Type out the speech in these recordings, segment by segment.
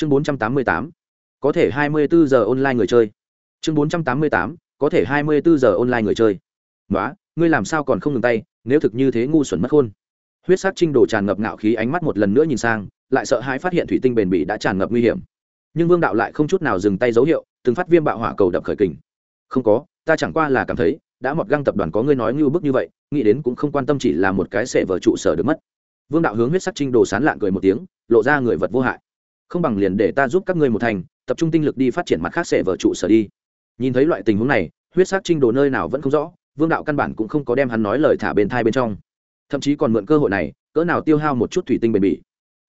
chương bốn trăm tám mươi tám, có thể hai mươi bốn giờ online người chơi. Chương bốn trăm tám mươi tám, có thể hai mươi bốn giờ online người chơi. Nói ngươi làm sao còn không ngừng tay, nếu thực như thế ngu xuẩn mất khôn. Huyết sắc trinh đồ tràn ngập ngạo khí ánh mắt một lần nữa nhìn sang, lại sợ hãi phát hiện thủy tinh bền bỉ đã tràn ngập nguy hiểm. Nhưng vương đạo lại không chút nào dừng tay dấu hiệu, từng phát viêm bạo hỏa cầu đập khởi kình. Không có, ta chẳng qua là cảm thấy, đã một găng tập đoàn có ngươi nói ngưu bức như vậy, nghĩ đến cũng không quan tâm chỉ là một cái sệ vở trụ sở được mất. Vương đạo hướng huyết sắc trinh đồ sán lạng cười một tiếng, lộ ra người vật vô hại không bằng liền để ta giúp các ngươi một thành, tập trung tinh lực đi phát triển mặt khác sẽ vở trụ sở đi. Nhìn thấy loại tình huống này, huyết sắc trinh đồ nơi nào vẫn không rõ, vương đạo căn bản cũng không có đem hắn nói lời thả bên thai bên trong. Thậm chí còn mượn cơ hội này, cỡ nào tiêu hao một chút thủy tinh bền bỉ.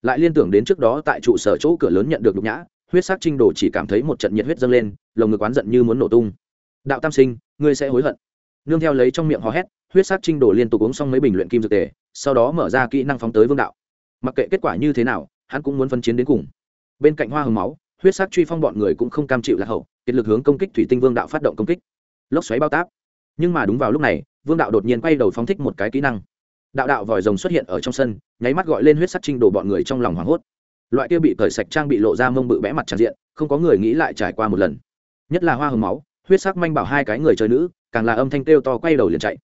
Lại liên tưởng đến trước đó tại trụ sở chỗ cửa lớn nhận được nhục nhã, huyết sắc trinh đồ chỉ cảm thấy một trận nhiệt huyết dâng lên, lồng ngực oán giận như muốn nổ tung. Đạo tam sinh, ngươi sẽ hối hận. Nương theo lấy trong miệng hò hét, huyết sắc trinh đồ liên tục uống xong mấy bình luyện kim dược tề, sau đó mở ra kỹ năng phóng tới vương đạo. Mặc kệ kết quả như thế nào, hắn cũng muốn phân chiến đến cùng bên cạnh hoa hồng máu, huyết sắc truy phong bọn người cũng không cam chịu lạc hậu, kiệt lực hướng công kích thủy tinh vương đạo phát động công kích. Lốc xoáy bao táp. Nhưng mà đúng vào lúc này, vương đạo đột nhiên quay đầu phóng thích một cái kỹ năng. Đạo đạo vòi rồng xuất hiện ở trong sân, nháy mắt gọi lên huyết sắc trinh đồ bọn người trong lòng hoảng hốt. Loại kia bị cởi sạch trang bị lộ ra mông bự bẽ mặt tràn diện, không có người nghĩ lại trải qua một lần. Nhất là hoa hồng máu, huyết sắc manh bảo hai cái người chơi nữ, càng là âm thanh kêu to quay đầu liền chạy.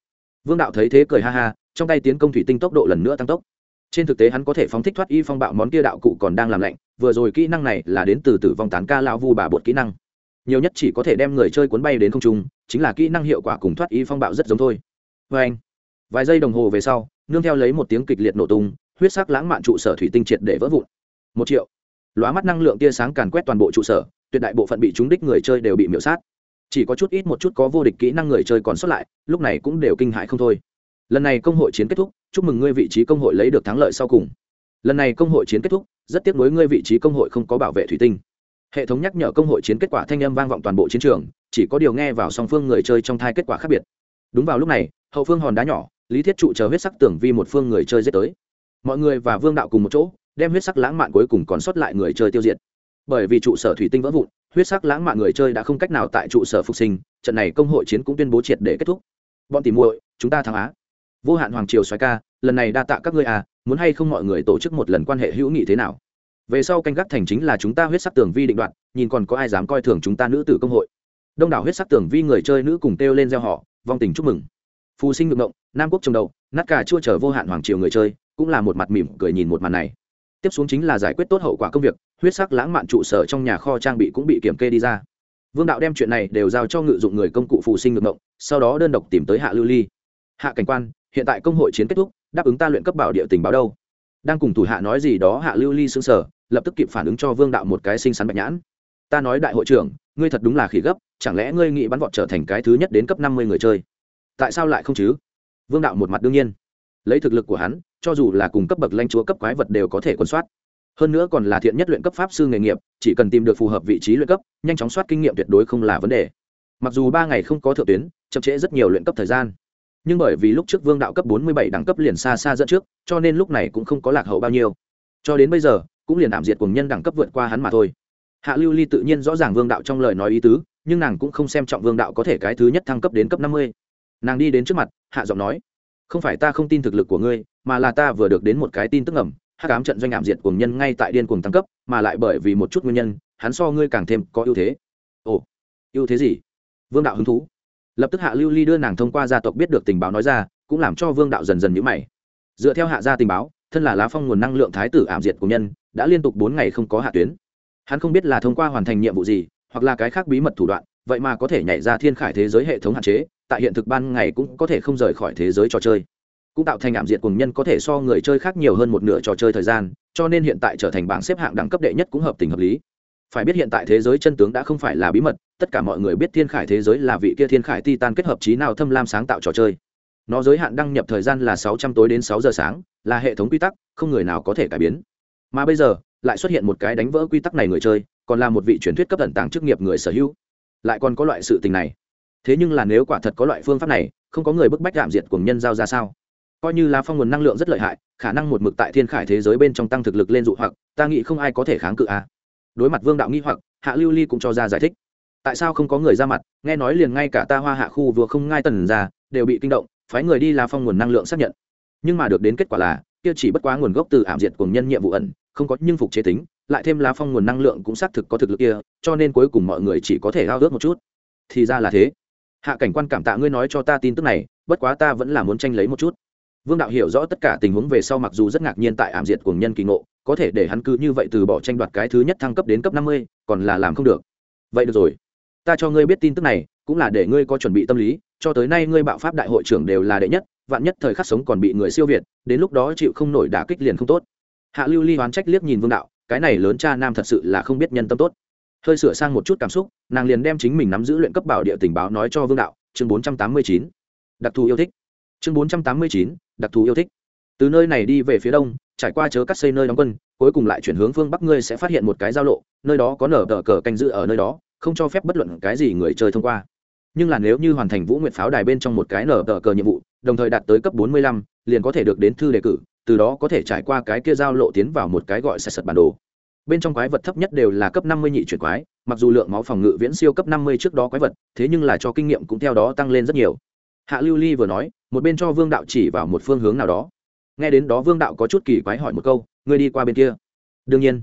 Vương đạo thấy thế cười ha ha, trong tay tiến công thủy tinh tốc độ lần nữa tăng tốc trên thực tế hắn có thể phóng thích thoát y phong bạo món kia đạo cụ còn đang làm lạnh, vừa rồi kỹ năng này là đến từ tử vong tán ca lao vu bà bột kỹ năng. Nhiều nhất chỉ có thể đem người chơi cuốn bay đến không trung, chính là kỹ năng hiệu quả cùng thoát y phong bạo rất giống thôi. Vê anh, vài giây đồng hồ về sau, nương theo lấy một tiếng kịch liệt nổ tung, huyết sắc lãng mạn trụ sở thủy tinh triệt để vỡ vụn. Một triệu. Lóa mắt năng lượng tia sáng càn quét toàn bộ trụ sở, tuyệt đại bộ phận bị trúng đích người chơi đều bị miễu sát. Chỉ có chút ít một chút có vô địch kỹ năng người chơi còn sót lại, lúc này cũng đều kinh hại không thôi lần này công hội chiến kết thúc, chúc mừng ngươi vị trí công hội lấy được thắng lợi sau cùng. Lần này công hội chiến kết thúc, rất tiếc nuối ngươi vị trí công hội không có bảo vệ thủy tinh. Hệ thống nhắc nhở công hội chiến kết quả thanh âm vang vọng toàn bộ chiến trường, chỉ có điều nghe vào song phương người chơi trong thai kết quả khác biệt. Đúng vào lúc này, hậu phương hòn đá nhỏ, lý thiết trụ chờ huyết sắc tưởng vi một phương người chơi giết tới. Mọi người và vương đạo cùng một chỗ, đem huyết sắc lãng mạn cuối cùng còn sót lại người chơi tiêu diệt. Bởi vì trụ sở thủy tinh vỡ vụn, huyết sắc lãng mạn người chơi đã không cách nào tại trụ sở phục sinh, trận này công hội chiến cũng tuyên bố triệt để kết thúc. Bọn tìm muội, chúng ta thắng á vô hạn hoàng triều xoáy ca lần này đa tạ các ngươi à muốn hay không mọi người tổ chức một lần quan hệ hữu nghị thế nào? Về sau canh gác thành chính là chúng ta huyết sắc tường vi định đoạn, nhìn còn có ai dám coi thường chúng ta nữ tử công hội. Đông đảo huyết sắc tường vi người chơi nữ cùng kêu lên gieo họ vong tình chúc mừng. Phù sinh ngược ngộng nam quốc trồng đầu nát cả chua chở vô hạn hoàng triều người chơi cũng là một mặt mỉm cười nhìn một màn này. Tiếp xuống chính là giải quyết tốt hậu quả công việc huyết sắc lãng mạn trụ sở trong nhà kho trang bị cũng bị kiểm kê đi ra. Vương đạo đem chuyện này đều giao cho ngự dụng người công cụ phù sinh ngược ngộng sau đó đơn độc tìm tới hạ lưu ly. Hạ cảnh quan hiện tại công hội chiến kết thúc, đáp ứng ta luyện cấp bảo địa tình báo đâu? Đang cùng thủ hạ nói gì đó hạ lưu ly xương sở lập tức kịp phản ứng cho vương đạo một cái xinh xắn bạch nhãn. Ta nói đại hội trưởng, ngươi thật đúng là khỉ gấp, chẳng lẽ ngươi nghĩ bắn vọt trở thành cái thứ nhất đến cấp năm mươi người chơi? Tại sao lại không chứ? Vương đạo một mặt đương nhiên. Lấy thực lực của hắn, cho dù là cùng cấp bậc lanh chúa cấp quái vật đều có thể quân soát. Hơn nữa còn là thiện nhất luyện cấp pháp sư nghề nghiệp, chỉ cần tìm được phù hợp vị trí luyện cấp, nhanh chóng soát kinh nghiệm tuyệt đối không là vấn đề. Mặc dù ba ngày không có thượng tuyến, chậm trễ rất nhiều luyện cấp thời gian nhưng bởi vì lúc trước vương đạo cấp bốn mươi bảy đẳng cấp liền xa xa dẫn trước, cho nên lúc này cũng không có lạc hậu bao nhiêu. Cho đến bây giờ, cũng liền ảm diệt cùng nhân đẳng cấp vượt qua hắn mà thôi. Hạ lưu ly tự nhiên rõ ràng vương đạo trong lời nói ý tứ, nhưng nàng cũng không xem trọng vương đạo có thể cái thứ nhất thăng cấp đến cấp năm mươi. Nàng đi đến trước mặt, hạ giọng nói, không phải ta không tin thực lực của ngươi, mà là ta vừa được đến một cái tin tức ẩm hắc ám trận doanh ảm diệt cùng nhân ngay tại điên cuồng tăng cấp, mà lại bởi vì một chút nguyên nhân, hắn so ngươi càng thêm có ưu thế. Ồ, ưu thế gì? Vương đạo hứng thú lập tức hạ lưu ly đưa nàng thông qua gia tộc biết được tình báo nói ra, cũng làm cho vương đạo dần dần nhữ mày. Dựa theo hạ gia tình báo, thân là lá phong nguồn năng lượng thái tử ảm diệt của nhân, đã liên tục bốn ngày không có hạ tuyến. Hắn không biết là thông qua hoàn thành nhiệm vụ gì, hoặc là cái khác bí mật thủ đoạn, vậy mà có thể nhảy ra thiên khải thế giới hệ thống hạn chế, tại hiện thực ban ngày cũng có thể không rời khỏi thế giới trò chơi. Cũng tạo thành ảm diệt cùng nhân có thể so người chơi khác nhiều hơn một nửa trò chơi thời gian, cho nên hiện tại trở thành bảng xếp hạng đẳng cấp đệ nhất cũng hợp tình hợp lý. Phải biết hiện tại thế giới chân tướng đã không phải là bí mật tất cả mọi người biết thiên khải thế giới là vị kia thiên khải titan kết hợp trí nào thâm lam sáng tạo trò chơi. Nó giới hạn đăng nhập thời gian là sáu trăm tối đến sáu giờ sáng, là hệ thống quy tắc, không người nào có thể cải biến. Mà bây giờ, lại xuất hiện một cái đánh vỡ quy tắc này người chơi, còn là một vị truyền thuyết cấp tận tàng chức nghiệp người sở hữu. Lại còn có loại sự tình này. Thế nhưng là nếu quả thật có loại phương pháp này, không có người bức bách đạm diệt cùng nhân giao ra sao? Coi như là phong nguồn năng lượng rất lợi hại, khả năng một mực tại thiên khải thế giới bên trong tăng thực lực lên dụ hoặc, ta nghĩ không ai có thể kháng cự à. đối mặt vương đạo nghi hoặc, hạ lưu ly cũng cho ra giải thích tại sao không có người ra mặt, nghe nói liền ngay cả ta hoa hạ khu vừa không ngai tần ra, đều bị kinh động, phái người đi là phong nguồn năng lượng xác nhận. Nhưng mà được đến kết quả là, kia chỉ bất quá nguồn gốc từ ảm diệt cùng nhân nhiệm vụ ẩn, không có nhưng phục chế tính, lại thêm lá phong nguồn năng lượng cũng xác thực có thực lực kia, cho nên cuối cùng mọi người chỉ có thể ao ước một chút. Thì ra là thế. Hạ cảnh quan cảm tạ ngươi nói cho ta tin tức này, bất quá ta vẫn là muốn tranh lấy một chút. Vương đạo hiểu rõ tất cả tình huống về sau mặc dù rất ngạc nhiên tại ảm diệt cùng nhân kỳ ngộ, có thể để hắn cứ như vậy từ bỏ tranh đoạt cái thứ nhất thăng cấp đến cấp năm mươi, còn là làm không được. Vậy được rồi ta cho ngươi biết tin tức này, cũng là để ngươi có chuẩn bị tâm lý, cho tới nay ngươi bạo pháp đại hội trưởng đều là đệ nhất, vạn nhất thời khắc sống còn bị người siêu việt, đến lúc đó chịu không nổi đả kích liền không tốt. Hạ lưu ly hoán trách liếc nhìn vương đạo, cái này lớn cha nam thật sự là không biết nhân tâm tốt. Hơi sửa sang một chút cảm xúc, nàng liền đem chính mình nắm giữ luyện cấp bảo địa tình báo nói cho vương đạo, chương bốn trăm tám mươi chín. Đặc thù yêu thích. Chương bốn trăm tám mươi chín, đặc thù yêu thích. Từ nơi này đi về phía đông, trải qua chớ cắt xây nơi đóng quân, cuối cùng lại chuyển hướng phương bắc ngươi sẽ phát hiện một cái giao lộ, nơi đó có nở tờ cờ canh giữ ở nơi đó không cho phép bất luận cái gì người chơi thông qua. Nhưng là nếu như hoàn thành vũ nguyệt pháo đài bên trong một cái nở tờ cờ nhiệm vụ, đồng thời đạt tới cấp bốn mươi lăm, liền có thể được đến thư đề cử, từ đó có thể trải qua cái kia giao lộ tiến vào một cái gọi sạch sật bản đồ. Bên trong quái vật thấp nhất đều là cấp năm mươi nhị chuyển quái, mặc dù lượng máu phòng ngự viễn siêu cấp năm mươi trước đó quái vật, thế nhưng là cho kinh nghiệm cũng theo đó tăng lên rất nhiều. Hạ lưu ly vừa nói, một bên cho vương đạo chỉ vào một phương hướng nào đó. Nghe đến đó vương đạo có chút kỳ quái hỏi một câu, ngươi đi qua bên kia? Đương nhiên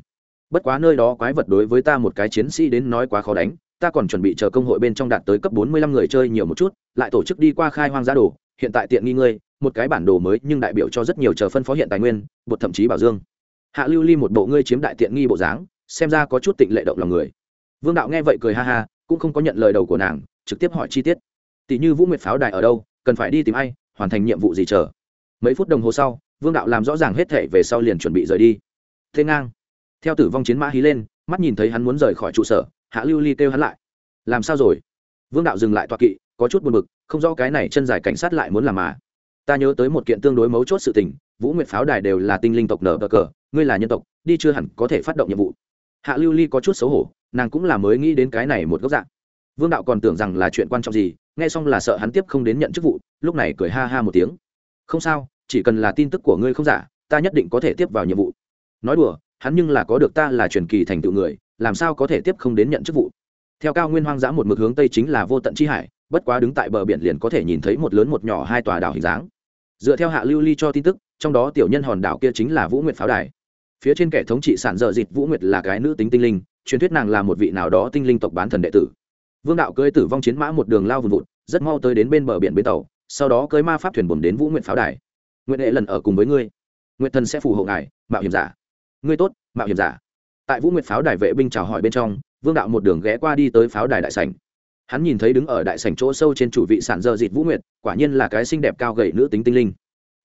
bất quá nơi đó quái vật đối với ta một cái chiến sĩ đến nói quá khó đánh, ta còn chuẩn bị chờ công hội bên trong đạt tới cấp bốn mươi lăm người chơi nhiều một chút, lại tổ chức đi qua khai hoang giá đồ, hiện tại tiện nghi ngươi, một cái bản đồ mới nhưng đại biểu cho rất nhiều chờ phân phó hiện tài nguyên bột thậm chí bảo dương. Hạ lưu ly một bộ ngươi chiếm đại tiện nghi bộ dáng, xem ra có chút tịnh lệ động lòng người. Vương đạo nghe vậy cười ha ha, cũng không có nhận lời đầu của nàng, trực tiếp hỏi chi tiết. Tỷ như vũ nguyệt pháo đài ở đâu, cần phải đi tìm ai, hoàn thành nhiệm vụ gì chờ? Mấy phút đồng hồ sau, vương đạo làm rõ ràng hết thể về sau liền chuẩn bị rời đi. Thế ngang theo tử vong chiến mã hí lên, mắt nhìn thấy hắn muốn rời khỏi trụ sở, hạ lưu ly kêu hắn lại. Làm sao rồi? Vương đạo dừng lại toa kỵ, có chút buồn b ự c không rõ cái này chân dài cảnh sát lại muốn làm mà. Ta nhớ tới một kiện tương đối mấu chốt sự tình, vũ nguyệt pháo đài đều là tinh linh tộc nở bờ cờ, ngươi là nhân tộc, đi chưa hẳn có thể phát động nhiệm vụ. Hạ lưu ly có chút xấu hổ, nàng cũng là mới nghĩ đến cái này một góc dạng. Vương đạo còn tưởng rằng là chuyện quan trọng gì, nghe xong là sợ hắn tiếp không đến nhận chức vụ, lúc này cười ha ha một tiếng. Không sao, chỉ cần là tin tức của ngươi không giả, ta nhất định có thể tiếp vào nhiệm vụ. Nói đùa hắn nhưng là có được ta là truyền kỳ thành tựu người, làm sao có thể tiếp không đến nhận chức vụ? Theo cao nguyên hoang dã một mực hướng tây chính là vô tận chi hải, bất quá đứng tại bờ biển liền có thể nhìn thấy một lớn một nhỏ hai tòa đảo hình dáng. Dựa theo hạ lưu ly cho tin tức, trong đó tiểu nhân hòn đảo kia chính là vũ nguyệt pháo đài. Phía trên kẻ thống trị sản dợ dịt vũ nguyệt là cái nữ tính tinh linh, truyền thuyết nàng là một vị nào đó tinh linh tộc bán thần đệ tử. Vương đạo cưới tử vong chiến mã một đường lao vùn vụt, rất mau tới đến bên bờ biển bến tàu, sau đó cưới ma pháp thuyền buồm đến vũ nguyệt pháo đài. Nguyện hệ lần ở cùng với ngươi. Nguyện thần sẽ phù hộ ngài, mạo hiểm giả ngươi tốt, mạo hiểm giả. Tại vũ nguyệt pháo đài vệ binh chào hỏi bên trong, vương đạo một đường ghé qua đi tới pháo đài đại sảnh. Hắn nhìn thấy đứng ở đại sảnh chỗ sâu trên chủ vị sản dơ dịt vũ nguyệt, quả nhiên là cái xinh đẹp cao gầy nữ tính tinh linh.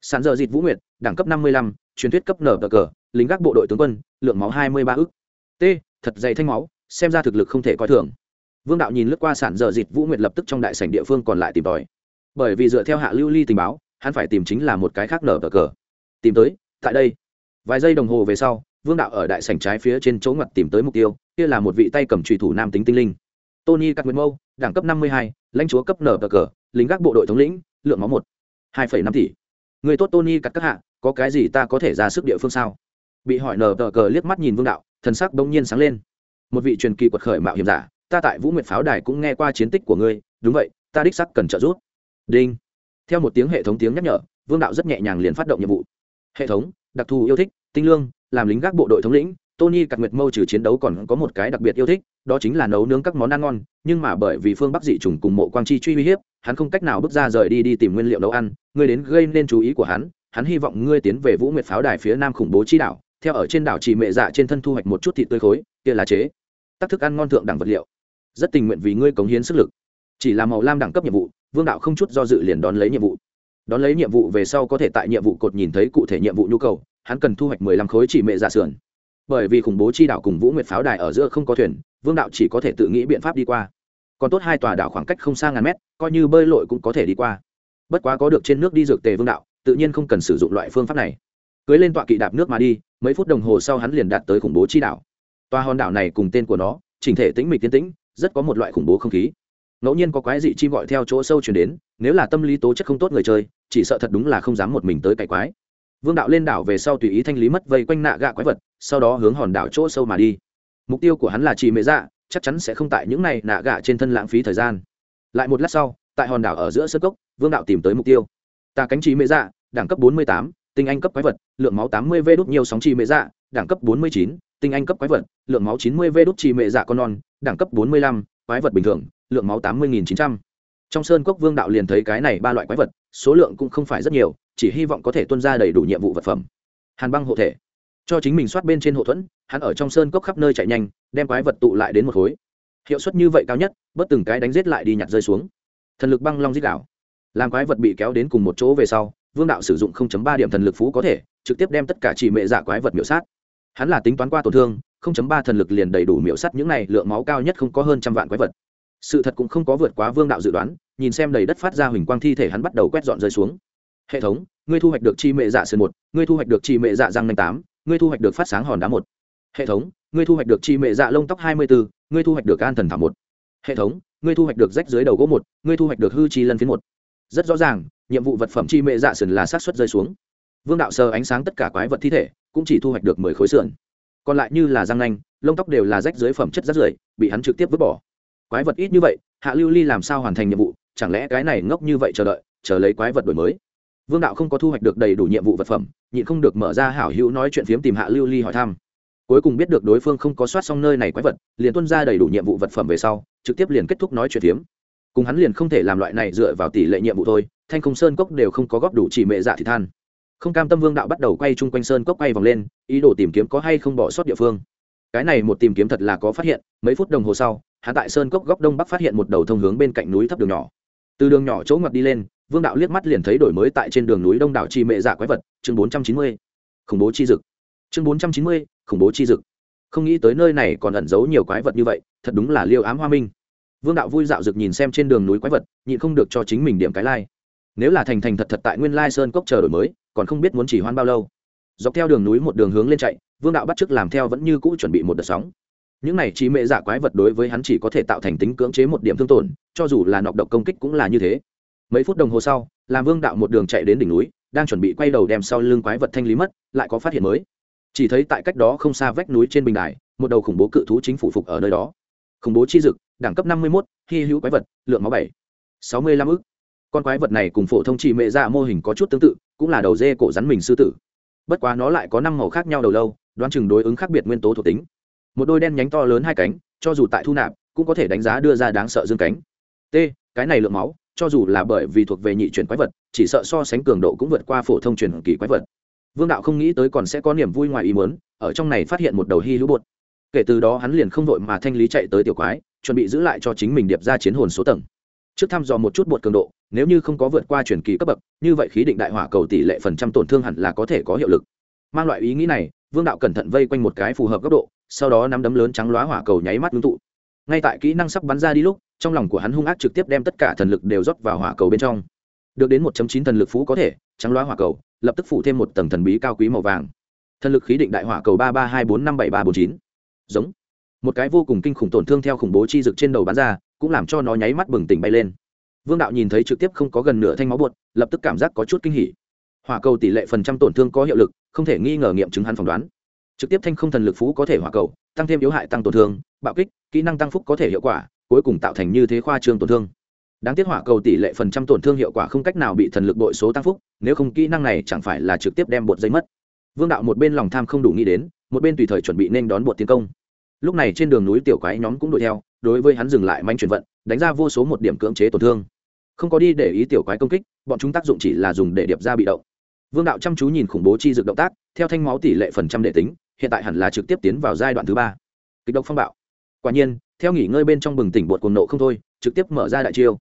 Sản dơ dịt vũ nguyệt, đẳng cấp năm mươi lăm, truyền thuyết cấp nở cờ cờ, lính gác bộ đội tướng quân, lượng máu hai mươi ba ức. T, thật dày thanh máu, xem ra thực lực không thể coi thường. Vương đạo nhìn lướt qua sản dơ dịt vũ nguyệt lập tức trong đại sảnh địa phương còn lại tìm tòi. Bởi vì dựa theo hạ lưu ly tình báo, hắn phải tìm chính là một cái khác nở cờ cờ. Tìm tới, tại đây vài giây đồng hồ về sau, vương đạo ở đại sảnh trái phía trên chỗ ngặt tìm tới mục tiêu, kia là một vị tay cầm trùy thủ nam tính tinh linh. Tony cắt nguyên mâu đẳng cấp năm mươi hai, lãnh chúa cấp nở cờ cờ, lính gác bộ đội thống lĩnh, lượng máu một, hai phẩy năm tỷ. Người tốt tony cắt các hạ, có cái gì ta có thể ra sức địa phương sao? Bị hỏi nở cờ cờ liếc mắt nhìn vương đạo, thần sắc bỗng nhiên sáng lên. Một vị truyền kỳ quật khởi mạo hiểm giả, ta tại vũ nguyệt pháo đài cũng nghe qua chiến tích của ngươi, đúng vậy, ta đích sắc cần trợ giúp. Đinh. Theo một tiếng hệ thống tiếng nhắc nhở, vương đạo rất nhẹ nhàng liền phát động nhiệm vụ. Hệ thống đặc thù yêu thích, tinh lương, làm lính gác bộ đội thống lĩnh, tony cặp nguyệt mâu trừ chiến đấu còn có một cái đặc biệt yêu thích, đó chính là nấu nướng các món ăn ngon, nhưng mà bởi vì phương bắc dị trùng cùng mộ quang chi truy uy hiếp, hắn không cách nào bước ra rời đi đi tìm nguyên liệu nấu ăn, ngươi đến gây nên chú ý của hắn hắn hy vọng ngươi tiến về vũ nguyệt pháo đài phía nam khủng bố chi đảo, theo ở trên đảo chỉ mệ dạ trên thân thu hoạch một chút thịt tươi khối, kia là chế. Tác thức ăn ngon thượng đẳng vật liệu. Rất tình nguyện vì ngươi cống hiến sức lực. Chỉ là màu lam đẳng cấp nhiệm vụ, vương đạo không chút do dự liền đón lấy nhiệm vụ đón lấy nhiệm vụ về sau có thể tại nhiệm vụ cột nhìn thấy cụ thể nhiệm vụ nhu cầu, hắn cần thu hoạch mười lăm khối chỉ mệ giả sườn. Bởi vì khủng bố chi đảo cùng vũ nguyệt pháo đài ở giữa không có thuyền, vương đạo chỉ có thể tự nghĩ biện pháp đi qua. Còn tốt hai tòa đảo khoảng cách không xa ngàn mét, coi như bơi lội cũng có thể đi qua. Bất quá có được trên nước đi dược tề vương đạo, tự nhiên không cần sử dụng loại phương pháp này. Cưới lên tọa kỵ đạp nước mà đi, mấy phút đồng hồ sau hắn liền đạt tới khủng bố chi đảo. Tòa hòn đảo này cùng tên của nó, chỉnh thể tĩnh mịch tiến tĩnh, rất có một loại khủng bố không khí. Ngẫu nhiên có quái dị chim gọi theo chỗ sâu chuyển đến, nếu là tâm lý tố chất không tốt người chơi chỉ sợ thật đúng là không dám một mình tới cày quái. Vương đạo lên đảo về sau tùy ý thanh lý mất vây quanh nạ gạ quái vật sau đó hướng hòn đảo chỗ sâu mà đi. Mục tiêu của hắn là chỉ mẹ dạ chắc chắn sẽ không tại những này nạ gạ trên thân lãng phí thời gian. Lại một lát sau tại hòn đảo ở giữa sơ cốc vương đạo tìm tới mục tiêu. Tà cánh trí mẹ dạ đẳng cấp bốn mươi tám tinh anh cấp quái vật lượng máu tám mươi v đốt nhiều sóng chi mẹ dạ đẳng cấp 49, tinh anh cấp quái vật lượng máu 90 v đốt trì mẹ dạ con non đẳng cấp 45, quái vật bình thường lượng máu 80.900 trong sơn cốc vương đạo liền thấy cái này ba loại quái vật, số lượng cũng không phải rất nhiều, chỉ hy vọng có thể tuân ra đầy đủ nhiệm vụ vật phẩm. Hàn băng hộ thể. Cho chính mình soát bên trên hộ thuẫn, hắn ở trong sơn cốc khắp nơi chạy nhanh, đem quái vật tụ lại đến một khối. Hiệu suất như vậy cao nhất, bớt từng cái đánh giết lại đi nhặt rơi xuống. Thần lực băng long dít đảo làm quái vật bị kéo đến cùng một chỗ về sau, vương đạo sử dụng 0.3 điểm thần lực phú có thể, trực tiếp đem tất cả chỉ mệ giả quái vật miễu sát. Hắn là tính toán qua tổn thương 0.3 thần lực liền đầy đủ miễu sát những này, lượng máu cao nhất không có hơn trăm vạn quái vật sự thật cũng không có vượt quá vương đạo dự đoán, nhìn xem đầy đất phát ra huỳnh quang thi thể hắn bắt đầu quét dọn rơi xuống. Hệ thống, ngươi thu hoạch được chi mệ dạ sườn một, ngươi thu hoạch được chi mệ dạ răng nanh tám, ngươi thu hoạch được phát sáng hòn đá một. Hệ thống, ngươi thu hoạch được chi mệ dạ lông tóc hai mươi bốn ngươi thu hoạch được an thần thảo một. Hệ thống, ngươi thu hoạch được rách dưới đầu gỗ một, ngươi thu hoạch được hư chi lân phiến một. Rất rõ ràng, nhiệm vụ vật phẩm chi mệ dạ sườn là sát xuất rơi xuống. Vương đạo sờ ánh sáng tất cả quái vật thi thể, cũng chỉ thu hoạch được mười khối sườn. Còn lại như là răng nanh, lông tóc đều là rách dưới phẩm chất rác rưởi bị hắn trực tiếp vứt bỏ quái vật ít như vậy, hạ lưu ly làm sao hoàn thành nhiệm vụ? Chẳng lẽ cái này ngốc như vậy chờ đợi, chờ lấy quái vật đổi mới? Vương đạo không có thu hoạch được đầy đủ nhiệm vụ vật phẩm, nhịn không được mở ra hảo hữu nói chuyện phiếm tìm hạ lưu ly hỏi thăm. Cuối cùng biết được đối phương không có soát xong nơi này quái vật, liền tuân ra đầy đủ nhiệm vụ vật phẩm về sau, trực tiếp liền kết thúc nói chuyện phiếm. Cùng hắn liền không thể làm loại này dựa vào tỷ lệ nhiệm vụ thôi, thanh không sơn cốc đều không có góp đủ chỉ mệ dạ thì than. Không cam tâm vương đạo bắt đầu quay chung quanh sơn cốc quay vòng lên, ý đồ tìm kiếm có hay không bỏ sót địa phương. Cái này một tìm kiếm thật là có phát hiện, mấy phút đồng hồ sau hắn tại sơn cốc góc đông bắc phát hiện một đầu thông hướng bên cạnh núi thấp đường nhỏ. Từ đường nhỏ chỗ ngoặt đi lên, vương đạo liếc mắt liền thấy đổi mới tại trên đường núi đông đảo chi mệ dạ quái vật, chương bốn trăm chín mươi. Khủng bố chi dực. Chương bốn trăm chín mươi, khủng bố chi dực. Không nghĩ tới nơi này còn ẩn giấu nhiều quái vật như vậy, thật đúng là liêu ám hoa minh. Vương đạo vui dạo rực nhìn xem trên đường núi quái vật, nhịn không được cho chính mình điểm cái lai、like. nếu là thành thành thật thật tại nguyên lai sơn cốc chờ đổi mới, còn không biết muốn chỉ hoan bao lâu. Dọc theo đường núi một đường hướng lên chạy, vương đạo bắt t làm theo vẫn như cũ chuẩn bị một đợt sóng những này chỉ mệ giả quái vật đối với hắn chỉ có thể tạo thành tính cưỡng chế một điểm thương tổn, cho dù là nọc độc công kích cũng là như thế. Mấy phút đồng hồ sau, làm vương đạo một đường chạy đến đỉnh núi, đang chuẩn bị quay đầu đem sau lưng quái vật thanh lý mất, lại có phát hiện mới. Chỉ thấy tại cách đó không xa vách núi trên bình đài, một đầu khủng bố cự thú chính phủ phục ở nơi đó. Khủng bố chi dực, đẳng cấp năm mươi một hy hữu quái vật, lượng máu bảy. sáu mươi lăm ức. Con quái vật này cùng phổ thông chỉ mệ ra mô hình có chút tương tự, cũng là đầu dê cổ rắn mình sư tử. Bất quá nó lại có năm màu khác nhau đầu lâu, đoán chừng đối ứng khác biệt nguyên tố thuộc tính một đôi đen nhánh to lớn hai cánh, cho dù tại thu nạp, cũng có thể đánh giá đưa ra đáng sợ dương cánh. T, cái này lượng máu, cho dù là bởi vì thuộc về nhị chuyển quái vật, chỉ sợ so sánh cường độ cũng vượt qua phổ thông truyền kỳ quái vật. Vương đạo không nghĩ tới còn sẽ có niềm vui ngoài ý muốn, ở trong này phát hiện một đầu hy hữu bột. Kể từ đó hắn liền không vội mà thanh lý chạy tới tiểu quái, chuẩn bị giữ lại cho chính mình điệp ra chiến hồn số tầng. Trước thăm dò một chút bột cường độ, nếu như không có vượt qua truyền kỳ cấp bậc, như vậy khí định đại hỏa cầu tỷ lệ phần trăm tổn thương hẳn là có thể có hiệu lực. Mang loại ý nghĩ này, vương đạo cẩn thận vây quanh một cái phù hợp góc độ sau đó nắm đấm lớn trắng lóa hỏa cầu nháy mắt ngưng tụ. Ngay tại kỹ năng sắp bắn ra đi lúc, trong lòng của hắn hung ác trực tiếp đem tất cả thần lực đều rót vào hỏa cầu bên trong. Được đến 1.9 thần lực phú có thể, trắng loa hỏa cầu, lập tức phủ thêm một tầng thần bí cao quý màu vàng. Thần lực khí định đại hỏa cầu ba ba hai bốn năm bảy ba bốn chín. Giống. Một cái vô cùng kinh khủng tổn thương theo khủng bố chi dực trên đầu bắn ra, cũng làm cho nó nháy mắt bừng tỉnh bay lên. Vương đạo nhìn thấy trực tiếp không có gần nửa thanh máu bột, lập tức cảm giác có chút kinh hỉ. Hỏa cầu tỷ lệ phần trăm tổn thương có hiệu lực, không thể nghi ngờ nghiệm chứng hắn phỏng đoán trực tiếp thanh không thần lực phú có thể hỏa cầu, tăng thêm yếu hại tăng tổn thương, bạo kích, kỹ năng tăng phúc có thể hiệu quả, cuối cùng tạo thành như thế khoa trương tổn thương. Đáng tiếc hỏa cầu tỷ lệ phần trăm tổn thương hiệu quả không cách nào bị thần lực đội số tăng phúc, nếu không kỹ năng này chẳng phải là trực tiếp đem bột dây mất. Vương đạo một bên lòng tham không đủ nghĩ đến, một bên tùy thời chuẩn bị nên đón bột tiến công. Lúc này trên đường núi tiểu quái nhóm cũng đuổi theo, đối với hắn dừng lại manh chuyển vận, đánh ra vô số một điểm cưỡng chế tổn thương. Không có đi để ý tiểu quái công kích, bọn chúng tác dụng chỉ là dùng để điệp ra bị động. Vương đạo chăm chú nhìn khủng bố chi dược động tác, theo thanh máu tỷ lệ phần trăm đệ tính hiện tại hẳn là trực tiếp tiến vào giai đoạn thứ ba. Kịch độc phong bạo. Quả nhiên, theo nghỉ ngơi bên trong bừng tỉnh bột cuồng nộ không thôi, trực tiếp mở ra đại chiêu.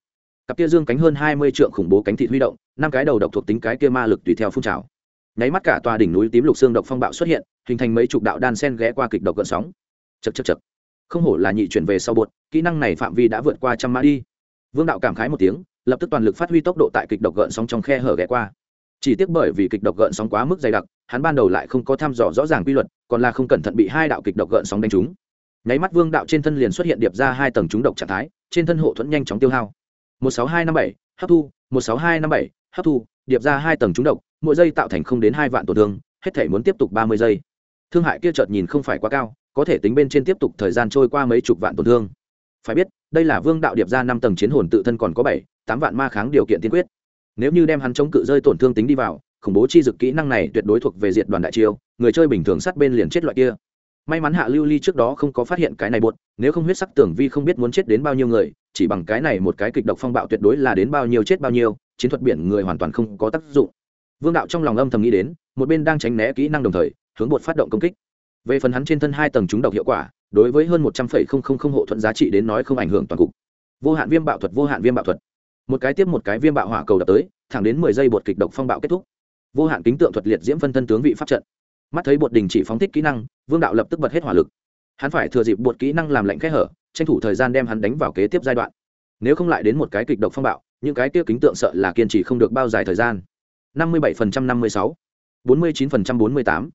Cặp kia dương cánh hơn hai mươi trượng khủng bố cánh thị huy động, năm cái đầu độc thuộc tính cái kia ma lực tùy theo phun trào. Nháy mắt cả tòa đỉnh núi tím lục xương độc phong bạo xuất hiện, hình thành mấy chục đạo đan sen ghé qua kịch độc gợn sóng. Chật chật chật không hổ là nhị chuyển về sau bột, kỹ năng này phạm vi đã vượt qua trăm mã đi. Vương đạo cảm khái một tiếng, lập tức toàn lực phát huy tốc độ tại kịch độc gợn sóng trong khe hở ghé qua chỉ tiếc bởi vì kịch độc gợn sóng quá mức dày đặc, hắn ban đầu lại không có thăm dò rõ ràng quy luật, còn là không cẩn thận bị hai đạo kịch độc gợn sóng đánh trúng. Nháy mắt vương đạo trên thân liền xuất hiện điệp ra hai tầng trúng độc trạng thái, trên thân hộ thuẫn nhanh chóng tiêu hao. Một sáu hai năm bảy, hấp thu, một sáu hai năm bảy, hấp thu, điệp ra hai tầng trúng độc, mỗi giây tạo thành không đến hai vạn tổn thương, hết thể muốn tiếp tục ba mươi giây. Thương hại kia chợt nhìn không phải quá cao, có thể tính bên trên tiếp tục thời gian trôi qua mấy chục vạn tổn thương. Phải biết, đây là vương đạo điệp ra năm tầng chiến hồn tự thân còn có bảy, tám vạn ma kháng điều kiện tiên quyết nếu như đem hắn chống cự rơi tổn thương tính đi vào, khủng bố chi dực kỹ năng này tuyệt đối thuộc về diệt đoàn đại chiêu, người chơi bình thường sát bên liền chết loại kia. May mắn hạ lưu ly trước đó không có phát hiện cái này bột nếu không huyết sắc tưởng vi không biết muốn chết đến bao nhiêu người, chỉ bằng cái này một cái kịch độc phong bạo tuyệt đối là đến bao nhiêu chết bao nhiêu, chiến thuật biển người hoàn toàn không có tác dụng. Vương đạo trong lòng âm thầm nghĩ đến, một bên đang tránh né kỹ năng đồng thời, hướng bột phát động công kích. Về phần hắn trên thân hai tầng trúng độc hiệu quả, đối với hơn một trăm linh hộ thuận giá trị đến nói không ảnh hưởng toàn cục. Vô hạn viêm bạo thuật, vô hạn viêm bạo thuật một cái tiếp một cái viêm bạo hỏa cầu đập tới, thẳng đến mười giây bột kịch độc phong bạo kết thúc. Vô hạn kính tượng thuật liệt diễm phân thân tướng vị pháp trận. Mắt thấy bột đình chỉ phóng thích kỹ năng, vương đạo lập tức bật hết hỏa lực. Hắn phải thừa dịp bột kỹ năng làm lạnh khẽ hở, tranh thủ thời gian đem hắn đánh vào kế tiếp giai đoạn. Nếu không lại đến một cái kịch độc phong bạo, những cái kia kính tượng sợ là kiên trì không được bao dài thời gian. Năm mươi bảy phần trăm năm mươi sáu, bốn mươi chín phần trăm bốn mươi tám.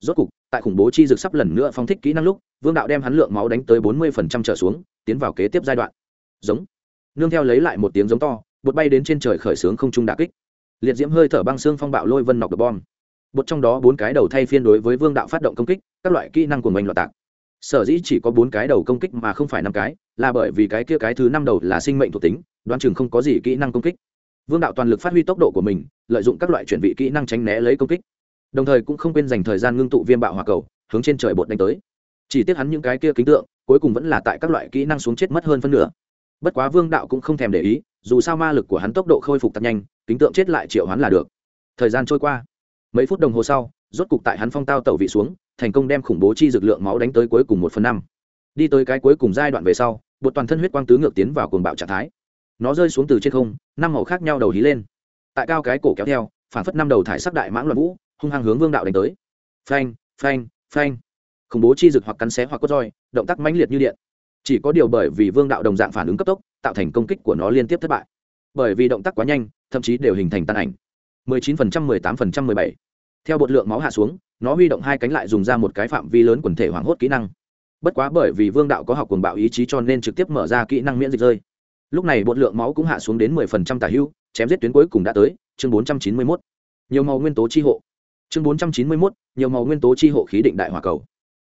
Rốt cục, tại khủng bố chi dược sắp lần nữa phóng thích kỹ năng lúc, vương đạo đem hắn lượng máu đánh tới bốn mươi phần trăm trở xuống, tiến vào kế tiếp giai đoạn. Giống nương theo lấy lại một tiếng giống to bột bay đến trên trời khởi xướng không trung đà kích. Liệt diễm hơi thở băng xương phong bạo lôi vân nọc đ bom. Bột trong đó bốn cái đầu thay phiên đối với vương đạo phát động công kích, các loại kỹ năng của mình loạt tạc. Sở dĩ chỉ có bốn cái đầu công kích mà không phải năm cái, là bởi vì cái kia cái thứ năm đầu là sinh mệnh thuộc tính, đoán chừng không có gì kỹ năng công kích. Vương đạo toàn lực phát huy tốc độ của mình, lợi dụng các loại chuyển vị kỹ năng tránh né lấy công kích. Đồng thời cũng không quên dành thời gian ngưng tụ viêm bạo hòa cầu, hướng trên trời bột đánh tới. Chỉ tiếc hắn những cái kia kính tượng, cuối cùng vẫn là tại các loại kỹ năng xuống chết mất hơn phân nửa bất quá vương đạo cũng không thèm để ý, dù sao ma lực của hắn tốc độ khôi phục tăng nhanh, kính tượng chết lại triệu hắn là được. Thời gian trôi qua, mấy phút đồng hồ sau, rốt cục tại hắn phong tao tẩu vị xuống, thành công đem khủng bố chi dược lượng máu đánh tới cuối cùng một phần năm. Đi tới cái cuối cùng giai đoạn về sau bột toàn thân huyết quang tứ ngược tiến vào cuồng bạo trạng thái. Nó rơi xuống từ trên không, năm màu khác nhau đầu hí lên. Tại cao cái cổ kéo theo, phản phất năm đầu thải sắc đại mãng loạn vũ, hung hăng hướng vương đạo đánh tới. Phanh phanh phanh. Khủng bố chi dực hoặc cắn xé hoặc cốt roi, động tác mãnh liệt như điện chỉ có điều bởi vì vương đạo đồng dạng phản ứng cấp tốc tạo thành công kích của nó liên tiếp thất bại. Bởi vì động tác quá nhanh thậm chí đều hình thành tan ảnh. 19%, 18%, 17. theo bột lượng máu hạ xuống nó huy động hai cánh lại dùng ra một cái phạm vi lớn quần thể hoảng hốt kỹ năng. Bất quá bởi vì vương đạo có học quần bạo ý chí cho nên trực tiếp mở ra kỹ năng miễn dịch rơi. Lúc này bột lượng máu cũng hạ xuống đến 10% tả hưu chém giết tuyến cuối cùng đã tới chương 491. nhiều màu nguyên tố chi hộ. Chương 491, nhiều màu nguyên tố chi hộ khí định đại hỏa cầu.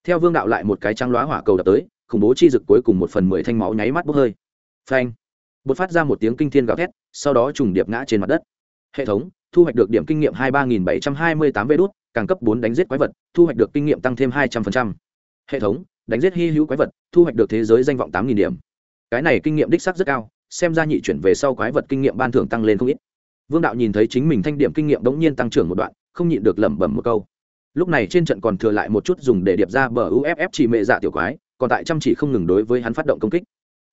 Theo vương đạo lại một cái trắng lóa hỏa cầu đập tới khủng bố chi dực cuối cùng một phần mười thanh máu nháy mắt bốc hơi. Phanh. Bột phát ra một tiếng kinh thiên gào thét, sau đó trùng điệp ngã trên mặt đất. Hệ thống, thu hoạch được điểm kinh nghiệm hai ba nghìn bảy trăm hai mươi tám vê đốt càng cấp bốn đánh giết quái vật, thu hoạch được kinh nghiệm tăng thêm hai trăm linh hệ thống, đánh giết hy hữu quái vật, thu hoạch được thế giới danh vọng tám nghìn điểm. Cái này kinh nghiệm đích sắc rất cao, xem ra nhị chuyển về sau quái vật kinh nghiệm ban thưởng tăng lên không ít. Vương đạo nhìn thấy chính mình thanh điểm kinh nghiệm đ ố n g nhiên tăng trưởng một đoạn, không nhịn được lẩm bẩm một câu. Lúc này trên trận còn thừa lại một chút dùng để điệp ra bờ uff chỉ mệ dạ tiểu quái còn tại chăm chỉ không ngừng đối với hắn phát động công kích.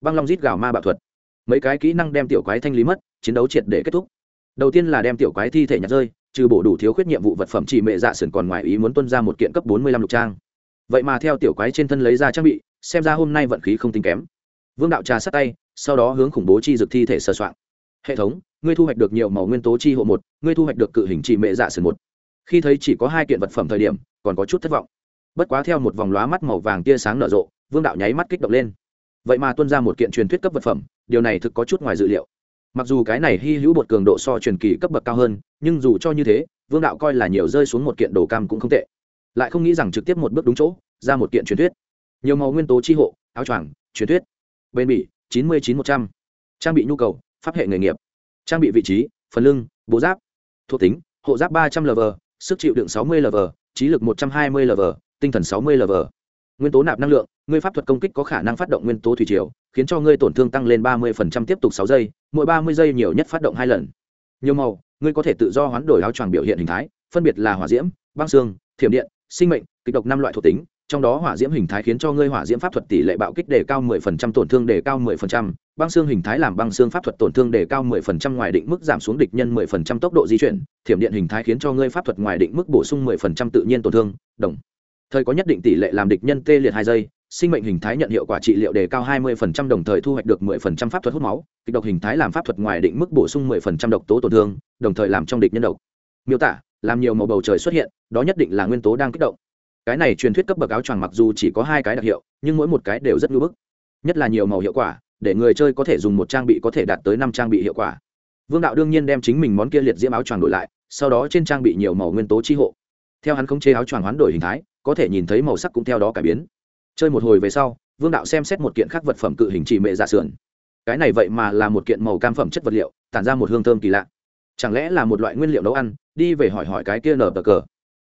Băng long rít gào ma bạo thuật. Mấy cái kỹ năng đem tiểu quái thanh lý mất, chiến đấu triệt để kết thúc. Đầu tiên là đem tiểu quái thi thể nhặt rơi, trừ bổ đủ thiếu khuyết nhiệm vụ vật phẩm chỉ mệ dạ sườn còn ngoài ý muốn tuân ra một kiện cấp bốn mươi lăm lục trang. Vậy mà theo tiểu quái trên thân lấy ra trang bị, xem ra hôm nay vận khí không tính kém. Vương đạo trà sát tay, sau đó hướng khủng bố chi dược thi thể sờ soạn. Hệ thống, ngươi thu hoạch được nhiều màu nguyên tố chi hộ một, ngươi thu hoạch được cự hình chỉ mệ dạ sườn một. Khi thấy chỉ có hai kiện vật phẩm thời điểm, còn có chút thất vọng. Bất quá theo một vòng lóa mắt màu vàng tia sáng nở rộ vương đạo nháy mắt kích động lên. Vậy mà tuân ra một kiện truyền thuyết cấp vật phẩm, điều này thực có chút ngoài dự liệu. Mặc dù cái này hy hữu bột cường độ so truyền kỳ cấp bậc cao hơn, nhưng dù cho như thế, vương đạo coi là nhiều rơi xuống một kiện đồ cam cũng không tệ. Lại không nghĩ rằng trực tiếp một bước đúng chỗ, ra một kiện truyền thuyết. Nhiều màu nguyên tố chi hộ, áo choàng, truyền thuyết. Bên bỉ, chín mươi chín một trăm. Trang bị nhu cầu, pháp hệ nghề nghiệp. Trang bị vị trí, phần lưng bố giáp. Thuộc tính, hộ giáp ba trăm l v sức chịu đựng sáu mươi l v trí lực một trăm hai mươi l v tinh thần sáu mươi l v nguyên tố nạp năng lượng ngươi pháp thuật công kích có khả năng phát động nguyên tố thủy triều khiến cho ngươi tổn thương tăng lên ba mươi tiếp tục sáu giây mỗi ba mươi giây nhiều nhất phát động hai lần. Nhiều màu ngươi có thể tự do hoán đổi áo choàng biểu hiện hình thái phân biệt là hỏa diễm băng xương thiểm điện sinh mệnh kịch độc năm loại thuộc tính trong đó hỏa diễm hình thái khiến cho ngươi hỏa diễm pháp thuật tỷ lệ bạo kích đề cao 10% tổn thương đề cao 10%, băng xương hình thái làm băng xương pháp thuật tổn thương đề cao 10% ngoài định mức giảm xuống địch nhân 10% tốc độ di chuyển, thiểm điện hình thái khiến cho ngươi pháp thuật ngoài định mức bổ sung 10% tự nhiên tổn thương, đồng thời có nhất định tỷ lệ làm địch nhân tê liệt hai giây, sinh mệnh hình thái nhận hiệu quả trị liệu đề cao 20% đồng thời thu hoạch được 10% pháp thuật hút máu, kịch độc hình thái làm pháp thuật ngoài định mức bổ sung 10% độc tố tổn thương, đồng thời làm trong địch nhân độc. Miêu tả, làm nhiều màu bầu trời xuất hiện, đó nhất định là nguyên tố đang kích động. Cái này truyền thuyết cấp bậc áo choàng mặc dù chỉ có hai cái đặc hiệu nhưng mỗi một cái đều rất ngưỡng bức. Nhất là nhiều màu hiệu quả để người chơi có thể dùng một trang bị có thể đạt tới năm trang bị hiệu quả. Vương đạo đương nhiên đem chính mình món kia liệt diễm áo choàng đổi lại sau đó trên trang bị nhiều màu nguyên tố chi hộ. Theo hắn khống chế áo choàng hoán đổi hình thái có thể nhìn thấy màu sắc cũng theo đó cải biến. Chơi một hồi về sau, vương đạo xem xét một kiện khác vật phẩm cự hình chỉ mệ dạ sườn. Cái này vậy mà là một kiện màu cam phẩm chất vật liệu, tản ra một hương thơm kỳ lạ. Chẳng lẽ là một loại nguyên liệu nấu ăn, đi về hỏi hỏi cái kia nở bờ cờ.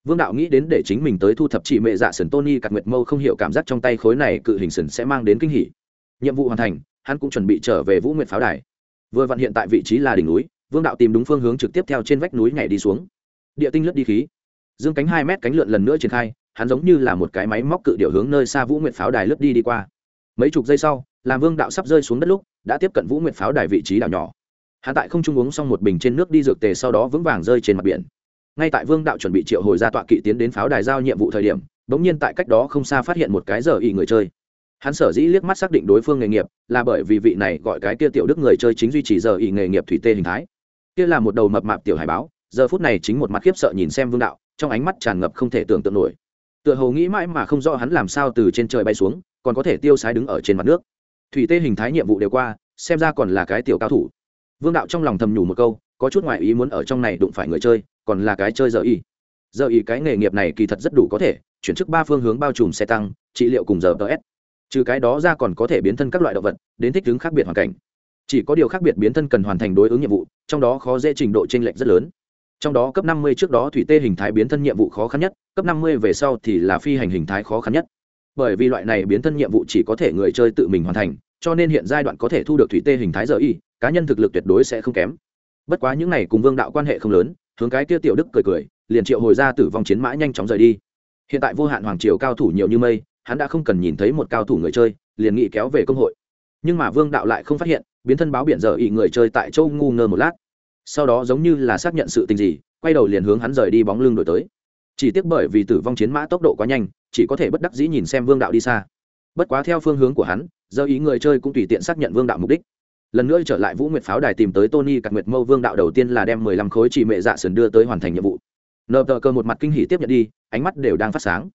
Vương đạo nghĩ đến để chính mình tới thu thập chị mẹ dạ sườn tony cặt nguyệt mâu không hiểu cảm giác trong tay khối này cự hình sườn sẽ mang đến kinh hỉ. Nhiệm vụ hoàn thành, hắn cũng chuẩn bị trở về vũ nguyệt pháo đài. Vừa vặn hiện tại vị trí là đỉnh núi, vương đạo tìm đúng phương hướng trực tiếp theo trên vách núi nhảy đi xuống. Địa tinh lướt đi khí. Dương cánh hai mét cánh lượn lần nữa triển khai hắn giống như là một cái máy móc cự điệu hướng nơi xa vũ nguyệt pháo đài lướt đi đi qua. Mấy chục giây sau, làm vương đạo sắp rơi xuống đất lúc, đã tiếp cận vũ nguyệt pháo đài vị trí đảo nhỏ. Hắn tại không trung uống xong một bình trên nước đi dược tề sau đó vững vàng rơi trên mặt biển. Ngay tại vương đạo chuẩn bị triệu hồi ra tọa kỵ tiến đến pháo đài giao nhiệm vụ thời điểm, bỗng nhiên tại cách đó không xa phát hiện một cái giờ ỉ người chơi. Hắn sở dĩ liếc mắt xác định đối phương nghề nghiệp, là bởi vì vị này gọi cái kia tiểu đức người chơi chính duy trì giờ ỉ nghề nghiệp thủy tê hình thái. Kia là một đầu mập mạp tiểu hải báo, giờ phút này chính một mặt khiếp sợ nhìn xem vương đạo, trong ánh mắt tràn ngập không thể tưởng tượng nổi tựa hồ nghĩ mãi mà không rõ hắn làm sao từ trên trời bay xuống, còn có thể tiêu sái đứng ở trên mặt nước. Thủy tê hình thái nhiệm vụ đều qua, xem ra còn là cái tiểu cao thủ. Vương đạo trong lòng thầm nhủ một câu, có chút ngoại ý muốn ở trong này đụng phải người chơi, còn là cái chơi giờ y. Giờ y cái nghề nghiệp này kỳ thật rất đủ có thể, chuyển chức ba phương hướng bao trùm xe tăng, trị liệu cùng giờ ts trừ cái đó ra còn có thể biến thân các loại động vật, đến thích ứng khác biệt hoàn cảnh. Chỉ có điều khác biệt biến thân cần hoàn thành đối ứng nhiệm vụ, trong đó khó dễ trình độ t r ê n lệch rất lớn trong đó cấp 50 trước đó thủy tê hình thái biến thân nhiệm vụ khó khăn nhất, cấp 50 về sau thì là phi hành hình thái khó khăn nhất. Bởi vì loại này biến thân nhiệm vụ chỉ có thể người chơi tự mình hoàn thành, cho nên hiện giai đoạn có thể thu được thủy tê hình thái giờ y, cá nhân thực lực tuyệt đối sẽ không kém. Bất quá những này cùng vương đạo quan hệ không lớn, hướng cái kia tiểu đức cười cười, liền triệu hồi ra tử vong chiến mã nhanh chóng rời đi. Hiện tại vô hạn hoàng triều cao thủ nhiều như mây, hắn đã không cần nhìn thấy một cao thủ người chơi, liền nghĩ kéo về công hội. Nhưng mà vương đạo lại không phát hiện, biến thân báo biển giờ y người chơi tại châu ngu ngơ một lát sau đó giống như là xác nhận sự tình gì, quay đầu liền hướng hắn rời đi bóng lưng đổi tới. Chỉ tiếc bởi vì tử vong chiến mã tốc độ quá nhanh, chỉ có thể bất đắc dĩ nhìn xem vương đạo đi xa. Bất quá theo phương hướng của hắn, giờ ý người chơi cũng tùy tiện xác nhận vương đạo mục đích. Lần nữa trở lại vũ nguyệt pháo đài tìm tới tony cặp nguyệt mâu vương đạo đầu tiên là đem mười lăm khối chỉ mệ dạ sườn đưa tới hoàn thành nhiệm vụ. Nợ tờ cơ một mặt kinh hỉ tiếp nhận đi, ánh mắt đều đang phát sáng.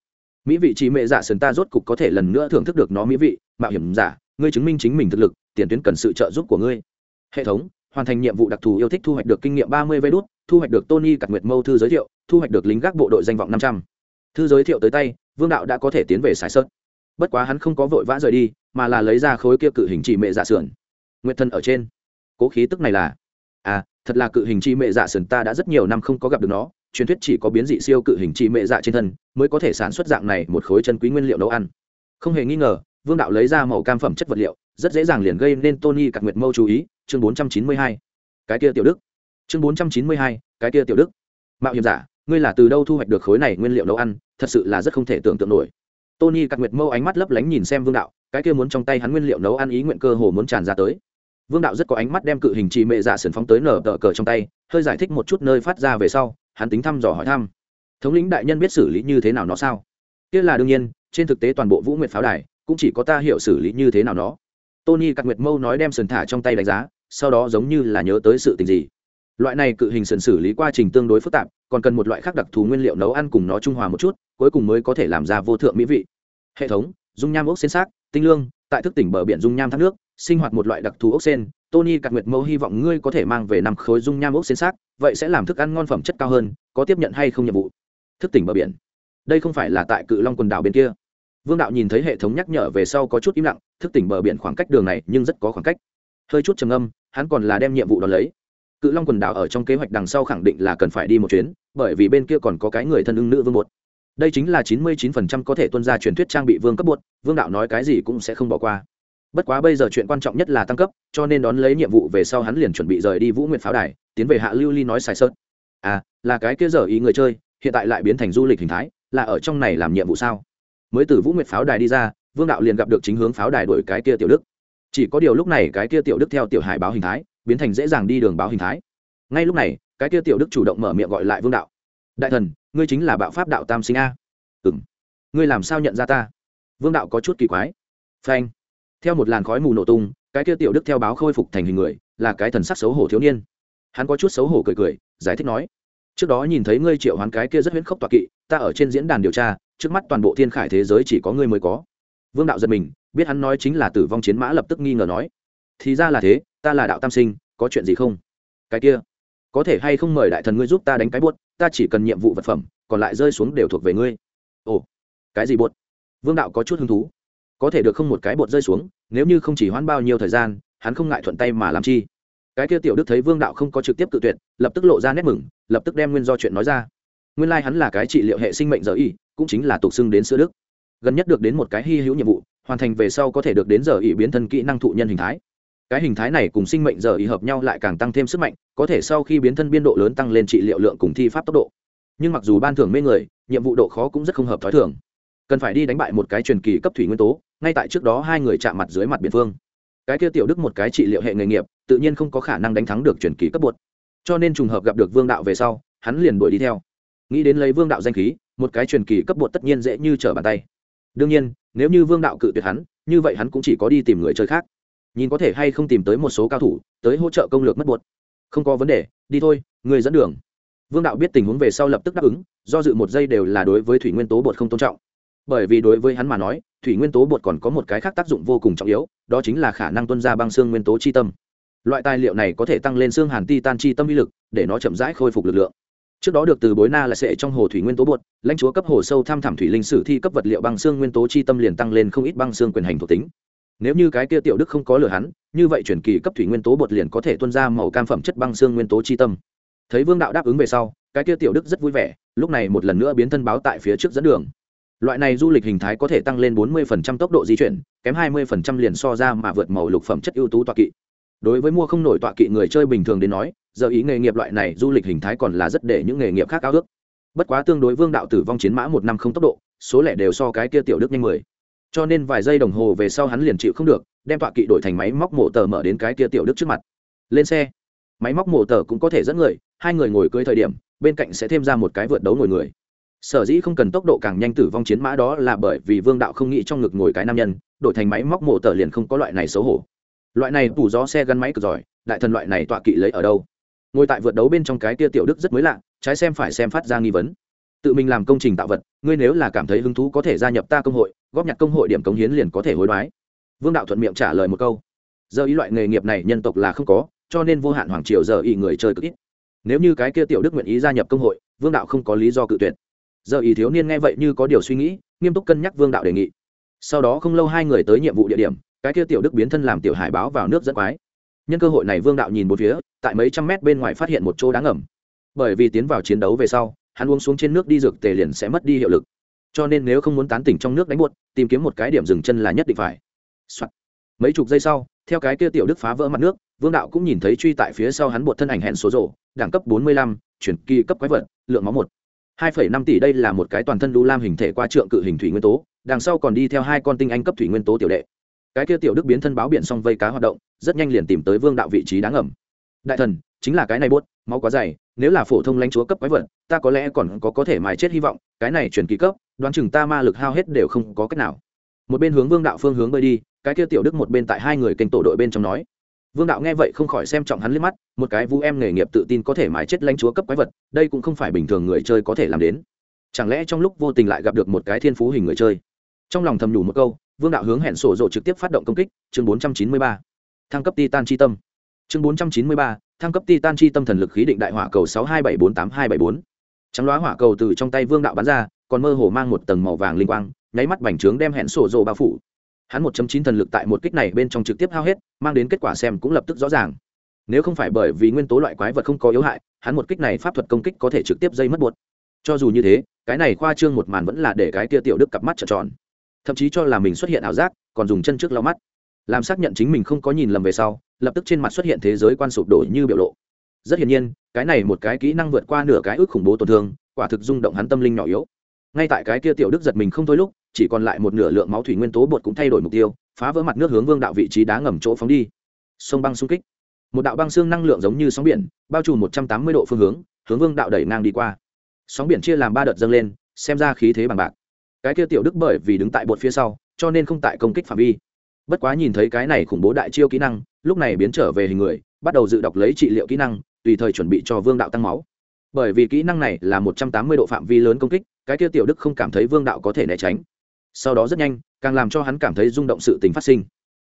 Mỹ vị chỉ mệ dạ sườn ta rốt cục có thể lần nữa thưởng thức được nó mỹ vị. Mạo hiểm giả, ngươi chứng minh chính mình thực lực, tiền tuyến cần sự trợ giúp của ngươi. Hệ thống hoàn thành nhiệm vụ đặc thù yêu thích thu hoạch được kinh nghiệm ba mươi vé đốt thu hoạch được tony cật nguyệt mâu thư giới thiệu, thu hoạch được lính gác bộ đội danh vọng năm trăm. Thư giới thiệu tới tay, vương đạo đã có thể tiến về sài sơn. Bất quá hắn không có vội vã rời đi, mà là lấy ra khối kia cự hình chỉ mệ dạ sườn. Nguyệt thân ở trên. Cố khí tức này là à thật là cự hình chi mệ dạ sườn ta đã rất nhiều năm không có gặp được nó, truyền thuyết chỉ có biến dị siêu cự hình chi mệ dạ trên thân, mới có thể sản xuất dạng này một khối chân quý nguyên liệu nấu ăn. Không hề nghi ngờ, vương đạo lấy ra màu cam phẩm chất vật liệu, rất dễ dàng liền gây nên tony cật nguyệt mâu chú ý chương bốn trăm chín mươi hai, cái kia tiểu đức. chương bốn trăm chín mươi hai, cái kia tiểu đức. mạo hiểm giả, ngươi là từ đâu thu hoạch được khối này nguyên liệu nấu ăn, thật sự là rất không thể tưởng tượng nổi. Tony cát nguyệt mâu ánh mắt lấp lánh nhìn xem vương đạo, cái kia muốn trong tay hắn nguyên liệu nấu ăn ý nguyện cơ hồ muốn tràn ra tới. Vương đạo rất có ánh mắt đem cự hình trì mệ dạ sườn phóng tới nở tờ cờ trong tay, hơi giải thích một chút nơi phát ra về sau, hắn tính thăm dò hỏi thăm. Thống lĩnh đại nhân biết xử lý như thế nào nó sao? Kia là đương nhiên, trên thực tế toàn bộ vũ nguyệt pháo đài, cũng chỉ có ta hiểu xử lý như thế nào nó. Tony cát nguyệt mâu nói đem sườn thả trong tay đánh giá sau đó giống như là nhớ tới sự tình gì. Loại này cự hình sườn xử lý quá trình tương đối phức tạp, còn cần một loại khác đặc thù nguyên liệu nấu ăn cùng nó trung hòa một chút, cuối cùng mới có thể làm ra vô thượng mỹ vị. Hệ thống, dung nham ốc xên xác, tinh lương, tại thức tỉnh bờ biển dung nham thác nước, sinh hoạt một loại đặc thù ốc sen. Tony cạc nguyệt mẫu hy vọng ngươi có thể mang về năm khối dung nham ốc xên xác, vậy sẽ làm thức ăn ngon phẩm chất cao hơn, có tiếp nhận hay không nhiệm vụ? Thức tỉnh bờ biển. Đây không phải là tại cự long quần đảo bên kia. Vương đạo nhìn thấy hệ thống nhắc nhở về sau có chút im lặng, thức tỉnh bờ biển khoảng cách đường này nhưng rất có khoảng cách hơi chút trầm âm hắn còn là đem nhiệm vụ đón lấy. Cự long quần đảo ở trong kế hoạch đằng sau khẳng định là cần phải đi một chuyến, bởi vì bên kia còn có cái người thân ưng nữ vương một đây chính là chín mươi chín phần trăm có thể tuân ra truyền thuyết trang bị vương cấp bột, vương đạo nói cái gì cũng sẽ không bỏ qua. Bất quá bây giờ chuyện quan trọng nhất là tăng cấp, cho nên đón lấy nhiệm vụ về sau hắn liền chuẩn bị rời đi vũ nguyện pháo đài, tiến về hạ lưu ly nói xài sơn à là cái kia giờ ý người chơi, hiện tại lại biến thành du lịch hình thái, là ở trong này làm nhiệm vụ sao? Mới từ vũ nguyệt pháo đài đi ra, vương đạo liền gặp được chính hướng pháo đài đổi cái kia tiểu đức chỉ có điều lúc này cái kia tiểu đức theo tiểu hải báo hình thái, biến thành dễ dàng đi đường báo hình thái. Ngay lúc này, cái kia tiểu đức chủ động mở miệng gọi lại vương đạo. Đại thần, ngươi chính là bạo pháp đạo tam sinh a. Ừ m ngươi làm sao nhận ra ta? Vương đạo có chút kỳ quái. Phanh. Theo một làn khói mù nổ tung, cái kia tiểu đức theo báo khôi phục thành hình người, là cái thần sắc xấu hổ thiếu niên. Hắn có chút xấu hổ cười cười, giải thích nói, trước đó nhìn thấy ngươi triệu hoán cái kia rất huyễn khốc toạc kỵ, ta ở trên diễn đàn điều tra, trước mắt toàn bộ thiên khải thế giới chỉ có ngươi mới có. Vương đạo giật mình biết hắn nói chính là tử vong chiến mã lập tức nghi ngờ nói, thì ra là thế, ta là đạo tam sinh, có chuyện gì không? Cái kia, có thể hay không mời đại thần ngươi giúp ta đánh cái buốt, ta chỉ cần nhiệm vụ vật phẩm, còn lại rơi xuống đều thuộc về ngươi. Ồ, cái gì buốt? Vương đạo có chút hứng thú. Có thể được không một cái bột rơi xuống, nếu như không chỉ hoãn bao nhiêu thời gian, hắn không ngại thuận tay mà làm chi. Cái kia tiểu đức thấy vương đạo không có trực tiếp tự tuyệt, lập tức lộ ra nét mừng, lập tức đem nguyên do chuyện nói ra. Nguyên lai、like、hắn là cái trị liệu hệ sinh mệnh giờ y, cũng chính là tục xưng đến sữa đức. Gần nhất được đến một cái hy hữu nhiệm vụ hoàn thành về sau có thể được đến giờ ý biến thân kỹ năng thụ nhân hình thái. Cái hình thái này cùng sinh mệnh giờ ý hợp nhau lại càng tăng thêm sức mạnh, có thể sau khi biến thân biên độ lớn tăng lên trị liệu lượng cùng thi pháp tốc độ. Nhưng mặc dù ban thưởng mê người, nhiệm vụ độ khó cũng rất không hợp t h ó i thường. Cần phải đi đánh bại một cái truyền kỳ cấp thủy nguyên tố, ngay tại trước đó hai người chạm mặt dưới mặt biển phương cái kia tiểu đức một cái trị liệu hệ nghề nghiệp, tự nhiên không có khả năng đánh thắng được truyền kỳ cấp bột. Cho nên trùng hợp gặp được vương đạo về sau, hắn liền đuổi đi theo. Nghĩ đến lấy vương đạo danh khí, một cái truyền kỳ cấp bột tất nhiên dễ như trở bàn tay. Đương nhiên nếu như vương đạo cự tuyệt hắn, như vậy hắn cũng chỉ có đi tìm người chơi khác. Nhìn có thể hay không tìm tới một số cao thủ, tới hỗ trợ công lược mất buộc. Không có vấn đề, đi thôi, người dẫn đường. Vương đạo biết tình huống về sau lập tức đáp ứng, do dự một giây đều là đối với thủy nguyên tố bột không tôn trọng. Bởi vì đối với hắn mà nói, thủy nguyên tố bột còn có một cái khác tác dụng vô cùng trọng yếu, đó chính là khả năng tuân ra băng xương nguyên tố chi tâm. Loại tài liệu này có thể tăng lên xương hàn ti tan chi tâm uy lực, để nó chậm rãi khôi phục lực lượng trước đó được từ bối na là sẽ trong hồ thủy nguyên tố bột, lãnh chúa cấp hồ sâu tham thảm thủy linh sử thi cấp vật liệu băng xương nguyên tố chi tâm liền tăng lên không ít băng xương quyền hành thuộc tính. Nếu như cái kia tiểu đức không có lừa hắn, như vậy chuyển kỳ cấp thủy nguyên tố bột liền có thể tuân ra màu cam phẩm chất băng xương nguyên tố chi tâm. Thấy vương đạo đáp ứng về sau, cái kia tiểu đức rất vui vẻ, lúc này một lần nữa biến thân báo tại phía trước dẫn đường. Loại này du lịch hình thái có thể tăng lên 40% tốc độ di chuyển, kém 20% liền so ra mà vượt màu lục phẩm chất ưu tú tọa kỵ. Đối với mua không nổi tọa kỵ người chơi bình thường đến nói giờ ý nghề nghiệp loại này du lịch hình thái còn là rất để những nghề nghiệp khác ao ước. Bất quá tương đối vương đạo tử vong chiến mã một năm không tốc độ, số lẻ đều so cái kia tiểu đức nhanh mười. Cho nên vài giây đồng hồ về sau hắn liền chịu không được, đem tọa kỵ đổi thành máy móc mổ tờ mở đến cái kia tiểu đức trước mặt. Lên xe. Máy móc mổ tờ cũng có thể dẫn người, hai người ngồi cưới thời điểm, bên cạnh sẽ thêm ra một cái vượt đấu ngồi người. Sở dĩ không cần tốc độ càng nhanh tử vong chiến mã đó là bởi vì vương đạo không nghĩ trong ngực ngồi cái nam nhân, đổi thành máy móc mổ tờ liền không có loại này xấu hổ. Loại này tủ gió xe gắn máy cực giỏi, đại thần loại này tọa kỵ lấy ở đâu? Ngồi tại vượt đấu bên trong cái tia tiểu đức rất mới lạ, trái xem phải xem phát ra nghi vấn. Tự mình làm công trình tạo vật, ngươi nếu là cảm thấy hứng thú có thể gia nhập ta công hội, góp nhặt công hội điểm cống hiến liền có thể hối đoái. Vương đạo thuận miệng trả lời một câu. Giờ ý loại nghề nghiệp này nhân tộc là không có, cho nên vô hạn hoàng triều giờ ý người chơi cực ít. Nếu như cái kia tiểu đức nguyện ý gia nhập công hội, vương đạo không có lý do cự tuyệt. Giờ ý thiếu niên nghe vậy như có điều suy nghĩ, nghiêm túc cân nhắc vương đạo đề nghị. Sau đó không lâu hai người tới nhiệm vụ địa điểm, cái kia tiểu đức biến thân làm tiểu hải báo vào nước dẫn quái nhân cơ hội này vương đạo nhìn một phía, tại mấy trăm mét bên ngoài phát hiện một chỗ đáng ẩm bởi vì tiến vào chiến đấu về sau, hắn uống xuống trên nước đi dược tề liền sẽ mất đi hiệu lực. Cho nên nếu không muốn tán tỉnh trong nước đánh buột, tìm kiếm một cái điểm dừng chân là nhất định phải、Soạn. mấy chục giây sau, theo cái kia tiểu đức phá vỡ mặt nước, vương đạo cũng nhìn thấy truy tại phía sau hắn bột thân ảnh hẹn số rộ đẳng cấp bốn mươi lăm, chuyển kỳ cấp quái vật, lượng máu một. Hai phẩy năm tỷ đây là một cái toàn thân đu lam hình thể qua trượng cự hình thủy nguyên tố, đằng sau còn đi theo hai con tinh anh cấp thủy nguyên tố tiểu đệ cái kia tiểu đức biến thân báo biển xong vây cá hoạt động, rất nhanh liền tìm tới vương đạo vị trí đáng ẩm đại thần, chính là cái này bốt máu quá dày, nếu là phổ thông lãnh chúa cấp quái vật, ta có lẽ còn có có thể mài chết hy vọng, cái này chuyển kỳ cấp, đoán chừng ta ma lực hao hết đều không có cách nào. Một bên hướng vương đạo phương hướng bơi đi, cái kia tiểu đức một bên tại hai người kênh tổ đội bên trong nói. Vương đạo nghe vậy không khỏi xem trọng hắn liếc mắt, một cái vũ em nghề nghiệp tự tin có thể mài chết lãnh chúa cấp quái vật, đây cũng không phải bình thường người chơi có thể làm đến. Chẳng lẽ trong lúc vô tình lại gặp được một cái thiên phú hình người chơi? Trong lòng thầm nhủ một câu vương đạo hướng hẹn sổ rộ trực tiếp phát động công kích chương 493. thăng cấp titan chi tâm. Chương 493, thăng cấp titan chi tâm thần lực khí định đại hỏa cầu 62748274. trắng loá hỏa cầu từ trong tay vương đạo bắn ra còn mơ hồ mang một tầng màu vàng linh quang nháy mắt bành trướng đem hẹn sổ rộ bao phủ. Hắn 1.9 thần lực tại một kích này bên trong trực tiếp hao hết mang đến kết quả xem cũng lập tức rõ ràng. Nếu không phải bởi vì nguyên tố loại quái vật không có yếu hại hắn một kích này pháp thuật công kích có thể trực tiếp dây mất buột cho dù như thế cái này khoa trương một màn vẫn là để cái kia tiểu đức cặp mắt trợn tròn thậm chí cho là mình xuất hiện ảo giác, còn dùng chân trước lau mắt. Làm xác nhận chính mình không có nhìn lầm về sau, lập tức trên mặt xuất hiện thế giới quan sụp đổ như biểu lộ. Rất hiển nhiên, cái này một cái kỹ năng vượt qua nửa cái ước khủng bố tổn thương, quả thực rung động hắn tâm linh nhỏ yếu. Ngay tại cái kia tiểu đức giật mình không thôi lúc, chỉ còn lại một nửa lượng máu thủy nguyên tố bột cũng thay đổi mục tiêu, phá vỡ mặt nước hướng vương đạo vị trí đá ngầm chỗ phóng đi. Sông băng xung kích. Một đạo băng xương năng lượng giống như sóng biển, bao trùm một trăm tám mươi độ phương hướng hướng vương đạo đẩy ngang đi qua. Sóng biển chia làm ba đợt dâng lên, xem ra khí thế bằng bạc cái kia tiểu đức bởi vì đứng tại bột phía sau, cho nên không tại công kích phạm vi. Bất quá nhìn thấy cái này khủng bố đại chiêu kỹ năng, lúc này biến trở về hình người, bắt đầu dự đọc lấy trị liệu kỹ năng, tùy thời chuẩn bị cho vương đạo tăng máu. Bởi vì kỹ năng này là một trăm tám mươi độ phạm vi lớn công kích, cái kia tiểu đức không cảm thấy vương đạo có thể né tránh. Sau đó rất nhanh, càng làm cho hắn cảm thấy rung động sự tình phát sinh.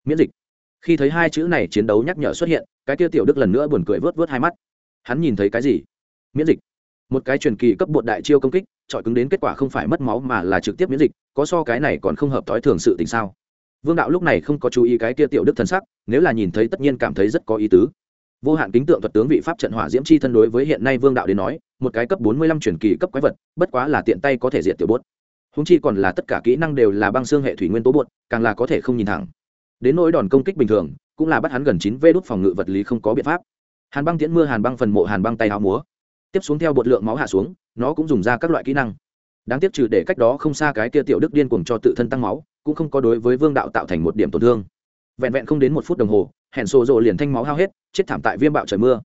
Miễn dịch. Khi thấy hai chữ này chiến đấu nhắc nhở xuất hiện, cái kia tiểu đức lần nữa buồn cười vớt vớt hai mắt. Hắn nhìn thấy cái gì? Miễn dịch. Một cái truyền kỳ cấp bột đại chiêu công kích trọi cứng đến kết quả không phải mất máu mà là trực tiếp miễn dịch, có so cái này còn không hợp thói thường sự tình sao? Vương đạo lúc này không có chú ý cái kia tiểu đức thần sắc, nếu là nhìn thấy tất nhiên cảm thấy rất có ý tứ. Vô hạn kính tượng thuật tướng vị pháp trận hỏa diễm chi thân đối với hiện nay vương đạo đến nói, một cái cấp bốn mươi lăm truyền kỳ cấp quái vật, bất quá là tiện tay có thể diệt tiểu bốt húng chi còn là tất cả kỹ năng đều là băng xương hệ thủy nguyên tố bột, càng là có thể không nhìn thẳng. Đến nỗi đòn công kích bình thường, cũng là bắt hắn gần chín vê đốt phòng ngự vật lý không có biện pháp. Hàn băng tiễn mưa, hàn băng phần mộ, hàn băng tay áo múa tiếp xuống theo bột lượng máu hạ xuống, nó cũng dùng ra các loại kỹ năng. Đáng tiếc trừ để cách đó không xa cái kia tiểu đức điên cuồng cho tự thân tăng máu, cũng không có đối với vương đạo tạo thành một điểm tổn thương. Vẹn vẹn không đến một phút đồng hồ hẹn xô rộ liền thanh máu hao hết, chết thảm tại viêm bạo trời mưa.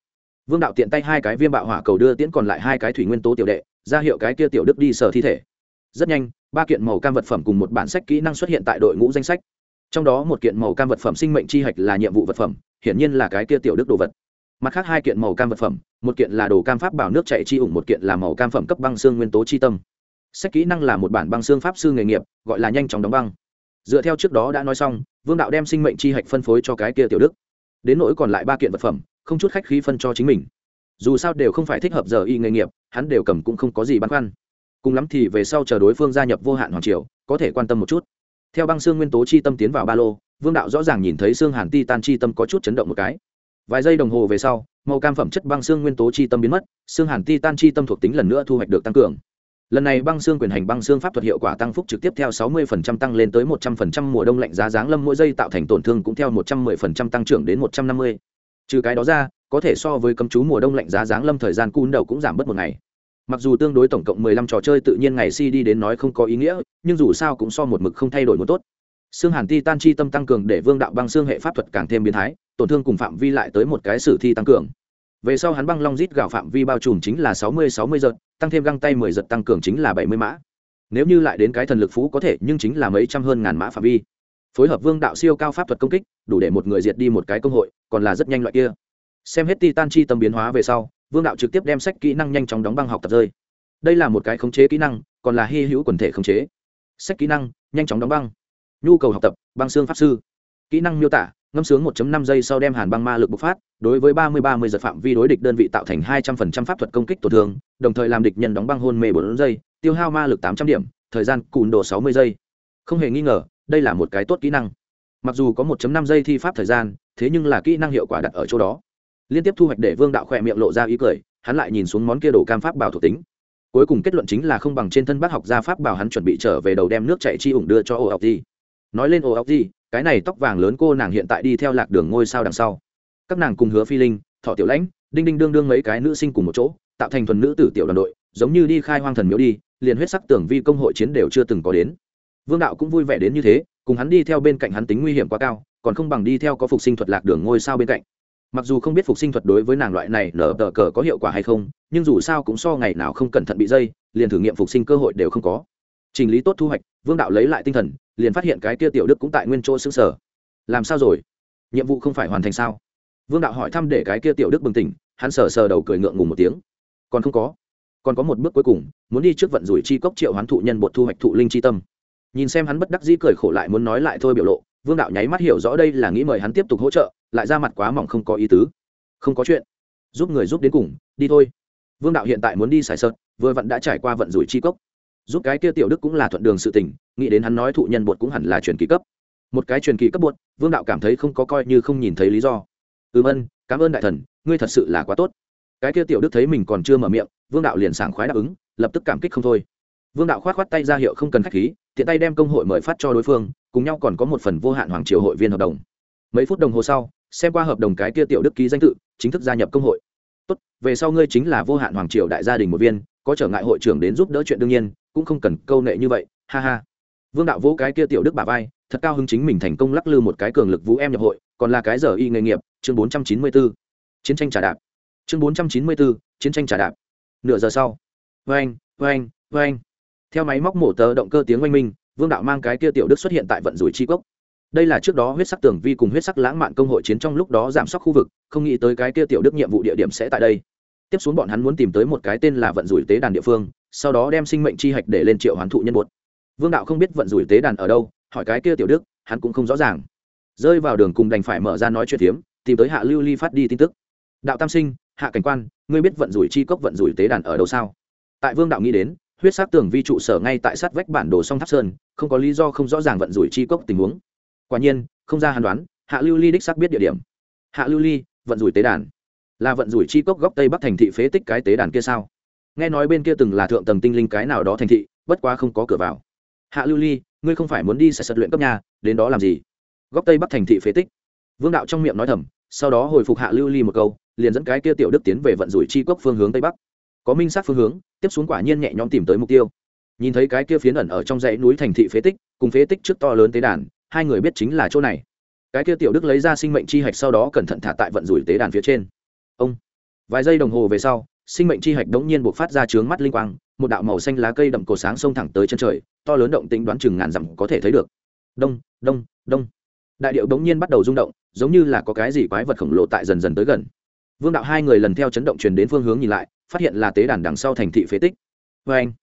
Vương đạo tiện tay hai cái viêm bạo hỏa cầu đưa tiễn còn lại hai cái thủy nguyên tố tiểu đệ, ra hiệu cái kia tiểu đức đi sở thi thể. Rất nhanh, ba kiện màu cam vật phẩm cùng một bản sách kỹ năng xuất hiện tại đội ngũ danh sách. Trong đó một kiện màu cam vật phẩm sinh mệnh chi hạch là nhiệm vụ vật phẩm, hiển nhiên là cái kia tiểu đức đồ vật mặt khác hai kiện màu cam vật phẩm, một kiện là đồ cam pháp bảo nước chạy chi ủng, một kiện là màu cam phẩm cấp băng xương nguyên tố chi tâm. Sách kỹ năng là một bản băng xương pháp sư nghề nghiệp, gọi là nhanh chóng đóng băng. Dựa theo trước đó đã nói xong, vương đạo đem sinh mệnh chi hạch phân phối cho cái kia tiểu đức. Đến nỗi còn lại ba kiện vật phẩm, không chút khách khí phân cho chính mình. Dù sao đều không phải thích hợp giờ y nghề nghiệp, hắn đều cầm cũng không có gì băn khoăn. Cùng lắm thì về sau chờ đối phương gia nhập vô hạn hoàng triều, có thể quan tâm một chút. Theo băng xương nguyên tố chi tâm tiến vào ba lô, vương đạo rõ ràng nhìn thấy xương hàn ti tan chi tâm có chút chấn động một cái vài giây đồng hồ về sau, màu cam phẩm chất băng xương nguyên tố chi tâm biến mất, xương hàn ti tan chi tâm thuộc tính lần nữa thu hoạch được tăng cường. Lần này băng xương quyền hành băng xương pháp thuật hiệu quả tăng phúc trực tiếp theo 60% tăng lên tới 100% mùa đông lạnh giá giáng lâm mỗi giây tạo thành tổn thương cũng theo 110% tăng trưởng đến 150. trừ cái đó ra, có thể so với cấm chú mùa đông lạnh giá giáng lâm thời gian cun đầu cũng giảm bớt một ngày. Mặc dù tương đối tổng cộng 15 trò chơi tự nhiên ngày si đi đến nói không có ý nghĩa, nhưng dù sao cũng so một mực không thay đổi một tốt xương hàn ti tan chi tâm tăng cường để vương đạo băng xương hệ pháp thuật càng thêm biến thái, tổn thương cùng phạm vi lại tới một cái sử thi tăng cường. Về sau hắn băng long rít gạo phạm vi bao trùm chính là sáu mươi sáu mươi giật, tăng thêm găng tay mười giật tăng cường chính là bảy mươi mã. Nếu như lại đến cái thần lực phú có thể, nhưng chính là mấy trăm hơn ngàn mã phạm vi. Phối hợp vương đạo siêu cao pháp thuật công kích, đủ để một người diệt đi một cái công hội, còn là rất nhanh loại kia. Xem hết Ti Tan chi tâm biến hóa về sau, vương đạo trực tiếp đem sách kỹ năng nhanh chóng đóng băng học tập rơi. Đây là một cái khống chế kỹ năng, còn là hy hữu quần thể khống chế. Sách kỹ năng, nhanh chóng đóng băng nhu cầu học tập, băng xương pháp sư. Kỹ năng miêu tả, ngâm sướng 1.5 giây sau đem hàn băng ma lực bộc phát, đối với 30-30 giật phạm vi đối địch đơn vị tạo thành 200% pháp thuật công kích tổn thương, đồng thời làm địch nhân đóng băng hôn mê 4 giây, tiêu hao ma lực 800 điểm, thời gian cùn độ 60 giây. Không hề nghi ngờ, đây là một cái tốt kỹ năng. Mặc dù có 1.5 giây thi pháp thời gian, thế nhưng là kỹ năng hiệu quả đặt ở chỗ đó. Liên tiếp thu hoạch để vương đạo khỏe miệng lộ ra ý cười, hắn lại nhìn xuống món kia đồ cam pháp bảo thuộc tính. Cuối cùng kết luận chính là không bằng trên thân bác học gia pháp bảo hắn chuẩn bị trở về đầu đem nước chạy chi ủng đưa cho ổ học gì nói lên ồ học gì, cái này tóc vàng lớn cô nàng hiện tại đi theo lạc đường ngôi sao đằng sau. Các nàng cùng hứa phi linh, thọ tiểu lãnh, đinh đinh đương đương mấy cái nữ sinh cùng một chỗ, tạo thành thuần nữ tử tiểu đoàn đội, giống như đi khai hoang thần miếu đi, liền huyết sắc tưởng vi công hội chiến đều chưa từng có đến. Vương đạo cũng vui vẻ đến như thế, cùng hắn đi theo bên cạnh hắn tính nguy hiểm quá cao, còn không bằng đi theo có phục sinh thuật lạc đường ngôi sao bên cạnh. Mặc dù không biết phục sinh thuật đối với nàng loại này nở tờ cờ có hiệu quả hay không, nhưng dù sao cũng so ngày nào không cẩn thận bị dây, liền thử nghiệm phục sinh cơ hội đều không có. Trình lý tốt thu hoạch, vương đạo lấy lại tinh thần liền phát hiện cái kia tiểu đức cũng tại nguyên chỗ xứng sở. Làm sao rồi? Nhiệm vụ không phải hoàn thành sao? Vương đạo hỏi thăm để cái kia tiểu đức bừng tỉnh, hắn sờ sờ đầu cười ngượng ngùng một tiếng. Còn không có. Còn có một bước cuối cùng, muốn đi trước vận rủi chi cốc triệu hoán thụ nhân bột thu hoạch thụ linh chi tâm. Nhìn xem hắn bất đắc dĩ cười khổ lại muốn nói lại thôi biểu lộ, vương đạo nháy mắt hiểu rõ đây là nghĩ mời hắn tiếp tục hỗ trợ, lại ra mặt quá mỏng không có ý tứ. Không có chuyện. Giúp người giúp đến cùng, đi thôi. Vương đạo hiện tại muốn đi xài sơn vừa vặn đã trải qua vận rủi chi cốc giúp cái kia tiểu đức cũng là thuận đường sự tình, nghĩ đến hắn nói thụ nhân bột cũng hẳn là truyền kỳ cấp. Một cái truyền kỳ cấp bột vương đạo cảm thấy không có coi như không nhìn thấy lý do. Ừm ân, cảm ơn đại thần, ngươi thật sự là quá tốt. Cái kia tiểu đức thấy mình còn chưa mở miệng, vương đạo liền sảng khoái đáp ứng, lập tức cảm kích không thôi. Vương đạo khoát khoát tay ra hiệu không cần khách khí, tiện tay đem công hội mời phát cho đối phương, cùng nhau còn có một phần vô hạn hoàng triều hội viên hợp đồng. Mấy phút đồng hồ sau, xem qua hợp đồng cái kia tiểu đức ký danh tự, chính thức gia nhập công hội. Tốt, về sau ngươi chính là vô hạn hoàng triều đại gia đình một viên, có trở ngại hội trưởng đến giúp đỡ chuyện đương nhiên cũng không cần câu nệ như vậy ha ha. Vương đạo vỗ cái kia tiểu đức bà vai thật cao hứng chính mình thành công lắc lư một cái cường lực vũ em nhập hội còn là cái giờ y nghề nghiệp chương bốn trăm chín mươi 494. chiến tranh trả đạp. Chương bốn trăm chín mươi 494, chiến tranh trả đạp. Nửa giờ sau. Vang vang vang theo máy móc mổ tờ động cơ tiếng oanh minh vương đạo mang cái kia tiểu đức xuất hiện tại vận rủi chi cốc. Đây là trước đó huyết sắc tường vi cùng huyết sắc lãng mạn công hội chiến trong lúc đó giảm sóc khu vực không nghĩ tới cái kia tiểu đức nhiệm vụ địa điểm sẽ tại đây. Tiếp xuống bọn hắn muốn tìm tới một cái tên là vận rủi tế đàn địa phương sau đó đem sinh mệnh chi hạch để lên triệu hoán thụ nhân bột. Vương đạo không biết vận rủi tế đàn ở đâu, hỏi cái kia tiểu đức, hắn cũng không rõ ràng. Rơi vào đường cùng đành phải mở ra nói chuyện phiếm tìm tới hạ lưu ly phát đi tin tức. Đạo tam sinh, hạ cảnh quan, ngươi biết vận rủi chi cốc vận rủi tế đàn ở đâu sao? Tại vương đạo nghĩ đến, huyết sát tường vi trụ sở ngay tại sát vách bản đồ song tháp sơn, không có lý do không rõ ràng vận rủi chi cốc tình huống. Quả nhiên, không ra hàn đoán, hạ lưu ly đích xác biết địa điểm. Hạ lưu ly, vận rủi tế đàn. Là vận rủi chi cốc góc tây bắc thành thị phế tích cái tế đàn kia sao? Nghe nói bên kia từng là thượng tầng tinh linh cái nào đó thành thị, bất quá không có cửa vào. Hạ lưu ly, ngươi không phải muốn đi sẽ sật luyện cấp nhà đến đó làm gì? Góc tây bắc thành thị phế tích. Vương đạo trong miệng nói thầm, sau đó hồi phục hạ lưu ly một câu, liền dẫn cái kia tiểu đức tiến về vận rủi chi cốc phương hướng tây bắc. Có minh sát phương hướng, tiếp xuống quả nhiên nhẹ nhõm tìm tới mục tiêu. Nhìn thấy cái kia phiến ẩn ở trong dãy núi thành thị phế tích, cùng phế tích trước to lớn tế đàn, hai người biết chính là chỗ này. Cái kia tiểu đức lấy ra sinh mệnh chi hạch sau đó cẩn thận thả tại vận rủi tế đàn phía trên. Ông, vài giây đồng hồ về sau sinh mệnh chi hạch đống nhiên buộc phát ra trướng mắt linh quang một đạo màu xanh lá cây đậm cổ sáng xông thẳng tới chân trời to lớn động tĩnh đoán chừng ngàn dặm có thể thấy được. Đông đông đông. Đại điệu đống nhiên bắt đầu rung động giống như là có cái gì quái vật khổng lồ tại dần dần tới gần. Vương đạo hai người lần theo chấn động truyền đến phương hướng nhìn lại phát hiện là tế đàn đằng sau thành thị phế tích. Vê anh.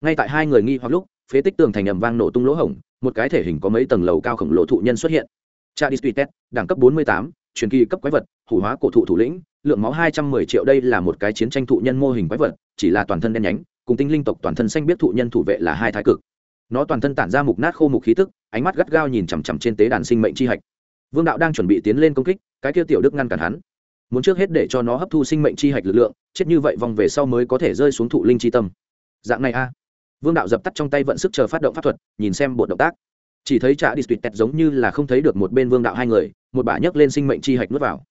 Ngay tại hai người nghi hoặc lúc phế tích tường thành ầm vang nổ tung lỗ hổng một cái thể hình có mấy tầng lầu cao khổng lồ thụ nhân xuất hiện. Cha distritet đẳng cấp 48, truyền kỳ cấp quái vật hủ hóa cổ thụ thủ lĩnh lượng máu 210 triệu đây là một cái chiến tranh thụ nhân mô hình quái vật, chỉ là toàn thân đen nhánh, cùng tinh linh tộc toàn thân xanh biết thụ nhân thủ vệ là hai thái cực. Nó toàn thân tản ra mục nát khô mục khí tức, ánh mắt gắt gao nhìn chằm chằm trên tế đàn sinh mệnh chi hạch. Vương đạo đang chuẩn bị tiến lên công kích, cái kia tiểu đức ngăn cản hắn. Muốn trước hết để cho nó hấp thu sinh mệnh chi hạch lực lượng, chết như vậy vòng về sau mới có thể rơi xuống thụ linh chi tâm. Dạng này a. Vương đạo dập tắt trong tay vận sức chờ phát động pháp thuật, nhìn xem bộ động tác. Chỉ thấy trả đi tuyệt tẹt giống như là không thấy được một bên vương đạo hai người, một bả nhấc lên sinh mệnh chi hạch nuốt vào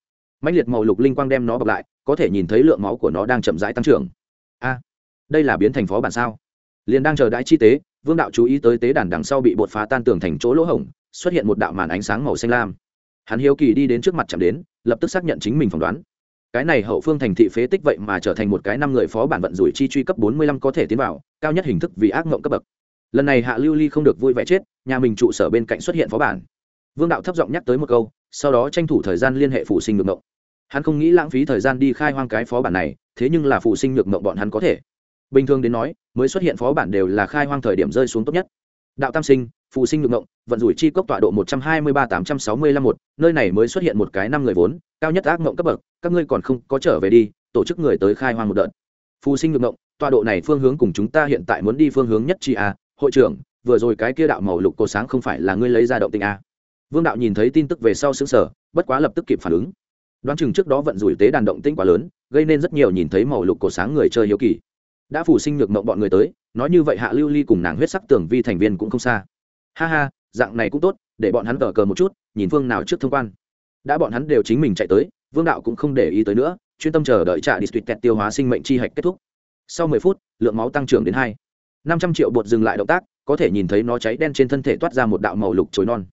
mãnh liệt màu lục linh quang đem nó bọc lại, có thể nhìn thấy lượng máu của nó đang chậm rãi tăng trưởng. A, đây là biến thành phó bản sao? Liền đang chờ đãi chi tế, vương đạo chú ý tới tế đàn đằng sau bị bột phá tan tường thành chỗ lỗ hổng, xuất hiện một đạo màn ánh sáng màu xanh lam. Hắn hiếu kỳ đi đến trước mặt chạm đến, lập tức xác nhận chính mình phỏng đoán. Cái này hậu phương thành thị phế tích vậy mà trở thành một cái năm người phó bản vận rủi chi truy cấp bốn mươi lăm có thể tiến vào, cao nhất hình thức vì ác mộng cấp bậc. Lần này hạ lưu ly không được vui vẻ chết, nhà mình trụ sở bên cạnh xuất hiện phó bản. Vương đạo thấp giọng nhắc tới một câu, sau đó tranh thủ thời gian liên hệ phụ sinh ngược mộng hắn không nghĩ lãng phí thời gian đi khai hoang cái phó bản này, thế nhưng là phụ sinh ngược mộng bọn hắn có thể. Bình thường đến nói, mới xuất hiện phó bản đều là khai hoang thời điểm rơi xuống tốt nhất. Đạo tam sinh, phụ sinh ngược mộng, vận rủi chi cốc tọa độ một trăm hai mươi ba tám trăm sáu mươi lăm một, nơi này mới xuất hiện một cái năm người vốn, cao nhất ác mộng cấp bậc, các ngươi còn không có trở về đi, tổ chức người tới khai hoang một đợt. Phụ sinh ngược mộng, tọa độ này phương hướng cùng chúng ta hiện tại muốn đi phương hướng nhất chi a hội trưởng, vừa rồi cái kia đạo màu lục cổ sáng không phải là ngươi lấy ra động tình a à. vương đạo nhìn thấy tin tức về sau xứng sở bất quá lập tức kịp phản ứng đoán chừng trước đó vận rủi tế đàn động tinh quá lớn, gây nên rất nhiều nhìn thấy màu lục cổ sáng người chơi hiếu kỳ. Đã phủ sinh nhược mộng bọn người tới, nói như vậy hạ lưu ly cùng nàng huyết sắc tưởng vi thành viên cũng không xa. Ha ha, dạng này cũng tốt, để bọn hắn tờ cờ một chút, nhìn phương nào trước thông quan. Đã bọn hắn đều chính mình chạy tới, vương đạo cũng không để ý tới nữa, chuyên tâm chờ đợi trạ đi tuyệt tẹt tiêu hóa sinh mệnh chi hạch kết thúc. Sau mười phút, lượng máu tăng trưởng đến hai. Năm trăm triệu bột dừng lại động tác, có thể nhìn thấy nó cháy đen trên thân thể toát ra một đạo màu lục chối non.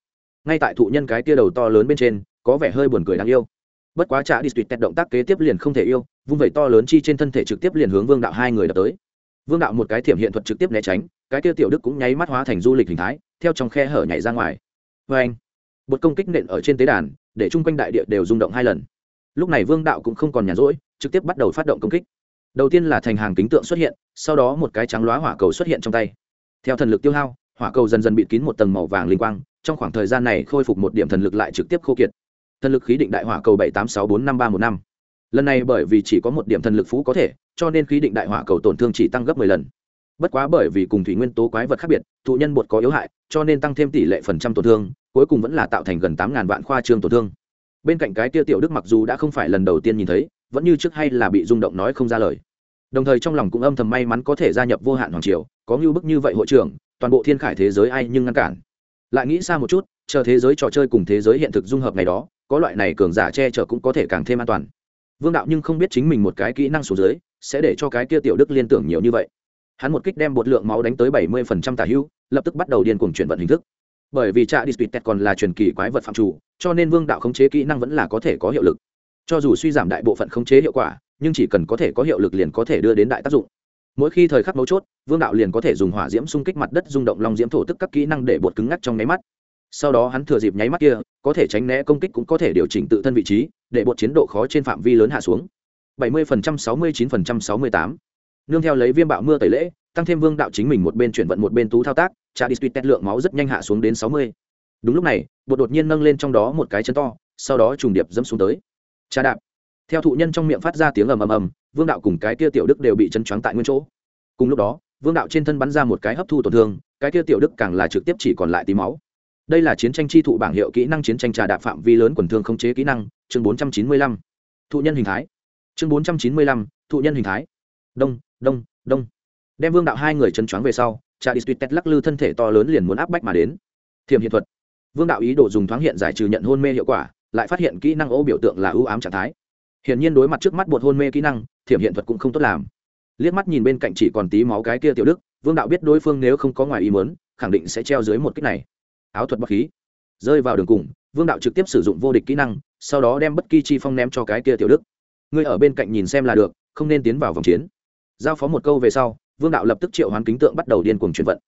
Ngay tại thụ nhân cái tia đầu to lớn bên trên, có vẻ hơi buồn cười đáng yêu bất quá trả đi tuyệt tẹt động tác kế tiếp liền không thể yêu, vung vẩy to lớn chi trên thân thể trực tiếp liền hướng vương đạo hai người đập tới. Vương đạo một cái thiểm hiện thuật trực tiếp né tránh, cái kia tiểu đức cũng nháy mắt hóa thành du lịch hình thái, theo trong khe hở nhảy ra ngoài. Vê anh một công kích nện ở trên tế đàn, để chung quanh đại địa đều rung động hai lần. Lúc này vương đạo cũng không còn nhàn rỗi, trực tiếp bắt đầu phát động công kích. Đầu tiên là thành hàng kính tượng xuất hiện, sau đó một cái trắng loá hỏa cầu xuất hiện trong tay. Theo thần lực tiêu hao, hỏa cầu dần dần bịt kín một tầng màu vàng linh quang, trong khoảng thời gian này khôi phục một điểm thần lực lại trực tiếp khô kiệt thần lực khí định đại hỏa cầu bảy tám sáu bốn năm ba một năm. Lần này bởi vì chỉ có một điểm thần lực phú có thể, cho nên khí định đại hỏa cầu tổn thương chỉ tăng gấp m ộ ư ơ i lần. Bất quá bởi vì cùng thủy nguyên tố quái vật khác biệt, thụ nhân bột có yếu hại, cho nên tăng thêm tỷ lệ phần trăm tổn thương, cuối cùng vẫn là tạo thành gần tám ngàn vạn khoa trương tổn thương. Bên cạnh cái tia tiểu đức mặc dù đã không phải lần đầu tiên nhìn thấy, vẫn như trước hay là bị rung động nói không ra lời. Đồng thời trong lòng cũng âm thầm may mắn có thể gia nhập vô hạn hoàng triều, có ngưu bức như vậy hội trưởng, toàn bộ thiên khải thế giới ai nhưng ngăn cản. Lại nghĩ xa một chút, chờ thế giới trò chơi cùng thế giới hiện thực dung hợp ngày đó có loại này cường giả che chở cũng có thể càng thêm an toàn. Vương đạo nhưng không biết chính mình một cái kỹ năng số dưới sẽ để cho cái kia tiểu đức liên tưởng nhiều như vậy. Hắn một kích đem bột lượng máu đánh tới bảy mươi phần trăm tả hữu lập tức bắt đầu điên cuồng chuyển vận hình thức. Bởi vì trạ dispitet còn là truyền kỳ quái vật phạm chủ, cho nên vương đạo khống chế kỹ năng vẫn là có thể có hiệu lực. Cho dù suy giảm đại bộ phận khống chế hiệu quả, nhưng chỉ cần có thể có hiệu lực liền có thể đưa đến đại tác dụng. Mỗi khi thời khắc mấu chốt, vương đạo liền có thể dùng hỏa diễm xung kích mặt đất rung động long diễm thổ tức các kỹ năng để bột cứng ngắc trong nháy mắt sau đó hắn thừa dịp nháy mắt kia, có thể tránh né công kích cũng có thể điều chỉnh tự thân vị trí, để bột chiến độ khó trên phạm vi lớn hạ xuống. 70% 69% 68. nương theo lấy viêm bạo mưa tẩy lễ, tăng thêm vương đạo chính mình một bên chuyển vận một bên tú thao tác trả đi tuyết lượng máu rất nhanh hạ xuống đến 60. đúng lúc này bột đột nhiên nâng lên trong đó một cái chân to, sau đó trùng điệp dẫm xuống tới. Trà đạp. Theo thụ nhân trong miệng phát ra tiếng ầm ầm ầm, vương đạo cùng cái kia tiểu đức đều bị chân choáng tại nguyên chỗ. Cùng lúc đó, vương đạo trên thân bắn ra một cái hấp thu tổn thương, cái kia tiểu đức càng là trực tiếp chỉ còn lại tí máu đây là chiến tranh chi thụ bảng hiệu kỹ năng chiến tranh trà đạp phạm vi lớn quần thương khống chế kỹ năng, chương bốn trăm chín mươi lăm. Thụ nhân hình thái. Chương bốn trăm chín mươi lăm, thụ nhân hình thái. Đông đông đông. Đem vương đạo hai người chân choáng về sau, trà đi tuyệt lắc lư thân thể to lớn liền muốn áp bách mà đến. Thiềm hiện thuật. Vương đạo ý đồ dùng thoáng hiện giải trừ nhận hôn mê hiệu quả, lại phát hiện kỹ năng ô biểu tượng là ưu ám trạng thái. Hiển nhiên đối mặt trước mắt bột hôn mê kỹ năng, thiểm hiện thuật cũng không tốt làm. Liếc mắt nhìn bên cạnh chỉ còn tí máu cái kia tiểu đức, vương đạo biết đối phương nếu không có ngoài ý muốn, khẳng định sẽ treo dưới một kích này áo thuật bắc khí. Rơi vào đường cùng, vương đạo trực tiếp sử dụng vô địch kỹ năng, sau đó đem bất kỳ chi phong ném cho cái kia tiểu đức. Ngươi ở bên cạnh nhìn xem là được, không nên tiến vào vòng chiến. Giao phó một câu về sau, vương đạo lập tức triệu hoán kính tượng bắt đầu điên cuồng chuyển vận.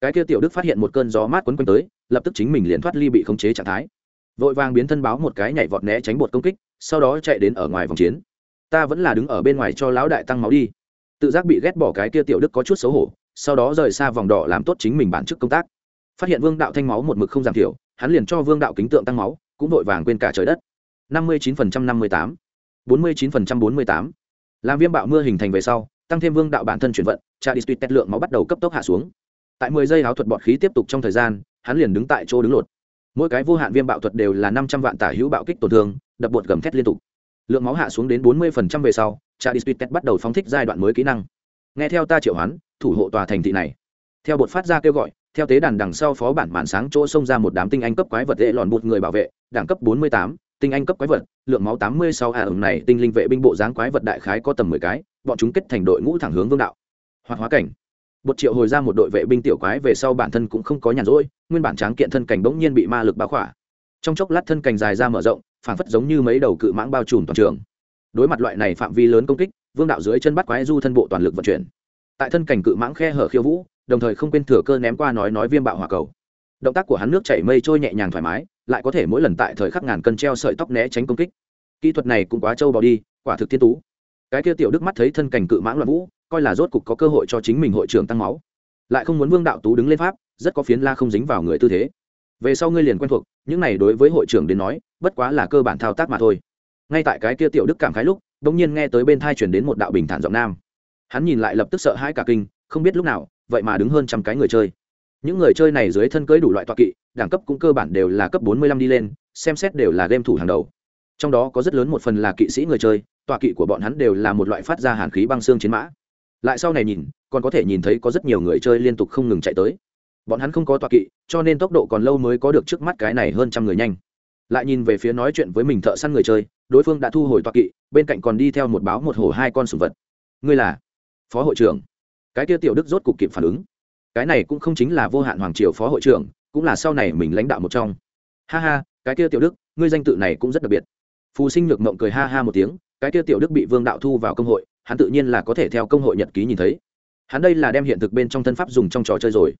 Cái kia tiểu đức phát hiện một cơn gió mát quấn quanh tới, lập tức chính mình liền thoát ly bị khống chế trạng thái. Vội vàng biến thân báo một cái nhảy vọt né tránh bột công kích, sau đó chạy đến ở ngoài vòng chiến. Ta vẫn là đứng ở bên ngoài cho lão đại tăng máu đi. Tự giác bị ghét bỏ cái kia tiểu đức có chút xấu hổ, sau đó rời xa vòng đỏ làm tốt chính mình bản chức công tác phát hiện vương đạo thanh máu một mực không giảm thiểu, hắn liền cho vương đạo kính tượng tăng máu, cũng vội vàng quên cả trời đất. năm mươi chín phần trăm năm mươi tám, bốn mươi chín phần trăm bốn mươi tám. Làm viêm bạo mưa hình thành về sau, tăng thêm vương đạo bản thân chuyển vận trà đi suy tét lượng máu bắt đầu cấp tốc hạ xuống. Tại mười giây áo thuật bọt khí tiếp tục trong thời gian, hắn liền đứng tại chỗ đứng lột. Mỗi cái vô hạn viêm bạo thuật đều là năm trăm vạn tả hữu bạo kích tổn thương, đập bột gầm thét liên tục. Lượng máu hạ xuống đến bốn mươi phần trăm về sau trà đi tuyệt bắt đầu phóng thích giai đoạn mới kỹ năng. Nghe theo ta triệu hoán, thủ hộ tòa thành thị này. Theo bột phát ra kêu gọi theo tế đàn đằng sau phó bản màn sáng chỗ xông ra một đám tinh anh cấp quái vật dễ lòn bụt người bảo vệ, đẳng cấp bốn mươi tám, tinh anh cấp quái vật, lượng máu tám mươi sáu à, ả này, tinh linh vệ binh bộ dáng quái vật đại khái có tầm mười cái, bọn chúng kết thành đội ngũ thẳng hướng vương đạo. Hoạt hóa cảnh. Bột triệu hồi ra một đội vệ binh tiểu quái về sau bản thân cũng không có nhàn rỗi, nguyên bản tráng kiện thân cảnh bỗng nhiên bị ma lực báo khỏa. Trong chốc lát thân cảnh dài ra mở rộng phản phất giống như mấy đầu cự mãng bao trùm toàn trường. Đối mặt loại này phạm vi lớn công kích, vương đạo dưới chân bắt quái du thân bộ toàn lực vận chuyển. Tại thân cảnh cự mãng khe hở khiêu vũ đồng thời không quên thừa cơ ném qua nói nói viêm bạo hỏa cầu. Động tác của hắn nước chảy mây trôi nhẹ nhàng thoải mái, lại có thể mỗi lần tại thời khắc ngàn cân treo sợi tóc né tránh công kích. Kỹ thuật này cũng quá trâu bò đi, quả thực thiên tú. Cái kia tiểu đức mắt thấy thân cảnh cự mãng loạn vũ, coi là rốt cục có cơ hội cho chính mình hội trưởng tăng máu. Lại không muốn vương đạo tú đứng lên pháp, rất có phiến la không dính vào người tư thế. Về sau ngươi liền quen thuộc, những này đối với hội trưởng đến nói, bất quá là cơ bản thao tác mà thôi. Ngay tại cái kia tiểu đức cảm khái lúc đ ỗ n g nhiên nghe tới bên thai chuyển đến một đạo bình thản giọng nam. Hắn nhìn lại lập tức sợ hãi cả kinh, không biết lúc nào vậy mà đứng hơn trăm cái người chơi. Những người chơi này dưới thân cưới đủ loại toa kỵ, đẳng cấp cũng cơ bản đều là cấp bốn mươi lăm đi lên, xem xét đều là game thủ hàng đầu. Trong đó có rất lớn một phần là kỵ sĩ người chơi, tọa kỵ của bọn hắn đều là một loại phát ra hàn khí băng xương chiến mã. Lại sau này nhìn, còn có thể nhìn thấy có rất nhiều người chơi liên tục không ngừng chạy tới. Bọn hắn không có tọa kỵ, cho nên tốc độ còn lâu mới có được trước mắt cái này hơn trăm người nhanh. Lại nhìn về phía nói chuyện với mình thợ săn người chơi, đối phương đã thu hồi tọa kỵ, bên cạnh còn đi theo một báo một hổ hai con sùng vật. Ngươi là phó hội trưởng cái kia tiểu đức rốt cục kịp phản ứng. Cái này cũng không chính là vô hạn hoàng triều phó hội trưởng, cũng là sau này mình lãnh đạo một trong. Ha ha, cái kia tiểu đức, ngươi danh tự này cũng rất đặc biệt. Phù sinh nhược mộng cười ha ha một tiếng, cái kia tiểu đức bị vương đạo thu vào công hội, hắn tự nhiên là có thể theo công hội nhật ký nhìn thấy. Hắn đây là đem hiện thực bên trong thân pháp dùng trong trò chơi rồi.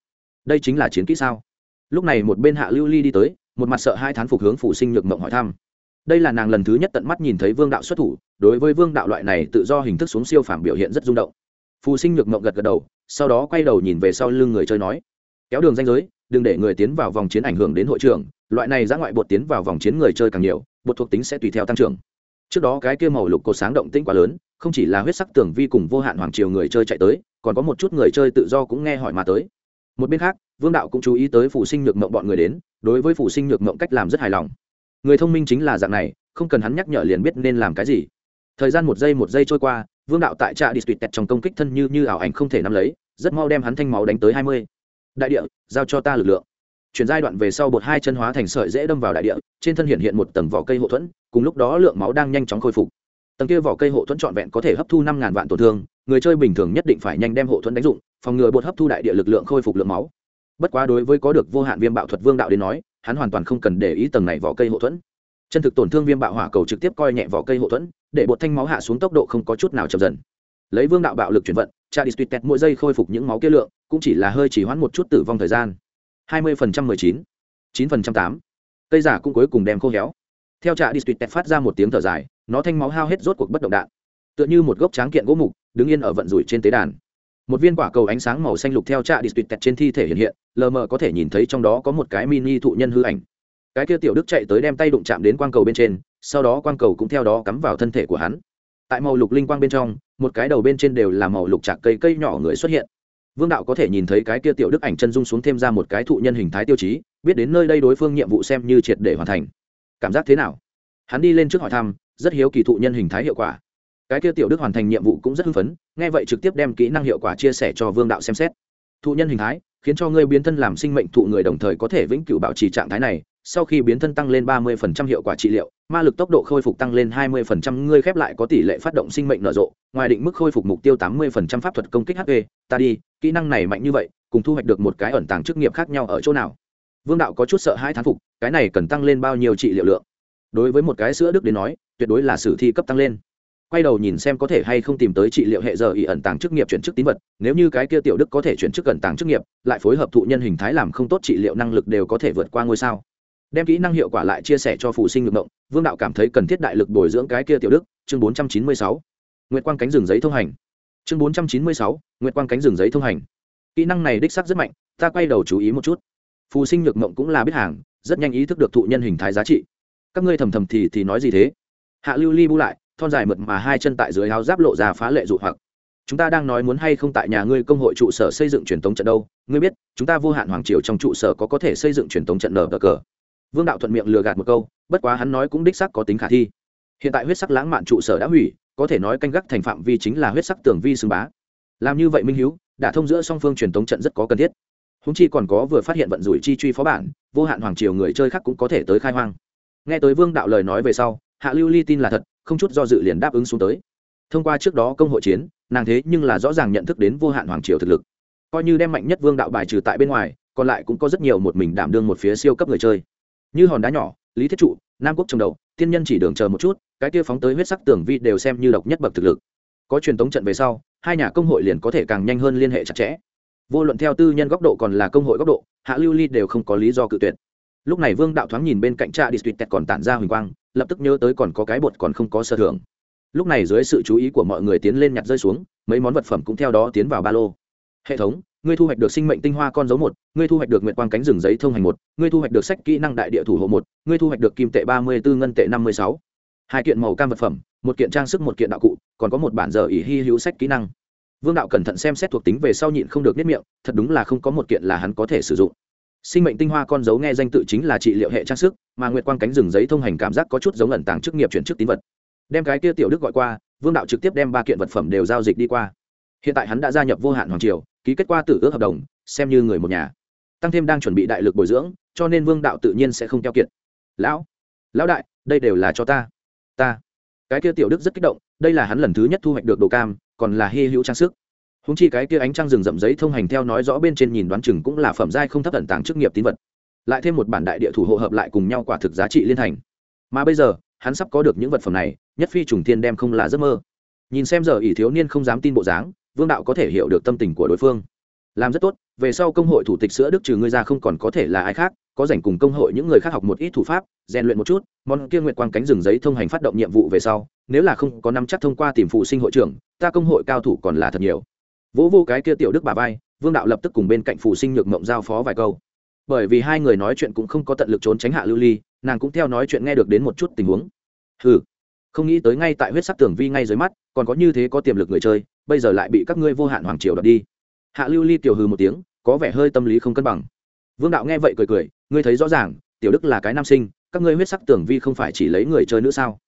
Đây chính là chiến kỹ sao? Lúc này một bên hạ lưu ly đi tới, một mặt sợ hai thán phục hướng phù sinh nhược mộng hỏi thăm. Đây là nàng lần thứ nhất tận mắt nhìn thấy vương đạo xuất thủ, đối với vương đạo loại này tự do hình thức xuống siêu phàm biểu hiện rất rung động phù sinh nhược mộng gật gật đầu, sau đó quay đầu nhìn về sau lưng người chơi nói, kéo đường danh giới, đừng để người tiến vào vòng chiến ảnh hưởng đến hội trưởng, loại này ra ngoại bột tiến vào vòng chiến người chơi càng nhiều, bột thuộc tính sẽ tùy theo tăng trưởng. Trước đó cái kia màu lục cột sáng động tĩnh quá lớn, không chỉ là huyết sắc tưởng vi cùng vô hạn hoàng triều người chơi chạy tới, còn có một chút người chơi tự do cũng nghe hỏi mà tới. Một bên khác, vương đạo cũng chú ý tới phụ sinh nhược mộng bọn người đến, đối với phụ sinh nhược mộng cách làm rất hài lòng. Người thông minh chính là dạng này, không cần hắn nhắc nhở liền biết nên làm cái gì. Thời gian một giây một giây trôi qua vương đạo tại trạ đi tuyệt tẹt trong công kích thân như như ảo ảnh không thể nắm lấy, rất mau đem hắn thanh máu đánh tới hai mươi. Đại địa, giao cho ta lực lượng. Chuyển giai đoạn về sau bột hai chân hóa thành sợi dễ đâm vào đại địa, trên thân hiện hiện một tầng vỏ cây hộ thuẫn, cùng lúc đó lượng máu đang nhanh chóng khôi phục. Tầng kia vỏ cây hộ thuẫn trọn vẹn có thể hấp thu năm ngàn vạn tổn thương, người chơi bình thường nhất định phải nhanh đem hộ thuẫn đánh dụng, phòng ngừa bột hấp thu đại địa lực lượng khôi phục lượng máu. Bất quá đối với có được vô hạn viêm bạo thuật vương đạo đến nói, hắn hoàn toàn không cần để ý tầng này vỏ cây hộ thuẫn. Chân thực tổn thương viêm bạo hỏa cầu trực tiếp coi nhẹ vỏ cây hộ thuẫn để bột thanh máu hạ xuống tốc độ không có chút nào chậm dần. Lấy vương đạo bạo lực chuyển vận cha đi tuyệt mỗi giây khôi phục những máu kia lượng, cũng chỉ là hơi chỉ hoãn một chút tử vong thời gian. Hai mươi phần trăm mười chín chín phần trăm tám. Cây giả cũng cuối cùng đem khô héo. Theo trạ đi tuyệt phát ra một tiếng thở dài, nó thanh máu hao hết rốt cuộc bất động đạn. Tựa như một gốc tráng kiện gỗ mục, đứng yên ở vận rủi trên tế đàn. Một viên quả cầu ánh sáng màu xanh lục theo trạ đi tuyệt trên thi thể hiện hiện, lờ mờ có thể nhìn thấy trong đó có một cái mini thụ nhân hư ảnh. Cái kia tiểu đức chạy tới đem tay đụng chạm đến quang cầu bên trên sau đó quang cầu cũng theo đó cắm vào thân thể của hắn. Tại màu lục linh quang bên trong, một cái đầu bên trên đều là màu lục chạc cây cây nhỏ người xuất hiện. Vương đạo có thể nhìn thấy cái kia tiểu đức ảnh chân dung xuống thêm ra một cái thụ nhân hình thái tiêu chí, biết đến nơi đây đối phương nhiệm vụ xem như triệt để hoàn thành. Cảm giác thế nào? Hắn đi lên trước hỏi thăm, rất hiếu kỳ thụ nhân hình thái hiệu quả. Cái kia tiểu đức hoàn thành nhiệm vụ cũng rất hưng phấn, nghe vậy trực tiếp đem kỹ năng hiệu quả chia sẻ cho vương đạo xem xét. Thụ nhân hình thái, khiến cho ngươi biến thân làm sinh mệnh thụ người đồng thời có thể vĩnh cửu bảo trì trạng thái này sau khi biến thân tăng lên 30% hiệu quả trị liệu ma lực tốc độ khôi phục tăng lên 20%, ngươi khép lại có tỷ lệ phát động sinh mệnh nở rộ ngoài định mức khôi phục mục tiêu 80% pháp thuật công kích hp ta đi kỹ năng này mạnh như vậy cùng thu hoạch được một cái ẩn tàng chức nghiệp khác nhau ở chỗ nào? Vương đạo có chút sợ hai thán phục cái này cần tăng lên bao nhiêu trị liệu lượng? Đối với một cái sữa đức đến nói tuyệt đối là sử thi cấp tăng lên. Quay đầu nhìn xem có thể hay không tìm tới trị liệu hệ giờ ỉ ẩn tàng chức nghiệp chuyển chức tín vật nếu như cái kia tiểu đức có thể chuyển chức ẩn tàng chức nghiệp lại phối hợp thụ nhân hình thái làm không tốt trị liệu năng lực đều có thể vượt qua ngôi sao đem kỹ năng hiệu quả lại chia sẻ cho phụ sinh ngược động vương đạo cảm thấy cần thiết đại lực bồi dưỡng cái kia tiểu đức, chương bốn trăm chín mươi sáu. Nguyệt quang cánh rừng giấy thông hành. Chương bốn trăm chín mươi sáu, nguyệt quang cánh rừng giấy thông hành. Kỹ năng này đích sắc rất mạnh, ta quay đầu chú ý một chút. Phù sinh nhược mộng cũng là biết hàng, rất nhanh ý thức được thụ nhân hình thái giá trị. Các ngươi thầm thầm thì thì nói gì thế? Hạ lưu ly bu lại, thon dài mượt mà hai chân tại dưới áo giáp lộ ra phá lệ dụ hoặc. Chúng ta đang nói muốn hay không tại nhà ngươi công hội trụ sở xây dựng truyền thống trận đâu? Ngươi biết, chúng ta vô hạn hoàng triều trong trụ sở có có thể xây dựng truyền thống trận nở cờ cờ vương đạo thuận miệng lừa gạt một câu, bất quá hắn nói cũng đích sắc có tính khả thi. Hiện tại huyết sắc lãng mạn trụ sở đã hủy, có thể nói canh gác thành phạm vi chính là huyết sắc tường vi xưng bá. Làm như vậy minh hiếu, đã thông giữa song phương truyền thống trận rất có cần thiết. Húng chi còn có vừa phát hiện vận rủi chi truy phó bản, vô hạn hoàng triều người chơi khác cũng có thể tới khai hoang. Nghe tới vương đạo lời nói về sau, hạ lưu ly tin là thật, không chút do dự liền đáp ứng xuống tới. Thông qua trước đó công hội chiến, nàng thế nhưng là rõ ràng nhận thức đến vô hạn hoàng triều thực lực. Coi như đem mạnh nhất vương đạo bài trừ tại bên ngoài, còn lại cũng có rất nhiều một mình đảm đương một phía siêu cấp người chơi như hòn đá nhỏ, lý thiết trụ, nam quốc trồng đầu, tiên nhân chỉ đường chờ một chút, cái kia phóng tới huyết sắc tưởng vi đều xem như độc nhất bậc thực lực. Có truyền tống trận về sau, hai nhà công hội liền có thể càng nhanh hơn liên hệ chặt chẽ. Vô luận theo tư nhân góc độ còn là công hội góc độ, hạ lưu ly đều không có lý do cự tuyệt. Lúc này vương đạo thoáng nhìn bên cạnh cha district còn tản ra huỳnh quang, lập tức nhớ tới còn có cái bột còn không có sơ thưởng. Lúc này dưới sự chú ý của mọi người tiến lên nhặt rơi xuống, mấy món vật phẩm cũng theo đó tiến vào ba lô hệ thống, ngươi thu hoạch được sinh mệnh tinh hoa con dấu một, ngươi thu hoạch được nguyện quang cánh rừng giấy thông hành một, ngươi thu hoạch được sách kỹ năng đại địa thủ hộ một, ngươi thu hoạch được kim tệ ba mươi bốn ngân tệ năm mươi sáu. Hai kiện màu cam vật phẩm, một kiện trang sức một kiện đạo cụ, còn có một bản giờ ỉ hy hữu sách kỹ năng. Vương đạo cẩn thận xem xét thuộc tính về sau nhịn không được nếp miệng, thật đúng là không có một kiện là hắn có thể sử dụng. Sinh mệnh tinh hoa con dấu nghe danh tự chính là trị liệu hệ trang sức, mà nguyệt quang cánh rừng giấy thông hành cảm giác có chút giống ẩn tàng chức nghiệp chuyển chức tín vật. Đem cái kia tiểu đức gọi qua, vương đạo trực tiếp đem ba kiện vật phẩm đều giao dịch đi qua hiện tại hắn đã gia nhập vô hạn hoàng triều, ký kết qua tử ước hợp đồng, xem như người một nhà. Tăng thêm đang chuẩn bị đại lực bồi dưỡng, cho nên vương đạo tự nhiên sẽ không keo kiệt. Lão lão đại, đây đều là cho ta. Ta. Cái kia tiểu đức rất kích động, đây là hắn lần thứ nhất thu hoạch được đồ cam, còn là hy hữu trang sức. Húng chi cái kia ánh trăng rừng rậm giấy thông hành theo nói rõ bên trên nhìn đoán chừng cũng là phẩm giai không thấp tận tàng chức nghiệp tín vật. Lại thêm một bản đại địa thủ hộ hợp lại cùng nhau quả thực giá trị liên thành. Mà bây giờ, hắn sắp có được những vật phẩm này, nhất phi trùng thiên đem không là giấc mơ. Nhìn xem giờ ỷ thiếu niên không dám tin bộ dáng vương đạo có thể hiểu được tâm tình của đối phương. Làm rất tốt, về sau công hội thủ tịch sữa đức trừ ngươi ra không còn có thể là ai khác, có dành cùng công hội những người khác học một ít thủ pháp, rèn luyện một chút, món kia nguyện quang cánh rừng giấy thông hành phát động nhiệm vụ về sau, nếu là không có năm chắc thông qua tìm phụ sinh hội trưởng, ta công hội cao thủ còn là thật nhiều. Vỗ vô cái kia tiểu đức bà vai, vương đạo lập tức cùng bên cạnh phụ sinh nhược mộng giao phó vài câu. Bởi vì hai người nói chuyện cũng không có tận lực trốn tránh hạ lưu ly, nàng cũng theo nói chuyện nghe được đến một chút tình huống. Ừ không nghĩ tới ngay tại huyết sắc tường vi ngay dưới mắt còn có như thế có tiềm lực người chơi, bây giờ lại bị các ngươi vô hạn hoàng triều đập đi. Hạ lưu ly tiểu hừ một tiếng, có vẻ hơi tâm lý không cân bằng. Vương đạo nghe vậy cười cười, ngươi thấy rõ ràng, tiểu đức là cái nam sinh, các ngươi huyết sắc tưởng vi không phải chỉ lấy người chơi nữ sao?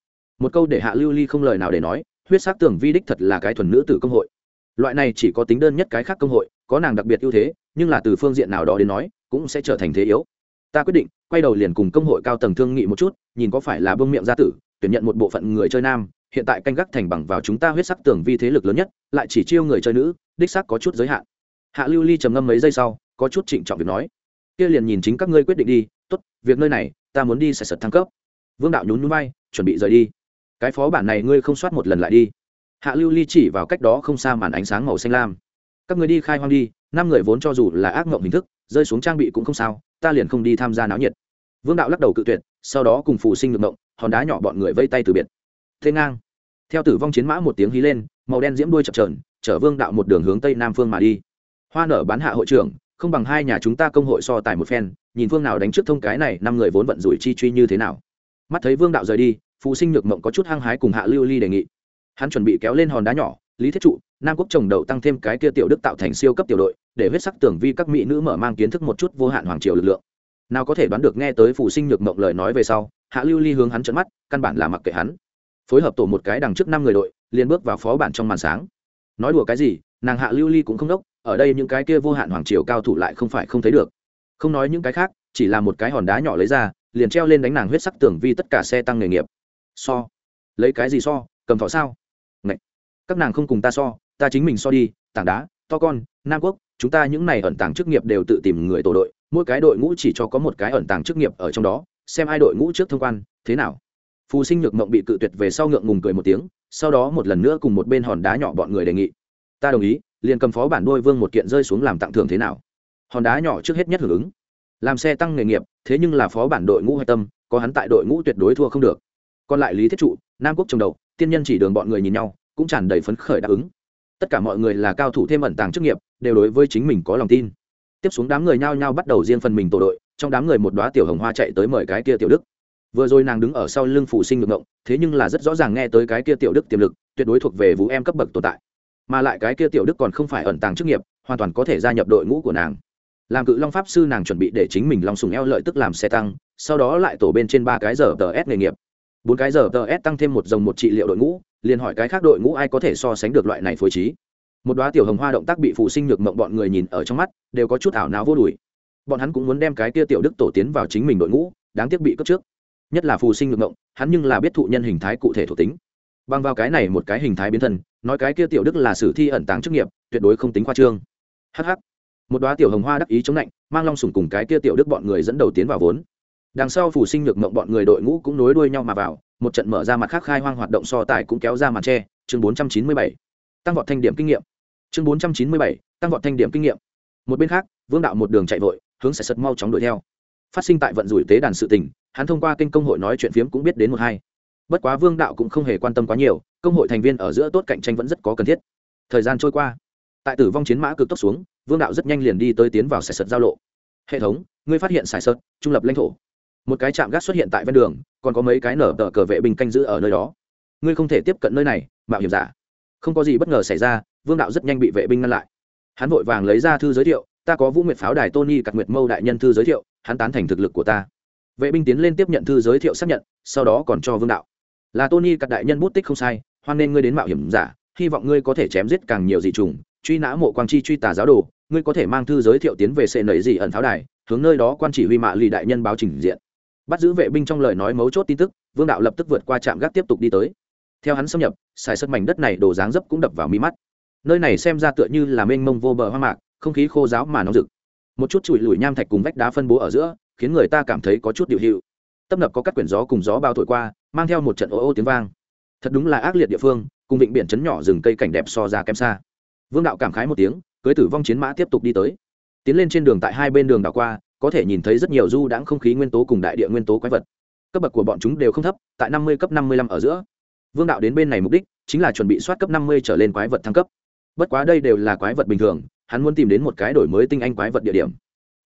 Một câu để hạ lưu ly không lời nào để nói, huyết sắc tưởng vi đích thật là cái thuần nữ tử công hội. Loại này chỉ có tính đơn nhất cái khác công hội, có nàng đặc biệt ưu thế, nhưng là từ phương diện nào đó đến nói, cũng sẽ trở thành thế yếu. Ta quyết định, quay đầu liền cùng công hội cao tầng thương nghị một chút, nhìn có phải là bưng miệng gia tử, tuyển nhận một bộ phận người chơi nam hiện tại canh gác thành bằng vào chúng ta huyết sắc tưởng vi thế lực lớn nhất, lại chỉ chiêu người chơi nữ, đích sắc có chút giới hạn. Hạ lưu ly trầm ngâm mấy giây sau, có chút trịnh trọng việc nói. Kia liền nhìn chính các ngươi quyết định đi, tốt, việc nơi này, ta muốn đi sẽ sật thăng cấp. Vương đạo nhún núi bay chuẩn bị rời đi. Cái phó bản này ngươi không soát một lần lại đi. Hạ lưu ly chỉ vào cách đó không xa màn ánh sáng màu xanh lam. Các người đi khai hoang đi, năm người vốn cho dù là ác mộng hình thức, rơi xuống trang bị cũng không sao, ta liền không đi tham gia náo nhiệt. Vương đạo lắc đầu cự tuyệt, sau đó cùng phù sinh ngược mộng, hòn đá nhỏ bọn người vây tay từ biệt. Thế ngang theo tử vong chiến mã một tiếng hí lên, màu đen diễm đuôi chập trờn chở vương đạo một đường hướng tây nam phương mà đi. Hoa nở bán hạ hội trưởng, không bằng hai nhà chúng ta công hội so tài một phen, nhìn phương nào đánh trước thông cái này, năm người vốn vận rủi chi truy như thế nào. Mắt thấy vương đạo rời đi, phụ sinh nhược mộng có chút hăng hái cùng hạ lưu ly đề nghị. Hắn chuẩn bị kéo lên hòn đá nhỏ, lý thiết trụ, nam quốc trồng đầu tăng thêm cái kia tiểu đức tạo thành siêu cấp tiểu đội, để huyết sắc tưởng vi các mỹ nữ mở mang kiến thức một chút vô hạn hoàng triều lực lượng. Nào có thể đoán được nghe tới phụ sinh nhược mộng lời nói về sau, hạ lưu ly hướng hắn trận mắt, căn bản là mặc kệ hắn phối hợp tổ một cái đằng trước năm người đội, liền bước vào phó bản trong màn sáng. Nói đùa cái gì, nàng hạ lưu ly cũng không đốc, ở đây những cái kia vô hạn hoàng triều cao thủ lại không phải không thấy được. Không nói những cái khác, chỉ là một cái hòn đá nhỏ lấy ra, liền treo lên đánh nàng huyết sắc tưởng vi tất cả xe tăng nghề nghiệp. So. Lấy cái gì so, cầm thỏ sao? Ngậy. các nàng không cùng ta so, ta chính mình so đi, tảng đá, to con, nam quốc, chúng ta những này ẩn tàng chức nghiệp đều tự tìm người tổ đội, mỗi cái đội ngũ chỉ cho có một cái ẩn tàng chức nghiệp ở trong đó, xem ai đội ngũ trước thông quan, thế nào? Phù sinh nhược mộng bị cự tuyệt về sau ngượng ngùng cười một tiếng, sau đó một lần nữa cùng một bên hòn đá nhỏ bọn người đề nghị. Ta đồng ý, liền cầm phó bản đôi vương một kiện rơi xuống làm tặng thưởng thế nào? Hòn đá nhỏ trước hết nhất hưởng ứng. Làm xe tăng nghề nghiệp, thế nhưng là phó bản đội ngũ hạch tâm, có hắn tại đội ngũ tuyệt đối thua không được. Còn lại lý thiết trụ, nam quốc trồng đầu, tiên nhân chỉ đường bọn người nhìn nhau, cũng tràn đầy phấn khởi đáp ứng. Tất cả mọi người là cao thủ thêm ẩn tàng chức nghiệp, đều đối với chính mình có lòng tin. Tiếp xuống đám người nhao nhao bắt đầu riêng phần mình tổ đội, trong đám người một đoá tiểu hồng hoa chạy tới mời cái kia tiểu đức vừa rồi nàng đứng ở sau lưng phụ sinh ngược ngộng, thế nhưng là rất rõ ràng nghe tới cái kia tiểu đức tiềm lực, tuyệt đối thuộc về vũ em cấp bậc tồn tại. Mà lại cái kia tiểu đức còn không phải ẩn tàng chức nghiệp, hoàn toàn có thể gia nhập đội ngũ của nàng. Làm cự long pháp sư nàng chuẩn bị để chính mình long sùng eo lợi tức làm xe tăng, sau đó lại tổ bên trên ba cái giờ tờ s nghề nghiệp. Bốn cái giờ tờ s tăng thêm một dòng một trị liệu đội ngũ, liền hỏi cái khác đội ngũ ai có thể so sánh được loại này phối trí. Một đoá tiểu hồng hoa động tác bị phụ sinh nhược mộng bọn người nhìn ở trong mắt, đều có chút ảo não vô đùi. Bọn hắn cũng muốn đem cái kia tiểu đức tổ tiến vào chính mình đội ngũ, đáng tiếc bị cấp trước nhất là phù sinh ngược ngộng, hắn nhưng là biết thụ nhân hình thái cụ thể thuộc tính. Bằng vào cái này một cái hình thái biến thân, nói cái kia tiểu đức là sử thi ẩn tàng chức nghiệp, tuyệt đối không tính khoa trương. Hh một đoá tiểu hồng hoa đắc ý chống lạnh, mang long sùng cùng cái kia tiểu đức bọn người dẫn đầu tiến vào vốn. Đằng sau phù sinh nhược mộng bọn người đội ngũ cũng nối đuôi nhau mà vào, một trận mở ra mặt khác khai hoang hoạt động so tài cũng kéo ra màn tre, chương bốn trăm chín mươi bảy. Tăng vọt thanh điểm kinh nghiệm. Chương bốn trăm chín mươi bảy, tăng vọt thanh điểm kinh nghiệm. Một bên khác, vương đạo một đường chạy vội, hướng sẽ sật mau chóng đuổi theo phát sinh tại vận rủi tế đàn sự tình, hắn thông qua kênh công hội nói chuyện phiếm cũng biết đến một hai. Bất quá vương đạo cũng không hề quan tâm quá nhiều, công hội thành viên ở giữa tốt cạnh tranh vẫn rất có cần thiết. Thời gian trôi qua, tại tử vong chiến mã cực tốc xuống, vương đạo rất nhanh liền đi tới tiến vào sài sật giao lộ. Hệ thống, ngươi phát hiện sài sật trung lập lãnh thổ. Một cái trạm gác xuất hiện tại ven đường, còn có mấy cái nở tờ cờ vệ binh canh giữ ở nơi đó. Ngươi không thể tiếp cận nơi này, mạo hiểm giả. Không có gì bất ngờ xảy ra, vương đạo rất nhanh bị vệ binh ngăn lại. Hắn vội vàng lấy ra thư giới thiệu, ta có vũ nguyệt pháo đài tony cặt nguyệt mâu đại nhân thư giới thiệu hắn tán thành thực lực của ta. Vệ binh tiến lên tiếp nhận thư giới thiệu xác nhận, sau đó còn cho vương đạo. Là tony cặt đại nhân bút tích không sai, hoan nên ngươi đến mạo hiểm giả, hy vọng ngươi có thể chém giết càng nhiều dị trùng truy nã mộ quang chi truy tà giáo đồ, ngươi có thể mang thư giới thiệu tiến về sệ nẩy dị ẩn tháo đài, hướng nơi đó quan chỉ huy mạ lì đại nhân báo trình diện. Bắt giữ vệ binh trong lời nói mấu chốt tin tức, vương đạo lập tức vượt qua trạm gác tiếp tục đi tới. Theo hắn xâm nhập, xài sân mảnh đất này đổ dáng dấp cũng đập vào mi mắt. Nơi này xem ra tựa như là mênh mông vô bờ hoang mạc, không khí khô giáo mà nóng rực một chút chùi lùi nham thạch cùng vách đá phân bố ở giữa, khiến người ta cảm thấy có chút điệu hiệu. Tấp nập có các quyển gió cùng gió bao thổi qua, mang theo một trận ô ô tiếng vang. Thật đúng là ác liệt địa phương, cùng vịnh biển chấn nhỏ rừng cây cảnh đẹp so ra kém xa. Vương đạo cảm khái một tiếng, cưới tử vong chiến mã tiếp tục đi tới. Tiến lên trên đường tại hai bên đường đảo qua, có thể nhìn thấy rất nhiều du đãng không khí nguyên tố cùng đại địa nguyên tố quái vật. Cấp bậc của bọn chúng đều không thấp, tại năm mươi cấp năm mươi lăm ở giữa. Vương đạo đến bên này mục đích, chính là chuẩn bị soát cấp năm mươi trở lên quái vật thăng cấp. Bất quá đây đều là quái vật bình thường hắn muốn tìm đến một cái đổi mới tinh anh quái vật địa điểm.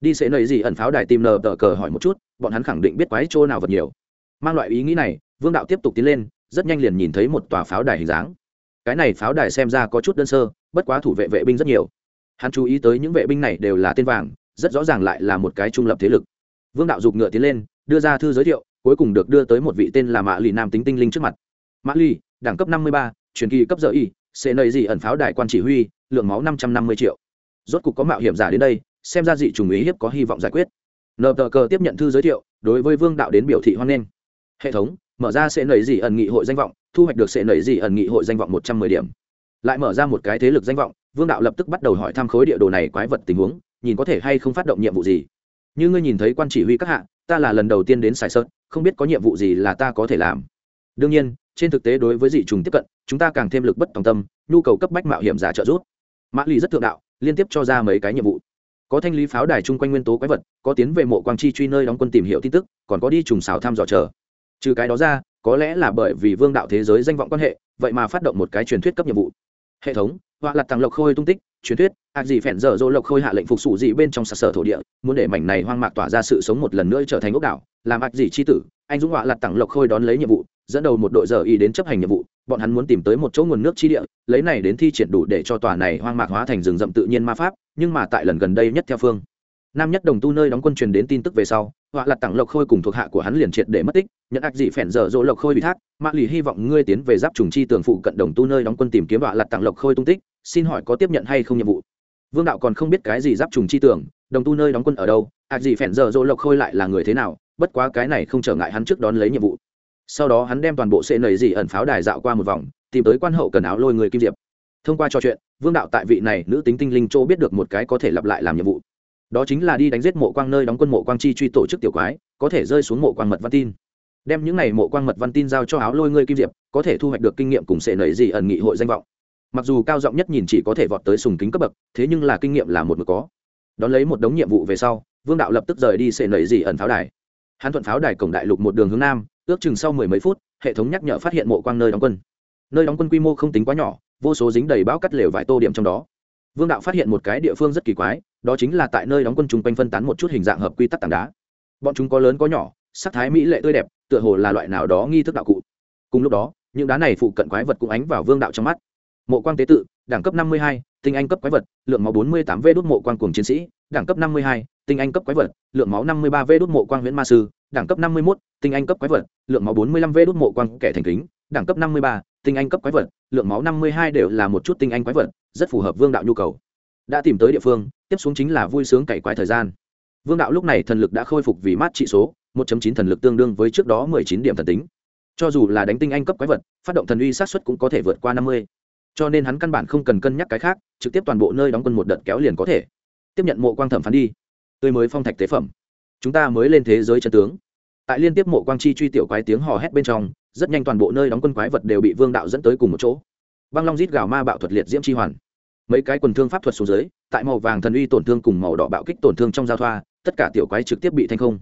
Đi sẽ nầy gì ẩn pháo đài tìm nờ tờ cờ hỏi một chút, bọn hắn khẳng định biết quái chỗ nào vật nhiều. Mang loại ý nghĩ này, vương đạo tiếp tục tiến lên, rất nhanh liền nhìn thấy một tòa pháo đài hình dáng. Cái này pháo đài xem ra có chút đơn sơ, bất quá thủ vệ vệ binh rất nhiều. Hắn chú ý tới những vệ binh này đều là tên vàng, rất rõ ràng lại là một cái trung lập thế lực. Vương đạo giục ngựa tiến lên, đưa ra thư giới thiệu, cuối cùng được đưa tới một vị tên là mã lì nam tính tinh linh trước mặt. Mã lì, đẳng cấp năm mươi ba, truyền kỳ cấp giờ y, sẽ nầy gì ẩn pháo đài quan chỉ huy, lượng máu năm trăm năm mươi triệu rốt cục có mạo hiểm giả đến đây, xem ra dị trùng ý hiếp có hy vọng giải quyết. Nợ tờ cờ tiếp nhận thư giới thiệu, đối với vương đạo đến biểu thị hoan nghênh. Hệ thống, mở ra sẽ nảy dị ẩn nghị hội danh vọng, thu hoạch được sẽ nảy dị ẩn nghị hội danh vọng một trăm mười điểm. Lại mở ra một cái thế lực danh vọng, vương đạo lập tức bắt đầu hỏi thăm khối địa đồ này quái vật tình huống, nhìn có thể hay không phát động nhiệm vụ gì. Như ngươi nhìn thấy quan chỉ huy các hạ, ta là lần đầu tiên đến sài sơn, không biết có nhiệm vụ gì là ta có thể làm. Đương nhiên, trên thực tế đối với dị trùng tiếp cận, chúng ta càng thêm lực bất tòng tâm, nhu cầu cấp bách mạo hiểm giả trợ giúp. Mã ly rất thượng đạo liên tiếp cho ra mấy cái nhiệm vụ. Có thanh lý pháo đài chung quanh nguyên tố quái vật, có tiến về mộ quang chi truy nơi đóng quân tìm hiểu tin tức, còn có đi trùng xào thăm dò chờ. Trừ cái đó ra, có lẽ là bởi vì vương đạo thế giới danh vọng quan hệ, vậy mà phát động một cái truyền thuyết cấp nhiệm vụ. Hệ thống hoặc là tàng lộc khôi tung tích, truyền thuyết ạc Dị phèn dở dỗ lộc khôi hạ lệnh phục sủ gì bên trong sạt sở thổ địa, muốn để mảnh này hoang mạc tỏa ra sự sống một lần nữa trở thành ốc đảo, làm ạc gì chi tử. Anh dũng họa lặt tặng lộc khôi đón lấy nhiệm vụ, dẫn đầu một đội giờ y đến chấp hành nhiệm vụ, bọn hắn muốn tìm tới một chỗ nguồn nước chi địa, lấy này đến thi triển đủ để cho tòa này hoang mạc hóa thành rừng rậm tự nhiên ma pháp, nhưng mà tại lần gần đây nhất theo phương. Nam nhất đồng tu nơi đóng quân truyền đến tin tức về sau họa lặt tặng lộc khôi cùng thuộc hạ của hắn liền triệt để mất tích, nhận ác dị phèn dở dỗ lộc khôi bị thác mạ lì hy vọng ngươi tiến về giáp trùng chi tường phụ cận đồng tu nơi đóng quân tìm kiếm họa lặt tặng lộc khôi tung tích, xin hỏi có tiếp nhận hay không nhiệm vụ? Vương đạo còn không biết cái gì giáp trùng chi tưởng, đồng tu nơi đóng quân ở đâu ác gì phèn dở dỗ lộc khôi lại là người thế nào bất quá cái này không trở ngại hắn trước đón lấy nhiệm vụ. Sau đó hắn đem toàn bộ xệ nầy dị ẩn pháo đài dạo qua một vòng tìm tới quan hậu cần áo lôi người kim diệp. Thông qua trò chuyện vương đạo tại vị này nữ tính tinh linh châu biết được một cái có thể lặp lại làm nhiệm vụ. Đó chính là đi đánh giết mộ quang nơi đóng quân mộ quang chi truy tổ chức tiểu quái có thể rơi xuống mộ quang mật văn tin. Đem những này mộ quang mật văn tin giao cho áo lôi ngươi kim diệp có thể thu hoạch được kinh nghiệm cùng sệ nầy dị ẩn nghị hội danh vọng mặc dù cao giọng nhất nhìn chỉ có thể vọt tới sùng kính cấp bậc, thế nhưng là kinh nghiệm là một mực có. Đón lấy một đống nhiệm vụ về sau, vương đạo lập tức rời đi xệ nẩy dị ẩn pháo đài. Hắn thuận pháo đài cổng đại lục một đường hướng nam, ước chừng sau mười mấy phút, hệ thống nhắc nhở phát hiện mộ quang nơi đóng quân. Nơi đóng quân quy mô không tính quá nhỏ, vô số dính đầy bão cắt lều vải tô điểm trong đó. Vương đạo phát hiện một cái địa phương rất kỳ quái, đó chính là tại nơi đóng quân chung quanh phân tán một chút hình dạng hợp quy tắc tảng đá. Bọn chúng có lớn có nhỏ, sắc thái mỹ lệ tươi đẹp, tựa hồ là loại nào đó nghi thức đạo cụ. Cùng lúc đó, những đá này phụ cận quái vật cũng ánh vào vương đạo trong mắt mộ quang tế tự, đẳng cấp năm mươi hai, tinh anh cấp quái vật, lượng máu bốn mươi tám v đốt mộ quang cùng chiến sĩ, đẳng cấp năm mươi hai, tinh anh cấp quái vật, lượng máu năm mươi ba v đốt mộ quang huyễn ma sư, đẳng cấp năm mươi một tinh anh cấp quái vật, lượng máu bốn mươi lăm v đốt mộ quang kẻ thành kính, đẳng cấp năm mươi ba, tinh anh cấp quái vật, lượng máu năm mươi hai đều là một chút tinh anh quái vật, rất phù hợp vương đạo nhu cầu. Đã tìm tới địa phương, tiếp xuống chính là vui sướng cày quái thời gian. Vương đạo lúc này thần lực đã khôi phục vì mát trị số 1 chín thần lực tương đương với trước đó mười chín điểm thần tính. Cho dù là đánh tinh anh cấp quái vật, phát động thần uy sát xuất cũng có thể vượt qua năm mươi cho nên hắn căn bản không cần cân nhắc cái khác, trực tiếp toàn bộ nơi đóng quân một đợt kéo liền có thể. Tiếp nhận mộ quang thẩm phán đi. Tươi mới phong thạch tế phẩm. Chúng ta mới lên thế giới chân tướng. Tại liên tiếp mộ quang chi truy tiểu quái tiếng hò hét bên trong, rất nhanh toàn bộ nơi đóng quân quái vật đều bị vương đạo dẫn tới cùng một chỗ. Băng long rít gào ma bạo thuật liệt diễm chi hoàn. Mấy cái quần thương pháp thuật xuống dưới, tại màu vàng thần uy tổn thương cùng màu đỏ bạo kích tổn thương trong giao thoa, tất cả tiểu quái trực tiếp bị thanh không.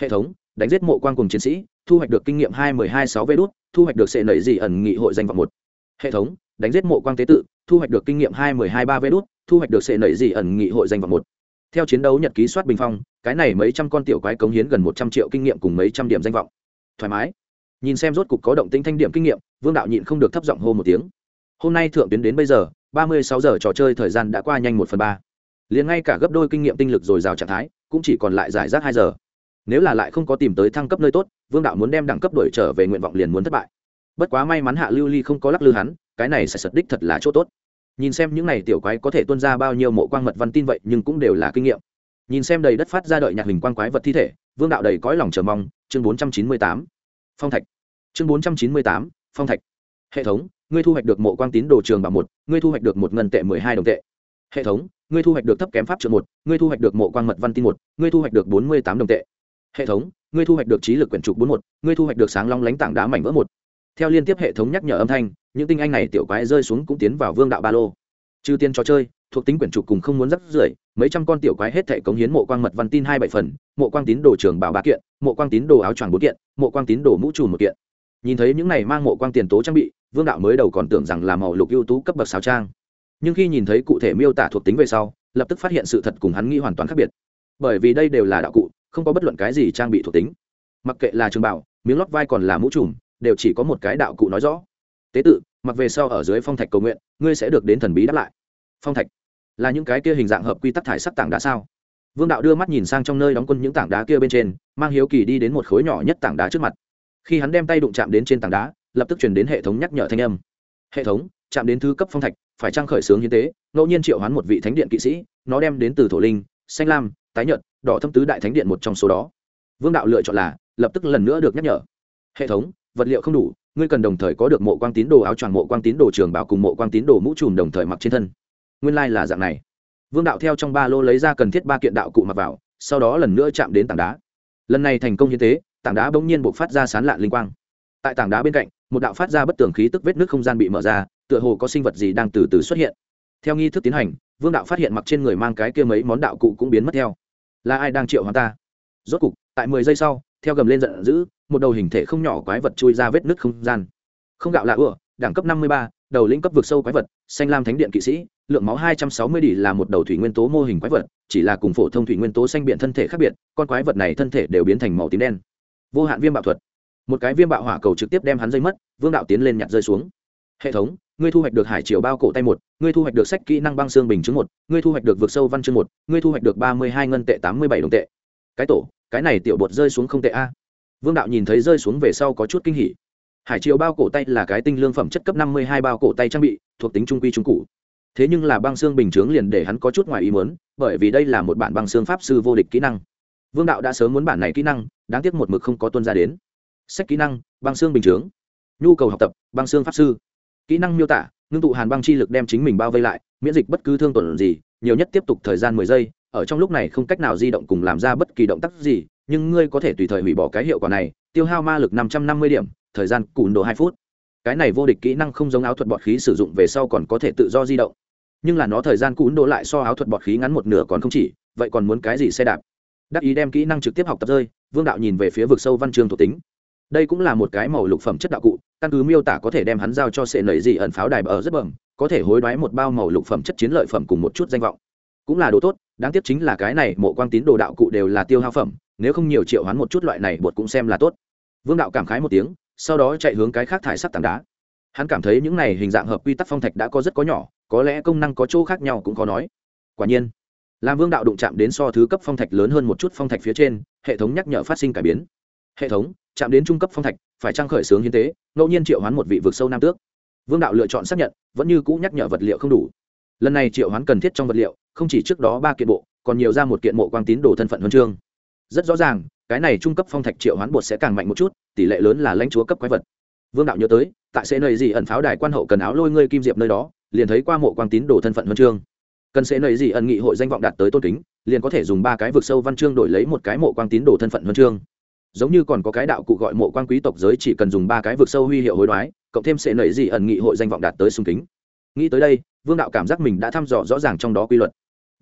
Hệ thống, đánh giết mộ quang cùng chiến sĩ, thu hoạch được kinh nghiệm hai mười hai sáu vê đốt thu hoạch được sệ nẩy dị ẩn nghị hội danh vọng một. Hệ thống đánh giết mộ quang tế tự, thu hoạch được kinh nghiệm hai mười hai ba vê đốt thu hoạch được sệ nẩy dị ẩn nghị hội danh vọng một. Theo chiến đấu nhật ký soát bình phong, cái này mấy trăm con tiểu quái cống hiến gần một trăm triệu kinh nghiệm cùng mấy trăm điểm danh vọng. Thoải mái. Nhìn xem rốt cục có động tĩnh thanh điểm kinh nghiệm, vương đạo nhịn không được thấp giọng hô một tiếng. Hôm nay thượng tuyến đến bây giờ, ba mươi sáu giờ trò chơi thời gian đã qua nhanh một phần ba. Liền ngay cả gấp đôi kinh nghiệm tinh lực dồi dào trạng thái, cũng chỉ còn lại giải rác hai giờ. Nếu là lại không có tìm tới thăng cấp nơi tốt, vương đạo muốn đem đẳng cấp đổi trở về nguyện vọng liền muốn thất bại bất quá may mắn hạ lưu ly không có lắc lư hắn, cái này sẽ sật đích thật là chỗ tốt. Nhìn xem những n à y tiểu quái có thể tuân ra bao nhiêu mộ quang mật văn tin vậy nhưng cũng đều là kinh nghiệm. Nhìn xem đầy đất phát ra đợi nhạc hình quang quái vật thi thể, vương đạo đầy cõi lòng chờ mong, chương bốn trăm chín mươi tám, phong thạch. Chương bốn trăm chín mươi tám, phong thạch. Hệ thống, ngươi thu hoạch được mộ quang tín đồ trường bảo một, ngươi thu hoạch được một ngân tệ mười hai đồng tệ. Hệ thống, ngươi thu hoạch được thấp kém pháp trường một, ngươi thu hoạch được mộ quang mật văn tin một, ngươi thu hoạch được bốn mươi tám đồng tệ. Hệ thống, ngươi thu hoạch được trí lực quyển trục bốn một, ngươi thu hoạch được sáng long lánh tảng đá mảnh vỡ một theo liên tiếp hệ thống nhắc nhở âm thanh, những tinh anh này tiểu quái rơi xuống cũng tiến vào vương đạo ba lô. Trừ tiên trò chơi, thuộc tính quyển trục cùng không muốn rắc rưởi, mấy trăm con tiểu quái hết thể cống hiến mộ quang mật văn tin hai bảy phần, mộ quang tín đồ trường bảo ba kiện, mộ quang tín đồ áo choàng bốn kiện, mộ quang tín đồ mũ trùm một kiện. Nhìn thấy những này mang mộ quang tiền tố trang bị, vương đạo mới đầu còn tưởng rằng là màu lục ưu tú cấp bậc sáo trang. Nhưng khi nhìn thấy cụ thể miêu tả thuộc tính về sau, lập tức phát hiện sự thật cùng hắn nghĩ hoàn toàn khác biệt. Bởi vì đây đều là đạo cụ, không có bất luận cái gì trang bị thuộc tính. Mặc kệ là trường bảo, miếng lót vai còn là mũ trùm đều chỉ có một cái đạo cụ nói rõ. Tế tự, mặc về sau ở dưới phong thạch cầu nguyện, ngươi sẽ được đến thần bí đáp lại. Phong thạch là những cái kia hình dạng hợp quy tắc thải sắc tảng đá sao? Vương đạo đưa mắt nhìn sang trong nơi đóng quân những tảng đá kia bên trên, mang hiếu kỳ đi đến một khối nhỏ nhất tảng đá trước mặt. Khi hắn đem tay đụng chạm đến trên tảng đá, lập tức chuyển đến hệ thống nhắc nhở thanh âm. Hệ thống, chạm đến thứ cấp phong thạch, phải trang khởi xướng hiến tế, ngẫu nhiên triệu hoán một vị thánh điện kỵ sĩ, nó đem đến từ thổ linh, xanh lam, tái nhợt, đỏ thâm tứ đại thánh điện một trong số đó. Vương đạo lựa chọn là, lập tức lần nữa được nhắc nhở. Hệ thống vật liệu không đủ ngươi cần đồng thời có được mộ quang tín đồ áo choàng mộ quang tín đồ trường bảo cùng mộ quang tín đồ mũ trùm đồng thời mặc trên thân. Nguyên lai、like、là dạng này. Vương đạo theo trong ba lô lấy ra cần thiết ba kiện đạo cụ mặc vào sau đó lần nữa chạm đến tảng đá. Lần này thành công như thế, tảng đá bỗng nhiên buộc phát ra sán lạn linh quang. Tại tảng đá bên cạnh một đạo phát ra bất tường khí tức vết nước không gian bị mở ra tựa hồ có sinh vật gì đang từ từ xuất hiện. Theo nghi thức tiến hành vương đạo phát hiện mặc trên người mang cái kia mấy món đạo cụ cũng biến mất theo. Là ai đang triệu hoàng ta? Rốt cục tại mười giây sau theo gầm lên giận dữ, một đầu hình thể không nhỏ quái vật chui ra vết nứt không gian. Không gạo lạ ủa đẳng cấp năm mươi ba, đầu lĩnh cấp vực sâu quái vật, xanh lam thánh điện kỵ sĩ, lượng máu hai trăm sáu mươi đỉ là một đầu thủy nguyên tố mô hình quái vật, chỉ là cùng phổ thông thủy nguyên tố xanh biện thân thể khác biệt, con quái vật này thân thể đều biến thành màu tím đen. Vô hạn viêm bạo thuật. Một cái viêm bạo hỏa cầu trực tiếp đem hắn dây mất, vương đạo tiến lên nhặt rơi xuống. Hệ thống, ngươi thu hoạch được hải triều bao cổ tay một, ngươi thu hoạch được sách kỹ năng băng xương bình chứng một, ngươi thu hoạch được vực sâu văn chương một, ngươi thu hoạch được ba mươi hai ngân tệ tám mươi bảy đồng tệ cái tổ, cái này tiểu bột rơi xuống không tệ a. Vương đạo nhìn thấy rơi xuống về sau có chút kinh hỉ. Hải triều bao cổ tay là cái tinh lương phẩm chất cấp năm mươi hai bao cổ tay trang bị, thuộc tính trung quy trung cụ. Thế nhưng là băng xương bình chướng liền để hắn có chút ngoài ý muốn, bởi vì đây là một bản băng xương pháp sư vô địch kỹ năng. Vương đạo đã sớm muốn bản này kỹ năng, đáng tiếc một mực không có tuân ra đến. Sách kỹ năng, băng xương bình chướng. Nhu cầu học tập, băng xương pháp sư. Kỹ năng miêu tả, ngưng tụ hàn băng chi lực đem chính mình bao vây lại, miễn dịch bất cứ thương tổn gì, nhiều nhất tiếp tục thời gian mười giây ở trong lúc này không cách nào di động cùng làm ra bất kỳ động tác gì, nhưng ngươi có thể tùy thời hủy bỏ cái hiệu quả này, tiêu hao ma lực năm trăm năm mươi điểm, thời gian cùn độ hai phút. Cái này vô địch kỹ năng không giống áo thuật bọt khí sử dụng về sau còn có thể tự do di động. Nhưng là nó thời gian cún độ lại so áo thuật bọt khí ngắn một nửa còn không chỉ, vậy còn muốn cái gì xe đạp? Đắc ý đem kỹ năng trực tiếp học tập rơi, vương đạo nhìn về phía vực sâu văn chương thuộc tính. Đây cũng là một cái màu lục phẩm chất đạo cụ, căn cứ miêu tả có thể đem hắn giao cho sệ nầy gì ẩn pháo đài ở rất bẩm, có thể hối đoái một bao màu lục phẩm chất chiến lợi phẩm cùng một chút danh vọng. Cũng là đồ tốt đáng tiếc chính là cái này mộ quang tín đồ đạo cụ đều là tiêu hao phẩm, nếu không nhiều triệu hoán một chút loại này bột cũng xem là tốt. Vương đạo cảm khái một tiếng, sau đó chạy hướng cái khác thải sắc tảng đá. Hắn cảm thấy những này hình dạng hợp quy tắc phong thạch đã có rất có nhỏ, có lẽ công năng có chỗ khác nhau cũng khó nói. Quả nhiên, làm vương đạo đụng chạm đến so thứ cấp phong thạch lớn hơn một chút phong thạch phía trên, hệ thống nhắc nhở phát sinh cải biến. Hệ thống, chạm đến trung cấp phong thạch, phải trang khởi xướng hiến tế, ngẫu nhiên triệu hoán một vị vực sâu nam tước. Vương đạo lựa chọn xác nhận, vẫn như cũ nhắc nhở vật liệu không đủ. Lần này triệu hoán cần thiết trong vật liệu không chỉ trước đó ba kiện bộ, còn nhiều ra một kiện mộ quang tín đồ thân phận huân chương. Rất rõ ràng, cái này trung cấp phong thạch triệu hoán bột sẽ càng mạnh một chút, tỷ lệ lớn là lãnh chúa cấp quái vật. Vương đạo nhớ tới, tại sẽ nơi gì ẩn pháo đài quan hậu cần áo lôi ngươi kim diệp nơi đó, liền thấy qua mộ quang tín đồ thân phận huân chương. Cần sẽ nơi gì ẩn nghị hội danh vọng đạt tới tôn kính, liền có thể dùng ba cái vực sâu văn chương đổi lấy một cái mộ quang tín đồ thân phận huân chương. Giống như còn có cái đạo cụ gọi mộ quang quý tộc giới chỉ cần dùng ba cái vực sâu huy hiệu hối đoái, cộng thêm sẽ nảy gì ẩn nghị hội danh vọng đạt tới sung kính. Nghĩ tới đây, vương đạo cảm giác mình đã thăm dò rõ ràng trong đó quy luật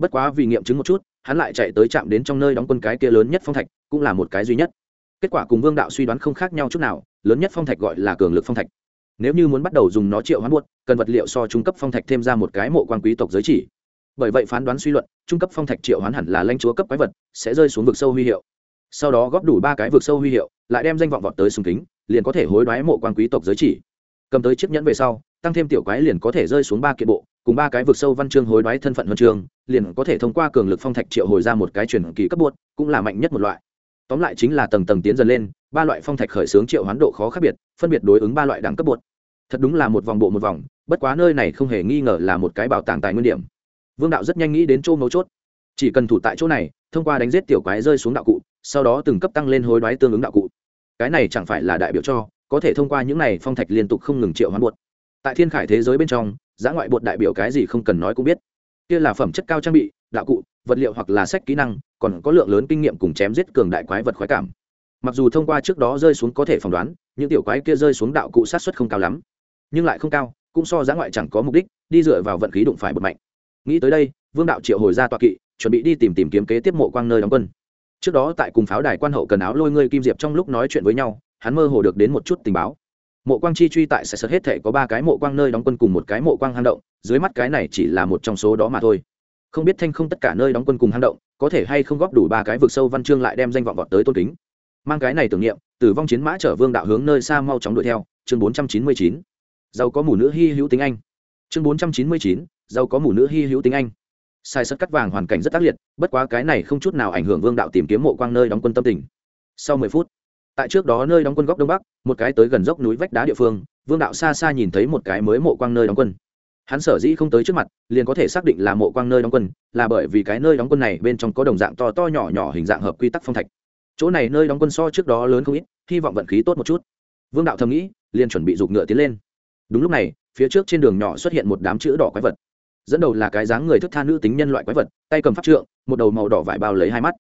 bất quá vì nghiệm chứng một chút, hắn lại chạy tới trạm đến trong nơi đóng quân cái kia lớn nhất phong thạch, cũng là một cái duy nhất. Kết quả cùng vương đạo suy đoán không khác nhau chút nào, lớn nhất phong thạch gọi là cường lực phong thạch. Nếu như muốn bắt đầu dùng nó triệu hoán buốt, cần vật liệu so trung cấp phong thạch thêm ra một cái mộ quan quý tộc giới chỉ. Bởi vậy phán đoán suy luận, trung cấp phong thạch triệu hoán hẳn là lãnh chúa cấp quái vật, sẽ rơi xuống vực sâu huy hiệu. Sau đó góp đủ ba cái vực sâu huy hiệu, lại đem danh vọng vọt tới sùng kính, liền có thể hối đoái mộ quan quý tộc giới chỉ. Cầm tới chiếc nhẫn về sau, tăng thêm tiểu quái liền có thể rơi xuống ba kiện bộ cùng ba cái vực sâu văn chương hối đoái thân phận huân chương, liền có thể thông qua cường lực phong thạch triệu hồi ra một cái truyền kỳ cấp buốt cũng là mạnh nhất một loại. Tóm lại chính là tầng tầng tiến dần lên, ba loại phong thạch khởi xướng triệu hoán độ khó khác biệt, phân biệt đối ứng ba loại đẳng cấp buốt thật đúng là một vòng bộ một vòng, bất quá nơi này không hề nghi ngờ là một cái bảo tàng tài nguyên điểm. Vương đạo rất nhanh nghĩ đến chỗ mấu chốt. Chỉ cần thủ tại chỗ này, thông qua đánh giết tiểu quái rơi xuống đạo cụ, sau đó từng cấp tăng lên hối đoái tương ứng đạo cụ. Cái này chẳng phải là đại biểu cho, có thể thông qua những này phong thạch liên tục không ngừng triệu hoán buột tại thiên khải thế giới bên trong giá ngoại bột đại biểu cái gì không cần nói cũng biết. Kia là phẩm chất cao trang bị, đạo cụ, vật liệu hoặc là sách kỹ năng, còn có lượng lớn kinh nghiệm cùng chém giết cường đại quái vật khoái cảm. Mặc dù thông qua trước đó rơi xuống có thể phỏng đoán, những tiểu quái kia rơi xuống đạo cụ sát xuất không cao lắm, nhưng lại không cao, cũng so giá ngoại chẳng có mục đích, đi dựa vào vận khí đụng phải bật mạnh. Nghĩ tới đây, vương đạo triệu hồi ra tọa kỵ, chuẩn bị đi tìm tìm kiếm kế tiếp mộ quang nơi đóng quân. Trước đó tại cùng pháo đài quan hậu cần áo lôi ngươi kim diệp trong lúc nói chuyện với nhau, hắn mơ hồ được đến một chút tình báo mộ quang chi truy tại sẽ sật hết thể có ba cái mộ quang nơi đóng quân cùng một cái mộ quang hang động, dưới mắt cái này chỉ là một trong số đó mà thôi. Không biết thanh không tất cả nơi đóng quân cùng hang động, có thể hay không góp đủ ba cái vực sâu văn chương lại đem danh vọng vọt tới tôn kính. Mang cái này tưởng niệm, tử vong chiến mã chở vương đạo hướng nơi xa mau chóng đuổi theo, chương bốn trăm chín mươi chín. Giàu có mù nữ hy hữu tính anh. Chương bốn trăm chín mươi chín, giàu có mù nữ hy hữu tính anh. Sai sất cắt vàng hoàn cảnh rất ác liệt, bất quá cái này không chút nào ảnh hưởng vương đạo tìm kiếm mộ quang nơi đóng quân tâm tình. Sau mười phút tại trước đó nơi đóng quân góc đông bắc, một cái tới gần dốc núi vách đá địa phương, vương đạo xa xa nhìn thấy một cái mới mộ quang nơi đóng quân. Hắn sở dĩ không tới trước mặt, liền có thể xác định là mộ quang nơi đóng quân, là bởi vì cái nơi đóng quân này bên trong có đồng dạng to to nhỏ nhỏ hình dạng hợp quy tắc phong thạch. Chỗ này nơi đóng quân so trước đó lớn không ít, hy vọng vận khí tốt một chút. Vương đạo thầm nghĩ, liền chuẩn bị giục ngựa tiến lên. Đúng lúc này, phía trước trên đường nhỏ xuất hiện một đám chữ đỏ quái vật. Dẫn đầu là cái dáng người thức tha nữ tính nhân loại quái vật, tay cầm pháp trượng, một đầu màu đỏ vải bao lấy hai mắt.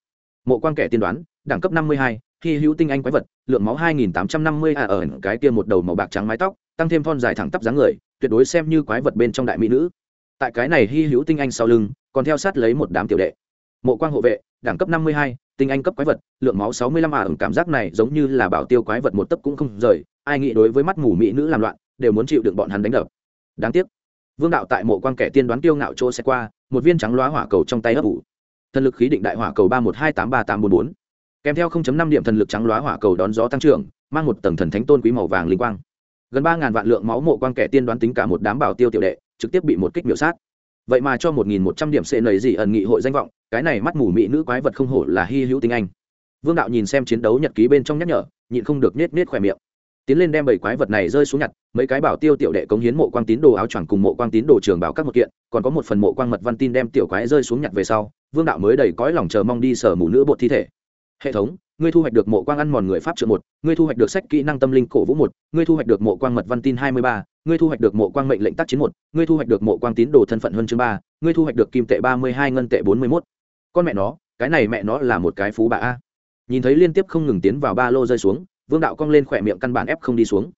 Mộ quan kẻ tiên đoán, đẳng cấp năm mươi hai hy hữu tinh anh quái vật, lượng máu hai nghìn tám trăm năm mươi a ở cái kia một đầu màu bạc trắng mái tóc, tăng thêm thon dài thẳng tắp dáng người, tuyệt đối xem như quái vật bên trong đại mỹ nữ. Tại cái này hy hữu tinh anh sau lưng, còn theo sát lấy một đám tiểu đệ. Mộ quang hộ vệ, đẳng cấp năm mươi hai, tinh anh cấp quái vật, lượng máu 65 mươi lăm cảm giác này giống như là bảo tiêu quái vật một tấc cũng không rời, ai nghĩ đối với mắt mù mỹ nữ làm loạn, đều muốn chịu đựng bọn hắn đánh đập. Đáng tiếc, vương đạo tại mộ quan kẻ tiên đoán tiêu ngạo chỗ xe qua, một viên trắng loá hỏa cầu trong tay ấp ủ. Thần lực khí định đại hỏa cầu ba một hai tám ba tám bốn bốn kèm theo năm điểm thần lực trắng loá hỏa cầu đón gió tăng trưởng, mang một tầng thần thánh tôn quý màu vàng linh quang. Gần ba ngàn vạn lượng máu mộ quang kẻ tiên đoán tính cả một đám bảo tiêu tiểu đệ, trực tiếp bị một kích miểu sát. Vậy mà cho một nghìn một trăm điểm xệ nầy gì ẩn nghị hội danh vọng, cái này mắt mù mỹ nữ quái vật không hổ là hy hữu tinh anh. Vương đạo nhìn xem chiến đấu nhật ký bên trong nhắc nhở, nhịn không được nết nết khỏe miệng. Tiến lên đem bảy quái vật này rơi xuống nhặt, mấy cái bảo tiêu tiểu đệ cống hiến mộ quang tín đồ áo choàng cùng mộ quang tín đồ trường bảo các một kiện, còn có một phần mộ quang mật văn tin đem tiểu quái rơi xuống nhặt về sau, vương đạo mới đầy cõi lòng chờ mong đi sở mù nữ bột thi thể hệ thống, ngươi thu hoạch được mộ quang ăn mòn người pháp trượng một, ngươi thu hoạch được sách kỹ năng tâm linh cổ vũ một, ngươi thu hoạch được mộ quang mật văn tin hai mươi ba, ngươi thu hoạch được mộ quang mệnh lệnh tác chiến một, ngươi thu hoạch được mộ quang tín đồ thân phận huân chương ba, ngươi thu hoạch được kim tệ ba mươi hai ngân tệ bốn mươi mốt. Con mẹ nó, cái này mẹ nó là một cái phú bà a. Nhìn thấy liên tiếp không ngừng tiến vào ba lô rơi xuống, vương đạo cong lên khỏe miệng căn bản ép không đi xuống.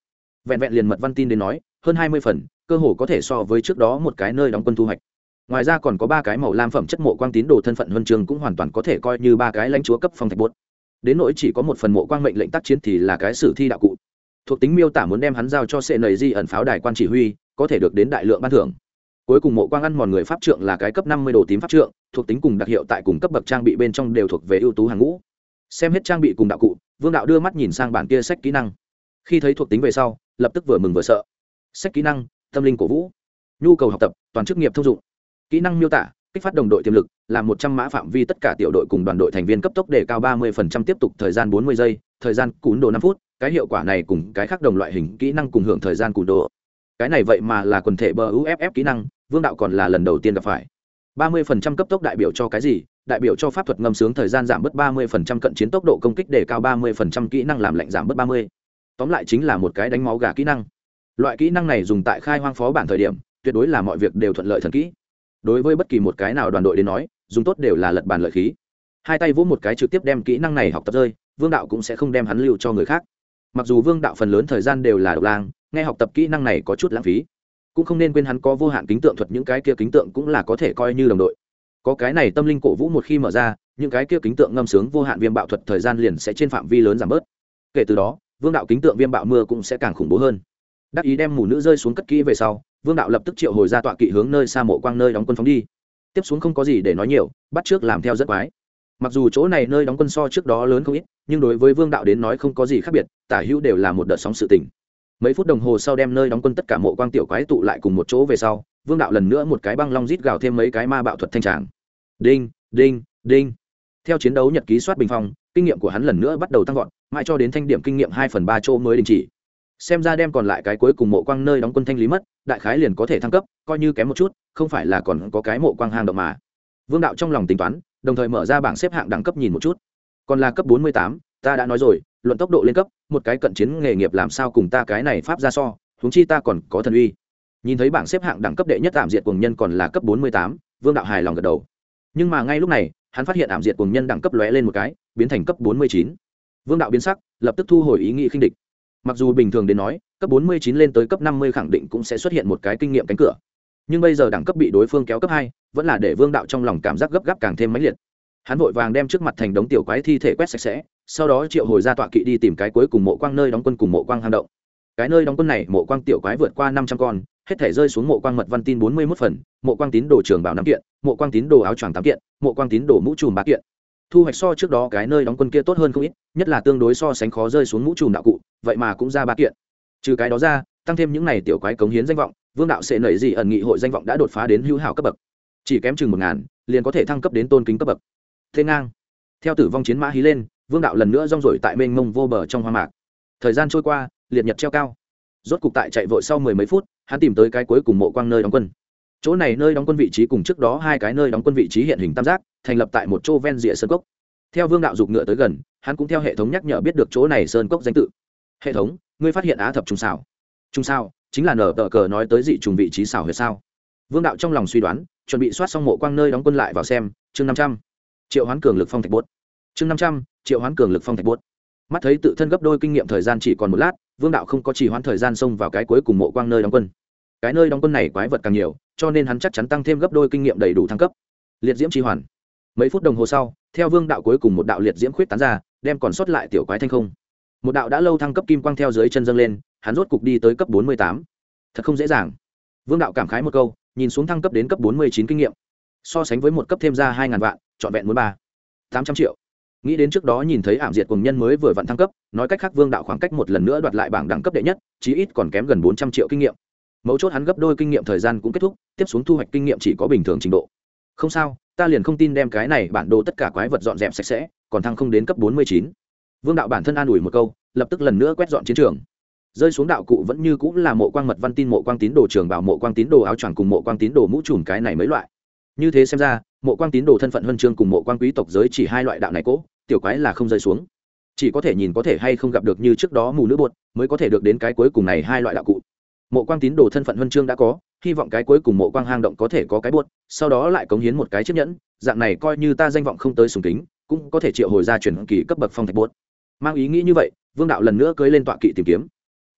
Vẹn vẹn liền mật văn tin đến nói, hơn hai mươi phần, cơ hồ có thể so với trước đó một cái nơi đóng quân thu hoạch ngoài ra còn có ba cái màu lam phẩm chất mộ quang tín đồ thân phận huân chương cũng hoàn toàn có thể coi như ba cái lãnh chúa cấp phong thạch bốt đến nỗi chỉ có một phần mộ quang mệnh lệnh tác chiến thì là cái sử thi đạo cụ. Thuộc tính miêu tả muốn đem hắn giao cho sệ nầy di ẩn pháo đài quan chỉ huy, có thể được đến đại lượng ban thưởng. Cuối cùng mộ quang ăn mòn người pháp trượng là cái cấp năm mươi đồ tím pháp trượng, thuộc tính cùng đặc hiệu tại cùng cấp bậc trang bị bên trong đều thuộc về ưu tú hàng ngũ. Xem hết trang bị cùng đạo cụ, vương đạo đưa mắt nhìn sang bản kia sách kỹ năng. Khi thấy thuộc tính về sau, lập tức vừa mừng vừa sợ. Sách kỹ năng, tâm linh cổ vũ. Nhu cầu học tập, toàn chức nghiệp thông dụng kỹ năng miêu tả, kích phát đồng đội tiềm lực, làm một trăm mã phạm vi tất cả tiểu đội cùng đoàn đội thành viên cấp tốc đề cao ba mươi phần trăm tiếp tục thời gian bốn mươi giây, thời gian cún đồ năm phút, cái hiệu quả này cùng cái khác đồng loại hình kỹ năng cùng hưởng thời gian cún đồ. Cái này vậy mà là quần thể bờ uff kỹ năng, vương đạo còn là lần đầu tiên gặp phải. ba mươi phần trăm cấp tốc đại biểu cho cái gì? Đại biểu cho pháp thuật ngâm sướng thời gian giảm bớt ba mươi phần trăm cận chiến tốc độ công kích đề cao ba mươi phần trăm kỹ năng làm lạnh giảm bớt ba mươi. Tóm lại chính là một cái đánh máu gà kỹ năng. Loại kỹ năng này dùng tại khai hoang phó bản thời điểm, tuyệt đối là mọi việc đều thuận lợi thần kỹ đối với bất kỳ một cái nào đoàn đội đến nói, dùng tốt đều là lật bàn lợi khí. Hai tay vỗ một cái trực tiếp đem kỹ năng này học tập rơi, vương đạo cũng sẽ không đem hắn lưu cho người khác. Mặc dù vương đạo phần lớn thời gian đều là độc lang, nghe học tập kỹ năng này có chút lãng phí, cũng không nên quên hắn có vô hạn kính tượng thuật, những cái kia kính tượng cũng là có thể coi như đồng đội. Có cái này tâm linh cổ vũ một khi mở ra, những cái kia kính tượng ngâm sướng vô hạn viêm bạo thuật thời gian liền sẽ trên phạm vi lớn giảm bớt. Kể từ đó, vương đạo kính tượng viêm bạo mưa cũng sẽ càng khủng bố hơn. Đắc ý đem mù nữ rơi xuống cất kỹ về sau vương đạo lập tức triệu hồi ra tọa kỵ hướng nơi xa mộ quang nơi đóng quân phóng đi. Tiếp xuống không có gì để nói nhiều, bắt trước làm theo rất quái. Mặc dù chỗ này nơi đóng quân so trước đó lớn không ít, nhưng đối với vương đạo đến nói không có gì khác biệt, tả hữu đều là một đợt sóng sự tình. Mấy phút đồng hồ sau đem nơi đóng quân tất cả mộ quang tiểu quái tụ lại cùng một chỗ về sau, vương đạo lần nữa một cái băng long rít gào thêm mấy cái ma bạo thuật thanh tràng. Đinh đinh đinh. Theo chiến đấu nhật ký soát bình phong, kinh nghiệm của hắn lần nữa bắt đầu tăng vọt, mãi cho đến thanh điểm kinh nghiệm hai phần ba chỗ mới đình chỉ xem ra đem còn lại cái cuối cùng mộ quang nơi đóng quân thanh lý mất, đại khái liền có thể thăng cấp, coi như kém một chút, không phải là còn có cái mộ quang hang động mà. Vương đạo trong lòng tính toán, đồng thời mở ra bảng xếp hạng đẳng cấp nhìn một chút. Còn là cấp bốn mươi tám, ta đã nói rồi, luận tốc độ lên cấp, một cái cận chiến nghề nghiệp làm sao cùng ta cái này pháp ra so, huống chi ta còn có thần uy. Nhìn thấy bảng xếp hạng đẳng cấp đệ nhất tạm diệt cùng nhân còn là cấp bốn mươi tám, vương đạo hài lòng gật đầu. Nhưng mà ngay lúc này, hắn phát hiện ảm diệt cùng nhân đẳng cấp lóe lên một cái, biến thành cấp bốn mươi chín. Vương đạo biến sắc, lập tức thu hồi ý nghĩ khinh địch mặc dù bình thường đến nói, cấp 49 lên tới cấp 50 khẳng định cũng sẽ xuất hiện một cái kinh nghiệm cánh cửa. Nhưng bây giờ đẳng cấp bị đối phương kéo cấp hai, vẫn là để vương đạo trong lòng cảm giác gấp gáp càng thêm mãnh liệt. Hắn vội vàng đem trước mặt thành đống tiểu quái thi thể quét sạch sẽ, sau đó triệu hồi ra tọa kỵ đi tìm cái cuối cùng mộ quang nơi đóng quân cùng mộ quang hang động. Cái nơi đóng quân này, mộ quang tiểu quái vượt qua năm trăm con, hết thể rơi xuống mộ quang mật văn tin bốn mươi 41 phần, mộ quang tín đồ trường bảo năm kiện, mộ quang tín đồ áo choàng tám kiện, mộ quang tín đồ mũ trùm ba kiện thu hoạch so trước đó cái nơi đóng quân kia tốt hơn không ít, nhất là tương đối so sánh khó rơi xuống mũ trùm đạo cụ, vậy mà cũng ra ba kiện. Trừ cái đó ra, tăng thêm những n à y tiểu quái cống hiến danh vọng, vương đạo sẽ nảy gì ẩn nghị hội danh vọng đã đột phá đến hữu hảo cấp bậc. Chỉ kém chừng một ngàn, liền có thể thăng cấp đến tôn kính cấp bậc. Thế ngang. Theo tử vong chiến mã hí lên, vương đạo lần nữa rong rổi tại mênh mông vô bờ trong hoa mạc. Thời gian trôi qua, liệt nhật treo cao. Rốt cục tại chạy vội sau mười mấy phút, hắn tìm tới cái cuối cùng mộ quang nơi đóng quân. Chỗ này nơi đóng quân vị trí cùng trước đó hai cái nơi đóng quân vị trí hiện hình tam giác thành lập tại một chỗ ven rìa sơn cốc. Theo vương đạo dục ngựa tới gần, hắn cũng theo hệ thống nhắc nhở biết được chỗ này sơn cốc danh tự. Hệ thống, ngươi phát hiện á thập trùng xảo. Trùng sao chính là nở tờ cờ nói tới dị trùng vị trí xảo huyệt sao. Vương đạo trong lòng suy đoán, chuẩn bị soát xong mộ quang nơi đóng quân lại vào xem, chương năm trăm. Triệu hoán cường lực phong thạch bốt. Chương năm trăm, triệu hoán cường lực phong thạch bốt. Mắt thấy tự thân gấp đôi kinh nghiệm thời gian chỉ còn một lát, vương đạo không có chỉ hoán thời gian xông vào cái cuối cùng mộ quang nơi đóng quân. Cái nơi đóng quân này quái vật càng nhiều, cho nên hắn chắc chắn tăng thêm gấp đôi kinh nghiệm đầy đủ thăng cấp. Liệt diễm tri hoàn mấy phút đồng hồ sau, theo vương đạo cuối cùng một đạo liệt diễm khuyết tán ra, đem còn sót lại tiểu quái thanh không. Một đạo đã lâu thăng cấp kim quang theo dưới chân dâng lên, hắn rốt cục đi tới cấp bốn mươi tám. Thật không dễ dàng. Vương đạo cảm khái một câu, nhìn xuống thăng cấp đến cấp bốn mươi chín kinh nghiệm. So sánh với một cấp thêm ra hai ngàn vạn, trọn vẹn muốn ba, tám trăm triệu. Nghĩ đến trước đó nhìn thấy ảm diệt cùng nhân mới vừa vặn thăng cấp, nói cách khác vương đạo khoảng cách một lần nữa đoạt lại bảng đẳng cấp đệ nhất, chí ít còn kém gần bốn trăm triệu kinh nghiệm. Mấu chốt hắn gấp đôi kinh nghiệm thời gian cũng kết thúc, tiếp xuống thu hoạch kinh nghiệm chỉ có bình thường trình độ. Không sao ta liền không tin đem cái này bản đồ tất cả quái vật dọn dẹp sạch sẽ, còn thăng không đến cấp bốn mươi chín. Vương đạo bản thân an ủi một câu, lập tức lần nữa quét dọn chiến trường. Rơi xuống đạo cụ vẫn như cũng là mộ quang mật văn tin, mộ quang tín đồ trường bảo, mộ quang tín đồ áo choàng cùng mộ quang tín đồ mũ trùm cái này mấy loại. Như thế xem ra, mộ quang tín đồ thân phận huân chương cùng mộ quang quý tộc giới chỉ hai loại đạo này cỗ tiểu quái là không rơi xuống. Chỉ có thể nhìn có thể hay không gặp được như trước đó mù nữ bột, mới có thể được đến cái cuối cùng này hai loại đạo cụ. Mộ quang tín đồ thân phận huân chương đã có hy vọng cái cuối cùng mộ quang hang động có thể có cái buốt, sau đó lại cống hiến một cái chiếc nhẫn, dạng này coi như ta danh vọng không tới sùng kính, cũng có thể triệu hồi ra chuyển kỳ cấp bậc phong thạch buốt. Mang ý nghĩ như vậy, vương đạo lần nữa cưới lên tọa kỵ tìm kiếm.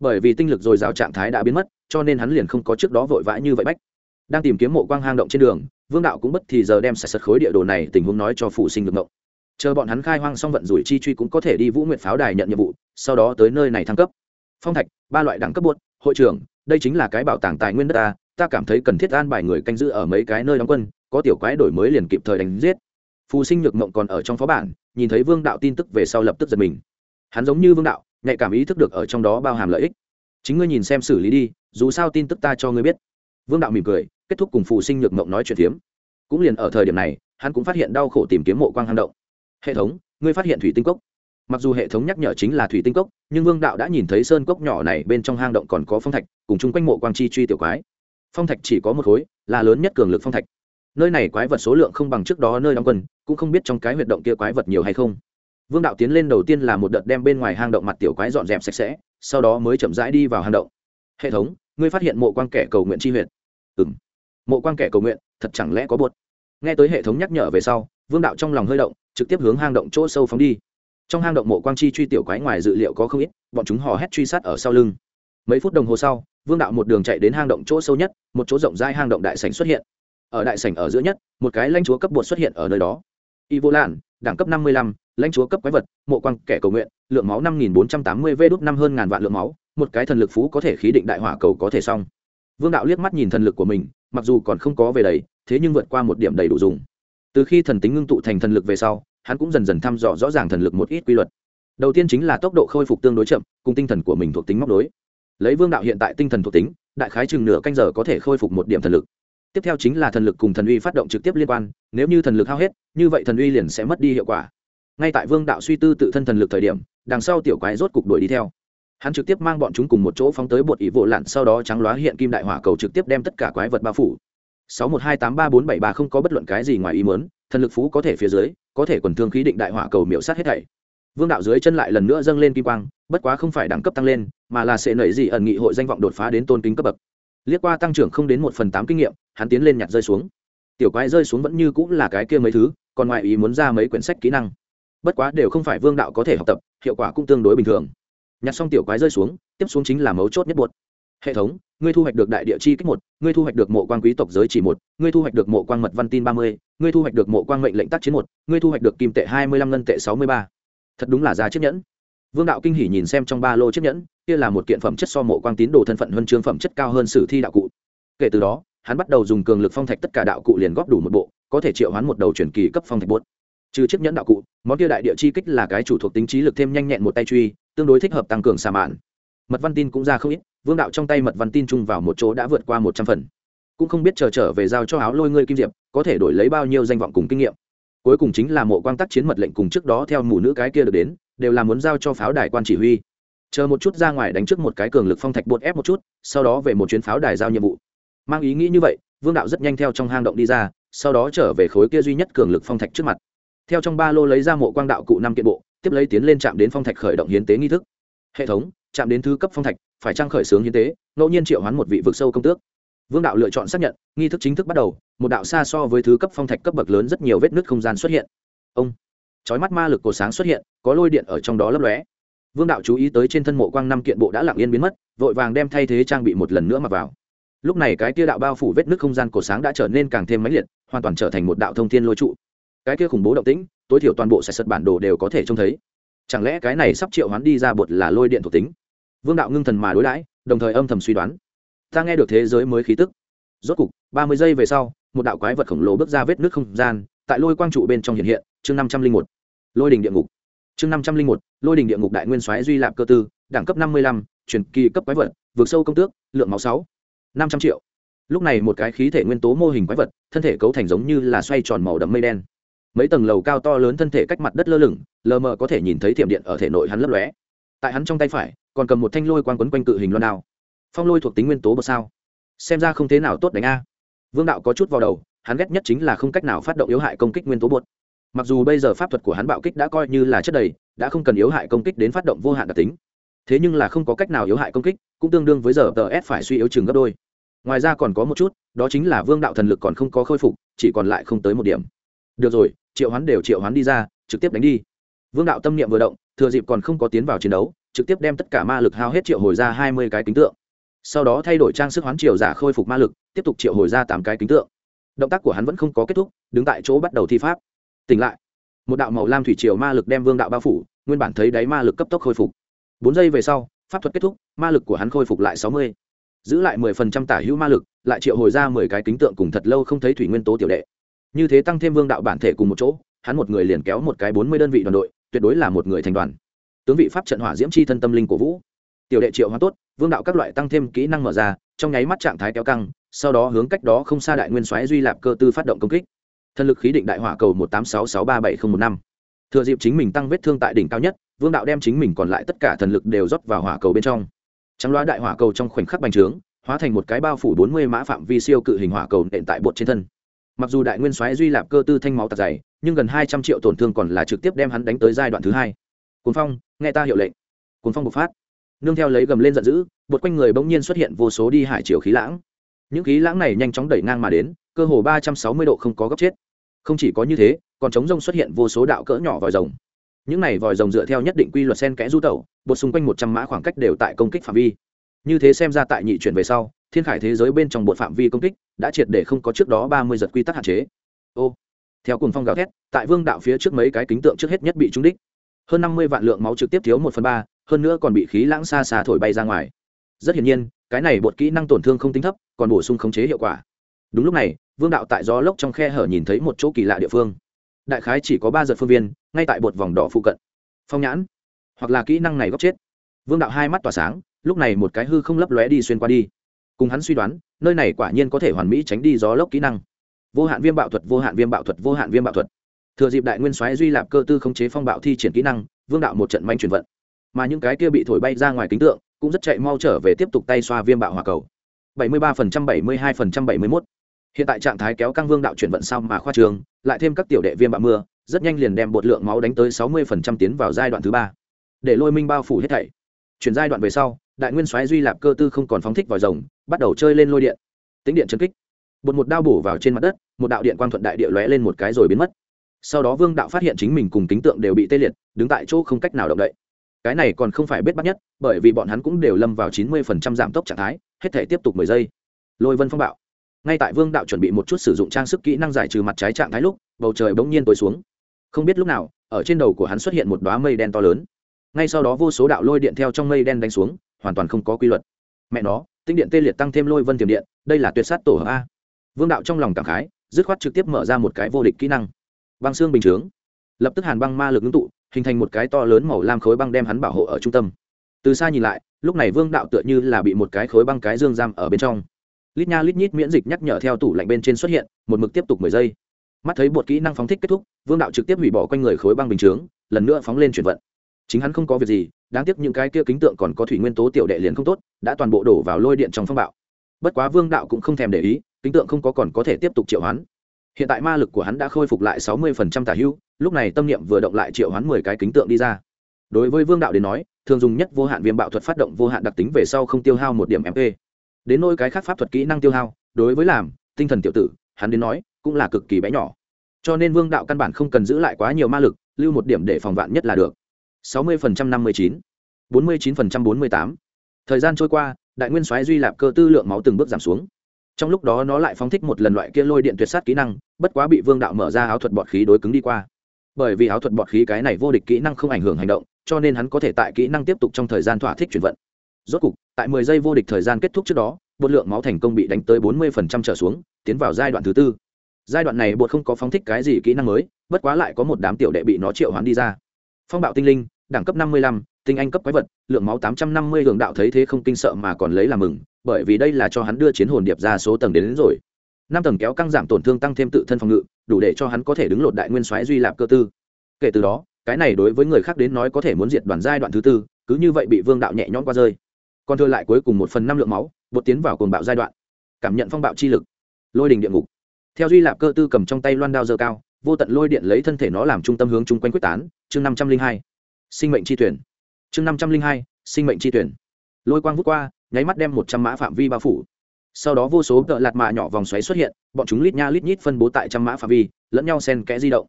Bởi vì tinh lực dồi dào trạng thái đã biến mất, cho nên hắn liền không có trước đó vội vã như vậy bách. Đang tìm kiếm mộ quang hang động trên đường, vương đạo cũng bất thì giờ đem sạch sật khối địa đồ này tình huống nói cho phụ sinh được ngộng chờ bọn hắn khai hoang xong vận rủi chi truy cũng có thể đi vũ nguyện pháo đài nhận nhiệm vụ, sau đó tới nơi này thăng cấp. Phong thạch, ba loại đẳng cấp buốt, hội trưởng, đây chính là cái bảo tàng tài nguyên đất ta ta cảm thấy cần thiết an bài người canh giữ ở mấy cái nơi đóng quân, có tiểu quái đổi mới liền kịp thời đánh giết. Phù sinh nhược mộng còn ở trong phó bản, nhìn thấy vương đạo tin tức về sau lập tức giật mình. Hắn giống như vương đạo, nhạy cảm ý thức được ở trong đó bao hàm lợi ích. Chính ngươi nhìn xem xử lý đi, dù sao tin tức ta cho ngươi biết. Vương đạo mỉm cười, kết thúc cùng phù sinh nhược mộng nói chuyện phiếm. Cũng liền ở thời điểm này, hắn cũng phát hiện đau khổ tìm kiếm mộ quang hang động. Hệ thống, ngươi phát hiện thủy tinh cốc. Mặc dù hệ thống nhắc nhở chính là thủy tinh cốc, nhưng vương đạo đã nhìn thấy sơn cốc nhỏ này bên trong hang động còn có phong thạch, cùng chung quanh mộ quang chi truy tiểu quái phong thạch chỉ có một khối, là lớn nhất cường lực phong thạch. Nơi này quái vật số lượng không bằng trước đó nơi đóng quân, cũng không biết trong cái huyệt động kia quái vật nhiều hay không. Vương đạo tiến lên đầu tiên là một đợt đem bên ngoài hang động mặt tiểu quái dọn dẹp sạch sẽ, sau đó mới chậm rãi đi vào hang động. Hệ thống, ngươi phát hiện mộ quang kẻ cầu nguyện chi huyệt? Ừ m mộ quang kẻ cầu nguyện, thật chẳng lẽ có buột nghe tới hệ thống nhắc nhở về sau, vương đạo trong lòng hơi động, trực tiếp hướng hang động chỗ sâu phóng đi. Trong hang động mộ quang chi truy tiểu quái ngoài dự liệu có không ít, bọn chúng hò hét truy sát ở sau lưng mấy phút đồng hồ sau, vương đạo một đường chạy đến hang động chỗ sâu nhất, một chỗ rộng rãi hang động đại sảnh xuất hiện. Ở đại sảnh ở giữa nhất, một cái lãnh chúa cấp bột xuất hiện ở nơi đó. Y vô lan đẳng cấp năm mươi lăm, lãnh chúa cấp quái vật, mộ quang, kẻ cầu nguyện, lượng máu năm nghìn bốn trăm tám mươi v đút năm hơn ngàn vạn lượng máu, một cái thần lực phú có thể khí định đại hỏa cầu có thể xong. Vương đạo liếc mắt nhìn thần lực của mình, mặc dù còn không có về đầy, thế nhưng vượt qua một điểm đầy đủ dùng. Từ khi thần tính ngưng tụ thành thần lực về sau, hắn cũng dần dần thăm dò rõ ràng thần lực một ít quy luật. Đầu tiên chính là tốc độ khôi phục tương đối chậm, cùng tinh thần của mình thuộc tính móc đối lấy vương đạo hiện tại tinh thần thuộc tính, đại khái chừng nửa canh giờ có thể khôi phục một điểm thần lực. Tiếp theo chính là thần lực cùng thần uy phát động trực tiếp liên quan, nếu như thần lực hao hết, như vậy thần uy liền sẽ mất đi hiệu quả. Ngay tại vương đạo suy tư tự thân thần lực thời điểm, đằng sau tiểu quái rốt cục đuổi đi theo. Hắn trực tiếp mang bọn chúng cùng một chỗ phóng tới bột ỷ vỗ lặn, sau đó trắng lóa hiện kim đại hỏa cầu trực tiếp đem tất cả quái vật bao phủ. Sáu một hai tám ba bốn bảy ba không có bất luận cái gì ngoài ý mớn thần lực phú có thể phía dưới, có thể quần thương khí định đại hỏa cầu miễu sát hết thảy vương đạo dưới chân lại lần nữa dâng lên kim quang, bất quá không phải đẳng cấp tăng lên, mà là sẽ nảy gì ẩn nghị hội danh vọng đột phá đến tôn kính cấp bậc. Liếc qua tăng trưởng không đến một phần tám kinh nghiệm, hắn tiến lên nhặt rơi xuống. Tiểu quái rơi xuống vẫn như cũng là cái kia mấy thứ, còn ngoài ý muốn ra mấy quyển sách kỹ năng. Bất quá đều không phải vương đạo có thể học tập, hiệu quả cũng tương đối bình thường. Nhặt xong tiểu quái rơi xuống, tiếp xuống chính là mấu chốt nhất buột hệ thống, ngươi thu hoạch được đại địa chi kích một, ngươi thu hoạch được mộ quan quý tộc giới chỉ một, ngươi thu hoạch được mộ quan mật văn tin ba mươi, ngươi thu hoạch được mộ quan mệnh lệnh tác chiến một, ngươi thu hoạch được kim tệ hai mươi lăm ngân tệ sáu mươi ba thật đúng là ra chiếc nhẫn. Vương đạo kinh hỉ nhìn xem trong ba lô chiếc nhẫn, kia là một kiện phẩm chất so mộ quang tín đồ thân phận huân chương phẩm chất cao hơn sử thi đạo cụ. Kể từ đó, hắn bắt đầu dùng cường lực phong thạch tất cả đạo cụ liền góp đủ một bộ, có thể triệu hoán một đầu truyền kỳ cấp phong thạch bốt trừ chiếc nhẫn đạo cụ, món kia đại địa chi kích là cái chủ thuộc tính trí lực thêm nhanh nhẹn một tay truy, tương đối thích hợp tăng cường xà mạn. Mật văn tin cũng ra không ít, vương đạo trong tay mật văn tin chung vào một chỗ đã vượt qua một trăm phần. Cũng không biết chờ trở về giao cho áo lôi ngươi kim diệp, có thể đổi lấy bao nhiêu danh vọng cùng kinh nghiệm cuối cùng chính là mộ quang tác chiến mật lệnh cùng trước đó theo mù nữ cái kia được đến, đều là muốn giao cho pháo đài quan chỉ huy. Chờ một chút ra ngoài đánh trước một cái cường lực phong thạch bột ép một chút, sau đó về một chuyến pháo đài giao nhiệm vụ. Mang ý nghĩ như vậy, vương đạo rất nhanh theo trong hang động đi ra, sau đó trở về khối kia duy nhất cường lực phong thạch trước mặt. Theo trong ba lô lấy ra mộ quang đạo cụ năm kiện bộ, tiếp lấy tiến lên chạm đến phong thạch khởi động hiến tế nghi thức. Hệ thống, chạm đến thứ cấp phong thạch, phải trang khởi xướng hiến tế, ngẫu nhiên triệu hoán một vị vực sâu công tước vương đạo lựa chọn xác nhận, nghi thức chính thức bắt đầu, một đạo xa so với thứ cấp phong thạch cấp bậc lớn rất nhiều vết nứt không gian xuất hiện. Ông, chói mắt ma lực cổ sáng xuất hiện, có lôi điện ở trong đó lấp lóe. Vương đạo chú ý tới trên thân mộ quang năm kiện bộ đã lặng yên biến mất, vội vàng đem thay thế trang bị một lần nữa mặc vào. Lúc này cái kia đạo bao phủ vết nứt không gian cổ sáng đã trở nên càng thêm mãnh liệt, hoàn toàn trở thành một đạo thông thiên lôi trụ. Cái kia khủng bố động tĩnh, tối thiểu toàn bộ sạch sật bản đồ đều có thể trông thấy. Chẳng lẽ cái này sắp triệu hoán đi ra bột là lôi điện thuộc tính? Vương đạo ngưng thần mà đối đãi, đồng thời âm thầm suy đoán ta nghe được thế giới mới khí tức. Rốt cục, ba mươi giây về sau, một đạo quái vật khổng lồ bước ra vết nước không gian, tại lôi quang trụ bên trong hiện hiện, chương năm trăm linh một. Lôi đình địa ngục. Chương năm trăm linh một, lôi đình địa ngục đại nguyên soái duy lạp cơ tư, đẳng cấp năm mươi lăm, truyền kỳ cấp quái vật, vượt sâu công tước, lượng máu sáu, năm trăm triệu. Lúc này một cái khí thể nguyên tố mô hình quái vật, thân thể cấu thành giống như là xoay tròn màu đậm mây đen. Mấy tầng lầu cao to lớn thân thể cách mặt đất lơ lửng, lờ mờ có thể nhìn thấy thiểm điện ở thể nội hắn lấp lóe. Tại hắn trong tay phải, còn cầm một thanh lôi quang quấn quanh cự hình loan đao phong lôi thuộc tính nguyên tố bậc sao? Xem ra không thế nào tốt đánh a. Vương đạo có chút vào đầu, hắn ghét nhất chính là không cách nào phát động yếu hại công kích nguyên tố bột. Mặc dù bây giờ pháp thuật của hắn bạo kích đã coi như là chất đầy, đã không cần yếu hại công kích đến phát động vô hạn đặc tính. Thế nhưng là không có cách nào yếu hại công kích, cũng tương đương với giờ tờ s phải suy yếu chừng gấp đôi. Ngoài ra còn có một chút, đó chính là vương đạo thần lực còn không có khôi phục, chỉ còn lại không tới một điểm. Được rồi, triệu hoán đều triệu hoán đi ra, trực tiếp đánh đi. Vương đạo tâm niệm vừa động, thừa dịp còn không có tiến vào chiến đấu, trực tiếp đem tất cả ma lực hao hết triệu hồi ra hai mươi cái kính tượng sau đó thay đổi trang sức hoán triều giả khôi phục ma lực, tiếp tục triệu hồi ra tám cái kính tượng. Động tác của hắn vẫn không có kết thúc, đứng tại chỗ bắt đầu thi pháp. Tỉnh lại. Một đạo màu lam thủy triều ma lực đem vương đạo bao phủ, nguyên bản thấy đáy ma lực cấp tốc khôi phục. Bốn giây về sau, pháp thuật kết thúc, ma lực của hắn khôi phục lại sáu mươi. Giữ lại mười phần trăm tả hữu ma lực, lại triệu hồi ra mười cái kính tượng cùng thật lâu không thấy thủy nguyên tố tiểu đệ. Như thế tăng thêm vương đạo bản thể cùng một chỗ, hắn một người liền kéo một cái bốn mươi đơn vị đoàn đội, tuyệt đối là một người thành đoàn. Tướng vị pháp trận hỏa diễm chi thân tâm linh của vũ tiểu đệ triệu hóa tốt, vương đạo các loại tăng thêm kỹ năng mở ra, trong nháy mắt trạng thái kéo căng, sau đó hướng cách đó không xa đại nguyên soái duy lạp cơ tư phát động công kích. Thần lực khí định đại hỏa cầu một tám sáu sáu ba bảy không một năm. Thừa dịp chính mình tăng vết thương tại đỉnh cao nhất, vương đạo đem chính mình còn lại tất cả thần lực đều rót vào hỏa cầu bên trong. Trắng loa đại hỏa cầu trong khoảnh khắc bành trướng, hóa thành một cái bao phủ bốn mươi mã phạm vi siêu cự hình hỏa cầu nện tại bột trên thân. Mặc dù đại nguyên soái duy lạp cơ tư thanh máu tạt dày, nhưng gần hai trăm triệu tổn thương còn là trực tiếp đem hắn đánh tới giai đoạn thứ hai. Cuốn phong, nghe ta hiệu lệnh. Cuốn phong bộc phát nương theo lấy gầm lên giận dữ, bột quanh người bỗng nhiên xuất hiện vô số đi hải chiều khí lãng. Những khí lãng này nhanh chóng đẩy ngang mà đến, cơ hồ ba trăm sáu mươi độ không có góc chết. Không chỉ có như thế, còn chống rông xuất hiện vô số đạo cỡ nhỏ vòi rồng. Những này vòi rồng dựa theo nhất định quy luật sen kẽ du tẩu, bột xung quanh một trăm mã khoảng cách đều tại công kích phạm vi. Như thế xem ra tại nhị chuyển về sau, thiên khải thế giới bên trong bột phạm vi công kích đã triệt để không có trước đó ba mươi giật quy tắc hạn chế. Ô, theo cùng phong gào thét, tại vương đạo phía trước mấy cái kính tượng trước hết nhất bị trúng đích. Hơn năm mươi vạn lượng máu trực tiếp thiếu một phần ba hơn nữa còn bị khí lãng xa xa thổi bay ra ngoài. Rất hiển nhiên, cái này bột kỹ năng tổn thương không tính thấp, còn bổ sung khống chế hiệu quả. Đúng lúc này, vương đạo tại gió lốc trong khe hở nhìn thấy một chỗ kỳ lạ địa phương. Đại khái chỉ có ba giật phương viên, ngay tại bột vòng đỏ phụ cận. Phong nhãn. Hoặc là kỹ năng này góc chết. Vương đạo hai mắt tỏa sáng, lúc này một cái hư không lấp lóe đi xuyên qua đi. Cùng hắn suy đoán, nơi này quả nhiên có thể hoàn mỹ tránh đi gió lốc kỹ năng. Vô hạn viêm bạo thuật, vô hạn viêm bạo thuật, vô hạn viêm bạo thuật. Thừa dịp đại nguyên soái duy lạp cơ tư khống chế phong bạo thi triển kỹ năng, vương đạo một trận manh chuyển vận mà những cái kia bị thổi bay ra ngoài kính tượng cũng rất chạy mau trở về tiếp tục tay xoa viêm bạo hòa cầu. 73% 72% 71. hiện tại trạng thái kéo căng vương đạo chuyển vận sau mà khoa trường, lại thêm các tiểu đệ viêm bạo mưa, rất nhanh liền đem bột lượng máu đánh tới 60% tiến vào giai đoạn thứ ba. Để lôi minh bao phủ hết thảy. Chuyển giai đoạn về sau, đại nguyên soái duy lạp cơ tư không còn phóng thích vòi rồng, bắt đầu chơi lên lôi điện. Tính điện chấn kích. Bột một đao bổ vào trên mặt đất, một đạo điện quang thuận đại địa lóe lên một cái rồi biến mất. Sau đó vương đạo phát hiện chính mình cùng kính tượng đều bị tê liệt, đứng tại chỗ không cách nào động đậy cái này còn không phải biết bắt nhất, bởi vì bọn hắn cũng đều lâm vào chín mươi phần trăm giảm tốc trạng thái, hết thể tiếp tục mười giây. Lôi vân phong bạo. Ngay tại vương đạo chuẩn bị một chút sử dụng trang sức kỹ năng giải trừ mặt trái trạng thái lúc, bầu trời bỗng nhiên tối xuống. Không biết lúc nào, ở trên đầu của hắn xuất hiện một đoá mây đen to lớn. Ngay sau đó vô số đạo lôi điện theo trong mây đen đánh xuống, hoàn toàn không có quy luật. Mẹ nó, tinh điện tê liệt tăng thêm lôi vân tiềm điện, đây là tuyệt sát tổ hợp a. Vương đạo trong lòng cảm khái, dứt khoát trực tiếp mở ra một cái vô địch kỹ năng. Băng xương bình chướng. Lập tức hàn băng ma lực ngưng tụ hình thành một cái to lớn màu lam khối băng đem hắn bảo hộ ở trung tâm. Từ xa nhìn lại, lúc này vương đạo tựa như là bị một cái khối băng cái dương giam ở bên trong. Lít nha lít nhít miễn dịch nhắc nhở theo tủ lạnh bên trên xuất hiện, một mực tiếp tục mười giây. Mắt thấy bột kỹ năng phóng thích kết thúc, vương đạo trực tiếp hủy bỏ quanh người khối băng bình chướng, lần nữa phóng lên chuyển vận. Chính hắn không có việc gì, đáng tiếc những cái kia kính tượng còn có thủy nguyên tố tiểu đệ liền không tốt, đã toàn bộ đổ vào lôi điện trong phong bạo. Bất quá vương đạo cũng không thèm để ý, kính tượng không có còn có thể tiếp tục triệu hoán hiện tại ma lực của hắn đã khôi phục lại sáu mươi phần trăm tả hữu, lúc này tâm niệm vừa động lại triệu hoán mười cái kính tượng đi ra. Đối với vương đạo đến nói, thường dùng nhất vô hạn viêm bạo thuật phát động vô hạn đặc tính về sau không tiêu hao một điểm mp đến nôi cái khác pháp thuật kỹ năng tiêu hao, đối với làm, tinh thần tiểu tử, hắn đến nói, cũng là cực kỳ bé nhỏ. Cho nên vương đạo căn bản không cần giữ lại quá nhiều ma lực, lưu một điểm để phòng vạn nhất là được. sáu mươi phần trăm năm mươi chín, bốn mươi chín phần trăm bốn mươi tám. Thời gian trôi qua, đại nguyên soái duy lạp cơ tư lượng máu từng bước giảm xuống trong lúc đó nó lại phóng thích một lần loại kia lôi điện tuyệt sát kỹ năng, bất quá bị vương đạo mở ra áo thuật bọt khí đối cứng đi qua. Bởi vì áo thuật bọt khí cái này vô địch kỹ năng không ảnh hưởng hành động, cho nên hắn có thể tại kỹ năng tiếp tục trong thời gian thỏa thích chuyển vận. Rốt cục, tại mười giây vô địch thời gian kết thúc trước đó, bột lượng máu thành công bị đánh tới bốn mươi phần trăm trở xuống, tiến vào giai đoạn thứ tư. Giai đoạn này bột không có phóng thích cái gì kỹ năng mới, bất quá lại có một đám tiểu đệ bị nó triệu hoán đi ra. Phong bạo tinh linh, đẳng cấp năm mươi lăm, tinh anh cấp quái vật, lượng máu tám trăm năm mươi, hưởng đạo thấy thế không kinh sợ mà còn lấy làm mừng bởi vì đây là cho hắn đưa chiến hồn điệp ra số tầng đến, đến rồi. Năm tầng kéo căng giảm tổn thương tăng thêm tự thân phòng ngự đủ để cho hắn có thể đứng lột đại nguyên soái duy lạp cơ tư. Kể từ đó cái này đối với người khác đến nói có thể muốn diệt đoàn giai đoạn thứ tư cứ như vậy bị vương đạo nhẹ nhõm qua rơi. Còn thừa lại cuối cùng một phần năm lượng máu bột tiến vào cồn bạo giai đoạn. Cảm nhận phong bạo chi lực. Lôi đình địa ngục. Theo duy lạp cơ tư cầm trong tay loan đao dơ cao vô tận lôi điện lấy thân thể nó làm trung tâm hướng chung quanh quyết tán. Chương năm trăm linh hai sinh mệnh chi tuyển chương năm trăm linh hai sinh mệnh chi tuyển lôi quang vút qua nháy mắt đem một trăm mã phạm vi bao phủ. Sau đó vô số cỡ lạt mạ nhỏ vòng xoáy xuất hiện, bọn chúng lít nha lít nhít phân bố tại trăm mã phạm vi, lẫn nhau sen kẽ di động.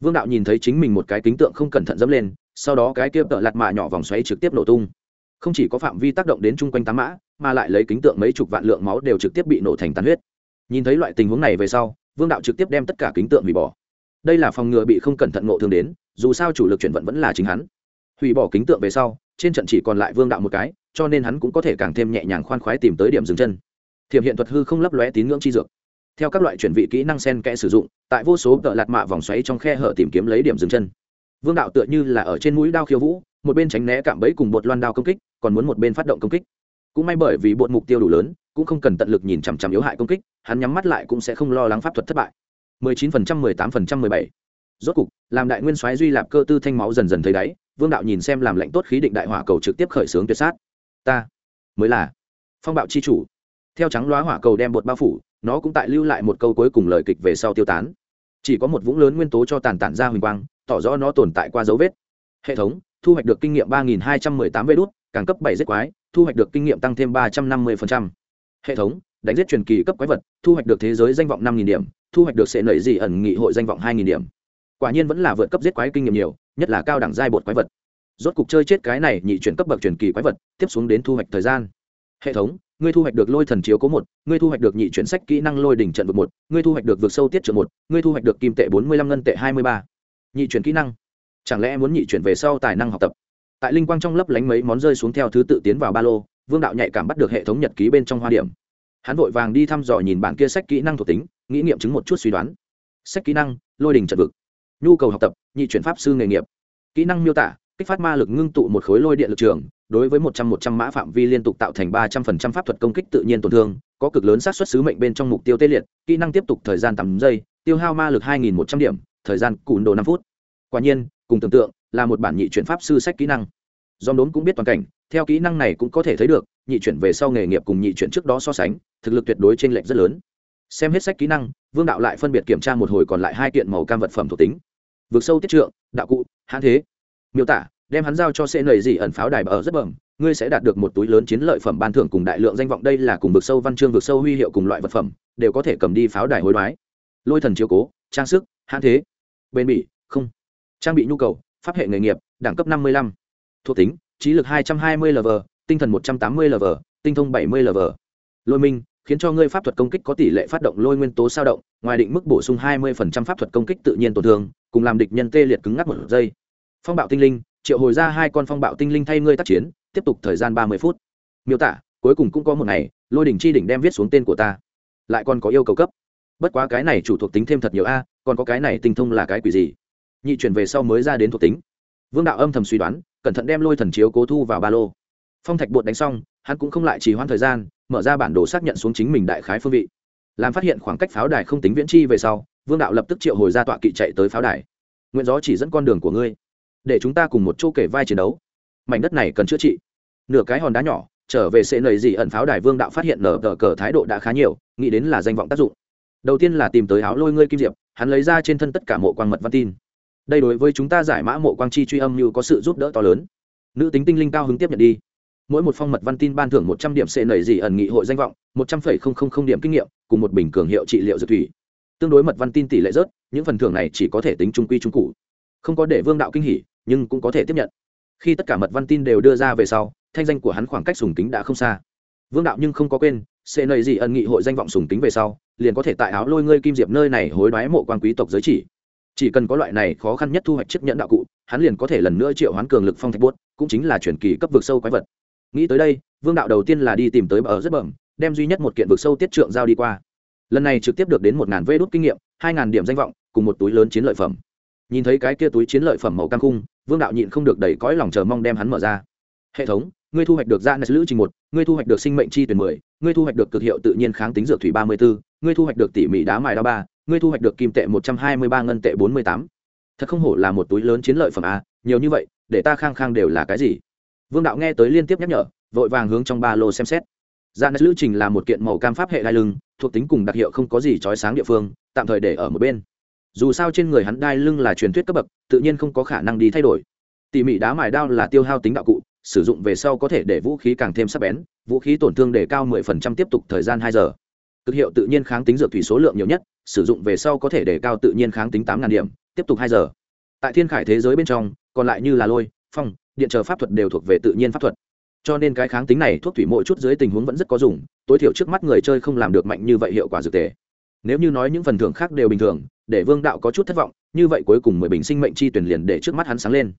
Vương đạo nhìn thấy chính mình một cái kính tượng không cẩn thận dẫm lên, sau đó cái kia cỡ lạt mạ nhỏ vòng xoáy trực tiếp nổ tung. Không chỉ có phạm vi tác động đến chung quanh tám mã, mà lại lấy kính tượng mấy chục vạn lượng máu đều trực tiếp bị nổ thành tàn huyết. Nhìn thấy loại tình huống này về sau, vương đạo trực tiếp đem tất cả kính tượng hủy bỏ. Đây là phòng ngừa bị không cẩn thận ngộ thương đến, dù sao chủ lực chuyển vận vẫn là chính hắn. Hủy bỏ kính tượng về sau, trên trận chỉ còn lại vương đạo một cái cho nên hắn cũng có thể càng thêm nhẹ nhàng khoan khoái tìm tới điểm dừng chân. Thiểm hiện thuật hư không lấp lóe tín ngưỡng chi dược. Theo các loại chuyển vị kỹ năng sen kẽ sử dụng tại vô số tợ lạt mạ vòng xoáy trong khe hở tìm kiếm lấy điểm dừng chân. Vương đạo tựa như là ở trên mũi đao khiêu vũ một bên tránh né cạm bẫy cùng bột loan đao công kích còn muốn một bên phát động công kích. Cũng may bởi vì bột mục tiêu đủ lớn cũng không cần tận lực nhìn chằm chằm yếu hại công kích hắn nhắm mắt lại cũng sẽ không lo lắng pháp thuật thất bại. 19%, 18%, 17. rốt cục làm đại nguyên soái duy lạp cơ tư thanh máu dần dần thấy đáy vương đạo nhìn xem làm lệnh tốt khí định đại hỏa cầu trực tiếp khởi xướng tuyệt sát ta. Mới là phong bạo chi chủ. Theo trắng loá hỏa cầu đem bột bao phủ, nó cũng tại lưu lại một câu cuối cùng lời kịch về sau tiêu tán. Chỉ có một vũng lớn nguyên tố cho tàn tản ra huỳnh quang, tỏ rõ nó tồn tại qua dấu vết. Hệ thống, thu hoạch được kinh nghiệm ba nghìn hai trăm mười tám vê đốt càng cấp bảy giết quái, thu hoạch được kinh nghiệm tăng thêm ba trăm năm mươi hệ thống, đánh giết truyền kỳ cấp quái vật, thu hoạch được thế giới danh vọng năm nghìn điểm, thu hoạch được sệ nẩy dị ẩn nghị hội danh vọng hai nghìn điểm. Quả nhiên vẫn là vượt cấp giết quái kinh nghiệm nhiều, nhất là cao đẳng giai bột quái vật rốt cục chơi chết cái này nhị chuyển cấp bậc truyền kỳ quái vật, tiếp xuống đến thu hoạch thời gian. Hệ thống, ngươi thu hoạch được lôi thần chiếu cố một, ngươi thu hoạch được nhị chuyển sách kỹ năng lôi đỉnh trận vực một, ngươi thu hoạch được vực sâu tiết trợ một, ngươi thu hoạch được kim tệ bốn mươi lăm ngân tệ hai mươi ba. Nhị chuyển kỹ năng. Chẳng lẽ muốn nhị chuyển về sau tài năng học tập? Tại linh quang trong lấp lánh mấy món rơi xuống theo thứ tự tiến vào ba lô, vương đạo nhạy cảm bắt được hệ thống nhật ký bên trong hoa điểm. Hắn vội vàng đi thăm dò nhìn bản kia sách kỹ năng thuộc tính, nghĩ nghiệm chứng một chút suy đoán. Sách kỹ năng, lôi đình trận vực. Nhu cầu học tập, nhị chuyển pháp sư nghề nghiệp. Kỹ năng miêu tả kích phát ma lực ngưng tụ một khối lôi điện lực trường, đối với một trăm một trăm mã phạm vi liên tục tạo thành ba trăm phần trăm pháp thuật công kích tự nhiên tổn thương, có cực lớn xác suất sứ mệnh bên trong mục tiêu tê liệt, kỹ năng tiếp tục thời gian tám giây, tiêu hao ma lực hai nghìn một trăm điểm, thời gian cùn đồ năm phút. Quả nhiên, cùng tưởng tượng, là một bản nhị chuyển pháp sư sách kỹ năng. Do đốn cũng biết toàn cảnh, theo kỹ năng này cũng có thể thấy được, nhị chuyển về sau nghề nghiệp cùng nhị chuyển trước đó so sánh, thực lực tuyệt đối t r ê n lệch rất lớn. Xem hết sách kỹ năng, vương đạo lại phân biệt kiểm tra một hồi còn lại hai kiện màu cam vật phẩm thuộc tính. Vượt sâu tiết trượng, đạo cụ, hãn thế miêu tả, đem hắn giao cho sẽ nầy gì ẩn pháo đài ở rất bẩm, ngươi sẽ đạt được một túi lớn chiến lợi phẩm ban thưởng cùng đại lượng danh vọng, đây là cùng vực sâu văn chương, vực sâu huy hiệu cùng loại vật phẩm, đều có thể cầm đi pháo đài hối đoái. Lôi thần chiếu cố, trang sức, hãn thế, bền bỉ, không. Trang bị nhu cầu, pháp hệ nghề nghiệp, đẳng cấp năm mươi lăm. Thuộc tính, trí lực hai trăm hai mươi lv tinh thần một trăm tám mươi lv tinh thông bảy mươi lv lôi minh, khiến cho ngươi pháp thuật công kích có tỷ lệ phát động lôi nguyên tố sao động, ngoài định mức bổ sung hai mươi pháp thuật công kích tự nhiên tổn thương, cùng làm địch nhân tê liệt cứng ngắc một giây phong bạo tinh linh, triệu hồi ra hai con phong bạo tinh linh thay ngươi tác chiến, tiếp tục thời gian ba mươi phút. Miêu tả, cuối cùng cũng có một ngày, lôi đỉnh chi đỉnh đem viết xuống tên của ta. Lại còn có yêu cầu cấp. Bất quá cái này chủ thuộc tính thêm thật nhiều a, còn có cái này tinh thông là cái quỷ gì? Nhị chuyển về sau mới ra đến thuộc tính. Vương đạo âm thầm suy đoán, cẩn thận đem lôi thần chiếu cố thu vào ba lô. Phong thạch bột đánh xong, hắn cũng không lại trì hoãn thời gian, mở ra bản đồ xác nhận xuống chính mình đại khái phương vị. Làm phát hiện khoảng cách pháo đài không tính viễn chi về sau, vương đạo lập tức triệu hồi ra tọa kỵ chạy tới pháo đài. Nguyện gió chỉ dẫn con đường của ngươi để chúng ta cùng một chỗ kể vai chiến đấu. Mảnh đất này cần chữa trị. Nửa cái hòn đá nhỏ, trở về sẽ nầy gì ẩn pháo đài vương đạo phát hiện nở tờ cờ thái độ đã khá nhiều, nghĩ đến là danh vọng tác dụng. Đầu tiên là tìm tới áo lôi ngươi kim diệp, hắn lấy ra trên thân tất cả mộ quang mật văn tin. Đây đối với chúng ta giải mã mộ quang chi truy âm như có sự giúp đỡ to lớn. Nữ tính tinh linh cao hứng tiếp nhận đi. Mỗi một phong mật văn tin ban thưởng một trăm điểm sẽ nảy dị ẩn nghị hội danh vọng, một trăm phẩy không không không điểm kinh nghiệm, cùng một bình cường hiệu trị liệu dược thủy. Tương đối mật văn tin tỷ lệ rớt, những phần thưởng này chỉ có thể tính trung quy trung cụ. Không có để vương đạo kinh hỉ nhưng cũng có thể tiếp nhận. Khi tất cả mật văn tin đều đưa ra về sau, thanh danh của hắn khoảng cách sùng kính đã không xa. Vương đạo nhưng không có quên, sẽ nầy gì ẩn nghị hội danh vọng sùng kính về sau, liền có thể tại áo lôi ngươi kim diệp nơi này hối đoái mộ quan quý tộc giới chỉ. Chỉ cần có loại này khó khăn nhất thu hoạch chiếc nhẫn đạo cụ, hắn liền có thể lần nữa triệu hoán cường lực phong thạch buốt, cũng chính là chuyển kỳ cấp vực sâu quái vật. Nghĩ tới đây, vương đạo đầu tiên là đi tìm tới bờ rất bẩm, đem duy nhất một kiện vực sâu tiết trượng giao đi qua. Lần này trực tiếp được đến một ngàn vê đốt kinh nghiệm, hai ngàn điểm danh vọng, cùng một túi lớn chiến lợi phẩm nhìn thấy cái kia túi chiến lợi phẩm màu cam khung, vương đạo nhịn không được đẩy cõi lòng chờ mong đem hắn mở ra. Hệ thống, ngươi thu hoạch được dạ gia nes lữ trình một, ngươi thu hoạch được sinh mệnh chi tuyển mười, ngươi thu hoạch được cực hiệu tự nhiên kháng tính dược thủy ba mươi b ngươi thu hoạch được tỉ mỉ đá mài đa ba, ngươi thu hoạch được kim tệ một trăm hai mươi ba ngân tệ bốn mươi tám. Thật không hổ là một túi lớn chiến lợi phẩm a, nhiều như vậy, để ta khang khang đều là cái gì? Vương đạo nghe tới liên tiếp nhắc nhở, vội vàng hướng trong ba lô xem xét. Dạ gia nes lữ trình là một kiện màu cam pháp hệ đai lưng, thuộc tính cùng đặc hiệu không có gì trói sáng địa phương, tạm thời để ở một bên dù sao trên người hắn đai lưng là truyền thuyết cấp bậc, tự nhiên không có khả năng đi thay đổi. Tỉ mỉ đá mài đao là tiêu hao tính đạo cụ, sử dụng về sau có thể để vũ khí càng thêm sắc bén, vũ khí tổn thương để cao 10% tiếp tục thời gian hai giờ. Cực hiệu tự nhiên kháng tính dược thủy số lượng nhiều nhất, sử dụng về sau có thể để cao tự nhiên kháng tính tám điểm, tiếp tục hai giờ. Tại thiên khải thế giới bên trong, còn lại như là lôi, phong, điện chờ pháp thuật đều thuộc về tự nhiên pháp thuật. Cho nên cái kháng tính này thuốc thủy mỗi chút dưới tình huống vẫn rất có dùng, tối thiểu trước mắt người chơi không làm được mạnh như vậy hiệu quả dược tề. Nếu như nói những phần thưởng khác đều bình thường để vương đạo có chút thất vọng, như vậy cuối cùng mười bình sinh mệnh chi tuyển liền để trước mắt hắn sáng lên.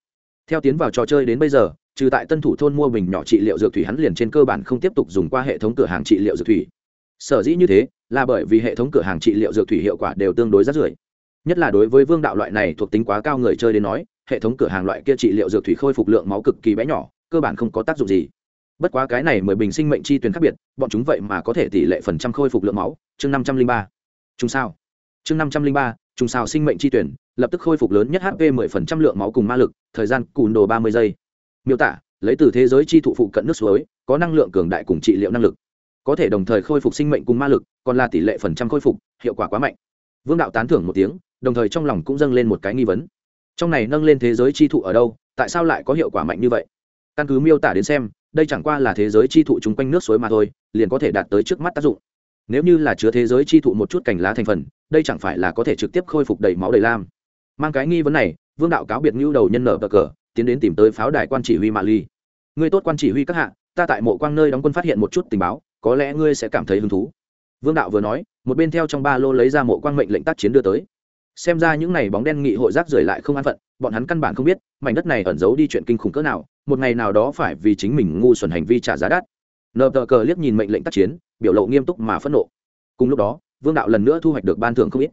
Theo tiến vào trò chơi đến bây giờ, trừ tại tân thủ thôn mua bình nhỏ trị liệu dược thủy hắn liền trên cơ bản không tiếp tục dùng qua hệ thống cửa hàng trị liệu dược thủy. Sở dĩ như thế, là bởi vì hệ thống cửa hàng trị liệu dược thủy hiệu quả đều tương đối rất rưỡi nhất là đối với vương đạo loại này thuộc tính quá cao người chơi đến nói, hệ thống cửa hàng loại kia trị liệu dược thủy khôi phục lượng máu cực kỳ bé nhỏ, cơ bản không có tác dụng gì. Bất quá cái này mười bình sinh mệnh chi tuyến khác biệt, bọn chúng vậy mà có thể tỷ lệ phần trăm khôi phục lượng máu. Chương năm trăm linh ba. Chung sao? Chương năm trăm linh ba trùng xào sinh mệnh chi tuyển, lập tức khôi phục lớn nhất hp 10% lượng máu cùng ma lực, thời gian cùn đồ 30 giây. Miêu tả, lấy từ thế giới chi thụ phụ cận nước suối, có năng lượng cường đại cùng trị liệu năng lực. Có thể đồng thời khôi phục sinh mệnh cùng ma lực, còn là tỷ lệ phần trăm khôi phục, hiệu quả quá mạnh. Vương đạo tán thưởng một tiếng, đồng thời trong lòng cũng dâng lên một cái nghi vấn. Trong này nâng lên thế giới chi thụ ở đâu, tại sao lại có hiệu quả mạnh như vậy? Căn cứ miêu tả đến xem, đây chẳng qua là thế giới chi thụ chung quanh nước suối mà thôi, liền có thể đạt tới trước mắt tác dụng nếu như là chứa thế giới chi thụ một chút cành lá thành phần, đây chẳng phải là có thể trực tiếp khôi phục đầy máu đầy lam. Mang cái nghi vấn này, vương đạo cáo biệt ngưu đầu nhân nở bờ cờ, tiến đến tìm tới pháo đài quan chỉ huy mạ ly. Ngươi tốt quan chỉ huy các hạ, ta tại mộ quang nơi đóng quân phát hiện một chút tình báo, có lẽ ngươi sẽ cảm thấy hứng thú. Vương đạo vừa nói, một bên theo trong ba lô lấy ra mộ quang mệnh lệnh tác chiến đưa tới. Xem ra những n à y bóng đen nghị hội rác rưởi lại không an phận, bọn hắn căn bản không biết, mảnh đất này ẩn giấu đi chuyện kinh khủng cỡ nào, một ngày nào đó phải vì chính mình ngu xuẩn hành vi trả giá đắt nờ tờ cờ liếc nhìn mệnh lệnh tác chiến, biểu lộ nghiêm túc mà phẫn nộ. Cùng lúc đó, vương đạo lần nữa thu hoạch được ban thưởng không ít.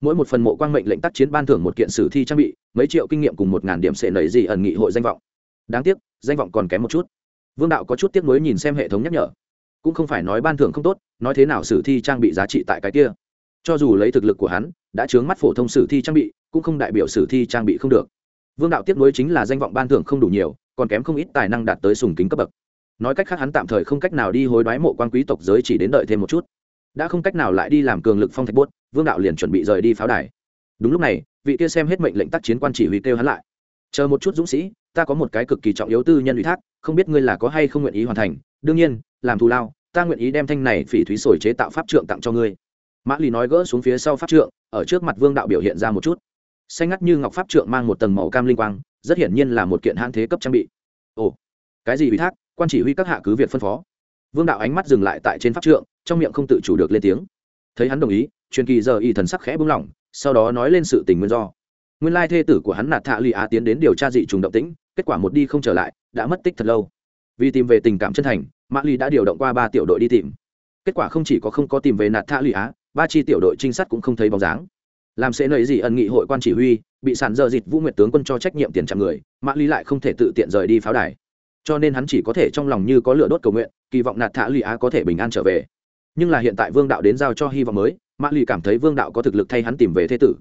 Mỗi một phần mộ quang mệnh lệnh tác chiến ban thưởng một kiện sử thi trang bị, mấy triệu kinh nghiệm cùng một ngàn điểm sệ nảy gì ẩn nghị hội danh vọng. Đáng tiếc, danh vọng còn kém một chút. Vương đạo có chút tiếc nuối nhìn xem hệ thống nhắc nhở. Cũng không phải nói ban thưởng không tốt, nói thế nào sử thi trang bị giá trị tại cái kia. Cho dù lấy thực lực của hắn, đã chướng mắt phổ thông sử thi trang bị, cũng không đại biểu sử thi trang bị không được. Vương đạo tiếc nuối chính là danh vọng ban thưởng không đủ nhiều, còn kém không ít tài năng đạt tới sùng kính cấp bậc nói cách khác hắn tạm thời không cách nào đi hối đoái mộ quan quý tộc giới chỉ đến đợi thêm một chút. Đã không cách nào lại đi làm cường lực phong thạch bốt vương đạo liền chuẩn bị rời đi pháo đài. Đúng lúc này, vị kia xem hết mệnh lệnh tác chiến quan chỉ huy kêu hắn lại. Chờ một chút dũng sĩ, ta có một cái cực kỳ trọng yếu tư nhân ủy thác, không biết ngươi là có hay không nguyện ý hoàn thành. Đương nhiên, làm thù lao, ta nguyện ý đem thanh này phỉ thúy sồi chế tạo pháp trượng tặng cho ngươi. Mã lì nói gỡ xuống phía sau pháp trượng, ở trước mặt vương đạo biểu hiện ra một chút. Xanh ngắt như ngọc pháp trượng mang một tầng màu cam linh quang, rất hiển nhiên là một kiện hãn thế cấp trang bị. Ồ, cái gì ủy thác? Quan chỉ huy các hạ cứ việc phân phó. Vương đạo ánh mắt dừng lại tại trên pháp trượng, trong miệng không tự chủ được lên tiếng. Thấy hắn đồng ý, truyền kỳ giờ y thần sắc khẽ bung lỏng, sau đó nói lên sự tình nguyên do. Nguyên lai thê tử của hắn nạt thạ lì á tiến đến điều tra dị trùng động tĩnh, kết quả một đi không trở lại, đã mất tích thật lâu. Vì tìm về tình cảm chân thành, mã lì đã điều động qua ba tiểu đội đi tìm. Kết quả không chỉ có không có tìm về nạt thạ lì á, ba chi tiểu đội trinh sát cũng không thấy bóng dáng. Làm sẽ nầy gì ẩn nghị hội quan chỉ huy, bị sản dơ dịt vũ nguyệt tướng quân cho trách nhiệm tiền chạm người, mã lý lại không thể tự tiện rời đi pháo đài cho nên hắn chỉ có thể trong lòng như có lửa đốt cầu nguyện, kỳ vọng nạt thả lì á có thể bình an trở về. Nhưng là hiện tại vương đạo đến giao cho hy vọng mới, mã lì cảm thấy vương đạo có thực lực thay hắn tìm về thế tử.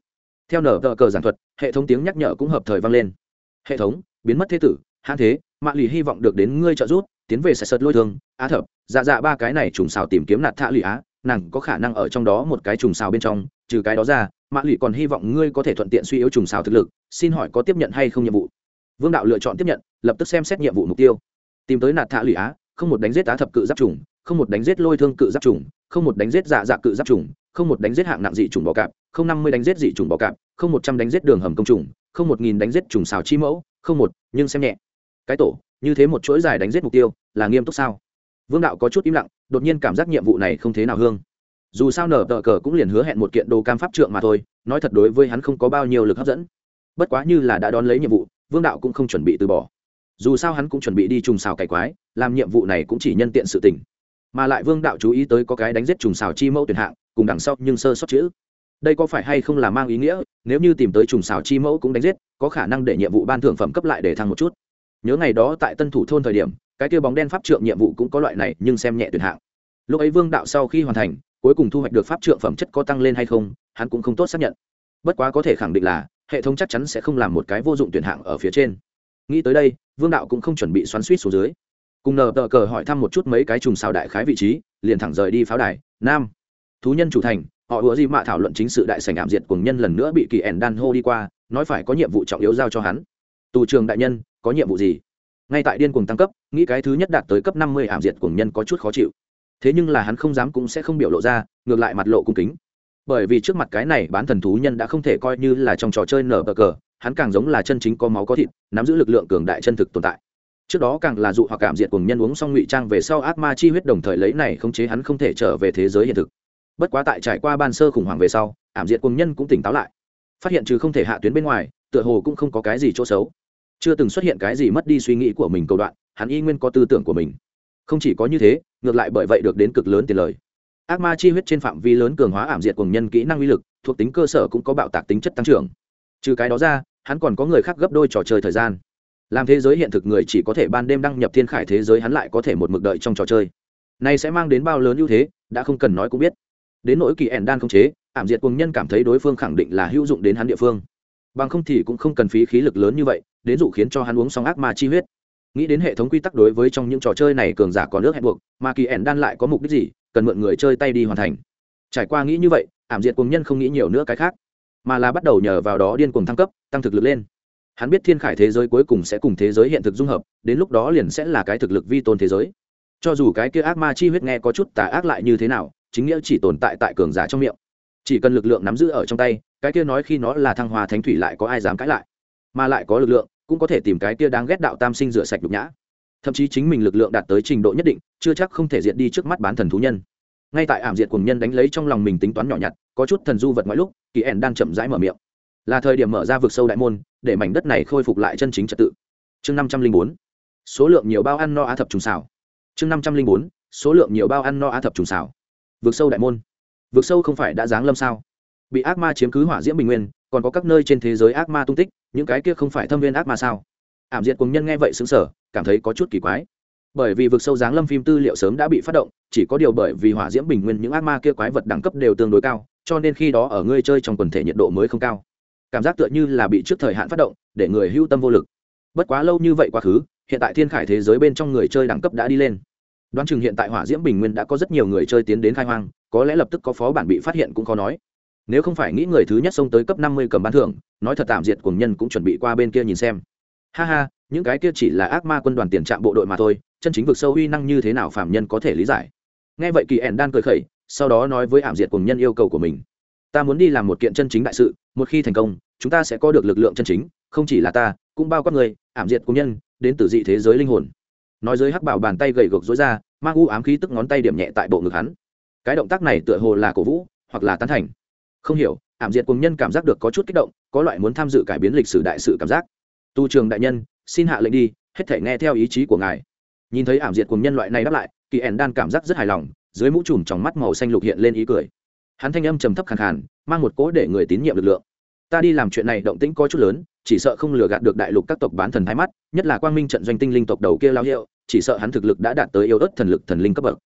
Theo nở tờ cờ giảng thuật, hệ thống tiếng nhắc nhở cũng hợp thời vang lên. Hệ thống, biến mất thế tử, hãn thế, mã lì hy vọng được đến ngươi trợ giúp, tiến về sẽ sật lôi thương, á thập dạ dạ ba cái này trùng xào tìm kiếm nạt thạ lì á, nàng có khả năng ở trong đó một cái trùng xào bên trong, trừ cái đó ra, mã lì còn hy vọng ngươi có thể thuận tiện suy yếu trùng xào thực lực, xin hỏi có tiếp nhận hay không nhiệm vụ? Vương đạo lựa chọn tiếp nhận lập tức xem xét nhiệm vụ mục tiêu. Tìm tới nạt thạ lụy á, không một đánh giết á thập cự giáp trùng không một đánh giết lôi thương cự giáp trùng không một đánh giết dạ dạ cự giáp trùng không một đánh giết hạng nặng dị trùng bò cạp, không năm mươi đánh giết dị trùng bò cạp, không một trăm đánh giết đường hầm công trùng không một nghìn đánh giết trùng xào chi mẫu, không một, nhưng xem nhẹ. Cái tổ, như thế một chuỗi dài đánh giết mục tiêu, là nghiêm túc sao? Vương đạo có chút im lặng, đột nhiên cảm giác nhiệm vụ này không thế nào hương. Dù sao nở tờ cờ cũng liền hứa hẹn một kiện đồ cam pháp trượng mà thôi, nói thật đối với hắn không có bao nhiêu lực hấp dẫn. Bất quá như là đã đón lấy nhiệm vụ, vương đạo cũng không chuẩn bị từ bỏ dù sao hắn cũng chuẩn bị đi trùng xào cải quái, làm nhiệm vụ này cũng chỉ nhân tiện sự tình. Mà lại vương đạo chú ý tới có cái đánh giết trùng xào chi mẫu tuyển hạng, cùng đằng sau nhưng sơ sót chữ. Đây có phải hay không là mang ý nghĩa, nếu như tìm tới trùng xào chi mẫu cũng đánh giết, có khả năng để nhiệm vụ ban thưởng phẩm cấp lại để thăng một chút. Nhớ ngày đó tại tân thủ thôn thời điểm, cái kia bóng đen pháp trượng nhiệm vụ cũng có loại này, nhưng xem nhẹ tuyển hạng. Lúc ấy vương đạo sau khi hoàn thành, cuối cùng thu hoạch được pháp trượng phẩm chất có tăng lên hay không, hắn cũng không tốt xác nhận. Bất quá có thể khẳng định là, hệ thống chắc chắn sẽ không làm một cái vô dụng tuyển hạng ở phía trên nghĩ tới đây, vương đạo cũng không chuẩn bị xoắn suýt xuống dưới. Cùng nờ tờ cờ hỏi thăm một chút mấy cái trùng xào đại khái vị trí, liền thẳng rời đi pháo đài, nam. Thú nhân chủ thành, họ ủa gì mạ thảo luận chính sự đại sành ảm diệt cùng nhân lần nữa bị kỳ ẻn đan hô đi qua, nói phải có nhiệm vụ trọng yếu giao cho hắn. Tù trường đại nhân, có nhiệm vụ gì? Ngay tại điên cuồng tăng cấp, nghĩ cái thứ nhất đạt tới cấp năm mươi ảm diệt cùng nhân có chút khó chịu. Thế nhưng là hắn không dám cũng sẽ không biểu lộ ra, ngược lại mặt lộ cung kính. Bởi vì trước mặt cái này bán thần thú nhân đã không thể coi như là trong trò chơi nở bờ cờ hắn càng giống là chân chính có máu có thịt, nắm giữ lực lượng cường đại chân thực tồn tại. Trước đó càng là dụ hoặc cảm diệt cùng nhân uống xong ngụy trang về sau ác ma chi huyết đồng thời lấy này khống chế hắn không thể trở về thế giới hiện thực. Bất quá tại trải qua ban sơ khủng hoảng về sau, ảm diệt cùng nhân cũng tỉnh táo lại. Phát hiện trừ không thể hạ tuyến bên ngoài, tựa hồ cũng không có cái gì chỗ xấu. Chưa từng xuất hiện cái gì mất đi suy nghĩ của mình cầu đoạn, hắn y nguyên có tư tưởng của mình. Không chỉ có như thế, ngược lại bởi vậy được đến cực lớn tiền lời. Ác ma chi huyết trên phạm vi lớn cường hóa ảm diệt cùng nhân kỹ năng uy lực, thuộc tính cơ sở cũng có bạo tạc tính chất tăng trưởng. Trừ cái đó ra hắn còn có người khác gấp đôi trò chơi thời gian. Làm thế giới hiện thực người chỉ có thể ban đêm đăng nhập thiên khải thế giới, hắn lại có thể một mực đợi trong trò chơi. Này sẽ mang đến bao lớn ưu thế, đã không cần nói cũng biết. Đến nỗi kỳ ẻn đan không chế, ảm diệt cùng nhân cảm thấy đối phương khẳng định là hữu dụng đến hắn địa phương. Bằng không thì cũng không cần phí khí lực lớn như vậy, đến dụ khiến cho hắn uống xong ác ma chi huyết. Nghĩ đến hệ thống quy tắc đối với trong những trò chơi này cường giả có nước hẹn buộc, mà kỳ ẻn đan lại có mục đích gì, cần mượn người chơi tay đi hoàn thành. Trải qua nghĩ như vậy, ảm diệt cùng nhân không nghĩ nhiều nữa cái khác mà là bắt đầu nhờ vào đó điên cuồng thăng cấp, tăng thực lực lên. Hắn biết thiên khải thế giới cuối cùng sẽ cùng thế giới hiện thực dung hợp, đến lúc đó liền sẽ là cái thực lực vi tôn thế giới. Cho dù cái kia ác ma chi huyết nghe có chút tà ác lại như thế nào, chính nghĩa chỉ tồn tại tại cường giả trong miệng. Chỉ cần lực lượng nắm giữ ở trong tay, cái kia nói khi nó là thăng hoa thánh thủy lại có ai dám cãi lại? Mà lại có lực lượng, cũng có thể tìm cái kia đáng ghét đạo tam sinh rửa sạch nhục nhã. Thậm chí chính mình lực lượng đạt tới trình độ nhất định, chưa chắc không thể diệt đi trước mắt bán thần thú nhân. Ngay tại ảm diệt cùng nhân đánh lấy trong lòng mình tính toán nhỏ nhặt, có chút thần du vật ngoại lúc kỳ ẻn đang chậm rãi mở miệng. Là thời điểm mở ra vực sâu đại môn, để mảnh đất này khôi phục lại chân chính trật tự. Chương năm trăm linh bốn, số lượng nhiều bao ăn no á thập trùng xào. Chương năm trăm linh bốn, số lượng nhiều bao ăn no á thập trùng xào. Vực sâu đại môn. Vực sâu không phải đã giáng lâm sao? Bị ác ma chiếm cứ hỏa diễm bình nguyên, còn có các nơi trên thế giới ác ma tung tích, những cái kia không phải thâm viên ác ma sao? Ảm diệt cùng nhân nghe vậy xứng sở cảm thấy có chút kỳ quái bởi vì vực sâu giáng lâm phim tư liệu sớm đã bị phát động, chỉ có điều bởi vì hỏa diễm bình nguyên những ác ma kia quái vật đẳng cấp đều tương đối cao, cho nên khi đó ở ngươi chơi trong quần thể nhiệt độ mới không cao. Cảm giác tựa như là bị trước thời hạn phát động, để người hưu tâm vô lực. Bất quá lâu như vậy quá khứ, hiện tại thiên khải thế giới bên trong người chơi đẳng cấp đã đi lên. Đoán chừng hiện tại hỏa diễm bình nguyên đã có rất nhiều người chơi tiến đến khai hoang, có lẽ lập tức có phó bản bị phát hiện cũng khó nói. Nếu không phải nghĩ người thứ nhất xông tới cấp năm mươi cầm bán thưởng, nói thật tạm diệt cùng nhân cũng chuẩn bị qua bên kia nhìn xem. Ha ha, những cái kia chỉ là ác ma quân đoàn tiền trạm bộ đội mà thôi chân chính vực sâu uy năng như thế nào phạm nhân có thể lý giải. Nghe vậy kỳ ẻn đan cười khẩy, sau đó nói với ảm diệt cùng nhân yêu cầu của mình. Ta muốn đi làm một kiện chân chính đại sự, một khi thành công, chúng ta sẽ có được lực lượng chân chính, không chỉ là ta, cũng bao quát người, ảm diệt cùng nhân, đến từ dị thế giới linh hồn. Nói dưới hắc bảo bàn tay gầy gộc dối ra mang u ám khí tức ngón tay điểm nhẹ tại bộ ngực hắn. Cái động tác này tựa hồ là cổ vũ, hoặc là tán thành. Không hiểu, ảm diệt cùng nhân cảm giác được có chút kích động, có loại muốn tham dự cải biến lịch sử đại sự cảm giác. Tu trường đại nhân, xin hạ lệnh đi, hết thể nghe theo ý chí của ngài nhìn thấy ảm diệt cùng nhân loại này đáp lại, kỳ ẻn đan cảm giác rất hài lòng, dưới mũ trùm trong mắt màu xanh lục hiện lên ý cười. Hắn thanh âm trầm thấp khàn khàn, mang một cỗ để người tín nhiệm lực lượng. Ta đi làm chuyện này động tĩnh có chút lớn, chỉ sợ không lừa gạt được đại lục các tộc bán thần thái mắt, nhất là quang minh trận doanh tinh linh tộc đầu kia lao hiệu, chỉ sợ hắn thực lực đã đạt tới yêu ớt thần lực thần linh cấp bậc.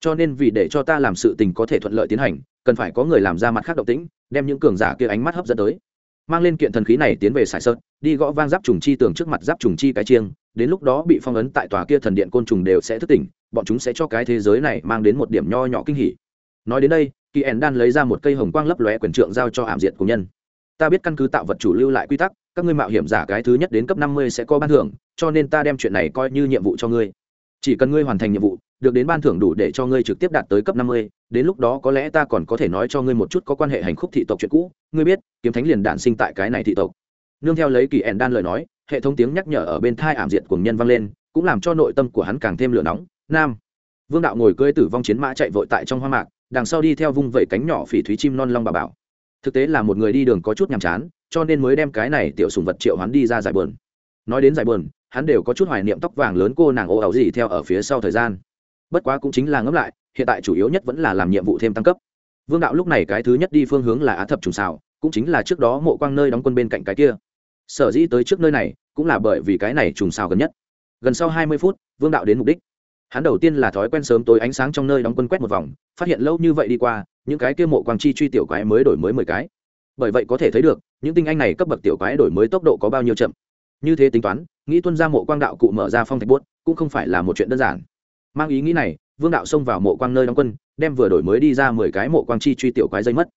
Cho nên vì để cho ta làm sự tình có thể thuận lợi tiến hành, cần phải có người làm ra mặt khác động tĩnh, đem những cường giả kia ánh mắt hấp dẫn tới mang lên kiện thần khí này tiến về sải sơn, đi gõ vang giáp trùng chi tường trước mặt giáp trùng chi cái chiêng, đến lúc đó bị phong ấn tại tòa kia thần điện côn trùng đều sẽ thức tỉnh, bọn chúng sẽ cho cái thế giới này mang đến một điểm nho nhỏ kinh hỉ. Nói đến đây, kỳ ẻn đan lấy ra một cây hồng quang lấp lóe quyền trượng giao cho hàm diện của nhân. Ta biết căn cứ tạo vật chủ lưu lại quy tắc, các ngươi mạo hiểm giả cái thứ nhất đến cấp năm mươi sẽ có ban thưởng, cho nên ta đem chuyện này coi như nhiệm vụ cho ngươi chỉ cần ngươi hoàn thành nhiệm vụ, được đến ban thưởng đủ để cho ngươi trực tiếp đạt tới cấp năm mươi, đến lúc đó có lẽ ta còn có thể nói cho ngươi một chút có quan hệ hành khúc thị tộc chuyện cũ. Ngươi biết, kiếm thánh liền đản sinh tại cái này thị tộc. Nương theo lấy kỳ ẻn đan lời nói, hệ thống tiếng nhắc nhở ở bên thai ảm diệt cùng nhân vang lên, cũng làm cho nội tâm của hắn càng thêm lửa nóng. Nam. Vương đạo ngồi cưỡi tử vong chiến mã chạy vội tại trong hoa mạc, đằng sau đi theo vung vẩy cánh nhỏ phỉ thúy chim non long bà bảo. Thực tế là một người đi đường có chút nhàm chán, cho nên mới đem cái này tiểu sùng vật triệu hắn đi ra giải bờn nói đến giải bờn hắn đều có chút hoài niệm tóc vàng lớn cô nàng ô ẩu gì theo ở phía sau thời gian. Bất quá cũng chính là ngẫm lại, hiện tại chủ yếu nhất vẫn là làm nhiệm vụ thêm tăng cấp. Vương đạo lúc này cái thứ nhất đi phương hướng là á thập trùng xào, cũng chính là trước đó mộ quang nơi đóng quân bên cạnh cái kia. Sở dĩ tới trước nơi này, cũng là bởi vì cái này trùng xào gần nhất. Gần sau hai mươi phút, vương đạo đến mục đích. Hắn đầu tiên là thói quen sớm tối ánh sáng trong nơi đóng quân quét một vòng, phát hiện lâu như vậy đi qua, những cái kia mộ quang chi truy tiểu quái mới đổi mới mười cái. Bởi vậy có thể thấy được, những tinh anh này cấp bậc tiểu quái đổi mới tốc độ có bao nhiêu chậm. Như thế tính toán nghĩ tuân ra mộ quang đạo cụ mở ra phong thạch bốt cũng không phải là một chuyện đơn giản. Mang ý nghĩ này, vương đạo xông vào mộ quang nơi đóng quân, đem vừa đổi mới đi ra mười cái mộ quang chi truy tiểu quái dây mất.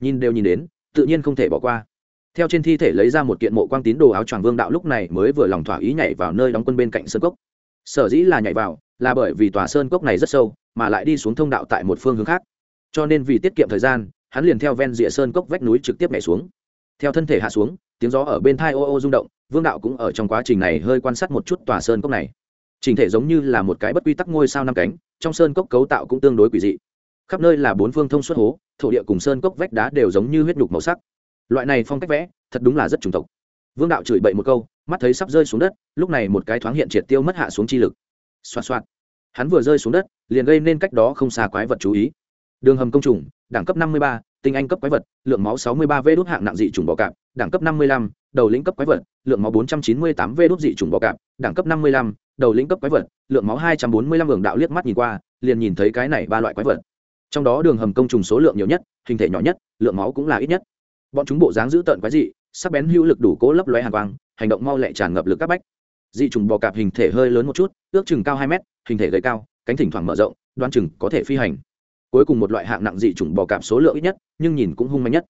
Nhìn đều nhìn đến, tự nhiên không thể bỏ qua. Theo trên thi thể lấy ra một kiện mộ quang tín đồ áo choàng vương đạo lúc này mới vừa lòng thỏa ý nhảy vào nơi đóng quân bên cạnh sơn cốc. Sở dĩ là nhảy vào, là bởi vì tòa sơn cốc này rất sâu, mà lại đi xuống thông đạo tại một phương hướng khác. Cho nên vì tiết kiệm thời gian, hắn liền theo ven rìa sơn cốc vách núi trực tiếp nhảy xuống. Theo thân thể hạ xuống tiếng gió ở bên thai ô ô rung động, vương đạo cũng ở trong quá trình này hơi quan sát một chút tòa sơn cốc này. Trình thể giống như là một cái bất quy tắc ngôi sao năm cánh, trong sơn cốc cấu tạo cũng tương đối quỷ dị. Khắp nơi là bốn phương thông suốt hố, thổ địa cùng sơn cốc vách đá đều giống như huyết nhục màu sắc. Loại này phong cách vẽ, thật đúng là rất trùng tộc. Vương đạo chửi bậy một câu, mắt thấy sắp rơi xuống đất, lúc này một cái thoáng hiện triệt tiêu mất hạ xuống chi lực. Xoa xoa hắn vừa rơi xuống đất, liền gây nên cách đó không xa quái vật chú ý. Đường hầm công trùng, đẳng cấp năm mươi ba tinh anh cấp quái vật, lượng máu sáu mươi ba v đốt hạng nặng dị trùng bọ cạp, đẳng cấp năm mươi lăm, đầu lĩnh cấp quái vật, lượng máu bốn trăm chín mươi tám v đốt dị trùng bọ cạp, đẳng cấp năm mươi lăm, đầu lĩnh cấp quái vật, lượng máu hai trăm bốn mươi lăm hưởng đạo liếc mắt nhìn qua, liền nhìn thấy cái này ba loại quái vật. Trong đó đường hầm công trùng số lượng nhiều nhất, hình thể nhỏ nhất, lượng máu cũng là ít nhất. Bọn chúng bộ dáng dữ tợn quái dị, sắc bén hữu lực đủ cố lấp lóe hàn quang, hành động mau lẹ tràn ngập lực các bách. Dị trùng bò cạp hình thể hơi lớn một chút, ước chừng cao hai mét, hình thể gầy cao, cánh thỉnh thoảng mở rộng đoan chừng có thể phi hành cuối cùng một loại hạng nặng dị chủng bò cạp số lượng ít nhất, nhưng nhìn cũng hung mạnh nhất.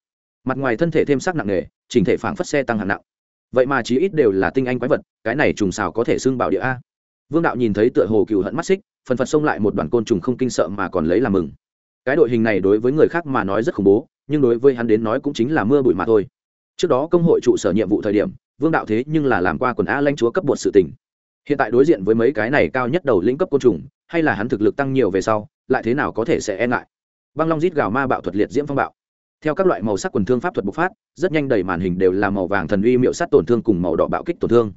Mặt ngoài thân thể thêm sắc nặng nề, chỉnh thể phảng phất xe tăng hạng nặng. Vậy mà chí ít đều là tinh anh quái vật, cái này trùng xào có thể xưng bảo địa a. Vương đạo nhìn thấy tựa hồ cựu hận mắt xích, phần phật xông lại một đoàn côn trùng không kinh sợ mà còn lấy làm mừng. Cái đội hình này đối với người khác mà nói rất khủng bố, nhưng đối với hắn đến nói cũng chính là mưa bụi mà thôi. Trước đó công hội trụ sở nhiệm vụ thời điểm, vương đạo thế nhưng là làm qua quần a lanh chúa cấp bột sự tình. Hiện tại đối diện với mấy cái này cao nhất đầu lĩnh cấp côn trùng, hay là hắn thực lực tăng nhiều về sau lại thế nào có thể sẽ e ngại? Băng long rít gào ma bạo thuật liệt diễm phong bạo. Theo các loại màu sắc quần thương pháp thuật bộc phát, rất nhanh đầy màn hình đều là màu vàng thần uy miệu sát tổn thương cùng màu đỏ bạo kích tổn thương.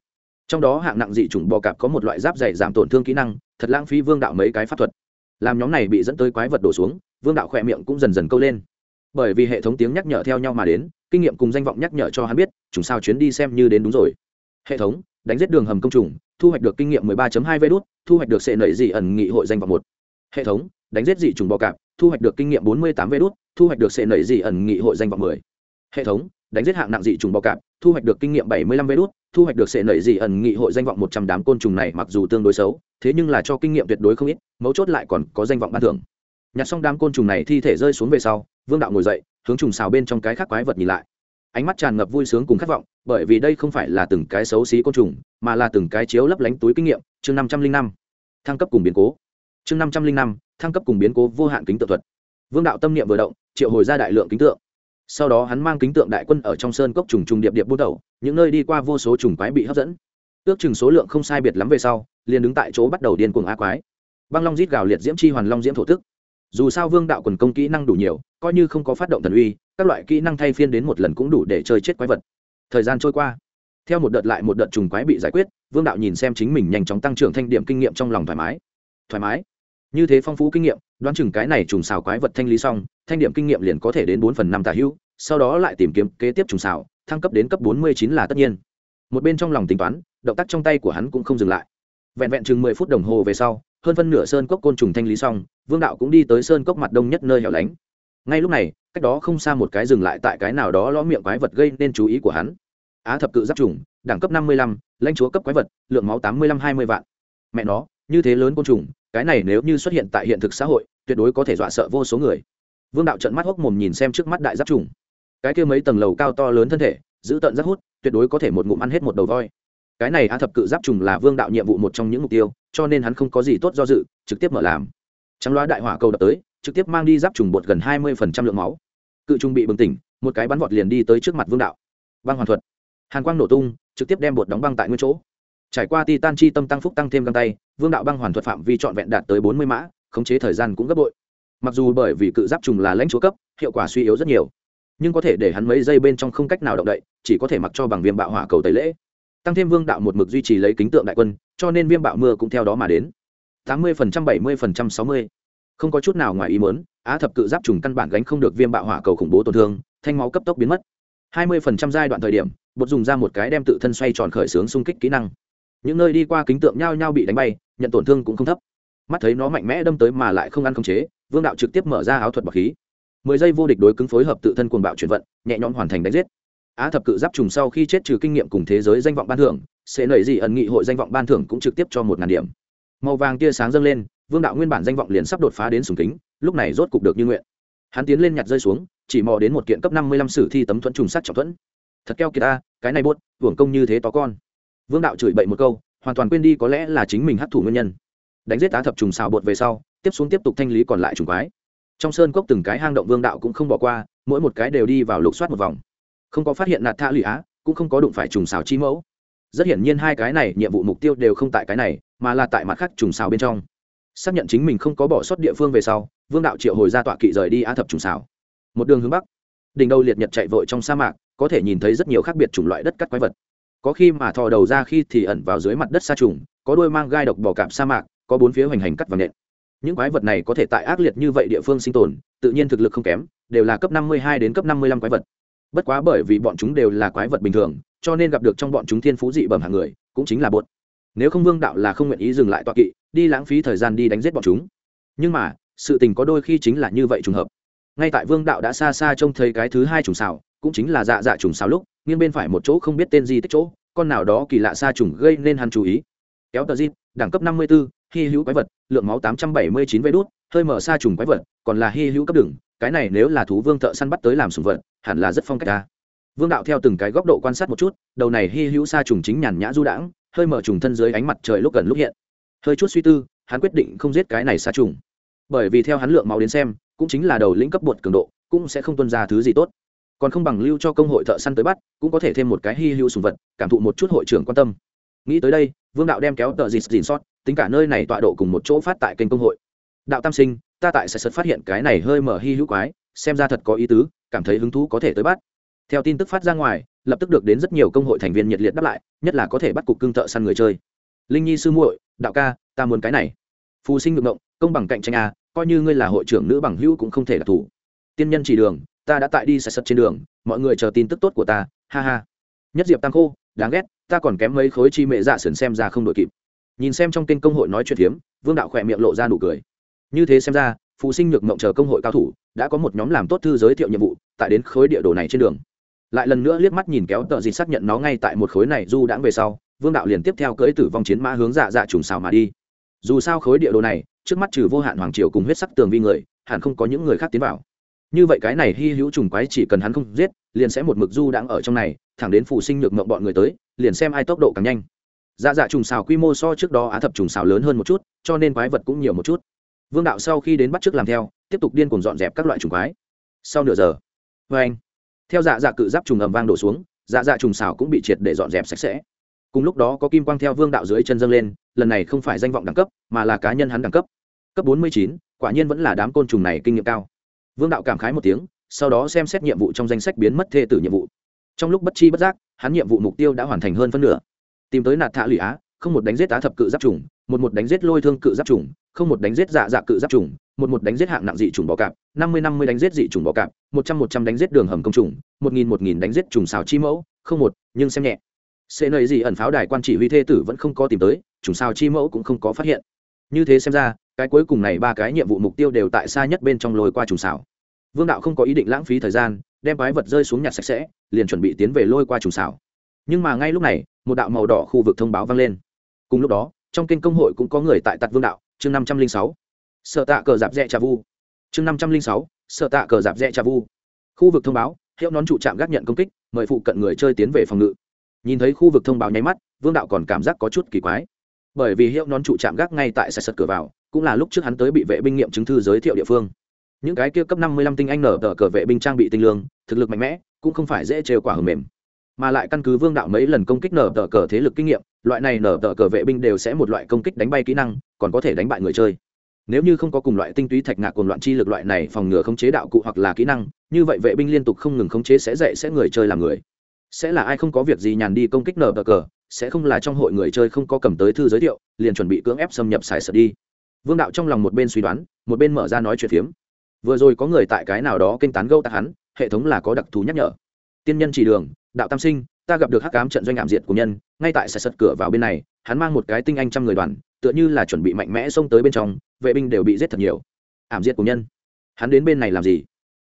Trong đó hạng nặng dị chủng bò cạp có một loại giáp dày giảm tổn thương kỹ năng, thật lãng phí vương đạo mấy cái pháp thuật. Làm nhóm này bị dẫn tới quái vật đổ xuống, vương đạo khỏe miệng cũng dần dần câu lên. Bởi vì hệ thống tiếng nhắc nhở theo nhau mà đến, kinh nghiệm cùng danh vọng nhắc nhở cho hắn biết, chúng sao chuyến đi xem như đến đúng rồi. Hệ thống, đánh giết đường hầm công trùng, thu hoạch được kinh nghiệm 13.2 vê đút, thu hoạch được sệ nẩy dị ẩn nghị hội danh vọng một. Hệ thống đánh giết dị trùng bò cạp, thu hoạch được kinh nghiệm 48 vé đút, thu hoạch được sệ nảy dị ẩn nghị hội danh vọng 10. hệ thống, đánh giết hạng nặng dị trùng bò cạp, thu hoạch được kinh nghiệm 75 vé đút, thu hoạch được sệ nảy dị ẩn nghị hội danh vọng 100 đám côn trùng này mặc dù tương đối xấu, thế nhưng là cho kinh nghiệm tuyệt đối không ít, mấu chốt lại còn có danh vọng ban thưởng. Nhặt xong đám côn trùng này thi thể rơi xuống về sau, vương đạo ngồi dậy, hướng trùng xào bên trong cái khác quái vật nhìn lại. Ánh mắt tràn ngập vui sướng cùng khát vọng, bởi vì đây không phải là từng cái xấu xí côn trùng, mà là từng cái chiếu lấp lánh túi kinh nghiệm, chương năm trăm linh năm. Thăng cấp cùng biến cố. Chương năm trăm linh năm thăng cấp cùng biến cố vô hạn kính tượng thuật. Vương đạo tâm niệm vừa động, triệu hồi ra đại lượng kính tượng. Sau đó hắn mang kính tượng đại quân ở trong sơn cốc trùng trùng điệp điệp bút đầu những nơi đi qua vô số trùng quái bị hấp dẫn. Ước chừng số lượng không sai biệt lắm về sau, liền đứng tại chỗ bắt đầu điên cuồng á quái. Băng long rít gào liệt diễm chi hoàn long diễm thổ tức. Dù sao vương đạo quần công kỹ năng đủ nhiều, coi như không có phát động thần uy, các loại kỹ năng thay phiên đến một lần cũng đủ để chơi chết quái vật. Thời gian trôi qua. Theo một đợt lại một đợt trùng quái bị giải quyết, vương đạo nhìn xem chính mình nhanh chóng tăng trưởng thanh điểm kinh nghiệm trong lòng thoải mái. Thoải mái như thế phong phú kinh nghiệm, đoán chừng cái này trùng xào quái vật thanh lý xong, thanh điểm kinh nghiệm liền có thể đến bốn phần năm tà hữu, sau đó lại tìm kiếm kế tiếp trùng xào, thăng cấp đến cấp bốn mươi chín là tất nhiên. Một bên trong lòng tính toán, động tác trong tay của hắn cũng không dừng lại. Vẹn vẹn chừng mười phút đồng hồ về sau, hơn phân nửa sơn cốc côn trùng thanh lý xong, vương đạo cũng đi tới sơn cốc mặt đông nhất nơi hẻo lánh. Ngay lúc này, cách đó không xa một cái dừng lại tại cái nào đó lõ miệng quái vật gây nên chú ý của hắn. Á thập cự giáp trùng, đẳng cấp năm mươi lăm, lãnh chúa cấp quái vật, lượng máu tám mươi lăm hai mươi vạn. Mẹ nó, như thế lớn côn trùng cái này nếu như xuất hiện tại hiện thực xã hội, tuyệt đối có thể dọa sợ vô số người. Vương đạo trận mắt hốc mồm nhìn xem trước mắt đại giáp trùng. Cái kia mấy tầng lầu cao to lớn thân thể, giữ tận rất hút, tuyệt đối có thể một ngụm ăn hết một đầu voi. Cái này a thập cự giáp trùng là vương đạo nhiệm vụ một trong những mục tiêu, cho nên hắn không có gì tốt do dự, trực tiếp mở làm. Trắng loa đại hỏa cầu đập tới, trực tiếp mang đi giáp trùng bột gần hai mươi lượng máu. Cự trùng bị bừng tỉnh, một cái bắn vọt liền đi tới trước mặt vương đạo. Băng hoàn thuật. Hàn quang nổ tung, trực tiếp đem bột đóng băng tại nguyên chỗ trải qua Titan chi tâm tăng phúc tăng thêm găng tay, vương đạo băng hoàn thuật phạm vi trọn vẹn đạt tới bốn mươi mã, khống chế thời gian cũng gấp bội. Mặc dù bởi vì cự giáp trùng là lãnh chúa cấp, hiệu quả suy yếu rất nhiều, nhưng có thể để hắn mấy giây bên trong không cách nào động đậy, chỉ có thể mặc cho bằng viêm bạo hỏa cầu tẩy lễ. Tăng thêm vương đạo một mực duy trì lấy kính tượng đại quân, cho nên viêm bạo mưa cũng theo đó mà đến. tám mươi bảy mươi sáu mươi. Không có chút nào ngoài ý muốn, á thập cự giáp trùng căn bản gánh không được viêm bạo hỏa cầu khủng bố tổn thương, thanh máu cấp tốc biến mất. hai mươi giai đoạn thời điểm, bột dùng ra một cái đem tự thân xoay tròn khởi xướng xung kích kỹ năng những nơi đi qua kính tượng nhao nhao bị đánh bay, nhận tổn thương cũng không thấp. Mắt thấy nó mạnh mẽ đâm tới mà lại không ăn không chế, vương đạo trực tiếp mở ra áo thuật bọc khí. Mười giây vô địch đối cứng phối hợp tự thân cuồng bạo chuyển vận, nhẹ nhõm hoàn thành đánh giết. Á thập cự giáp trùng sau khi chết trừ kinh nghiệm cùng thế giới danh vọng ban thưởng, sẽ nảy gì ẩn nghị hội danh vọng ban thưởng cũng trực tiếp cho một ngàn điểm. Màu vàng tia sáng dâng lên, vương đạo nguyên bản danh vọng liền sắp đột phá đến sùng kính, lúc này rốt cục được như nguyện. Hắn tiến lên nhặt rơi xuống, chỉ mò đến một kiện cấp năm mươi lăm sử thi tấm thuẫn trùng sắt trọng thuẫn. Thật keo kiệt ta, cái này buốt, hưởng công như thế to con vương đạo chửi bậy một câu, hoàn toàn quên đi có lẽ là chính mình hấp thụ nguyên nhân. Đánh giết tá thập trùng xào bột về sau, tiếp xuống tiếp tục thanh lý còn lại trùng quái. Trong sơn cốc từng cái hang động vương đạo cũng không bỏ qua, mỗi một cái đều đi vào lục soát một vòng. Không có phát hiện nạt tha lụy á, cũng không có đụng phải trùng xào chi mẫu. Rất hiển nhiên hai cái này nhiệm vụ mục tiêu đều không tại cái này, mà là tại mặt khác trùng xào bên trong. Xác nhận chính mình không có bỏ sót địa phương về sau, vương đạo triệu hồi ra tọa kỵ rời đi á thập trùng xào. Một đường hướng bắc, đỉnh đầu liệt nhật chạy vội trong sa mạc, có thể nhìn thấy rất nhiều khác biệt chủng loại đất cắt quái vật có khi mà thò đầu ra khi thì ẩn vào dưới mặt đất sa trùng, có đôi mang gai độc bò cạp sa mạc, có bốn phía hoành hành cắt và nện. Những quái vật này có thể tại ác liệt như vậy địa phương sinh tồn, tự nhiên thực lực không kém, đều là cấp năm mươi hai đến cấp năm mươi lăm quái vật. Bất quá bởi vì bọn chúng đều là quái vật bình thường, cho nên gặp được trong bọn chúng thiên phú dị bẩm hàng người, cũng chính là bột. Nếu không vương đạo là không nguyện ý dừng lại tọa kỵ, đi lãng phí thời gian đi đánh giết bọn chúng. Nhưng mà, sự tình có đôi khi chính là như vậy trùng hợp. Ngay tại vương đạo đã xa xa trông thấy cái thứ hai trùng xào, cũng chính là dạ dạ trùng xào lúc nghiêng bên phải một chỗ không biết tên gì tích chỗ con nào đó kỳ lạ xa trùng gây nên hắn chú ý. Kéo tờ zin đẳng cấp năm mươi 54, hy hữu quái vật lượng máu tám trăm bảy mươi chín đốt hơi mở xa trùng quái vật còn là hy hữu cấp đừng cái này nếu là thú vương thợ săn bắt tới làm sùng vật hẳn là rất phong cách ta. Vương đạo theo từng cái góc độ quan sát một chút đầu này hy hữu xa trùng chính nhàn nhã du đãng hơi mở trùng thân dưới ánh mặt trời lúc gần lúc hiện. Hơi chút suy tư hắn quyết định không giết cái này xa trùng. Bởi vì theo hắn lượng máu đến xem cũng chính là đầu lĩnh cấp bột cường độ cũng sẽ không tuân ra thứ gì tốt còn không bằng lưu cho công hội thợ săn tới bắt, cũng có thể thêm một cái hy hữu sùng vật, cảm thụ một chút hội trưởng quan tâm. Nghĩ tới đây, vương đạo đem kéo tờ dịt dịn sót, tính cả nơi này tọa độ cùng một chỗ phát tại kênh công hội. Đạo tam sinh, ta tại sẽ sật phát hiện cái này hơi mở hy hữu quái, xem ra thật có ý tứ, cảm thấy hứng thú có thể tới bắt. Theo tin tức phát ra ngoài, lập tức được đến rất nhiều công hội thành viên nhiệt liệt đáp lại, nhất là có thể bắt cục cưng thợ săn người chơi. Linh nhi sư muội, đạo ca, ta muốn cái này. Phù sinh ngược ngộng, công bằng cạnh tranh a coi như ngươi là hội trưởng nữ bằng hữu cũng không thể là thủ. Tiên nhân chỉ đường ta đã tại đi sạch sật trên đường mọi người chờ tin tức tốt của ta ha ha. Nhất diệp tăng khô đáng ghét ta còn kém mấy khối chi mệ dạ sườn xem ra không đội kịp. Nhìn xem trong kênh công hội nói chuyện hiếm, vương đạo khỏe miệng lộ ra nụ cười. Như thế xem ra phụ sinh nhược mộng chờ công hội cao thủ đã có một nhóm làm tốt thư giới thiệu nhiệm vụ tại đến khối địa đồ này trên đường. Lại lần nữa liếc mắt nhìn kéo tờ gì xác nhận nó ngay tại một khối này du đãng về sau vương đạo liền tiếp theo cưỡi tử vong chiến mã hướng dạ dạ trùng xào mà đi. Dù sao khối địa đồ này trước mắt trừ vô hạn hoàng triều cùng huyết sắc tường vi người hẳn không có những người khác tiến vào như vậy cái này hy hữu trùng quái chỉ cần hắn không giết, liền sẽ một mực du đãng ở trong này, thẳng đến phụ sinh nhược mộng bọn người tới, liền xem ai tốc độ càng nhanh. Dạ dạ trùng xào quy mô so trước đó á thập trùng xào lớn hơn một chút, cho nên quái vật cũng nhiều một chút. Vương đạo sau khi đến bắt trước làm theo, tiếp tục điên cùng dọn dẹp các loại trùng quái. Sau nửa giờ vê anh. Theo dạ dạ cự giáp trùng ầm vang đổ xuống dạ dạ trùng xào cũng bị triệt để dọn dẹp sạch sẽ. Cùng lúc đó có kim quang theo vương đạo dưới chân dâng lên, lần này không phải danh vọng đẳng cấp, mà là cá nhân hắn đẳng cấp. Cấp bốn mươi chín, quả nhiên vẫn là đám côn trùng này kinh nghiệm cao vương đạo cảm khái một tiếng, sau đó xem xét nhiệm vụ trong danh sách biến mất thê tử nhiệm vụ. Trong lúc bất chi bất giác, hắn nhiệm vụ mục tiêu đã hoàn thành hơn phân nửa. Tìm tới nạt thạ lụy á, không một đánh giết á thập cự giáp trùng một một đánh giết lôi thương cự giáp trùng không một đánh giết dạ dạ cự giáp trùng một một đánh giết hạng nặng dị trùng bọ cạp, năm mươi năm mươi đánh giết dị trùng bọ cạp, một trăm một trăm đánh giết đường hầm công trùng một nghìn một nghìn đánh giết trùng xào chi mẫu, không một, nhưng xem nhẹ. Sẽ nơi gì ẩn pháo đài quan chỉ huy thê tử vẫn không có tìm tới, trùng xào chi mẫu cũng không có phát hiện. Như thế xem ra cái cuối cùng này ba cái nhiệm vụ mục tiêu đều tại xa nhất bên trong lôi qua trùng xảo. Vương đạo không có ý định lãng phí thời gian, đem quái vật rơi xuống nhặt sạch sẽ, liền chuẩn bị tiến về lôi qua trùng xảo. Nhưng mà ngay lúc này, một đạo màu đỏ khu vực thông báo vang lên. Cùng lúc đó, trong kênh công hội cũng có người tại tặc vương đạo, chương năm trăm linh sáu. Sợ tạ cờ dạp rẽ trà vu. Chương năm trăm linh sáu sợ tạ cờ dạp rẽ trà vu. Khu vực thông báo, hiệu nón trụ trạm gác nhận công kích, mời phụ cận người chơi tiến về phòng ngự. Nhìn thấy khu vực thông báo nháy mắt, vương đạo còn cảm giác có chút kỳ quái. Bởi vì hiệu nón trụ trạm gác ngay tại sạch sật cửa vào cũng là lúc trước hắn tới bị vệ binh nghiệm chứng thư giới thiệu địa phương. Những cái kia cấp năm mươi lăm tinh anh nở tờ cờ vệ binh trang bị tinh lương, thực lực mạnh mẽ, cũng không phải dễ trêu quả hầm mềm. Mà lại căn cứ vương đạo mấy lần công kích nở tờ cờ thế lực kinh nghiệm, loại này nở tờ cờ vệ binh đều sẽ một loại công kích đánh bay kỹ năng, còn có thể đánh bại người chơi. Nếu như không có cùng loại tinh túy thạch ngạc cùng loạn chi lực loại này phòng ngừa khống chế đạo cụ hoặc là kỹ năng, như vậy vệ binh liên tục không ngừng khống chế sẽ dạy sẽ người chơi làm người. Sẽ là ai không có việc gì nhàn đi công kích nở tờ cờ, sẽ không là trong hội người chơi không có cầm tới thư giới thiệu, liền chuẩn bị cưỡng ép xâm nhập xài sợ đi vương đạo trong lòng một bên suy đoán, một bên mở ra nói chuyện phiếm. Vừa rồi có người tại cái nào đó kênh tán gâu tạc hắn, hệ thống là có đặc thù nhắc nhở. Tiên nhân chỉ đường, đạo tam sinh, ta gặp được hắc cám trận doanh ảm diệt của nhân, ngay tại sạch sật cửa vào bên này, hắn mang một cái tinh anh trăm người đoàn, tựa như là chuẩn bị mạnh mẽ xông tới bên trong, vệ binh đều bị giết thật nhiều. Ảm diệt của nhân. Hắn đến bên này làm gì?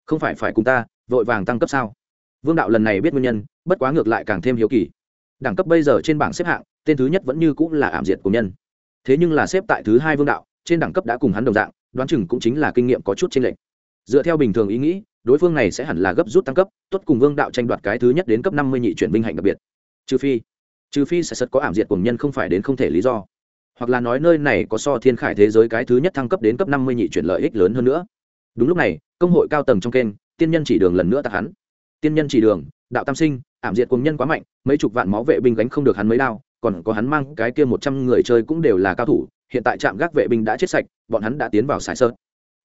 Không phải phải cùng ta, vội vàng tăng cấp sao? Vương đạo lần này biết nguyên nhân, bất quá ngược lại càng thêm hiếu kỳ. Đẳng cấp bây giờ trên bảng xếp hạng, tên thứ nhất vẫn như cũng là ảm diệt của nhân. Thế nhưng là xếp tại thứ hai vương đạo trên đẳng cấp đã cùng hắn đồng dạng, đoán chừng cũng chính là kinh nghiệm có chút trên lệch. dựa theo bình thường ý nghĩ, đối phương này sẽ hẳn là gấp rút tăng cấp, tốt cùng vương đạo tranh đoạt cái thứ nhất đến cấp năm mươi nhị chuyển binh hạnh đặc biệt. Trừ phi trừ phi sẽ sật có ảm diệt cùng nhân không phải đến không thể lý do. Hoặc là nói nơi này có so thiên khải thế giới cái thứ nhất thăng cấp đến cấp năm mươi nhị chuyển lợi ích lớn hơn nữa. Đúng lúc này, công hội cao tầng trong kênh, tiên nhân chỉ đường lần nữa tạc hắn. Tiên nhân chỉ đường, đạo tam sinh, ảm diệt cùng nhân quá mạnh, mấy chục vạn máu vệ binh gánh không được hắn mấy đao, còn có hắn mang cái kia một trăm người chơi cũng đều là cao thủ hiện tại trạm gác vệ binh đã chết sạch, bọn hắn đã tiến vào sài sơn.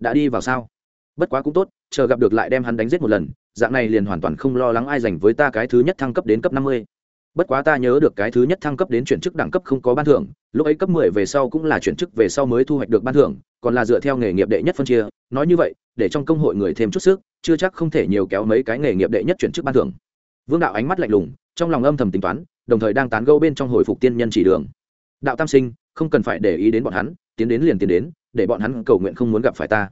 Đã đi vào sao? Bất quá cũng tốt, chờ gặp được lại đem hắn đánh giết một lần, dạng này liền hoàn toàn không lo lắng ai dành với ta cái thứ nhất thăng cấp đến cấp năm mươi. Bất quá ta nhớ được cái thứ nhất thăng cấp đến chuyển chức đẳng cấp không có ban thưởng, lúc ấy cấp mười về sau cũng là chuyển chức về sau mới thu hoạch được ban thưởng, còn là dựa theo nghề nghiệp đệ nhất phân chia. Nói như vậy, để trong công hội người thêm chút sức, chưa chắc không thể nhiều kéo mấy cái nghề nghiệp đệ nhất chuyển chức ban thưởng. Vương đạo ánh mắt lạnh lùng, trong lòng âm thầm tính toán, đồng thời đang tán gẫu bên trong hồi phục tiên nhân chỉ đường. Đạo tam sinh không cần phải để ý đến bọn hắn, tiến đến liền tiến đến, để bọn hắn cầu nguyện không muốn gặp phải ta.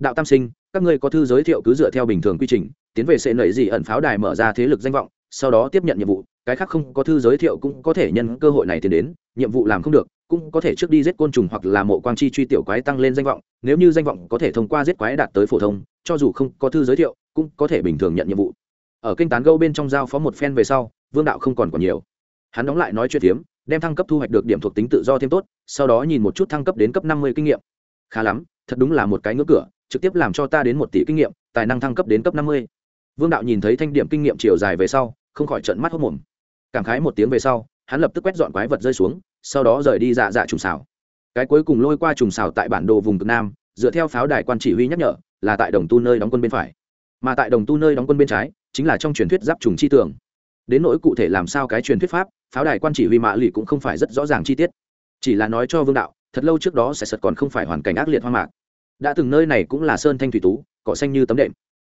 Đạo tam sinh, các ngươi có thư giới thiệu cứ dựa theo bình thường quy trình, tiến về sẽ nảy gì ẩn pháo đài mở ra thế lực danh vọng, sau đó tiếp nhận nhiệm vụ, cái khác không có thư giới thiệu cũng có thể nhân cơ hội này tiến đến, nhiệm vụ làm không được, cũng có thể trước đi giết côn trùng hoặc là mộ quang chi truy tiểu quái tăng lên danh vọng, nếu như danh vọng có thể thông qua giết quái đạt tới phổ thông, cho dù không có thư giới thiệu, cũng có thể bình thường nhận nhiệm vụ. Ở kênh tán gâu bên trong giao phó một phen về sau, vương đạo không còn còn nhiều. Hắn đóng lại nói chuyện tiếm đem thăng cấp thu hoạch được điểm thuộc tính tự do thêm tốt, sau đó nhìn một chút thăng cấp đến cấp năm mươi kinh nghiệm. Khá lắm, thật đúng là một cái ngưỡng cửa, trực tiếp làm cho ta đến một tỷ kinh nghiệm, tài năng thăng cấp đến cấp năm mươi. Vương đạo nhìn thấy thanh điểm kinh nghiệm chiều dài về sau, không khỏi trận mắt hốc mồm. Cảm khái một tiếng về sau, hắn lập tức quét dọn quái vật rơi xuống, sau đó rời đi dạ dạ trùng xào. Cái cuối cùng lôi qua trùng xào tại bản đồ vùng cực nam, dựa theo pháo đài quan chỉ huy nhắc nhở, là tại đồng tu nơi đóng quân bên phải. Mà tại đồng tu nơi đóng quân bên trái, chính là trong truyền thuyết giáp trùng chi tường đến nỗi cụ thể làm sao cái truyền thuyết pháp, pháo đài quan chỉ huy mạ lì cũng không phải rất rõ ràng chi tiết. Chỉ là nói cho vương đạo, thật lâu trước đó sẽ sật còn không phải hoàn cảnh ác liệt hoang mạc. Đã từng nơi này cũng là sơn thanh thủy tú, cỏ xanh như tấm đệm.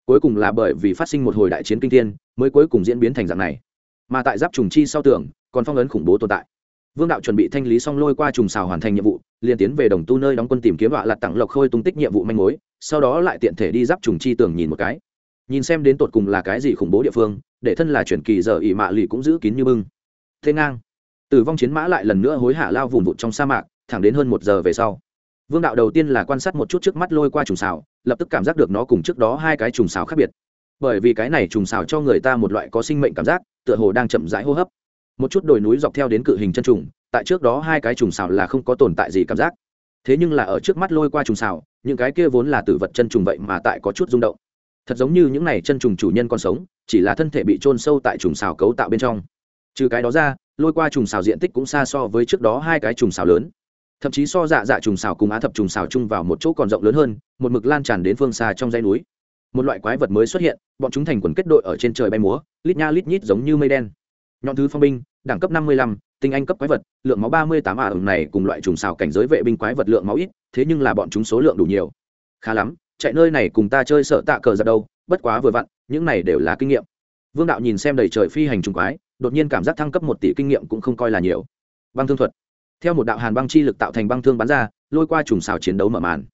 Cuối cùng là bởi vì phát sinh một hồi đại chiến kinh thiên, mới cuối cùng diễn biến thành dạng này. Mà tại giáp trùng chi sau tường, còn phong ấn khủng bố tồn tại. Vương đạo chuẩn bị thanh lý xong lôi qua trùng xào hoàn thành nhiệm vụ, liền tiến về đồng tu nơi đóng quân tìm kiếm đọa lặt tặng lộc khôi tung tích nhiệm vụ manh mối, sau đó lại tiện thể đi giáp trùng chi tường nhìn một cái nhìn xem đến tột cùng là cái gì khủng bố địa phương, để thân là truyền kỳ giờ ỉ mạ lì cũng giữ kín như bưng. Thế ngang. Tử vong chiến mã lại lần nữa hối hả lao vùng vụt trong sa mạc, thẳng đến hơn một giờ về sau. Vương đạo đầu tiên là quan sát một chút trước mắt lôi qua trùng xào, lập tức cảm giác được nó cùng trước đó hai cái trùng xào khác biệt. Bởi vì cái này trùng xào cho người ta một loại có sinh mệnh cảm giác, tựa hồ đang chậm rãi hô hấp. Một chút đồi núi dọc theo đến cự hình chân trùng, tại trước đó hai cái trùng xào là không có tồn tại gì cảm giác. Thế nhưng là ở trước mắt lôi qua trùng xào, những cái kia vốn là tử vật chân trùng vậy mà tại có chút rung động thật giống như những này chân trùng chủ nhân còn sống, chỉ là thân thể bị trôn sâu tại trùng xào cấu tạo bên trong. Trừ cái đó ra, lôi qua trùng xào diện tích cũng xa so với trước đó hai cái trùng xào lớn. Thậm chí so dạ dạ trùng xào cùng á thập trùng xào chung vào một chỗ còn rộng lớn hơn, một mực lan tràn đến phương xa trong dãy núi. Một loại quái vật mới xuất hiện, bọn chúng thành quần kết đội ở trên trời bay múa, lít nha lít nhít giống như mây đen. Nhọn thứ phong binh, đẳng cấp năm mươi lăm, tinh anh cấp quái vật, lượng máu ba mươi tám ả ẩn này cùng loại trùng xào cảnh giới vệ binh quái vật lượng máu ít, thế nhưng là bọn chúng số lượng đủ nhiều. Khá lắm chạy nơi này cùng ta chơi sợ tạ cờ ra đâu, bất quá vừa vặn, những này đều là kinh nghiệm. Vương đạo nhìn xem đầy trời phi hành trùng quái, đột nhiên cảm giác thăng cấp một tỷ kinh nghiệm cũng không coi là nhiều. Băng thương thuật. Theo một đạo hàn băng chi lực tạo thành băng thương bắn ra, lôi qua trùng xào chiến đấu mở màn.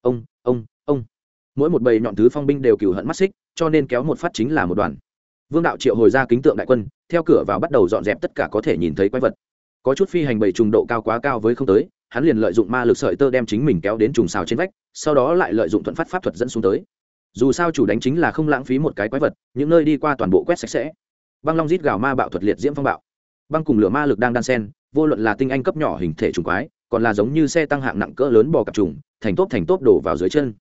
Ông ông ông. Mỗi một bầy nhọn thứ phong binh đều cừu hận mắt xích, cho nên kéo một phát chính là một đoàn. Vương đạo triệu hồi ra kính tượng đại quân, theo cửa vào bắt đầu dọn dẹp tất cả có thể nhìn thấy quái vật. Có chút phi hành bầy trùng độ cao quá cao với không tới hắn liền lợi dụng ma lực sợi tơ đem chính mình kéo đến trùng xào trên vách, sau đó lại lợi dụng thuận phát pháp thuật dẫn xuống tới. Dù sao chủ đánh chính là không lãng phí một cái quái vật, những nơi đi qua toàn bộ quét sạch sẽ. Băng long rít gào ma bạo thuật liệt diễm phong bạo. Băng cùng lửa ma lực đang đan sen, vô luận là tinh anh cấp nhỏ hình thể trùng quái, còn là giống như xe tăng hạng nặng cỡ lớn bò cặp trùng, thành tốt thành tốt đổ vào dưới chân.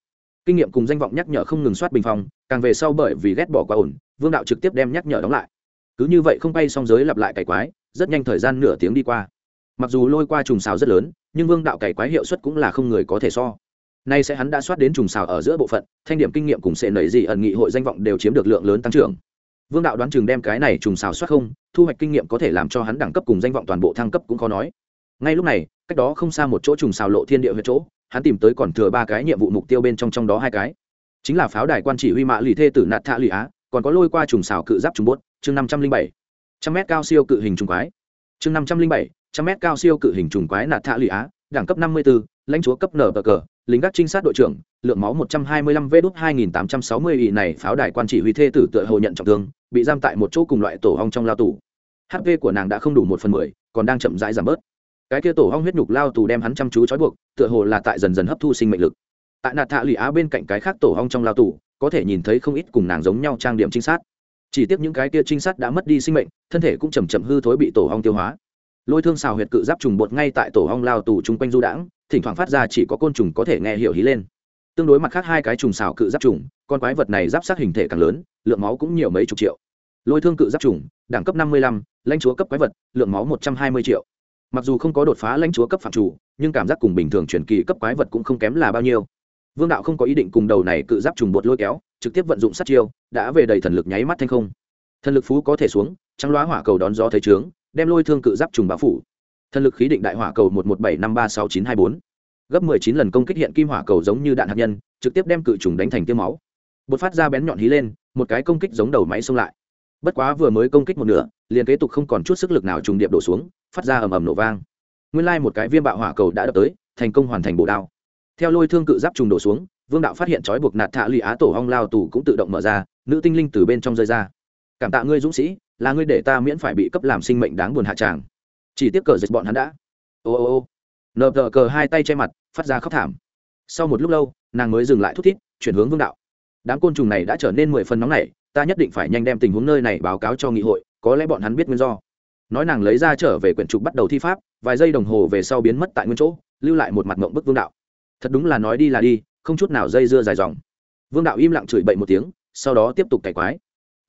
Kinh nghiệm cùng danh vọng nhắc nhở không ngừng soát bình phong, càng về sau bởi vì ghét bỏ quá ổn, vương đạo trực tiếp đem nhắc nhở đóng lại. Cứ như vậy không bay xong giới lặp lại cải quái, rất nhanh thời gian nửa tiếng đi qua mặc dù lôi qua trùng xào rất lớn, nhưng vương đạo cày quái hiệu suất cũng là không người có thể so. Nay sẽ hắn đã soát đến trùng xào ở giữa bộ phận, thanh điểm kinh nghiệm cùng sẽ nảy gì ẩn nghị hội danh vọng đều chiếm được lượng lớn tăng trưởng. Vương đạo đoán chừng đem cái này trùng xào soát không, thu hoạch kinh nghiệm có thể làm cho hắn đẳng cấp cùng danh vọng toàn bộ thăng cấp cũng khó nói. Ngay lúc này, cách đó không xa một chỗ trùng xào lộ thiên địa huyết chỗ, hắn tìm tới còn thừa ba cái nhiệm vụ mục tiêu bên trong trong đó hai cái. Chính là pháo đài quan chỉ huy mạ lì thê tử nạt thạ lì á, còn có lôi qua trùng xào cự giáp trùng bốt, chương năm trăm linh bảy. Trăm mét cao siêu cự hình trùng quái. Chương năm trăm linh bảy trăm mét cao siêu cự hình trùng quái nạt thạ lụy á đẳng cấp năm mươi 54, lãnh chúa cấp nở bờ cờ lính gác trinh sát đội trưởng lượng máu một trăm hai mươi lăm v đút hai nghìn tám trăm sáu mươi ỵ này pháo đài quan chỉ huy thê tử tựa hồ nhận trọng thương bị giam tại một chỗ cùng loại tổ hong trong lao tù. Hp của nàng đã không đủ một phần mười còn đang chậm rãi giảm bớt. Cái kia tổ hong huyết nhục lao tù đem hắn chăm chú trói buộc tựa hồ là tại dần dần hấp thu sinh mệnh lực. Tại nạt thạ lụy á bên cạnh cái khác tổ hong trong lao tù có thể nhìn thấy không ít cùng nàng giống nhau trang điểm trinh sát. Chỉ tiếc những cái kia trinh sát đã mất đi sinh mệnh thân thể cũng chầm chậm hư thối bị tổ hong tiêu hóa lôi thương xào huyệt cự giáp trùng bột ngay tại tổ hong lao tù chung quanh du đãng, thỉnh thoảng phát ra chỉ có côn trùng có thể nghe hiểu hí lên. Tương đối mặt khác hai cái trùng xào cự giáp trùng, con quái vật này giáp sát hình thể càng lớn, lượng máu cũng nhiều mấy chục triệu. Lôi thương cự giáp trùng, đẳng cấp năm mươi lăm, lãnh chúa cấp quái vật, lượng máu một trăm hai mươi triệu. Mặc dù không có đột phá lãnh chúa cấp phạm chủ, nhưng cảm giác cùng bình thường truyền kỳ cấp quái vật cũng không kém là bao nhiêu. Vương đạo không có ý định cùng đầu này cự giáp trùng bột lôi kéo, trực tiếp vận dụng sát chiêu, đã về đầy thần lực nháy mắt thanh không. Thần lực phú có thể xuống, trắng loá hỏa cầu đón gió thấy trướng đem lôi thương cự giáp trùng bao phủ. Thần lực khí định đại hỏa cầu một một bảy năm ba sáu chín hai bốn. Gấp mười chín lần công kích hiện kim hỏa cầu giống như đạn hạt nhân, trực tiếp đem cự trùng đánh thành tiêu máu. Bột phát ra bén nhọn hí lên, một cái công kích giống đầu máy xông lại. Bất quá vừa mới công kích một nửa, liền kế tục không còn chút sức lực nào trùng điệp đổ xuống, phát ra ầm ầm nổ vang. Nguyên lai một cái viêm bạo hỏa cầu đã đập tới, thành công hoàn thành bổ đao. Theo lôi thương cự giáp trùng đổ xuống, vương đạo phát hiện trói buộc nạt thạ lụy á tổ hong lao tù cũng tự động mở ra, nữ tinh linh từ bên trong rơi ra. Cảm tạ ngươi dũng sĩ là ngươi để ta miễn phải bị cấp làm sinh mệnh đáng buồn hạ tràng. Chỉ tiếp cờ dịch bọn hắn đã. Ô ô ô. Nờ tờ cờ hai tay che mặt, phát ra khóc thảm. Sau một lúc lâu, nàng mới dừng lại thút thít, chuyển hướng vương đạo. Đám côn trùng này đã trở nên mười phần nóng này ta nhất định phải nhanh đem tình huống nơi này báo cáo cho nghị hội, có lẽ bọn hắn biết nguyên do. Nói nàng lấy ra trở về quyển trục bắt đầu thi pháp, vài giây đồng hồ về sau biến mất tại nguyên chỗ, lưu lại một mặt mộng bức vương đạo. Thật đúng là nói đi là đi, không chút nào dây dưa dài dòng. Vương đạo im lặng chửi bậy một tiếng, sau đó tiếp tục cải quái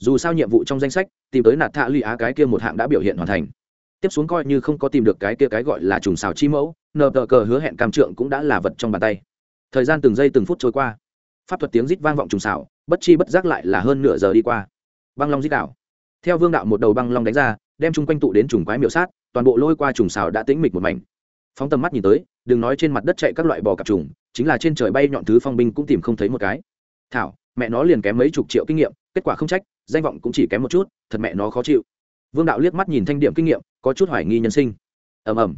dù sao nhiệm vụ trong danh sách, tìm tới nạt thạ lụy á cái kia một hạng đã biểu hiện hoàn thành. Tiếp xuống coi như không có tìm được cái kia cái gọi là trùng xào chi mẫu, nờ tờ cờ hứa hẹn cam trượng cũng đã là vật trong bàn tay. Thời gian từng giây từng phút trôi qua. Pháp thuật tiếng rít vang vọng trùng xào, bất chi bất giác lại là hơn nửa giờ đi qua. Băng long rít đảo. Theo vương đạo một đầu băng long đánh ra, đem chung quanh tụ đến trùng quái miểu sát, toàn bộ lôi qua trùng xào đã tĩnh mịch một mảnh. Phóng tầm mắt nhìn tới, đừng nói trên mặt đất chạy các loại bò cặp trùng, chính là trên trời bay nhọn thứ phong binh cũng tìm không thấy một cái. Thảo, mẹ nó liền kém mấy chục triệu kinh nghiệm, kết quả không trách danh vọng cũng chỉ kém một chút, thật mẹ nó khó chịu. Vương đạo liếc mắt nhìn thanh điểm kinh nghiệm, có chút hoài nghi nhân sinh. Ầm ầm.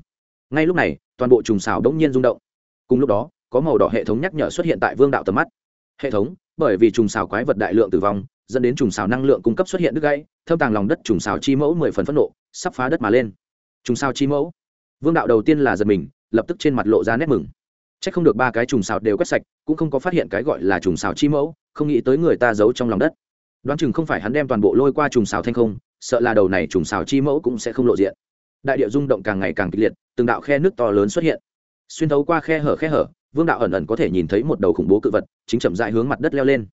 Ngay lúc này, toàn bộ trùng xào đống nhiên rung động. Cùng lúc đó, có màu đỏ hệ thống nhắc nhở xuất hiện tại vương đạo tầm mắt. Hệ thống, bởi vì trùng xào quái vật đại lượng tử vong, dẫn đến trùng xào năng lượng cung cấp xuất hiện đứt gãy, thâm tàng lòng đất trùng xào chi mẫu mười phần phẫn nộ, sắp phá đất mà lên. Trùng xào chi mẫu. Vương đạo đầu tiên là giật mình, lập tức trên mặt lộ ra nét mừng. C h ắ c không được ba cái trùng xào đều quét sạch, cũng không có phát hiện cái gọi là trùng xào chi mẫu, không nghĩ tới người ta giấu trong lòng đất đoán chừng không phải hắn đem toàn bộ lôi qua trùng xào thanh không, sợ là đầu này trùng xào chi mẫu cũng sẽ không lộ diện. Đại địa rung động càng ngày càng kịch liệt, từng đạo khe nước to lớn xuất hiện. Xuyên thấu qua khe hở khe hở, vương đạo ẩn ẩn có thể nhìn thấy một đầu khủng bố cự vật, chính chậm dại hướng mặt đất leo lên.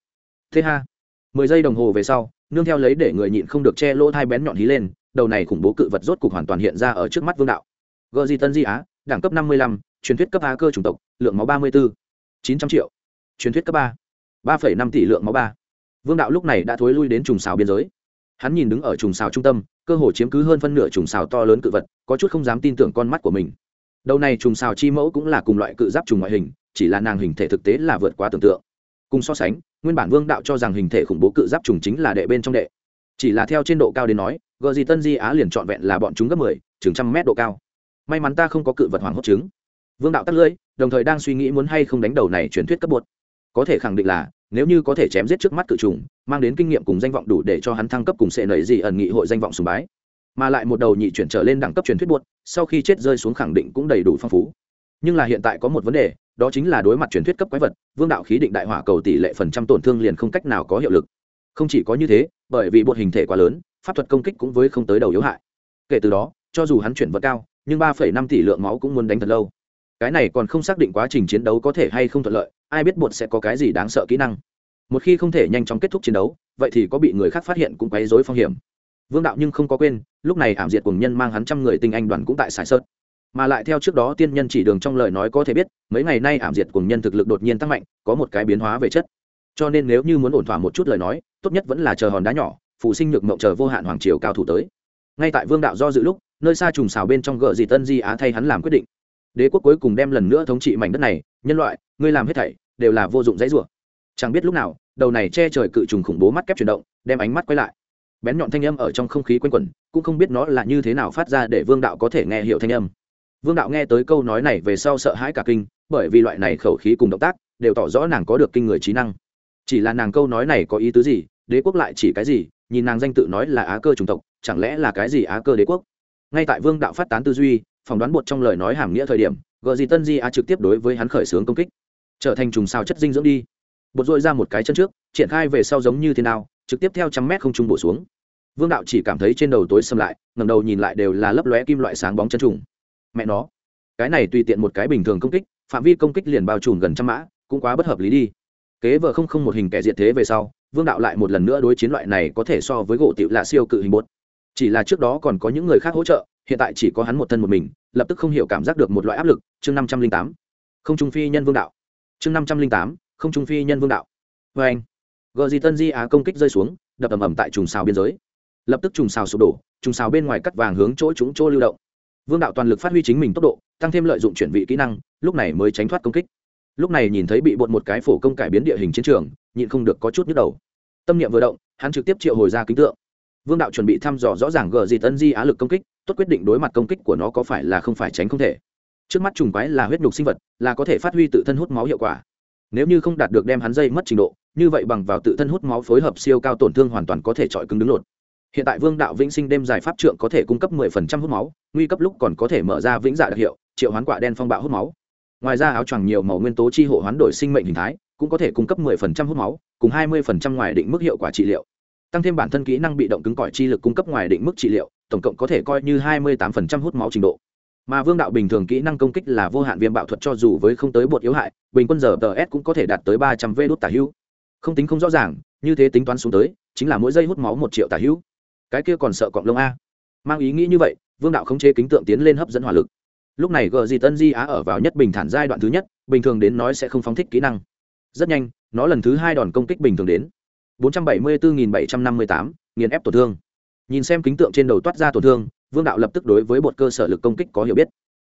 Thế ha! Mười giây đồng hồ về sau, nương theo lấy để người nhịn không được che lỗ thai bén nhọn hí lên, đầu này khủng bố cự vật rốt cục hoàn toàn hiện ra ở trước mắt vương đạo. Gờ di tân di á, đẳng cấp năm mươi lăm, truyền thuyết cấp á cơ chủng tộc, lượng máu ba mươi bốn chín trăm triệu. Truyền thuyết cấp ba ba phẩy năm tỷ lượng máu ba vương đạo lúc này đã thối lui đến trùng xào biên giới. Hắn nhìn đứng ở trùng xào trung tâm, cơ hồ chiếm cứ hơn phân nửa trùng xào to lớn cự vật, có chút không dám tin tưởng con mắt của mình. Đầu này trùng xào chi mẫu cũng là cùng loại cự giáp trùng ngoại hình, chỉ là nàng hình thể thực tế là vượt quá tưởng tượng. Cùng so sánh, nguyên bản vương đạo cho rằng hình thể khủng bố cự giáp trùng chính là đệ bên trong đệ. Chỉ là theo trên độ cao đến nói, gờ gì tân di á liền trọn vẹn là bọn chúng gấp mười, chừng trăm mét độ cao. May mắn ta không có cự vật hoàng hốt chứng. Vương đạo tắt lưỡi, đồng thời đang suy nghĩ muốn hay không đánh đầu này truyền thuyết cấp bột. Có thể khẳng định là nếu như có thể chém giết trước mắt cự trùng, mang đến kinh nghiệm cùng danh vọng đủ để cho hắn thăng cấp cùng sệ nảy gì ẩn nghị hội danh vọng sùng bái. Mà lại một đầu nhị chuyển trở lên đẳng cấp truyền thuyết buốt sau khi chết rơi xuống khẳng định cũng đầy đủ phong phú. Nhưng là hiện tại có một vấn đề, đó chính là đối mặt truyền thuyết cấp quái vật, vương đạo khí định đại hỏa cầu tỷ lệ phần trăm tổn thương liền không cách nào có hiệu lực. Không chỉ có như thế, bởi vì bột hình thể quá lớn, pháp thuật công kích cũng với không tới đầu yếu hại. Kể từ đó, cho dù hắn chuyển vật cao, nhưng ba phẩy năm tỷ lượng máu cũng muốn đánh thật lâu. Cái này còn không xác định quá trình chiến đấu có thể hay không thuận lợi ai biết bột sẽ có cái gì đáng sợ kỹ năng. Một khi không thể nhanh chóng kết thúc chiến đấu, vậy thì có bị người khác phát hiện cũng quấy dối phong hiểm. Vương đạo nhưng không có quên, lúc này ảm diệt cùng nhân mang hắn trăm người tinh anh đoàn cũng tại sài sơn. Mà lại theo trước đó tiên nhân chỉ đường trong lời nói có thể biết, mấy ngày nay ảm diệt cùng nhân thực lực đột nhiên tăng mạnh, có một cái biến hóa về chất. Cho nên nếu như muốn ổn thỏa một chút lời nói, tốt nhất vẫn là chờ hòn đá nhỏ phụ sinh nhược mộng chờ vô hạn hoàng triều cao thủ tới. Ngay tại vương đạo do dự lúc, nơi xa trùng xào bên trong gợ gì tân di á thay hắn làm quyết định. Đế quốc cuối cùng đem lần nữa thống trị mảnh đất này, nhân loại, ngươi làm hết thảy đều là vô dụng dãy rủa. Chẳng biết lúc nào, đầu này che trời cự trùng khủng bố mắt kép chuyển động, đem ánh mắt quay lại. Bén nhọn thanh âm ở trong không khí quanh quẩn, cũng không biết nó là như thế nào phát ra để vương đạo có thể nghe hiểu thanh âm. Vương đạo nghe tới câu nói này về sau sợ hãi cả kinh, bởi vì loại này khẩu khí cùng động tác đều tỏ rõ nàng có được kinh người trí năng. Chỉ là nàng câu nói này có ý tứ gì, đế quốc lại chỉ cái gì, nhìn nàng danh tự nói là á cơ chủng tộc, chẳng lẽ là cái gì á cơ đế quốc? Ngay tại vương đạo phát tán tư duy, phỏng đoán bột trong lời nói hàm nghĩa thời điểm gợ gì tân di á trực tiếp đối với hắn khởi xướng công kích trở thành trùng sao chất dinh dưỡng đi. Bột dội ra một cái chân trước, triển khai về sau giống như thế nào trực tiếp theo trăm mét không trung bổ xuống. Vương đạo chỉ cảm thấy trên đầu tối xâm lại ngầm đầu nhìn lại đều là lấp lóe kim loại sáng bóng chân trùng. Mẹ nó, cái này tùy tiện một cái bình thường công kích, phạm vi công kích liền bao trùm gần trăm mã, cũng quá bất hợp lý đi. Kế vợ không không một hình kẻ diệt thế về sau, vương đạo lại một lần nữa đối chiến loại này có thể so với gỗ tiểu lạ siêu cự hình bột. Chỉ là trước đó còn có những người khác hỗ trợ, hiện tại chỉ có hắn một thân một mình, lập tức không hiểu cảm giác được một loại áp lực, chương năm trăm linh tám. Không trung phi nhân vương đạo chương năm trăm linh tám, không trung phi nhân vương đạo. Vê anh, gờ gì tân di á công kích rơi xuống, đập ầm ầm tại trùng xào biên giới. Lập tức trùng xào sụp đổ, trùng xào bên ngoài cắt vàng hướng chỗ trúng chỗ lưu động. Vương đạo toàn lực phát huy chính mình tốc độ, tăng thêm lợi dụng chuyển vị kỹ năng, lúc này mới tránh thoát công kích. Lúc này nhìn thấy bị bột một cái phổ công cải biến địa hình chiến trường, nhịn không được có chút nhức đầu. Tâm niệm vừa động, hắn trực tiếp triệu hồi ra kính tượng. Vương đạo chuẩn bị thăm dò rõ ràng gờ gì tân di á lực công kích, tốt quyết định đối mặt công kích của nó có phải là không phải tránh không thể trước mắt trùng quái là huyết nhục sinh vật, là có thể phát huy tự thân hút máu hiệu quả. Nếu như không đạt được đem hắn dây mất trình độ, như vậy bằng vào tự thân hút máu phối hợp siêu cao tổn thương hoàn toàn có thể chọi cứng đứng lột. Hiện tại vương đạo vĩnh sinh đêm giải pháp trượng có thể cung cấp 10% hút máu, nguy cấp lúc còn có thể mở ra vĩnh dạ đặc hiệu, triệu hoán quả đen phong bạo hút máu. Ngoài ra áo choàng nhiều màu nguyên tố chi hộ hoán đổi sinh mệnh hình thái, cũng có thể cung cấp 10% hút máu, cùng 20% ngoài định mức hiệu quả trị liệu. Tăng thêm bản thân kỹ năng bị động cứng cỏi chi lực cung cấp ngoài định mức trị liệu, tổng cộng có thể coi như 28% hút máu trình độ mà vương đạo bình thường kỹ năng công kích là vô hạn viêm bạo thuật cho dù với không tới bột yếu hại bình quân giờ tờ s cũng có thể đạt tới ba trăm v đốt tả hữu. Không tính không rõ ràng như thế tính toán xuống tới chính là mỗi giây hút máu một triệu tả hữu. Cái kia còn sợ cọng lông a. Mang ý nghĩ như vậy vương đạo không chế kính tượng tiến lên hấp dẫn hỏa lực. Lúc này gờ gì tân di á ở vào nhất bình thản giai đoạn thứ nhất bình thường đến nói sẽ không phóng thích kỹ năng. Rất nhanh nó lần thứ hai đòn công kích bình thường đến. 474.758, nghiền ép tổn thương. Nhìn xem kính tượng trên đầu toát ra tổn thương vương đạo lập tức đối với bột cơ sở lực công kích có hiểu biết.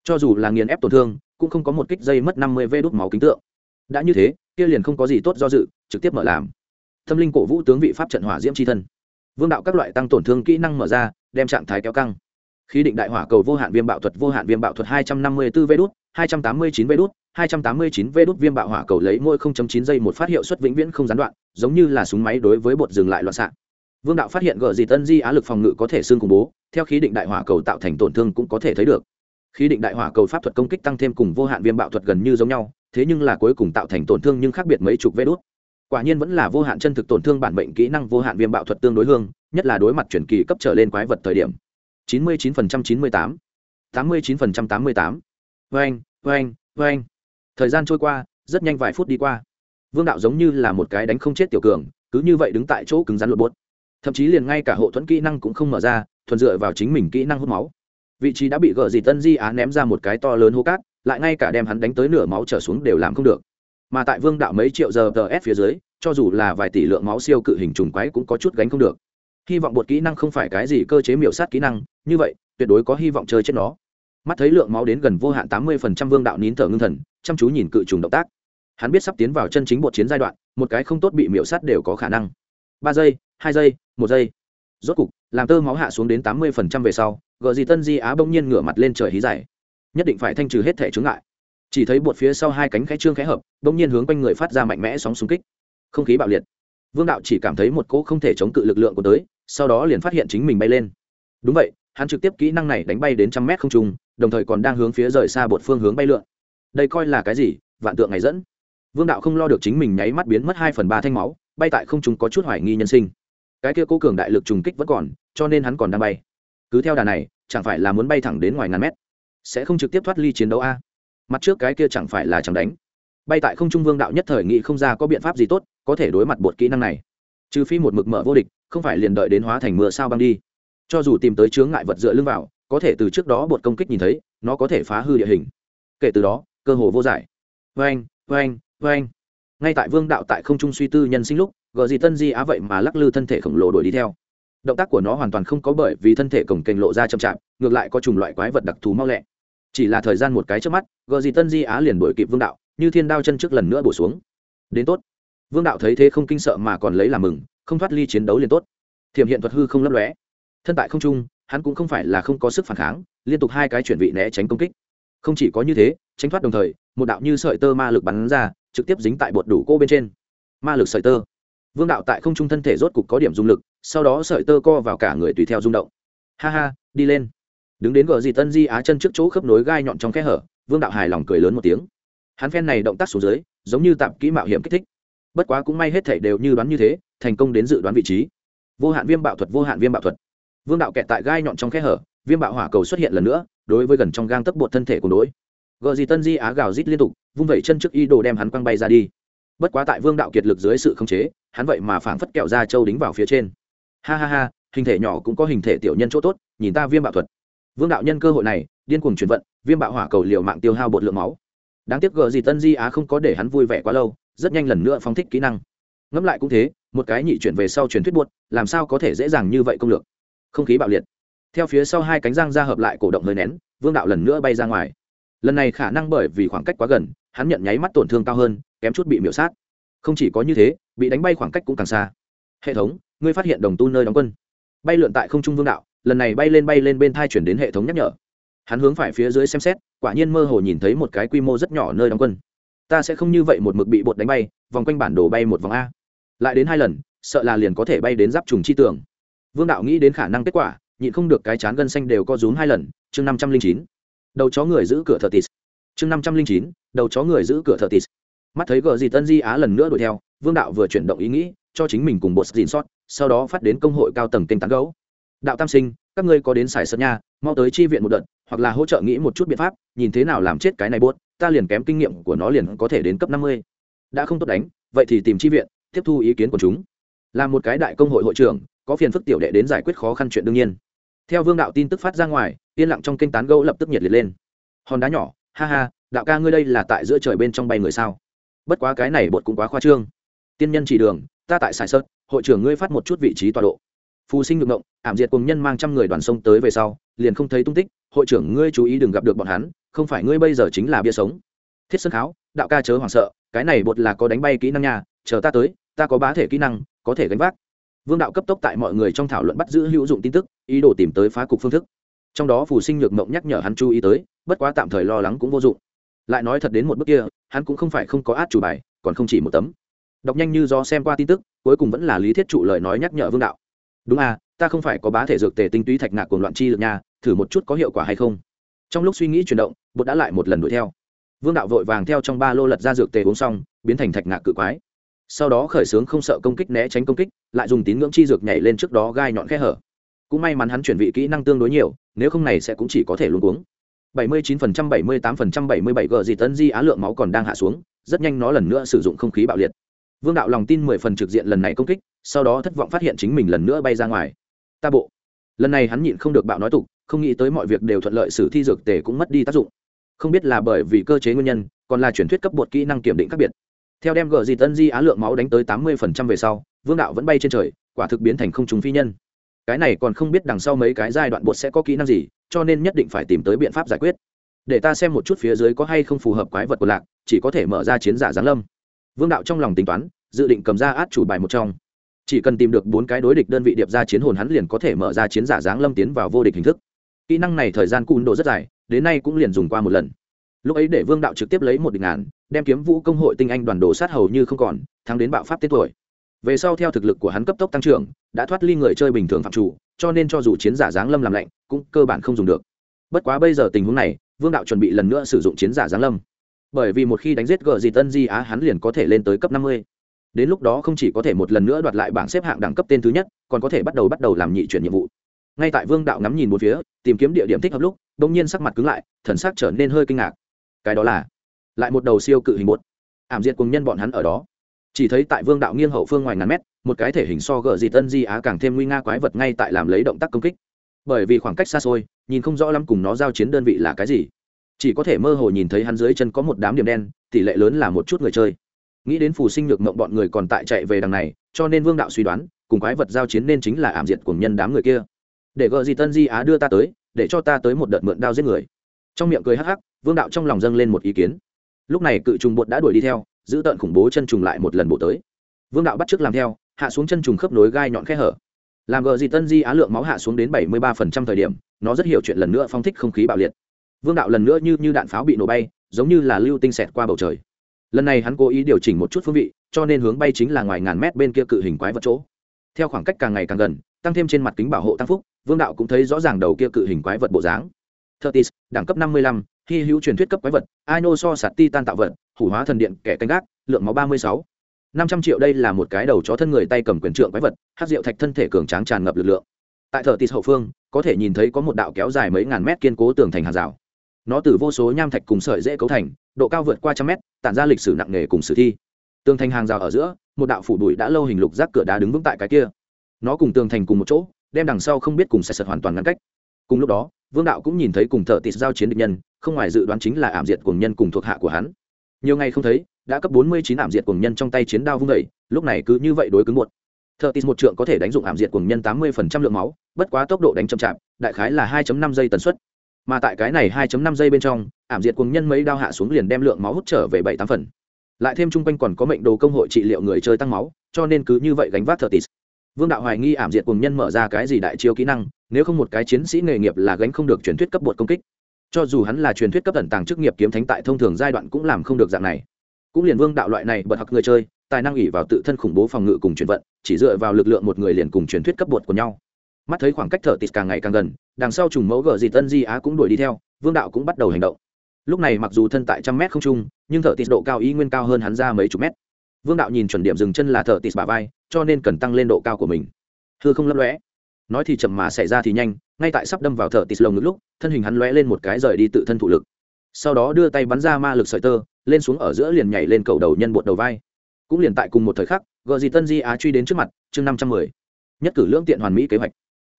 Cho dù là nghiền ép tổn thương, cũng không có một kích dây mất năm mươi vê đốt máu kính tượng. Đã như thế, kia liền không có gì tốt do dự, trực tiếp mở làm. Tâm linh cổ vũ tướng vị pháp trận hỏa diễm c h i thân. Vương đạo các loại tăng tổn thương kỹ năng mở ra, đem trạng thái kéo căng. Khí định đại hỏa cầu vô hạn viêm bạo thuật, vô hạn viêm bạo thuật hai trăm năm mươi bốn vê đốt hai trăm tám mươi chín vê đốt hai trăm tám mươi chín vê đốt viêm bạo hỏa cầu lấy mỗi chín giây một phát hiệu suất vĩnh viễn không gián đoạn, giống như là súng máy đối với bột dừng lại loạn xạ. Vương đạo phát hiện gờ gì tân di á lực phòng ngự có thể xương khủng bố theo khí định đại hỏa cầu tạo thành tổn thương cũng có thể thấy được. Khí định đại hỏa cầu pháp thuật công kích tăng thêm cùng vô hạn viêm bạo thuật gần như giống nhau, thế nhưng là cuối cùng tạo thành tổn thương nhưng khác biệt mấy chục vê đốt quả nhiên vẫn là vô hạn chân thực tổn thương bản mệnh kỹ năng vô hạn viêm bạo thuật tương đối hương, nhất là đối mặt chuyển kỳ cấp trở lên quái vật thời điểm. chín mươi chín phần trăm chín mươi tám. tám mươi chín phần trăm tám mươi tám. Vâng vâng vâng thời gian trôi qua, rất nhanh vài phút đi qua. Vương đạo giống như là một cái đánh không chết tiểu cường, cứ như vậy đứng tại chỗ cứng rắn lột bốt thậm chí liền ngay cả hộ thuẫn kỹ năng cũng không mở ra, thuần dựa vào chính mình kỹ năng hút máu. Vị trí đã bị gờ dì tân di á ném ra một cái to lớn hô cát, lại ngay cả đem hắn đánh tới nửa máu trở xuống đều làm không được. Mà tại vương đạo mấy triệu giờ tờ s phía dưới, cho dù là vài tỷ lượng máu siêu cự hình trùng quái cũng có chút gánh không được. Hy vọng bột kỹ năng không phải cái gì cơ chế miểu sát kỹ năng, như vậy, tuyệt đối có hy vọng chơi chết nó. Mắt thấy lượng máu đến gần vô hạn tám mươi phần trăm vương đạo nín thở ngưng thần, chăm chú nhìn cự trùng động tác. Hắn biết sắp tiến vào chân chính bột chiến giai đoạn, một cái không tốt bị miểu sát đều có khả năng ba giây, hai giây, một giây. Rốt cục, làm tơ máu hạ xuống đến tám mươi phần trăm về sau, gờ gì tân di á bỗng nhiên ngửa mặt lên trời hí dài. Nhất định phải thanh trừ hết thể chướng ngại. Chỉ thấy bột phía sau hai cánh khẽ trương khẽ hợp, bỗng nhiên hướng quanh người phát ra mạnh mẽ sóng xung kích. Không khí bạo liệt. Vương đạo chỉ cảm thấy một cỗ không thể chống cự lực lượng của tới, sau đó liền phát hiện chính mình bay lên. Đúng vậy, hắn trực tiếp kỹ năng này đánh bay đến trăm mét không trung, đồng thời còn đang hướng phía rời xa bột phương hướng bay lượn. Đây coi là cái gì? Vạn tượng ngày dẫn. Vương đạo không lo được chính mình nháy mắt biến mất hai phần ba thanh máu bay tại không trung có chút hoài nghi nhân sinh. Cái kia cố cường đại lực trùng kích vẫn còn, cho nên hắn còn đang bay. Cứ theo đà này, chẳng phải là muốn bay thẳng đến ngoài ngàn mét? Sẽ không trực tiếp thoát ly chiến đấu a? Mặt trước cái kia chẳng phải là chẳng đánh. Bay tại không trung vương đạo nhất thời nghị không ra có biện pháp gì tốt có thể đối mặt bột kỹ năng này. Trừ phi một mực mở vô địch, không phải liền đợi đến hóa thành mưa sao băng đi. Cho dù tìm tới chướng ngại vật dựa lưng vào, có thể từ trước đó bột công kích nhìn thấy, nó có thể phá hư địa hình. Kể từ đó, cơ hồ vô giải. Vê anh vê anh vê anh ngay tại vương đạo tại không trung suy tư nhân sinh lúc, gờ gì tân di á vậy mà lắc lư thân thể khổng lồ đuổi đi theo. Động tác của nó hoàn toàn không có bởi vì thân thể cổng kềnh lộ ra chậm chạp, ngược lại có chủng loại quái vật đặc thù mau lẹ. Chỉ là thời gian một cái trước mắt, gờ gì tân di á liền đuổi kịp vương đạo, như thiên đao chân trước lần nữa bổ xuống. Đến tốt. Vương đạo thấy thế không kinh sợ mà còn lấy làm mừng, không thoát ly chiến đấu liền tốt. Thiểm hiện thuật hư không lấp lóe. Thân tại không trung, hắn cũng không phải là không có sức phản kháng, liên tục hai cái chuyển vị né tránh công kích. Không chỉ có như thế, tránh thoát đồng thời, một đạo như sợi tơ ma lực bắn ra trực tiếp dính tại bột đủ cô bên trên. Ma lực sợi tơ. Vương đạo tại không trung thân thể rốt cục có điểm dung lực, sau đó sợi tơ co vào cả người tùy theo rung động. Ha ha, đi lên. Đứng đến gờ gì tân di á chân trước chỗ khớp nối gai nhọn trong kẽ hở, vương đạo hài lòng cười lớn một tiếng. Hắn phen này động tác xuống dưới, giống như tạm kỹ mạo hiểm kích thích. Bất quá cũng may hết thể đều như đoán như thế, thành công đến dự đoán vị trí. Vô hạn viêm bạo thuật, vô hạn viêm bạo thuật. Vương đạo kẹt tại gai nhọn trong kẽ hở, viêm bạo hỏa cầu xuất hiện lần nữa, đối với gần trong gang tấc bột thân thể của đối gờ gì tân di á gào rít liên tục, vung vẩy chân trước y đồ đem hắn quăng bay ra đi. Bất quá tại vương đạo kiệt lực dưới sự khống chế, hắn vậy mà phảng phất kẹo ra châu đính vào phía trên. Ha ha ha, hình thể nhỏ cũng có hình thể tiểu nhân chỗ tốt, nhìn ta viêm bạo thuật. Vương đạo nhân cơ hội này, điên cuồng chuyển vận, viêm bạo hỏa cầu liều mạng tiêu hao bột lượng máu. Đáng tiếc gờ gì tân di á không có để hắn vui vẻ quá lâu, rất nhanh lần nữa phóng thích kỹ năng. Ngẫm lại cũng thế, một cái nhị chuyển về sau truyền thuyết buốt làm sao có thể dễ dàng như vậy công lược? Không khí bạo liệt. Theo phía sau hai cánh răng ra hợp lại cổ động hơi nén, vương đạo lần nữa bay ra ngoài lần này khả năng bởi vì khoảng cách quá gần, hắn nhận nháy mắt tổn thương cao hơn, kém chút bị miễu sát. Không chỉ có như thế, bị đánh bay khoảng cách cũng càng xa. Hệ thống, ngươi phát hiện đồng tu nơi đóng quân. Bay lượn tại không trung vương đạo, lần này bay lên bay lên bên thai chuyển đến hệ thống nhắc nhở. Hắn hướng phải phía dưới xem xét, quả nhiên mơ hồ nhìn thấy một cái quy mô rất nhỏ nơi đóng quân. Ta sẽ không như vậy một mực bị bột đánh bay, vòng quanh bản đồ bay một vòng a. Lại đến hai lần, sợ là liền có thể bay đến giáp trùng chi tường. Vương đạo nghĩ đến khả năng kết quả, nhịn không được cái chán gân xanh đều có rúm hai lần, chương năm trăm linh chín đầu chó người giữ cửa thợ tis chương năm trăm linh chín, đầu chó người giữ cửa thợ tis mắt thấy gờ gì tân di á lần nữa đuổi theo, vương đạo vừa chuyển động ý nghĩ, cho chính mình cùng bột dìn sót, sau đó phát đến công hội cao tầng kênh tán gấu. Đạo tam sinh, các ngươi có đến xài sân nha, mau tới chi viện một đợt, hoặc là hỗ trợ nghĩ một chút biện pháp, nhìn thế nào làm chết cái này bốt ta liền kém kinh nghiệm của nó liền có thể đến cấp năm mươi. Đã không tốt đánh, vậy thì tìm chi viện, tiếp thu ý kiến của chúng. Là một cái đại công hội hội trưởng, có phiền phức tiểu đệ đến giải quyết khó khăn chuyện đương nhiên theo vương đạo tin tức phát ra ngoài, yên lặng trong kênh tán gẫu lập tức nhiệt liệt lên. Hòn đá nhỏ, ha ha, đạo ca ngươi đây là tại giữa trời bên trong bay người sao? Bất quá cái này bột cũng quá khoa trương. Tiên nhân chỉ đường, ta tại sài sơn hội trưởng ngươi phát một chút vị trí tọa độ. Phù sinh ngược ngộng, ảm diệt cùng nhân mang trăm người đoàn sông tới về sau, liền không thấy tung tích, hội trưởng ngươi chú ý đừng gặp được bọn hắn, không phải ngươi bây giờ chính là bia sống. Thiết sân kháo, đạo ca chớ hoảng sợ, cái này bột là có đánh bay kỹ năng nhà chờ ta tới, ta có bá thể kỹ năng, có thể gánh vác vương đạo cấp tốc tại mọi người trong thảo luận bắt giữ hữu dụng tin tức, ý đồ tìm tới phá cục phương thức. Trong đó phù sinh nhược mộng nhắc nhở hắn chú ý tới, bất quá tạm thời lo lắng cũng vô dụng. Lại nói thật đến một bước kia, hắn cũng không phải không có át chủ bài, còn không chỉ một tấm. Đọc nhanh như do xem qua tin tức, cuối cùng vẫn là lý thiết trụ lời nói nhắc nhở vương đạo. Đúng à ta không phải có bá thể dược tề tinh túy thạch ngạc cùng loạn chi lực nha, thử một chút có hiệu quả hay không? Trong lúc suy nghĩ chuyển động bột đã lại một lần đuổi theo. Vương đạo vội vàng theo trong ba lô lật ra dược tề uống xong, biến thành thạch ngạc cự quái sau đó khởi xướng không sợ công kích né tránh công kích, lại dùng tín ngưỡng chi dược nhảy lên trước đó gai nhọn khe hở. Cũng may mắn hắn chuyển vị kỹ năng tương đối nhiều, nếu không này sẽ cũng chỉ có thể luôn cuống. 79% 78% 77 g gì tấn di á lượng máu còn đang hạ xuống, rất nhanh nó lần nữa sử dụng không khí bạo liệt. Vương đạo lòng tin mười phần trực diện lần này công kích, sau đó thất vọng phát hiện chính mình lần nữa bay ra ngoài. Ta bộ. Lần này hắn nhịn không được bạo nói tục, không nghĩ tới mọi việc đều thuận lợi sử thi dược tề cũng mất đi tác dụng. Không biết là bởi vì cơ chế nguyên nhân, còn là truyền thuyết cấp bột kỹ năng kiểm định khác biệt theo đem gờ gì tân di á lượng máu đánh tới tám mươi phần trăm về sau, vương đạo vẫn bay trên trời, quả thực biến thành không trùng phi nhân. Cái này còn không biết đằng sau mấy cái giai đoạn bột sẽ có kỹ năng gì, cho nên nhất định phải tìm tới biện pháp giải quyết. Để ta xem một chút phía dưới có hay không phù hợp quái vật của lạc, chỉ có thể mở ra chiến giả giáng lâm. Vương đạo trong lòng tính toán, dự định cầm ra át chủ bài một trong. Chỉ cần tìm được bốn cái đối địch đơn vị điệp ra chiến hồn hắn liền có thể mở ra chiến giả giáng lâm tiến vào vô địch hình thức. Kỹ năng này thời gian cùn độ rất dài, đến nay cũng liền dùng qua một lần. Lúc ấy để vương đạo trực tiếp lấy một địch ngàn đem kiếm vũ công hội tinh anh đoàn đồ sát hầu như không còn, thắng đến bạo pháp tết tuổi. Về sau theo thực lực của hắn cấp tốc tăng trưởng, đã thoát ly người chơi bình thường phạm chủ, cho nên cho dù chiến giả giáng lâm làm lạnh, cũng cơ bản không dùng được. Bất quá bây giờ tình huống này, vương đạo chuẩn bị lần nữa sử dụng chiến giả giáng lâm. Bởi vì một khi đánh giết gờ gì tân di á, hắn liền có thể lên tới cấp năm mươi. Đến lúc đó không chỉ có thể một lần nữa đoạt lại bảng xếp hạng đẳng cấp tên thứ nhất, còn có thể bắt đầu bắt đầu làm nhị chuyển nhiệm vụ. Ngay tại vương đạo ngắm nhìn một phía, tìm kiếm địa điểm thích hợp lúc đ ỗ n g nhiên sắc mặt cứng lại, thần sắc trở nên hơi kinh ngạc. Cái đó là lại một đầu siêu cự hình bột. Ảm diệt cùng nhân bọn hắn ở đó. Chỉ thấy tại vương đạo nghiêng hậu phương ngoài ngàn mét, một cái thể hình so gờ gì tân di á càng thêm nguy nga quái vật ngay tại làm lấy động tác công kích. Bởi vì khoảng cách xa xôi, nhìn không rõ lắm cùng nó giao chiến đơn vị là cái gì. Chỉ có thể mơ hồ nhìn thấy hắn dưới chân có một đám điểm đen, tỷ lệ lớn là một chút người chơi. Nghĩ đến phù sinh nhược mộng bọn người còn tại chạy về đằng này, cho nên vương đạo suy đoán, cùng quái vật giao chiến nên chính là ảm diệt của nhân đám người kia. Để gợ gì tân di á đưa ta tới, để cho ta tới một đợt mượn đao giết người. Trong miệng cười hắc hắc, vương đạo trong lòng dâng lên một ý kiến lúc này cự trùng bột đã đuổi đi theo giữ tợn khủng bố chân trùng lại một lần bộ tới. Vương đạo bắt t làm theo hạ xuống chân trùng khớp nối gai nhọn khe hở. Làm gờ gì tân di á lượng máu hạ xuống đến bảy mươi ba phần trăm thời điểm nó rất hiểu chuyện lần nữa phong thích không khí bạo liệt. Vương đạo lần nữa như như đạn pháo bị nổ bay giống như là lưu tinh xẹt qua bầu trời. Lần này hắn cố ý điều chỉnh một chút phương vị cho nên hướng bay chính là ngoài ngàn mét bên kia cự hình quái vật chỗ. Theo khoảng cách càng ngày càng gần tăng thêm trên mặt kính bảo hộ tăng phúc vương đạo cũng thấy rõ ràng đầu kia cự hình quái vật bộ dáng. Thirtis, đẳng cấp 55, hy hữu truyền thuyết cấp quái vật, Aino so sạt titan tạo vật, hủ hóa thần điện, kẻ canh gác, lượng máu 36. 500 triệu đây là một cái đầu chó thân người tay cầm quyền trượng quái vật, hát diệu thạch thân thể cường tráng tràn ngập lực lượng. Tại thợ Thirtis hậu phương, có thể nhìn thấy có một đạo kéo dài mấy ngàn mét kiên cố tường thành hàng rào. Nó từ vô số nham thạch cùng sợi dễ cấu thành, độ cao vượt qua trăm mét, tản ra lịch sử nặng nề cùng sử thi. Tường thành hàng rào ở giữa, một đạo phủ bụi đã lâu hình lục giác cửa đá đứng vững tại cái kia. Nó cùng tường thành cùng một chỗ, đem đằng sau không biết cùng sạch sật hoàn toàn ngăn cách cùng lúc đó vương đạo cũng nhìn thấy cùng thợ tịt giao chiến địch nhân không ngoài dự đoán chính là ảm diệt cùng nhân cùng thuộc hạ của hắn. Nhiều ngày không thấy đã cấp bốn mươi chín ảm diệt cùng nhân trong tay chiến đao vung dậy, lúc này cứ như vậy đối cứng một thợ tít một trượng có thể đánh dụng ảm diệt cùng nhân tám mươi phần trăm lượng máu bất quá tốc độ đánh chậm chạp đại khái là hai năm giây tần suất. Mà tại cái này 2.5 giây bên trong ảm diệt cùng nhân mấy đao hạ xuống liền đem lượng máu hút trở về bảy tám phần. Lại thêm trung quanh còn có mệnh đồ công hội trị liệu người chơi tăng máu cho nên cứ như vậy gánh vác thợ tịt. Vương đạo hoài nghi ảm diệt cùng nhân mở ra cái gì đại chiêu kỹ năng nếu không một cái chiến sĩ nghề nghiệp là gánh không được truyền thuyết cấp bột công kích cho dù hắn là truyền thuyết cấp tận tàng chức nghiệp kiếm thánh tại thông thường giai đoạn cũng làm không được dạng này. Cũng liền vương đạo loại này bật học người chơi, tài năng ỉ vào tự thân khủng bố phòng ngự cùng truyền vận, chỉ dựa vào lực lượng một người liền cùng truyền thuyết cấp bột của nhau. Mắt thấy khoảng cách thở tịt càng ngày càng gần, đằng sau trùng mẫu gờ gì tân di á cũng đuổi đi theo, vương đạo cũng bắt đầu hành động. Lúc này mặc dù thân tại trăm mét không trung, nhưng thở tịt độ cao ý nguyên cao hơn hắn ra mấy chục mét. Vương đạo nhìn chuẩn điểm dừng chân là thở tịt bà vai, cho nên cần tăng lên độ cao của mình. Thưa không lấp lóe nói thì chậm mà xảy ra thì nhanh, ngay tại sắp đâm vào thợ tịt lồng ngực lúc, thân hình hắn lóe lên một cái rời đi tự thân thụ lực. Sau đó đưa tay bắn ra ma lực sợi tơ, lên xuống ở giữa liền nhảy lên cầu đầu nhân bột đầu vai. Cũng liền tại cùng một thời khắc gợ gì tân di á truy đến trước mặt, chương năm trăm mười. Nhất cử lương tiện hoàn mỹ kế hoạch.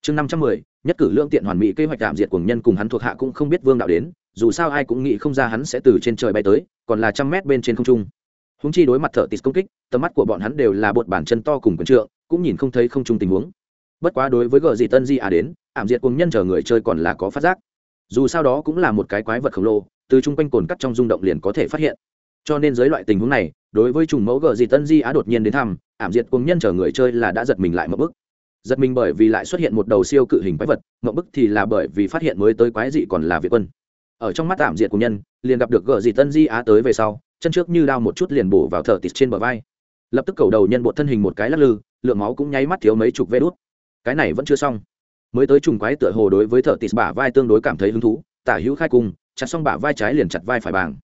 Chương năm trăm mười, nhất cử lương tiện hoàn mỹ kế hoạch tạm diệt cùng nhân cùng hắn thuộc hạ cũng không biết vương đạo đến, dù sao ai cũng nghĩ không ra hắn sẽ từ trên trời bay tới, còn là trăm mét bên trên không trung. Húng chi đối mặt thợ tịt công kích, tầm mắt của bọn hắn đều là bột bản chân to cùng quần trượng, cũng nhìn không thấy không trung tình huống bất quá đối với gờ gì tân di à đến, ảm diệt cùng nhân chờ người chơi còn là có phát giác. Dù sao đó cũng là một cái quái vật khổng lồ, từ chung quanh cồn cắt trong rung động liền có thể phát hiện. Cho nên dưới loại tình huống này, đối với trùng mẫu gờ gì tân di á đột nhiên đến thăm, ảm diệt cùng nhân chờ người chơi là đã giật mình lại một bức. Giật mình bởi vì lại xuất hiện một đầu siêu cự hình quái vật mậu bức thì là bởi vì phát hiện mới tới quái dị còn là việt quân. Ở trong mắt ảm diệt cùng nhân, liền gặp được gờ gì tân di á tới về sau, chân trước như đao một chút liền bổ vào thợ tịt trên bờ vai. Lập tức cầu đầu nhân bộ thân hình một cái lắc lư, lượng máu cũng nháy mắt thiếu mấy chục vê đốt cái này vẫn chưa xong. Mới tới trùng quái tựa hồ đối với thợ tịt bả vai tương đối cảm thấy hứng thú, tả hữu khai cung, chặt xong bả vai trái liền chặt vai phải bàng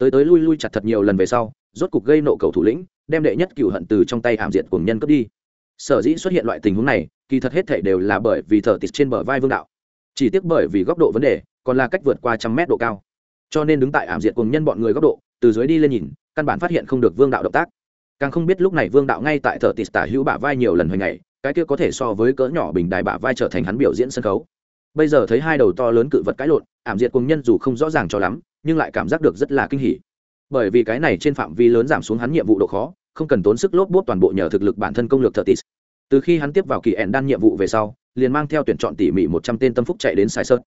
tới tới lui lui chặt thật nhiều lần về sau, rốt cục gây nộ cầu thủ lĩnh, đem đệ nhất cựu hận từ trong tay hàm diệt cùng nhân cướp đi. Sở dĩ xuất hiện loại tình huống này, kỳ thật hết thể đều là bởi vì thợ tịt trên bờ vai vương đạo. Chỉ tiếc bởi vì góc độ vấn đề, còn là cách vượt qua trăm mét độ cao. Cho nên đứng tại ảm diệt cùng nhân bọn người góc độ, từ dưới đi lên nhìn, căn bản phát hiện không được vương đạo động tác. Càng không biết lúc này vương đạo ngay tại thợ tịt tả hữu bả vai nhiều lần hồi ngày cái kia có thể so với cỡ nhỏ bình đài bả vai trở thành hắn biểu diễn sân khấu. Bây giờ thấy hai đầu to lớn cự vật cãi lộn, ảm diệt cùng nhân dù không rõ ràng cho lắm, nhưng lại cảm giác được rất là kinh hỉ. Bởi vì cái này trên phạm vi lớn giảm xuống hắn nhiệm vụ độ khó, không cần tốn sức lốp bốt toàn bộ nhờ thực lực bản thân công lược thợ tis từ khi hắn tiếp vào kỳ ẻn đan nhiệm vụ về sau, liền mang theo tuyển chọn tỉ mỉ một trăm tên tâm phúc chạy đến sài sơn.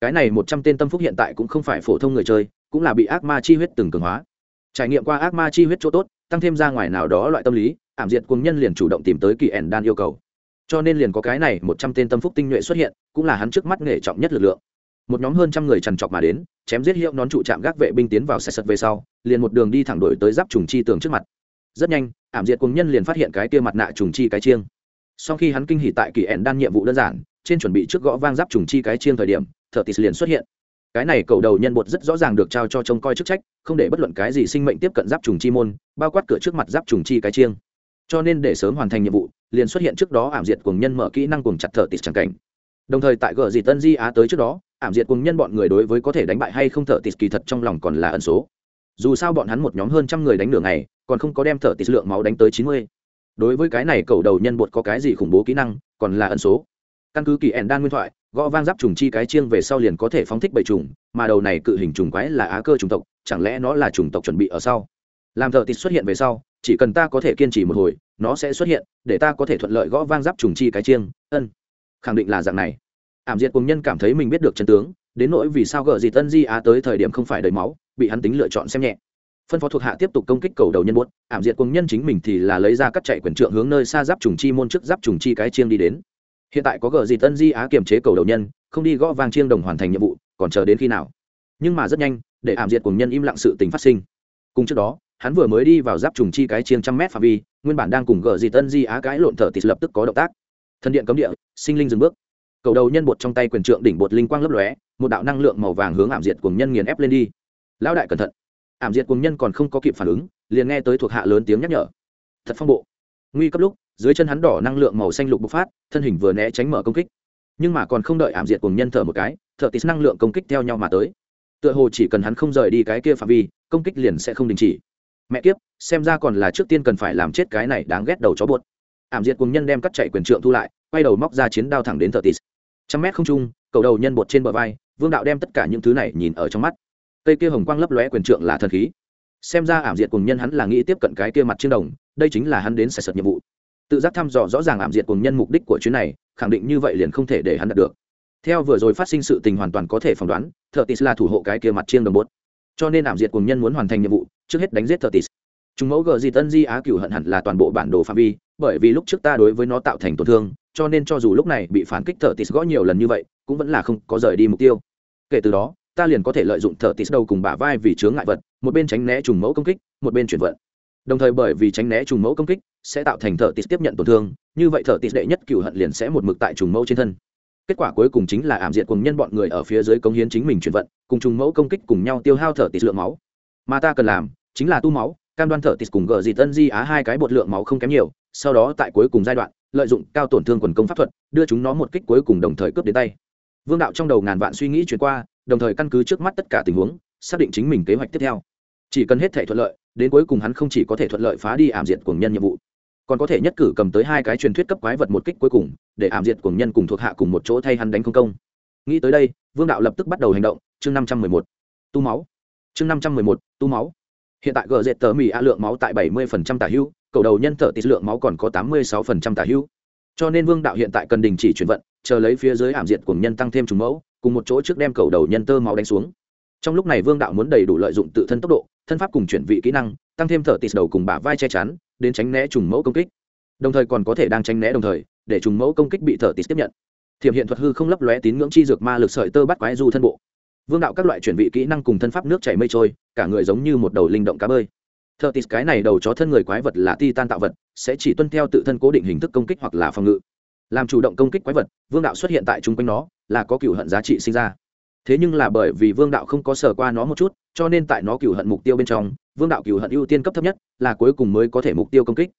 Cái này một trăm tên tâm phúc hiện tại cũng không phải phổ thông người chơi, cũng là bị ác ma chi huyết từng cường hóa. Trải nghiệm qua ác ma chi huyết chỗ tốt, tăng thêm ra ngoài nào đó loại tâm lý ảm diệt cùng nhân liền chủ động tìm tới kỳ ẻn đan yêu cầu. Cho nên liền có cái này một trăm tên tâm phúc tinh nhuệ xuất hiện, cũng là hắn trước mắt nghề trọng nhất lực lượng. Một nhóm hơn trăm người trằn trọc mà đến, chém giết hiệu nón trụ trạm gác vệ binh tiến vào xe sật về sau, liền một đường đi thẳng đổi tới giáp trùng chi tường trước mặt. Rất nhanh, ảm diệt cùng nhân liền phát hiện cái kia mặt nạ trùng chi cái chiêng. Sau khi hắn kinh hỉ tại kỳ ẻn đan nhiệm vụ đơn giản, trên chuẩn bị trước gõ vang giáp trùng chi cái chiêng thời điểm, thợ tis liền xuất hiện. Cái này cầu đầu nhân bột rất rõ ràng được trao cho trông coi chức trách, không để bất luận cái gì sinh mệnh tiếp cận giáp trùng chi môn, bao quát cửa trước mặt giáp trùng chi cái chiêng cho nên để sớm hoàn thành nhiệm vụ, liền xuất hiện trước đó ảm diệt cùng nhân mở kỹ năng cùng chặt thở tịt chẳng cảnh. Đồng thời tại gờ gì tân di á tới trước đó, ảm diệt cùng nhân bọn người đối với có thể đánh bại hay không thở tịt kỳ thật trong lòng còn là ẩn số. Dù sao bọn hắn một nhóm hơn trăm người đánh nửa ngày, còn không có đem thở tịt lượng máu đánh tới chín mươi. Đối với cái này cầu đầu nhân bột có cái gì khủng bố kỹ năng, còn là ẩn số. Căn cứ kỳ ẻn đan nguyên thoại, gõ vang giáp trùng chi cái chiêng về sau liền có thể phóng thích bầy trùng, mà đầu này cự hình trùng quái là á cơ trùng tộc, chẳng lẽ nó là trùng tộc chuẩn bị ở sau? Làm thợ tịt xuất hiện về sau chỉ cần ta có thể kiên trì một hồi, nó sẽ xuất hiện, để ta có thể thuận lợi gõ vang giáp trùng chi cái chiêng, ân. Khẳng định là dạng này. Ảm diệt cùng nhân cảm thấy mình biết được chân tướng, đến nỗi vì sao gờ gì tân di á tới thời điểm không phải đầy máu, bị hắn tính lựa chọn xem nhẹ. Phân phó thuộc hạ tiếp tục công kích cầu đầu nhân buốt, ảm diệt cùng nhân chính mình thì là lấy ra cắt chạy quyền trượng hướng nơi xa giáp trùng chi môn trước giáp trùng chi cái chiêng đi đến. Hiện tại có gờ gì tân di á kiềm chế cầu đầu nhân, không đi gõ vang chiêng đồng hoàn thành nhiệm vụ, còn chờ đến khi nào? Nhưng mà rất nhanh, để ảm diệt cùng nhân im lặng sự tình phát sinh. Cùng trước đó hắn vừa mới đi vào giáp trùng chi cái chiêng trăm mét phạm vi, nguyên bản đang cùng gờ gì tân di á cái lộn thở thì lập tức có động tác. Thân điện cấm địa, sinh linh dừng bước. Cầu đầu nhân bột trong tay quyền trượng đỉnh bột linh quang lấp lóe, một đạo năng lượng màu vàng hướng ảm diệt cùng nhân nghiền ép lên đi. Lão đại cẩn thận. Ảm diệt cùng nhân còn không có kịp phản ứng, liền nghe tới thuộc hạ lớn tiếng nhắc nhở. Thật phong bộ. Nguy cấp lúc, dưới chân hắn đỏ năng lượng màu xanh lục bộc phát, thân hình vừa né tránh mở công kích. Nhưng mà còn không đợi ảm diệt cùng nhân thở một cái thợ tít năng lượng công kích theo nhau mà tới. Tựa hồ chỉ cần hắn không rời đi cái kia phạm vi, công kích liền sẽ không đình chỉ mẹ kiếp, xem ra còn là trước tiên cần phải làm chết cái này đáng ghét đầu chó buột ảm diệt cùng nhân đem cắt chạy quyền trượng thu lại, quay đầu móc ra chiến đao thẳng đến thợ tít trăm mét không trung, cầu đầu nhân bột trên bờ vai, vương đạo đem tất cả những thứ này nhìn ở trong mắt. Cây kia hồng quang lấp lóe quyền trượng là thần khí. Xem ra ảm diệt cùng nhân hắn là nghĩ tiếp cận cái kia mặt trên đồng, đây chính là hắn đến sạch sật nhiệm vụ. Tự giác thăm dò rõ ràng ảm diệt cùng nhân mục đích của chuyến này, khẳng định như vậy liền không thể để hắn đạt được. Theo vừa rồi phát sinh sự tình hoàn toàn có thể phỏng đoán thợ tis là thủ hộ cái kia mặt chiêng đồng bốt cho nên ảm diệt cùng nhân muốn hoàn thành nhiệm vụ trước hết đánh giết thợ tis chúng mẫu gờ gì tân di á cửu hận hẳn là toàn bộ bản đồ phạm vi, bởi vì lúc trước ta đối với nó tạo thành tổn thương, cho nên cho dù lúc này bị phản kích thợ tis gõ nhiều lần như vậy, cũng vẫn là không có rời đi mục tiêu. Kể từ đó, ta liền có thể lợi dụng thợ tis đầu cùng bả vai vì chướng ngại vật, một bên tránh né trùng mẫu công kích, một bên chuyển vận. Đồng thời bởi vì tránh né trùng mẫu công kích, sẽ tạo thành thợ tis tiếp nhận tổn thương, như vậy thợ tis đệ nhất cửu hận liền sẽ một mực tại trùng mẫu trên thân. Kết quả cuối cùng chính là ảm diện cùng nhân bọn người ở phía dưới cống hiến chính mình chuyển vận, cùng trùng mẫu công kích cùng nhau tiêu hao thợ tis lượng máu. Mà ta cần làm chính là tu máu, cam đoan thở tịt cùng gờ dị tân di á hai cái bột lượng máu không kém nhiều, sau đó tại cuối cùng giai đoạn, lợi dụng cao tổn thương quần công pháp thuật, đưa chúng nó một kích cuối cùng đồng thời cướp đến tay. Vương đạo trong đầu ngàn vạn suy nghĩ chuyển qua, đồng thời căn cứ trước mắt tất cả tình huống, xác định chính mình kế hoạch tiếp theo. Chỉ cần hết thể thuận lợi, đến cuối cùng hắn không chỉ có thể thuận lợi phá đi ảm diện cuồng nhân nhiệm vụ, còn có thể nhất cử cầm tới hai cái truyền thuyết cấp quái vật một kích cuối cùng, để ảm diệt cuồng nhân cùng thuộc hạ cùng một chỗ thay hắn đánh không công. Nghĩ tới đây, vương đạo lập tức bắt đầu hành động, chương năm trăm mười một, tu máu. Chương năm trăm mười một, tu máu hiện tại gờ dệt tờ mì a lượng máu tại bảy mươi phần trăm tả hữu, cầu đầu nhân thợ tít lượng máu còn có tám mươi sáu phần trăm tả hữu. Cho nên vương đạo hiện tại cần đình chỉ chuyển vận, chờ lấy phía dưới ảm diệt cùng nhân tăng thêm trùng mẫu, cùng một chỗ trước đem cầu đầu nhân tơ máu đánh xuống. Trong lúc này vương đạo muốn đầy đủ lợi dụng tự thân tốc độ, thân pháp cùng chuyển vị kỹ năng, tăng thêm thợ tít đầu cùng bả vai che chắn, đến tránh né trùng mẫu công kích. Đồng thời còn có thể đang tránh né đồng thời, để trùng mẫu công kích bị thợ tít tiếp nhận. Thiểm hiện thuật hư không lấp lóe tín ngưỡng chi dược ma lực sợi tơ bắt quái du thân bộ vương đạo các loại chuyển vị kỹ năng cùng thân pháp nước chảy mây trôi, cả người giống như một đầu linh động cá bơi. Thợ tít cái này đầu chó thân người quái vật là ti tan tạo vật, sẽ chỉ tuân theo tự thân cố định hình thức công kích hoặc là phòng ngự. Làm chủ động công kích quái vật, vương đạo xuất hiện tại chung quanh nó, là có cựu hận giá trị sinh ra. Thế nhưng là bởi vì vương đạo không có sở qua nó một chút, cho nên tại nó cựu hận mục tiêu bên trong, vương đạo cựu hận ưu tiên cấp thấp nhất là cuối cùng mới có thể mục tiêu công kích.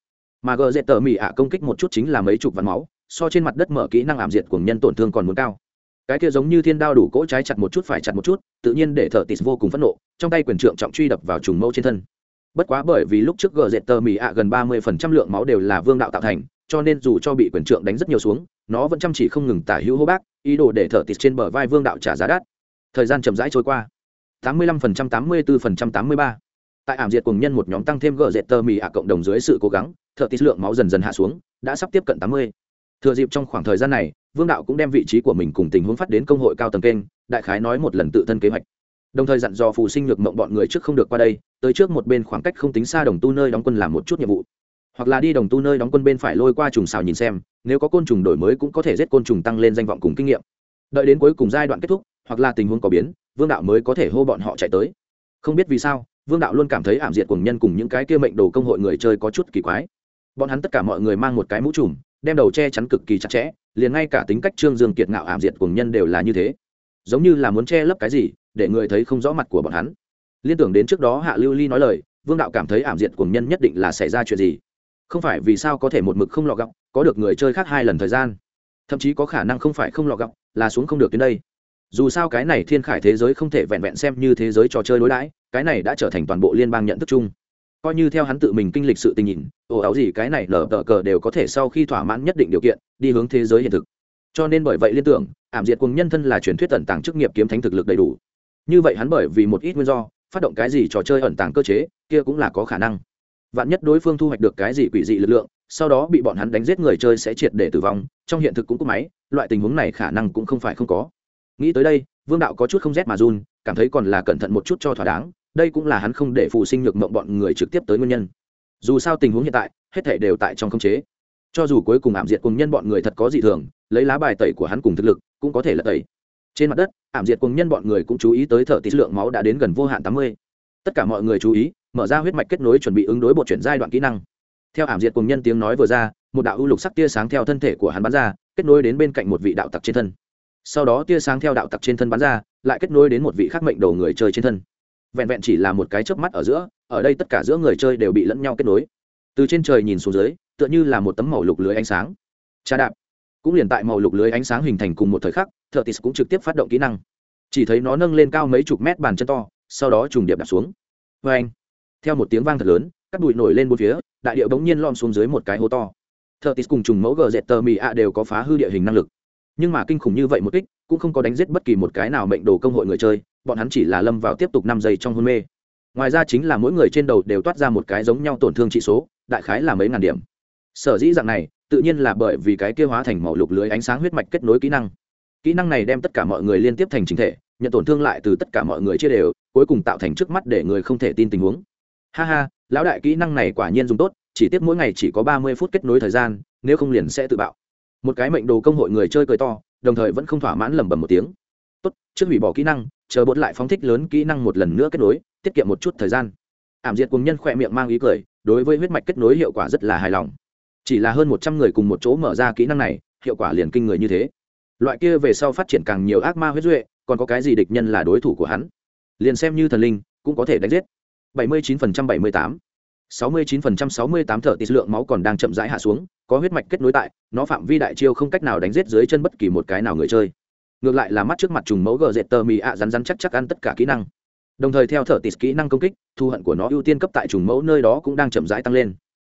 Mà gờ dễ tờ mỹ ạ công kích một chút chính là mấy chục vạn máu, so trên mặt đất mở kỹ năng ảm diệt của nhân tổn thương còn muốn cao cái kia giống như thiên đao đủ cỗ trái chặt một chút, phải chặt một chút, tự nhiên để thợ tịt vô cùng phẫn nộ, trong tay quyền trượng trọng truy đập vào trùng mâu trên thân. Bất quá bởi vì lúc trước gờ dệt tờ mỹ ạ gần ba mươi phần trăm lượng máu đều là vương đạo tạo thành, cho nên dù cho bị quyền trượng đánh rất nhiều xuống, nó vẫn chăm chỉ không ngừng tả hữu hô bác, ý đồ để thợ tịt trên bờ vai vương đạo trả giá đắt. Thời gian chậm rãi trôi qua. tám mươi lăm phần trăm, tám mươi bốn phần trăm, tám mươi ba. Tại ảm diệt cùng nhân một nhóm tăng thêm gờ dệt tờ mì ạ cộng đồng dưới sự cố gắng thợ tít lượng máu dần dần hạ xuống, đã sắp tiếp cận tám mươi thừa dịp trong khoảng thời gian này, vương đạo cũng đem vị trí của mình cùng tình huống phát đến công hội cao tầng kênh, đại khái nói một lần tự thân kế hoạch. Đồng thời dặn dò phù sinh nhược mộng bọn người trước không được qua đây, tới trước một bên khoảng cách không tính xa đồng tu nơi đóng quân làm một chút nhiệm vụ. Hoặc là đi đồng tu nơi đóng quân bên phải lôi qua trùng xào nhìn xem, nếu có côn trùng đổi mới cũng có thể giết côn trùng tăng lên danh vọng cùng kinh nghiệm. Đợi đến cuối cùng giai đoạn kết thúc, hoặc là tình huống có biến, vương đạo mới có thể hô bọn họ chạy tới. Không biết vì sao, vương đạo luôn cảm thấy ảm diệt cùng nhân cùng những cái kia mệnh đồ công hội người chơi có chút kỳ quái. Bọn hắn tất cả mọi người mang một cái mũ trùm đem đầu che chắn cực kỳ chặt chẽ, liền ngay cả tính cách trương dương kiệt ngạo ảm diệt cùng nhân đều là như thế. Giống như là muốn che lấp cái gì, để người thấy không rõ mặt của bọn hắn. Liên tưởng đến trước đó hạ lưu ly nói lời, vương đạo cảm thấy ảm diệt cùng nhân nhất định là xảy ra chuyện gì. Không phải vì sao có thể một mực không lọ gọc có được người chơi khác hai lần thời gian. Thậm chí có khả năng không phải không lọ gọc là xuống không được đến đây. Dù sao cái này thiên khải thế giới không thể vẹn vẹn xem như thế giới trò chơi đối đãi, cái này đã trở thành toàn bộ liên bang nhận thức chung coi như theo hắn tự mình kinh lịch sự tình nhìn, ồ, áo gì cái này lở tờ cờ đều có thể sau khi thỏa mãn nhất định điều kiện, đi hướng thế giới hiện thực. Cho nên bởi vậy liên tưởng, ảm diệt cùng nhân thân là truyền thuyết ẩn tàng chức nghiệp kiếm thánh thực lực đầy đủ. Như vậy hắn bởi vì một ít nguyên do, phát động cái gì trò chơi ẩn tàng cơ chế, kia cũng là có khả năng. Vạn nhất đối phương thu hoạch được cái gì quỷ dị lực lượng, sau đó bị bọn hắn đánh giết người chơi sẽ triệt để tử vong, trong hiện thực cũng có máy, loại tình huống này khả năng cũng không phải không có. Nghĩ tới đây, vương đạo có chút không rét mà run, cảm thấy còn là cẩn thận một chút cho thỏa đáng đây cũng là hắn không để phụ sinh nhược mộng bọn người trực tiếp tới nguyên nhân. Dù sao tình huống hiện tại, hết thể đều tại trong khống chế. Cho dù cuối cùng ảm diệt cùng nhân bọn người thật có dị thường, lấy lá bài tẩy của hắn cùng thực lực, cũng có thể là tẩy. Trên mặt đất, ảm diệt cùng nhân bọn người cũng chú ý tới thợ tí lượng máu đã đến gần vô hạn tám mươi. Tất cả mọi người chú ý, mở ra huyết mạch kết nối chuẩn bị ứng đối bộ chuyển giai đoạn kỹ năng. Theo ảm diệt cùng nhân tiếng nói vừa ra, một đạo ưu lục sắc tia sáng theo thân thể của hắn bắn ra, kết nối đến bên cạnh một vị đạo tặc trên thân. Sau đó tia sáng theo đạo tặc trên thân bắn ra, lại kết nối đến một vị khắc mệnh đầu người chơi trên thân vẹn vẹn chỉ là một cái chớp mắt ở giữa, ở đây tất cả giữa người chơi đều bị lẫn nhau kết nối. Từ trên trời nhìn xuống dưới, tựa như là một tấm màu lục lưới ánh sáng. Trà đạp. Cũng liền tại màu lục lưới ánh sáng hình thành cùng một thời khắc thợ tis cũng trực tiếp phát động kỹ năng. Chỉ thấy nó nâng lên cao mấy chục mét bàn chân to, sau đó trùng điệp đặt xuống. Vê anh, theo một tiếng vang thật lớn, cắt bụi nổi lên bốn phía, đại điệu bỗng nhiên lom xuống dưới một cái hố to. Thợ tis cùng trùng mẫu gờ dẹt tờ mì ạ đều có phá hư địa hình năng lực. Nhưng mà kinh khủng như vậy một kích cũng không có đánh giết bất kỳ một cái nào mệnh đồ công hội người chơi, bọn hắn chỉ là lâm vào tiếp tục năm giây trong hôn mê. Ngoài ra chính là mỗi người trên đầu đều toát ra một cái giống nhau tổn thương trị số, đại khái là mấy ngàn điểm. Sở dĩ dạng này, tự nhiên là bởi vì cái kia hóa thành màu lục lưới ánh sáng huyết mạch kết nối kỹ năng. Kỹ năng này đem tất cả mọi người liên tiếp thành chính thể, nhận tổn thương lại từ tất cả mọi người chia đều, cuối cùng tạo thành trước mắt để người không thể tin tình huống. Ha ha, lão đại kỹ năng này quả nhiên dùng tốt, chỉ tiếc mỗi ngày chỉ có ba mươi phút kết nối thời gian, nếu không liền sẽ tự bạo. Một cái mệnh đồ công hội người chơi cười to đồng thời vẫn không thỏa mãn lẩm bẩm một tiếng. Tốt, trước hủy bỏ kỹ năng, chờ bột lại phóng thích lớn kỹ năng một lần nữa kết nối, tiết kiệm một chút thời gian. Ảm diệt cùng nhân khỏe miệng mang ý cười, đối với huyết mạch kết nối hiệu quả rất là hài lòng. Chỉ là hơn một trăm người cùng một chỗ mở ra kỹ năng này, hiệu quả liền kinh người như thế. Loại kia về sau phát triển càng nhiều ác ma huyết duệ, còn có cái gì địch nhân là đối thủ của hắn? Liền xem như thần linh, cũng có thể đánh giết. Bảy mươi chín phần trăm bảy mươi tám sáu mươi chín phần trăm, sáu mươi tám thợ tỷ lượng máu còn đang chậm rãi hạ xuống, có huyết mạch kết nối tại, nó phạm vi đại chiêu không cách nào đánh giết dưới chân bất kỳ một cái nào người chơi. Ngược lại là mắt trước mặt trùng mẫu gờ dệt tơ mì ạ rắn rắn chắc chắc ăn tất cả kỹ năng. Đồng thời theo thở tịt kỹ năng công kích, thu hận của nó ưu tiên cấp tại trùng mẫu nơi đó cũng đang chậm rãi tăng lên.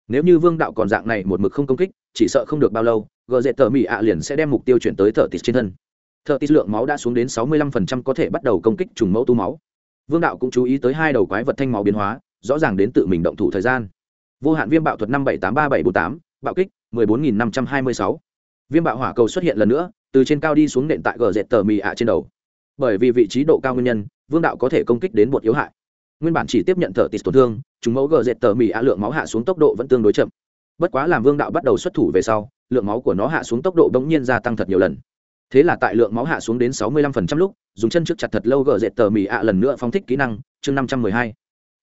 Nếu như vương đạo còn dạng này một mực không công kích, chỉ sợ không được bao lâu, gờ dệt tơ mì ạ liền sẽ đem mục tiêu chuyển tới thở tịt trên thân. Thở tịt lượng máu đã xuống đến sáu mươi lăm phần trăm có thể bắt đầu công kích trùng mẫu tu máu. Vương đạo cũng chú ý tới hai đầu quái vật thanh máu biến hóa rõ ràng đến tự mình động thủ thời gian. Vô hạn viêm bạo thuật năm bảy tám ba bảy bốn tám, bạo kích mười bốn nghìn năm trăm hai mươi sáu. Viêm bạo hỏa cầu xuất hiện lần nữa, từ trên cao đi xuống nện tại gờ dệt tờ mì ạ trên đầu. Bởi vì vị trí độ cao nguyên nhân, vương đạo có thể công kích đến một yếu hại. Nguyên bản chỉ tiếp nhận thở tịt tổn thương, chúng mẫu gờ dệt tờ mì ạ lượng máu hạ xuống tốc độ vẫn tương đối chậm. Bất quá làm vương đạo bắt đầu xuất thủ về sau, lượng máu của nó hạ xuống tốc độ bỗng nhiên gia tăng thật nhiều lần. Thế là tại lượng máu hạ xuống đến sáu mươi lăm phần trăm lúc, dùng chân trước chặt thật lâu gờ dệt tờ mì ạ lần nữa phóng thích kỹ năng, chương năm trăm mười hai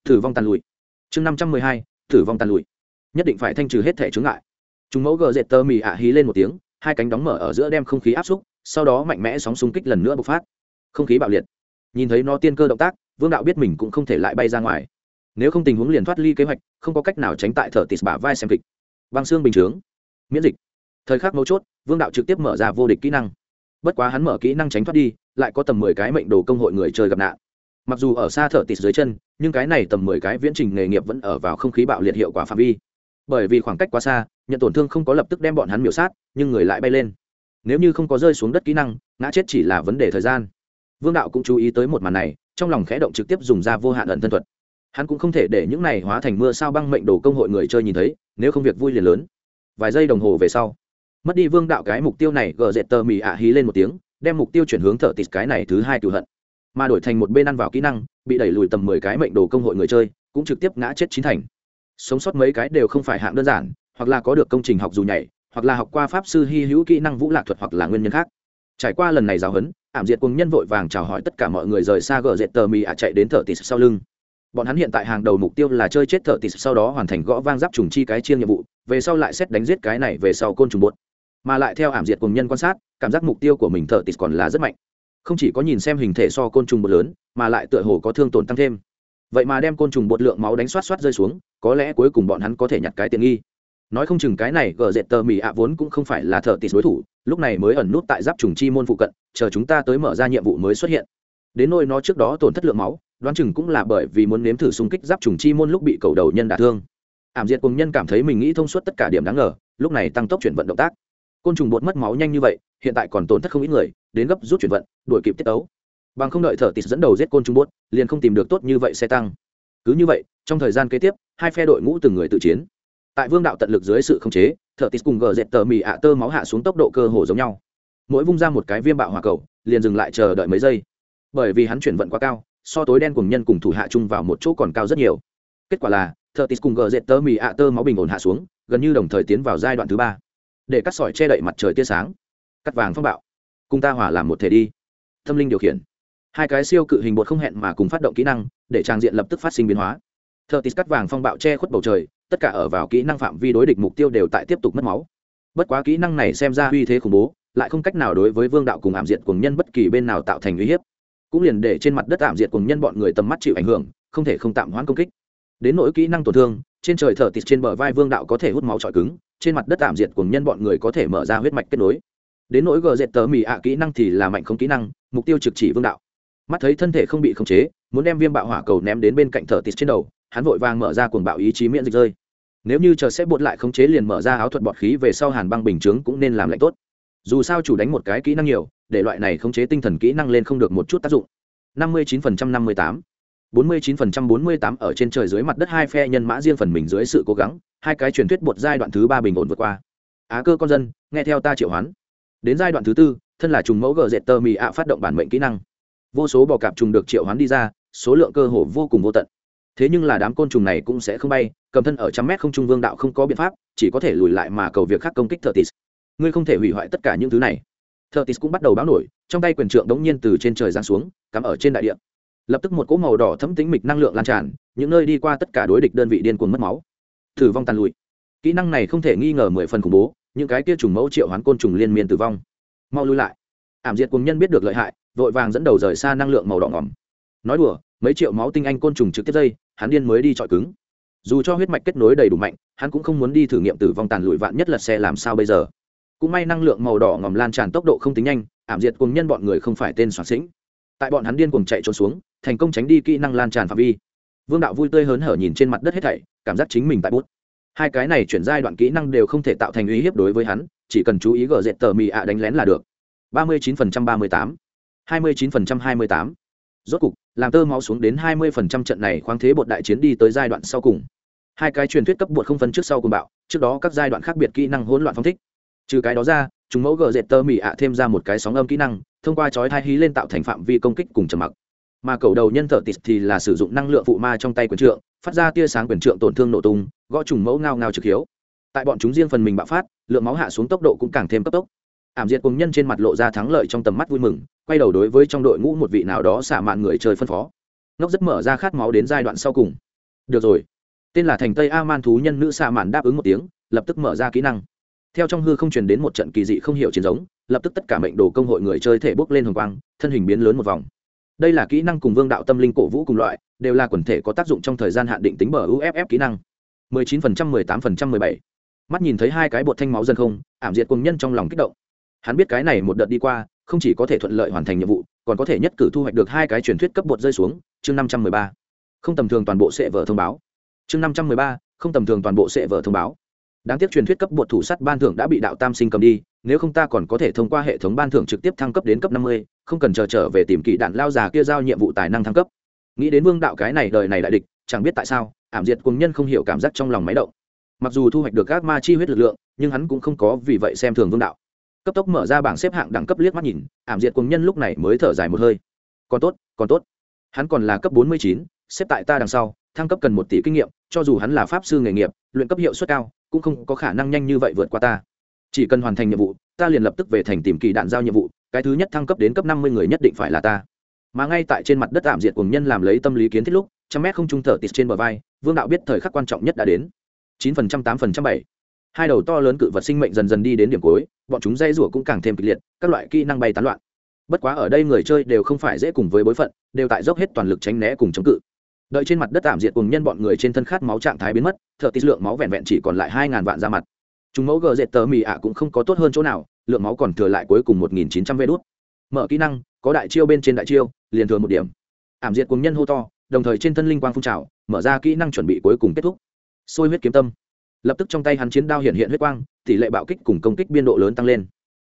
thử vong tàn lụi. Chương năm trăm mười hai thử vong tàn lụi. Nhất định phải thanh trừ hết thể chướng ngại. Chúng mẫu gờ dệt tơ mì ạ hí lên một tiếng, hai cánh đóng mở ở giữa đem không khí áp xúc, sau đó mạnh mẽ sóng xung kích lần nữa bộc phát. Không khí bạo liệt. Nhìn thấy nó tiên cơ động tác, vương đạo biết mình cũng không thể lại bay ra ngoài. Nếu không tình huống liền thoát ly kế hoạch, không có cách nào tránh tại thở tịt bả vai xem kịch. Băng xương bình chướng. Miễn dịch. Thời khắc mấu chốt, vương đạo trực tiếp mở ra vô địch kỹ năng. Bất quá hắn mở kỹ năng tránh thoát đi, lại có tầm mười cái mệnh đồ công hội người chơi gặp nạn mặc dù ở xa thở tịt dưới chân, nhưng cái này tầm mười cái viễn trình nghề nghiệp vẫn ở vào không khí bạo liệt hiệu quả phạm vi. Bởi vì khoảng cách quá xa, nhận tổn thương không có lập tức đem bọn hắn miểu sát, nhưng người lại bay lên. Nếu như không có rơi xuống đất kỹ năng, ngã chết chỉ là vấn đề thời gian. Vương đạo cũng chú ý tới một màn này, trong lòng khẽ động trực tiếp dùng ra vô hạn ẩn thân thuật. Hắn cũng không thể để những này hóa thành mưa sao băng mệnh đồ công hội người chơi nhìn thấy, nếu không việc vui liền lớn. Vài giây đồng hồ về sau, mất đi vương đạo cái mục tiêu này, gờ dệt tờ mì ạ hí lên một tiếng, đem mục tiêu chuyển hướng thợ tịt cái này thứ hai cựu hận mà đổi thành một bên ăn vào kỹ năng, bị đẩy lùi tầm mười cái mệnh đồ công hội người chơi, cũng trực tiếp ngã chết chín thành. Sống sót mấy cái đều không phải hạng đơn giản, hoặc là có được công trình học dù nhảy, hoặc là học qua pháp sư hy hữu kỹ năng vũ lạc thuật hoặc là nguyên nhân khác. Trải qua lần này giáo huấn, ảm diệt cùng nhân vội vàng chào hỏi tất cả mọi người rời xa gờ dệt tờ mì ạ chạy đến thợ tịt sau lưng. Bọn hắn hiện tại hàng đầu mục tiêu là chơi chết thợ tịt sau đó hoàn thành gõ vang giáp trùng chi cái chiên nhiệm vụ, về sau lại xét đánh giết cái này về sau côn trùng bột. Mà lại theo ảm diệt cùng nhân quan sát, cảm giác mục tiêu của mình thợ tịt còn là rất mạnh không chỉ có nhìn xem hình thể so côn trùng bột lớn, mà lại tựa hồ có thương tổn tăng thêm. Vậy mà đem côn trùng bột lượng máu đánh xoát xoát rơi xuống, có lẽ cuối cùng bọn hắn có thể nhặt cái tiện nghi. Nói không chừng cái này gờ dệt tờ mì ạ vốn cũng không phải là thợ tịt đối thủ, lúc này mới ẩn nút tại giáp trùng chi môn phụ cận, chờ chúng ta tới mở ra nhiệm vụ mới xuất hiện. Đến nôi nó trước đó tổn thất lượng máu, đoán chừng cũng là bởi vì muốn nếm thử xung kích giáp trùng chi môn lúc bị cầu đầu nhân đả thương. Ảm diệt cùng nhân cảm thấy mình nghĩ thông suốt tất cả điểm đáng ngờ, lúc này tăng tốc chuyển vận động tác côn trùng bột mất máu nhanh như vậy, hiện tại còn tổn thất không ít người, đến gấp rút chuyển vận, đuổi kịp tiết tấu. Bằng không đợi thợ tịt dẫn đầu giết côn trùng bột, liền không tìm được tốt như vậy xe tăng. Cứ như vậy, trong thời gian kế tiếp, hai phe đội ngũ từng người tự chiến. Tại vương đạo tận lực dưới sự khống chế thợ tít cùng gờ dẹt tờ mì ạ tơ máu hạ xuống tốc độ cơ hồ giống nhau. Mỗi vung ra một cái viêm bạo hòa cầu, liền dừng lại chờ đợi mấy giây. Bởi vì hắn chuyển vận quá cao, so tối đen cùng nhân cùng thủ hạ chung vào một chỗ còn cao rất nhiều. Kết quả là thợ tít cùng gờ dẹt tơ mì ạ tơ máu bình ổn hạ xuống, gần như đồng thời tiến vào giai đoạn thứ ba để cắt sỏi che đậy mặt trời tia sáng. Cắt vàng phong bạo. Cùng ta hỏa làm một thể đi. Tâm linh điều khiển. Hai cái siêu cự hình bột không hẹn mà cùng phát động kỹ năng, để trang diện lập tức phát sinh biến hóa. Thợ tít cắt vàng phong bạo che khuất bầu trời, tất cả ở vào kỹ năng phạm vi đối địch mục tiêu đều tại tiếp tục mất máu. Bất quá kỹ năng này xem ra uy thế khủng bố, lại không cách nào đối với vương đạo cùng ảm diện cùng nhân bất kỳ bên nào tạo thành uy hiếp. Cũng liền để trên mặt đất ảm diệt cùng nhân bọn người tầm mắt chịu ảnh hưởng, không thể không tạm hoãn công kích. Đến nỗi kỹ năng tổn thương, trên trời thở tịt trên bờ vai vương đạo có thể hút máu trọi cứng trên mặt đất tạm diệt cùng nhân bọn người có thể mở ra huyết mạch kết nối. Đến nỗi gờ dệt tờ mì ạ kỹ năng thì là mạnh không kỹ năng, mục tiêu trực chỉ vương đạo. Mắt thấy thân thể không bị khống chế, muốn đem viêm bạo hỏa cầu ném đến bên cạnh thở tít trên đầu, hắn vội vàng mở ra cuồng bạo ý chí miễn dịch rơi. Nếu như chờ sẽ bột lại khống chế liền mở ra áo thuật bọt khí về sau hàn băng bình chướng cũng nên làm lạnh tốt. Dù sao chủ đánh một cái kỹ năng nhiều, để loại này khống chế tinh thần kỹ năng lên không được một chút tác dụng. Năm mươi chín phần trăm năm mươi tám bốn mươi chín phần trăm bốn mươi tám ở trên trời dưới mặt đất hai phe nhân mã riêng phần mình dưới sự cố gắng, hai cái truyền thuyết bột giai đoạn thứ ba bình ổn vượt qua. Á cơ con dân, nghe theo ta triệu hoán. Đến giai đoạn thứ tư, thân là trùng mẫu gờ dệt tơ mì ạ phát động bản mệnh kỹ năng. Vô số bò cạp trùng được triệu hoán đi ra, số lượng cơ hồ vô cùng vô tận. Thế nhưng là đám côn trùng này cũng sẽ không bay, cầm thân ở trăm mét không trung vương đạo không có biện pháp, chỉ có thể lùi lại mà cầu việc khác công kích thợ tịt ngươi không thể hủy hoại tất cả những thứ này. Thợ tịt cũng bắt đầu báo nổi, trong tay quyền trượng đống nhiên từ trên trời giáng xuống, cắm ở trên đại địa lập tức một cỗ màu đỏ thấm tính mịch năng lượng lan tràn, những nơi đi qua tất cả đối địch đơn vị điên cuồng mất máu. Thử vong tàn lụi. Kỹ năng này không thể nghi ngờ mười phần khủng bố, những cái kia trùng mẫu triệu hoán côn trùng liên miên tử vong. Mau lui lại. Ảm diệt cùng nhân biết được lợi hại, vội vàng dẫn đầu rời xa năng lượng màu đỏ ngỏm. Nói đùa, mấy triệu máu tinh anh côn trùng trực tiếp dây, hắn điên mới đi chọi cứng. Dù cho huyết mạch kết nối đầy đủ mạnh, hắn cũng không muốn đi thử nghiệm tử vong tàn lụi vạn nhất lật xe làm sao bây giờ. Cũng may năng lượng màu đỏ ngòm lan tràn tốc độ không tính nhanh, ảm diệt cùng nhân bọn người không phải tên soạn sĩnh tại bọn hắn điên cùng chạy trốn xuống thành công tránh đi kỹ năng lan tràn phạm vi. Vương đạo vui tươi hớn hở nhìn trên mặt đất hết thảy, cảm giác chính mình tại bút. Hai cái này chuyển giai đoạn kỹ năng đều không thể tạo thành uy hiếp đối với hắn, chỉ cần chú ý gờ dệt tờ mì ạ đánh lén là được. ba mươi chín phần trăm ba mươi tám. hai mươi chín phần trăm hai mươi tám. Rốt cục, làm tơ máu xuống đến hai mươi phần trăm trận này khoáng thế bột đại chiến đi tới giai đoạn sau cùng. Hai cái truyền thuyết cấp bột không phân trước sau cùng bạo, trước đó các giai đoạn khác biệt kỹ năng hỗn loạn phong thích. Trừ cái đó ra, chúng mẫu gờ dệt tơ mì ạ thêm ra một cái sóng âm kỹ năng, thông qua chói thai hí lên tạo thành phạm vi công kích cùng trầm mặc mà cầu đầu nhân thợ tịt thì là sử dụng năng lượng phụ ma trong tay quyền trượng, phát ra tia sáng quyền trượng tổn thương nổ tung, gõ trùng mẫu ngao ngao trực hiếu. Tại bọn chúng riêng phần mình bạo phát, lượng máu hạ xuống tốc độ cũng càng thêm cấp tốc. Ảm diệt cùng nhân trên mặt lộ ra thắng lợi trong tầm mắt vui mừng, quay đầu đối với trong đội ngũ một vị nào đó xả mạn người chơi phân phó. Ngốc rất mở ra khát máu đến giai đoạn sau cùng. Được rồi. Tên là thành tây a man thú nhân nữ xạ mạn đáp ứng một tiếng, lập tức mở ra kỹ năng. Theo trong hư không truyền đến một trận kỳ dị không hiểu chiến giống, lập tức tất cả mệnh đồ công hội người chơi thể bốc lên hồng quang, thân hình biến lớn một vòng đây là kỹ năng cùng vương đạo tâm linh cổ vũ cùng loại đều là quần thể có tác dụng trong thời gian hạn định tính bờ uff kỹ năng. 19%, 18%, 17. mắt nhìn thấy hai cái bột thanh máu dân không ảm diệt cùng nhân trong lòng kích động. Hắn biết cái này một đợt đi qua không chỉ có thể thuận lợi hoàn thành nhiệm vụ còn có thể nhất cử thu hoạch được hai cái truyền thuyết cấp bột rơi xuống. Chương 513. không tầm thường toàn bộ sẽ vở thông báo. Chương 513, không tầm thường toàn bộ sẽ vở thông báo đáng tiếc truyền thuyết cấp bột thủ sắt ban thưởng đã bị đạo tam sinh cầm đi, nếu không ta còn có thể thông qua hệ thống ban thưởng trực tiếp thăng cấp đến cấp năm mươi, không cần chờ trở về tìm kỳ đạn lao già kia giao nhiệm vụ tài năng thăng cấp. Nghĩ đến vương đạo cái này đời này đại địch, chẳng biết tại sao, ảm diệt cùng nhân không hiểu cảm giác trong lòng máy động. Mặc dù thu hoạch được các ma chi huyết lực lượng, nhưng hắn cũng không có vì vậy xem thường vương đạo. Cấp tốc mở ra bảng xếp hạng đẳng cấp liếc mắt nhìn, ảm diệt cùng nhân lúc này mới thở dài một hơi. Còn tốt còn tốt. Hắn còn là cấp bốn mươi chín, xếp tại ta đằng sau, thăng cấp cần một tỷ kinh nghiệm, cho dù hắn là pháp sư nghề nghiệp, luyện cấp hiệu suất cao cũng không có khả năng nhanh như vậy vượt qua ta. Chỉ cần hoàn thành nhiệm vụ, ta liền lập tức về thành tìm kỳ đạn giao nhiệm vụ, cái thứ nhất thăng cấp đến cấp năm mươi người nhất định phải là ta. Mà ngay tại trên mặt đất tạm diệt cùng nhân làm lấy tâm lý kiến thiết lúc, trăm mét không trung thở tịt trên bờ vai, vương đạo biết thời khắc quan trọng nhất đã đến. chín phần trăm, tám phần trăm, bảy. Hai đầu to lớn cự vật sinh mệnh dần dần đi đến điểm cuối, bọn chúng dây rủa cũng càng thêm kịch liệt, các loại kỹ năng bay tán loạn. Bất quá ở đây người chơi đều không phải dễ cùng với bối phận, đều tại dốc hết toàn lực tránh né cùng chống cự đợi trên mặt đất tạm diệt cùng nhân bọn người trên thân khát máu trạng thái biến mất, thợ tít lượng máu vẹn vẹn chỉ còn lại hai ngàn vạn ra mặt. Chúng mẫu gờ dệt tờ mì ạ cũng không có tốt hơn chỗ nào, lượng máu còn thừa lại cuối cùng một nghìn chín trăm vê đốt mở kỹ năng, có đại chiêu bên trên đại chiêu, liền thừa một điểm. Ảm diệt cùng nhân hô to, đồng thời trên thân linh quang phun trào, mở ra kỹ năng chuẩn bị cuối cùng kết thúc. Sôi huyết kiếm tâm. Lập tức trong tay hắn chiến đao hiện hiện huyết quang, tỷ lệ bạo kích cùng công kích biên độ lớn tăng lên.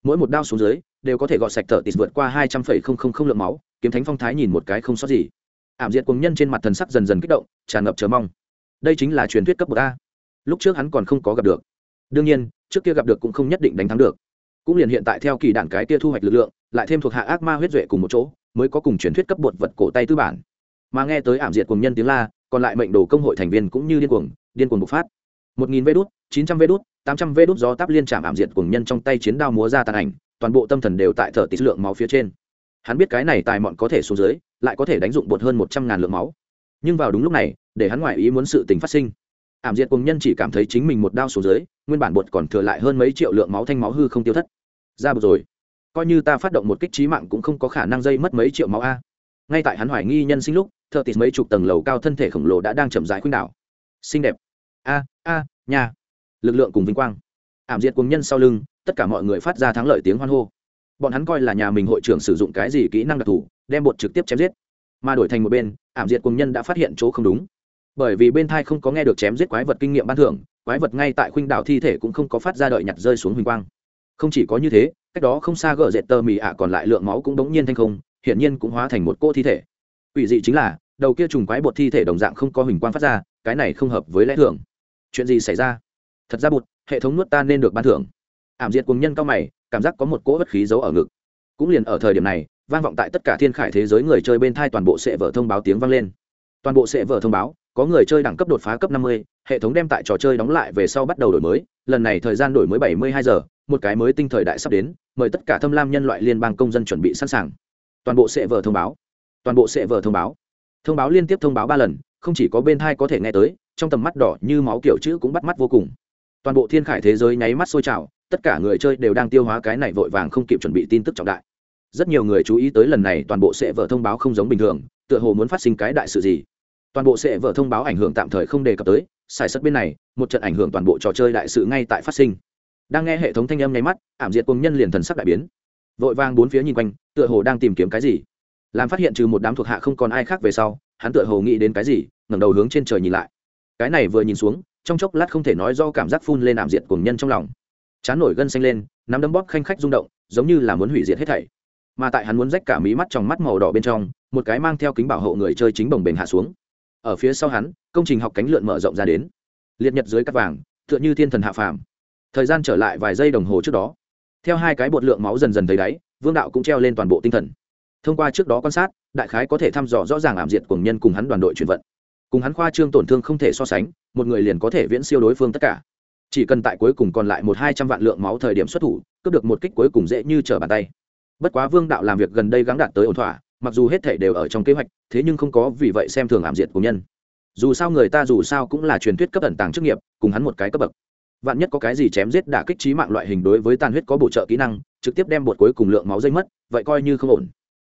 Mỗi một đao xuống dưới, đều có thể gọt sạch thợ tít vượt qua hai trăm phẩy không không không lượng máu, kiếm thánh phong thái nhìn một cái không sót gì ảm diệt cùng nhân trên mặt thần sắc dần dần kích động, tràn ngập chờ mong. Đây chính là truyền thuyết cấp bậc a. Lúc trước hắn còn không có gặp được. Đương nhiên, trước kia gặp được cũng không nhất định đánh thắng được. Cũng liền hiện tại theo kỳ đạn cái kia thu hoạch lực lượng, lại thêm thuộc hạ ác ma huyết duệ cùng một chỗ, mới có cùng truyền thuyết cấp bột vật cổ tay tư bản. Mà nghe tới ảm diệt cùng nhân tiếng la, còn lại mệnh đồ công hội thành viên cũng như điên cuồng điên cuồng bộc phát. Một nghìn vê đốt chín trăm vê đốt tám trăm vê đốt gió táp liên chạm ảm diệt cùng nhân trong tay chiến đao múa ra tàn ảnh, toàn bộ tâm thần đều tại thở tỷ lượng máu phía trên hắn biết cái này tài mọn có thể xuống dưới, lại có thể đánh dụng bột hơn một trăm ngàn lượng máu. Nhưng vào đúng lúc này, để hắn ngoại ý muốn sự tình phát sinh. Ảm diệt cùng nhân chỉ cảm thấy chính mình một đao xuống dưới, nguyên bản bột còn thừa lại hơn mấy triệu lượng máu thanh máu hư không tiêu thất. Ra bột rồi. Coi như ta phát động một kích trí mạng cũng không có khả năng dây mất mấy triệu máu a. Ngay tại hắn hoài nghi nhân sinh lúc, thợ tịt mấy chục tầng lầu cao thân thể khổng lồ đã đang chậm rãi khuynh đảo. Xinh đẹp. A a nhà lực lượng cùng vinh quang. Ảm diệt cùng nhân sau lưng, tất cả mọi người phát ra thắng lợi tiếng hoan hô bọn hắn coi là nhà mình hội trưởng sử dụng cái gì kỹ năng đặc thù, đem bột trực tiếp chém giết. Mà đổi thành một bên, ảm diệt cùng nhân đã phát hiện chỗ không đúng. Bởi vì bên thai không có nghe được chém giết quái vật kinh nghiệm ban thưởng, quái vật ngay tại khuynh đảo thi thể cũng không có phát ra đợi nhặt rơi xuống huỳnh quang. Không chỉ có như thế, cách đó không xa gỡ dệt tơ mì ạ, còn lại lượng máu cũng đống nhiên thanh không, hiển nhiên cũng hóa thành một cô thi thể. Ủy dị chính là, đầu kia trùng quái bột thi thể đồng dạng không có huỳnh quang phát ra, cái này không hợp với lẽ thường. Chuyện gì xảy ra? Thật ra bụt hệ thống nuốt ta nên được ban thưởng. Ảm diệt cùng nhân cao mày cảm giác có một cỗ bất khí giấu ở ngực. Cũng liền ở thời điểm này vang vọng tại tất cả thiên khải thế giới người chơi bên thai toàn bộ sẽ vở thông báo tiếng vang lên. Toàn bộ sẽ vở thông báo có người chơi đẳng cấp đột phá cấp 50, hệ thống đem tại trò chơi đóng lại về sau bắt đầu đổi mới lần này thời gian đổi mới 72 giờ một cái mới tinh thời đại sắp đến mời tất cả thâm lam nhân loại liên bang công dân chuẩn bị sẵn sàng. Toàn bộ sẽ vở thông báo. Toàn bộ sẽ vở thông báo. Thông báo liên tiếp thông báo ba lần không chỉ có bên thai có thể nghe tới trong tầm mắt đỏ như máu kiểu chữ cũng bắt mắt vô cùng. Toàn bộ thiên khải thế giới nháy mắt sôi trào tất cả người chơi đều đang tiêu hóa cái này vội vàng không kịp chuẩn bị tin tức trọng đại. Rất nhiều người chú ý tới lần này toàn bộ sẽ vở thông báo không giống bình thường, tựa hồ muốn phát sinh cái đại sự gì. Toàn bộ sẽ vở thông báo ảnh hưởng tạm thời không đề cập tới, xài sất bên này, một trận ảnh hưởng toàn bộ trò chơi đại sự ngay tại phát sinh. Đang nghe hệ thống thanh âm nháy mắt, ảm diệt cùng nhân liền thần sắc đại biến. Vội vang bốn phía nhìn quanh, tựa hồ đang tìm kiếm cái gì. Làm phát hiện trừ một đám thuộc hạ không còn ai khác về sau, hắn tựa hồ nghĩ đến cái gì, ngẩng đầu hướng trên trời nhìn lại. Cái này vừa nhìn xuống, trong chốc lát không thể nói do cảm giác phun lên ảm diệt cùng nhân trong lòng chán nổi gân xanh lên, nắm đấm bóp khanh khách rung động, giống như là muốn hủy diệt hết thảy. Mà tại hắn muốn rách cả mí mắt trong mắt màu đỏ bên trong, một cái mang theo kính bảo hộ người chơi chính bồng bềnh hạ xuống. Ở phía sau hắn, công trình học cánh lượn mở rộng ra đến. Liệt nhật dưới cắt vàng, tựa như thiên thần hạ phàm. Thời gian trở lại vài giây đồng hồ trước đó. Theo hai cái bột lượng máu dần dần thấy đáy, vương đạo cũng treo lên toàn bộ tinh thần. Thông qua trước đó quan sát, đại khái có thể thăm dò rõ ràng ảm diệt cùng nhân cùng hắn đoàn đội chuyển vận. Cùng hắn khoa trương tổn thương không thể so sánh, một người liền có thể viễn siêu đối phương tất cả chỉ cần tại cuối cùng còn lại một hai trăm vạn lượng máu thời điểm xuất thủ, cướp được một kích cuối cùng dễ như trở bàn tay. Bất quá vương đạo làm việc gần đây gắng đạt tới ổn thỏa, mặc dù hết thể đều ở trong kế hoạch, thế nhưng không có vì vậy xem thường ảm diệt của nhân. Dù sao người ta dù sao cũng là truyền thuyết cấp ẩn tàng chức nghiệp, cùng hắn một cái cấp bậc. Vạn nhất có cái gì chém giết đả kích trí mạng loại hình đối với tàn huyết có bổ trợ kỹ năng, trực tiếp đem bột cuối cùng lượng máu dây mất, vậy coi như không ổn.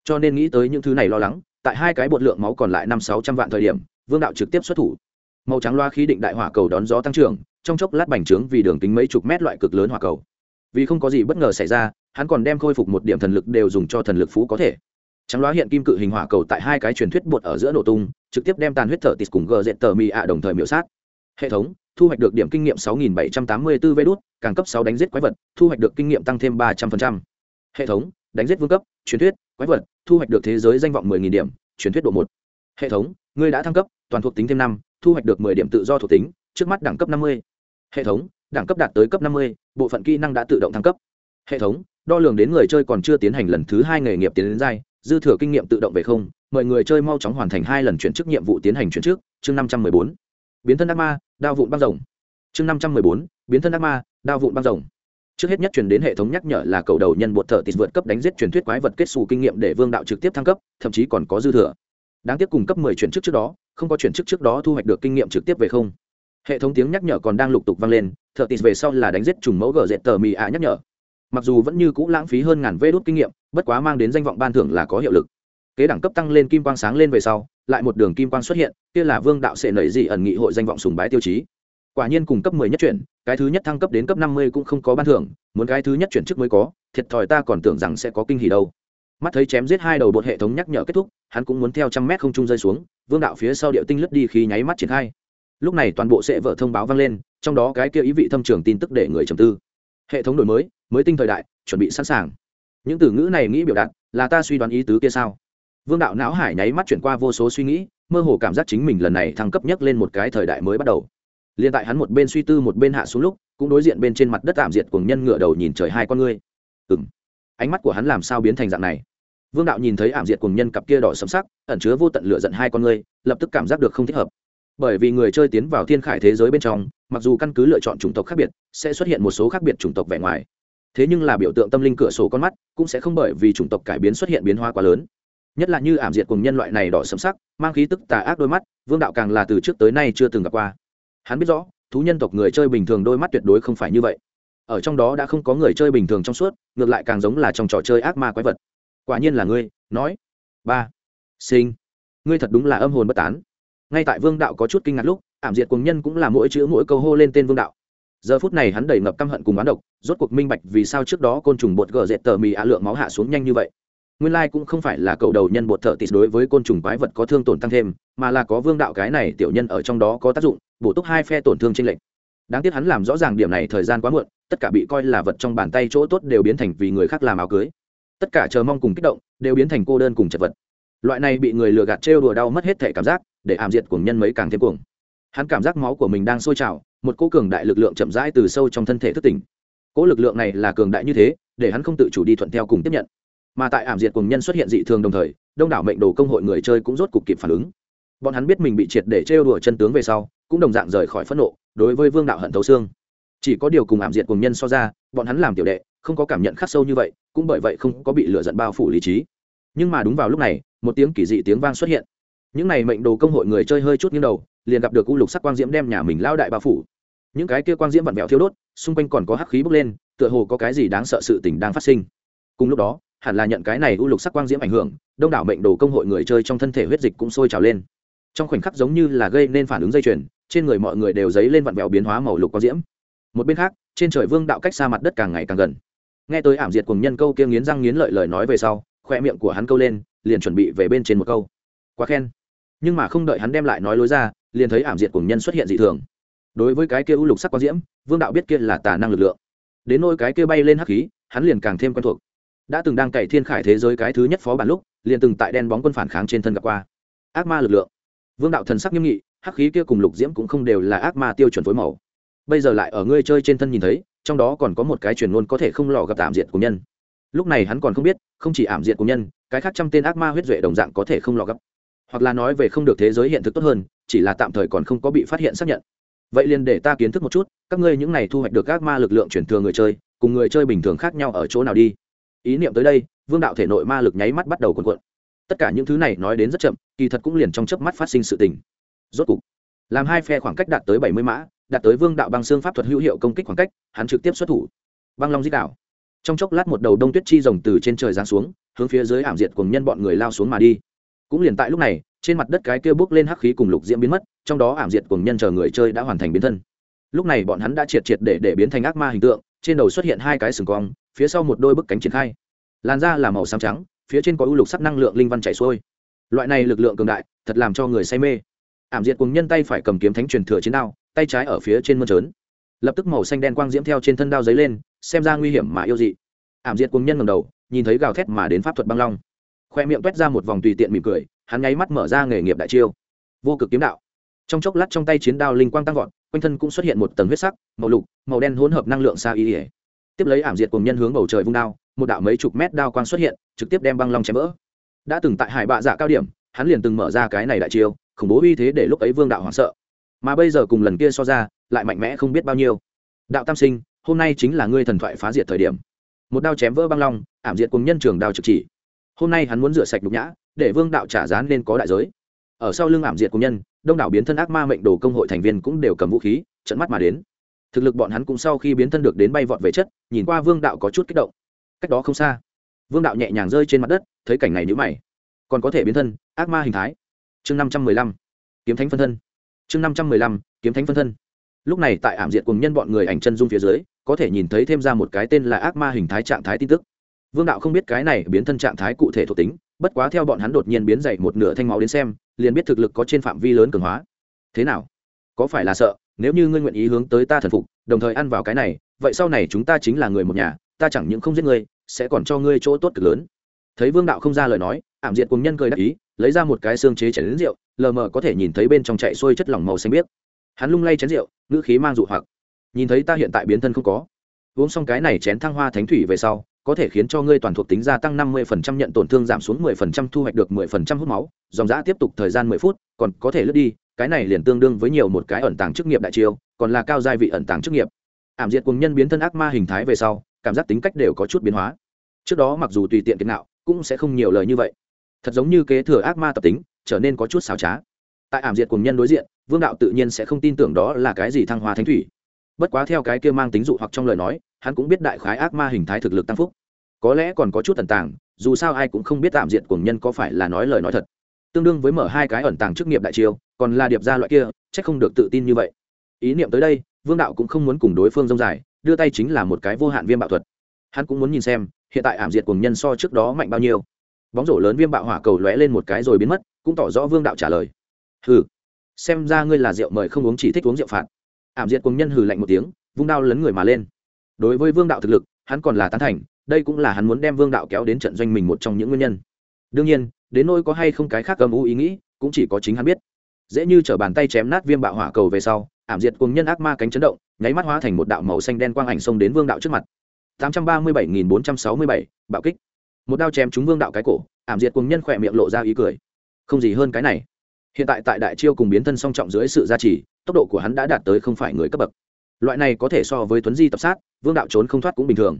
Cho nên nghĩ tới những thứ này lo lắng, tại hai cái bột lượng máu còn lại năm sáu trăm vạn thời điểm, vương đạo trực tiếp xuất thủ. Màu trắng loa khí định đại hỏa cầu đón gió tăng trưởng trong chốc lát bành trướng vì đường kính mấy chục mét loại cực lớn hỏa cầu vì không có gì bất ngờ xảy ra, hắn còn đem khôi phục một điểm thần lực đều dùng cho thần lực phú có thể trắng loa hiện kim cự hình hỏa cầu tại hai cái truyền thuyết bột ở giữa nổ tung, trực tiếp đem tàn huyết thở tịt cùng gờ dẹt tờ mì ạ đồng thời miễu sát hệ thống, thu hoạch được điểm kinh nghiệm 6.784 vê đốt, càng cấp 6 đánh giết quái vật, thu hoạch được kinh nghiệm tăng thêm 300%. hệ thống, đánh giết vương cấp, truyền thuyết, quái vật, thu hoạch được thế giới danh vọng 10.000 điểm, truyền thuyết độ một hệ thống, ngươi đã thăng cấp, toàn thuộc tính thêm năm, thu hoạch được 10 điểm tự do thuộc tính, trước mắt đẳng cấp 50 hệ thống đẳng cấp đạt tới cấp 50, bộ phận kỹ năng đã tự động thăng cấp. Hệ thống đo lường đến người chơi còn chưa tiến hành lần thứ hai nghề nghiệp tiến đến giai dư thừa kinh nghiệm tự động về không mời người chơi mau chóng hoàn thành hai lần chuyển chức nhiệm vụ tiến hành chuyển trước chương năm trăm mười bốn. Biến thân ác ma đao vụn băng rồng. Chương năm trăm mười bốn biến thân ác ma đao vụn băng rồng. Trước hết nhất chuyển đến hệ thống nhắc nhở là cầu đầu nhân bột thợ tịt vượt cấp đánh giết truyền thuyết quái vật kết xù kinh nghiệm để vương đạo trực tiếp thăng cấp thậm chí còn có dư thừa. Đáng tiếc cùng cấp mười chuyển chức trước đó không có chuyển chức trước đó thu hoạch được kinh nghiệm trực tiếp về không hệ thống tiếng nhắc nhở còn đang lục tục vang lên, thợ tịt về sau là đánh giết trùng mẫu gờ dệt tờ mì ạ nhắc nhở. Mặc dù vẫn như cũ lãng phí hơn ngàn vê đốt kinh nghiệm, bất quá mang đến danh vọng ban thưởng là có hiệu lực. Kế đẳng cấp tăng lên kim quang sáng lên về sau, lại một đường kim quang xuất hiện, kia là vương đạo sệ nảy dị ẩn nghị hội danh vọng sùng bái tiêu chí. Quả nhiên cùng cấp mười nhất chuyển, cái thứ nhất thăng cấp đến cấp năm mươi cũng không có ban thưởng, muốn cái thứ nhất chuyển chức mới có, thiệt thòi ta còn tưởng rằng sẽ có kinh hỉ đâu. Mắt thấy chém giết hai đầu bột hệ thống nhắc nhở kết thúc, hắn cũng muốn theo trăm mét không trung rơi xuống, vương đạo phía sau điệu tinh lướt đi khi nháy mắt triển khai lúc này toàn bộ sẽ vợ thông báo vang lên, trong đó cái kia ý vị thâm trường tin tức để người trầm tư. Hệ thống đổi mới mới tinh thời đại, chuẩn bị sẵn sàng. Những từ ngữ này nghĩ biểu đạt, là ta suy đoán ý tứ kia sao? Vương đạo não hải nháy mắt chuyển qua vô số suy nghĩ, mơ hồ cảm giác chính mình lần này thăng cấp nhất lên một cái thời đại mới bắt đầu. Liên tại hắn một bên suy tư một bên hạ xuống lúc, cũng đối diện bên trên mặt đất tạm diệt cùng nhân ngựa đầu nhìn trời hai con ngươi. Ừng ánh mắt của hắn làm sao biến thành dạng này? Vương đạo nhìn thấy ảm diệt cùng nhân cặp kia đỏ sấm sắc, ẩn chứa vô tận lửa giận hai con ngươi, lập tức cảm giác được không thích hợp bởi vì người chơi tiến vào thiên khải thế giới bên trong, mặc dù căn cứ lựa chọn chủng tộc khác biệt, sẽ xuất hiện một số khác biệt chủng tộc vẻ ngoài. Thế nhưng là biểu tượng tâm linh cửa sổ con mắt, cũng sẽ không bởi vì chủng tộc cải biến xuất hiện biến hóa quá lớn. Nhất là như ảm diệt cùng nhân loại này đỏ sẫm sắc, mang khí tức tà ác đôi mắt, vương đạo càng là từ trước tới nay chưa từng gặp qua. Hắn biết rõ, thú nhân tộc người chơi bình thường đôi mắt tuyệt đối không phải như vậy. Ở trong đó đã không có người chơi bình thường trong suốt, ngược lại càng giống là trong trò chơi ác ma quái vật. Quả nhiên là ngươi, nói. Ba. Sinh. Ngươi thật đúng là âm hồn bất tán ngay tại vương đạo có chút kinh ngạc lúc, ảm diệt cùng nhân cũng là mỗi chữ mỗi câu hô lên tên vương đạo. Giờ phút này hắn đầy ngập căm hận cùng oán độc, rốt cuộc minh bạch vì sao trước đó côn trùng bột gờ dẹt tờ mì ạ lượng máu hạ xuống nhanh như vậy. Nguyên lai cũng không phải là cầu đầu nhân bột thợ tịt đối với côn trùng quái vật có thương tổn tăng thêm, mà là có vương đạo cái này tiểu nhân ở trong đó có tác dụng, bổ túc hai phe tổn thương trên lệnh đáng tiếc hắn làm rõ ràng điểm này thời gian quá muộn, tất cả bị coi là vật trong bàn tay chỗ tốt đều biến thành vì người khác làm áo cưới. Tất cả chờ mong cùng kích động, đều biến thành cô đơn cùng chật vật. Loại này bị người lừa gạt trêu đùa đau mất hết thể cảm giác để ảm diệt cuồng nhân mấy càng thêm cuồng. Hắn cảm giác máu của mình đang sôi trào, một cỗ cường đại lực lượng chậm rãi từ sâu trong thân thể thức tỉnh. Cỗ lực lượng này là cường đại như thế, để hắn không tự chủ đi thuận theo cùng tiếp nhận. Mà tại ảm diệt cùng nhân xuất hiện dị thường đồng thời, đông đảo mệnh đồ công hội người chơi cũng rốt cục kịp phản ứng. Bọn hắn biết mình bị triệt để trêu đùa chân tướng về sau, cũng đồng dạng rời khỏi phẫn nộ, đối với vương đạo hận thấu xương. Chỉ có điều cùng ảm diệt cùng nhân so ra, bọn hắn làm tiểu đệ, không có cảm nhận khắc sâu như vậy, cũng bởi vậy không có bị lựa giận bao phủ lý trí. Nhưng mà đúng vào lúc này, một tiếng kỳ dị tiếng vang xuất hiện những này mệnh đồ công hội người chơi hơi chút nghiêng đầu, liền gặp được u lục sắc quang diễm đem nhà mình lao đại bao phủ. Những cái kia quang diễm vặn vẹo thiếu đốt, xung quanh còn có hắc khí bốc lên, tựa hồ có cái gì đáng sợ sự tình đang phát sinh. Cùng lúc đó, hẳn là nhận cái này u lục sắc quang diễm ảnh hưởng, đông đảo mệnh đồ công hội người chơi trong thân thể huyết dịch cũng sôi trào lên. Trong khoảnh khắc giống như là gây nên phản ứng dây chuyền, trên người mọi người đều dấy lên vặn vẹo biến hóa màu lục quang diễm. Một bên khác, trên trời vương đạo cách xa mặt đất càng ngày càng gần. Nghe tới ảm diệt cùng nhân câu kia nghiến răng nghiến lợi lời nói về sau, khoe miệng của hắn câu lên, liền chuẩn bị về bên trên một câu. Quá khen nhưng mà không đợi hắn đem lại nói lối ra, liền thấy ảm diệt cùng nhân xuất hiện dị thường. Đối với cái kia u lục sắc quang diễm, vương đạo biết kia là tà năng lực lượng. Đến nôi cái kia bay lên hắc khí, hắn liền càng thêm quen thuộc. Đã từng đang cày thiên khải thế giới cái thứ nhất phó bản lúc, liền từng tại đen bóng quân phản kháng trên thân gặp qua. Ác ma lực lượng. Vương đạo thần sắc nghiêm nghị, hắc khí kia cùng lục diễm cũng không đều là ác ma tiêu chuẩn phối màu. Bây giờ lại ở ngươi chơi trên thân nhìn thấy, trong đó còn có một cái truyền luôn có thể không lò gặp tạm diện của nhân. Lúc này hắn còn không biết, không chỉ ảm diện của nhân, cái khác trăm tên ác ma huyết duệ đồng dạng có thể không lò gấp hoặc là nói về không được thế giới hiện thực tốt hơn, chỉ là tạm thời còn không có bị phát hiện xác nhận. Vậy liền để ta kiến thức một chút, các ngươi những này thu hoạch được các ma lực lượng chuyển thừa người chơi, cùng người chơi bình thường khác nhau ở chỗ nào đi? Ý niệm tới đây, vương đạo thể nội ma lực nháy mắt bắt đầu cuộn cuộn. Tất cả những thứ này nói đến rất chậm, kỳ thật cũng liền trong chớp mắt phát sinh sự tình. Rốt cục, làm hai phe khoảng cách đạt tới bảy mươi mã, đạt tới vương đạo băng xương pháp thuật hữu hiệu công kích khoảng cách, hắn trực tiếp xuất thủ. Băng long Di đạo trong chốc lát một đầu đông tuyết chi rồng từ trên trời giáng xuống, hướng phía dưới ảm diệt cùng nhân bọn người lao xuống mà đi cũng liền tại lúc này, trên mặt đất cái kia bước lên hắc khí cùng lục diễm biến mất, trong đó ảm diệt cùng nhân chờ người chơi đã hoàn thành biến thân. Lúc này bọn hắn đã triệt triệt để để biến thành ác ma hình tượng, trên đầu xuất hiện hai cái sừng cong, phía sau một đôi bức cánh triển khai. Làn da là màu xám trắng, phía trên có ưu lục sắc năng lượng linh văn chảy xuôi. Loại này lực lượng cường đại, thật làm cho người say mê. Ảm diệt cùng nhân tay phải cầm kiếm thánh truyền thừa chiến đao, tay trái ở phía trên mơn trớn. Lập tức màu xanh đen quang diễm theo trên thân đao giấy lên, xem ra nguy hiểm mà yêu dị. Ảm diệt cùng nhân ngầm đầu, nhìn thấy gào thét mà đến pháp thuật băng long khoe miệng t ra một vòng tùy tiện mỉm cười, hắn nháy mắt mở ra nghề nghiệp đại chiêu. Vô cực kiếm đạo. Trong chốc lát trong tay chiến đao linh quang tăng vọt, quanh thân cũng xuất hiện một tầng huyết sắc, màu lục, màu đen hỗn hợp năng lượng xa y ỉa tiếp lấy ảm diệt cùng nhân hướng bầu trời vung đao, một đạo mấy chục mét đao quang xuất hiện, trực tiếp đem băng long chém vỡ. Đã từng tại hải bạ dạ cao điểm, hắn liền từng mở ra cái này đại chiêu, khủng bố uy thế để lúc ấy vương đạo hoảng sợ. Mà bây giờ cùng lần kia so ra, lại mạnh mẽ không biết bao nhiêu. Đạo tam sinh, hôm nay chính là ngươi thần thoại phá diệt thời điểm. Một đao chém vỡ băng long, ảm diệt cùng nhân trường đao trực chỉ hôm nay hắn muốn rửa sạch nhục nhã, để vương đạo trả giá nên có đại giới. Ở sau lưng ảm diệt công nhân, đông đảo biến thân ác ma mệnh đồ công hội thành viên cũng đều cầm vũ khí trận mắt mà đến. Thực lực bọn hắn cũng sau khi biến thân được đến bay vọt về chất, nhìn qua vương đạo có chút kích động. Cách đó không xa, vương đạo nhẹ nhàng rơi trên mặt đất, thấy cảnh này nhữ mày. Còn có thể biến thân, ác ma hình thái. Chương năm trăm mười lăm, kiếm thánh phân thân. Chương năm trăm mười lăm, kiếm thánh phân thân. Lúc này tại ảm diện cùng nhân bọn người ảnh chân dung phía dưới, có thể nhìn thấy thêm ra một cái tên là ác ma hình thái trạng thái tin tức vương đạo không biết cái này biến thân trạng thái cụ thể thuộc tính, bất quá theo bọn hắn đột nhiên biến dậy một nửa thanh máu đến xem, liền biết thực lực có trên phạm vi lớn cường hóa. Thế nào? Có phải là sợ? Nếu như ngươi nguyện ý hướng tới ta thần phục, đồng thời ăn vào cái này, vậy sau này chúng ta chính là người một nhà, ta chẳng những không giết ngươi, sẽ còn cho ngươi chỗ tốt cực lớn. Thấy vương đạo không ra lời nói, ảm diệt cùng nhân cười đắc ý, lấy ra một cái xương chế chảy đến rượu, lờ mờ có thể nhìn thấy bên trong chạy xuôi chất lỏng màu xanh biếc. Hắn lung lay chén rượu, ngữ khí mang dụ hoặc. Nhìn thấy ta hiện tại biến thân không có. Uống xong cái này chén thăng hoa thánh thủy về sau có thể khiến cho ngươi toàn thuộc tính gia tăng năm mươi phần trăm, nhận tổn thương giảm xuống mười phần trăm, thu hoạch được mười phần trăm hút máu, dòng dã tiếp tục thời gian mười phút, còn có thể lướt đi, cái này liền tương đương với nhiều một cái ẩn tàng chức nghiệp đại chiêu, còn là cao giai vị ẩn tàng chức nghiệp. Ảm diệt cùng nhân biến thân ác ma hình thái về sau, cảm giác tính cách đều có chút biến hóa. Trước đó mặc dù tùy tiện kiến nào cũng sẽ không nhiều lời như vậy. Thật giống như kế thừa ác ma tập tính, trở nên có chút xảo trá. Tại ảm diệt cùng nhân đối diện, vương đạo tự nhiên sẽ không tin tưởng đó là cái gì thăng hoa thánh thủy bất quá theo cái kia mang tính dụ hoặc trong lời nói, hắn cũng biết đại khái ác ma hình thái thực lực tăng phúc. Có lẽ còn có chút tần tàng, dù sao ai cũng không biết tạm diện cuồng nhân có phải là nói lời nói thật. Tương đương với mở hai cái ẩn tàng chức nghiệp đại chiêu, còn là điệp ra loại kia, chắc không được tự tin như vậy. Ý niệm tới đây, vương đạo cũng không muốn cùng đối phương dông dài, đưa tay chính là một cái vô hạn viêm bạo thuật. Hắn cũng muốn nhìn xem, hiện tại ảm diệt cùng nhân so trước đó mạnh bao nhiêu. Bóng rổ lớn viêm bạo hỏa cầu lóe lên một cái rồi biến mất, cũng tỏ rõ vương đạo trả lời. Hừ, xem ra ngươi là rượu mời không uống chỉ thích uống rượu phạt ảm diệt cùng nhân hừ lạnh một tiếng vung đao lấn người mà lên. Đối với vương đạo thực lực hắn còn là tán thành đây cũng là hắn muốn đem vương đạo kéo đến trận doanh mình một trong những nguyên nhân. Đương nhiên đến nỗi có hay không cái khác âm u ý nghĩ cũng chỉ có chính hắn biết. Dễ như t r ở bàn tay chém nát viêm bạo hỏa cầu về sau ảm diệt cùng nhân ác ma cánh chấn động nháy mắt hóa thành một đạo màu xanh đen quang ảnh xông đến vương đạo trước mặt. 837.467, bạo kích. Một đao chém trúng vương đạo cái cổ ảm diệt cùng nhân khỏe miệng lộ ra ý cười. Không gì hơn cái này hiện tại tại đại chiêu cùng biến thân song trọng dưới sự gia trì, tốc độ của hắn đã đạt tới không phải người cấp bậc. Loại này có thể so với tuấn di tập sát, vương đạo trốn không thoát cũng bình thường.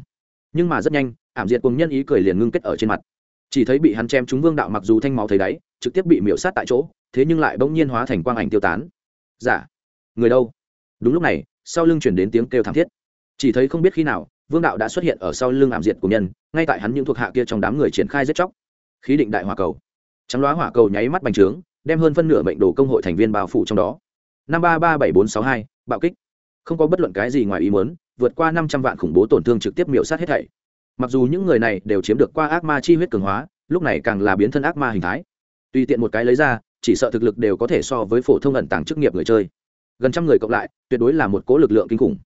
Nhưng mà rất nhanh, ảm diệt cùng nhân ý cười liền ngưng kết ở trên mặt. Chỉ thấy bị hắn chém trúng vương đạo mặc dù thanh máu thấy đáy, trực tiếp bị miễu sát tại chỗ, thế nhưng lại bỗng nhiên hóa thành quang ảnh tiêu tán. Giả dạ. người đâu? Đúng lúc này, sau lưng chuyển đến tiếng kêu thảm thiết. Chỉ thấy không biết khi nào, vương đạo đã xuất hiện ở sau lưng ảm diệt của nhân, ngay tại hắn những thuộc hạ kia trong đám người triển khai giết chóc. Khí định đại hỏa cầu. Trắng loá hỏa cầu nháy mắt bành trướng đem hơn phân nửa mệnh đồ công hội thành viên bao phủ trong đó. Năm ba ba bảy bốn sáu hai, bạo kích. Không có bất luận cái gì ngoài ý muốn, vượt qua năm trăm vạn khủng bố tổn thương trực tiếp miểu sát hết thảy. Mặc dù những người này đều chiếm được qua ác ma chi huyết cường hóa, lúc này càng là biến thân ác ma hình thái. Tùy tiện một cái lấy ra, chỉ sợ thực lực đều có thể so với phổ thông ẩn tàng chức nghiệp người chơi. Gần trăm người cộng lại, tuyệt đối là một cố lực lượng kinh khủng.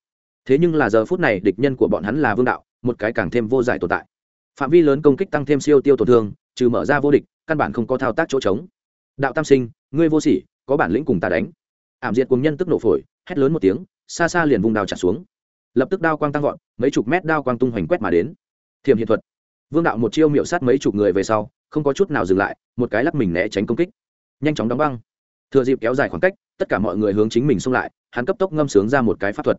Thế nhưng là giờ phút này địch nhân của bọn hắn là vương đạo, một cái càng thêm vô giải tồn tại. Phạm vi lớn công kích tăng thêm siêu tiêu tổn thương, trừ mở ra vô địch, căn bản không có thao tác chỗ trống đạo tam sinh, ngươi vô sỉ, có bản lĩnh cùng ta đánh. Ảm diệt cùng nhân tức nổ phổi, hét lớn một tiếng, xa xa liền vùng đao trả xuống. Lập tức đao quang tăng vọt, mấy chục mét đao quang tung hoành quét mà đến. Thiềm hiện thuật. Vương đạo một chiêu miệu sát mấy chục người về sau, không có chút nào dừng lại, một cái lắc mình né tránh công kích. Nhanh chóng đóng băng. Thừa dịp kéo dài khoảng cách, tất cả mọi người hướng chính mình xung lại, hắn cấp tốc ngâm sướng ra một cái pháp thuật.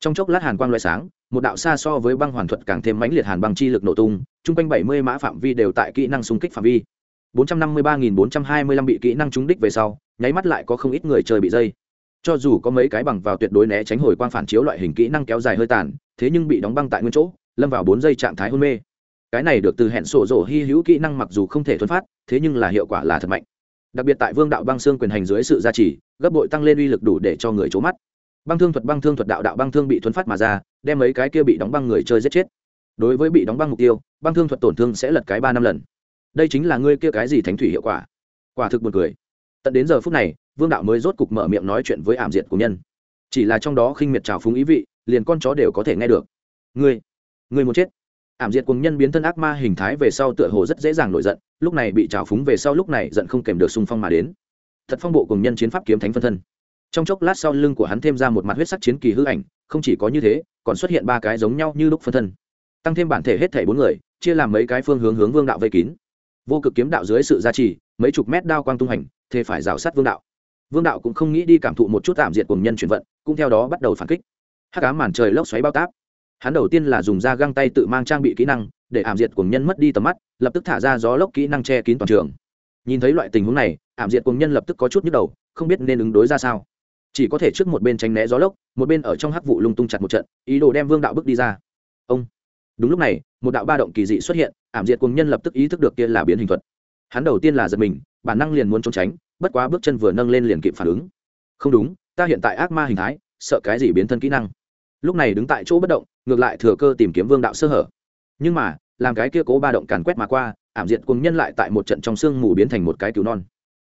Trong chốc lát hàn quang loại sáng, một đạo xa so với băng hoàn thuật càng thêm mãnh liệt hàn băng chi lực nổ tung, chung quanh bảy mươi mã phạm vi đều tại kỹ năng xung kích phạm vi bốn trăm năm mươi ba nghìn bốn trăm hai mươi lăm bị kỹ năng trúng đích về sau, nháy mắt lại có không ít người chơi bị dây. Cho dù có mấy cái bằng vào tuyệt đối né tránh hồi quang phản chiếu loại hình kỹ năng kéo dài hơi tàn, thế nhưng bị đóng băng tại nguyên chỗ, lâm vào bốn giây trạng thái hôn mê. Cái này được từ hẹn sổ rổ hy hữu kỹ năng mặc dù không thể thuần phát, thế nhưng là hiệu quả là thật mạnh. Đặc biệt tại vương đạo băng xương quyền hành dưới sự gia trì, gấp bội tăng lên uy lực đủ để cho người chố mắt. Băng thương thuật băng thương thuật đạo đạo băng thương bị thuấn phát mà ra, đem mấy cái kia bị đóng băng người chơi giết chết. Đối với bị đóng băng mục tiêu, băng thương thuật tổn thương sẽ lật cái ba năm lần đây chính là ngươi kia cái gì thánh thủy hiệu quả? Quả thực buồn cười. Tận đến giờ phút này, vương đạo mới rốt cục mở miệng nói chuyện với ảm diệt của nhân. Chỉ là trong đó khinh miệt trào phúng ý vị, liền con chó đều có thể nghe được. Ngươi ngươi muốn chết. Ảm diệt cùng nhân biến thân ác ma hình thái về sau tựa hồ rất dễ dàng nổi giận, lúc này bị trào phúng về sau lúc này giận không kèm được xung phong mà đến. Thật phong bộ cùng nhân chiến pháp kiếm thánh phân thân. Trong chốc lát sau lưng của hắn thêm ra một mặt huyết sắc chiến kỳ hư ảnh, không chỉ có như thế, còn xuất hiện ba cái giống nhau như lúc phân thân. Tăng thêm bản thể hết thể bốn người, chia làm mấy cái phương hướng hướng vương đạo vây kín vô cực kiếm đạo dưới sự gia trì, mấy chục mét đao quang tung hành, thế phải rào sát vương đạo. Vương đạo cũng không nghĩ đi cảm thụ một chút tạm diệt cùng nhân chuyển vận, cũng theo đó bắt đầu phản kích. Hát cá màn trời lốc xoáy bao táp. Hắn đầu tiên là dùng da găng tay tự mang trang bị kỹ năng, để ảm diệt cùng nhân mất đi tầm mắt, lập tức thả ra gió lốc kỹ năng che kín toàn trường. Nhìn thấy loại tình huống này, ảm diệt cùng nhân lập tức có chút nhức đầu, không biết nên ứng đối ra sao. Chỉ có thể trước một bên tránh né gió lốc, một bên ở trong hắc vụ lung tung chặt một trận, ý đồ đem vương đạo bước đi ra đúng lúc này, một đạo ba động kỳ dị xuất hiện, ảm diệt cùng nhân lập tức ý thức được kia là biến hình thuật. Hắn đầu tiên là giật mình, bản năng liền muốn trốn tránh, bất quá bước chân vừa nâng lên liền kịp phản ứng. Không đúng, ta hiện tại ác ma hình thái, sợ cái gì biến thân kỹ năng? Lúc này đứng tại chỗ bất động, ngược lại thừa cơ tìm kiếm vương đạo sơ hở. Nhưng mà, làm cái kia cố ba động càn quét mà qua, ảm diệt cùng nhân lại tại một trận trong sương mù biến thành một cái cứu non.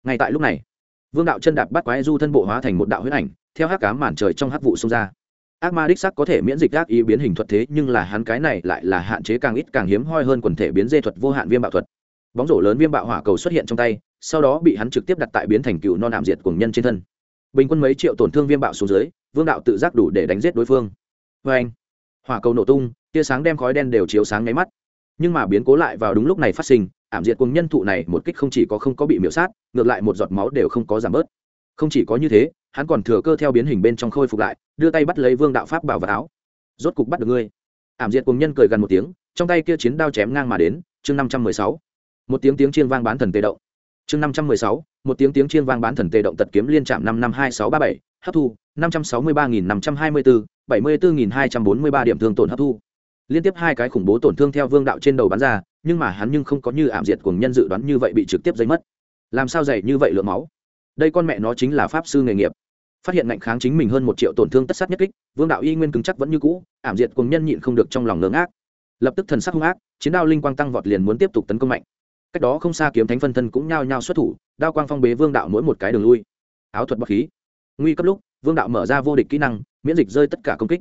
Ngay tại lúc này, vương đạo chân đạp bắt quái du thân bộ hóa thành một đạo huyết ảnh, theo hát cá màn trời trong hát vụ xông ra ác ma đích sắc có thể miễn dịch ác ý biến hình thuật thế, nhưng là hắn cái này lại là hạn chế càng ít càng hiếm hoi hơn quần thể biến dê thuật vô hạn viêm bạo thuật. Bóng rổ lớn viêm bạo hỏa cầu xuất hiện trong tay, sau đó bị hắn trực tiếp đặt tại biến thành cựu non ảm diệt cùng nhân trên thân. Bình quân mấy triệu tổn thương viêm bạo xuống dưới, vương đạo tự giác đủ để đánh giết đối phương. Vê anh, hỏa cầu nổ tung, tia sáng đem khói đen đều chiếu sáng nháy mắt. Nhưng mà biến cố lại vào đúng lúc này phát sinh ảm diệt cùng nhân thụ này một kích không chỉ có không có bị miễu sát, ngược lại một giọt máu đều không có giảm bớt. Không chỉ có như thế hắn còn thừa cơ theo biến hình bên trong khôi phục lại, đưa tay bắt lấy vương đạo pháp bảo và áo. Rốt cục bắt được ngươi. Ảm diệt cùng nhân cười gần một tiếng, trong tay kia chiến đao chém ngang mà đến, chương năm trăm mười sáu. Một tiếng tiếng chiên vang bán thần tê động. Chương năm trăm mười sáu, một tiếng tiếng chiên vang bán thần tê động tật kiếm liên trạm năm năm hai sáu ba bảy, hấp thu, năm trăm sáu mươi ba nghìn năm trăm hai mươi bốn bảy mươi bốn nghìn hai trăm bốn mươi ba điểm thương tổn hấp thu. Liên tiếp hai cái khủng bố tổn thương theo vương đạo trên đầu bắn ra, nhưng mà hắn nhưng không có như ảm diệt cùng nhân dự đoán như vậy bị trực tiếp dây mất. Làm sao dày như vậy lượng máu? Đây con mẹ nó chính là pháp sư nghề nghiệp. Phát hiện ngạnh kháng chính mình hơn một triệu tổn thương tất sát nhất kích, vương đạo y nguyên cứng chắc vẫn như cũ, ảm diệt cùng nhân nhịn không được trong lòng ngớ ác lập tức thần sắc hung ác, chiến đao linh quang tăng vọt liền muốn tiếp tục tấn công mạnh. Cách đó không xa kiếm thánh phân thân cũng nhao nhao xuất thủ, đao quang phong bế vương đạo mỗi một cái đường lui. Áo thuật bọc khí. Nguy cấp lúc, vương đạo mở ra vô địch kỹ năng, miễn dịch rơi tất cả công kích.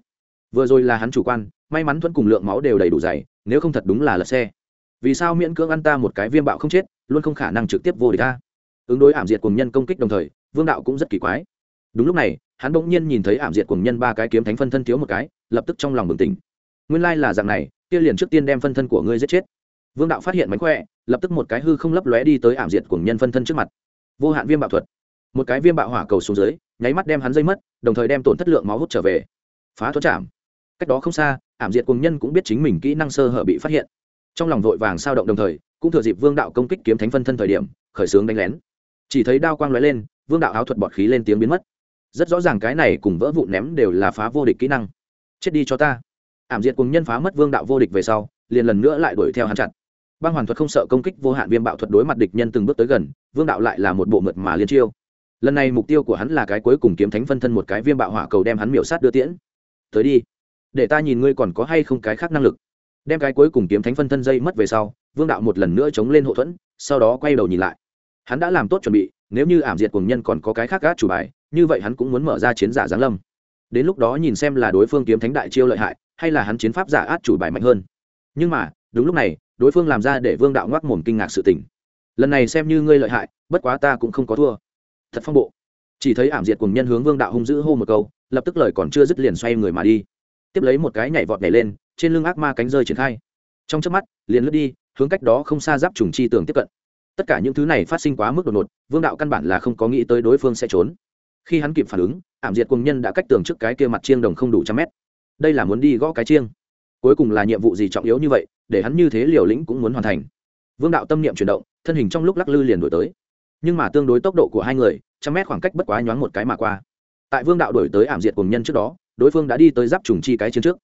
Vừa rồi là hắn chủ quan, may mắn thuẫn cùng lượng máu đều đầy đủ dày, nếu không thật đúng là lật xe. Vì sao miễn cưỡng ăn ta một cái viêm bạo không chết, luôn không khả năng trực tiếp vô địch ta? Ứng đối ảm diệt cùng nhân công kích đồng thời, vương đạo cũng rất kỳ quái. Đúng lúc này, hắn bỗng nhiên nhìn thấy ảm diệt cùng nhân ba cái kiếm thánh phân thân thiếu một cái, lập tức trong lòng bừng tỉnh. Nguyên lai là dạng này, kia liền trước tiên đem phân thân của ngươi giết chết. Vương đạo phát hiện mánh khỏe, lập tức một cái hư không lấp lóe đi tới ảm diệt cùng nhân phân thân trước mặt. Vô hạn viêm bạo thuật. Một cái viêm bạo hỏa cầu xuống dưới, nháy mắt đem hắn dây mất, đồng thời đem tổn thất lượng máu hút trở về. Phá thuẫn chạm. Cách đó không xa, ảm diệt cùng nhân cũng biết chính mình kỹ năng sơ hở bị phát hiện. Trong lòng vội vàng sao động đồng thời, cũng thừa dịp vương đạo công kích kiếm thánh phân thân thời điểm, khởi xướng đánh lén chỉ thấy đao quang lóe lên, vương đạo áo thuật bọt khí lên tiếng biến mất. Rất rõ ràng cái này cùng vỡ vụn ném đều là phá vô địch kỹ năng. Chết đi cho ta. Ảm diệt cùng nhân phá mất vương đạo vô địch về sau, liền lần nữa lại đuổi theo hắn chặt. Băng hoàn thuật không sợ công kích vô hạn viêm bạo thuật đối mặt địch nhân từng bước tới gần, vương đạo lại là một bộ mượt mà liên chiêu. Lần này mục tiêu của hắn là cái cuối cùng kiếm thánh phân thân một cái viêm bạo hỏa cầu đem hắn miểu sát đưa tiễn. Tới đi. Để ta nhìn ngươi còn có hay không cái khác năng lực. Đem cái cuối cùng kiếm thánh phân thân dây mất về sau, vương đạo một lần nữa chống lên hậu thuẫn, sau đó quay đầu nhìn lại hắn đã làm tốt chuẩn bị, nếu như ảm diệt quần nhân còn có cái khác gác chủ bài, như vậy hắn cũng muốn mở ra chiến giả giáng lâm. Đến lúc đó nhìn xem là đối phương kiếm thánh đại chiêu lợi hại, hay là hắn chiến pháp giả át chủ bài mạnh hơn. Nhưng mà, đúng lúc này, đối phương làm ra để vương đạo ngoác mồm kinh ngạc sự tình. Lần này xem như ngươi lợi hại, bất quá ta cũng không có thua. Thật phong bộ. Chỉ thấy ảm diệt cùng nhân hướng vương đạo hung dữ hô một câu, lập tức lời còn chưa dứt liền xoay người mà đi. Tiếp lấy một cái nhảy vọt nhảy lên, trên lưng ác ma cánh rơi triển khai. Trong chớp mắt, liền lướt đi, hướng cách đó không xa giáp trùng chi tường tiếp cận tất cả những thứ này phát sinh quá mức đột ngột, vương đạo căn bản là không có nghĩ tới đối phương sẽ trốn. Khi hắn kịp phản ứng, ảm diệt cùng nhân đã cách tường trước cái kia mặt chiêng đồng không đủ trăm mét. Đây là muốn đi gõ cái chiêng. Cuối cùng là nhiệm vụ gì trọng yếu như vậy, để hắn như thế liều lĩnh cũng muốn hoàn thành. Vương đạo tâm niệm chuyển động, thân hình trong lúc lắc lư liền đổi tới. Nhưng mà tương đối tốc độ của hai người, trăm mét khoảng cách bất quá nhoáng một cái mà qua. Tại vương đạo đổi tới ảm diệt cùng nhân trước đó, đối phương đã đi tới giáp trùng chi cái chiến trước.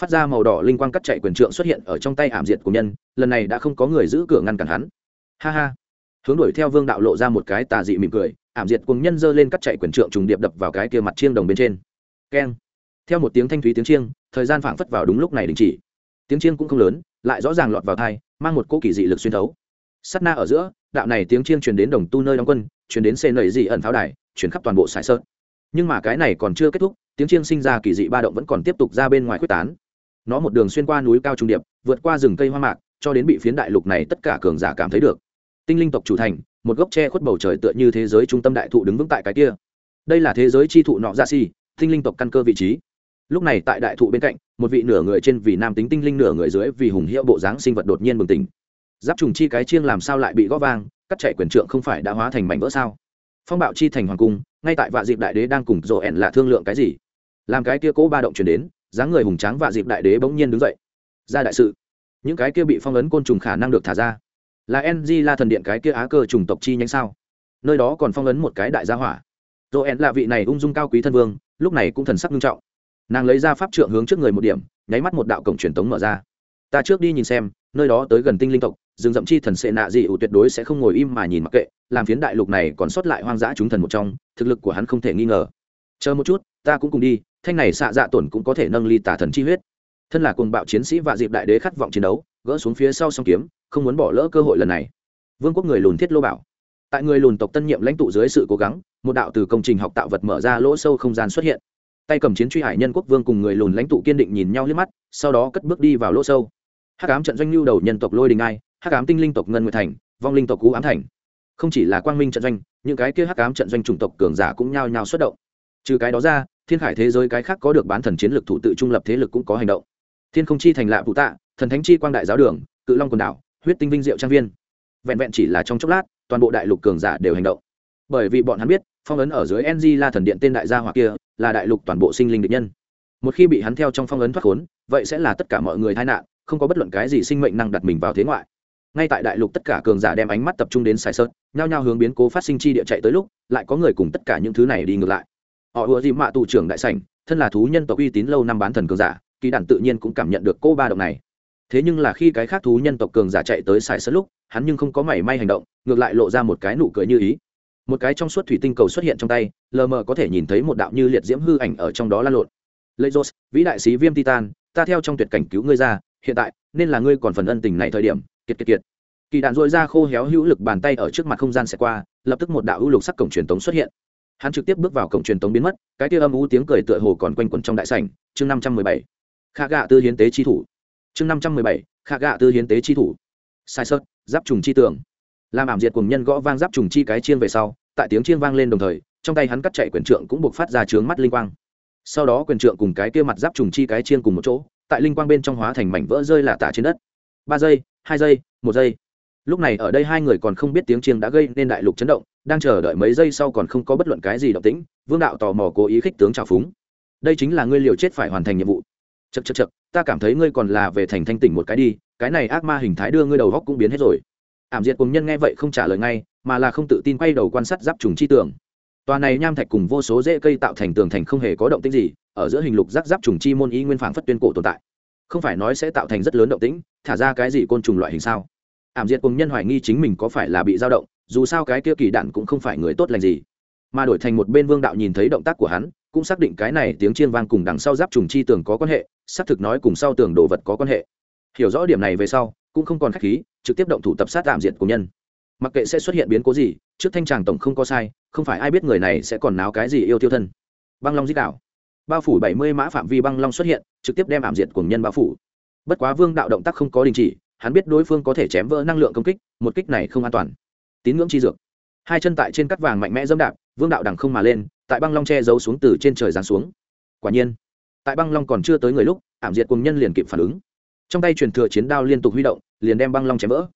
Phát ra màu đỏ linh quang cắt chạy quyền trượng xuất hiện ở trong tay ảm diệt của nhân, lần này đã không có người giữ cửa ngăn cản hắn ha ha. Hướng đuổi theo vương đạo lộ ra một cái tà dị mỉm cười, ảm diệt cùng nhân dơ lên cắt chạy quyền trượng trùng điệp đập vào cái kia mặt chiêng đồng bên trên. Keng. Theo một tiếng thanh thúy tiếng chiêng, thời gian phảng phất vào đúng lúc này đình chỉ. Tiếng chiêng cũng không lớn, lại rõ ràng lọt vào thai, mang một cỗ kỳ dị lực xuyên thấu. Sắt na ở giữa, đạo này tiếng chiêng truyền đến đồng tu nơi đóng quân, truyền đến xê nầy dị ẩn pháo đài, truyền khắp toàn bộ sài sơn. Nhưng mà cái này còn chưa kết thúc, tiếng chiêng sinh ra kỳ dị ba động vẫn còn tiếp tục ra bên ngoài quyết tán. Nó một đường xuyên qua núi cao trung điệp, vượt qua rừng cây hoa mạc, cho đến bị phiến đại lục này tất cả cường giả cảm thấy được tinh linh tộc chủ thành, một gốc tre khuất bầu trời tựa như thế giới trung tâm đại thụ đứng vững tại cái kia. Đây là thế giới chi thụ nọ dạ ra si tinh linh tộc căn cơ vị trí. Lúc này tại đại thụ bên cạnh, một vị nửa người trên vì nam tính tinh linh nửa người dưới vì hùng hiệu bộ dáng sinh vật đột nhiên bừng tỉnh. Giáp trùng chi cái chiêng làm sao lại bị gõ vang, cắt chạy quyền trượng không phải đã hóa thành mảnh vỡ sao? Phong bạo chi thành hoàng cung, ngay tại vạ dịp đại đế đang cùng rộ ẻn là thương lượng cái gì? Làm cái kia cố ba động chuyển đến, dáng người hùng tráng vạ dịp đại đế bỗng nhiên đứng dậy. Ra đại sự. Những cái kia bị phong ấn côn trùng khả năng được thả ra là ng la thần điện cái kia á cơ trùng tộc chi nhánh sao? Nơi đó còn phong ấn một cái đại gia hỏa. Rộ ẻn là vị này ung dung cao quý thân vương, lúc này cũng thần sắc nghiêm trọng. Nàng lấy ra pháp trượng hướng trước người một điểm, nháy mắt một đạo cổng truyền tống mở ra. Ta trước đi nhìn xem, nơi đó tới gần tinh linh tộc, rừng rậm chi thần sệ nạ dị ủ tuyệt đối sẽ không ngồi im mà nhìn mặc kệ, làm phiến đại lục này còn sót lại hoang dã chúng thần một trong, thực lực của hắn không thể nghi ngờ. Chờ một chút, ta cũng cùng đi, thanh này xạ dạ tổn cũng có thể nâng ly tả thần chi huyết. Thân là cuồng bạo chiến sĩ và dịp đại đế khát vọng chiến đấu, gỡ xuống phía sau song kiếm không muốn bỏ lỡ cơ hội lần này. Vương quốc người lùn thiết lô bảo. Tại người lùn tộc tân nhiệm lãnh tụ dưới sự cố gắng, một đạo từ công trình học tạo vật mở ra lỗ sâu không gian xuất hiện. Tay cầm chiến truy hải nhân quốc vương cùng người lùn lãnh tụ kiên định nhìn nhau liếc mắt, sau đó cất bước đi vào lỗ sâu. Hắc ám trận doanh lưu đầu nhân tộc lôi đình ai, hắc ám tinh linh tộc ngân nguyệt thành, vong linh tộc cú ám thành. Không chỉ là quang minh trận doanh, những cái kia hắc ám trận doanh chủng tộc cường giả cũng nhao nhao xuất động. Trừ cái đó ra, thiên khải thế giới cái khác có được bán thần chiến lược thủ tự trung lập thế lực cũng có hành động. Thiên không chi thành lạ vũ tạ, thần thánh chi quang đại giáo đường, cự long quần đảo huyết tinh vinh diệu trang viên. Vẹn vẹn chỉ là trong chốc lát, toàn bộ đại lục cường giả đều hành động. Bởi vì bọn hắn biết, phong ấn ở dưới ng la thần điện tên đại gia hoặc kia, là đại lục toàn bộ sinh linh địch nhân. Một khi bị hắn theo trong phong ấn thoát khốn, vậy sẽ là tất cả mọi người tai nạn, không có bất luận cái gì sinh mệnh năng đặt mình vào thế ngoại. Ngay tại đại lục tất cả cường giả đem ánh mắt tập trung đến sài sơn, nhao nhao hướng biến cố phát sinh chi địa chạy tới lúc, lại có người cùng tất cả những thứ này đi ngược lại. Họ ùa dìm mạ tù trưởng đại sảnh, thân là thú nhân tộc uy tín lâu năm bán thần cường giả, kỳ đản tự nhiên cũng cảm nhận được cô ba động này thế nhưng là khi cái khác thú nhân tộc cường giả chạy tới sài sơn lúc, hắn nhưng không có mảy may hành động, ngược lại lộ ra một cái nụ cười như ý. Một cái trong suốt thủy tinh cầu xuất hiện trong tay, lờ mờ có thể nhìn thấy một đạo như liệt diễm hư ảnh ở trong đó lan lộn. Lê vĩ đại sĩ viêm titan, ta theo trong tuyệt cảnh cứu ngươi ra, hiện tại, nên là ngươi còn phần ân tình này thời điểm, kiệt kiệt kiệt. Kỳ đạn dội ra khô héo hữu lực bàn tay ở trước mặt không gian sẽ qua, lập tức một đạo ưu lục sắc cổng truyền tống xuất hiện. Hắn trực tiếp bước vào cổng truyền tống biến mất, cái kia âm u tiếng cười tựa hồ còn quanh quẩn trong đại sảnh, chương năm trăm mười bảy. Kha gạ tư hiến tế chi thủ chương năm trăm mười bảy, khả gạ tư hiến tế chi thủ. Sai sớt giáp trùng chi tường. Làm ảm diệt cùng nhân gõ vang giáp trùng chi cái chiên về sau, tại tiếng chiên vang lên đồng thời, trong tay hắn cắt chạy quyền trượng cũng buộc phát ra trướng mắt linh quang. Sau đó quyền trượng cùng cái kia mặt giáp trùng chi cái chiên cùng một chỗ, tại linh quang bên trong hóa thành mảnh vỡ rơi là tả trên đất. Ba giây, hai giây, một giây. Lúc này ở đây hai người còn không biết tiếng chiêng đã gây nên đại lục chấn động, đang chờ đợi mấy giây sau còn không có bất luận cái gì động tĩnh, vương đạo tò mò cố ý khích tướng trào phúng. Đây chính là ngươi liều chết phải hoàn thành nhiệm vụ chật chật chật ta cảm thấy ngươi còn là về thành thanh tỉnh một cái đi, cái này ác ma hình thái đưa ngươi đầu góc cũng biến hết rồi. Ảm diệt cùng nhân nghe vậy không trả lời ngay, mà là không tự tin quay đầu quan sát giáp trùng chi tường. Tòa này nham thạch cùng vô số rễ cây tạo thành tường thành không hề có động tĩnh gì, ở giữa hình lục giáp giáp trùng chi môn ý nguyên phảng phất tuyên cổ tồn tại. Không phải nói sẽ tạo thành rất lớn động tĩnh, thả ra cái gì côn trùng loại hình sao? Ảm diệt cùng nhân hoài nghi chính mình có phải là bị dao động, dù sao cái kia kỳ đạn cũng không phải người tốt lành gì. Mà đổi thành một bên vương đạo nhìn thấy động tác của hắn cũng xác định cái này tiếng chiên vang cùng đằng sau giáp trùng chi tường có quan hệ, xác thực nói cùng sau tường đồ vật có quan hệ. Hiểu rõ điểm này về sau, cũng không còn khách khí, trực tiếp động thủ tập sát tạm diện của nhân. Mặc kệ sẽ xuất hiện biến cố gì, trước thanh tràng tổng không có sai, không phải ai biết người này sẽ còn náo cái gì yêu tiêu thân. Băng long dích đạo. Bao phủ bảy mươi mã phạm vi băng long xuất hiện, trực tiếp đem ảm diệt của nhân bao phủ. Bất quá vương đạo động tác không có đình chỉ, hắn biết đối phương có thể chém vỡ năng lượng công kích, một kích này không an toàn. Tín ngưỡng chi dược. Hai chân tại trên cắt vàng mạnh mẽ dẫm đạp, vương đạo đằng không mà lên tại băng long che giấu xuống từ trên trời giáng xuống. Quả nhiên, tại băng long còn chưa tới người lúc, ảm diệt cùng nhân liền kịp phản ứng. Trong tay truyền thừa chiến đao liên tục huy động, liền đem băng long chém vỡ.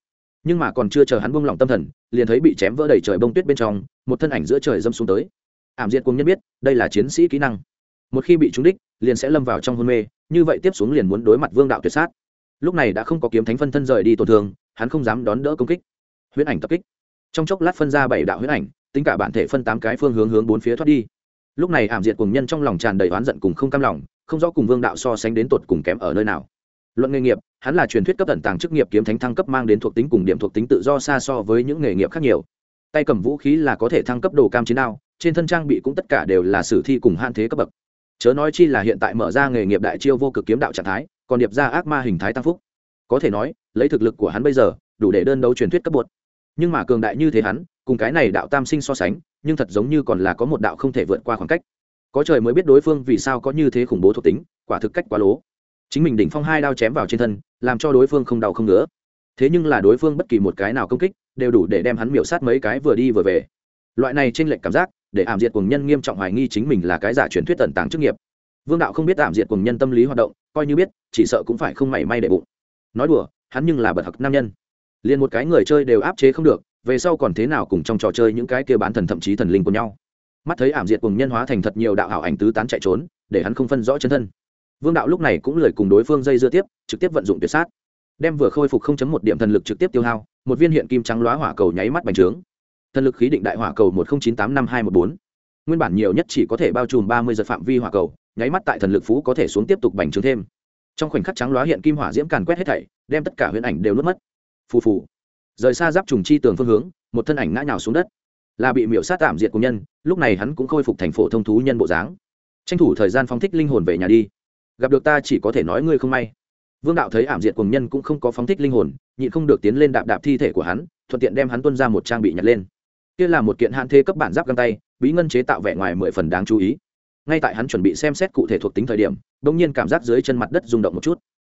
Nhưng mà còn chưa chờ hắn buông lỏng tâm thần, liền thấy bị chém vỡ đầy trời bông tuyết bên trong, một thân ảnh giữa trời dâm xuống tới. Ảm diệt cùng nhân biết, đây là chiến sĩ kỹ năng. Một khi bị trúng đích, liền sẽ lâm vào trong hôn mê, như vậy tiếp xuống liền muốn đối mặt vương đạo tuyệt sát. Lúc này đã không có kiếm thánh phân thân rời đi tổn thương, hắn không dám đón đỡ công kích. Huyễn ảnh tập kích. Trong chốc lát phân ra bảy đạo huyễn ảnh tính cả bản thể phân tám cái phương hướng hướng bốn phía thoát đi. Lúc này ảm diệt cùng nhân trong lòng tràn đầy oán giận cùng không cam lòng, không rõ cùng vương đạo so sánh đến tột cùng kém ở nơi nào. Luận nghề nghiệp, hắn là truyền thuyết cấp tận tàng chức nghiệp kiếm thánh thăng cấp mang đến thuộc tính cùng điểm thuộc tính tự do xa so với những nghề nghiệp khác nhiều. Tay cầm vũ khí là có thể thăng cấp đồ cam chiến đao, trên thân trang bị cũng tất cả đều là sử thi cùng hạn thế cấp bậc. Chớ nói chi là hiện tại mở ra nghề nghiệp đại chiêu vô cực kiếm đạo trạng thái, còn điệp ra ác ma hình thái tăng phúc. Có thể nói, lấy thực lực của hắn bây giờ, đủ để đơn đấu truyền thuyết cấp bột nhưng mà cường đại như thế hắn cùng cái này đạo tam sinh so sánh, nhưng thật giống như còn là có một đạo không thể vượt qua khoảng cách. Có trời mới biết đối phương vì sao có như thế khủng bố thuộc tính, quả thực cách quá lố. Chính mình đỉnh phong hai đao chém vào trên thân, làm cho đối phương không đau không ngứa. Thế nhưng là đối phương bất kỳ một cái nào công kích, đều đủ để đem hắn miểu sát mấy cái vừa đi vừa về. Loại này trên lệnh cảm giác, để ảm diệt cùng nhân nghiêm trọng hoài nghi chính mình là cái giả truyền thuyết tần tàng chức nghiệp. Vương đạo không biết ảm diệt cùng nhân tâm lý hoạt động, coi như biết, chỉ sợ cũng phải không mảy may để bụng. Nói đùa, hắn nhưng là bậc học nam nhân. Liền một cái người chơi đều áp chế không được về sau còn thế nào cùng trong trò chơi những cái kia bán thần thậm chí thần linh của nhau. Mắt thấy ảm diệt cùng nhân hóa thành thật nhiều đạo ảo ảnh tứ tán chạy trốn, để hắn không phân rõ chân thân. Vương đạo lúc này cũng lời cùng đối phương dây dưa tiếp, trực tiếp vận dụng tuyệt sát. Đem vừa khôi phục một điểm thần lực trực tiếp tiêu hao, một viên hiện kim trắng lóa hỏa cầu nháy mắt bành trướng. Thần lực khí định đại hỏa cầu một nghìn chín tám năm hai một bốn. Nguyên bản nhiều nhất chỉ có thể bao trùm ba mươi giật phạm vi hỏa cầu, nháy mắt tại thần lực phú có thể xuống tiếp tục bành trướng thêm. Trong khoảnh khắc trắng lóa hiện kim hỏa diễm càn quét hết thảy, đem tất cả huyễn ảnh đều nuốt mất. Phù phù rời xa giáp trùng chi tường phương hướng, một thân ảnh ngã nhào xuống đất. Là bị miễu sát tạm diệt của nhân, lúc này hắn cũng khôi phục thành phổ thông thú nhân bộ dáng. Tranh thủ thời gian phóng thích linh hồn về nhà đi. Gặp được ta chỉ có thể nói ngươi không may. Vương đạo thấy ảm diệt cùng nhân cũng không có phóng thích linh hồn, nhịn không được tiến lên đạp đạp thi thể của hắn, thuận tiện đem hắn tuân ra một trang bị nhặt lên. Kia là một kiện hạn thế cấp bản giáp găng tay, bí ngân chế tạo vẻ ngoài mười phần đáng chú ý. Ngay tại hắn chuẩn bị xem xét cụ thể thuộc tính thời điểm đ ỗ n g nhiên cảm giác dưới chân mặt đất rung động một chút.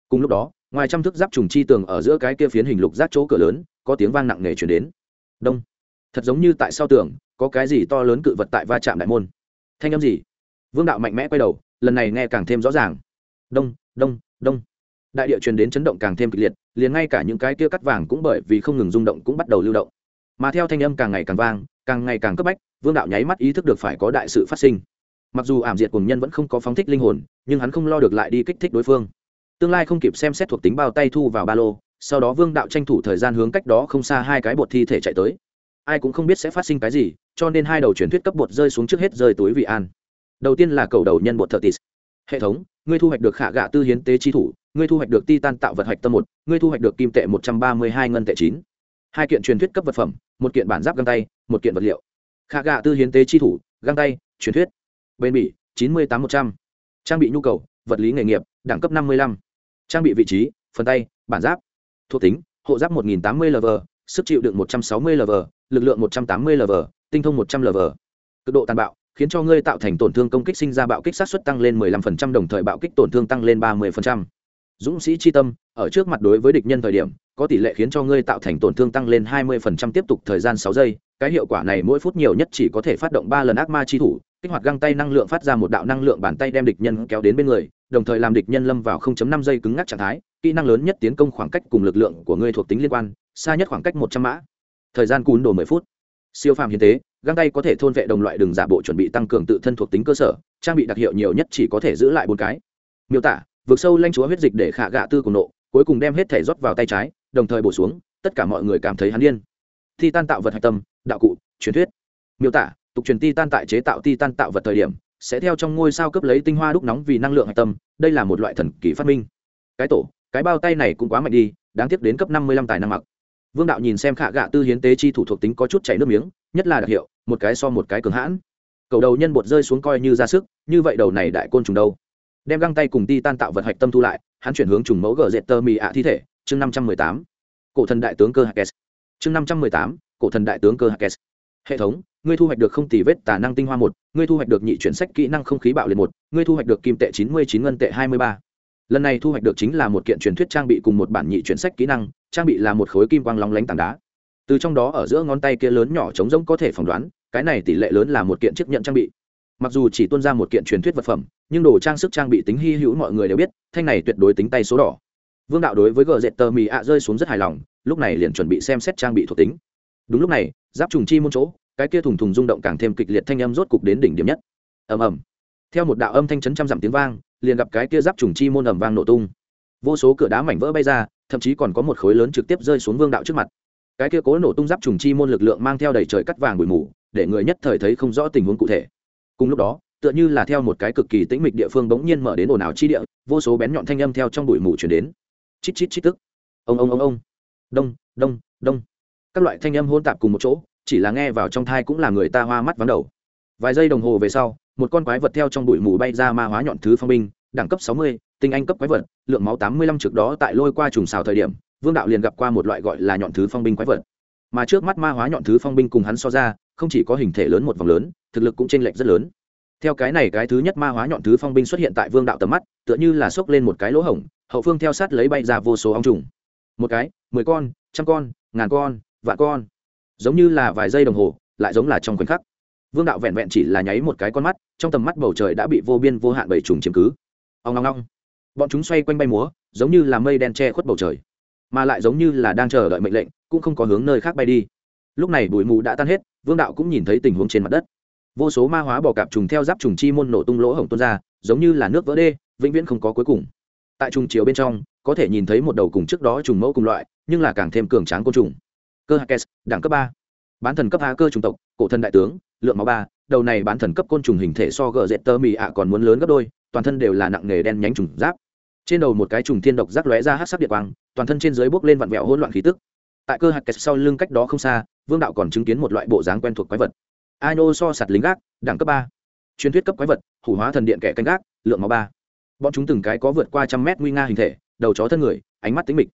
Cùng lúc đó, ngoài trăm thước giáp trùng chi tường ở giữa cái kia phiến hình lục giáp chỗ cửa lớn có tiếng vang nặng nề chuyển đến. Đông. Thật giống như tại sau tường, có cái gì to lớn cự vật tại va chạm đại môn. Thanh âm gì? Vương đạo mạnh mẽ quay đầu, lần này nghe càng thêm rõ ràng. Đông đông đông. Đại địa truyền đến chấn động càng thêm kịch liệt, liền ngay cả những cái kia cắt vàng cũng bởi vì không ngừng rung động cũng bắt đầu lưu động. Mà theo thanh âm càng ngày càng vang, càng ngày càng cấp bách, vương đạo nháy mắt ý thức được phải có đại sự phát sinh. Mặc dù ảm diệt cùng nhân vẫn không có phóng thích linh hồn, nhưng hắn không lo được lại đi kích thích đối phương. Tương lai không kịp xem xét thuộc tính bao tay thu vào ba lô sau đó vương đạo tranh thủ thời gian hướng cách đó không xa hai cái bột thi thể chạy tới. Ai cũng không biết sẽ phát sinh cái gì, cho nên hai đầu truyền thuyết cấp bột rơi xuống trước hết rơi túi vị an. Đầu tiên là cầu đầu nhân bột thợ tis hệ thống, ngươi thu hoạch được khả gạ tư hiến tế chi thủ, ngươi thu hoạch được titan tạo vật hạch tâm một, ngươi thu hoạch được kim tệ một trăm ba mươi hai ngân tệ chín. Hai kiện truyền thuyết cấp vật phẩm, một kiện bản giáp găng tay, một kiện vật liệu. Khả gạ tư hiến tế chi thủ, găng tay, truyền thuyết. Bên bỉ, chín mươi tám một trăm. Trang bị nhu cầu, vật lý nghề nghiệp, đẳng cấp năm mươi lăm. Trang bị vị trí, phần tay, bản giáp thuộc tính hộ giáp một nghìn tám mươi lv sức chịu đựng một trăm sáu mươi lv lực lượng một trăm tám mươi lv tinh thông một trăm lv cực độ tàn bạo khiến cho ngươi tạo thành tổn thương công kích sinh ra bạo kích sát xuất tăng lên 15% đồng thời bạo kích tổn thương tăng lên 30%. Dũng sĩ chi tâm, ở trước mặt đối với địch nhân thời điểm, có tỷ lệ khiến cho ngươi tạo thành tổn thương tăng lên 20% tiếp tục thời gian 6 giây, cái hiệu quả này mỗi phút nhiều nhất chỉ có thể phát động 3 lần ác ma chi thủ, kích hoạt găng tay năng lượng phát ra một đạo năng lượng bàn tay đem địch nhân kéo đến bên người, đồng thời làm địch nhân lâm vào 0.5 giây cứng ngắc trạng thái, kỹ năng lớn nhất tiến công khoảng cách cùng lực lượng của ngươi thuộc tính liên quan, xa nhất khoảng cách 100 mã. Thời gian cún đồ 10 phút. Siêu phàm hiến tế, găng tay có thể thôn vệ đồng loại đường giả bộ chuẩn bị tăng cường tự thân thuộc tính cơ sở trang bị đặc hiệu nhiều nhất chỉ có thể giữ lại bốn cái miêu tả vượt sâu lanh chúa huyết dịch để khả gạ tư cùng nộ cuối cùng đem hết thể rót vào tay trái đồng thời bổ xuống tất cả mọi người cảm thấy hắn điên thi tan tạo vật hạch tâm đạo cụ truyền thuyết miêu tả tục truyền ti tan tại chế tạo ti tan tạo vật thời điểm, sẽ theo trong ngôi sao cấp lấy tinh hoa đúc nóng vì năng lượng hạch tâm, đây là một loại thần kỳ phát minh. Cái tổ, cái bao tay này cũng quá mạnh đi, đáng tiếc đến cấp năm mươi lăm tài năng mặc. Vương đạo nhìn xem khả gạ tư hiến tế chi thủ thuộc tính có chút chảy nước miếng, nhất là đặc hiệu, một cái so một cái cường hãn. Cầu đầu nhân bột rơi xuống coi như ra sức, như vậy đầu này đại côn trùng đâu? Đem găng tay cùng ti tan tạo vật hạch tâm thu lại, hắn chuyển hướng trùng mẫu gờ dệt tơ mì ạ thi thể, chương năm trăm mười tám. Cổ thần đại tướng cơ hakes chương năm trăm mười tám, cổ thần đại tướng cơ hakes hệ thống, ngươi thu hoạch được không tỷ vết tà năng tinh hoa một, ngươi thu hoạch được nhị chuyển sách kỹ năng không khí bạo liệt một, ngươi thu hoạch được kim tệ chín mươi chín ngân tệ hai mươi ba. Lần này thu hoạch được chính là một kiện truyền thuyết trang bị cùng một bản nhị chuyển sách kỹ năng, trang bị là một khối kim quang lóng lánh tảng đá. Từ trong đó ở giữa ngón tay kia lớn nhỏ trống rỗng có thể phỏng đoán, cái này tỷ lệ lớn là một kiện chiếc nhận trang bị. Mặc dù chỉ tuân ra một kiện truyền thuyết vật phẩm, nhưng đồ trang sức trang bị tính hy hữu mọi người đều biết, thanh này tuyệt đối tính tay số đỏ. Vương đạo đối với gờ dệt tờ mì ạ rơi xuống rất hài lòng, lúc này liền chuẩn bị xem xét trang bị thuộc tính. Đúng lúc này giáp trùng chi môn chỗ, cái kia thùng thùng rung động càng thêm kịch liệt thanh âm rốt cục đến đỉnh điểm nhất. Ầm ầm. Theo một đạo âm thanh chấn trăm dặm tiếng vang, liền gặp cái kia giáp trùng chi môn ầm vang nổ tung. Vô số cửa đá mảnh vỡ bay ra, thậm chí còn có một khối lớn trực tiếp rơi xuống vương đạo trước mặt. Cái kia cố nổ tung giáp trùng chi môn lực lượng mang theo đầy trời cắt vàng bụi mù, để người nhất thời thấy không rõ tình huống cụ thể. Cùng lúc đó, tựa như là theo một cái cực kỳ tĩnh mịch địa phương bỗng nhiên mở đến ồn ào chi địa, vô số bén nhọn thanh âm theo trong bụi mù chuyển đến. Chít chít chít tức. Ông ông ông ông. Đông đông đông các loại thanh âm hôn tạp cùng một chỗ, chỉ là nghe vào trong thai cũng là người ta hoa mắt vắng đầu. Vài giây đồng hồ về sau, một con quái vật theo trong bụi mù bay ra ma hóa nhọn thứ phong binh, đẳng cấp sáu mươi, tinh anh cấp quái vật, lượng máu tám mươi lăm trước đó tại lôi qua trùng xào thời điểm, vương đạo liền gặp qua một loại gọi là nhọn thứ phong binh quái vật. Mà trước mắt ma hóa nhọn thứ phong binh cùng hắn so ra, không chỉ có hình thể lớn một vòng lớn, thực lực cũng t r ê n lệch rất lớn. Theo cái này cái thứ nhất ma hóa nhọn thứ phong binh xuất hiện tại vương đạo tầm mắt, tựa như là xốc lên một cái lỗ hổng, hậu phương theo sát lấy bay ra vô số ong trùng. Một cái, mười con, trăm con, ngàn con vạn con. Giống như là vài giây đồng hồ, lại giống là trong khoảnh khắc. Vương đạo vẹn vẹn chỉ là nháy một cái con mắt, trong tầm mắt bầu trời đã bị vô biên vô hạn bầy trùng chiếm cứ. Ông long long bọn chúng xoay quanh bay múa, giống như là mây đen che khuất bầu trời, mà lại giống như là đang chờ đợi mệnh lệnh, cũng không có hướng nơi khác bay đi. Lúc này bụi mù đã tan hết, vương đạo cũng nhìn thấy tình huống trên mặt đất. Vô số ma hóa bò cạp trùng theo giáp trùng chi môn nổ tung lỗ hổng tuôn ra, giống như là nước vỡ đê, vĩnh viễn không có cuối cùng. Tại trùng chiều bên trong, có thể nhìn thấy một đầu cùng trước đó trùng mẫu cùng loại, nhưng là càng thêm cường tráng côn trùng cơ hạt đẳng cấp ba. Bán thần cấp a cơ trùng tộc, cổ thần đại tướng, lượng máu ba. Đầu này bán thần cấp côn trùng hình thể so gờ dệt tơ mì ạ còn muốn lớn gấp đôi, toàn thân đều là nặng nghề đen nhánh trùng giáp. Trên đầu một cái trùng thiên độc rác lóe ra hát sắc điện quang, toàn thân trên dưới bốc lên vặn vẹo hỗn loạn khí tức. Tại cơ hạt kẹt sau lưng cách đó không xa, vương đạo còn chứng kiến một loại bộ dáng quen thuộc quái vật. Ai nô so sạt lính gác, đẳng cấp ba. Truyền thuyết cấp quái vật, hủ hóa thần điện kẻ canh gác, lượng máu ba. Bọn chúng từng cái có vượt qua trăm mét nguy nga hình thể, đầu chó thân người, ánh mắt tính mịch.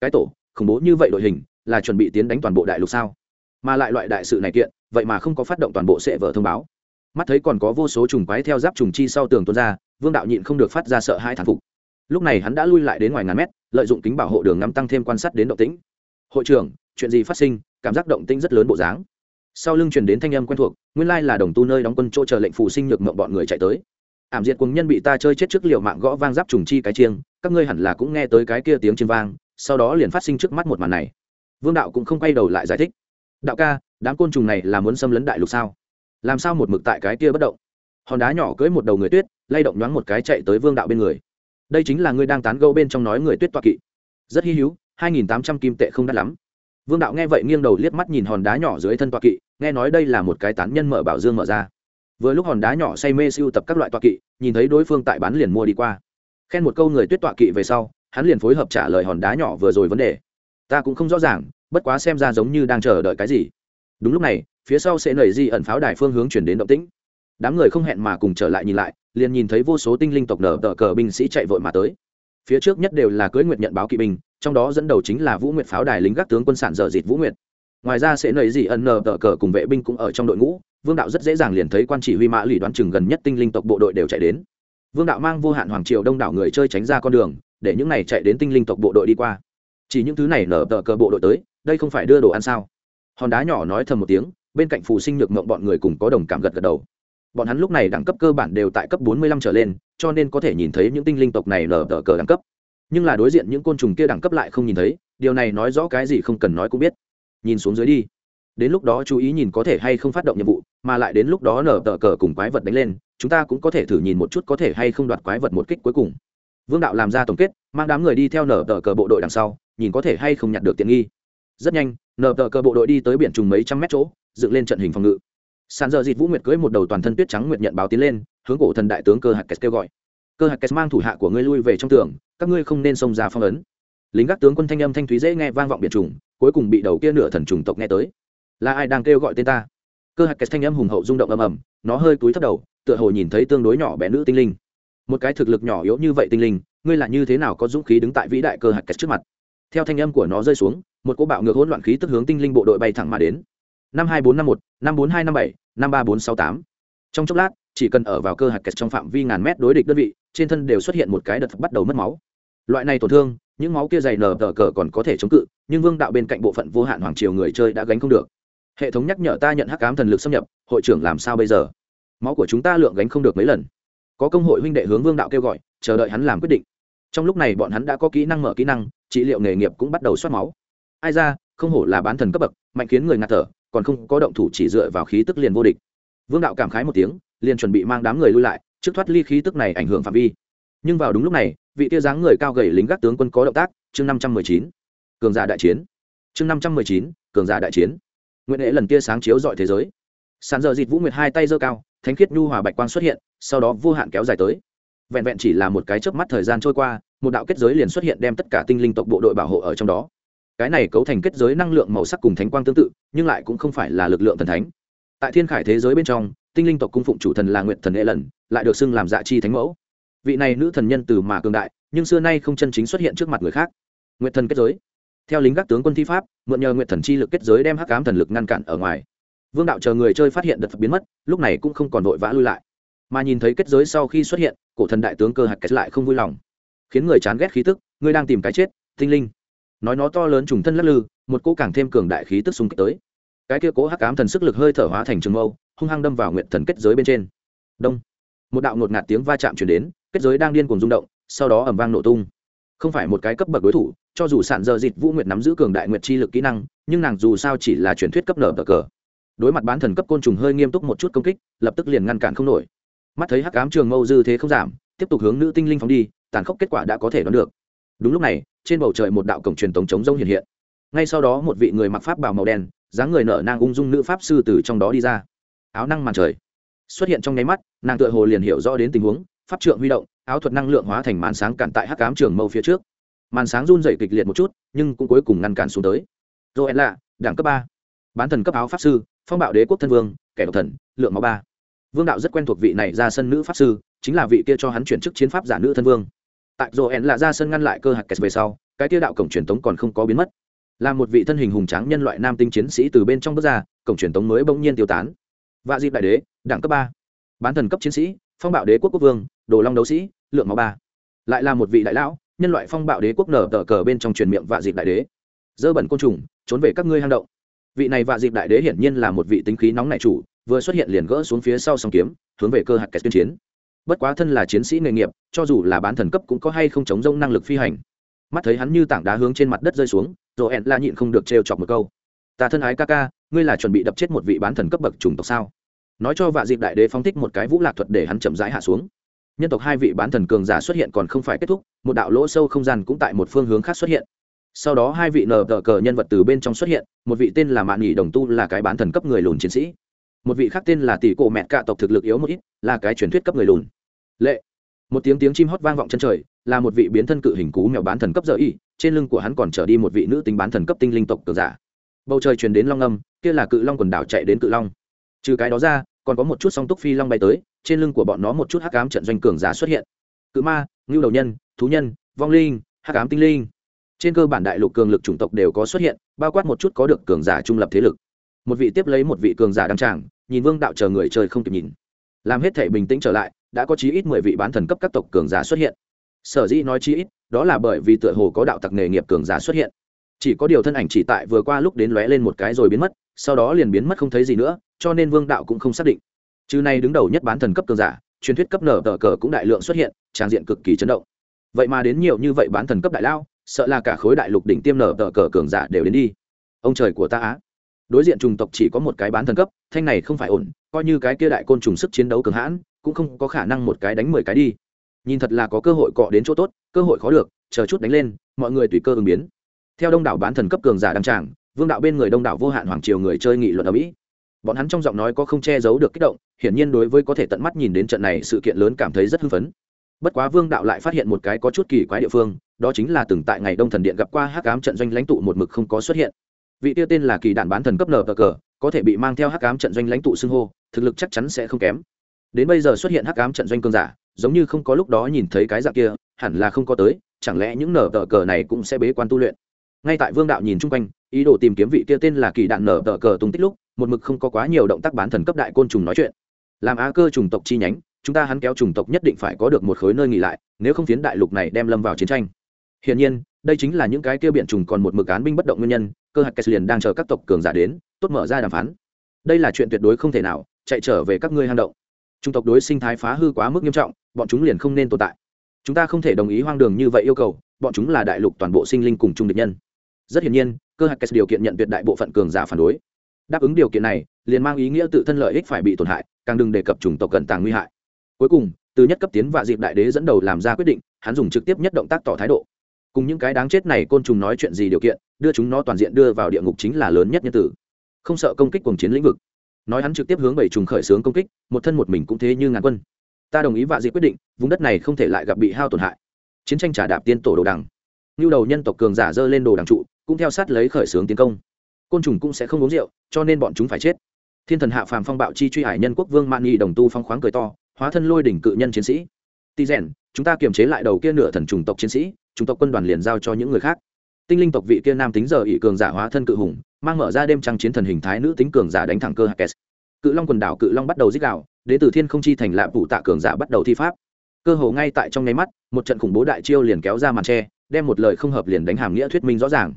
Cái tổ, khủng bố như vậy đội hình là chuẩn bị tiến đánh toàn bộ đại lục sao? Mà lại loại đại sự này kiện, vậy mà không có phát động toàn bộ sệ vở thông báo. Mắt thấy còn có vô số trùng quái theo giáp trùng chi sau tường tuôn ra, vương đạo nhịn không được phát ra sợ hai thản phục. Lúc này hắn đã lui lại đến ngoài ngàn mét, lợi dụng kính bảo hộ đường ngắm tăng thêm quan sát đến động tĩnh. Hội trưởng, chuyện gì phát sinh? Cảm giác động tĩnh rất lớn bộ dáng. Sau lưng truyền đến thanh âm quen thuộc, nguyên lai là đồng tu nơi đóng quân chỗ chờ lệnh phụ sinh nhược mộng bọn người chạy tới. Ảm diệt cùng nhân bị ta chơi chết trước liệu mạng gõ vang giáp trùng chi cái chiêng, các ngươi hẳn là cũng nghe tới cái kia tiếng chiêng vang, sau đó liền phát sinh trước mắt một màn này vương đạo cũng không quay đầu lại giải thích. Đạo ca, đám côn trùng này là muốn xâm lấn đại lục sao? Làm sao một mực tại cái kia bất động? Hòn đá nhỏ cưỡi một đầu người tuyết, lay động nhoáng một cái chạy tới vương đạo bên người. Đây chính là ngươi đang tán gẫu bên trong nói người tuyết toa kỵ. Rất hy hữu, hai nghìn tám trăm kim tệ không đắt lắm. Vương đạo nghe vậy nghiêng đầu liếc mắt nhìn hòn đá nhỏ dưới thân toa kỵ, nghe nói đây là một cái tán nhân mở bảo dương mở ra. Vừa lúc hòn đá nhỏ say mê siêu tập các loại toa kỵ, nhìn thấy đối phương tại bán liền mua đi qua. Khen một câu người tuyết toa kỵ về sau, hắn liền phối hợp trả lời hòn đá nhỏ vừa rồi vấn đề ta cũng không rõ ràng, bất quá xem ra giống như đang chờ đợi cái gì. Đúng lúc này, phía sau sẽ nảy di ẩn pháo đài phương hướng chuyển đến động tĩnh. Đám người không hẹn mà cùng trở lại nhìn lại, liền nhìn thấy vô số tinh linh tộc nở tờ cờ binh sĩ chạy vội mà tới. Phía trước nhất đều là cưới nguyệt nhận báo kỵ binh, trong đó dẫn đầu chính là vũ nguyệt pháo đài lính gác tướng quân sản dở dịt vũ nguyệt. Ngoài ra sẽ nảy di ẩn nở tờ cờ cùng vệ binh cũng ở trong đội ngũ, vương đạo rất dễ dàng liền thấy quan chỉ huy mã lì đoán chừng gần nhất tinh linh tộc bộ đội đều chạy đến. Vương đạo mang vô hạn hoàng triều đông đảo người chơi tránh ra con đường, để những này chạy đến tinh linh tộc bộ đội đi qua chỉ những thứ này nở tờ cờ bộ đội tới, đây không phải đưa đồ ăn sao? Hòn đá nhỏ nói thầm một tiếng, bên cạnh phù sinh nhược mộng bọn người cùng có đồng cảm gật gật đầu. Bọn hắn lúc này đẳng cấp cơ bản đều tại cấp bốn mươi lăm trở lên, cho nên có thể nhìn thấy những tinh linh tộc này nở tờ cờ đẳng cấp. Nhưng là đối diện những côn trùng kia đẳng cấp lại không nhìn thấy, điều này nói rõ cái gì không cần nói cũng biết. Nhìn xuống dưới đi. Đến lúc đó chú ý nhìn có thể hay không phát động nhiệm vụ, mà lại đến lúc đó nở tờ cờ cùng quái vật đánh lên, chúng ta cũng có thể thử nhìn một chút có thể hay không đoạt quái vật một kích cuối cùng vương đạo làm ra tổng kết, mang đám người đi theo nở tờ cờ bộ đội đằng sau, nhìn có thể hay không nhặt được tiện nghi. Rất nhanh, nở tờ cờ bộ đội đi tới biển trùng mấy trăm mét chỗ, dựng lên trận hình phòng ngự. Sàn giờ dịt vũ nguyệt cưới một đầu toàn thân tuyết trắng nguyệt nhận báo tiến lên, hướng cổ thần đại tướng cơ hạt kẹt kêu gọi. Cơ hạt kẹt mang thủ hạ của ngươi lui về trong tường, các ngươi không nên xông ra phong ấn. Lính gác tướng quân thanh âm thanh thúy dễ nghe vang vọng biển trùng, cuối cùng bị đầu kia nửa thần trùng tộc nghe tới. Là ai đang kêu gọi tên ta? Cơ hạt kẹt thanh âm hùng hậu rung động âm ầm, nó hơi cúi thấp đầu, tựa hồ nhìn thấy tương đối nhỏ bé nữ tinh linh một cái thực lực nhỏ yếu như vậy tinh linh, ngươi là như thế nào có dũng khí đứng tại vĩ đại cơ hạt kẹt trước mặt? Theo thanh âm của nó rơi xuống, một cô bạo ngược hỗn loạn khí tức hướng tinh linh bộ đội bay thẳng mà đến. Năm hai bốn năm một, năm bốn hai năm bảy, năm ba bốn sáu tám. Trong chốc lát, chỉ cần ở vào cơ hạt kẹt trong phạm vi ngàn mét đối địch đơn vị, trên thân đều xuất hiện một cái đợt bắt đầu mất máu. Loại này tổn thương, những máu kia dày nở tờ cờ còn có thể chống cự, nhưng vương đạo bên cạnh bộ phận vô hạn hoàng triều người chơi đã gánh không được. Hệ thống nhắc nhở ta nhận hắc cám thần lực xâm nhập, hội trưởng làm sao bây giờ? Máu của chúng ta lượng gánh không được mấy lần có công hội huynh đệ hướng vương đạo kêu gọi, chờ đợi hắn làm quyết định. Trong lúc này bọn hắn đã có kỹ năng mở kỹ năng, trị liệu nghề nghiệp cũng bắt đầu soát máu. Ai ra, không hổ là bán thần cấp bậc, mạnh khiến người ngạt thở, còn không có động thủ chỉ dựa vào khí tức liền vô địch. Vương đạo cảm khái một tiếng, liền chuẩn bị mang đám người lui lại, trước thoát ly khí tức này ảnh hưởng phạm vi. Nhưng vào đúng lúc này, vị tia dáng người cao gầy lính gác tướng quân có động tác, chương năm trăm mười chín. Cường giả đại chiến. Chương năm trăm mười chín, cường giả đại chiến. Nguyễn hệ lần tia sáng chiếu dọi thế giới. Sàn giờ dịt vũ nguyệt hai tay giơ cao thánh khiết nhu hòa bạch quang xuất hiện, sau đó vô hạn kéo dài tới. Vẹn vẹn chỉ là một cái chớp mắt thời gian trôi qua, một đạo kết giới liền xuất hiện đem tất cả tinh linh tộc bộ đội bảo hộ ở trong đó. Cái này cấu thành kết giới năng lượng màu sắc cùng thánh quang tương tự, nhưng lại cũng không phải là lực lượng thần thánh. Tại thiên khải thế giới bên trong, tinh linh tộc cung phụng chủ thần là nguyện thần hệ lần, lại được xưng làm dạ chi thánh mẫu. Vị này nữ thần nhân từ mà cường đại, nhưng xưa nay không chân chính xuất hiện trước mặt người khác. Nguyện thần kết giới. Theo lính gác tướng quân thi pháp, mượn nhờ nguyện thần chi lực kết giới đem hắc cám thần lực ngăn cản ở ngoài vương đạo chờ người chơi phát hiện đợt biến mất, lúc này cũng không còn vội vã lui lại. Mà nhìn thấy kết giới sau khi xuất hiện, cổ thần đại tướng cơ hạt kết lại không vui lòng. Khiến người chán ghét khí tức ngươi đang tìm cái chết, tinh linh. Nói nó to lớn trùng thân lắc lư, một cỗ càng thêm cường đại khí tức xung kích tới. Cái kia cố hắc ám thần sức lực hơi thở hóa thành trường mâu, hung hăng đâm vào nguyện thần kết giới bên trên. Đông. Một đạo ngột ngạt tiếng va chạm chuyển đến, kết giới đang điên cuồng rung động, sau đó ẩm vang nổ tung. Không phải một cái cấp bậc đối thủ, cho dù sản giờ dịt vũ nguyệt nắm giữ cường đại nguyệt chi lực kỹ năng, nhưng nàng dù sao chỉ là truyền thuyết cấp nở cờ đối mặt bán thần cấp côn trùng hơi nghiêm túc một chút công kích, lập tức liền ngăn cản không nổi. Mắt thấy hắc ám trường mâu dư thế không giảm, tiếp tục hướng nữ tinh linh phóng đi, tàn khốc kết quả đã có thể đoán được. Đúng lúc này, trên bầu trời một đạo cổng truyền tống chống rông hiện hiện. Ngay sau đó một vị người mặc pháp bào màu đen, dáng người nở nang ung dung nữ pháp sư từ trong đó đi ra. Áo năng màn trời xuất hiện trong nháy mắt, nàng tựa hồ liền hiểu rõ đến tình huống, pháp trượng huy động, áo thuật năng lượng hóa thành màn sáng cản tại hắc ám trường mâu phía trước. Màn sáng run dày kịch liệt một chút, nhưng cũng cuối cùng ngăn cản xuống tới. Rồi lạ đảng cấp ba, bán thần cấp áo pháp sư phong bạo đế quốc thân vương, kẻ độc thần, lượng máu ba. Vương đạo rất quen thuộc vị này ra sân nữ pháp sư, chính là vị kia cho hắn chuyển chức chiến pháp giả nữ thân vương. Tại joel là ra sân ngăn lại cơ hạt kẹt về sau, cái kia đạo cổng truyền tống còn không có biến mất. Là một vị thân hình hùng tráng nhân loại nam tinh chiến sĩ từ bên trong bước ra, cổng truyền tống mới bỗng nhiên tiêu tán. Vạ dịp đại đế, đẳng cấp ba. Bán thần cấp chiến sĩ, phong bạo đế quốc quốc vương, đồ long đấu sĩ, lượng máu ba. Lại là một vị đại lão, nhân loại phong bạo đế quốc nở tờ cờ bên trong truyền miệng Vạ dịp đại đế. Dơ bẩn côn trùng, trốn về các ngươi hang động vị này và dịp đại đế hiển nhiên là một vị tính khí nóng nảy chủ, vừa xuất hiện liền gỡ xuống phía sau song kiếm, hướng về cơ hạt kẹt tuyên chiến. Bất quá thân là chiến sĩ nghề nghiệp, cho dù là bán thần cấp cũng có hay không chống rông năng lực phi hành. Mắt thấy hắn như tảng đá hướng trên mặt đất rơi xuống, rồi ẹn la nhịn không được trêu chọc một câu. Ta thân ái ca ca, ngươi là chuẩn bị đập chết một vị bán thần cấp bậc chủng tộc sao? Nói cho vạ dịp đại đế phóng thích một cái vũ lạc thuật để hắn chậm rãi hạ xuống. Nhân tộc hai vị bán thần cường giả xuất hiện còn không phải kết thúc, một đạo lỗ sâu không gian cũng tại một phương hướng khác xuất hiện sau đó hai vị nờ tờ cờ nhân vật từ bên trong xuất hiện, một vị tên là mạn nghỉ đồng tu là cái bán thần cấp người lùn chiến sĩ. Một vị khác tên là tỷ cổ mẹ cạ tộc thực lực yếu một ít, là cái truyền thuyết cấp người lùn. Lệ. Một tiếng tiếng chim hót vang vọng chân trời, là một vị biến thân cự hình cú mèo bán thần cấp dở y, trên lưng của hắn còn trở đi một vị nữ tính bán thần cấp tinh linh tộc cờ giả. Bầu trời truyền đến long âm, kia là cự long quần đảo chạy đến cự long. Trừ cái đó ra, còn có một chút song túc phi long bay tới, trên lưng của bọn nó một chút hắc ám trận doanh cường giả xuất hiện. Cự ma, ngưu đầu nhân, thú nhân, vong linh, hắc ám tinh linh trên cơ bản đại lục cường lực chủng tộc đều có xuất hiện, bao quát một chút có được cường giả trung lập thế lực. Một vị tiếp lấy một vị cường giả đăng tràng, nhìn vương đạo chờ người chơi không kịp nhìn. Làm hết thể bình tĩnh trở lại, đã có chí ít mười vị bán thần cấp các tộc cường giả xuất hiện. Sở dĩ nói chí ít, đó là bởi vì tựa hồ có đạo tặc nghề nghiệp cường giả xuất hiện. Chỉ có điều thân ảnh chỉ tại vừa qua lúc đến lóe lên một cái rồi biến mất, sau đó liền biến mất không thấy gì nữa, cho nên vương đạo cũng không xác định. Chứ này đứng đầu nhất bán thần cấp cường giả, truyền thuyết cấp nở tờ cờ cũng đại lượng xuất hiện, trang diện cực kỳ chấn động. Vậy mà đến nhiều như vậy bán thần cấp đại lao sợ là cả khối đại lục đỉnh tiêm nở tờ cờ cường giả đều đến đi. Ông trời của ta á. Đối diện trùng tộc chỉ có một cái bán thần cấp, thanh này không phải ổn, coi như cái kia đại côn trùng sức chiến đấu cường hãn, cũng không có khả năng một cái đánh mười cái đi. Nhìn thật là có cơ hội cọ đến chỗ tốt, cơ hội khó được, chờ chút đánh lên, mọi người tùy cơ ứng biến. Theo đông đảo bán thần cấp cường giả đăng tràng, vương đạo bên người đông đảo vô hạn hoàng triều người chơi nghị luận ở mỹ. Bọn hắn trong giọng nói có không che giấu được kích động, hiển nhiên đối với có thể tận mắt nhìn đến trận này sự kiện lớn cảm thấy rất hưng phấn. Bất quá vương đạo lại phát hiện một cái có chút kỳ quái địa phương đó chính là từng tại ngày đông thần điện gặp qua hắc ám trận doanh lãnh tụ một mực không có xuất hiện. Vị tiêu tên là kỳ đạn bán thần cấp nờ cờ, có thể bị mang theo hắc ám trận doanh lãnh tụ xưng hô, thực lực chắc chắn sẽ không kém. Đến bây giờ xuất hiện hắc ám trận doanh cơn giả, giống như không có lúc đó nhìn thấy cái dạng kia, hẳn là không có tới, chẳng lẽ những nở tờ cờ này cũng sẽ bế quan tu luyện? Ngay tại vương đạo nhìn chung quanh, ý đồ tìm kiếm vị kia tên là kỳ đạn nở tờ cờ tung tích lúc, một mực không có quá nhiều động tác bán thần cấp đại côn trùng nói chuyện. Làm á cơ trùng tộc chi nhánh, chúng ta hắn kéo trùng tộc nhất định phải có được một khối nơi nghỉ lại, nếu không phiến đại lục này đem lâm vào chiến tranh hiển nhiên, đây chính là những cái kia biện trùng còn một mực án binh bất động nguyên nhân, cơ hạch kes liền đang chờ các tộc cường giả đến, tốt mở ra đàm phán. Đây là chuyện tuyệt đối không thể nào, chạy trở về các ngươi hang động. Trung tộc đối sinh thái phá hư quá mức nghiêm trọng, bọn chúng liền không nên tồn tại. Chúng ta không thể đồng ý hoang đường như vậy yêu cầu, bọn chúng là đại lục toàn bộ sinh linh cùng chung địch nhân. Rất hiển nhiên, cơ hạch điều kiện nhận tuyệt đại bộ phận cường giả phản đối. Đáp ứng điều kiện này, liền mang ý nghĩa tự thân lợi ích phải bị tổn hại, càng đừng đề cập chủng tộc cận tàng nguy hại. Cuối cùng, từ nhất cấp tiến và dịp đại đế dẫn đầu làm ra quyết định, hắn dùng trực tiếp nhất động tác tỏ thái độ cùng những cái đáng chết này côn trùng nói chuyện gì điều kiện, đưa chúng nó toàn diện đưa vào địa ngục chính là lớn nhất nhân tử. Không sợ công kích cuồng chiến lĩnh vực. Nói hắn trực tiếp hướng bảy trùng khởi xướng công kích, một thân một mình cũng thế như ngàn quân. Ta đồng ý vạ dị quyết định, vùng đất này không thể lại gặp bị hao tổn hại. Chiến tranh trả đạp tiên tổ đồ đằng. Như đầu nhân tộc cường giả dơ lên đồ đằng trụ, cũng theo sát lấy khởi xướng tiến công. Côn trùng cũng sẽ không uống rượu, cho nên bọn chúng phải chết. Thiên thần hạ phàm phong bạo chi truy hải nhân quốc vương mạn nghị đồng tu phong khoáng cười to, hóa thân lôi đỉnh cự nhân chiến sĩ. Tỳ rèn, chúng ta kiềm chế lại đầu kia nửa thần trùng tộc chiến sĩ chúng tộc quân đoàn liền giao cho những người khác. Tinh linh tộc vị kia nam tính giờ ỷ cường giả hóa thân cự hùng, mang mở ra đêm trăng chiến thần hình thái nữ tính cường giả đánh thẳng cơ hạc cự long quần đảo cự long bắt đầu dích đạo đến từ thiên không chi thành lạ vụ tạ cường giả bắt đầu thi pháp. Cơ hồ ngay tại trong nháy mắt, một trận khủng bố đại chiêu liền kéo ra màn tre, đem một lời không hợp liền đánh hàm nghĩa thuyết minh rõ ràng.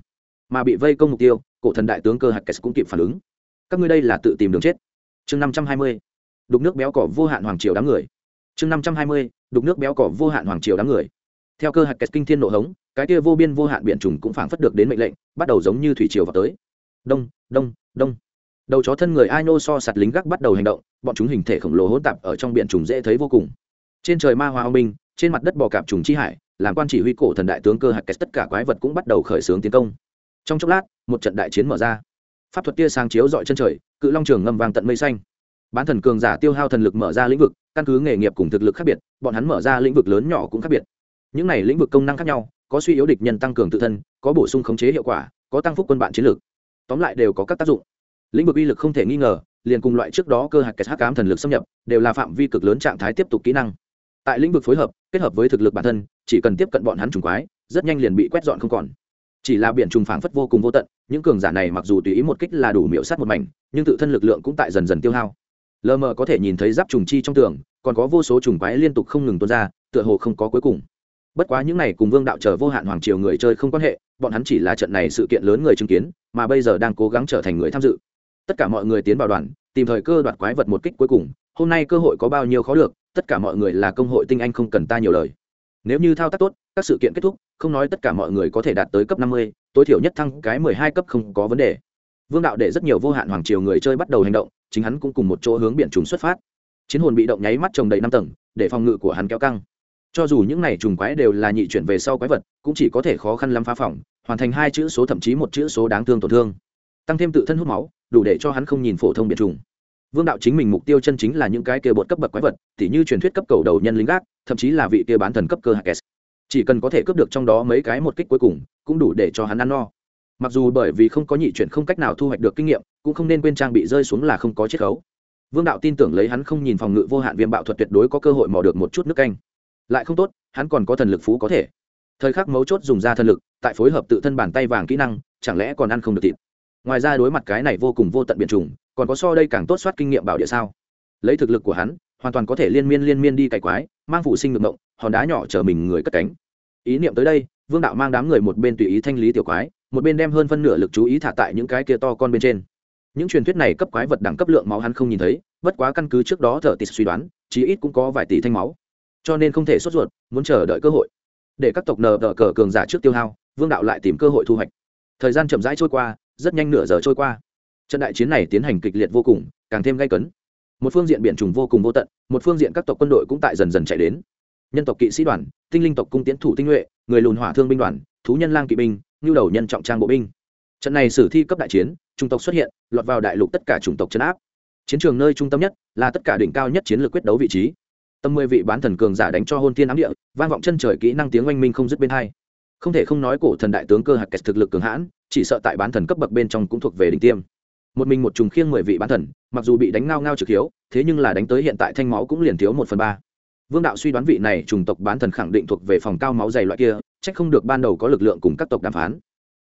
Mà bị vây công mục tiêu, cổ thần đại tướng cơ hạc cũng kịp phản ứng. Các ngươi đây là tự tìm đường chết. Chương năm trăm hai mươi, đục nước béo cỏ vô hạn hoàng triều đám người. Chương năm trăm hai mươi, đục nước béo cỏ vô hạn hoàng triều đám người theo cơ hạch kinh thiên nộ hống, cái kia vô biên vô hạn biện trùng cũng phảng phất được đến mệnh lệnh, bắt đầu giống như thủy triều vào tới. Đông đông đông. Đầu chó thân người ai nô so sạt lính gác bắt đầu hành động, bọn chúng hình thể khổng lồ hỗn tạp ở trong biển trùng dễ thấy vô cùng. Trên trời ma hoa ông minh, trên mặt đất bò cạp trùng chi hải, làm quan chỉ huy cổ thần đại tướng cơ hạch tất cả quái vật cũng bắt đầu khởi xướng tiến công. Trong chốc lát, một trận đại chiến mở ra. Pháp thuật tia sáng chiếu dọi chân trời, cự long trường ngâm vàng tận mây xanh. Bán thần cường giả tiêu hao thần lực mở ra lĩnh vực, căn cứ nghề nghiệp cùng thực lực khác biệt, bọn hắn mở ra lĩnh vực lớn nhỏ cũng khác biệt những này lĩnh vực công năng khác nhau, có suy yếu địch nhân tăng cường tự thân, có bổ sung khống chế hiệu quả, có tăng phúc quân bạn chiến lược. Tóm lại đều có các tác dụng. Lĩnh vực uy lực không thể nghi ngờ, liền cùng loại trước đó cơ hạch hắc ám thần lực xâm nhập, đều là phạm vi cực lớn trạng thái tiếp tục kỹ năng. Tại lĩnh vực phối hợp, kết hợp với thực lực bản thân, chỉ cần tiếp cận bọn hắn trùng quái, rất nhanh liền bị quét dọn không còn. Chỉ là biển trùng phảng phất vô cùng vô tận, những cường giả này mặc dù tùy ý một kích là đủ miễu sát một mảnh, nhưng tự thân lực lượng cũng tại dần dần tiêu hao. Lờ mờ có thể nhìn thấy giáp trùng chi trong tường, còn có vô số trùng quái liên tục không ngừng tuôn ra, tựa hồ không có cuối cùng bất quá những này cùng vương đạo chờ vô hạn hoàng triều người chơi không quan hệ, bọn hắn chỉ là trận này sự kiện lớn người chứng kiến, mà bây giờ đang cố gắng trở thành người tham dự. Tất cả mọi người tiến vào đoàn, tìm thời cơ đoạt quái vật một kích cuối cùng, hôm nay cơ hội có bao nhiêu khó được, tất cả mọi người là công hội tinh anh không cần ta nhiều lời. Nếu như thao tác tốt, các sự kiện kết thúc, không nói tất cả mọi người có thể đạt tới cấp năm mươi, tối thiểu nhất thăng cái mười hai cấp không có vấn đề. Vương đạo để rất nhiều vô hạn hoàng triều người chơi bắt đầu hành động, chính hắn cũng cùng một chỗ hướng biển trùng xuất phát. Chiến hồn bị động nháy mắt trồng đầy năm tầng, để phòng ngự của hắn kéo căng cho dù những này trùng quái đều là nhị chuyển về sau quái vật, cũng chỉ có thể khó khăn lắm phá phỏng hoàn thành hai chữ số thậm chí một chữ số đáng thương tổn thương. Tăng thêm tự thân hút máu, đủ để cho hắn không nhìn phổ thông biệt trùng. Vương đạo chính mình mục tiêu chân chính là những cái kia bột cấp bậc quái vật, tỉ như truyền thuyết cấp cầu đầu nhân lính gác, thậm chí là vị kia bán thần cấp cơ hạt s chỉ cần có thể cướp được trong đó mấy cái một kích cuối cùng, cũng đủ để cho hắn ăn no. Mặc dù bởi vì không có nhị chuyển không cách nào thu hoạch được kinh nghiệm, cũng không nên quên trang bị rơi xuống là không có chiết khấu. Vương đạo tin tưởng lấy hắn không nhìn phòng ngự vô hạn viêm bạo thuật tuyệt đối có cơ hội mò được một chút nước canh lại không tốt, hắn còn có thần lực phú có thể. Thời khắc mấu chốt dùng ra thần lực, tại phối hợp tự thân bàn tay vàng kỹ năng, chẳng lẽ còn ăn không được thịt? Ngoài ra đối mặt cái này vô cùng vô tận biện trùng, còn có so đây càng tốt soát kinh nghiệm bảo địa sao? Lấy thực lực của hắn, hoàn toàn có thể liên miên liên miên đi cày quái, mang phụ sinh ngược mộng hòn đá nhỏ chở mình người cất cánh. Ý niệm tới đây, vương đạo mang đám người một bên tùy ý thanh lý tiểu quái, một bên đem hơn phân nửa lực chú ý thả tại những cái kia to con bên trên. Những truyền thuyết này cấp quái vật đẳng cấp lượng máu hắn không nhìn thấy, bất quá căn cứ trước đó thợ tịt suy đoán, chí ít cũng có vài tỷ thanh máu cho nên không thể sốt ruột, muốn chờ đợi cơ hội. Để các tộc nờ đỡ cờ cường giả trước tiêu hao, vương đạo lại tìm cơ hội thu hoạch. Thời gian chậm rãi trôi qua, rất nhanh nửa giờ trôi qua. Trận đại chiến này tiến hành kịch liệt vô cùng, càng thêm gay cấn. Một phương diện biển trùng vô cùng vô tận, một phương diện các tộc quân đội cũng tại dần dần chạy đến. Nhân tộc kỵ sĩ đoàn, tinh linh tộc cung tiến thủ tinh nhuệ, người lùn hỏa thương binh đoàn, thú nhân lang kỵ binh ngưu đầu nhân trọng trang bộ binh. Trận này sử thi cấp đại chiến, trung tộc xuất hiện, lọt vào đại lục tất cả chủng tộc chấn áp. Chiến trường nơi trung tâm nhất là tất cả đỉnh cao nhất chiến lược quyết đấu vị trí tâm mười vị bán thần cường giả đánh cho hôn thiên ám địa, vang vọng chân trời kỹ năng tiếng oanh minh không dứt bên hai. Không thể không nói cổ thần đại tướng cơ hạt kẹt thực lực cường hãn, chỉ sợ tại bán thần cấp bậc bên trong cũng thuộc về đỉnh tiêm. Một mình một trùng khiêng mười vị bán thần, mặc dù bị đánh ngao ngao trực hiếu, thế nhưng là đánh tới hiện tại thanh máu cũng liền thiếu một phần ba. Vương đạo suy đoán vị này trùng tộc bán thần khẳng định thuộc về phòng cao máu dày loại kia c không được ban đầu có lực lượng cùng các tộc đàm phán.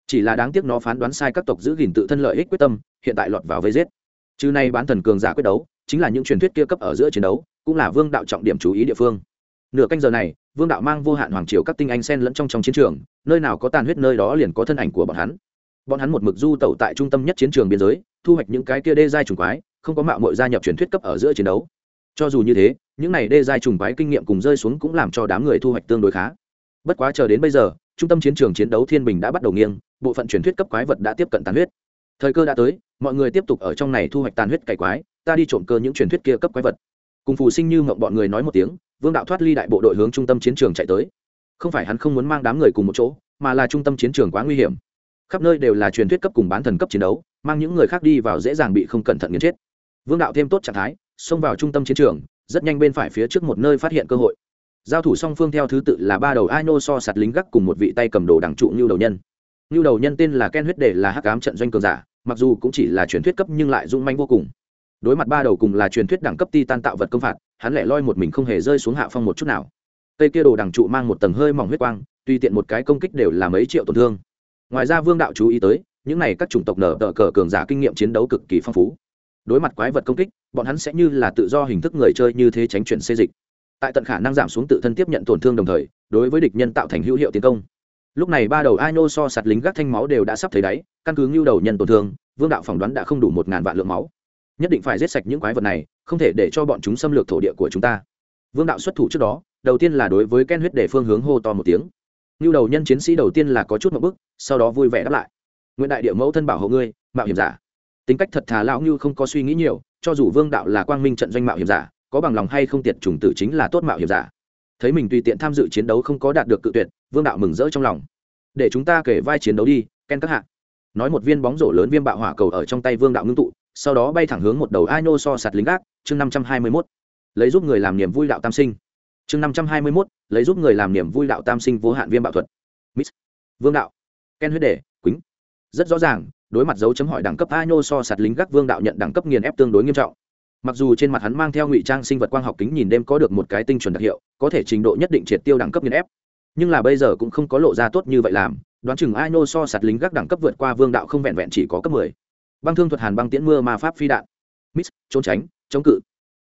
Chỉ là đáng tiếc nó phán đoán sai các tộc giữ gìn tự thân lợi ích quyết tâm, hiện tại lọt vào vây giết. Chứ nay bán thần cường giả quyết đấu, chính là những truyền thuyết kia cấp ở giữa chiến đấu cũng là vương đạo trọng điểm chú ý địa phương. Nửa canh giờ này, vương đạo mang vô hạn hoàng triều các tinh anh sen lẫn trong trong chiến trường, nơi nào có tàn huyết nơi đó liền có thân ảnh của bọn hắn. Bọn hắn một mực du tẩu tại trung tâm nhất chiến trường biên giới, thu hoạch những cái kia đê giai trùng quái, không có mạo mội gia nhập truyền thuyết cấp ở giữa chiến đấu. Cho dù như thế, những này đê giai trùng quái kinh nghiệm cùng rơi xuống cũng làm cho đám người thu hoạch tương đối khá. Bất quá chờ đến bây giờ, trung tâm chiến trường chiến đấu thiên bình đã bắt đầu nghiêng, bộ phận truyền thuyết cấp quái vật đã tiếp cận tàn huyết. Thời cơ đã tới, mọi người tiếp tục ở trong này thu hoạch tàn huyết cày quái, ta đi trộm cơ những truyền thuyết kia cấp quái vật cùng phù sinh như mộng bọn người nói một tiếng, vương đạo thoát ly đại bộ đội hướng trung tâm chiến trường chạy tới. Không phải hắn không muốn mang đám người cùng một chỗ, mà là trung tâm chiến trường quá nguy hiểm. Khắp nơi đều là truyền thuyết cấp cùng bán thần cấp chiến đấu, mang những người khác đi vào dễ dàng bị không cẩn thận nghiến chết. Vương đạo thêm tốt trạng thái, xông vào trung tâm chiến trường, rất nhanh bên phải phía trước một nơi phát hiện cơ hội. Giao thủ song phương theo thứ tự là ba đầu ai nô so sạt lính gác cùng một vị tay cầm đồ đảng trụ như đầu nhân. Như đầu nhân tên là ken huyết để là hắc ám trận doanh cường giả, mặc dù cũng chỉ là truyền thuyết cấp nhưng lại dung manh vô cùng đối mặt ba đầu cùng là truyền thuyết đẳng cấp ti tan tạo vật công phạt, hắn lại loi một mình không hề rơi xuống hạ phong một chút nào. Cây kia đồ đằng trụ mang một tầng hơi mỏng huyết quang tùy tiện một cái công kích đều là mấy triệu tổn thương. Ngoài ra vương đạo chú ý tới, những này các chủng tộc nở tờ cờ cường giả kinh nghiệm chiến đấu cực kỳ phong phú. Đối mặt quái vật công kích, bọn hắn sẽ như là tự do hình thức người chơi như thế tránh chuyển xê dịch. Tại tận khả năng giảm xuống tự thân tiếp nhận tổn thương đồng thời, đối với địch nhân tạo thành hữu hiệu tiến công. Lúc này ba đầu ai nô so sạt lính gác thanh máu đều đã sắp thấy đáy, căn cứ ngưu đầu nhân tổn thương, vương đạo phỏng đoán đã không đủ một ngàn vạn lượng máu nhất định phải giết sạch những quái vật này, không thể để cho bọn chúng xâm lược thổ địa của chúng ta. Vương đạo xuất thủ trước đó, đầu tiên là đối với ken huyết để phương hướng hô to một tiếng. Như đầu nhân chiến sĩ đầu tiên là có chút một bức, sau đó vui vẻ đáp lại. Nguyễn đại địa mẫu thân bảo hộ ngươi, mạo hiểm giả. Tính cách thật thà lão như không có suy nghĩ nhiều, cho dù vương đạo là quang minh trận doanh mạo hiểm giả, có bằng lòng hay không tiệt chủng tử chính là tốt mạo hiểm giả. Thấy mình tùy tiện tham dự chiến đấu không có đạt được cự tuyệt, vương đạo mừng rỡ trong lòng. Để chúng ta kể vai chiến đấu đi, ken các hạ. Nói một viên bóng rổ lớn viêm bạo hỏa cầu ở trong tay vương đạo ngưng tụ sau đó bay thẳng hướng một đầu ai nô so sạt lính gác, chương năm trăm hai mươi mốt. Lấy giúp người làm niềm vui đạo tam sinh. Chương năm trăm hai mươi mốt, lấy giúp người làm niềm vui đạo tam sinh vô hạn viêm bạo thuật. Miss. vương đạo. Ken huyết đề quýnh rất rõ ràng, đối mặt dấu chấm hỏi đẳng cấp ai nô so sạt lính gác vương đạo nhận đẳng cấp nghiền ép tương đối nghiêm trọng. Mặc dù trên mặt hắn mang theo ngụy trang sinh vật quang học kính nhìn đêm có được một cái tinh chuẩn đặc hiệu, có thể trình độ nhất định triệt tiêu đẳng cấp nghiền ép. Nhưng là bây giờ cũng không có lộ ra tốt như vậy làm, đoán chừng ai nô so sạt lính gác đẳng cấp vượt qua vương đạo không vẹn vẹn chỉ có cấp mười băng thương thuật hàn băng tiễn mưa ma pháp phi đạn. Miss trốn tránh, chống cự.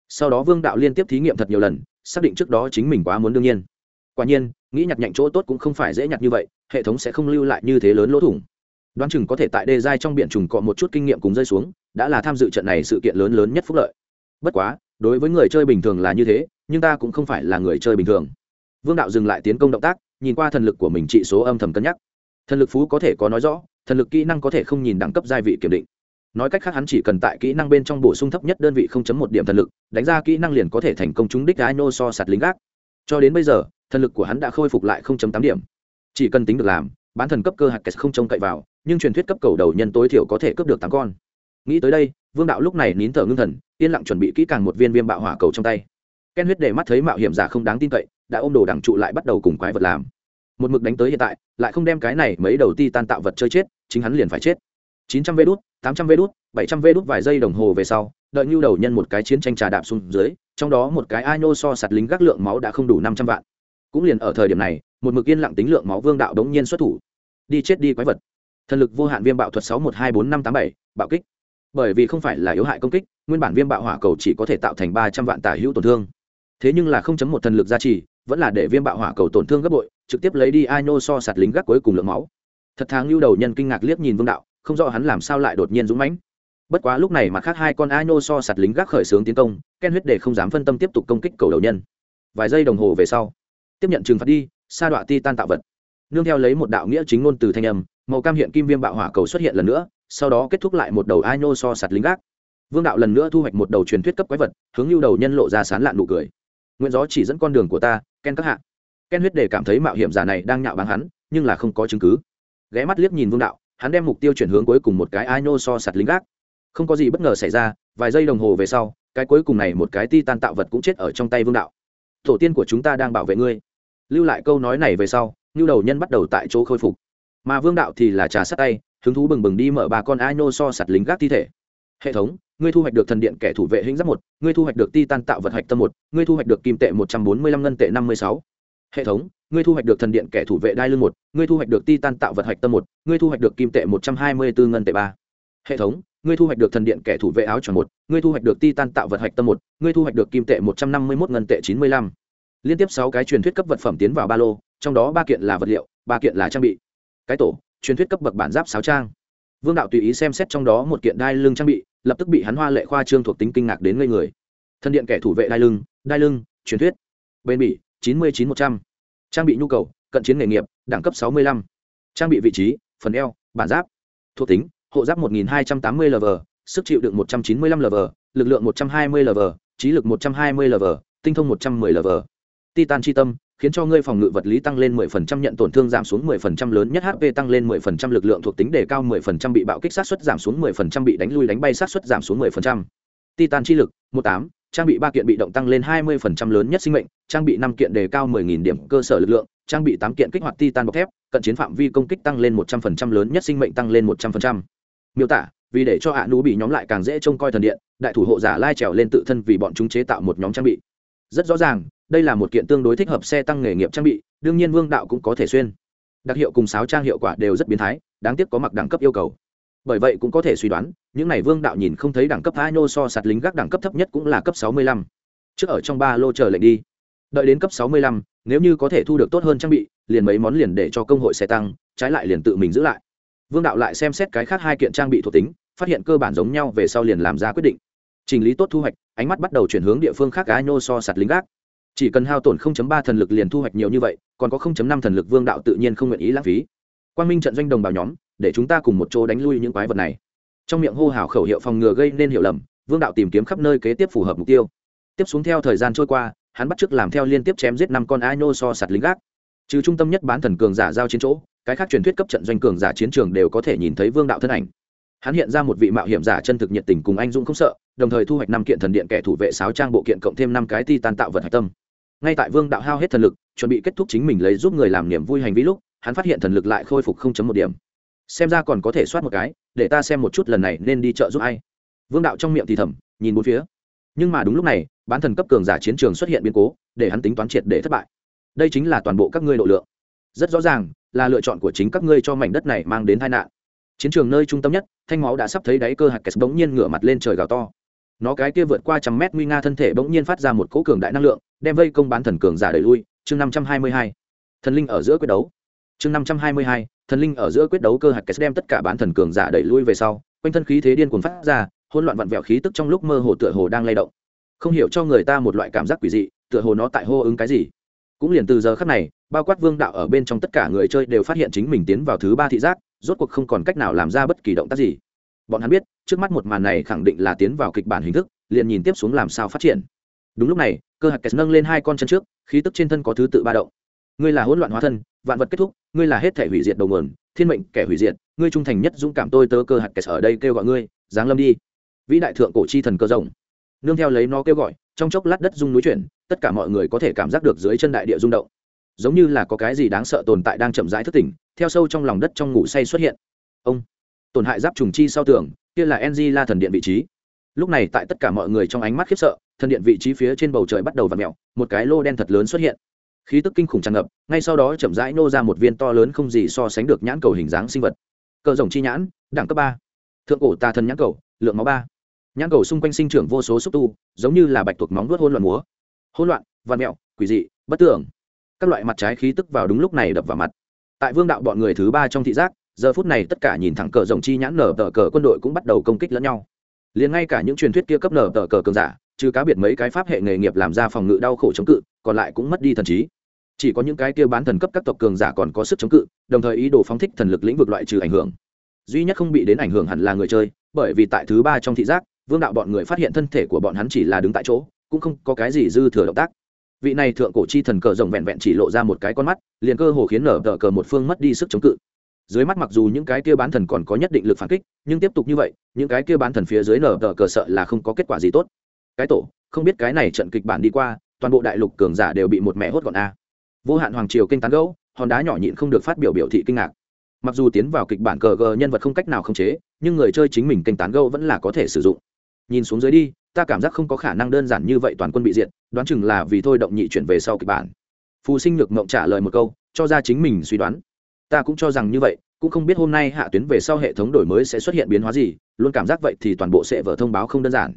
Sau đó vương đạo liên tiếp thí nghiệm thật nhiều lần, xác định trước đó chính mình quá muốn đương nhiên. Quả nhiên, nghĩ nhặt nhạnh chỗ tốt cũng không phải dễ nhặt như vậy, hệ thống sẽ không lưu lại như thế lớn lỗ thủng. Đoán chừng có thể tại đê giai trong biển trùng cọ một chút kinh nghiệm cùng rơi xuống, đã là tham dự trận này sự kiện lớn lớn nhất phúc lợi. Bất quá, đối với người chơi bình thường là như thế, nhưng ta cũng không phải là người chơi bình thường. Vương đạo dừng lại tiến công động tác, nhìn qua thần lực của mình trị số âm thầm cân nhắc. Thần lực phú có thể có nói rõ, thần lực kỹ năng có thể không nhìn đẳng cấp giai vị kiểm định nói cách khác hắn chỉ cần tại kỹ năng bên trong bổ sung thấp nhất đơn vị 0.1 điểm thần lực, đánh ra kỹ năng liền có thể thành công trúng đích gái nô so sạt lính gác. Cho đến bây giờ, thần lực của hắn đã khôi phục lại 0.8 điểm. Chỉ cần tính được làm, bán thần cấp cơ hạt kẹt không trông cậy vào, nhưng truyền thuyết cấp cầu đầu nhân tối thiểu có thể cướp được tám con. Nghĩ tới đây, vương đạo lúc này nín thở ngưng thần, yên lặng chuẩn bị kỹ càng một viên viêm bạo hỏa cầu trong tay. Ken huyết để mắt thấy mạo hiểm giả không đáng tin cậy, đã ôm đồ đằng trụ lại bắt đầu cùng quái vật làm. Một mực đánh tới hiện tại, lại không đem cái này mấy đầu ti tan tạo vật chơi chết, chính hắn liền phải chết chín trăm vê đút, tám trăm vê đút, bảy trăm vê đút vài giây đồng hồ về sau, đợi nhu đầu nhân một cái chiến tranh trà đạp xuống dưới, trong đó một cái ai so sạt lính gác lượng máu đã không đủ năm trăm vạn. Cũng liền ở thời điểm này, một mực yên lặng tính lượng máu vương đạo đống nhiên xuất thủ. Đi chết đi quái vật. Thần lực vô hạn viêm bạo thuật sáu một hai bốn năm tám bảy, bạo kích. Bởi vì không phải là yếu hại công kích, nguyên bản viêm bạo hỏa cầu chỉ có thể tạo thành ba trăm vạn tả hữu tổn thương. Thế nhưng là không chấm một thần lực gia trì, vẫn là để viêm bạo hỏa cầu tổn thương gấp bội, trực tiếp lấy đi ai nô so sạt lính gác cuối cùng lượng máu. Thật tháng lưu đầu nhân kinh ngạc liếc nhìn vương đạo không rõ hắn làm sao lại đột nhiên dũng mãnh. Bất quá lúc này mặt khác hai con ai nô so sạt lính gác khởi xướng tiến công, ken huyết để không dám phân tâm tiếp tục công kích cầu đầu nhân. Vài giây đồng hồ về sau, tiếp nhận trừng phạt đi, sa đọa ti tan tạo vật. Nương theo lấy một đạo nghĩa chính ngôn từ thanh âm, màu cam hiện kim viêm bạo hỏa cầu xuất hiện lần nữa, sau đó kết thúc lại một đầu ai nô so sạt lính gác. Vương đạo lần nữa thu hoạch một đầu truyền thuyết cấp quái vật, hướng lưu đầu nhân lộ ra sán lạn nụ cười. Nguyện gió chỉ dẫn con đường của ta, ken các hạ. Ken huyết để cảm thấy mạo hiểm giả này đang nhạo báng hắn, nhưng là không có chứng cứ. Ghé mắt liếc nhìn vương đạo hắn đem mục tiêu chuyển hướng cuối cùng một cái ai nô so sạt lính gác. Không có gì bất ngờ xảy ra, vài giây đồng hồ về sau, cái cuối cùng này một cái ti tan tạo vật cũng chết ở trong tay vương đạo. Tổ tiên của chúng ta đang bảo vệ ngươi. Lưu lại câu nói này về sau như đầu nhân bắt đầu tại chỗ khôi phục. Mà vương đạo thì là trà sát tay, hứng thú bừng bừng đi mở ba con ai nô so sạt lính gác thi thể. Hệ thống, ngươi thu hoạch được thần điện kẻ thủ vệ hình giáp một, ngươi thu hoạch được ti tan tạo vật hạch tâm một, ngươi thu hoạch được kim tệ một trăm bốn mươi lăm ngân tệ năm mươi sáu. Hệ thống ngươi thu hoạch được thần điện kẻ thủ vệ đai lưng một, ngươi thu hoạch được ti tan tạo vật hạch tâm một, ngươi thu hoạch được kim tệ một trăm hai mươi bốn ngân tệ ba. Hệ thống, ngươi thu hoạch được thần điện kẻ thủ vệ áo tròn một, ngươi thu hoạch được ti tan tạo vật hạch tâm một, ngươi thu hoạch được kim tệ một trăm năm mươi mốt ngân tệ chín mươi lăm. Liên tiếp sáu cái truyền thuyết cấp vật phẩm tiến vào ba lô, trong đó ba kiện là vật liệu, ba kiện là trang bị. Cái tổ, truyền thuyết cấp bậc bản giáp sáu trang. Vương đạo tùy ý xem xét trong đó một kiện đai lưng trang bị, lập tức bị hắn hoa lệ khoa trương thuộc tính kinh ngạc đến ngây người. Thân điện kẻ thủ vệ đai lưng đai lưng, truyền thuyết. Bên bỉ, chín mươi chín một trăm trang bị nhu cầu cận chiến nghề nghiệp đẳng cấp sáu mươi lăm. Trang bị vị trí phần eo bản giáp. Thuộc tính hộ giáp một nghìn hai trăm tám mươi lv sức chịu đựng một trăm chín mươi lăm lv lực lượng một trăm hai mươi lv trí lực một trăm hai mươi lv tinh thông một trăm mười lv titan chi tâm khiến cho ngươi phòng ngự vật lý tăng lên 10% nhận tổn thương giảm xuống 10% lớn nhất HP tăng lên 10% lực lượng thuộc tính đề cao 10% bị bạo kích sát suất giảm xuống 10% bị đánh lui đánh bay sát suất giảm xuống 10%. Titan chi lực 18, trang bị ba kiện bị động tăng lên 20% lớn nhất sinh mệnh, trang bị năm kiện đề cao 10000 điểm cơ sở lực lượng, trang bị tám kiện kích hoạt Titan bọc thép, cận chiến phạm vi công kích tăng lên 100% lớn nhất sinh mệnh tăng lên 100%. Miêu tả, vì để cho hạ nú bị nhóm lại càng dễ trông coi thần điện, đại thủ hộ giả lai trèo lên tự thân vì bọn chúng chế tạo một nhóm trang bị. Rất rõ ràng, đây là một kiện tương đối thích hợp xe tăng nghề nghiệp trang bị đương nhiên vương đạo cũng có thể xuyên đặc hiệu cùng sáo trang hiệu quả đều rất biến thái đáng tiếc có mặc đẳng cấp yêu cầu bởi vậy cũng có thể suy đoán, những này vương đạo nhìn không thấy đẳng cấp hai nô so sạt lính gác đẳng cấp thấp nhất cũng là cấp sáu mươi lăm. Trước ở trong ba lô chờ lệnh đi. Đợi đến cấp sáu mươi lăm, nếu như có thể thu được tốt hơn trang bị, liền mấy món liền để cho công hội xe tăng, trái lại liền tự mình giữ lại. Vương đạo lại xem xét cái khác hai kiện trang bị thuộc tính, phát hiện cơ bản giống nhau, về sau liền làm ra quyết định. Chỉnh lý tốt thu hoạch, ánh mắt bắt đầu chuyển hướng địa phương khác cái nô so sạt lính gác. Chỉ cần hao tổn 0.3 thần lực liền thu hoạch nhiều như vậy, còn có 0.5 thần lực vương đạo tự nhiên không nguyện ý lãng phí. Quang minh trận doanh đồng bào nhóm để chúng ta cùng một chỗ đánh lui những quái vật này. Trong miệng hô hào khẩu hiệu phòng ngừa gây nên hiểu lầm, vương đạo tìm kiếm khắp nơi kế tiếp phù hợp mục tiêu. Tiếp xuống theo thời gian trôi qua, hắn bắt chước làm theo liên tiếp chém giết năm con ai nô so sạt lính gác. Trừ trung tâm nhất bán thần cường giả giao chiến chỗ, cái khác truyền thuyết cấp trận doanh cường giả chiến trường đều có thể nhìn thấy vương đạo thân ảnh. Hắn hiện ra một vị mạo hiểm giả chân thực nhiệt tình cùng anh dũng không sợ, đồng thời thu hoạch năm kiện thần điện kẻ thủ vệ sáo trang bộ kiện cộng thêm năm cái ti tan tạo vật hạch tâm. Ngay tại vương đạo hao hết thần lực, chuẩn bị kết thúc chính mình lấy giúp người làm niềm vui hành vi lúc, hắn phát hiện thần lực lại khôi phục không chấm một điểm xem ra còn có thể soát một cái, để ta xem một chút lần này nên đi chợ giúp ai. Vương đạo trong miệng thì thầm, nhìn bốn phía. Nhưng mà đúng lúc này, bán thần cấp cường giả chiến trường xuất hiện biến cố, để hắn tính toán triệt để thất bại. Đây chính là toàn bộ các ngươi độ lượng. Rất rõ ràng, là lựa chọn của chính các ngươi cho mảnh đất này mang đến tai nạn. Chiến trường nơi trung tâm nhất, thanh máu đã sắp thấy đáy cơ hạt kẹt bỗng nhiên ngửa mặt lên trời gào to. Nó cái kia vượt qua trăm mét nguy nga thân thể bỗng nhiên phát ra một cỗ cường đại năng lượng, đem vây công bán thần cường giả đẩy lui. Chương năm trăm hai mươi hai. Thần linh ở giữa quyết đấu chương năm trăm hai mươi hai, thần linh ở giữa quyết đấu cơ hạt kẹt đem tất cả bán thần cường giả đẩy lui về sau, quanh thân khí thế điên cuồng phát ra, hỗn loạn vặn vẹo khí tức trong lúc mơ hồ tựa hồ đang lay động. Không hiểu cho người ta một loại cảm giác quỷ dị, tựa hồ nó tại hô ứng cái gì. Cũng liền từ giờ khắc này, bao quát vương đạo ở bên trong tất cả người chơi đều phát hiện chính mình tiến vào thứ ba thị giác, rốt cuộc không còn cách nào làm ra bất kỳ động tác gì. Bọn hắn biết, trước mắt một màn này khẳng định là tiến vào kịch bản hình thức, liền nhìn tiếp xuống làm sao phát triển. Đúng lúc này, cơ hạt kẹt nâng lên hai con chân trước, khí tức trên thân có thứ tự ba động ngươi là hỗn loạn hóa thân, vạn vật kết thúc, ngươi là hết thể hủy diệt đầu nguồn, thiên mệnh kẻ hủy diệt, ngươi trung thành nhất dũng cảm tôi tớ cơ hạt kẹt ở đây kêu gọi ngươi, giáng lâm đi. Vĩ đại thượng cổ chi thần cơ rồng. Nương theo lấy nó kêu gọi, trong chốc lát đất rung núi chuyển, tất cả mọi người có thể cảm giác được dưới chân đại địa rung động. Giống như là có cái gì đáng sợ tồn tại đang chậm rãi thức tỉnh, theo sâu trong lòng đất trong ngủ say xuất hiện. Ông, tổn hại giáp trùng chi sau tường, kia là ng la thần điện vị trí. Lúc này tại tất cả mọi người trong ánh mắt khiếp sợ, thần điện vị trí phía trên bầu trời bắt đầu v ặ mẹo một cái lô đen thật lớn xuất hiện khí tức kinh khủng tràn ngập, ngay sau đó chậm rãi nô ra một viên to lớn không gì so sánh được nhãn cầu hình dáng sinh vật. Cờ rồng chi nhãn, đẳng cấp ba. Thượng cổ tà thần nhãn cầu, lượng máu ba. Nhãn cầu xung quanh sinh trưởng vô số xúc tu, giống như là bạch tuộc móng vuốt hôn loạn múa. Hôn loạn văn mẹo, quỷ dị, bất tưởng các loại mặt trái khí tức vào đúng lúc này đập vào mặt. Tại vương đạo bọn người thứ ba trong thị giác, giờ phút này tất cả nhìn thẳng cờ rồng chi nhãn nở tờ cờ quân đội cũng bắt đầu công kích lẫn nhau. Liền ngay cả những truyền thuyết kia cấp nở tờ cờ cường giả, trừ cá biệt mấy cái pháp hệ nghề nghiệp làm ra phòng ngự đau khổ chống cự, còn lại cũng mất đi thần trí chỉ có những cái kia bán thần cấp các tộc cường giả còn có sức chống cự, đồng thời ý đồ phóng thích thần lực lĩnh vực loại trừ ảnh hưởng. Duy nhất không bị đến ảnh hưởng hẳn là người chơi, bởi vì tại thứ ba trong thị giác, vương đạo bọn người phát hiện thân thể của bọn hắn chỉ là đứng tại chỗ, cũng không có cái gì dư thừa động tác. Vị này thượng cổ chi thần cờ rồng vẹn vẹn chỉ lộ ra một cái con mắt, liền cơ hồ khiến nở tờ cờ một phương mất đi sức chống cự. Dưới mắt mặc dù những cái kia bán thần còn có nhất định lực phản kích, nhưng tiếp tục như vậy, những cái kia bán thần phía dưới nở tờ cờ sợ là không có kết quả gì tốt. Cái tổ, không biết cái này trận kịch bản đi qua, toàn bộ đại lục cường giả đều bị một mẹ hốt gọn a vô hạn hoàng triều kinh tán gấu hòn đá nhỏ nhịn không được phát biểu biểu thị kinh ngạc. Mặc dù tiến vào kịch bản cờ gờ nhân vật không cách nào khống chế, nhưng người chơi chính mình kinh tán gấu vẫn là có thể sử dụng. Nhìn xuống dưới đi, ta cảm giác không có khả năng đơn giản như vậy toàn quân bị diệt, đoán chừng là vì thôi động nhị chuyển về sau kịch bản. Phù sinh nhược mộng trả lời một câu, cho ra chính mình suy đoán. Ta cũng cho rằng như vậy, cũng không biết hôm nay hạ tuyến về sau hệ thống đổi mới sẽ xuất hiện biến hóa gì, luôn cảm giác vậy thì toàn bộ sẽ vở thông báo không đơn giản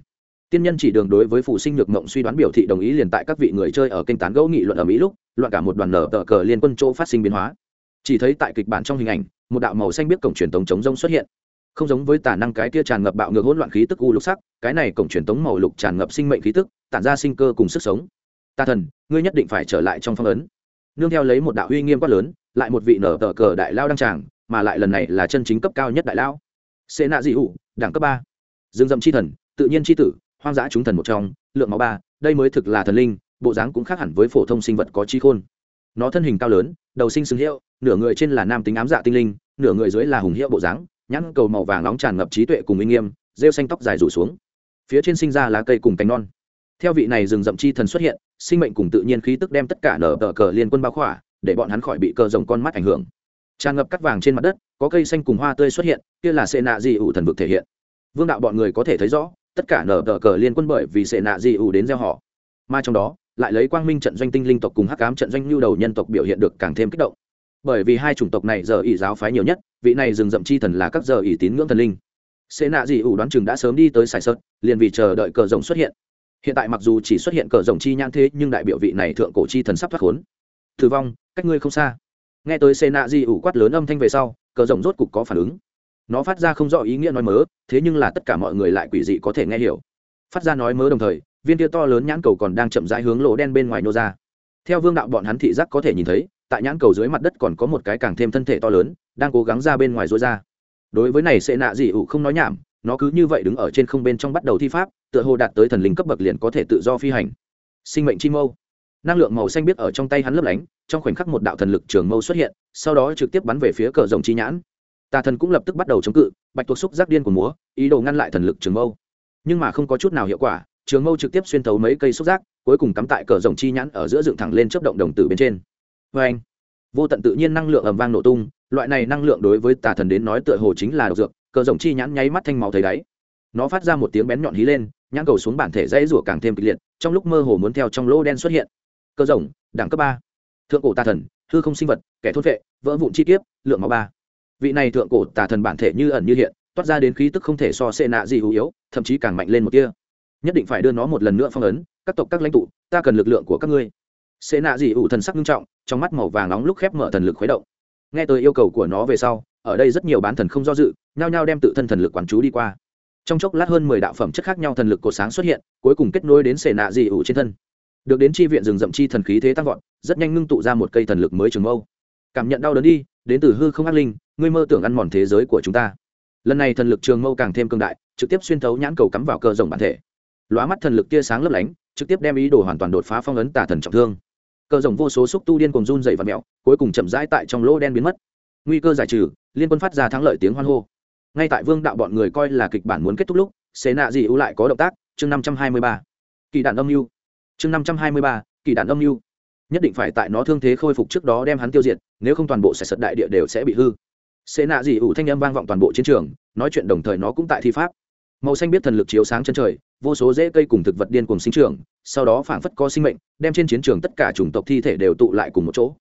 tiên nhân chỉ đường đối với phụ sinh nhược mộng suy đoán biểu thị đồng ý liền tại các vị người chơi ở kênh tán gẫu nghị luận ở mỹ lúc, loạn cả một đoàn nở tờ cờ liên quân chỗ phát sinh biến hóa. Chỉ thấy tại kịch bản trong hình ảnh, một đạo màu xanh biết cổng truyền tống chống rông xuất hiện. Không giống với tả năng cái kia tràn ngập bạo ngược hỗn loạn khí tức u lục sắc, cái này cổng truyền tống màu lục tràn ngập sinh mệnh khí tức, tản ra sinh cơ cùng sức sống. Ta thần, ngươi nhất định phải trở lại trong phong ấn. Nương theo lấy một đạo uy nghiêm quát lớn, lại một vị nở tờ cờ đại lao đăng tràng, mà lại lần này là chân chính cấp cao nhất đại lao. Xê nạ dị hụ đẳng cấp ba. Dương dậm chi thần, tự nhiên chi tử hoang dã chúng thần một trong, lượng máu ba, đây mới thực là thần linh, bộ dáng cũng khác hẳn với phổ thông sinh vật có trí khôn. Nó thân hình cao lớn, đầu sinh xứng hiệu, nửa người trên là nam tính ám dạ tinh linh, nửa người dưới là hùng hiệu bộ dáng, nhãn cầu màu vàng nóng tràn ngập trí tuệ cùng uy nghiêm, rêu xanh tóc dài rủ xuống. Phía trên sinh ra lá cây cùng cánh non. Theo vị này rừng rậm chi thần xuất hiện, sinh mệnh cùng tự nhiên khí tức đem tất cả nở tờ cờ liên quân bao khỏa, để bọn hắn khỏi bị cờ rồng con mắt ảnh hưởng. Tràn ngập cắt vàng trên mặt đất, có cây xanh cùng hoa tươi xuất hiện, kia là sệ nạ di ủ thần vực thể hiện. Vương đạo bọn người có thể thấy rõ tất cả nở tờ cờ liên quân bởi vì sệ nạ di ủ đến gieo họ. Mà trong đó lại lấy quang minh trận doanh tinh linh tộc cùng hắc cám trận doanh nhu đầu nhân tộc biểu hiện được càng thêm kích động. Bởi vì hai chủng tộc này giờ ỷ giáo phái nhiều nhất vị này rừng rậm chi thần là các giờ ỷ tín ngưỡng thần linh. Sệ nạ di ủ đoán chừng đã sớm đi tới sài sơn, liền vì chờ đợi cờ rồng xuất hiện. Hiện tại mặc dù chỉ xuất hiện cờ rồng chi nhãn thế nhưng đại biểu vị này thượng cổ chi thần sắp thoát khốn. Thử vong cách ngươi không xa. Nghe tới sệ nạ di ủ quát lớn âm thanh về sau cờ rồng rốt cục có phản ứng nó phát ra không rõ ý nghĩa nói mớ, thế nhưng là tất cả mọi người lại quỷ dị có thể nghe hiểu. Phát ra nói mớ đồng thời, viên tia to lớn nhãn cầu còn đang chậm rãi hướng lỗ đen bên ngoài nô ra. Theo vương đạo bọn hắn thị giác có thể nhìn thấy, tại nhãn cầu dưới mặt đất còn có một cái càng thêm thân thể to lớn, đang cố gắng ra bên ngoài rối ra. Đối với này sẽ nạ dị ủ không nói nhảm, nó cứ như vậy đứng ở trên không bên trong bắt đầu thi pháp, tựa hồ đạt tới thần linh cấp bậc liền có thể tự do phi hành. Sinh mệnh chi mâu. Năng lượng màu xanh biết ở trong tay hắn lấp lánh, trong khoảnh khắc một đạo thần lực trường mâu xuất hiện, sau đó trực tiếp bắn về phía cờ rồng chi nhãn tà thần cũng lập tức bắt đầu chống cự bạch tuộc xúc giác điên của múa ý đồ ngăn lại thần lực trường mâu. Nhưng mà không có chút nào hiệu quả trường mâu trực tiếp xuyên thấu mấy cây xúc giác cuối cùng cắm tại cờ rồng chi nhãn ở giữa dựng thẳng lên chấp động đồng tử bên trên. Vê anh vô tận tự nhiên năng lượng ầm vang nổ tung loại này năng lượng đối với tà thần đến nói tựa hồ chính là độc dược cờ rồng chi nhãn nháy mắt thanh máu thấy đáy. Nó phát ra một tiếng bén nhọn hí lên nhãn cầu xuống bản thể dãy rủa càng thêm kịch liệt trong lúc mơ hồ muốn theo trong lỗ đen xuất hiện. Cờ rồng đẳng cấp ba. Thượng cổ tà thần hư không sinh vật kẻ thốt vệ vỡ vụn chi tiết, lượng máu ba vị này thượng cổ tà thần bản thể như ẩn như hiện, toát ra đến khí tức không thể so xê nạ gì hữu yếu, thậm chí càng mạnh lên một kia nhất định phải đưa nó một lần nữa phong ấn, các tộc các lãnh tụ, ta cần lực lượng của các ngươi. Xê nạ gì hữu thần sắc nghiêm trọng, trong mắt màu vàng nóng lúc khép mở thần lực khuấy động. Nghe tới yêu cầu của nó về sau, ở đây rất nhiều bán thần không do dự, nhao nhao đem tự thân thần lực quán chú đi qua. Trong chốc lát hơn mười đạo phẩm chất khác nhau thần lực cột sáng xuất hiện, cuối cùng kết nối đến xê nạ dị ủ trên thân. Được đến chi viện rừng rậm chi thần khí thế tăng vọt, rất nhanh ngưng tụ ra một cây thần lực mới trường mâu. Cảm nhận đau đớn đi đến từ hư không ác linh, ngươi mơ tưởng ăn mòn thế giới của chúng ta. Lần này thần lực trường mâu càng thêm cương đại, trực tiếp xuyên thấu nhãn cầu cắm vào cơ rồng bản thể. Lóa mắt thần lực tia sáng lấp lánh, trực tiếp đem ý đồ hoàn toàn đột phá phong ấn tà thần trọng thương. Cơ rồng vô số xúc tu điên cùng run dậy và mẹo cuối cùng chậm rãi tại trong lỗ đen biến mất. Nguy cơ giải trừ, liên quân phát ra thắng lợi tiếng hoan hô. Ngay tại vương đạo bọn người coi là kịch bản muốn kết thúc lúc xế nạ dị ưu lại có động tác, chương năm trăm hai mươi ba. Kỳ đạn âm mưu. Chương năm trăm hai mươi ba, kỳ đạn âm mưu nhất định phải tại nó thương thế khôi phục trước đó đem hắn tiêu diệt, nếu không toàn bộ sẽ sật đại địa đều sẽ bị hư. Xế nạ dị ủ thanh âm vang vọng toàn bộ chiến trường, nói chuyện đồng thời nó cũng tại thi pháp. Màu xanh biết thần lực chiếu sáng chân trời, vô số rễ cây cùng thực vật điên cùng sinh trường sau đó phảng phất có sinh mệnh, đem trên chiến trường tất cả chủng tộc thi thể đều tụ lại cùng một chỗ.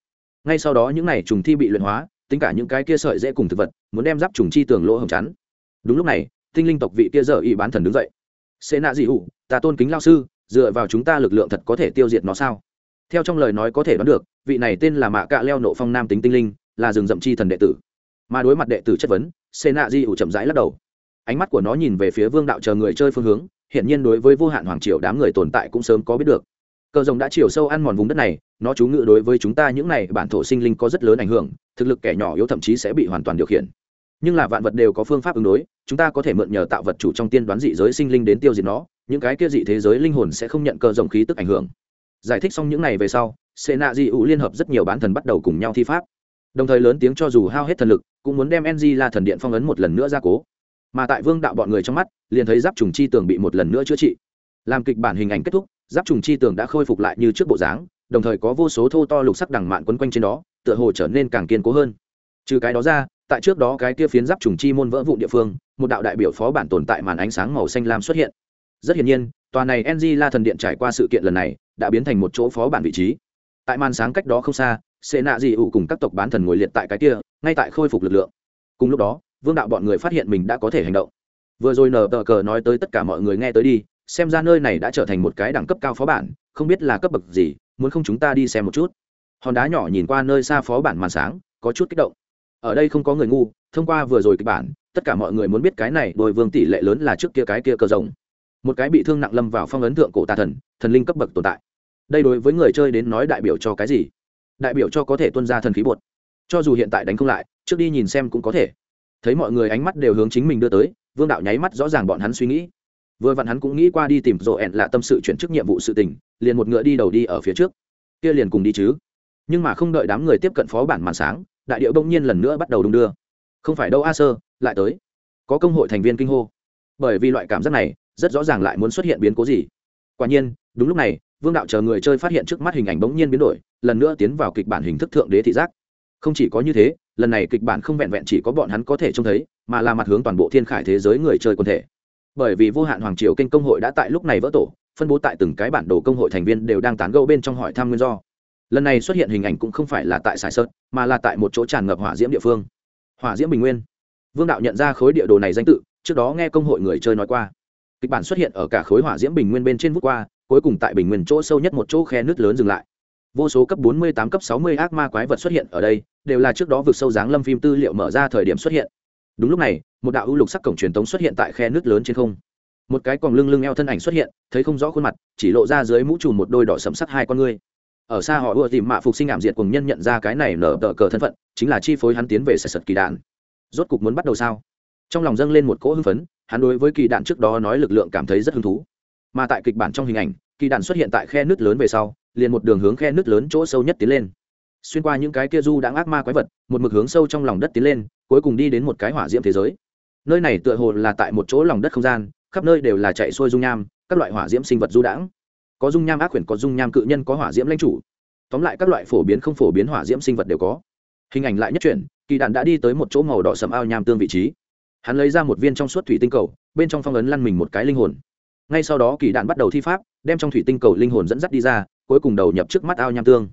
Ngay sau đó những n à y trùng thi bị luyện hóa, tính cả những cái kia sợi dễ cùng thực vật, muốn đem giáp trùng chi tường lỗ hồng chắn. Đúng lúc này, tinh linh tộc vị kia dở y bán thần đứng dậy. Xê nạ dị ủ, ta tôn kính lao sư, dựa vào chúng ta lực lượng thật có thể tiêu diệt nó sao? Theo trong lời nói có thể đoán được, vị này tên là mạ cạ leo nộ phong nam tính tinh linh, là rừng rậm chi thần đệ tử. Mà đối mặt đệ tử chất vấn xê nạ di ủ chậm rãi lắc đầu. Ánh mắt của nó nhìn về phía vương đạo chờ người chơi phương hướng hiện nhiên đối với vô hạn hoàng triều đám người tồn tại cũng sớm có biết được. Cờ rồng đã chiều sâu ăn mòn vùng đất này, nó chú ngự đối với chúng ta những này bản thổ sinh linh có rất lớn ảnh hưởng, thực lực kẻ nhỏ yếu thậm chí sẽ bị hoàn toàn điều khiển. Nhưng là vạn vật đều có phương pháp ứng đối, chúng ta có thể mượn nhờ tạo vật chủ trong tiên đoán dị giới sinh linh đến tiêu diệt nó, những cái kia dị thế giới linh hồn sẽ không nhận cờ rồng khí tức ảnh hưởng giải thích xong những này về sau sệ nạ di ủ liên hợp rất nhiều bán thần bắt đầu cùng nhau thi pháp. Đồng thời lớn tiếng cho dù hao hết thần lực, cũng muốn đem ng la thần điện phong ấn một lần nữa ra cố. Mà tại vương đạo bọn người trong mắt, liền thấy giáp trùng chi tường bị một lần nữa chữa trị. Làm kịch bản hình ảnh kết thúc, giáp trùng chi tường đã khôi phục lại như trước bộ dáng, đồng thời có vô số thô to lục sắc đằng mạn quấn quanh trên đó, tựa hồ trở nên càng kiên cố hơn. Trừ cái đó ra, tại trước đó cái kia phiến giáp trùng chi môn vỡ vụn địa phương, một đạo đại biểu phó bản tồn tại màn ánh sáng màu xanh lam xuất hiện. Rất hiển nhiên tòa này ng la thần điện trải qua sự kiện lần này, đã biến thành một chỗ phó bản vị trí. Tại màn sáng cách đó không xa xê nạ dị ủ cùng các tộc bán thần ngồi liệt tại cái kia, ngay tại khôi phục lực lượng. Cùng lúc đó, vương đạo bọn người phát hiện mình đã có thể hành động. Vừa rồi nờ tờ cờ nói tới tất cả mọi người nghe tới đi, xem ra nơi này đã trở thành một cái đẳng cấp cao phó bản, không biết là cấp bậc gì, muốn không chúng ta đi xem một chút. Hòn đá nhỏ nhìn qua nơi xa phó bản màn sáng, có chút kích động. Ở đây không có người ngu, thông qua vừa rồi kịch bản, tất cả mọi người muốn biết cái này đôi vương tỷ lệ lớn là trước kia cái kia cờ rồng một cái bị thương nặng lâm vào phong ấn thượng cổ tà thần thần linh cấp bậc tồn tại. Đây đối với người chơi đến nói đại biểu cho cái gì? Đại biểu cho có thể tuân ra thần khí bột. Cho dù hiện tại đánh không lại, trước đi nhìn xem cũng có thể. Thấy mọi người ánh mắt đều hướng chính mình đưa tới, vương đạo nháy mắt rõ ràng bọn hắn suy nghĩ. Vừa vặn hắn cũng nghĩ qua đi tìm rộ ẹn là tâm sự chuyển chức nhiệm vụ sự tình, liền một ngựa đi đầu đi ở phía trước. Kia liền cùng đi chứ. Nhưng mà không đợi đám người tiếp cận phó bản màn sáng, đại điệu bỗng nhiên lần nữa bắt đầu đung đưa. Không phải đâu a sơ, lại tới. Có công hội thành viên kinh hô. Bởi vì loại cảm giác này rất rõ ràng lại muốn xuất hiện biến cố gì. Quả nhiên, đúng lúc này, vương đạo chờ người chơi phát hiện trước mắt hình ảnh bỗng nhiên biến đổi, lần nữa tiến vào kịch bản hình thức thượng đế thị giác. Không chỉ có như thế, lần này kịch bản không vẹn vẹn chỉ có bọn hắn có thể trông thấy, mà là mặt hướng toàn bộ thiên khải thế giới người chơi quân thể. Bởi vì vô hạn hoàng triều kênh công hội đã tại lúc này vỡ tổ, phân bố tại từng cái bản đồ công hội thành viên đều đang tán gẫu bên trong hỏi thăm nguyên do. Lần này xuất hiện hình ảnh cũng không phải là tại sài sơn, mà là tại một chỗ tràn ngập hỏa diễm địa phương. Hỏa diễm bình nguyên. Vương đạo nhận ra khối địa đồ này danh tự, trước đó nghe công hội người chơi nói qua kịch bản xuất hiện ở cả khối hỏa diễm bình nguyên bên trên vút qua, cuối cùng tại bình nguyên chỗ sâu nhất một chỗ khe nước lớn dừng lại. Vô số cấp 48 cấp 60 ác ma quái vật xuất hiện ở đây, đều là trước đó vượt sâu dáng lâm phim tư liệu mở ra thời điểm xuất hiện. Đúng lúc này, một đạo ưu lục sắc cổng truyền tống xuất hiện tại khe nước lớn trên không. Một cái còn lưng lưng eo thân ảnh xuất hiện, thấy không rõ khuôn mặt, chỉ lộ ra dưới mũ trùm một đôi đỏ sẫm sắc hai con ngươi. Ở xa họ ưa tìm mạ phục sinh ảm diệt cùng nhân nhận ra cái này nở tờ cờ thân phận, chính là chi phối hắn tiến về sạch sật kỳ đạn. Rốt cục muốn bắt đầu sao? Trong lòng dâng lên một cỗ hưng phấn, hắn đối với kỳ đạn trước đó nói lực lượng cảm thấy rất hứng thú. Mà tại kịch bản trong hình ảnh, kỳ đạn xuất hiện tại khe nước lớn về sau, liền một đường hướng khe nước lớn chỗ sâu nhất tiến lên. Xuyên qua những cái kia du đã ác ma quái vật, một mực hướng sâu trong lòng đất tiến lên, cuối cùng đi đến một cái hỏa diễm thế giới. Nơi này tựa hồ là tại một chỗ lòng đất không gian, khắp nơi đều là chạy xuôi dung nham, các loại hỏa diễm sinh vật du đãng. Có dung nham ác quyển có dung nham cự nhân, có hỏa diễm lãnh chủ. Tóm lại các loại phổ biến không phổ biến hỏa diễm sinh vật đều có. Hình ảnh lại nhất chuyển, kỳ đạn đã đi tới một chỗ màu đỏ sầm ao nham tương vị trí hắn lấy ra một viên trong suốt thủy tinh cầu, bên trong phong ấn lăn mình một cái linh hồn. Ngay sau đó kỳ đạn bắt đầu thi pháp, đem trong thủy tinh cầu linh hồn dẫn dắt đi ra, cuối cùng đầu nhập trước mắt ao nham tương.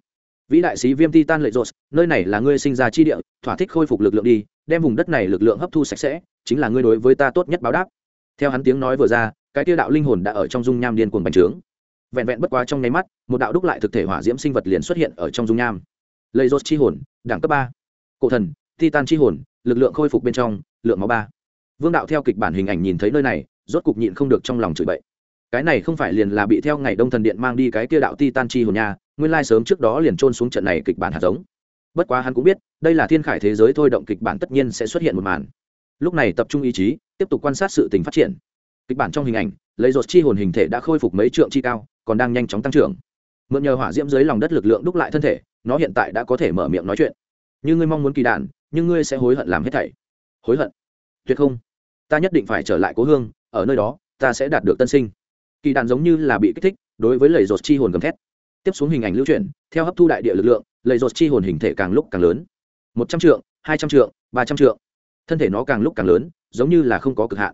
Vĩ đại sĩ viêm titan lệ rột, nơi này là ngươi sinh ra chi địa, thỏa thích khôi phục lực lượng đi, đem vùng đất này lực lượng hấp thu sạch sẽ, chính là ngươi đối với ta tốt nhất báo đáp. Theo hắn tiếng nói vừa ra, cái tiêu đạo linh hồn đã ở trong dung nham điên cuồng bành trướng. Vẹn vẹn bất quá trong nháy mắt, một đạo đúc lại thực thể hỏa diễm sinh vật liền xuất hiện ở trong dung nham. Lệ rốt chi hồn, đẳng cấp ba. Cổ thần, titan chi hồn, lực lượng khôi phục bên trong, lượng máu ba vương đạo theo kịch bản hình ảnh nhìn thấy nơi này, rốt cục nhịn không được trong lòng chửi bậy. Cái này không phải liền là bị theo ngày đông thần điện mang đi cái kia đạo ti tan chi hồn nha, nguyên lai sớm trước đó liền trôn xuống trận này kịch bản hạt giống. Bất quá hắn cũng biết, đây là thiên khải thế giới thôi động kịch bản tất nhiên sẽ xuất hiện một màn. Lúc này tập trung ý chí, tiếp tục quan sát sự tình phát triển. Kịch bản trong hình ảnh, lấy rột chi hồn hình thể đã khôi phục mấy trượng chi cao, còn đang nhanh chóng tăng trưởng. Mượn nhờ hỏa diễm dưới lòng đất lực lượng đúc lại thân thể, nó hiện tại đã có thể mở miệng nói chuyện. Như ngươi mong muốn kỳ đàn nhưng ngươi sẽ hối hận làm hết thảy. Hối hận? Tuyệt không ta nhất định phải trở lại cố hương, ở nơi đó, ta sẽ đạt được tân sinh. Kỳ đàn giống như là bị kích thích, đối với lầy rột chi hồn gầm thét. Tiếp xuống hình ảnh lưu chuyển, theo hấp thu đại địa lực lượng, lầy rột chi hồn hình thể càng lúc càng lớn. Một trăm trượng, hai trăm trượng, ba trăm trượng. Thân thể nó càng lúc càng lớn, giống như là không có cực hạn.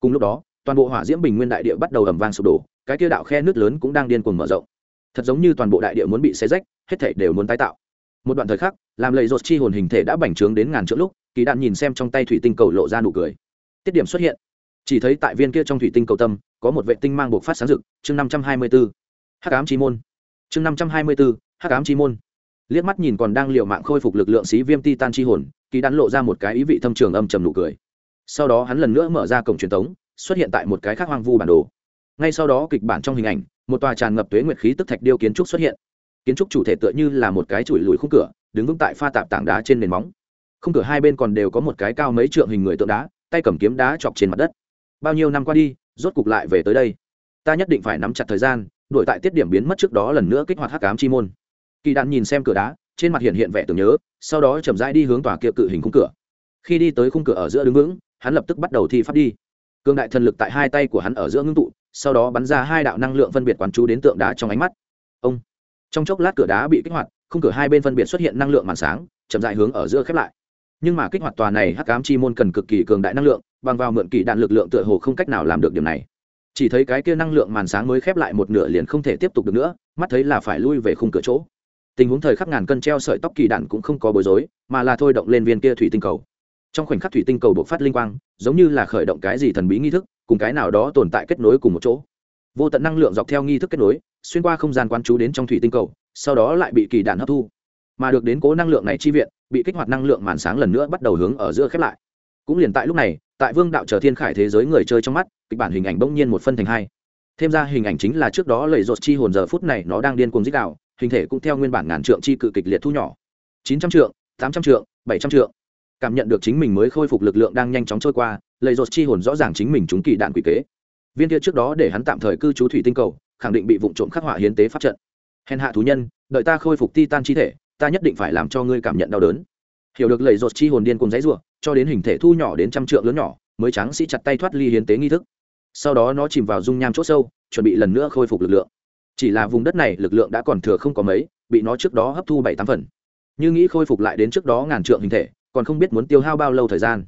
Cùng lúc đó, toàn bộ hỏa diễm bình nguyên đại địa bắt đầu ẩm vang sụp đổ, cái kia đạo khe nước lớn cũng đang điên cuồng mở rộng. Thật giống như toàn bộ đại địa muốn bị xé rách, hết thể đều muốn tái tạo. Một đoạn thời khắc, làm lầy rột chi hồn hình thể đã bành trướng đến ngàn trượng lúc, kỳ đạn nhìn xem trong tay thủy tinh cầu lộ ra nụ cười tiết điểm xuất hiện. Chỉ thấy tại viên kia trong thủy tinh cầu tâm, có một vệ tinh mang buộc phát sáng rực, chương năm trăm hai mươi b ố hắc ám chi môn. Chương năm trăm hai mươi b ố hắc ám chi môn. Liếc mắt nhìn còn đang l i ề u mạng khôi phục lực lượng xí viêm ti tan chi hồn, kỳ đắn lộ ra một cái ý vị thâm trường âm trầm nụ cười. Sau đó hắn lần nữa mở ra cổng truyền thống xuất hiện tại một cái khác hoang vu bản đồ. Ngay sau đó kịch bản trong hình ảnh, một tòa tràn ngập tuế nguyệt khí tức thạch điêu kiến trúc xuất hiện. Kiến trúc chủ thể tựa như là một cái chùi lùi khung cửa, đứng vững tại pha tạp tảng đá trên nền móng. Khung cửa hai bên còn đều có một cái cao mấy trượng hình người tượng đá tay cầm kiếm đá chọc trên mặt đất. Bao nhiêu năm qua đi, rốt cục lại về tới đây. Ta nhất định phải nắm chặt thời gian, đuổi tại tiết điểm biến mất trước đó lần nữa kích hoạt hắc ám chi môn. Kỳ đạn nhìn xem cửa đá, trên mặt hiện hiện vẻ tưởng nhớ, sau đó chậm rãi đi hướng tòa kia cự hình khung cửa. Khi đi tới khung cửa ở giữa đứng vững, hắn lập tức bắt đầu thi pháp đi. Cương đại thần lực tại hai tay của hắn ở giữa ngưng tụ, sau đó bắn ra hai đạo năng lượng phân biệt quán chú đến tượng đá trong ánh mắt. Ông! Trong chốc lát cửa đá bị kích hoạt, khung cửa hai bên phân biệt xuất hiện năng lượng màn sáng, chậm dại hướng ở giữa khép lại nhưng mà kích hoạt tòa này hắc ám chi môn cần cực kỳ cường đại năng lượng, bằng vào mượn kỳ đạn lực lượng tựa hồ không cách nào làm được điểm này. Chỉ thấy cái kia năng lượng màn sáng mới khép lại một nửa liền không thể tiếp tục được nữa, mắt thấy là phải lui về khung cửa chỗ. Tình huống thời khắc ngàn cân treo sợi tóc kỳ đạn cũng không có bối rối, mà là thôi động lên viên kia thủy tinh cầu. Trong khoảnh khắc thủy tinh cầu bộc phát linh quang, giống như là khởi động cái gì thần bí nghi thức, cùng cái nào đó tồn tại kết nối cùng một chỗ. Vô tận năng lượng dọc theo nghi thức kết nối, xuyên qua không gian quán chú đến trong thủy tinh cầu, sau đó lại bị kỳ đạn hấp thu. Mà được đến cố năng lượng này chi viện bị kích hoạt năng lượng màn sáng lần nữa bắt đầu hướng ở giữa khép lại. Cũng liền tại lúc này, tại vương đạo chờ thiên khải thế giới người chơi trong mắt, kịch bản hình ảnh bỗng nhiên một phân thành hai. Thêm ra hình ảnh chính là trước đó lầy rột chi hồn giờ phút này nó đang điên cuồng dích đạo hình thể cũng theo nguyên bản ngàn trượng chi cự kịch liệt thu nhỏ. Chín trăm trượng, tám trăm trượng, bảy trăm trượng. Cảm nhận được chính mình mới khôi phục lực lượng đang nhanh chóng trôi qua lầy rột chi hồn rõ ràng chính mình trúng kỳ đạn quỷ kế. Viên kia trước đó để hắn tạm thời cư trú thủy tinh cầu, khẳng định bị vụ trộm khắc họa hiến tế pháp trận. Hèn hạ thú nhân, đợi ta khôi phục ti tan chi thể ta nhất định phải làm cho ngươi cảm nhận đau đớn. Hiểu được lầy rột chi hồn điên cùng dãy rủa, cho đến hình thể thu nhỏ đến trăm trượng lớn nhỏ, mới trắng sĩ chặt tay thoát ly hiến tế nghi thức. Sau đó nó chìm vào dung nham chỗ sâu, chuẩn bị lần nữa khôi phục lực lượng. Chỉ là vùng đất này lực lượng đã còn thừa không có mấy, bị nó trước đó hấp thu bảy tám phần. Như nghĩ khôi phục lại đến trước đó ngàn trượng hình thể, còn không biết muốn tiêu hao bao lâu thời gian.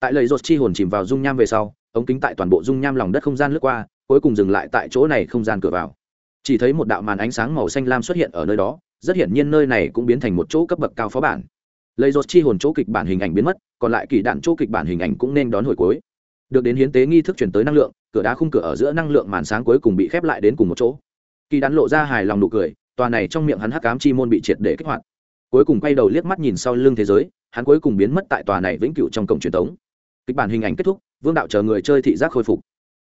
Tại lầy rột chi hồn chìm vào dung nham về sau, ống kính tại toàn bộ dung nham lòng đất không gian lướt qua, cuối cùng dừng lại tại chỗ này không gian cửa vào. Chỉ thấy một đạo màn ánh sáng màu xanh lam xuất hiện ở nơi đó rất hiển nhiên nơi này cũng biến thành một chỗ cấp bậc cao phó bản. Lấy dột chi hồn chỗ kịch bản hình ảnh biến mất, còn lại kỳ đạn chỗ kịch bản hình ảnh cũng nên đón hồi cuối. Được đến hiến tế nghi thức chuyển tới năng lượng, cửa đá khung cửa ở giữa năng lượng màn sáng cuối cùng bị khép lại đến cùng một chỗ. Kỳ đạn lộ ra hài lòng nụ cười, tòa này trong miệng hắn hắc ám chi môn bị triệt để kích hoạt. Cuối cùng quay đầu liếc mắt nhìn sau lưng thế giới, hắn cuối cùng biến mất tại tòa này vĩnh cửu trong cổng truyền thống. Kịch bản hình ảnh kết thúc, vương đạo chờ người chơi thị giác khôi phục.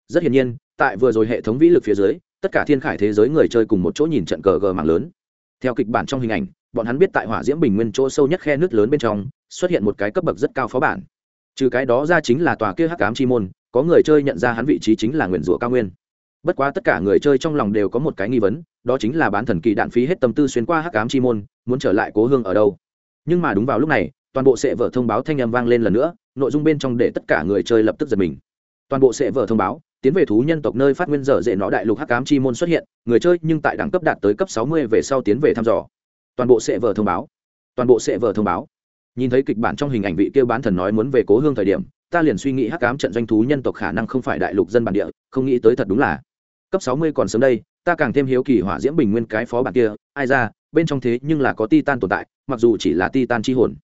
Rất hiển nhiên, tại vừa rồi hệ thống vĩ lực phía dưới, tất cả thiên khải thế giới người chơi cùng một chỗ nhìn trận cờ gờ mạng lớn theo kịch bản trong hình ảnh, bọn hắn biết tại hỏa diễm bình nguyên chỗ sâu nhất khe nước lớn bên trong, xuất hiện một cái cấp bậc rất cao phó bản. Trừ cái đó ra chính là tòa kia hắc ám chi môn, có người chơi nhận ra hắn vị trí chính là nguyền rủa cao nguyên. Bất quá tất cả người chơi trong lòng đều có một cái nghi vấn, đó chính là bán thần kỳ đạn phí hết tâm tư xuyên qua hắc ám chi môn, muốn trở lại cố hương ở đâu. Nhưng mà đúng vào lúc này, toàn bộ sệ vở thông báo thanh âm vang lên lần nữa, nội dung bên trong để tất cả người chơi lập tức giật mình. Toàn bộ sệ vở thông báo tiến về thú nhân tộc nơi phát nguyên dở dễ nó đại lục hắc ám chi môn xuất hiện, người chơi nhưng tại đẳng cấp đạt tới cấp sáu mươi về sau tiến về thăm dò. Toàn bộ sẽ vờ thông báo. Toàn bộ sẽ vờ thông báo. Nhìn thấy kịch bản trong hình ảnh vị kêu bán thần nói muốn về cố hương thời điểm, ta liền suy nghĩ hắc ám trận doanh thú nhân tộc khả năng không phải đại lục dân bản địa, không nghĩ tới thật đúng là. Cấp sáu mươi còn sớm đây, ta càng thêm hiếu kỳ hỏa diễm bình nguyên cái phó bản kia, ai ra, bên trong thế nhưng là có titan tồn tại, mặc dù chỉ là titan chi hồn.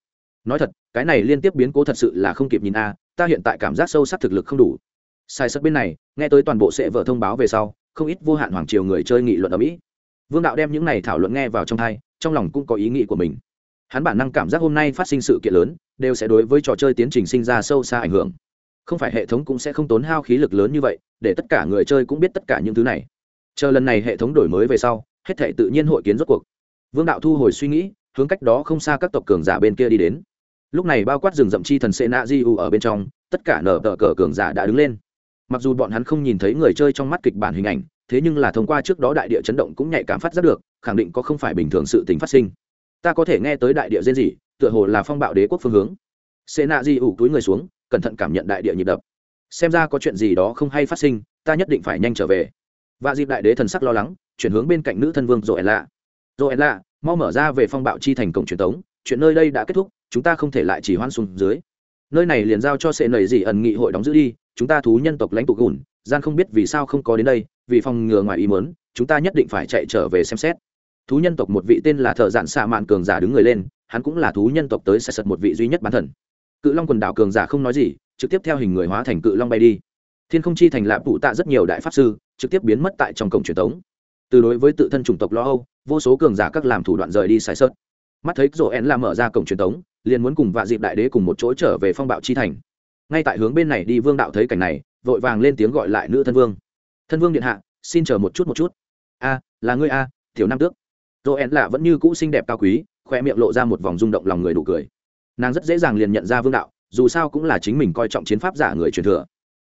Nói thật, cái này liên tiếp biến cố thật sự là không kịp nhìn a, ta hiện tại cảm giác sâu sắc thực lực không đủ sai sất bên này, nghe tới toàn bộ sẽ vở thông báo về sau, không ít vô hạn hoàng triều người chơi nghị luận ở mỹ. Vương đạo đem những này thảo luận nghe vào trong thai trong lòng cũng có ý nghĩ của mình. Hắn bản năng cảm giác hôm nay phát sinh sự kiện lớn, đều sẽ đối với trò chơi tiến trình sinh ra sâu xa ảnh hưởng. Không phải hệ thống cũng sẽ không tốn hao khí lực lớn như vậy, để tất cả người chơi cũng biết tất cả những thứ này. Chờ lần này hệ thống đổi mới về sau, hết thể tự nhiên hội kiến rốt cuộc. Vương đạo thu hồi suy nghĩ, hướng cách đó không xa các tộc cường giả bên kia đi đến. Lúc này bao quát rừng rậm chi thần sệ nạ di u ở bên trong, tất cả nở tờ cờ cường giả đã đứng lên mặc dù bọn hắn không nhìn thấy người chơi trong mắt kịch bản hình ảnh, thế nhưng là thông qua trước đó đại địa chấn động cũng nhạy cảm phát giác được, khẳng định có không phải bình thường sự tình phát sinh. Ta có thể nghe tới đại địa rên rỉ, tựa hồ là phong bạo đế quốc phương hướng. Xê nạ di ủ túi người xuống, cẩn thận cảm nhận đại địa nhịp đập. Xem ra có chuyện gì đó không hay phát sinh, ta nhất định phải nhanh trở về. Và dịp đại đế thần sắc lo lắng, chuyển hướng bên cạnh nữ thân vương rồi lạ rồi lạ mau mở ra về phong bạo chi thành cổng truyền thống chuyện nơi đây đã kết thúc, chúng ta không thể lại chỉ hoan xuống dưới. Nơi này liền giao cho sệ nầy gì ẩn nghị hội đóng giữ đi chúng ta thú nhân tộc lãnh tụ gùn gian không biết vì sao không có đến đây, vì phòng ngừa ngoài ý muốn, chúng ta nhất định phải chạy trở về xem xét. Thú nhân tộc một vị tên là thợ dạn xạ mạn cường giả đứng người lên, hắn cũng là thú nhân tộc tới sẽ sật một vị duy nhất bán thần. Cự long quần đảo cường giả không nói gì, trực tiếp theo hình người hóa thành cự long bay đi. Thiên không chi thành lạp tụ tạ rất nhiều đại pháp sư, trực tiếp biến mất tại trong cổng truyền thống. Từ đối với tự thân chủng tộc lo âu, vô số cường giả các làm thủ đoạn rời đi sai sớt mắt thấy rổ én là mở ra cổng truyền thống, liền muốn cùng vạ dịp đại đế cùng một chỗ trở về phong bạo chi thành ngay tại hướng bên này đi vương đạo thấy cảnh này, vội vàng lên tiếng gọi lại nữ thân vương. Thân vương điện hạ, xin chờ một chút một chút. A, là ngươi a, tiểu nam tước. Rổ én lạ vẫn như cũ xinh đẹp cao quý, khoe miệng lộ ra một vòng rung động lòng người đủ cười. Nàng rất dễ dàng liền nhận ra vương đạo, dù sao cũng là chính mình coi trọng chiến pháp giả người truyền thừa.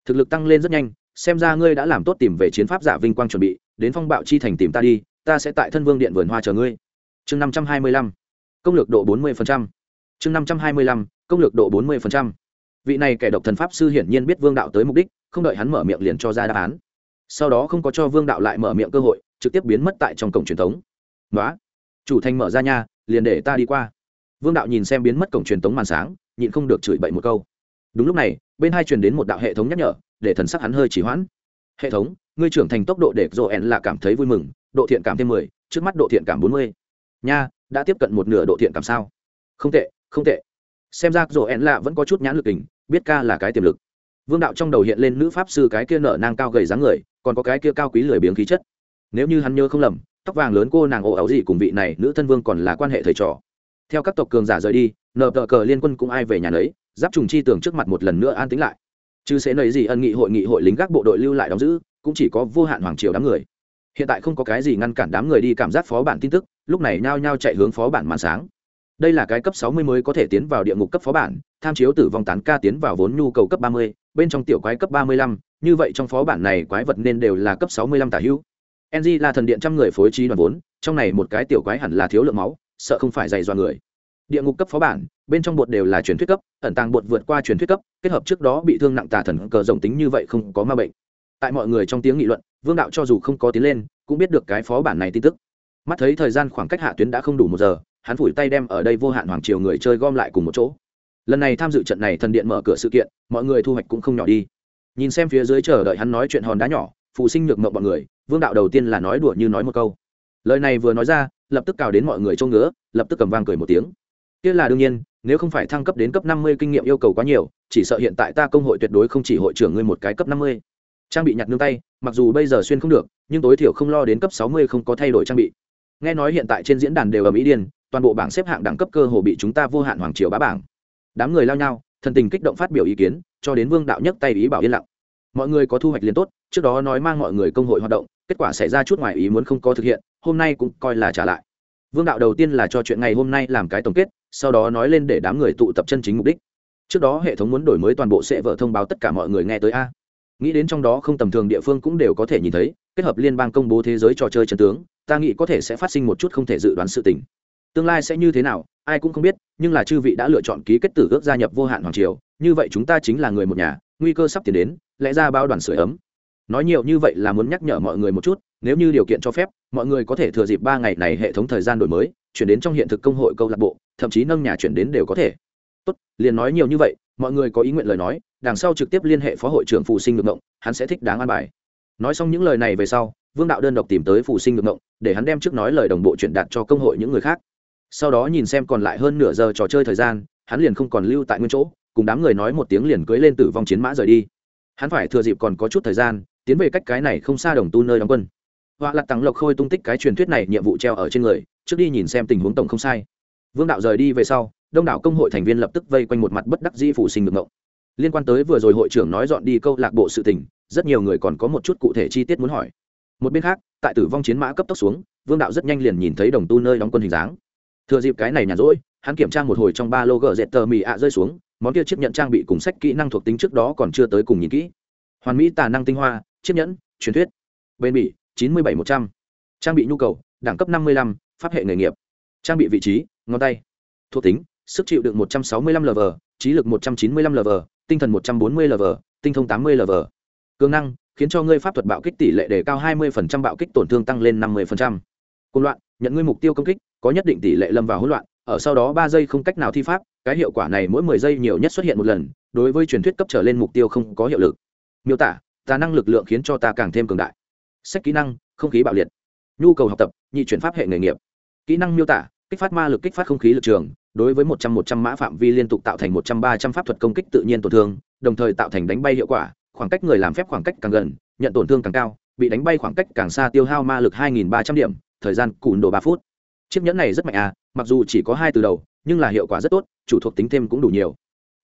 Thực lực tăng lên rất nhanh, xem ra ngươi đã làm tốt tìm về chiến pháp giả vinh quang chuẩn bị, đến phong bạo chi thành tìm ta đi, ta sẽ tại thân vương điện vườn hoa chờ ngươi. Chương năm trăm hai mươi lăm, công lược độ bốn mươi chương năm trăm hai mươi lăm, công lược độ bốn mươi vị này kẻ độc thần pháp sư hiển nhiên biết vương đạo tới mục đích, không đợi hắn mở miệng liền cho ra đáp án. Sau đó không có cho vương đạo lại mở miệng cơ hội, trực tiếp biến mất tại trong cổng truyền thống nói chủ thành mở ra nha, liền để ta đi qua. Vương đạo nhìn xem biến mất cổng truyền thống màn sáng, nhịn không được chửi bậy một câu. Đúng lúc này, bên hai truyền đến một đạo hệ thống nhắc nhở, để thần sắc hắn hơi chỉ hoãn. Hệ thống, ngươi trưởng thành tốc độ để rộ ẻn là cảm thấy vui mừng, độ thiện cảm thêm mười, trước mắt độ thiện cảm bốn mươi. Nha, đã tiếp cận một nửa độ thiện cảm sao? Không tệ không tệ. Xem ra rộ ẻn lạ vẫn có chút nhãn lực tình biết ca là cái tiềm lực. Vương đạo trong đầu hiện lên nữ pháp sư cái kia nở nang cao gầy dáng người, còn có cái kia cao quý lười biếng khí chất. Nếu như hắn nhớ không lầm, tóc vàng lớn cô nàng ồ áo gì cùng vị này nữ thân vương còn là quan hệ thầy trò. Theo các tộc cường giả rời đi nợ tờ cờ liên quân cũng ai về nhà nấy, giáp trùng chi tưởng trước mặt một lần nữa an tính lại. Chứ sẽ nầy gì ân nghị hội nghị hội lính gác bộ đội lưu lại đóng giữ, cũng chỉ có vô hạn hoàng triều đám người. Hiện tại không có cái gì ngăn cản đám người đi cảm giác phó bản tin tức, lúc này nhao nhao chạy hướng phó bản màn sáng đây là cái cấp sáu mươi mới có thể tiến vào địa ngục cấp phó bản, tham chiếu tử vong tán ca tiến vào vốn nhu cầu cấp ba mươi, bên trong tiểu quái cấp ba mươi lăm, như vậy trong phó bản này quái vật nên đều là cấp sáu mươi lăm tả hữu. Ng là thần điện trăm người phối trí đoàn vốn, trong này một cái tiểu quái hẳn là thiếu lượng máu, sợ không phải dày do người. Địa ngục cấp phó bản, bên trong bột đều là truyền thuyết cấp, ẩn tàng bột vượt qua truyền thuyết cấp, kết hợp trước đó bị thương nặng tà thần cờ rộng tính như vậy không có ma bệnh. Tại mọi người trong tiếng nghị luận, vương đạo cho dù không có tiến lên, cũng biết được cái phó bản này tin tức. Mắt thấy thời gian khoảng cách hạ tuyến đã không đủ một giờ hắn phủi tay đem ở đây vô hạn hoàng triều người chơi gom lại cùng một chỗ. Lần này tham dự trận này thần điện mở cửa sự kiện, mọi người thu hoạch cũng không nhỏ đi. Nhìn xem phía dưới chờ đợi hắn nói chuyện hòn đá nhỏ phụ sinh nhược mộng bọn người, vương đạo đầu tiên là nói đùa như nói một câu. Lời này vừa nói ra, lập tức cào đến mọi người trông ngứa, lập tức cầm vang cười một tiếng. Kia là đương nhiên, nếu không phải thăng cấp đến cấp năm mươi kinh nghiệm yêu cầu quá nhiều, chỉ sợ hiện tại ta công hội tuyệt đối không chỉ hội trưởng ngươi một cái cấp năm mươi. Trang bị nhặt nương tay, mặc dù bây giờ xuyên không được, nhưng tối thiểu không lo đến cấp sáu mươi không có thay đổi trang bị. Nghe nói hiện tại trên diễn đàn đều ở mỹ điên toàn bộ bảng xếp hạng đẳng cấp cơ hồ bị chúng ta vô hạn hoàng triều bá bảng. Đám người lao nhau, thần tình kích động phát biểu ý kiến, cho đến vương đạo nhấc tay ý bảo yên lặng. Mọi người có thu hoạch liền tốt, trước đó nói mang mọi người công hội hoạt động, kết quả xảy ra chút ngoài ý muốn không có thực hiện, hôm nay cũng coi là trả lại. Vương đạo đầu tiên là cho chuyện ngày hôm nay làm cái tổng kết, sau đó nói lên để đám người tụ tập chân chính mục đích. Trước đó hệ thống muốn đổi mới toàn bộ sẽ vợ thông báo tất cả mọi người nghe tới a. Nghĩ đến trong đó không tầm thường địa phương cũng đều có thể nhìn thấy, kết hợp liên bang công bố thế giới trò chơi chân tướng, ta nghĩ có thể sẽ phát sinh một chút không thể dự đoán sự tình tương lai sẽ như thế nào, ai cũng không biết, nhưng là chư vị đã lựa chọn ký kết tử ước gia nhập vô hạn hoàng triều, như vậy chúng ta chính là người một nhà, nguy cơ sắp tiến đến, lẽ ra bao đoàn sửa ấm. Nói nhiều như vậy là muốn nhắc nhở mọi người một chút, nếu như điều kiện cho phép, mọi người có thể thừa dịp ba ngày này hệ thống thời gian đổi mới, chuyển đến trong hiện thực công hội câu lạc bộ, thậm chí nâng nhà chuyển đến đều có thể. Tốt, liền nói nhiều như vậy, mọi người có ý nguyện lời nói, đằng sau trực tiếp liên hệ phó hội trưởng phù sinh ngược ngộng, hắn sẽ thích đáng an bài. Nói xong những lời này về sau, vương đạo đơn độc tìm tới phù sinh ngược ngộng, để hắn đem trước nói lời đồng bộ truyền đạt cho công hội những người khác sau đó nhìn xem còn lại hơn nửa giờ trò chơi thời gian, hắn liền không còn lưu tại nguyên chỗ, cùng đám người nói một tiếng liền cưới lên tử vong chiến mã rời đi. Hắn phải thừa dịp còn có chút thời gian, tiến về cách cái này không xa đồng tu nơi đóng quân. Họa lặt tăng lộc khôi tung tích cái truyền thuyết này nhiệm vụ treo ở trên người, trước đi nhìn xem tình huống tổng không sai. Vương đạo rời đi về sau, đông đảo công hội thành viên lập tức vây quanh một mặt bất đắc dĩ phủ sinh được ngộng. Liên quan tới vừa rồi hội trưởng nói dọn đi câu lạc bộ sự tình, rất nhiều người còn có một chút cụ thể chi tiết muốn hỏi. Một bên khác, tại tử vong chiến mã cấp tốc xuống, vương đạo rất nhanh liền nhìn thấy đồng tu nơi đóng quân hình dáng thừa dịp cái này nhàn rỗi, hắn kiểm tra một hồi trong ba lô gờ dẹt tờ mì ạ rơi xuống, món kia chiếc nhận trang bị cùng sách kỹ năng thuộc tính trước đó còn chưa tới cùng nhìn kỹ. Hoàn mỹ tà năng tinh hoa, chiếc nhẫn, truyền thuyết. Bên bỉ, chín mươi bảy một trăm. Trang bị nhu cầu, đẳng cấp năm mươi lăm, pháp hệ nghề nghiệp. Trang bị vị trí, ngón tay. Thuộc tính, sức chịu đựng một trăm sáu mươi lăm lv trí lực một trăm chín mươi lăm lv tinh thần một trăm bốn mươi lv tinh thông tám mươi lv cường năng, khiến cho ngươi pháp thuật bạo kích tỷ lệ đề cao hai mươi bạo kích tổn thương tăng lên năm mươi cùng loạn, nhận ngươi mục tiêu công kích có nhất định tỷ lệ lâm vào hỗn loạn, ở sau đó ba giây không cách nào thi pháp, cái hiệu quả này mỗi mười giây nhiều nhất xuất hiện một lần, đối với truyền thuyết cấp trở lên mục tiêu không có hiệu lực. Miêu tả ta năng lực lượng khiến cho ta càng thêm cường đại. Sách kỹ năng, không khí bạo liệt. Nhu cầu học tập, nhị chuyển pháp hệ nghề nghiệp. Kỹ năng miêu tả, kích phát ma lực, kích phát không khí lực trường, đối với một trăm một trăm mã phạm vi liên tục tạo thành một trăm ba trăm pháp thuật công kích tự nhiên tổn thương, đồng thời tạo thành đánh bay hiệu quả, khoảng cách người làm phép khoảng cách càng gần, nhận tổn thương càng cao, bị đánh bay khoảng cách càng xa tiêu hao ma lực hai nghìn ba trăm điểm, thời gian cùn đồ ba phút chiếc nhẫn này rất mạnh à mặc dù chỉ có hai từ đầu, nhưng là hiệu quả rất tốt, chủ thuộc tính thêm cũng đủ nhiều.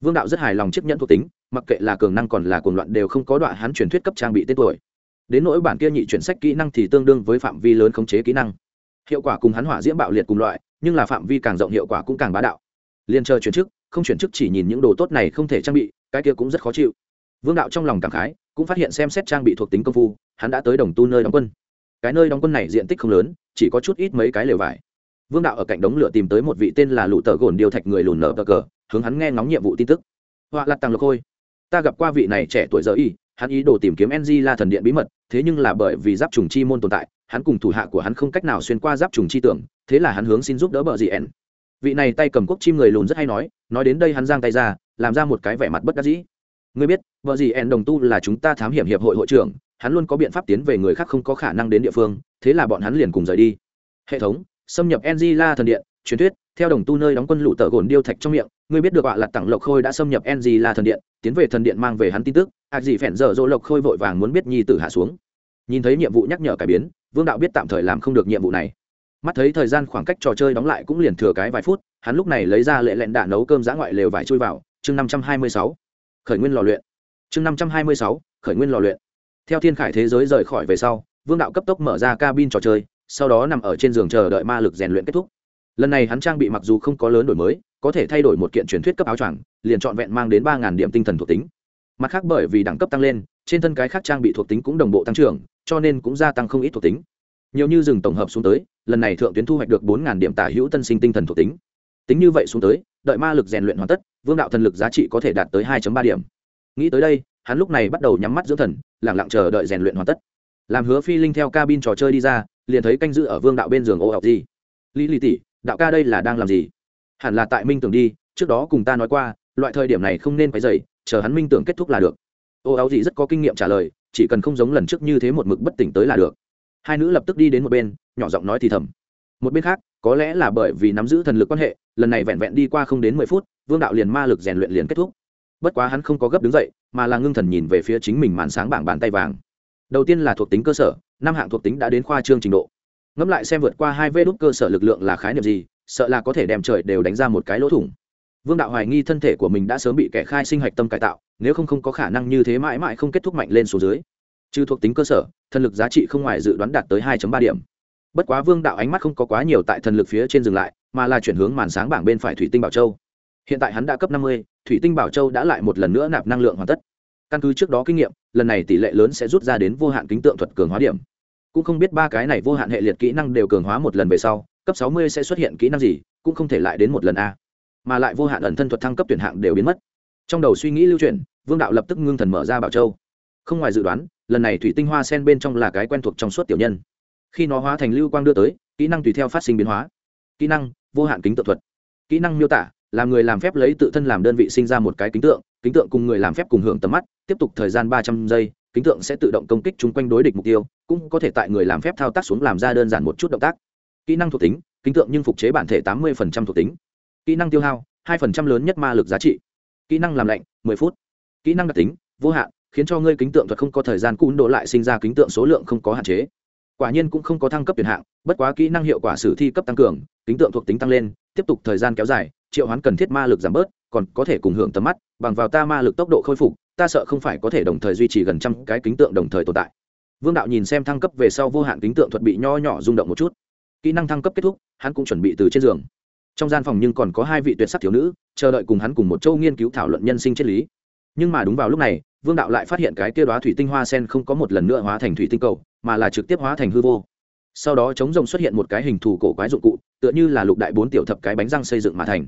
Vương đạo rất hài lòng chiếc nhẫn thuộc tính, mặc kệ là cường năng còn là cuồng loạn đều không có đoạn hắn truyền thuyết cấp trang bị tên tuổi. Đến nỗi bản kia nhị chuyển sách kỹ năng thì tương đương với phạm vi lớn khống chế kỹ năng. Hiệu quả cùng hắn hỏa diễm bạo liệt cùng loại, nhưng là phạm vi càng rộng hiệu quả cũng càng bá đạo. Liên chờ chuyển chức, không chuyển chức chỉ nhìn những đồ tốt này không thể trang bị, cái kia cũng rất khó chịu. Vương đạo trong lòng cảm khái, cũng phát hiện xem xét trang bị thuộc tính công phu, hắn đã tới đồng tu nơi đóng quân. Cái nơi đóng quân này diện tích không lớn, chỉ có chút ít mấy cái lều vải vương đạo ở cạnh đống lửa tìm tới một vị tên là lụ tờ gồn điều thạch người lùn nở cờ cờ, hướng hắn nghe ngóng nhiệm vụ tin tức. Họa lặt tăng lộc khôi ta gặp qua vị này trẻ tuổi giờ y, hắn ý đồ tìm kiếm ng la thần điện bí mật, thế nhưng là bởi vì giáp trùng chi môn tồn tại, hắn cùng thủ hạ của hắn không cách nào xuyên qua giáp trùng chi tưởng, thế là hắn hướng xin giúp đỡ bờ gì ẻn vị này tay cầm quốc chim người lùn rất hay nói nói đến đây hắn giang tay ra, làm ra một cái vẻ mặt bất đắc dĩ. Ngươi biết vợ gì ẻn đồng tu là chúng ta thám hiểm hiệp hội hội trưởng, hắn luôn có biện pháp tiến về người khác không có khả năng đến địa phương, thế là bọn hắn liền cùng rời đi. Hệ thống xâm nhập ng thần điện, truyền thuyết, theo đồng tu nơi đóng quân lũ tờ gồn điêu thạch trong miệng, ngươi biết được họa lật tặng lộc khôi đã xâm nhập ng thần điện, tiến về thần điện mang về hắn tin tức. Ạc gì phèn dở dỗ lộc khôi vội vàng muốn biết nhi tử hạ xuống. Nhìn thấy nhiệm vụ nhắc nhở cải biến, vương đạo biết tạm thời làm không được nhiệm vụ này. Mắt thấy thời gian khoảng cách trò chơi đóng lại cũng liền thừa cái vài phút, hắn lúc này lấy ra lệ lẹn đạn nấu cơm giã ngoại lều vải chui vào. Chương năm trăm hai mươi sáu. Khởi nguyên lò luyện. Chương năm trăm hai mươi sáu. Khởi nguyên lò luyện. Theo thiên khải thế giới rời khỏi về sau, vương đạo cấp tốc mở ra cabin trò chơi sau đó nằm ở trên giường chờ đợi ma lực rèn luyện kết thúc. Lần này hắn trang bị mặc dù không có lớn đổi mới, có thể thay đổi một kiện truyền thuyết cấp áo choàng, liền trọn vẹn mang đến ba điểm tinh thần thuộc tính. Mặt khác bởi vì đẳng cấp tăng lên, trên thân cái khác trang bị thuộc tính cũng đồng bộ tăng trưởng, cho nên cũng gia tăng không ít thuộc tính. Nhiều như rừng tổng hợp xuống tới, lần này thượng tuyến thu hoạch được bốn điểm tả hữu tân sinh tinh thần thuộc tính. Tính như vậy xuống tới, đợi ma lực rèn luyện hoàn tất, vương đạo thần lực giá trị có thể đạt tới 2 ba điểm. Nghĩ tới đây, hắn lúc này bắt đầu nhắm mắt dưỡng thần lẳng lặng chờ đợi rèn luyện hoàn tất. Làm hứa phi linh theo cabin trò chơi đi ra liền thấy canh giữ ở vương đạo bên giường ô học gì. Lý lý tỷ đạo ca đây là đang làm gì? Hẳn là tại minh tưởng đi, trước đó cùng ta nói qua, loại thời điểm này không nên phải dậy chờ hắn minh tưởng kết thúc là được. Ô áo gì rất có kinh nghiệm trả lời, chỉ cần không giống lần trước như thế một mực bất tỉnh tới là được. Hai nữ lập tức đi đến một bên, nhỏ giọng nói thì thầm. Một bên khác, có lẽ là bởi vì nắm giữ thần lực quan hệ, lần này vẹn vẹn đi qua không đến mười phút, vương đạo liền ma lực rèn luyện liền kết thúc. Bất quá hắn không có gấp đứng dậy, mà là ngưng thần nhìn về phía chính mình màn sáng bảng bàn tay vàng. Đầu tiên là thuộc tính cơ sở năm hạng thuộc tính đã đến khoa trương trình độ. Ngẫm lại xem vượt qua hai vê đốt cơ sở lực lượng là khái niệm gì sợ là có thể đem trời đều đánh ra một cái lỗ thủng. Vương đạo hoài nghi thân thể của mình đã sớm bị kẻ khai sinh hạch tâm cải tạo nếu không không có khả năng như thế mãi mãi không kết thúc mạnh lên số dưới. Trừ thuộc tính cơ sở thần lực giá trị không ngoài dự đoán đạt tới hai ba điểm. Bất quá vương đạo ánh mắt không có quá nhiều tại thần lực phía trên dừng lại mà là chuyển hướng màn sáng bảng bên phải thủy tinh bảo châu. Hiện tại hắn đã cấp 50, thủy tinh bảo châu đã lại một lần nữa nạp năng lượng hoàn tất. Căn cứ trước đó kinh nghiệm lần này tỷ lệ lớn sẽ rút ra đến vô hạn kính tượng thuật cường hóa điểm cũng không biết ba cái này vô hạn hệ liệt kỹ năng đều cường hóa một lần về sau cấp 60 sẽ xuất hiện kỹ năng gì cũng không thể lại đến một lần a. Mà lại vô hạn ẩn thân thuật thăng cấp tuyển hạng đều biến mất. Trong đầu suy nghĩ lưu truyền, vương đạo lập tức ngưng thần mở ra bảo châu. Không ngoài dự đoán lần này thủy tinh hoa sen bên trong là cái quen thuộc trong suốt tiểu nhân. Khi nó hóa thành lưu quang đưa tới kỹ năng tùy theo phát sinh biến hóa. Kỹ năng vô hạn kính tượng thuật. Kỹ năng miêu tả làm người làm phép lấy tự thân làm đơn vị sinh ra một cái kính tượng kính tượng cùng người làm phép cùng hưởng tầm mắt tiếp tục thời gian ba trăm giây kính tượng sẽ tự động công kích chung quanh đối địch mục tiêu, cũng có thể tại người làm phép thao tác xuống làm ra đơn giản một chút động tác. Kỹ năng thuộc tính, kính tượng nhưng phục chế bản thể tám mươi thuộc tính. Kỹ năng tiêu hao, hai lớn nhất ma lực giá trị. Kỹ năng làm lạnh 10 phút. Kỹ năng đặc tính, vô hạn, khiến cho ngươi kính tượng thuật không có thời gian cún độ lại sinh ra kính tượng số lượng không có hạn chế. Quả nhiên cũng không có thăng cấp tuyển hạng, bất quá kỹ năng hiệu quả sử thi cấp tăng cường, kính tượng thuộc tính tăng lên, tiếp tục thời gian kéo dài, triệu hoán cần thiết ma lực giảm bớt, còn có thể cùng hưởng tầm mắt, bằng vào ta ma lực tốc độ khôi phục ta sợ không phải có thể đồng thời duy trì gần trăm cái kính tượng đồng thời tồn tại. Vương đạo nhìn xem thăng cấp về sau vô hạn kính tượng thuật bị nho nhỏ rung động một chút. Kỹ năng thăng cấp kết thúc, hắn cũng chuẩn bị từ trên giường. Trong gian phòng nhưng còn có hai vị tuyệt sắc thiếu nữ, chờ đợi cùng hắn cùng một châu nghiên cứu thảo luận nhân sinh triết lý. Nhưng mà đúng vào lúc này, vương đạo lại phát hiện cái kia đoá thủy tinh hoa sen không có một lần nữa hóa thành thủy tinh cầu, mà là trực tiếp hóa thành hư vô. Sau đó chống rồng xuất hiện một cái hình thù cổ quái dụng cụ, tựa như là lục đại bốn tiểu thập cái bánh răng xây dựng mà thành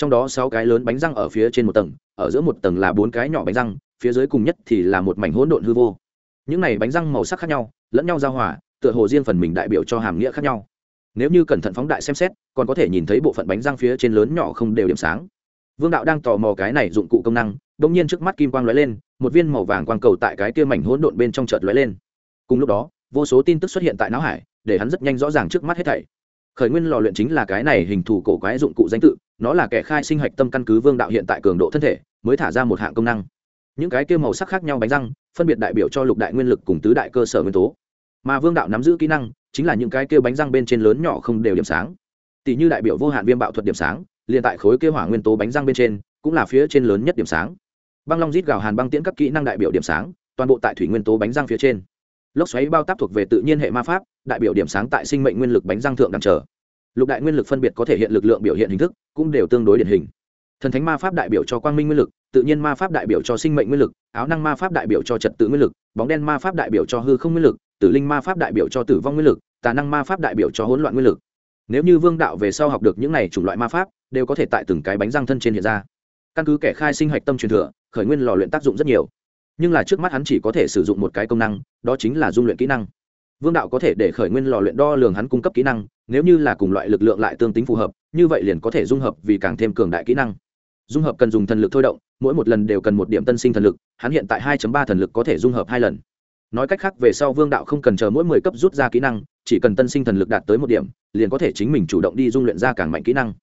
trong đó sáu cái lớn bánh răng ở phía trên một tầng, ở giữa một tầng là bốn cái nhỏ bánh răng, phía dưới cùng nhất thì là một mảnh hỗn độn hư vô. Những này bánh răng màu sắc khác nhau, lẫn nhau giao hòa, tựa hồ riêng phần mình đại biểu cho hàm nghĩa khác nhau. Nếu như cẩn thận phóng đại xem xét, còn có thể nhìn thấy bộ phận bánh răng phía trên lớn nhỏ không đều điểm sáng. Vương đạo đang tò mò cái này dụng cụ công năng đ ỗ n g nhiên trước mắt kim quang lóe lên, một viên màu vàng quang cầu tại cái kia mảnh hỗn độn bên trong chợt lóe lên. Cùng lúc đó, vô số tin tức xuất hiện tại não hải, để hắn rất nhanh rõ ràng trước mắt hết thảy khởi nguyên lò luyện chính là cái này hình thù cổ quái dụng cụ danh tự, nó là kẻ khai sinh hạch tâm căn cứ vương đạo hiện tại cường độ thân thể, mới thả ra một hạng công năng. Những cái kia màu sắc khác nhau bánh răng, phân biệt đại biểu cho lục đại nguyên lực cùng tứ đại cơ sở nguyên tố. Mà vương đạo nắm giữ kỹ năng, chính là những cái kia bánh răng bên trên lớn nhỏ không đều điểm sáng. Tỷ như đại biểu vô hạn viêm bạo thuật điểm sáng, liền tại khối kia hỏa nguyên tố bánh răng bên trên, cũng là phía trên lớn nhất điểm sáng. Băng long rít gào hàn băng tiễn các kỹ năng đại biểu điểm sáng, toàn bộ tại thủy nguyên tố bánh răng phía trên. Lốc xoáy bao táp thuộc về tự nhiên hệ ma pháp đại biểu điểm sáng tại sinh mệnh nguyên lực bánh răng thượng đằng trở lục đại nguyên lực phân biệt có thể hiện lực lượng biểu hiện hình thức, cũng đều tương đối điển hình. Thần thánh ma pháp đại biểu cho quang minh nguyên lực, tự nhiên ma pháp đại biểu cho sinh mệnh nguyên lực, áo năng ma pháp đại biểu cho trật tự nguyên lực, bóng đen ma pháp đại biểu cho hư không nguyên lực, tử linh ma pháp đại biểu cho tử vong nguyên lực, tà năng ma pháp đại biểu cho hỗn loạn nguyên lực. Nếu như vương đạo về sau học được những này chủng loại ma pháp, đều có thể tại từng cái bánh răng thân trên hiện ra. Căn cứ kẻ khai sinh hạch tâm truyền thừa, khởi nguyên lò luyện tác dụng rất nhiều. Nhưng là trước mắt hắn chỉ có thể sử dụng một cái công năng, đó chính là dung luyện kỹ năng vương đạo có thể để khởi nguyên lò luyện đo lường hắn cung cấp kỹ năng, nếu như là cùng loại lực lượng lại tương tính phù hợp, như vậy liền có thể dung hợp vì càng thêm cường đại kỹ năng. Dung hợp cần dùng thần lực thôi động, mỗi một lần đều cần một điểm tân sinh thần lực, hắn hiện tại 2 ba thần lực có thể dung hợp hai lần. Nói cách khác, về sau vương đạo không cần chờ mỗi mười cấp rút ra kỹ năng, chỉ cần tân sinh thần lực đạt tới một điểm, liền có thể chính mình chủ động đi dung luyện ra càng mạnh kỹ năng.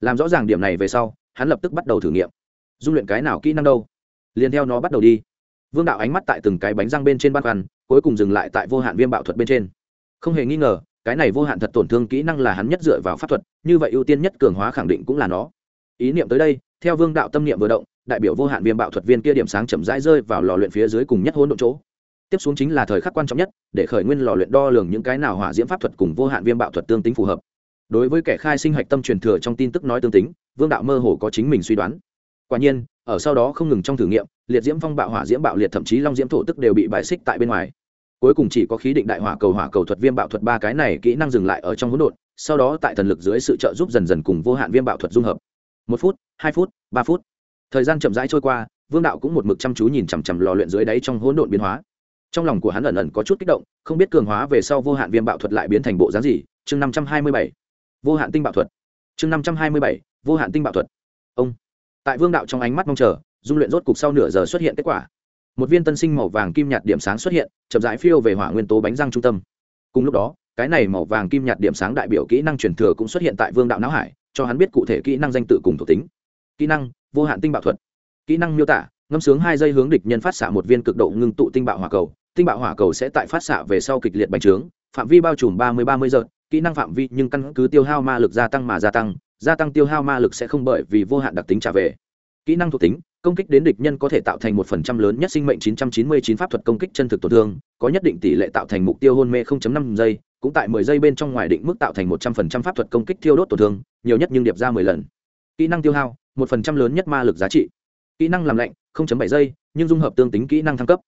Làm rõ ràng điểm này về sau, hắn lập tức bắt đầu thử nghiệm. Dung luyện cái nào kỹ năng đâu? Liền theo nó bắt đầu đi. Vương đạo ánh mắt tại từng cái bánh răng bên trên bát khoăn cuối cùng dừng lại tại vô hạn viêm bạo thuật bên trên. Không hề nghi ngờ, cái này vô hạn thật tổn thương kỹ năng là hắn nhất dựa vào pháp thuật, như vậy ưu tiên nhất cường hóa khẳng định cũng là nó. Ý niệm tới đây, theo vương đạo tâm niệm vừa động, đại biểu vô hạn viêm bạo thuật viên kia điểm sáng chậm rãi rơi vào lò luyện phía dưới cùng nhất hỗn độ chỗ. Tiếp xuống chính là thời khắc quan trọng nhất, để khởi nguyên lò luyện đo lường những cái nào hỏa diễm pháp thuật cùng vô hạn viêm bạo thuật tương tính phù hợp. Đối với kẻ khai sinh hạch tâm truyền thừa trong tin tức nói tương tính, vương đạo mơ hồ có chính mình suy đoán. Quả nhiên ở sau đó không ngừng trong thử nghiệm, liệt diễm phong bạo, hỏa diễm bạo liệt, thậm chí long diễm thổ tức đều bị bài xích tại bên ngoài. Cuối cùng chỉ có khí định đại hỏa cầu hỏa cầu thuật viêm bạo thuật ba cái này kỹ năng dừng lại ở trong hỗn độn, sau đó tại thần lực dưới sự trợ giúp dần dần cùng vô hạn viêm bạo thuật dung hợp. Một phút, hai phút, ba phút. Thời gian chậm rãi trôi qua, vương đạo cũng một mực chăm chú nhìn chằm chằm lò luyện dưới đáy trong hỗn độn biến hóa. Trong lòng của hắn ẩn ẩn có chút kích động, không biết cường hóa về sau vô hạn viêm bạo thuật lại biến thành bộ dáng gì. Chương năm trăm hai mươi bảy. Vô hạn tinh bạo thuật. Chương năm trăm hai mươi bảy. Vô hạn tinh bạo thuật. Ông tại vương đạo trong ánh mắt mong chờ, dung luyện rốt cục sau nửa giờ xuất hiện kết quả. Một viên tân sinh màu vàng kim nhạt điểm sáng xuất hiện, chậm rãi phiêu về hỏa nguyên tố bánh răng trung tâm. Cùng lúc đó, cái này màu vàng kim nhạt điểm sáng đại biểu kỹ năng truyền thừa cũng xuất hiện tại vương đạo não hải, cho hắn biết cụ thể kỹ năng danh tự cùng thuộc tính. Kỹ năng, vô hạn tinh bạo thuật. Kỹ năng miêu tả, ngâm sướng hai giây hướng địch nhân phát xạ một viên cực độ ngưng tụ tinh bạo hỏa cầu. Tinh bạo hỏa cầu sẽ tại phát xạ về sau kịch liệt bành trướng, phạm vi bao trùm ba mươi ba mươi giờ kỹ năng phạm vi nhưng căn cứ tiêu hao ma lực gia tăng mà gia tăng gia tăng tiêu hao ma lực sẽ không bởi vì vô hạn đặc tính trả về. Kỹ năng thuộc tính, công kích đến địch nhân có thể tạo thành một phần trăm lớn nhất sinh mệnh 999 pháp thuật công kích chân thực tổn thương, có nhất định tỷ lệ tạo thành mục tiêu hôn mê 0.5 giây, cũng tại 10 giây bên trong ngoài định mức tạo thành 100% pháp thuật công kích thiêu đốt tổn thương, nhiều nhất nhưng điệp ra 10 lần. Kỹ năng tiêu hao, một phần trăm lớn nhất ma lực giá trị. Kỹ năng làm lạnh 0.7 giây, nhưng dung hợp tương tính kỹ năng thăng cấp.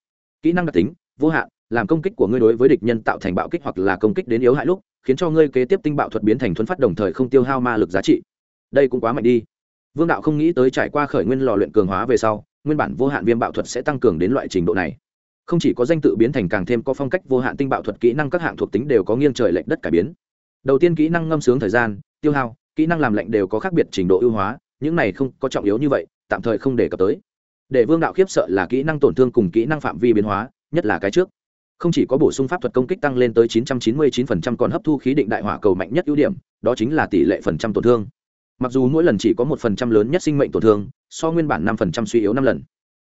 Kỹ năng đặc tính, vô hạn, làm công kích của ngươi đối với địch nhân tạo thành bạo kích hoặc là công kích đến yếu hại lúc khiến cho ngươi kế tiếp tinh bạo thuật biến thành thuấn phát đồng thời không tiêu hao ma lực giá trị. Đây cũng quá mạnh đi. Vương đạo không nghĩ tới trải qua khởi nguyên lò luyện cường hóa về sau, nguyên bản vô hạn viêm bạo thuật sẽ tăng cường đến loại trình độ này. Không chỉ có danh tự biến thành càng thêm có phong cách, vô hạn tinh bạo thuật kỹ năng các hạng thuộc tính đều có nghiêng trời lệch đất cải biến. Đầu tiên kỹ năng ngâm sướng thời gian, tiêu hao, kỹ năng làm lệnh đều có khác biệt trình độ ưu hóa, những này không có trọng yếu như vậy, tạm thời không đề cập tới. Để vương đạo khiếp sợ là kỹ năng tổn thương cùng kỹ năng phạm vi biến hóa, nhất là cái trước không chỉ có bổ sung pháp thuật công kích tăng lên tới 999% còn hấp thu khí định đại hỏa cầu mạnh nhất ưu điểm, đó chính là tỷ lệ phần trăm tổn thương. Mặc dù mỗi lần chỉ có một phần trăm lớn nhất sinh mệnh tổn thương, so nguyên bản năm phần trăm suy yếu năm lần.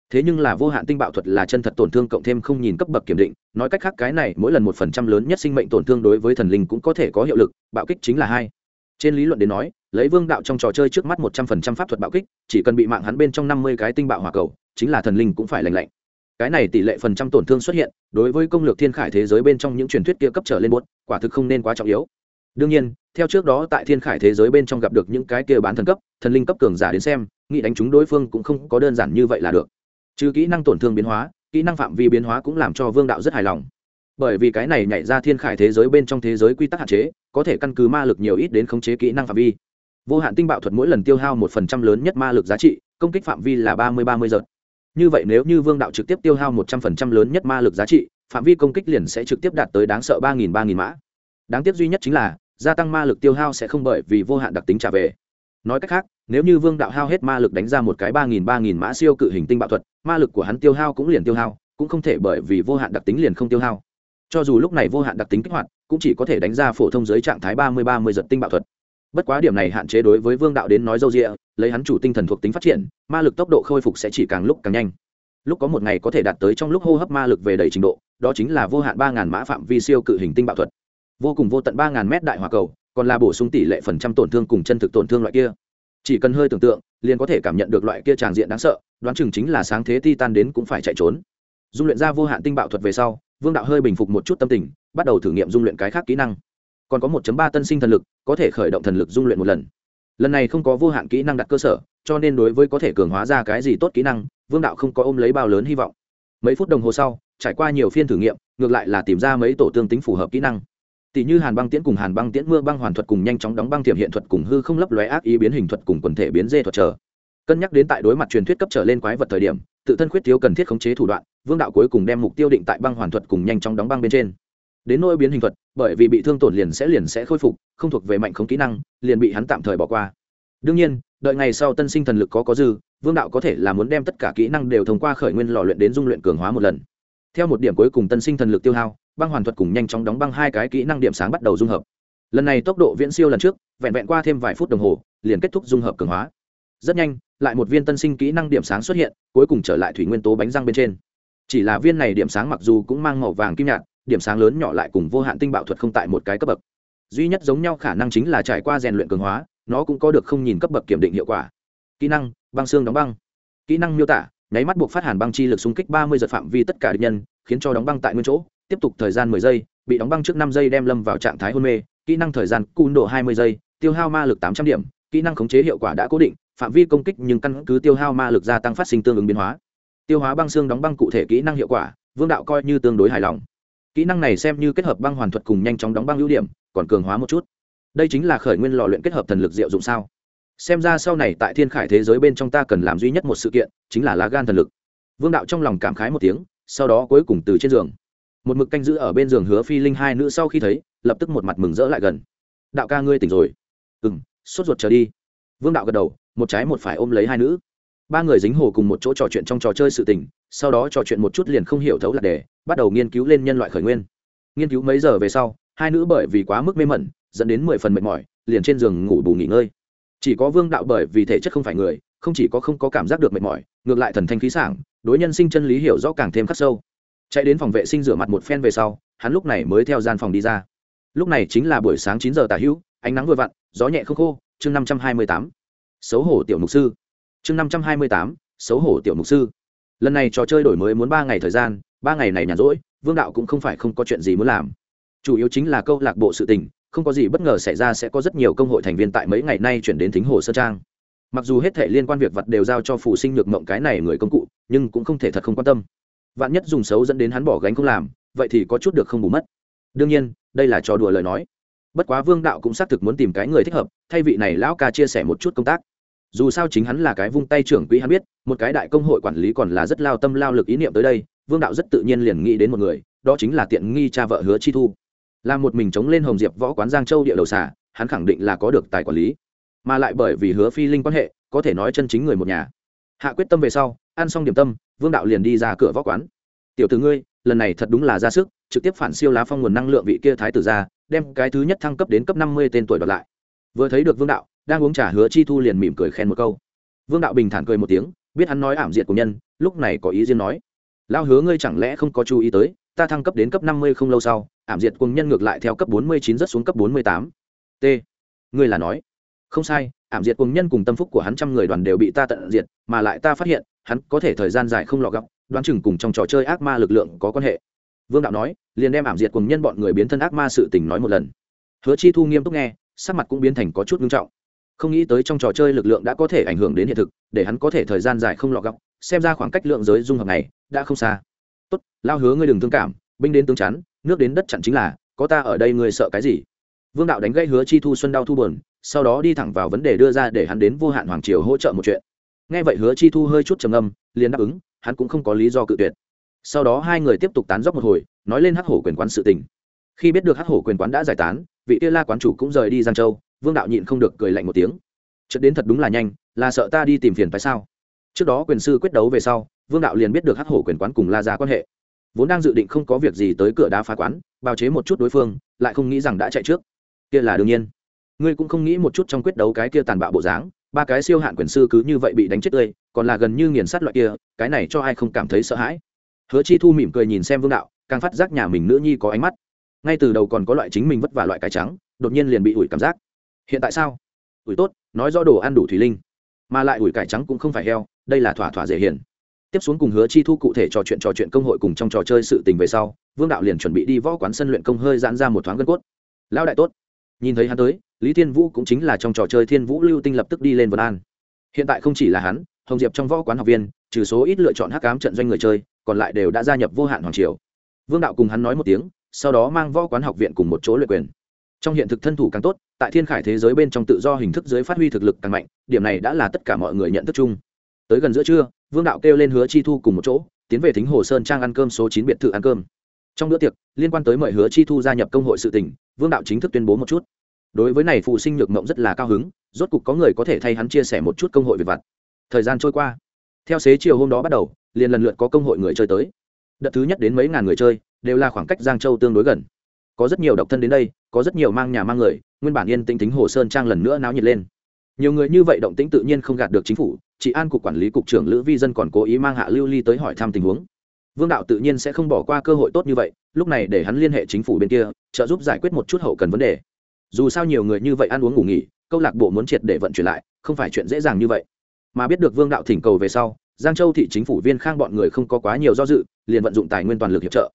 Thế nhưng là vô hạn tinh bạo thuật là chân thật tổn thương cộng thêm không nhìn cấp bậc kiểm định, nói cách khác cái này mỗi lần một phần trăm lớn nhất sinh mệnh tổn thương đối với thần linh cũng có thể có hiệu lực, bạo kích chính là hai. Trên lý luận đến nói, lấy vương đạo trong trò chơi trước mắt một trăm phần trăm pháp thuật bạo kích, chỉ cần bị mạng hắn bên trong năm mươi cái tinh bạo hỏa cầu, chính là thần linh cũng phải lành lạnh cái này tỷ lệ phần trăm tổn thương xuất hiện, đối với công lược thiên khải thế giới bên trong những truyền thuyết kia cấp trở lên buốt, quả thực không nên quá trọng yếu. Đương nhiên, theo trước đó tại thiên khải thế giới bên trong gặp được những cái kia bán thần cấp, thần linh cấp cường giả đến xem, nghĩ đánh chúng đối phương cũng không có đơn giản như vậy là được. Trừ kỹ năng tổn thương biến hóa, kỹ năng phạm vi biến hóa cũng làm cho vương đạo rất hài lòng. Bởi vì cái này nhảy ra thiên khải thế giới bên trong thế giới quy tắc hạn chế, có thể căn cứ ma lực nhiều ít đến khống chế kỹ năng phạm vi. Vô hạn tinh bạo thuật mỗi lần tiêu hao một phần trăm lớn nhất ma lực giá trị, công kích phạm vi là ba mươi ba mươi giờ như vậy nếu như vương đạo trực tiếp tiêu hao một trăm phần trăm lớn nhất ma lực giá trị, phạm vi công kích liền sẽ trực tiếp đạt tới đáng sợ ba nghìn ba nghìn mã. Đáng tiếc duy nhất chính là, gia tăng ma lực tiêu hao sẽ không bởi vì vô hạn đặc tính trả về. Nói cách khác, nếu như vương đạo hao hết ma lực đánh ra một cái ba nghìn ba nghìn mã siêu cự hình tinh bạo thuật, ma lực của hắn tiêu hao cũng liền tiêu hao, cũng không thể bởi vì vô hạn đặc tính liền không tiêu hao. Cho dù lúc này vô hạn đặc tính kích hoạt, cũng chỉ có thể đánh ra phổ thông dưới trạng thái ba mươi ba mươi giật tinh bạo thuật. Bất quá điểm này hạn chế đối với vương đạo đến nói dâu rịa lấy hắn chủ tinh thần thuộc tính phát triển, ma lực tốc độ khôi phục sẽ chỉ càng lúc càng nhanh. Lúc có một ngày có thể đạt tới trong lúc hô hấp ma lực về đầy trình độ, đó chính là vô hạn ba ngàn mã phạm vi siêu cự hình tinh bạo thuật. Vô cùng vô tận ba ngàn mét đại hòa cầu, còn là bổ sung tỷ lệ phần trăm tổn thương cùng chân thực tổn thương loại kia. Chỉ cần hơi tưởng tượng, liền có thể cảm nhận được loại kia tràng diện đáng sợ, đoán chừng chính là sáng thế ti tan đến cũng phải chạy trốn. Dung luyện ra vô hạn tinh bạo thuật về sau, vương đạo hơi bình phục một chút tâm tình, bắt đầu thử nghiệm dung luyện cái khác kỹ năng. Còn có 1 ba tân sinh thần lực, có thể khởi động thần lực dung luyện một lần lần này không có vô hạn kỹ năng đặt cơ sở, cho nên đối với có thể cường hóa ra cái gì tốt kỹ năng, vương đạo không có ôm lấy bao lớn hy vọng. Mấy phút đồng hồ sau, trải qua nhiều phiên thử nghiệm, ngược lại là tìm ra mấy tổ tương tính phù hợp kỹ năng. Tỷ như hàn băng tiễn cùng hàn băng tiễn mưa băng hoàn thuật cùng nhanh chóng đóng băng tiềm hiện thuật cùng hư không lấp lóe ác ý biến hình thuật cùng quần thể biến dê thuật trở cân nhắc đến tại đối mặt truyền thuyết cấp trở lên quái vật thời điểm, tự thân khuyết thiếu cần thiết khống chế thủ đoạn, vương đạo cuối cùng đem mục tiêu định tại băng hoàn thuật cùng nhanh chóng đóng băng bên trên. Đến nỗi biến hình thuật bởi vì bị thương tổn liền sẽ liền sẽ khôi phục, không thuộc về mạnh không kỹ năng, liền bị hắn tạm thời bỏ qua. Đương nhiên, đợi ngày sau tân sinh thần lực có có dư, vương đạo có thể là muốn đem tất cả kỹ năng đều thông qua khởi nguyên lò luyện đến dung luyện cường hóa một lần. Theo một điểm cuối cùng tân sinh thần lực tiêu hao, băng hoàn thuật cùng nhanh chóng đóng băng hai cái kỹ năng điểm sáng bắt đầu dung hợp. Lần này tốc độ viễn siêu lần trước, vẹn vẹn qua thêm vài phút đồng hồ, liền kết thúc dung hợp cường hóa. Rất nhanh, lại một viên tân sinh kỹ năng điểm sáng xuất hiện, cuối cùng trở lại thủy nguyên tố bánh răng bên trên. Chỉ là viên này điểm sáng mặc dù cũng mang màu vàng kim nhạt điểm sáng lớn nhỏ lại cùng vô hạn tinh bạo thuật không tại một cái cấp bậc. Duy nhất giống nhau khả năng chính là trải qua rèn luyện cường hóa, nó cũng có được không nhìn cấp bậc kiểm định hiệu quả. Kỹ năng, băng xương đóng băng. Kỹ năng miêu tả, nháy mắt buộc phát hàn băng chi lực xung kích ba mươi giật phạm vi tất cả địch nhân, khiến cho đóng băng tại nguyên chỗ, tiếp tục thời gian mười giây, bị đóng băng trước năm giây đem lâm vào trạng thái hôn mê, kỹ năng thời gian cun độ hai mươi giây, tiêu hao ma lực tám trăm điểm, kỹ năng khống chế hiệu quả đã cố định, phạm vi công kích nhưng căn cứ tiêu hao ma lực gia tăng phát sinh tương ứng biến hóa. Tiêu hóa băng xương đóng băng cụ thể kỹ năng hiệu quả, vương đạo coi như tương đối hài lòng kỹ năng này xem như kết hợp băng hoàn thuật cùng nhanh chóng đóng băng ưu điểm, còn cường hóa một chút. Đây chính là khởi nguyên lò luyện kết hợp thần lực diệu dụng sao? Xem ra sau này tại thiên khải thế giới bên trong ta cần làm duy nhất một sự kiện, chính là lá gan thần lực. Vương đạo trong lòng cảm khái một tiếng, sau đó cuối cùng từ trên giường. Một mực canh giữ ở bên giường hứa phi linh hai nữ sau khi thấy, lập tức một mặt mừng rỡ lại gần. Đạo ca ngươi tỉnh rồi. Ừ m sốt ruột trở đi. Vương đạo gật đầu, một trái một phải ôm lấy hai nữ ba người dính hồ cùng một chỗ trò chuyện trong trò chơi sự tình, sau đó trò chuyện một chút liền không hiểu thấu lạc đề, bắt đầu nghiên cứu lên nhân loại khởi nguyên. Nghiên cứu mấy giờ về sau, hai nữ bởi vì quá mức mê mẩn, dẫn đến mười phần mệt mỏi, liền trên giường ngủ bù nghỉ ngơi. Chỉ có vương đạo bởi vì thể chất không phải người, không chỉ có không có cảm giác được mệt mỏi, ngược lại thần thanh khí sảng, đối nhân sinh chân lý hiểu rõ càng thêm khắc sâu. Chạy đến phòng vệ sinh rửa mặt một phen về sau, hắn lúc này mới theo gian phòng đi ra. Lúc này chính là buổi sáng chín giờ tả hữu, ánh nắng vừa vặn, gió nhẹ không khô, chương năm trăm hai mươi tám. Xấu hổ tiểu mục sư chương năm trăm hai mươi tám, xấu hổ tiểu mục sư. Lần này trò chơi đổi mới muốn ba ngày thời gian, ba ngày này nhàn rỗi, vương đạo cũng không phải không có chuyện gì muốn làm. Chủ yếu chính là câu lạc bộ sự tình, không có gì bất ngờ xảy ra sẽ có rất nhiều công hội thành viên tại mấy ngày nay chuyển đến thính hồ sơn trang. Mặc dù hết thể liên quan việc vật đều giao cho phụ sinh nhược mộng cái này người công cụ, nhưng cũng không thể thật không quan tâm. Vạn nhất dùng xấu dẫn đến hắn bỏ gánh không làm, vậy thì có chút được không bù mất. Đương nhiên, đây là trò đùa lời nói. Bất quá vương đạo cũng xác thực muốn tìm cái người thích hợp, thay vị này lão ca chia sẻ một chút công tác dù sao chính hắn là cái vung tay trưởng quỹ hắn biết, một cái đại công hội quản lý còn là rất lao tâm lao lực ý niệm tới đây, vương đạo rất tự nhiên liền nghĩ đến một người, đó chính là tiện nghi cha vợ hứa chi thu. Là một mình chống lên hồng diệp võ quán giang châu địa đầu xả hắn khẳng định là có được tài quản lý. Mà lại bởi vì hứa phi linh quan hệ, có thể nói chân chính người một nhà. Hạ quyết tâm về sau, ăn xong điểm tâm, vương đạo liền đi ra cửa võ quán. Tiểu t ử ngươi, lần này thật đúng là ra sức, trực tiếp phản siêu lá phong nguồn năng lượng vị kia thái tử ra, đem cái thứ nhất thăng cấp đến cấp năm mươi tên tuổi đoạt lại. Vừa thấy được vương đạo đang uống trà hứa chi thu liền mỉm cười khen một câu. Vương đạo bình thản cười một tiếng, biết hắn nói ảm diệt của nhân, lúc này có ý riêng nói. Lao hứa ngươi chẳng lẽ không có chú ý tới, ta thăng cấp đến cấp năm mươi không lâu sau, ảm diệt cùng nhân ngược lại theo cấp bốn mươi chín rất xuống cấp bốn mươi tám. T. Ngươi là nói. Không sai, ảm diệt cùng nhân cùng tâm phúc của hắn trăm người đoàn đều bị ta tận diệt, mà lại ta phát hiện, hắn có thể thời gian dài không lọ gặp, đoán chừng cùng trong trò chơi ác ma lực lượng có quan hệ. Vương đạo nói, liền đem ảm diệt cùng nhân bọn người biến thân ác ma sự tình nói một lần. Hứa chi thu nghiêm túc nghe, sắc mặt cũng biến thành có chút nghiêm trọng không nghĩ tới trong trò chơi lực lượng đã có thể ảnh hưởng đến hiện thực, để hắn có thể thời gian dài không lọ gọc xem ra khoảng cách lượng giới dung hợp này đã không xa. Tốt, lao hứa ngươi đừng thương cảm, binh đến tướng chắn, nước đến đất chặn chính là, có ta ở đây ngươi sợ cái gì? Vương đạo đánh gây hứa chi thu xuân đau thu buồn, sau đó đi thẳng vào vấn đề đưa ra để hắn đến vô hạn hoàng triều hỗ trợ một chuyện. Nghe vậy hứa chi thu hơi chút trầm âm liền đáp ứng, hắn cũng không có lý do cự tuyệt. Sau đó hai người tiếp tục tán dốc một hồi, nói lên hắc hổ quyền quán sự tình. Khi biết được hắc hổ quyền quán đã giải tán, vị kia la quán chủ cũng rời đi giang châu vương đạo nhịn không được cười lạnh một tiếng. Chất đến thật đúng là nhanh, là sợ ta đi tìm phiền phải sao? Trước đó quyền sư quyết đấu về sau, vương đạo liền biết được hắc hổ quyền quán cùng la ra quan hệ. Vốn đang dự định không có việc gì tới cửa đá phá quán, bào chế một chút đối phương, lại không nghĩ rằng đã chạy trước. Kia là đương nhiên. Ngươi cũng không nghĩ một chút trong quyết đấu cái kia tàn bạo bộ dáng, ba cái siêu hạn quyền sư cứ như vậy bị đánh chết tươi, còn là gần như nghiền sát loại kia, cái này cho ai không cảm thấy sợ hãi. Hứa chi thu mỉm cười nhìn xem vương đạo, càng phát giác nhà mình nữ nhi có ánh mắt. Ngay từ đầu còn có loại chính mình vất vả loại cái trắng, đột nhiên liền bị ủi cảm giác hiện tại sao? Ủi tốt, nói rõ đồ ăn đủ thủy linh. Mà lại ủi cải trắng cũng không phải heo, đây là thỏa thỏa dễ hiền. Tiếp xuống cùng hứa chi thu cụ thể trò chuyện trò chuyện công hội cùng trong trò chơi sự tình về sau, vương đạo liền chuẩn bị đi võ quán sân luyện công hơi giãn ra một thoáng gân cốt. Lão đại tốt. Nhìn thấy hắn tới, lý thiên vũ cũng chính là trong trò chơi thiên vũ lưu tinh lập tức đi lên vân an. Hiện tại không chỉ là hắn, hồng diệp trong võ quán học viên, trừ số ít lựa chọn hắc cám trận doanh người chơi, còn lại đều đã gia nhập vô hạn hoàng triều. Vương đạo cùng hắn nói một tiếng, sau đó mang võ quán học viện cùng một chỗ luyện quyền. Trong hiện thực thân thủ càng tốt tại thiên khải thế giới bên trong tự do hình thức dưới phát huy thực lực càng mạnh, điểm này đã là tất cả mọi người nhận thức chung. Tới gần giữa trưa, vương đạo kêu lên hứa chi thu cùng một chỗ, tiến về thính hồ sơn trang ăn cơm số chín biệt thự ăn cơm. Trong bữa tiệc, liên quan tới mời hứa chi thu gia nhập công hội sự tỉnh vương đạo chính thức tuyên bố một chút. Đối với này phụ sinh nhược mộng rất là cao hứng, rốt cục có người có thể thay hắn chia sẻ một chút công hội về vặt. Thời gian trôi qua. Theo xế chiều hôm đó bắt đầu, liền lần lượt có công hội người chơi tới. Đợt thứ nhất đến mấy ngàn người chơi, đều là khoảng cách giang châu tương đối gần có rất nhiều độc thân đến đây, có rất nhiều mang nhà mang người, nguyên bản yên tĩnh tính hồ sơn trang lần nữa náo nhiệt lên. Nhiều người như vậy động tĩnh tự nhiên không gạt được chính phủ, chị an cục quản lý cục trưởng lữ vi dân còn cố ý mang hạ lưu ly tới hỏi thăm tình huống. Vương đạo tự nhiên sẽ không bỏ qua cơ hội tốt như vậy, lúc này để hắn liên hệ chính phủ bên kia, trợ giúp giải quyết một chút hậu cần vấn đề. Dù sao nhiều người như vậy ăn uống ngủ nghỉ, câu lạc bộ muốn triệt để vận chuyển lại, không phải chuyện dễ dàng như vậy. Mà biết được vương đạo thỉnh cầu về sau, giang châu thị chính phủ viên khang bọn người không có quá nhiều do dự, liền vận dụng tài nguyên toàn lực hiệp trợ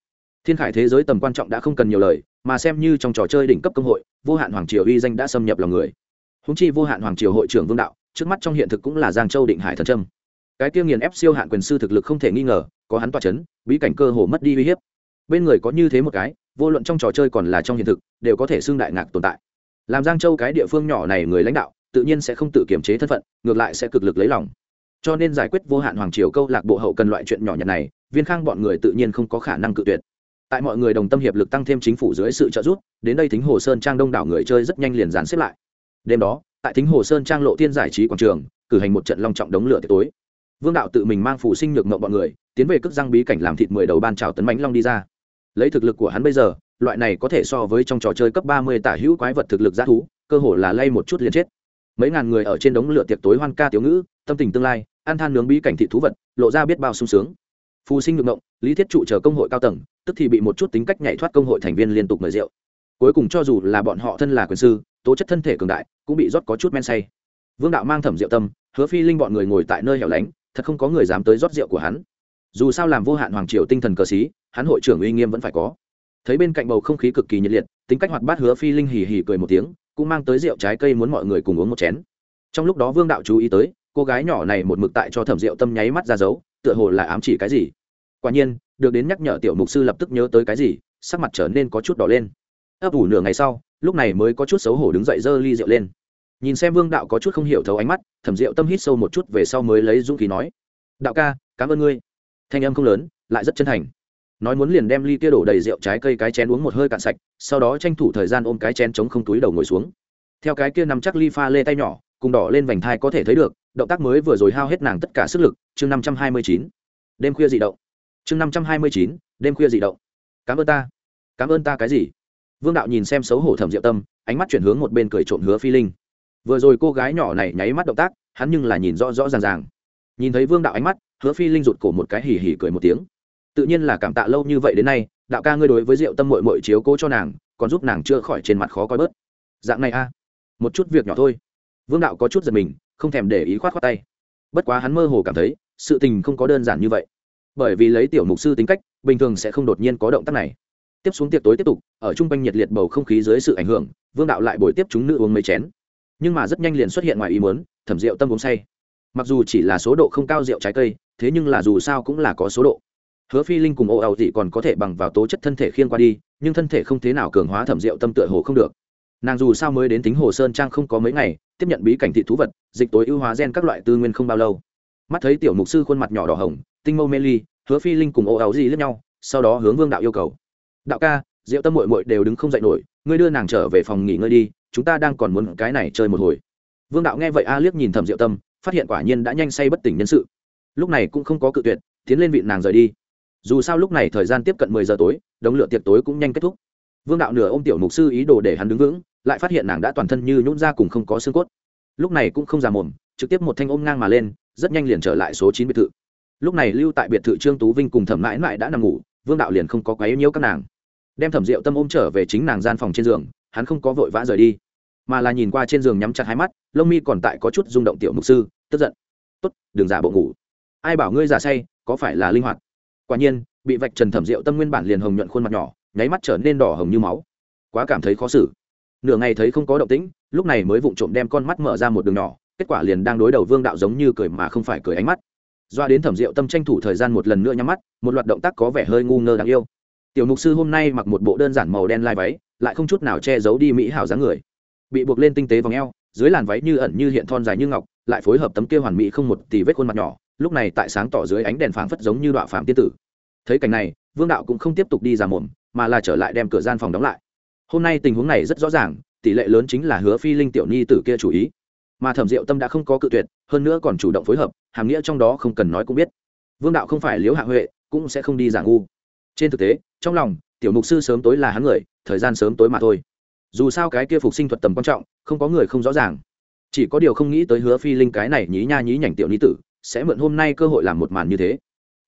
thiên khải thế giới tầm quan trọng đã không cần nhiều lời, mà xem như trong trò chơi đỉnh cấp công hội, vô hạn hoàng triều uy danh đã xâm nhập lòng người. Húng chi vô hạn hoàng triều hội trưởng vương đạo, trước mắt trong hiện thực cũng là giang châu định hải thần trâm cái tiêu nghiền ép siêu hạn quyền sư thực lực không thể nghi ngờ, có hắn toa c h ấ n bí cảnh cơ hồ mất đi uy hiếp. Bên người có như thế một cái, vô luận trong trò chơi còn là trong hiện thực, đều có thể xưng đại ngạc tồn tại. Làm giang châu cái địa phương nhỏ này người lãnh đạo, tự nhiên sẽ không tự kiềm chế thân phận, ngược lại sẽ cực lực lấy lòng. Cho nên giải quyết vô hạn hoàng triều câu lạc bộ hậu cần loại chuyện nhỏ nhặt này, viên khang bọn người tự nhiên không có khả năng cự tuyệt tại mọi người đồng tâm hiệp lực tăng thêm chính phủ dưới sự trợ giúp, đến đây thính hồ sơn trang đông đảo người chơi rất nhanh liền dàn xếp lại. Đêm đó, tại thính hồ sơn trang lộ thiên giải trí quảng trường, cử hành một trận long trọng đống lửa tối. Vương đạo tự mình mang phủ sinh nhược mộng bọn người, tiến về cước răng bí cảnh làm thịt mười đầu ban trào tấn bánh long đi ra. Lấy thực lực của hắn bây giờ, loại này có thể so với trong trò chơi cấp ba mươi tả hữu quái vật thực lực g thú, cơ hồ là lay một chút liền chết. Mấy ngàn người ở trên đống lửa tiệc tối hoan ca tiểu ngữ, tâm tình tương lai, ăn than nướng bí cảnh thị thú vật, lộ ra biết bao sung sướng. Phù sinh ngược ngộng lý thiết trụ chờ công hội cao tầng tức thì bị một chút tính cách nhảy thoát công hội thành viên liên tục mời rượu. Cuối cùng cho dù là bọn họ thân là quyền sư, tố chất thân thể cường đại, cũng bị rót có chút men say. Vương đạo mang thẩm rượu tâm, hứa phi linh bọn người ngồi tại nơi hẻo lánh, thật không có người dám tới rót rượu của hắn. Dù sao làm vô hạn hoàng triều tinh thần cờ xí, hắn hội trưởng uy nghiêm vẫn phải có. Thấy bên cạnh bầu không khí cực kỳ nhiệt liệt, tính cách hoạt bát hứa phi linh hì hì cười một tiếng, cũng mang tới rượu trái cây muốn mọi người cùng uống một chén. Trong lúc đó vương đạo chú ý tới, cô gái nhỏ này một mực tại cho thẩm rượu tâm nháy mắt ra dấu, tựa hồ là ám chỉ cái gì. Quả nhiên được đến nhắc nhở tiểu mục sư lập tức nhớ tới cái gì, sắc mặt trở nên có chút đỏ lên. Ấp ủ nửa ngày sau, lúc này mới có chút xấu hổ đứng dậy giơ ly rượu lên. Nhìn xem vương đạo có chút không hiểu thấu ánh mắt, thẩm rượu tâm hít sâu một chút về sau mới lấy dũng khí nói, đạo ca, cảm ơn ngươi. Thanh âm không lớn, lại rất chân thành. Nói muốn liền đem ly kia đổ đầy rượu trái cây cái chén uống một hơi cạn sạch, sau đó tranh thủ thời gian ôm cái chén chống không túi đầu ngồi xuống. Theo cái kia nằm chắc ly pha lê tay nhỏ, cùng đỏ lên vành thai có thể thấy được, động tác mới vừa rồi hao hết nàng tất cả sức lực, chương năm trăm hai mươi chín. Đêm khuya dị động chương năm trăm hai mươi chín, đêm khuya dị động. Cảm ơn ta. Cảm ơn ta cái gì? Vương đạo nhìn xem xấu hổ thẩm diệu tâm, ánh mắt chuyển hướng một bên cười trộm hứa phi linh. Vừa rồi cô gái nhỏ này nháy mắt động tác, hắn nhưng là nhìn rõ rõ ràng ràng. Nhìn thấy vương đạo ánh mắt, hứa phi linh rụt cổ một cái hỉ hỉ cười một tiếng. Tự nhiên là cảm tạ lâu như vậy đến nay, đạo ca ngươi đối với diệu tâm mội mội chiếu cố cho nàng, còn giúp nàng chữa khỏi trên mặt khó coi bớt. Dạng này a. Một chút việc nhỏ thôi. Vương đạo có chút giật mình, không thèm để ý khoát khoát tay. Bất quá hắn mơ hồ cảm thấy, sự tình không có đơn giản như vậy bởi vì lấy tiểu mục sư tính cách, bình thường sẽ không đột nhiên có động tác này. Tiếp xuống tiệc tối tiếp tục, ở chung quanh nhiệt liệt bầu không khí dưới sự ảnh hưởng, vương đạo lại bồi tiếp chúng nữ uống mấy chén. Nhưng mà rất nhanh liền xuất hiện ngoài ý muốn, thẩm rượu tâm uống say. Mặc dù chỉ là số độ không cao rượu trái cây, thế nhưng là dù sao cũng là có số độ. Hứa phi linh cùng ô ẩu dị còn có thể bằng vào tố chất thân thể khiên qua đi, nhưng thân thể không thế nào cường hóa thẩm rượu tâm tựa hồ không được. Nàng dù sao mới đến tính hồ sơn trang không có mấy ngày, tiếp nhận bí cảnh thị thú vật, dịch tối ưu hóa gen các loại tư nguyên không bao lâu. Mắt thấy tiểu mục sư khuôn mặt nhỏ đỏ hồng tinh mâu mê ly, hứa phi linh cùng ô áo gì lẫn nhau, sau đó hướng vương đạo yêu cầu. Đạo ca, diệu tâm mội mội đều đứng không dậy nổi, ngươi đưa nàng trở về phòng nghỉ ngơi đi, chúng ta đang còn muốn cái này chơi một hồi. Vương đạo nghe vậy a liếc nhìn thầm diệu tâm, phát hiện quả nhiên đã nhanh say bất tỉnh nhân sự. Lúc này cũng không có cự tuyệt, tiến lên vị nàng rời đi. Dù sao lúc này thời gian tiếp cận mười giờ tối, đống lửa tiệc tối cũng nhanh kết thúc. Vương đạo nửa ô m tiểu mục sư ý đồ để hắn đứng vững, lại phát hiện nàng đã toàn thân như nhún ra cùng không có xương cốt. Lúc này cũng không già mồm, trực tiếp một thanh ôm ngang mà lên, rất nhanh liền trở lại số chín biệt thự lúc này lưu tại biệt thự trương tú vinh cùng thẩm mãi mãi đã nằm ngủ, vương đạo liền không có quấy nhiễu các nàng. Đem thẩm rượu tâm ôm trở về chính nàng gian phòng trên giường, hắn không có vội vã rời đi, mà là nhìn qua trên giường nhắm chặt hai mắt, lông mi còn tại có chút rung động tiểu mục sư, tức giận. Tốt, đừng giả bộ ngủ. Ai bảo ngươi giả say, có phải là linh hoạt? Quả nhiên, bị vạch trần thẩm rượu tâm nguyên bản liền hồng nhuận khuôn mặt nhỏ, nháy mắt trở nên đỏ hồng như máu. Quá cảm thấy khó xử. Nửa ngày thấy không có động tĩnh, lúc này mới vụng trộm đem con mắt mở ra một đường nhỏ, kết quả liền đang đối đầu vương đạo giống như cười mà không phải cười ánh mắt doa đến thẩm rượu tâm tranh thủ thời gian một lần nữa nhắm mắt, một loạt động tác có vẻ hơi ngu ngơ đáng yêu. Tiểu mục sư hôm nay mặc một bộ đơn giản màu đen lai váy, lại không chút nào che giấu đi mỹ hảo dáng người. Bị buộc lên tinh tế vòng eo, dưới làn váy như ẩn như hiện thon dài như ngọc, lại phối hợp tấm kia hoàn mỹ không một tỷ vết khuôn mặt nhỏ, lúc này tại sáng tỏ dưới ánh đèn phảng phất giống như đoạn phạm tiên tử. Thấy cảnh này, vương đạo cũng không tiếp tục đi ra mồm, mà là trở lại đem cửa gian phòng đóng lại. Hôm nay tình huống này rất rõ ràng, tỷ lệ lớn chính là hứa phi linh tiểu nhi tử kia chủ ý mà thẩm diệu tâm đã không có cự tuyệt, hơn nữa còn chủ động phối hợp, hàm nghĩa trong đó không cần nói cũng biết. Vương đạo không phải liếu hạ huệ, cũng sẽ không đi giả ngu. Trên thực tế, trong lòng, tiểu mục sư sớm tối là hắn người, thời gian sớm tối mà thôi. Dù sao cái kia phục sinh thuật tầm quan trọng, không có người không rõ ràng. Chỉ có điều không nghĩ tới hứa phi linh cái này nhí nha nhí nhảnh tiểu nhi tử, sẽ mượn hôm nay cơ hội làm một màn như thế.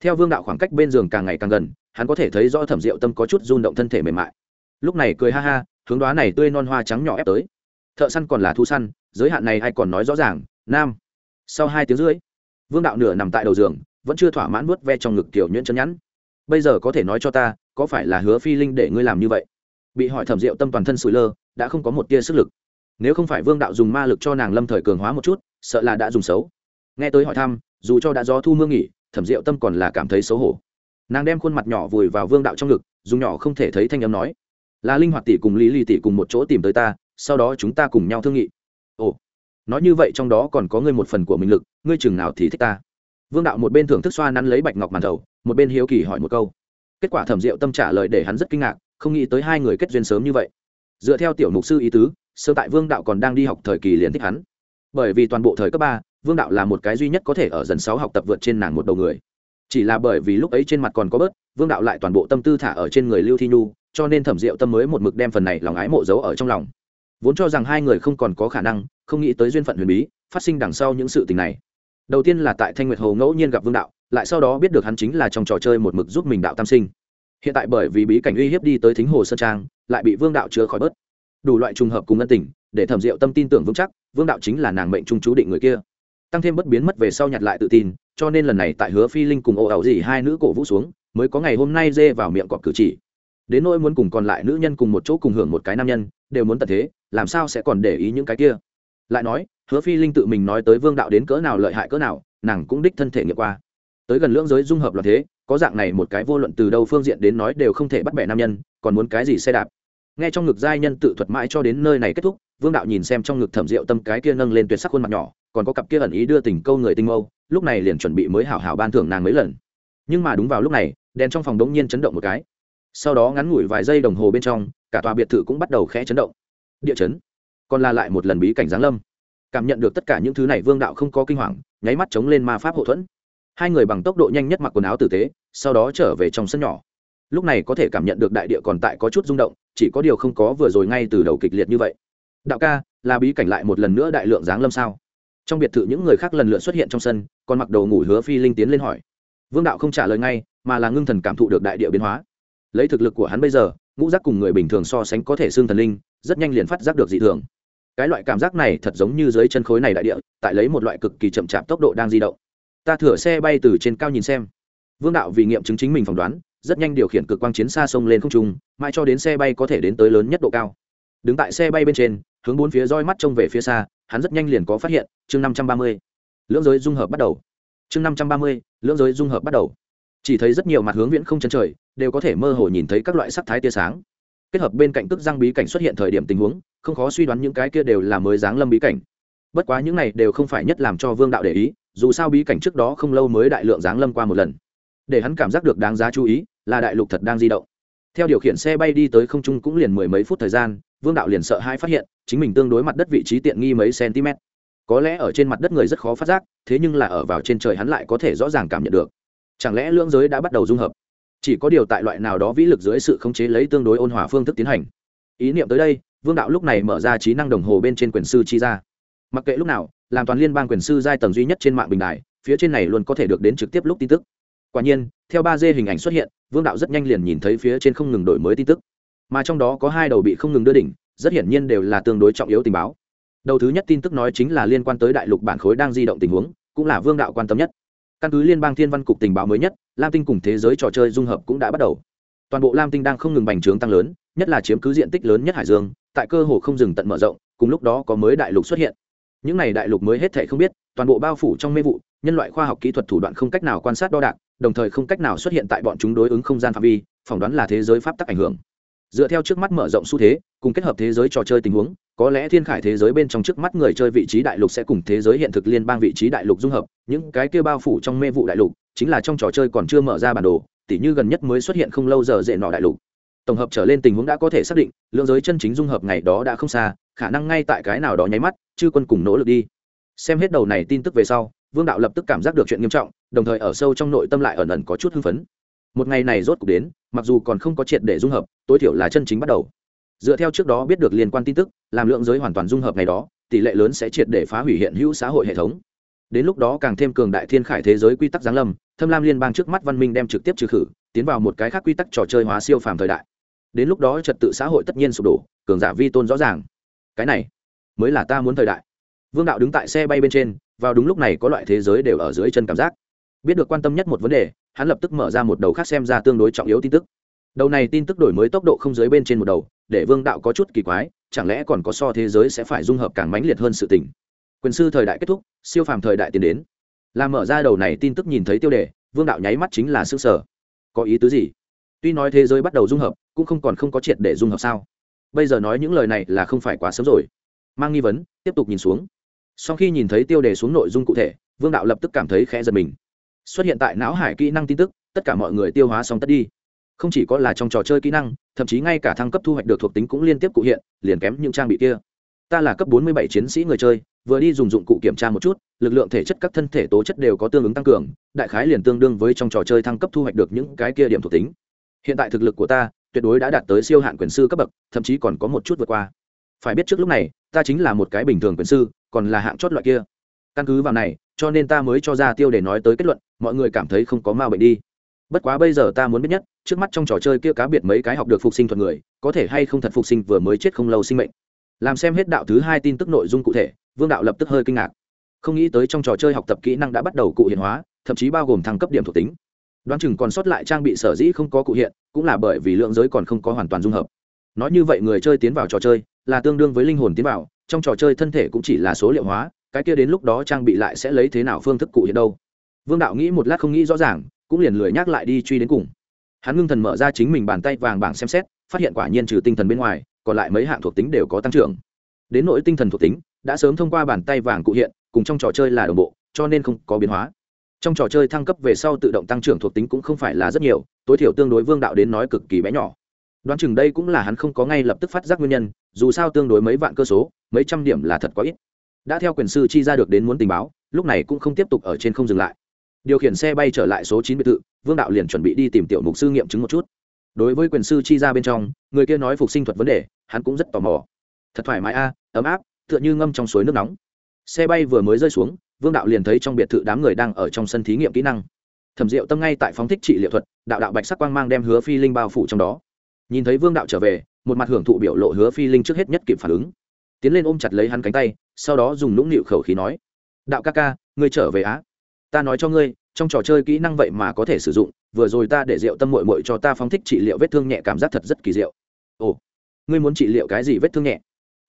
Theo vương đạo khoảng cách bên giường càng ngày càng gần, hắn có thể thấy rõ thẩm diệu tâm có chút run động thân thể mềm mại. Lúc này cười ha ha, hướng đoá này tươi non hoa trắng nhỏ ép tới thợ săn còn là thu săn, giới hạn này ai còn nói rõ ràng, nam. Sau hai tiếng rưỡi, vương đạo nửa nằm tại đầu giường, vẫn chưa thỏa mãn vớt ve trong ngực tiểu nhuyễn chân nhắn. Bây giờ có thể nói cho ta, có phải là hứa phi linh để ngươi làm như vậy? Bị hỏi thẩm diệu tâm toàn thân sủi lơ, đã không có một tia sức lực. Nếu không phải vương đạo dùng ma lực cho nàng lâm thời cường hóa một chút, sợ là đã dùng xấu. Nghe tới hỏi thăm, dù cho đã gió thu mưa nghỉ, thẩm diệu tâm còn là cảm thấy xấu hổ. Nàng đem khuôn mặt nhỏ vùi vào vương đạo trong ngực, dùng nhỏ không thể thấy thanh âm nói. Là linh hoạt tỷ cùng lý lì tỷ cùng một chỗ tìm tới ta sau đó chúng ta cùng nhau thương nghị. Ồ, nói như vậy trong đó còn có ngươi một phần của mình lực, ngươi chừng nào thì thích ta? Vương đạo một bên thưởng thức xoa nắn lấy bạch ngọc màn thầu một bên hiếu kỳ hỏi một câu. Kết quả thẩm diệu tâm trả lời để hắn rất kinh ngạc, không nghĩ tới hai người kết duyên sớm như vậy. Dựa theo tiểu mục sư ý tứ sơ tại vương đạo còn đang đi học thời kỳ liền thích hắn. Bởi vì toàn bộ thời cấp ba, vương đạo là một cái duy nhất có thể ở dần sáu học tập vượt trên nàng một đầu người. Chỉ là bởi vì lúc ấy trên mặt còn có bớt, vương đạo lại toàn bộ tâm tư thả ở trên người lưu thi nhu, cho nên thẩm diệu tâm mới một mực đem phần này lòng ái mộ giấu ở trong lòng vốn cho rằng hai người không còn có khả năng, không nghĩ tới duyên phận huyền bí, phát sinh đằng sau những sự tình này. Đầu tiên là tại thanh nguyệt hồ ngẫu nhiên gặp vương đạo, lại sau đó biết được hắn chính là trong trò chơi một mực giúp mình đạo tam sinh. Hiện tại bởi vì bí cảnh uy hiếp đi tới thính hồ sơn trang, lại bị vương đạo chứa khỏi bớt. Đủ loại trùng hợp cùng ân tình, để thẩm diệu tâm tin tưởng vững chắc, vương đạo chính là nàng mệnh trung chú định người kia. Tăng thêm bất biến mất về sau nhặt lại tự tin, cho nên lần này tại hứa phi linh cùng ồ ẩu gì hai nữ cổ vũ xuống, mới có ngày hôm nay dê vào miệng cọp cử chỉ. Đến nỗi muốn cùng còn lại nữ nhân cùng một chỗ cùng hưởng một cái nam nhân, đều muốn tận thế làm sao sẽ còn để ý những cái kia? Lại nói, hứa phi linh tự mình nói tới vương đạo đến cỡ nào lợi hại cỡ nào, nàng cũng đích thân thể nghiệm qua. Tới gần lưỡng giới dung hợp là thế, có dạng này một cái vô luận từ đâu phương diện đến nói đều không thể bắt bẻ nam nhân, còn muốn cái gì xe đạp? Nghe trong ngực giai nhân tự thuật mãi cho đến nơi này kết thúc, vương đạo nhìn xem trong ngực thẩm rượu tâm cái kia nâng lên tuyệt sắc khuôn mặt nhỏ, còn có cặp kia ẩn ý đưa tình câu người tinh mâu, lúc này liền chuẩn bị mới hảo hảo ban thưởng nàng mấy lần. Nhưng mà đúng vào lúc này, đèn trong phòng đống nhiên chấn động một cái. Sau đó ngắn ngủi vài giây đồng hồ bên trong, cả tòa biệt thự cũng bắt đầu khẽ chấn động địa chấn. Còn la lại một lần bí cảnh giáng lâm. Cảm nhận được tất cả những thứ này, vương đạo không có kinh hoàng, nháy mắt chống lên ma pháp hậu thuẫn. Hai người bằng tốc độ nhanh nhất mặc quần áo tử tế, sau đó trở về trong sân nhỏ. Lúc này có thể cảm nhận được đại địa còn tại có chút rung động, chỉ có điều không có vừa rồi ngay từ đầu kịch liệt như vậy. Đạo ca, là bí cảnh lại một lần nữa đại lượng giáng lâm sao? Trong biệt thự những người khác lần lượt xuất hiện trong sân, còn mặc đồ ngủ hứa phi linh tiến lên hỏi. Vương đạo không trả lời ngay, mà là ngưng thần cảm thụ được đại địa biến hóa. Lấy thực lực của hắn bây giờ, ngũ giác cùng người bình thường so sánh có thể xương thần linh rất nhanh liền phát giác được dị thường. Cái loại cảm giác này thật giống như dưới chân khối này đại địa, tại lấy một loại cực kỳ chậm chạp tốc độ đang di động. Ta thửa xe bay từ trên cao nhìn xem. Vương đạo vì nghiệm chứng chính mình phỏng đoán, rất nhanh điều khiển cực quang chiến xa sông lên không trung, mãi cho đến xe bay có thể đến tới lớn nhất độ cao. Đứng tại xe bay bên trên, hướng bốn phía roi mắt trông về phía xa, hắn rất nhanh liền có phát hiện, chương năm trăm ba mươi. Lưỡng giới dung hợp bắt đầu. Chương năm trăm ba mươi, lưỡng giới dung hợp bắt đầu. Chỉ thấy rất nhiều mặt hướng viễn không chân trời, đều có thể mơ hồ nhìn thấy các loại sắc thái tia sáng kết hợp bên cạnh tức răng bí cảnh xuất hiện thời điểm tình huống, không khó suy đoán những cái kia đều là mới giáng lâm bí cảnh. Bất quá những này đều không phải nhất làm cho vương đạo để ý, dù sao bí cảnh trước đó không lâu mới đại lượng giáng lâm qua một lần. Để hắn cảm giác được đáng giá chú ý, là đại lục thật đang di động. Theo điều khiển xe bay đi tới không trung cũng liền mười mấy phút thời gian, vương đạo liền sợ hai phát hiện, chính mình tương đối mặt đất vị trí tiện nghi mấy cm. Có lẽ ở trên mặt đất người rất khó phát giác, thế nhưng là ở vào trên trời hắn lại có thể rõ ràng cảm nhận được. Chẳng lẽ lưỡng giới đã bắt đầu dung hợp? Chỉ có điều tại loại nào đó vĩ lực dưới sự khống chế lấy tương đối ôn hòa phương thức tiến hành. Ý niệm tới đây, vương đạo lúc này mở ra trí năng đồng hồ bên trên quyền sư chi ra. Mặc kệ lúc nào, làm toàn liên bang quyền sư giai tầng duy nhất trên mạng bình đài, phía trên này luôn có thể được đến trực tiếp lúc tin tức. Quả nhiên, theo ba d hình ảnh xuất hiện, vương đạo rất nhanh liền nhìn thấy phía trên không ngừng đổi mới tin tức. Mà trong đó có hai đầu bị không ngừng đưa đỉnh, rất hiển nhiên đều là tương đối trọng yếu tình báo. Đầu thứ nhất tin tức nói chính là liên quan tới đại lục bản khối đang di động tình huống, cũng là vương đạo quan tâm nhất. Căn cứ liên bang thiên văn cục tình báo mới nhất lam tinh cùng thế giới trò chơi dung hợp cũng đã bắt đầu. Toàn bộ lam tinh đang không ngừng bành trướng tăng lớn, nhất là chiếm cứ diện tích lớn nhất hải dương, tại cơ hồ không dừng tận mở rộng, cùng lúc đó có mới đại lục xuất hiện. Những này đại lục mới hết thể không biết, toàn bộ bao phủ trong mê vụ, nhân loại khoa học kỹ thuật thủ đoạn không cách nào quan sát đo đạc, đồng thời không cách nào xuất hiện tại bọn chúng đối ứng không gian phạm vi, phỏng đoán là thế giới pháp tắc ảnh hưởng. Dựa theo trước mắt mở rộng xu thế, cùng kết hợp thế giới trò chơi tình huống, có lẽ thiên khải thế giới bên trong trước mắt người chơi vị trí đại lục sẽ cùng thế giới hiện thực liên bang vị trí đại lục dung hợp, những cái kia bao phủ trong mê vụ đại lục chính là trong trò chơi còn chưa mở ra bản đồ, tỉ như gần nhất mới xuất hiện không lâu giờ dễ nọ đại lục. Tổng hợp trở lên tình huống đã có thể xác định, lượng giới chân chính dung hợp ngày đó đã không xa, khả năng ngay tại cái nào đó nháy mắt, chư quân cùng nỗ lực đi. Xem hết đầu này tin tức về sau, vương đạo lập tức cảm giác được chuyện nghiêm trọng, đồng thời ở sâu trong nội tâm lại ẩn ẩn có chút hưng phấn. Một ngày này rốt cuộc đến, mặc dù còn không có triệt để dung hợp, tối thiểu là chân chính bắt đầu. Dựa theo trước đó biết được liên quan tin tức, làm lượng giới hoàn toàn dung hợp ngày đó, tỷ lệ lớn sẽ triệt để phá hủy hiện hữu xã hội hệ thống. Đến lúc đó càng thêm cường đại thiên khải thế giới quy tắc giáng lâm thâm lam liên bang trước mắt văn minh đem trực tiếp trừ khử, tiến vào một cái khác quy tắc trò chơi hóa siêu phàm thời đại. Đến lúc đó trật tự xã hội tất nhiên sụp đổ, cường giả vi tôn rõ ràng. Cái này mới là ta muốn thời đại. Vương đạo đứng tại xe bay bên trên, vào đúng lúc này có loại thế giới đều ở dưới chân cảm giác. Biết được quan tâm nhất một vấn đề, hắn lập tức mở ra một đầu khác xem ra tương đối trọng yếu tin tức. Đầu này tin tức đổi mới tốc độ không dưới bên trên một đầu, để vương đạo có chút kỳ quái, chẳng lẽ còn có so thế giới sẽ phải dung hợp càng mãnh liệt hơn sự tình. Quyền sư thời đại kết thúc, siêu phàm thời đại tiến đến làm mở ra đầu này tin tức nhìn thấy tiêu đề, vương đạo nháy mắt chính là s ư ơ n g sở. Có ý tứ gì? Tuy nói thế giới bắt đầu dung hợp, cũng không còn không có triệt để dung hợp sao? Bây giờ nói những lời này là không phải quá sớm rồi. Mang nghi vấn, tiếp tục nhìn xuống. Sau khi nhìn thấy tiêu đề xuống nội dung cụ thể, vương đạo lập tức cảm thấy khẽ giật mình. Xuất hiện tại não hải kỹ năng tin tức, tất cả mọi người tiêu hóa xong tất đi. Không chỉ có là trong trò chơi kỹ năng, thậm chí ngay cả thăng cấp thu hoạch được thuộc tính cũng liên tiếp cụ hiện, liền kém những trang bị kia ta là cấp bốn mươi bảy chiến sĩ người chơi, vừa đi dùng dụng cụ kiểm tra một chút, lực lượng thể chất các thân thể tố chất đều có tương ứng tăng cường, đại khái liền tương đương với trong trò chơi thăng cấp thu hoạch được những cái kia điểm thuộc tính. Hiện tại thực lực của ta, tuyệt đối đã đạt tới siêu hạn quyền sư cấp bậc, thậm chí còn có một chút vượt qua. Phải biết trước lúc này, ta chính là một cái bình thường quyền sư, còn là hạng chót loại kia. Căn cứ vào này, cho nên ta mới cho ra tiêu để nói tới kết luận, mọi người cảm thấy không có ma bệnh đi. Bất quá bây giờ ta muốn biết nhất, trước mắt trong trò chơi kia cá biệt mấy cái học được phục sinh thuật người, có thể hay không thật phục sinh vừa mới chết không lâu sinh mệnh làm xem hết đạo thứ hai tin tức nội dung cụ thể, vương đạo lập tức hơi kinh ngạc. Không nghĩ tới trong trò chơi học tập kỹ năng đã bắt đầu cụ hiện hóa, thậm chí bao gồm thăng cấp điểm thuộc tính. Đoán chừng còn sót lại trang bị sở dĩ không có cụ hiện, cũng là bởi vì lượng giới còn không có hoàn toàn dung hợp. Nói như vậy người chơi tiến vào trò chơi là tương đương với linh hồn tiến vào, trong trò chơi thân thể cũng chỉ là số liệu hóa, cái kia đến lúc đó trang bị lại sẽ lấy thế nào phương thức cụ hiện đâu. Vương đạo nghĩ một lát không nghĩ rõ ràng, cũng liền lười nhắc lại đi truy đến cùng. Hắn ngưng thần mở ra chính mình bàn tay vàng bảng xem xét, phát hiện quả nhiên trừ tinh thần bên ngoài còn lại mấy hạng thuộc tính đều có tăng trưởng. Đến nỗi tinh thần thuộc tính, đã sớm thông qua bàn tay vàng cụ hiện, cùng trong trò chơi là đồng bộ, cho nên không có biến hóa. Trong trò chơi thăng cấp về sau tự động tăng trưởng thuộc tính cũng không phải là rất nhiều, tối thiểu tương đối vương đạo đến nói cực kỳ bé nhỏ. Đoán chừng đây cũng là hắn không có ngay lập tức phát giác nguyên nhân, dù sao tương đối mấy vạn cơ số, mấy trăm điểm là thật quá ít. Đã theo quyền sư chi ra được đến muốn tình báo, lúc này cũng không tiếp tục ở trên không dừng lại. Điều khiển xe bay trở lại số chín biệt thự, vương đạo liền chuẩn bị đi tìm tiểu mục sư nghiệm chứng một chút đối với quyền sư chi ra bên trong, người kia nói phục sinh thuật vấn đề, hắn cũng rất tò mò. Thật thoải mái a, ấm áp, tựa như ngâm trong suối nước nóng. Xe bay vừa mới rơi xuống, vương đạo liền thấy trong biệt thự đám người đang ở trong sân thí nghiệm kỹ năng. Thẩm diệu tâm ngay tại phóng thích trị liệu thuật, đạo đạo bạch sắc quang mang đem hứa phi linh bao phủ trong đó. Nhìn thấy vương đạo trở về, một mặt hưởng thụ biểu lộ hứa phi linh trước hết nhất kịp phản ứng. Tiến lên ôm chặt lấy hắn cánh tay, sau đó dùng nũng nịu khẩu khí nói, đạo ca ca, ngươi trở về á. Ta nói cho ngươi, trong trò chơi kỹ năng vậy mà có thể sử dụng vừa rồi ta để rượu tâm mội mội cho ta phóng thích trị liệu vết thương nhẹ cảm giác thật rất kỳ diệu. Ồ, ngươi muốn trị liệu cái gì vết thương nhẹ?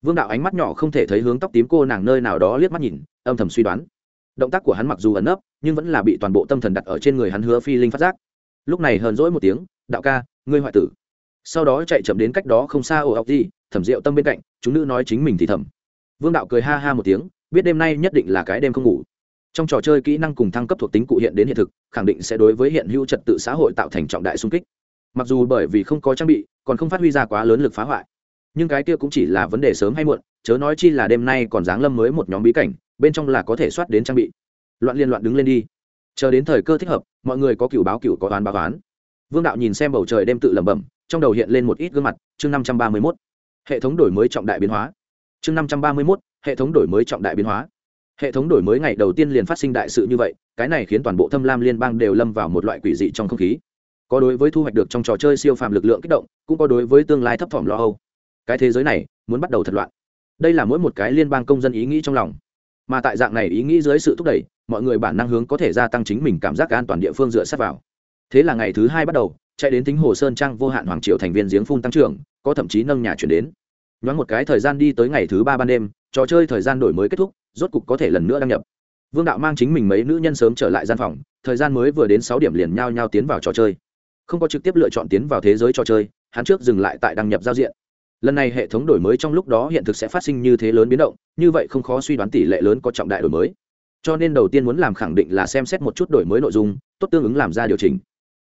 Vương đạo ánh mắt nhỏ không thể thấy hướng tóc tím cô nàng nơi nào đó liếc mắt nhìn, âm thầm suy đoán. Động tác của hắn mặc dù ẩn ấp nhưng vẫn là bị toàn bộ tâm thần đặt ở trên người hắn hứa phi linh phát giác. Lúc này hờn rỗi một tiếng, đạo ca, ngươi hoại tử. Sau đó chạy chậm đến cách đó không xa ồ ọc gì, thẩm rượu tâm bên cạnh, chúng nữ nói chính mình thì thầm. Vương đạo cười ha ha một tiếng, biết đêm nay nhất định là cái đêm không ngủ trong trò chơi kỹ năng cùng thăng cấp thuộc tính cụ hiện đến hiện thực, khẳng định sẽ đối với hiện hữu trật tự xã hội tạo thành trọng đại sung kích. Mặc dù bởi vì không có trang bị, còn không phát huy ra quá lớn lực phá hoại. Nhưng cái kia cũng chỉ là vấn đề sớm hay muộn, chớ nói chi là đêm nay còn giáng lâm mới một nhóm bí cảnh, bên trong là có thể soát đến trang bị. Loạn liên loạn đứng lên đi. Chờ đến thời cơ thích hợp, mọi người có cựu báo cựu có oán báo oán. Vương đạo nhìn xem bầu trời đêm tự lẩm bẩm, trong đầu hiện lên một ít gương mặt, chương năm trăm ba mươi mốt. Hệ thống đổi mới trọng đại biến hóa. Chương năm trăm ba mươi mốt, hệ thống đổi mới trọng đại biến hóa hệ thống đổi mới ngày đầu tiên liền phát sinh đại sự như vậy, cái này khiến toàn bộ thâm lam liên bang đều lâm vào một loại quỷ dị trong không khí. Có đối với thu hoạch được trong trò chơi siêu phàm lực lượng kích động, cũng có đối với tương lai thấp thỏm lo âu. Cái thế giới này muốn bắt đầu thật loạn. Đây là mỗi một cái liên bang công dân ý nghĩ trong lòng. Mà tại dạng này ý nghĩ dưới sự thúc đẩy, mọi người bản năng hướng có thể gia tăng chính mình cảm giác an toàn địa phương dựa sát vào. Thế là ngày thứ hai bắt đầu, chạy đến tính hồ sơn trang vô hạn hoàng triệu thành viên giếng phun tăng trưởng, có thậm chí nâng nhà chuyển đến. Nhoáng một cái thời gian đi tới ngày thứ ba ban đêm, trò chơi thời gian đổi mới kết thúc rốt cục có thể lần nữa đăng nhập. Vương đạo mang chính mình mấy nữ nhân sớm trở lại gian phòng, thời gian mới vừa đến sáu điểm liền nhao nhao tiến vào trò chơi. Không có trực tiếp lựa chọn tiến vào thế giới trò chơi, hắn trước dừng lại tại đăng nhập giao diện. Lần này hệ thống đổi mới trong lúc đó hiện thực sẽ phát sinh như thế lớn biến động, như vậy không khó suy đoán tỷ lệ lớn có trọng đại đổi mới. Cho nên đầu tiên muốn làm khẳng định là xem xét một chút đổi mới nội dung, tốt tương ứng làm ra điều chỉnh.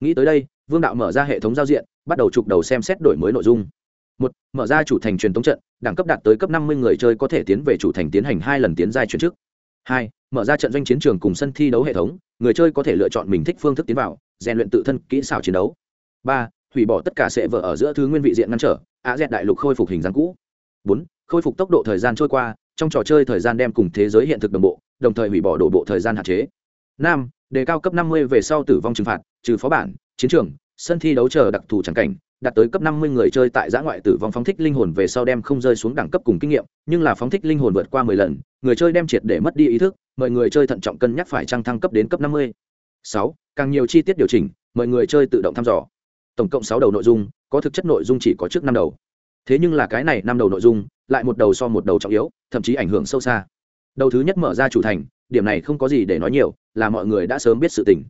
Nghĩ tới đây, vương đạo mở ra hệ thống giao diện, bắt đầu chụp đầu xem xét đổi mới nội dung một, mở ra chủ thành truyền tống trận, đẳng cấp đạt tới cấp năm mươi người chơi có thể tiến về chủ thành tiến hành hai lần tiến giai chuyển chức hai, mở ra trận doanh chiến trường cùng sân thi đấu hệ thống, người chơi có thể lựa chọn mình thích phương thức tiến vào, rèn luyện tự thân kỹ xảo chiến đấu. Ba, hủy bỏ tất cả sệ vỡ ở giữa thứ nguyên vị diện ngăn trở á dẹt đại lục khôi phục hình dáng cũ. Bốn, khôi phục tốc độ thời gian trôi qua, trong trò chơi thời gian đem cùng thế giới hiện thực đồng bộ, đồng thời hủy bỏ đổ bộ thời gian hạn chế. Năm, đề cao cấp năm mươi về sau tử vong trừng phạt, trừ phó bản, chiến trường sân thi đấu chờ đặc thù trắng cảnh đạt tới cấp năm mươi người chơi tại giã ngoại tử vong phóng thích linh hồn về sau đem không rơi xuống đẳng cấp cùng kinh nghiệm, nhưng là phóng thích linh hồn vượt qua mười lần, người chơi đem triệt để mất đi ý thức, mời người chơi thận trọng cân nhắc phải trang thăng cấp đến cấp năm mươi. Sáu, càng nhiều chi tiết điều chỉnh, mời người chơi tự động thăm dò. Tổng cộng sáu đầu nội dung, có thực chất nội dung chỉ có trước năm đầu. Thế nhưng là cái này năm đầu nội dung, lại một đầu so một đầu trọng yếu, thậm chí ảnh hưởng sâu xa. Đầu thứ nhất mở ra chủ thành, điểm này không có gì để nói nhiều, là mọi người đã sớm biết sự tình.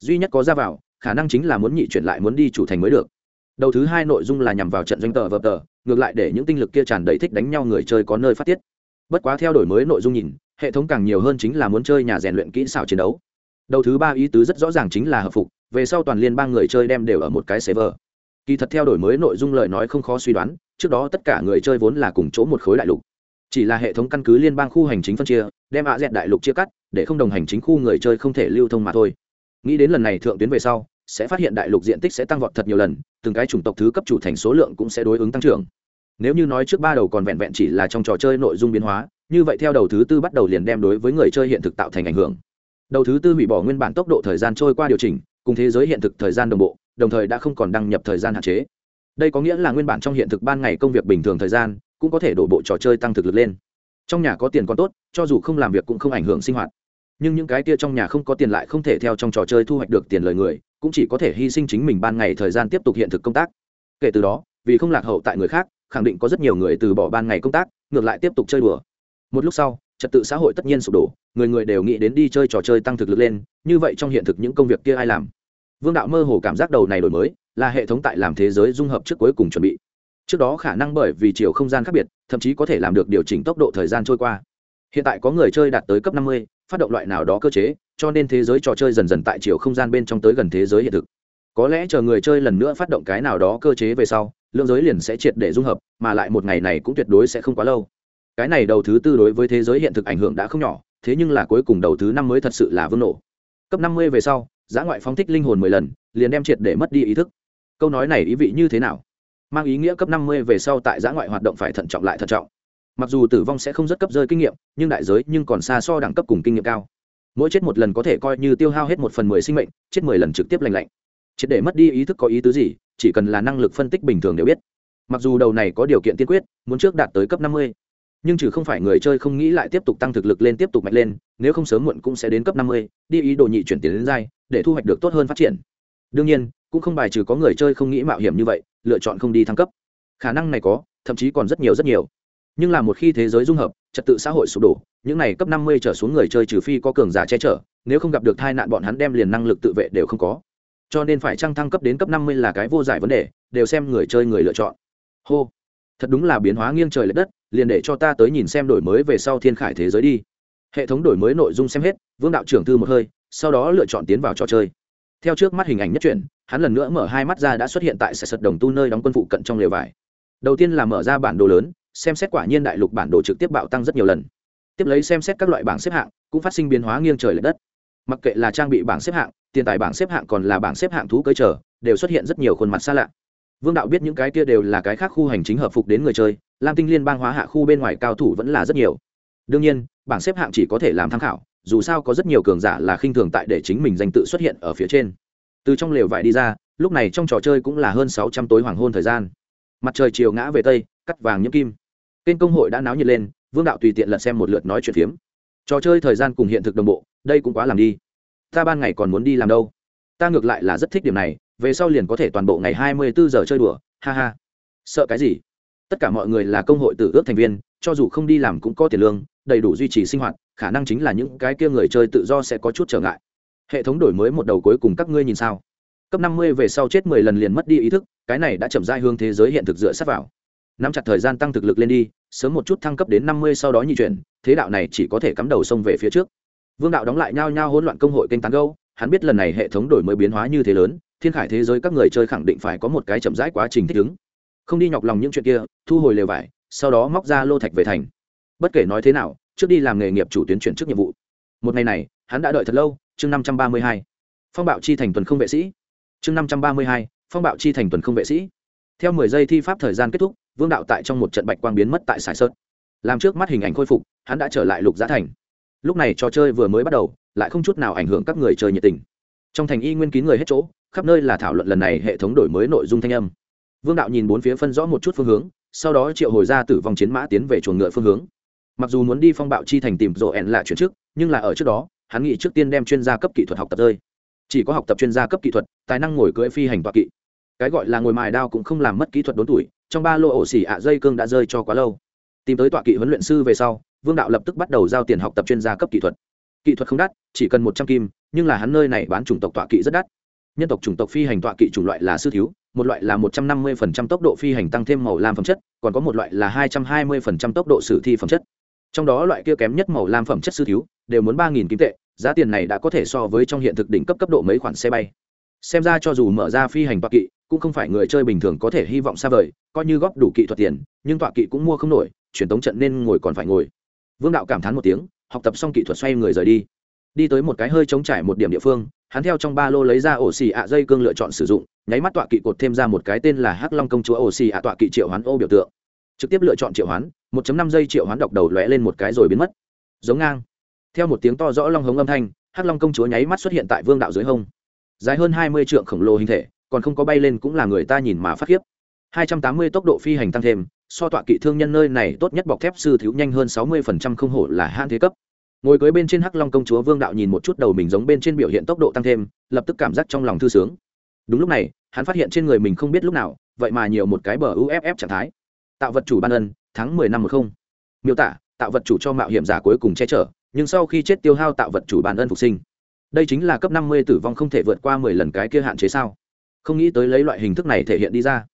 Duy nhất có ra vào, khả năng chính là muốn nhị chuyển lại muốn đi chủ thành mới được. Đầu thứ hai nội dung là nhằm vào trận doanh tờ vợp tờ, ngược lại để những tinh lực kia tràn đầy thích đánh nhau người chơi có nơi phát tiết. Bất quá theo đổi mới nội dung nhìn, hệ thống càng nhiều hơn chính là muốn chơi nhà rèn luyện kỹ xảo chiến đấu. Đầu thứ ba ý tứ rất rõ ràng chính là hợp phục, về sau toàn liên bang người chơi đem đều ở một cái server. Kỳ thật theo đổi mới nội dung lời nói không khó suy đoán, trước đó tất cả người chơi vốn là cùng chỗ một khối đại lục. Chỉ là hệ thống căn cứ liên bang khu hành chính phân chia, đem ạ dẹt đại lục chia cắt, để không đồng hành chính khu người chơi không thể lưu thông mà thôi. Nghĩ đến lần này thượng tuyến về sau sẽ phát hiện đại lục diện tích sẽ tăng vọt thật nhiều lần, từng cái chủng tộc thứ cấp chủ thành số lượng cũng sẽ đối ứng tăng trưởng. Nếu như nói trước ba đầu còn vẹn vẹn chỉ là trong trò chơi nội dung biến hóa, như vậy theo đầu thứ tư bắt đầu liền đem đối với người chơi hiện thực tạo thành ảnh hưởng. Đầu thứ tư hủy bỏ nguyên bản tốc độ thời gian trôi qua điều chỉnh, cùng thế giới hiện thực thời gian đồng bộ, đồng thời đã không còn đăng nhập thời gian hạn chế. Đây có nghĩa là nguyên bản trong hiện thực ban ngày công việc bình thường thời gian cũng có thể đổ bộ trò chơi tăng thực lực lên. Trong nhà có tiền còn tốt, cho dù không làm việc cũng không ảnh hưởng sinh hoạt. Nhưng những cái kia trong nhà không có tiền lại không thể theo trong trò chơi thu hoạch được tiền lời người cũng chỉ có thể hy sinh chính mình ban ngày thời gian tiếp tục hiện thực công tác. Kể từ đó, vì không lạc hậu tại người khác, khẳng định có rất nhiều người từ bỏ ban ngày công tác, ngược lại tiếp tục chơi đùa. Một lúc sau, trật tự xã hội tất nhiên sụp đổ, người người đều nghĩ đến đi chơi trò chơi tăng thực lực lên, như vậy trong hiện thực những công việc kia ai làm? Vương đạo mơ hồ cảm giác đầu này đổi mới, là hệ thống tại làm thế giới dung hợp trước cuối cùng chuẩn bị. Trước đó khả năng bởi vì chiều không gian khác biệt, thậm chí có thể làm được điều chỉnh tốc độ thời gian trôi qua. Hiện tại có người chơi đạt tới cấp năm mươi, phát động loại nào đó cơ chế cho nên thế giới trò chơi dần dần tại chiều không gian bên trong tới gần thế giới hiện thực. Có lẽ chờ người chơi lần nữa phát động cái nào đó cơ chế về sau, lượng giới liền sẽ triệt để dung hợp, mà lại một ngày này cũng tuyệt đối sẽ không quá lâu. Cái này đầu thứ tư đối với thế giới hiện thực ảnh hưởng đã không nhỏ, thế nhưng là cuối cùng đầu thứ năm mới thật sự là vương nổ. Cấp năm mươi về sau, giã ngoại phóng thích linh hồn mười lần, liền đem triệt để mất đi ý thức. Câu nói này ý vị như thế nào? Mang ý nghĩa cấp năm mươi về sau tại giã ngoại hoạt động phải thận trọng lại thận trọng. Mặc dù tử vong sẽ không rất cấp rơi kinh nghiệm, nhưng đại giới nhưng còn xa so đẳng cấp cùng kinh nghiệm cao mỗi chết một lần có thể coi như tiêu hao hết một phần mười sinh mệnh, chết mười lần trực tiếp lành lạnh. Chết để mất đi ý thức có ý tứ gì, chỉ cần là năng lực phân tích bình thường đều biết. Mặc dù đầu này có điều kiện tiên quyết, muốn trước đạt tới cấp năm mươi, nhưng trừ không phải người chơi không nghĩ lại tiếp tục tăng thực lực lên tiếp tục mạnh lên, nếu không sớm muộn cũng sẽ đến cấp năm mươi, đi ý đồ nhị chuyển tiền đến dai để thu hoạch được tốt hơn phát triển. Đương nhiên, cũng không bài trừ có người chơi không nghĩ mạo hiểm như vậy, lựa chọn không đi thăng cấp. Khả năng này có, thậm chí còn rất nhiều rất nhiều. Nhưng là một khi thế giới dung hợp, trật tự xã hội sụp đổ những này cấp năm mươi trở xuống người chơi trừ phi có cường giả che chở, nếu không gặp được tai nạn bọn hắn đem liền năng lực tự vệ đều không có. Cho nên phải trăng thăng cấp đến cấp năm mươi là cái vô giải vấn đề, đều xem người chơi người lựa chọn. Hô, thật đúng là biến hóa nghiêng trời l ệ đất, liền để cho ta tới nhìn xem đổi mới về sau thiên khải thế giới đi. Hệ thống đổi mới nội dung xem hết, vương đạo trưởng thư một hơi, sau đó lựa chọn tiến vào trò chơi. Theo trước mắt hình ảnh nhất truyện, hắn lần nữa mở hai mắt ra đã xuất hiện tại sạch sật đồng tu nơi đóng quân phụ cận trong lều vải. Đầu tiên là mở ra bản đồ lớn, xem xét quả nhiên đại lục bản đồ trực tiếp bạo tăng rất nhiều lần tiếp lấy xem xét các loại bảng xếp hạng, cũng phát sinh biến hóa nghiêng trời l ệ đất. Mặc kệ là trang bị bảng xếp hạng, tiền tài bảng xếp hạng còn là bảng xếp hạng thú cơi trở đều xuất hiện rất nhiều khuôn mặt xa lạ. Vương đạo biết những cái kia đều là cái khác khu hành chính hợp phục đến người chơi, lam tinh liên bang hóa hạ khu bên ngoài cao thủ vẫn là rất nhiều. Đương nhiên, bảng xếp hạng chỉ có thể làm tham khảo, dù sao có rất nhiều cường giả là khinh thường tại để chính mình danh tự xuất hiện ở phía trên. Từ trong lều vải đi ra, lúc này trong trò chơi cũng là hơn sáu trăm tối hoàng hôn thời gian. Mặt trời chiều ngã về tây, cắt vàng nhiễm kim. Kênh công hội đã náo nhiệt lên vương đạo tùy tiện lật xem một lượt nói chuyện phiếm. Trò chơi thời gian cùng hiện thực đồng bộ, đây cũng quá làm đi. Ta ban ngày còn muốn đi làm đâu? Ta ngược lại là rất thích điểm này, về sau liền có thể toàn bộ ngày hai mươi bốn giờ chơi đùa, ha ha. Sợ cái gì? Tất cả mọi người là công hội tự ước thành viên, cho dù không đi làm cũng có tiền lương, đầy đủ duy trì sinh hoạt, khả năng chính là những cái kia người chơi tự do sẽ có chút trở ngại. Hệ thống đổi mới một đầu cuối cùng các ngươi nhìn sao? Cấp năm mươi về sau chết mười lần liền mất đi ý thức, cái này đã chậm dai hướng thế giới hiện thực dựa sát vào nắm chặt thời gian tăng thực lực lên đi, sớm một chút thăng cấp đến năm mươi sau đó nhi chuyển, thế đạo này chỉ có thể cắm đầu sông về phía trước. Vương đạo đóng lại nhao nhao hỗn loạn công hội kênh tán gâu hắn biết lần này hệ thống đổi mới biến hóa như thế lớn, thiên khải thế giới các người chơi khẳng định phải có một cái chậm rãi quá trình thích ứng. Không đi nhọc lòng những chuyện kia, thu hồi lều vải, sau đó móc ra lô thạch về thành. Bất kể nói thế nào, trước đi làm nghề nghiệp chủ tuyến chuyển trước nhiệm vụ. Một ngày này, hắn đã đợi thật lâu, chương năm trăm ba mươi hai. Phong bạo chi thành tuần không vệ sĩ. Chương năm trăm ba mươi hai, phong bạo chi thành tuần không vệ sĩ theo mười giây thi pháp thời gian kết thúc, vương đạo tại trong một trận bạch quang biến mất tại sài sơn. Làm trước mắt hình ảnh khôi phục, hắn đã trở lại lục giá thành. Lúc này trò chơi vừa mới bắt đầu, lại không chút nào ảnh hưởng các người chơi nhiệt tình. Trong thành y nguyên kín người hết chỗ, khắp nơi là thảo luận lần này hệ thống đổi mới nội dung thanh âm. Vương đạo nhìn bốn phía phân rõ một chút phương hướng, sau đó triệu hồi ra tử vong chiến mã tiến về chuồng ngựa phương hướng. Mặc dù muốn đi phong bạo chi thành tìm rộ ẹn là chuyển trước nhưng là ở trước đó, hắn nghĩ trước tiên đem chuyên gia cấp kỹ thuật học tập rơi. Chỉ có học tập chuyên gia cấp kỹ thuật, tài năng ngồi cưỡi phi hành toạ kỵ cái gọi là ngồi mài đao cũng không làm mất kỹ thuật đốn tuổi, trong ba lô ổ xỉ ạ dây cương đã rơi cho quá lâu. Tìm tới tọa kỵ huấn luyện sư về sau, vương đạo lập tức bắt đầu giao tiền học tập chuyên gia cấp kỹ thuật. Kỹ thuật không đắt, chỉ cần một trăm kim, nhưng là hắn nơi này bán chủng tộc tọa kỵ rất đắt. Nhân tộc chủng tộc phi hành tọa kỵ chủng loại là sư thiếu, một loại là một trăm năm mươi phần trăm tốc độ phi hành tăng thêm màu lam phẩm chất, còn có một loại là hai trăm hai mươi phần trăm tốc độ sử thi phẩm chất. Trong đó loại kia kém nhất màu lam phẩm chất sư thiếu, đều muốn ba nghìn kim tệ, giá tiền này đã có thể so với trong hiện thực đỉnh cấp cấp độ mấy khoản xe bay xem ra cho dù mở ra phi hành tọa kỵ, cũng không phải người chơi bình thường có thể hy vọng xa vời, coi như góp đủ kỹ thuật tiền, nhưng tọa kỵ cũng mua không nổi, truyền tống trận nên ngồi còn phải ngồi. Vương đạo cảm thán một tiếng, học tập xong kỹ thuật xoay người rời đi. Đi tới một cái hơi trống trải một điểm địa phương, hắn theo trong ba lô lấy ra ổ xì ạ dây cương lựa chọn sử dụng, nháy mắt tọa kỵ cột thêm ra một cái tên là hắc long công chúa ổ xì ạ tọa kỵ triệu hoán ô biểu tượng. Trực tiếp lựa chọn triệu hoán 1 năm giây triệu hoán đọc đầu lóe lên một cái rồi biến mất. Giống ngang. Theo một tiếng to rõ long hống âm thanh, hắc long công chúa nháy mắt xuất hiện tại vương đạo dưới hông dài hơn hai mươi trượng khổng lồ hình thể, còn không có bay lên cũng là người ta nhìn mà phát khiếp. Hai trăm tám mươi tốc độ phi hành tăng thêm, so tọa kỵ thương nhân nơi này tốt nhất bọc thép sư thiếu nhanh hơn sáu mươi phần trăm không hổ là hạn thế cấp. Ngồi cưới bên trên hắc long công chúa vương đạo nhìn một chút đầu mình giống bên trên biểu hiện tốc độ tăng thêm, lập tức cảm giác trong lòng thư sướng. Đúng lúc này, hắn phát hiện trên người mình không biết lúc nào, vậy mà nhiều một cái bờ uff trạng thái. Tạo vật chủ ban ân, tháng mười năm một không. Miêu tả, tạo vật chủ cho mạo hiểm giả cuối cùng che chở, nhưng sau khi chết tiêu hao tạo vật chủ ban ân phục sinh đây chính là cấp năm mươi tử vong không thể vượt qua mười lần cái kia hạn chế sao? Không nghĩ tới lấy loại hình thức này thể hiện đi ra.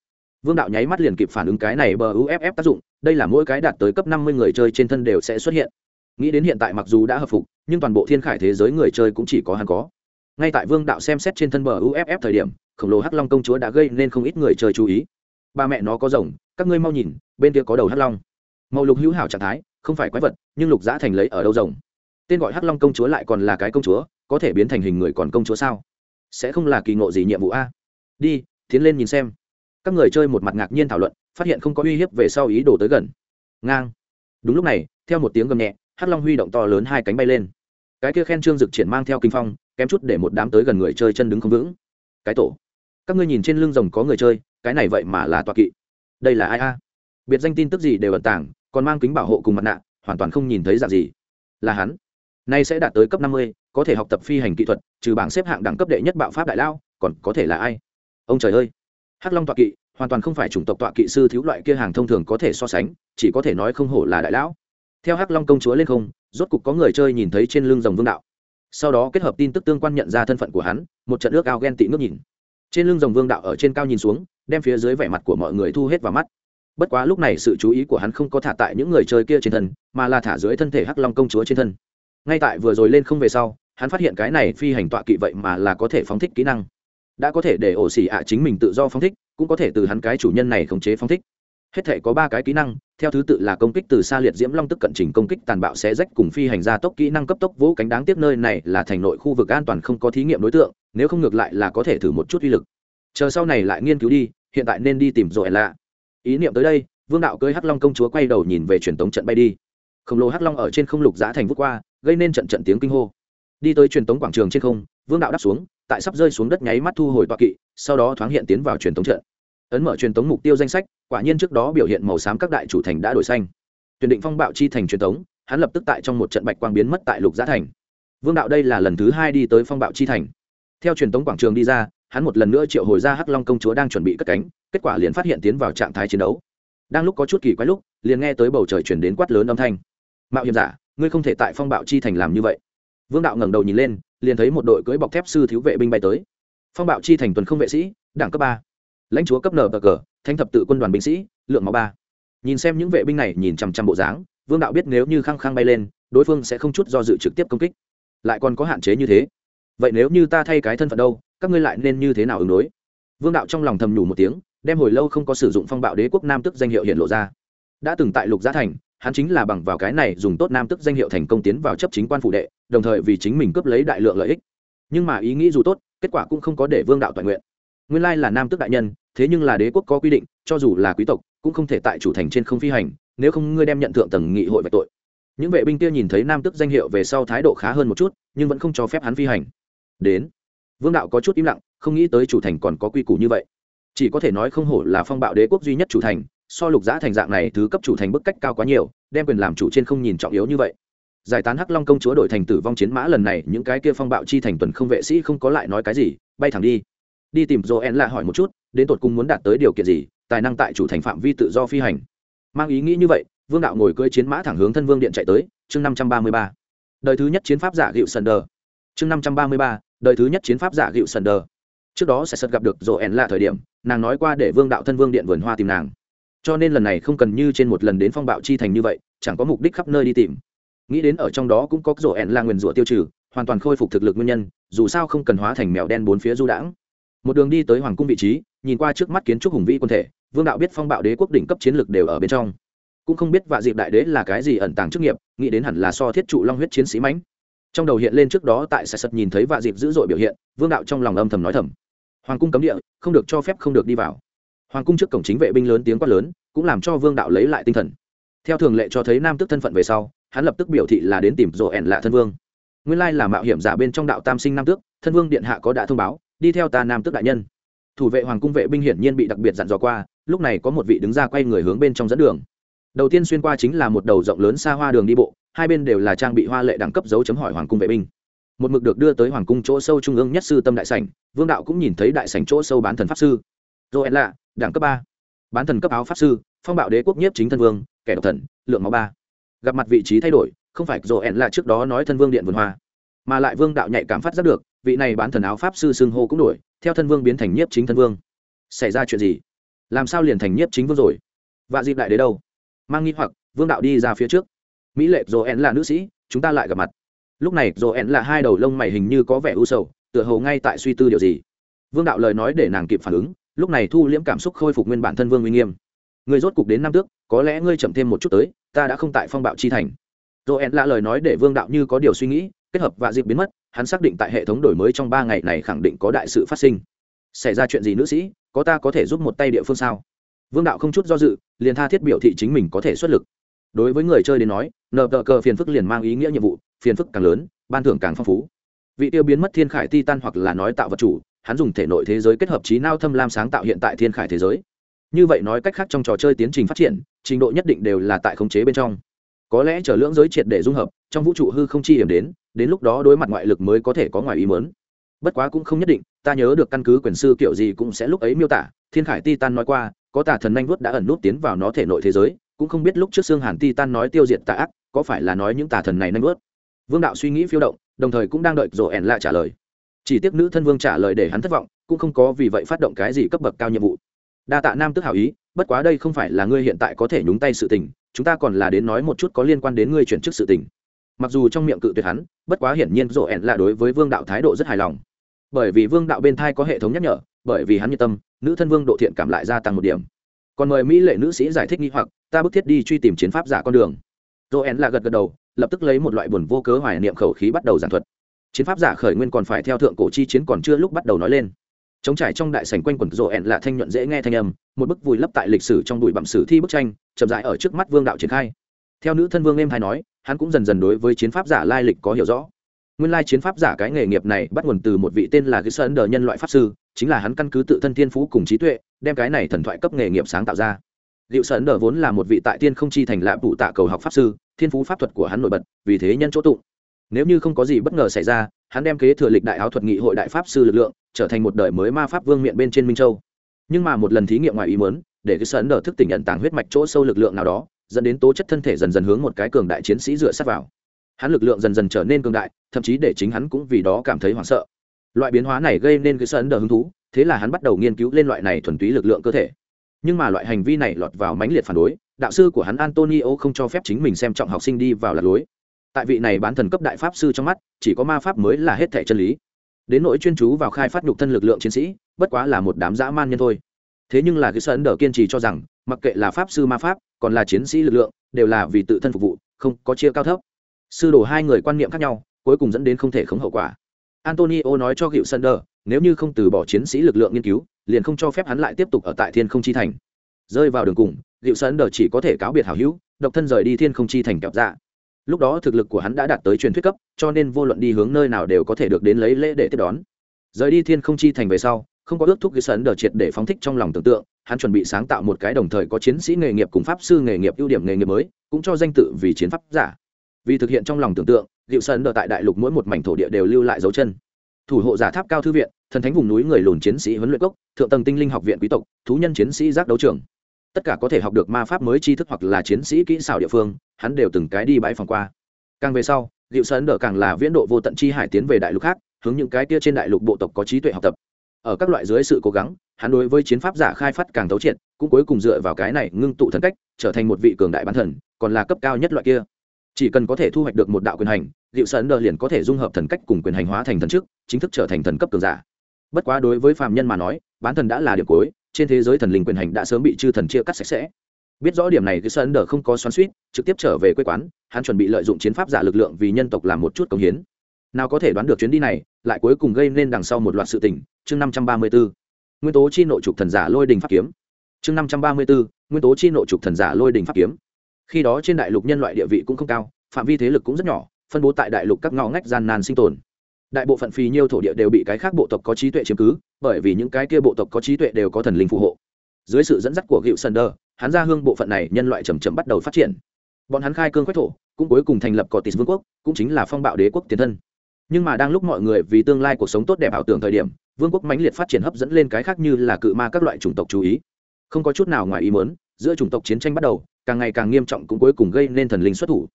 Vương đạo nháy mắt liền kịp phản ứng cái này bờ uff tác dụng, đây là mỗi cái đạt tới cấp năm mươi người chơi trên thân đều sẽ xuất hiện. Nghĩ đến hiện tại mặc dù đã hợp phục, nhưng toàn bộ thiên khải thế giới người chơi cũng chỉ có hắn có. Ngay tại vương đạo xem xét trên thân bờ uff thời điểm, khổng lồ hắc long công chúa đã gây nên không ít người chơi chú ý. Ba mẹ nó có rồng, các ngươi mau nhìn, bên kia có đầu hắc long. Màu lục hữu hảo trạng thái, không phải quái vật, nhưng lục giã thành lấy ở đâu rồng? Tên gọi hắc long công chúa lại còn là cái công chúa có thể biến thành hình người còn công chúa sao? Sẽ không là kỳ ngộ gì nhiệm vụ a? Đi, tiến lên nhìn xem. Các người chơi một mặt ngạc nhiên thảo luận, phát hiện không có uy hiếp về sau ý đồ tới gần. Ngang. Đúng lúc này, theo một tiếng gầm nhẹ, hắc long huy động to lớn hai cánh bay lên. Cái kia khen trương dực triển mang theo kinh phong, kém chút để một đám tới gần người chơi chân đứng không vững. Cái tổ. Các ngươi nhìn trên lưng rồng có người chơi, cái này vậy mà là toa kỵ. Đây là ai a? Biệt danh tin tức gì đều ẩn tàng, còn mang kính bảo hộ cùng mặt nạ, hoàn toàn không nhìn thấy dạng gì. Là hắn. Nay sẽ đạt tới cấp năm mươi có thể học tập phi hành kỹ thuật, trừ bảng xếp hạng đẳng cấp đệ nhất bạo pháp đại lao, còn có thể là ai? Ông trời ơi! Hắc long tọa kỵ, hoàn toàn không phải chủng tộc tọa kỵ sư thiếu loại kia hàng thông thường có thể so sánh, chỉ có thể nói không hổ là đại lão. Theo hắc long công chúa lên không, rốt cục có người chơi nhìn thấy trên lưng rồng vương đạo. Sau đó kết hợp tin tức tương quan nhận ra thân phận của hắn, một trận ước ao ghen tị ngước nhìn. Trên lưng rồng vương đạo ở trên cao nhìn xuống, đem phía dưới vẻ mặt của mọi người thu hết vào mắt. Bất quá lúc này sự chú ý của hắn không có thả tại những người chơi kia trên thân, mà là thả dưới thân thể hắc long công chúa trên thân. Ngay tại vừa rồi lên không về sau hắn phát hiện cái này phi hành tọa kỵ vậy mà là có thể phóng thích kỹ năng. Đã có thể để ổ xỉ ạ chính mình tự do phóng thích, cũng có thể từ hắn cái chủ nhân này khống chế phóng thích. Hết thể có ba cái kỹ năng, theo thứ tự là công kích từ xa liệt diễm long tức cận trình công kích tàn bạo xé rách cùng phi hành gia tốc kỹ năng cấp tốc vỗ cánh đáng tiếc nơi này là thành nội khu vực an toàn không có thí nghiệm đối tượng, nếu không ngược lại là có thể thử một chút uy lực. Chờ sau này lại nghiên cứu đi, hiện tại nên đi tìm rồi lạ ý niệm tới đây, vương đạo cưới hắc long công chúa quay đầu nhìn về truyền tống trận bay đi. Khổng lồ hắc long ở trên không lục giã thành vút qua, gây nên trận trận tiếng kinh hô đi tới truyền tống quảng trường trên không, vương đạo đáp xuống, tại sắp rơi xuống đất nháy mắt thu hồi toa kỵ, sau đó thoáng hiện tiến vào truyền tống trận. Ấn mở truyền tống mục tiêu danh sách, quả nhiên trước đó biểu hiện màu xám các đại chủ thành đã đổi xanh. Tuyển định phong bạo chi thành truyền tống, hắn lập tức tại trong một trận bạch quang biến mất tại lục giã thành. Vương đạo đây là lần thứ hai đi tới phong bạo chi thành. Theo truyền tống quảng trường đi ra, hắn một lần nữa triệu hồi ra hắc long công chúa đang chuẩn bị cất cánh, kết quả liền phát hiện tiến vào trạng thái chiến đấu. Đang lúc có chút kỳ quái lúc, liền nghe tới bầu trời chuyển đến quát lớn âm thanh. Mạo hiểm giả, ngươi không thể tại phong bạo chi thành làm như vậy vương đạo ngẩng đầu nhìn lên, liền thấy một đội cưỡi bọc thép sư thiếu vệ binh bay tới. Phong bạo chi thành tuần không vệ sĩ đảng cấp ba. Lãnh chúa cấp nờ cờ thanh thập tự quân đoàn binh sĩ, lượng máu ba. Nhìn xem những vệ binh này nhìn chằm chằm bộ dáng, vương đạo biết nếu như khăng khăng bay lên, đối phương sẽ không chút do dự trực tiếp công kích. Lại còn có hạn chế như thế. Vậy nếu như ta thay cái thân phận đâu, các ngươi lại nên như thế nào ứng đối? Vương đạo trong lòng thầm nhủ một tiếng, đem hồi lâu không có sử dụng phong bạo đế quốc nam tức danh hiệu hiện lộ ra. Đã từng tại lục giá thành hắn chính là bằng vào cái này dùng tốt nam tức danh hiệu thành công tiến vào chấp chính quan phụ đệ, đồng thời vì chính mình cướp lấy đại lượng lợi ích. Nhưng mà ý nghĩ dù tốt, kết quả cũng không có để vương đạo toàn nguyện. Nguyên lai là nam tức đại nhân, thế nhưng là đế quốc có quy định, cho dù là quý tộc, cũng không thể tại chủ thành trên không phi hành, nếu không ngươi đem nhận thượng tầng nghị hội về tội. Những vệ binh kia nhìn thấy nam tức danh hiệu về sau thái độ khá hơn một chút, nhưng vẫn không cho phép hắn phi hành. Đến. Vương đạo có chút im lặng, không nghĩ tới chủ thành còn có quy củ như vậy. Chỉ có thể nói không hổ là phong bạo đế quốc duy nhất chủ thành so lục giã thành dạng này thứ cấp chủ thành bức cách cao quá nhiều, đem quyền làm chủ trên không nhìn trọng yếu như vậy. Giải tán hắc long công chúa đổi thành tử vong chiến mã lần này, những cái kia phong bạo chi thành tuần không vệ sĩ không có lại nói cái gì, bay thẳng đi. Đi tìm joel lạ hỏi một chút, đến tột cùng muốn đạt tới điều kiện gì, tài năng tại chủ thành phạm vi tự do phi hành. Mang ý nghĩ như vậy, vương đạo ngồi cưỡi chiến mã thẳng hướng thân vương điện chạy tới, chương năm trăm ba mươi ba. Đời thứ nhất chiến pháp giả hiệu sần đờ. Chương năm trăm ba mươi ba, đời thứ nhất chiến pháp giả hiệu sần đờ. Trước đó sẽ sật gặp được joel lạ thời điểm, nàng nói qua để vương đạo thân vương điện vườn hoa tìm nàng cho nên lần này không cần như trên một lần đến phong bạo chi thành như vậy, chẳng có mục đích khắp nơi đi tìm. Nghĩ đến ở trong đó cũng có rổ ẹn là nguyền rủa tiêu trừ, hoàn toàn khôi phục thực lực nguyên nhân, dù sao không cần hóa thành mèo đen bốn phía du đãng. Một đường đi tới hoàng cung vị trí, nhìn qua trước mắt kiến trúc hùng vĩ quân thể, vương đạo biết phong bạo đế quốc đỉnh cấp chiến lược đều ở bên trong. Cũng không biết vạ dịp đại đế là cái gì ẩn tàng chức nghiệp, nghĩ đến hẳn là so thiết trụ long huyết chiến sĩ mãnh. Trong đầu hiện lên trước đó tại sài sật nhìn thấy vạ dịp dữ dội biểu hiện, vương đạo trong lòng âm thầm nói thầm. Hoàng cung cấm địa, không được cho phép không được đi vào hoàng cung trước cổng chính vệ binh lớn tiếng quát lớn, cũng làm cho vương đạo lấy lại tinh thần. Theo thường lệ cho thấy nam tức thân phận về sau, hắn lập tức biểu thị là đến tìm rộ ẻn lạ thân vương. Nguyên lai là mạo hiểm giả bên trong đạo tam sinh nam tước, thân vương điện hạ có đã thông báo, đi theo ta nam tước đại nhân. Thủ vệ hoàng cung vệ binh hiển nhiên bị đặc biệt dặn dò qua, lúc này có một vị đứng ra quay người hướng bên trong dẫn đường. Đầu tiên xuyên qua chính là một đầu rộng lớn xa hoa đường đi bộ, hai bên đều là trang bị hoa lệ đẳng cấp dấu chấm hỏi hoàng cung vệ binh. Một mực được đưa tới hoàng cung chỗ sâu trung ương nhất sư tâm đại sảnh, vương đạo cũng nhìn thấy đại sảnh chỗ sâu bán thần pháp sư. Rồi lạ đẳng cấp ba. Bán thần cấp áo pháp sư, phong bạo đế quốc nhiếp chính thân vương, kẻ độc thần, lượng máu ba. Gặp mặt vị trí thay đổi, không phải rồi là trước đó nói thân vương điện vườn hoa, mà lại vương đạo nhạy cảm phát giác được, vị này bán thần áo pháp sư xưng hô cũng đổi, theo thân vương biến thành nhiếp chính thân vương. Xảy ra chuyện gì? Làm sao liền thành nhiếp chính vương rồi? Và dịp đại đế đâu? Mang nghi hoặc, vương đạo đi ra phía trước. Mỹ lệ rồi là nữ sĩ, chúng ta lại gặp mặt. Lúc này rồi là hai đầu lông mày hình như có vẻ u sầu, tựa hồ ngay tại suy tư điều gì. Vương đạo lời nói để nàng kịp phản ứng lúc này thu liễm cảm xúc khôi phục nguyên bản thân vương uy nghiêm. Người rốt cục đến năm tước, có lẽ ngươi chậm thêm một chút tới, ta đã không tại phong bạo chi thành. Joel lạ lời nói để vương đạo như có điều suy nghĩ, kết hợp và dịp biến mất, hắn xác định tại hệ thống đổi mới trong ba ngày này khẳng định có đại sự phát sinh. Xảy ra chuyện gì nữ sĩ, có ta có thể giúp một tay địa phương sao? Vương đạo không chút do dự, liền tha thiết biểu thị chính mình có thể xuất lực. Đối với người chơi đến nói, nợ tờ cờ phiền phức liền mang ý nghĩa nhiệm vụ, phiền phức càng lớn, ban thưởng càng phong phú. Vị tiêu biến mất thiên khải ti tan hoặc là nói tạo vật chủ hắn dùng thể nội thế giới kết hợp trí nao thâm lam sáng tạo hiện tại thiên khải thế giới. Như vậy nói cách khác trong trò chơi tiến trình phát triển, trình độ nhất định đều là tại khống chế bên trong. Có lẽ chờ lưỡng giới triệt để dung hợp, trong vũ trụ hư không chi hiểm đến đến lúc đó đối mặt ngoại lực mới có thể có ngoài ý mớn bất quá cũng không nhất định, ta nhớ được căn cứ quyền sư kiểu gì cũng sẽ lúc ấy miêu tả, thiên khải titan nói qua, có tà thần nhanh vuốt đã ẩn nút tiến vào nó thể nội thế giới, cũng không biết lúc trước xương hàn titan nói tiêu diệt tà ác, có phải là nói những tà thần này nhanh vuốt. Vương đạo suy nghĩ phiêu động, đồng thời cũng đang đợi rộ ẻn lạ trả lời chỉ tiếc nữ thân vương trả lời để hắn thất vọng, cũng không có vì vậy phát động cái gì cấp bậc cao nhiệm vụ. Đa tạ nam tức hảo ý, bất quá đây không phải là ngươi hiện tại có thể nhúng tay sự tình, chúng ta còn là đến nói một chút có liên quan đến ngươi chuyển chức sự tình. Mặc dù trong miệng cự tuyệt hắn, bất quá hiển nhiên rộ ẹn là đối với vương đạo thái độ rất hài lòng. Bởi vì vương đạo bên thai có hệ thống nhắc nhở, bởi vì hắn nhiệt tâm, nữ thân vương độ thiện cảm lại gia tăng một điểm. Còn mời mỹ lệ nữ sĩ giải thích nghi hoặc, ta bức thiết đi truy tìm chiến pháp giả con đường. Rộ ẹn là gật gật đầu, lập tức lấy một loại buồn vô cớ hoài niệm khẩu khí bắt đầu giảng thuật chiến pháp giả khởi nguyên còn phải theo thượng cổ chi chiến còn chưa lúc bắt đầu nói lên chống trải trong đại sảnh quanh quần rộ ẹn là thanh nhuận dễ nghe thanh âm một bức vùi lấp tại lịch sử trong bụi bẩm sử thi bức tranh chậm rãi ở trước mắt vương đạo triển khai theo nữ thân vương em hay nói hắn cũng dần dần đối với chiến pháp giả lai lịch có hiểu rõ nguyên lai chiến pháp giả cái nghề nghiệp này bắt nguồn từ một vị tên là sơn Đờ nhân loại pháp sư, chính là hắn căn cứ tự thân thiên phú cùng trí tuệ, đem cái này thần thoại cấp nghề nghiệp sáng tạo ra. liệu Sơn Đờ vốn là một vị tại tiên không chi thành lạ bụ tạ cầu học pháp sư, thiên phú pháp thuật của hắn nổi bật, vì thế nhân chỗ tụng. Nếu như không có gì bất ngờ xảy ra, hắn đem kế thừa lịch đại áo thuật nghị hội đại pháp sư lực lượng, trở thành một đời mới ma pháp vương miện bên trên Minh Châu. Nhưng mà một lần thí nghiệm ngoài ý muốn, để cái Sơn Đờ thức tỉnh nhận tàng huyết mạch chỗ sâu lực lượng nào đó, dẫn đến tố chất thân thể dần dần hướng một cái cường đại chiến sĩ dựa sát vào. Hắn lực lượng dần dần trở nên cường đại thậm chí để chính hắn cũng vì đó cảm thấy hoảng sợ. Loại biến hóa này gây nên cái sơn đờ hứng thú thế là hắn bắt đầu nghiên cứu lên loại này thuần túy lực lượng cơ thể. Nhưng mà loại hành vi này lọt vào mãnh liệt phản đối đạo sư của hắn antonio không cho phép chính mình xem trọng học sinh đi vào lạc lối tại vị này bán thần cấp đại pháp sư trong mắt, chỉ có ma pháp mới là hết thẻ chân lý. Đến nỗi chuyên chú vào khai phát nhục thân lực lượng chiến sĩ, bất quá là một đám dã man nhân thôi. Thế nhưng là cái sơn đờ kiên trì cho rằng, mặc kệ là pháp sư ma pháp, còn là chiến sĩ lực lượng, đều là vì tự thân phục vụ, không có chia cao thấp. Sư đồ hai người quan niệm khác nhau, cuối cùng dẫn đến không thể khống hậu quả. Antonio nói cho hiệu sơn đờ, nếu như không từ bỏ chiến sĩ lực lượng nghiên cứu, liền không cho phép hắn lại tiếp tục ở tại thiên không chi thành. Rơi vào đường cùng, hiệu sơn đờ chỉ có thể cáo biệt hảo hữu, độc thân rời đi thiên không chi thành kẹp dạ lúc đó thực lực của hắn đã đạt tới truyền thuyết cấp, cho nên vô luận đi hướng nơi nào đều có thể được đến lấy lễ để tiếp đón. Rời đi thiên không chi thành về sau, không có ước thúc cái sấn đờ triệt để phóng thích trong lòng tưởng tượng, hắn chuẩn bị sáng tạo một cái đồng thời có chiến sĩ nghề nghiệp cùng pháp sư nghề nghiệp ưu điểm nghề nghiệp mới, cũng cho danh tự vì chiến pháp giả. Vì thực hiện trong lòng tưởng tượng liệu sơn đờ tại đại lục mỗi một mảnh thổ địa đều lưu lại dấu chân. Thủ hộ giả tháp cao thư viện, thần thánh vùng núi người lùn chiến sĩ huấn luyện cốc thượng tầng tinh linh học viện quý tộc, thú nhân chiến sĩ giác đấu trường tất cả có thể học được ma pháp mới tri thức hoặc là chiến sĩ kỹ xảo địa phương, hắn đều từng cái đi bãi phòng qua. Càng về sau liệu sơn đờ càng là viễn độ vô tận chi hải tiến về đại lục khác, hướng những cái kia trên đại lục bộ tộc có trí tuệ học tập. Ở các loại dưới sự cố gắng, hắn đối với chiến pháp giả khai phát càng thấu triệt, cũng cuối cùng dựa vào cái này ngưng tụ thần cách, trở thành một vị cường đại bán thần, còn là cấp cao nhất loại kia. Chỉ cần có thể thu hoạch được một đạo quyền hành liệu sơn đờ liền có thể dung hợp thần cách cùng quyền hành hóa thành thần chức chính thức trở thành thần cấp cường giả. Bất quá đối với phạm nhân mà nói bán thần đã là điểm cuối trên thế giới thần linh quyền hành đã sớm bị chư thần chia cắt sạch sẽ. Biết rõ điểm này, cái sơn đờ không có xoắn suýt trực tiếp trở về quê quán, hắn chuẩn bị lợi dụng chiến pháp giả lực lượng vì nhân tộc làm một chút công hiến. Nào có thể đoán được chuyến đi này, lại cuối cùng gây nên đằng sau một loạt sự tình, chương năm trăm ba mươi bốn nguyên tố chi nội trục thần giả lôi đình pháp kiếm. Chương năm trăm ba mươi bốn nguyên tố chi nội trục thần giả lôi đình pháp kiếm. Khi đó trên đại lục nhân loại địa vị cũng không cao, phạm vi thế lực cũng rất nhỏ, phân bố tại đại lục các ngõ ngách gian nan sinh tồn đại bộ phận phì nhiêu thổ địa đều bị cái khác bộ tộc có trí tuệ chiếm cứ, bởi vì những cái kia bộ tộc có trí tuệ đều có thần linh phù hộ. Dưới sự dẫn dắt của gịu đơ hắn ra hương bộ phận này nhân loại chầm chậm bắt đầu phát triển. Bọn hắn khai cương quách thổ, cũng cuối cùng thành lập cỏ tis vương quốc, cũng chính là phong bạo đế quốc tiền thân. Nhưng mà đang lúc mọi người vì tương lai cuộc sống tốt đẹp ảo tưởng thời điểm, vương quốc mãnh liệt phát triển hấp dẫn lên cái khác như là cự ma các loại chủng tộc chú ý. Không có chút nào ngoài ý muốn, giữa chủng tộc chiến tranh bắt đầu, càng ngày càng nghiêm trọng cũng cuối cùng gây nên thần linh xuất thủ.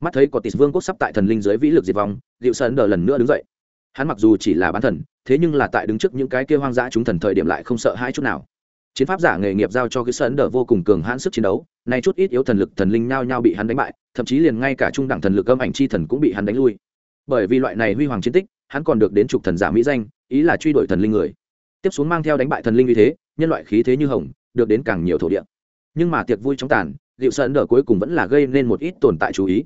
Mắt thấy có tịt vương quốc sắp tại thần linh dưới vĩ lực diệt vong liệu sơn đờ lần nữa đứng dậy hắn mặc dù chỉ là bán thần, thế nhưng là tại đứng trước những cái kia hoang dã chúng thần thời điểm lại không sợ hai chút nào. Chiến pháp giả nghề nghiệp giao cho cái sơn đờ vô cùng cường hãn sức chiến đấu, nay chút ít yếu thần lực thần linh nhao nhao bị hắn đánh bại, thậm chí liền ngay cả trung đẳng thần lực âm ảnh chi thần cũng bị hắn đánh lui. Bởi vì loại này huy hoàng chiến tích, hắn còn được đến trục thần giả mỹ danh, ý là truy đuổi thần linh người. Tiếp xuống mang theo đánh bại thần linh như thế, nhân loại khí thế như hồng, được đến càng nhiều thổ địa. Nhưng mà tiệc vui trong tàn, liệu sơn đờ cuối cùng vẫn là gây nên một ít tồn tại chú ý.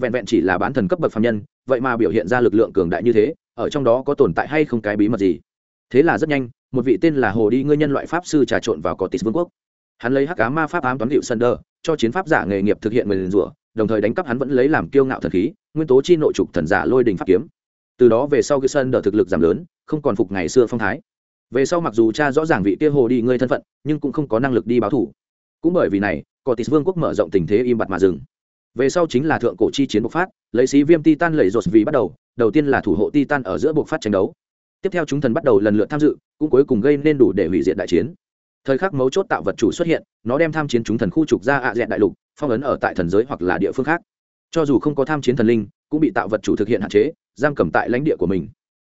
Vẹn vẹn chỉ là bán thần cấp bậc phạm nhân, vậy mà biểu hiện ra lực lượng cường đại như thế ở trong đó có tồn tại hay không cái bí mật gì? Thế là rất nhanh, một vị tên là hồ đi ngươi nhân loại pháp sư trà trộn vào cỏ tis vương quốc. Hắn lấy hắc cá ma pháp ám toán hiệu đơ cho chiến pháp giả nghề nghiệp thực hiện nguyền rủa, đồng thời đánh cắp hắn vẫn lấy làm kiêu ngạo thần khí, nguyên tố chi nội trục thần giả lôi đình pháp kiếm. Từ đó về sau Sunder thực lực giảm lớn, không còn phục ngày xưa phong thái. Về sau mặc dù cha rõ ràng vị kia hồ đi ngươi thân phận, nhưng cũng không có năng lực đi báo thủ. Cũng bởi vì này cỏ tis vương quốc mở rộng tình thế im bặt mà dừng về sau chính là thượng cổ chi chiến bộc phát, lấy xí viêm titan lẩy rột vì bắt đầu đầu tiên là thủ hộ titan ở giữa bộc phát tranh đấu. Tiếp theo chúng thần bắt đầu lần lượt tham dự, cũng cuối cùng gây nên đủ để hủy diệt đại chiến. Thời khắc mấu chốt tạo vật chủ xuất hiện, nó đem tham chiến chúng thần khu trục ra ạ dẹn đại lục, phong ấn ở tại thần giới hoặc là địa phương khác. Cho dù không có tham chiến thần linh, cũng bị tạo vật chủ thực hiện hạn chế, giam cầm tại lãnh địa của mình.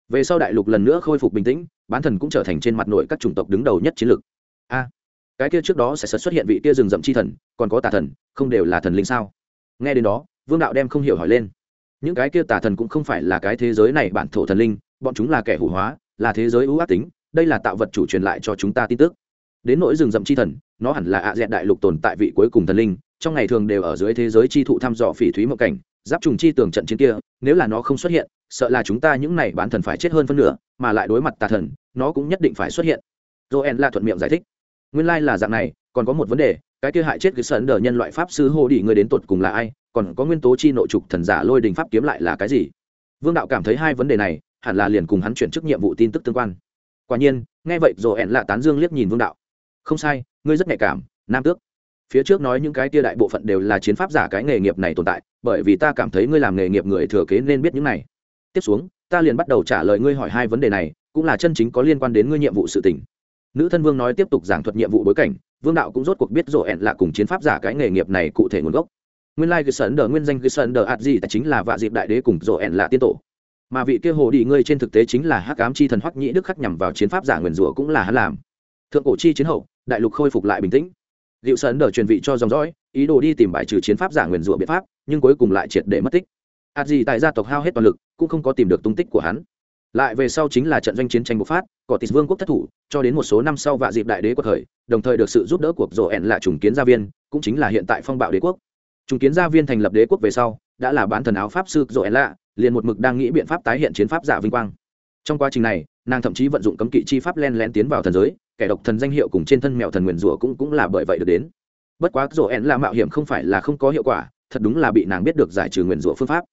Về sau đại lục lần nữa khôi phục bình tĩnh, bán thần cũng trở thành trên mặt nội các chủng tộc đứng đầu nhất chiến lược. A, cái kia trước đó sẽ xuất hiện vị kia rừng rậm chi thần, còn có tà thần, không đều là thần linh sao? Nghe đến đó, vương đạo đem không hiểu hỏi lên. Những cái kia tà thần cũng không phải là cái thế giới này bản thổ thần linh, bọn chúng là kẻ hủ hóa, là thế giới ưu ác tính, đây là tạo vật chủ truyền lại cho chúng ta tin tức. Đến nỗi rừng rậm chi thần, nó hẳn là ạ dẹn đại lục tồn tại vị cuối cùng thần linh, trong ngày thường đều ở dưới thế giới chi thụ thăm dò phỉ thúy mộng cảnh, giáp trùng chi tường trận chiến kia, nếu là nó không xuất hiện, sợ là chúng ta những này bán thần phải chết hơn phân nửa, mà lại đối mặt tà thần, nó cũng nhất định phải xuất hiện. Joel là thuận miệng giải thích. Nguyên lai là dạng này, còn có một vấn đề cái kia hại chết cái sơn đờ nhân loại pháp sư hồ đi người đến tột cùng là ai? Còn có nguyên tố chi nội trục thần giả lôi đình pháp kiếm lại là cái gì? Vương đạo cảm thấy hai vấn đề này, hẳn là liền cùng hắn chuyển chức nhiệm vụ tin tức tương quan. Quả nhiên, nghe vậy rồi ẹn lạ tán dương liếc nhìn vương đạo. Không sai, ngươi rất nhạy cảm, nam tước. Phía trước nói những cái tia đại bộ phận đều là chiến pháp giả cái nghề nghiệp này tồn tại, bởi vì ta cảm thấy ngươi làm nghề nghiệp người thừa kế nên biết những này. Tiếp xuống, ta liền bắt đầu trả lời ngươi hỏi hai vấn đề này, cũng là chân chính có liên quan đến ngươi nhiệm vụ sự tình. Nữ thân vương nói tiếp tục giảng thuật nhiệm vụ bối cảnh vương đạo cũng rốt cuộc biết rổ ẹn là cùng chiến pháp giả cái nghề nghiệp này cụ thể nguồn gốc nguyên lai like sơn đờ nguyên danh sơn đờ ạt gì chính là vạ dịp đại đế cùng rổ ẹn là tiên tổ mà vị kia hồ đi ngươi trên thực tế chính là hắc ám chi thần hoắc nhĩ đức khắc nhằm vào chiến pháp giả nguyền rủa cũng là hắn làm thượng cổ chi chiến hậu đại lục khôi phục lại bình tĩnh liệu Sơn Đờ truyền vị cho dòng dõi, ý đồ đi tìm bài trừ chiến pháp giả nguyền rủa biện pháp, nhưng cuối cùng lại triệt để mất tích. Át gì tại gia tộc hao hết toàn lực, cũng không có tìm được tung tích của hắn. Lại về sau chính là trận doanh chiến tranh bộc phát, có Tịch Vương quốc thất thủ, cho đến một số năm sau vạ dịp đại đế của thời, đồng thời được sự giúp đỡ của Zoen là trùng kiến gia viên, cũng chính là hiện tại phong bạo đế quốc. Trùng kiến gia viên thành lập đế quốc về sau, đã là bán thần áo pháp sư Zoen lạ, liền một mực đang nghĩ biện pháp tái hiện chiến pháp giả vinh quang. Trong quá trình này, nàng thậm chí vận dụng cấm kỵ chi pháp len lén tiến vào thần giới, kẻ độc thần danh hiệu cùng trên thân mèo thần nguyền rủa cũng cũng là bởi vậy được đến bất quá rổ ẹn là mạo hiểm không phải là không có hiệu quả thật đúng là bị nàng biết được giải trừ nguyền rủa phương pháp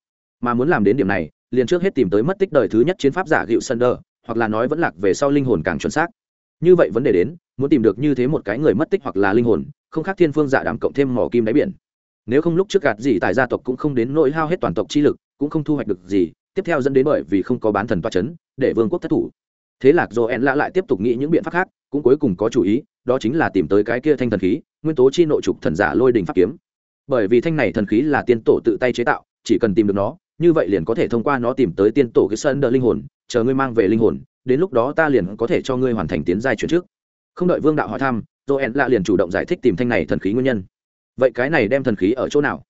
mà muốn làm đến điểm này liền trước hết tìm tới mất tích đời thứ nhất chiến pháp giả Gựu sân hoặc là nói vẫn lạc về sau linh hồn càng chuẩn xác. Như vậy vấn đề đến, muốn tìm được như thế một cái người mất tích hoặc là linh hồn, không khác thiên phương giả đảm cộng thêm mỏ kim đáy biển. Nếu không lúc trước gạt gì tại gia tộc cũng không đến nỗi hao hết toàn tộc chi lực, cũng không thu hoạch được gì, tiếp theo dẫn đến bởi vì không có bán thần toa chấn, để vương quốc thất thủ. Thế lạc Joen lạ lại tiếp tục nghĩ những biện pháp khác, cũng cuối cùng có chủ ý, đó chính là tìm tới cái kia thanh thần khí, nguyên tố chi nội trục thần giả lôi đình pháp kiếm. Bởi vì thanh này thần khí là tiên tổ tự tay chế tạo, chỉ cần tìm được nó như vậy liền có thể thông qua nó tìm tới tiên tổ cái sân đỡ linh hồn, chờ ngươi mang về linh hồn, đến lúc đó ta liền có thể cho ngươi hoàn thành tiến giai chuyển trước. Không đợi vương đạo hỏi thăm, joel lạ liền chủ động giải thích tìm thanh này thần khí nguyên nhân. Vậy cái này đem thần khí ở chỗ nào?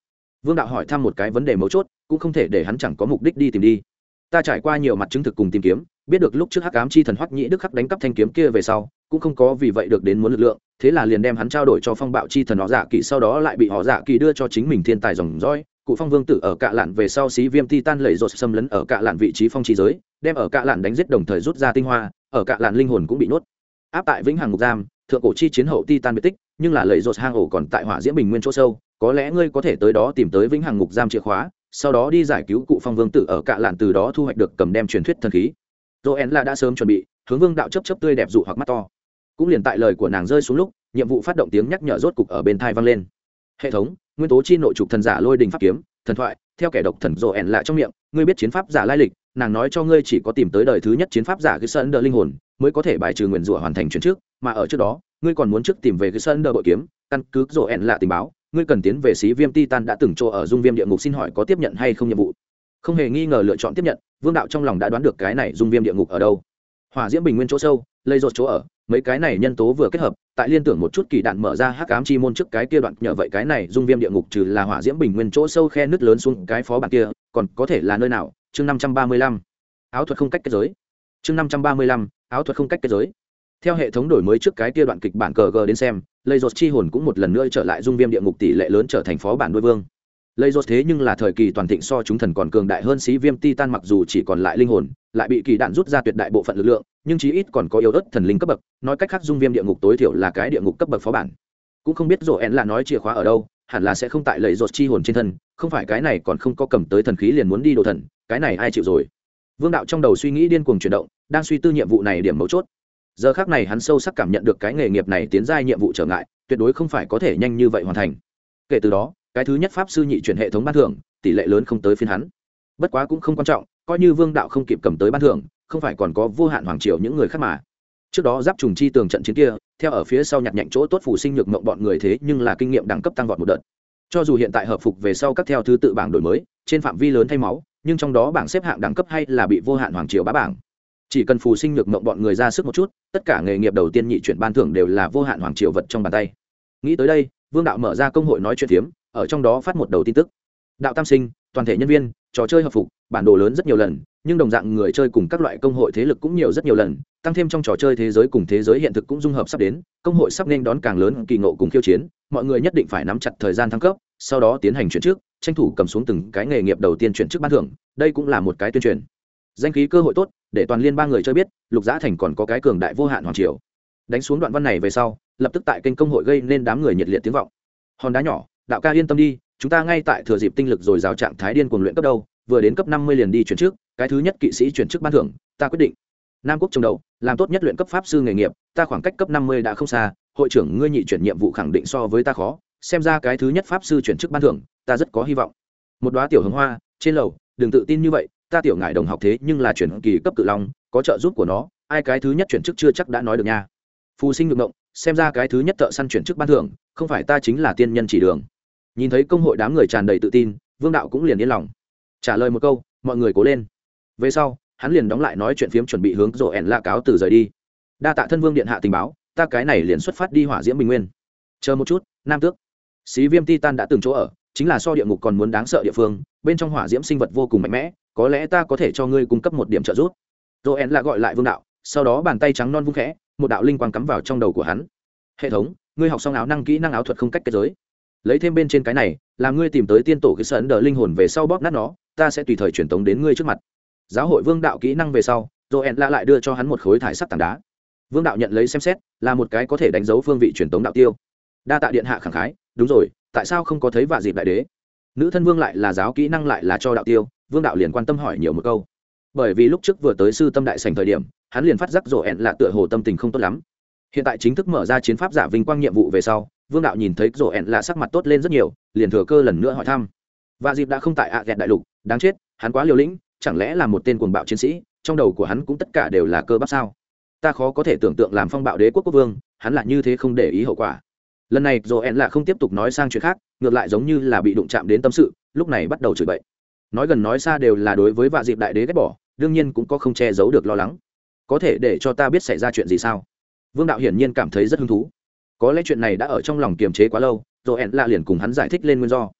Vương đạo hỏi thăm một cái vấn đề mấu chốt, cũng không thể để hắn chẳng có mục đích đi tìm đi. Ta trải qua nhiều mặt chứng thực cùng tìm kiếm, biết được lúc trước hắc ám chi thần hoắc nhĩ đức khắc đánh cắp thanh kiếm kia về sau, cũng không có vì vậy được đến muốn lực lượng, thế là liền đem hắn trao đổi cho phong bạo chi thần họ dạ kỳ sau đó lại bị họ dạ kỳ đưa cho chính mình thiên tài dòng dõi cụ phong vương tử ở cạ lạn về sau xí viêm ti tan lẩy rột xâm lấn ở cạ lạn vị trí phong trí giới, đem ở cạ lạn đánh giết đồng thời rút ra tinh hoa, ở cạ lạn linh hồn cũng bị nuốt áp tại vĩnh hằng ngục giam, thượng cổ chi chiến hậu ti tan biệt tích, nhưng là lẩy rột hang ổ còn tại hỏa diễm bình nguyên chỗ sâu, có lẽ ngươi có thể tới đó tìm tới vĩnh hằng ngục giam chìa khóa, sau đó đi giải cứu cụ phong vương tử ở cạ lạn từ đó thu hoạch được cầm đem truyền thuyết thần khí. Joel là đã sớm chuẩn bị, hướng vương đạo chấp chấp tươi đẹp dụ hoặc mắt to. Cũng liền tại lời của nàng rơi xuống lúc, nhiệm vụ phát động tiếng nhắc nhở rốt cục ở bên thai vang lên hệ thống, nguyên tố chi nội trục thần giả lôi đình pháp kiếm, thần thoại, theo kẻ độc thần rồ ẻn lạ trong miệng, ngươi biết chiến pháp giả lai lịch, nàng nói cho ngươi chỉ có tìm tới đời thứ nhất chiến pháp giả cái sơn đỡ linh hồn, mới có thể bài trừ nguyền rủa hoàn thành chuyển trước, mà ở trước đó, ngươi còn muốn trước tìm về cái sơn đỡ bội kiếm, căn cứ joel lạ tình báo, ngươi cần tiến về xí viêm titan đã từng chỗ ở dung viêm địa ngục xin hỏi có tiếp nhận hay không nhiệm vụ. Không hề nghi ngờ lựa chọn tiếp nhận, vương đạo trong lòng đã đoán được cái này dung viêm địa ngục ở đâu hỏa diễm bình nguyên chỗ sâu, lây rột chỗ ở, mấy cái này nhân tố vừa kết hợp, tại liên tưởng một chút kỳ đạn mở ra hắc ám chi môn trước cái kia đoạn, nhờ vậy cái này dung viêm địa ngục trừ là hỏa diễm bình nguyên chỗ sâu khe nứt lớn xuống cái phó bản kia, còn có thể là nơi nào? Chương năm trăm ba mươi lăm. Áo thuật không cách kết giới. Chương năm trăm ba mươi lăm, áo thuật không cách kết giới. Theo hệ thống đổi mới trước cái kia đoạn kịch bản cờ g đến xem, lây rột chi hồn cũng một lần nữa trở lại dung viêm địa ngục tỷ lệ lớn trở thành phó bản đôi vương lây dốt thế nhưng là thời kỳ toàn thịnh so chúng thần còn cường đại hơn xí viêm titan mặc dù chỉ còn lại linh hồn, lại bị kỳ đạn rút ra tuyệt đại bộ phận lực lượng, nhưng chí ít còn có yếu ớt thần linh cấp bậc, nói cách khác dung viêm địa ngục tối thiểu là cái địa ngục cấp bậc phó bản. Cũng không biết rổ én là nói chìa khóa ở đâu, hẳn là sẽ không tại lầy rột chi hồn trên thân, không phải cái này còn không có cầm tới thần khí liền muốn đi đồ thần, cái này ai chịu rồi? Vương đạo trong đầu suy nghĩ điên cuồng chuyển động, đang suy tư nhiệm vụ này điểm mấu chốt. Giờ khác này hắn sâu sắc cảm nhận được cái nghề nghiệp này tiến giai nhiệm vụ trở ngại, tuyệt đối không phải có thể nhanh như vậy hoàn thành. Kể từ đó cái thứ nhất pháp sư nhị chuyển hệ thống ban thưởng, tỷ lệ lớn không tới phiên hắn. Bất quá cũng không quan trọng, coi như vương đạo không kịp cầm tới ban thưởng, không phải còn có vô hạn hoàng triều những người khác mà. Trước đó giáp trùng chi tường trận chiến kia, theo ở phía sau nhặt nhạnh chỗ tốt phù sinh nhược mộng bọn người thế nhưng là kinh nghiệm đẳng cấp tăng vọt một đợt. Cho dù hiện tại hợp phục về sau các theo thứ tự bảng đổi mới, trên phạm vi lớn thay máu, nhưng trong đó bảng xếp hạng đẳng cấp hay là bị vô hạn hoàng triều bá bảng. Chỉ cần phù sinh nhược mộng bọn người ra sức một chút, tất cả nghề nghiệp đầu tiên nhị chuyển ban thưởng đều là vô hạn hoàng triều vật trong bàn tay. Nghĩ tới đây, vương đạo mở ra công hội nói chuyện phiếm ở trong đó phát một đầu tin tức. Đạo tam sinh, toàn thể nhân viên, trò chơi hợp phục, bản đồ lớn rất nhiều lần, nhưng đồng dạng người chơi cùng các loại công hội thế lực cũng nhiều rất nhiều lần, tăng thêm trong trò chơi thế giới cùng thế giới hiện thực cũng dung hợp sắp đến, công hội sắp nên đón càng lớn kỳ ngộ cùng khiêu chiến, mọi người nhất định phải nắm chặt thời gian thăng cấp, sau đó tiến hành chuyển trước, tranh thủ cầm xuống từng cái nghề nghiệp đầu tiên chuyển trước ban thưởng, đây cũng là một cái tuyên truyền. Danh khí cơ hội tốt, để toàn liên ba người chơi biết, lục giã thành còn có cái cường đại vô hạn hoàng triều. Đánh xuống đoạn văn này về sau, lập tức tại kênh công hội gây nên đám người nhiệt liệt tiếng vọng. Hòn đá nhỏ đạo ca yên tâm đi, chúng ta ngay tại thừa dịp tinh lực rồi giáo trạng thái điên cuồng luyện cấp đâu, vừa đến cấp năm mươi liền đi chuyển trước, cái thứ nhất kỵ sĩ chuyển chức ban thưởng, ta quyết định. Nam quốc trồng đầu làm tốt nhất luyện cấp pháp sư nghề nghiệp, ta khoảng cách cấp năm mươi đã không xa, hội trưởng ngươi nhị chuyển nhiệm vụ khẳng định so với ta khó, xem ra cái thứ nhất pháp sư chuyển chức ban thưởng, ta rất có hy vọng. Một đoá tiểu hướng hoa, trên lầu, đừng tự tin như vậy, ta tiểu ngại đồng học thế nhưng là chuyển kỳ cấp cự long, có trợ giúp của nó, ai cái thứ nhất chuyển chức chưa chắc đã nói được nha. Phù sinh ngược động xem ra cái thứ nhất thợ săn chuyển chức ban thưởng, không phải ta chính là tiên nhân chỉ đường nhìn thấy công hội đám người tràn đầy tự tin, vương đạo cũng liền yên lòng. Trả lời một câu, mọi người cố lên. Về sau, hắn liền đóng lại nói chuyện phiếm chuẩn bị hướng rổ ẻn lạ cáo từ rời đi. Đa tạ thân vương điện hạ tình báo, ta cái này liền xuất phát đi hỏa diễm bình nguyên. Chờ một chút, nam tước. Xí viêm titan đã từng chỗ ở, chính là so địa ngục còn muốn đáng sợ địa phương, bên trong hỏa diễm sinh vật vô cùng mạnh mẽ, có lẽ ta có thể cho ngươi cung cấp một điểm trợ giúp. Rổ ẻn lạ gọi lại vương đạo, sau đó bàn tay trắng non vung khẽ, một đạo linh quang cắm vào trong đầu của hắn. Hệ thống, ngươi học xong áo năng kỹ năng áo thuật không cách kết giới lấy thêm bên trên cái này, làm ngươi tìm tới tiên tổ cái sấn đờ linh hồn về sau bóp nát nó, ta sẽ tùy thời truyền tống đến ngươi trước mặt. Giáo hội vương đạo kỹ năng về sau rồi ẹn lạ lại đưa cho hắn một khối thải sắc tảng đá. Vương đạo nhận lấy xem xét, là một cái có thể đánh dấu phương vị truyền tống đạo tiêu. Đa tạ điện hạ khẳng khái, đúng rồi, tại sao không có thấy vạ dịp đại đế? Nữ thân vương lại là giáo kỹ năng lại là cho đạo tiêu, vương đạo liền quan tâm hỏi nhiều một câu. Bởi vì lúc trước vừa tới sư tâm đại sành thời điểm, hắn liền phát giác rộ ẹn lạ tựa hồ tâm tình không tốt lắm. Hiện tại chính thức mở ra chiến pháp giả vinh quang nhiệm vụ về sau vương đạo nhìn thấy rổ ẹn lạ sắc mặt tốt lên rất nhiều, liền thừa cơ lần nữa hỏi thăm. Và dịp đã không tại ạ à ghẹt đại lục, đáng chết, hắn quá liều lĩnh, chẳng lẽ là một tên cuồng bạo chiến sĩ, trong đầu của hắn cũng tất cả đều là cơ bắp sao? Ta khó có thể tưởng tượng làm phong bạo đế quốc quốc vương, hắn là như thế không để ý hậu quả. Lần này rồi ẹn là không tiếp tục nói sang chuyện khác, ngược lại giống như là bị đụng chạm đến tâm sự, lúc này bắt đầu chửi bậy. Nói gần nói xa đều là đối với vạ dịp đại đế ghét bỏ, đương nhiên cũng có không che giấu được lo lắng. Có thể để cho ta biết xảy ra chuyện gì sao? Vương đạo hiển nhiên cảm thấy rất hứng thú có lẽ chuyện này đã ở trong lòng kiềm chế quá lâu, rồi ẹn lạ liền cùng hắn giải thích lên nguyên do.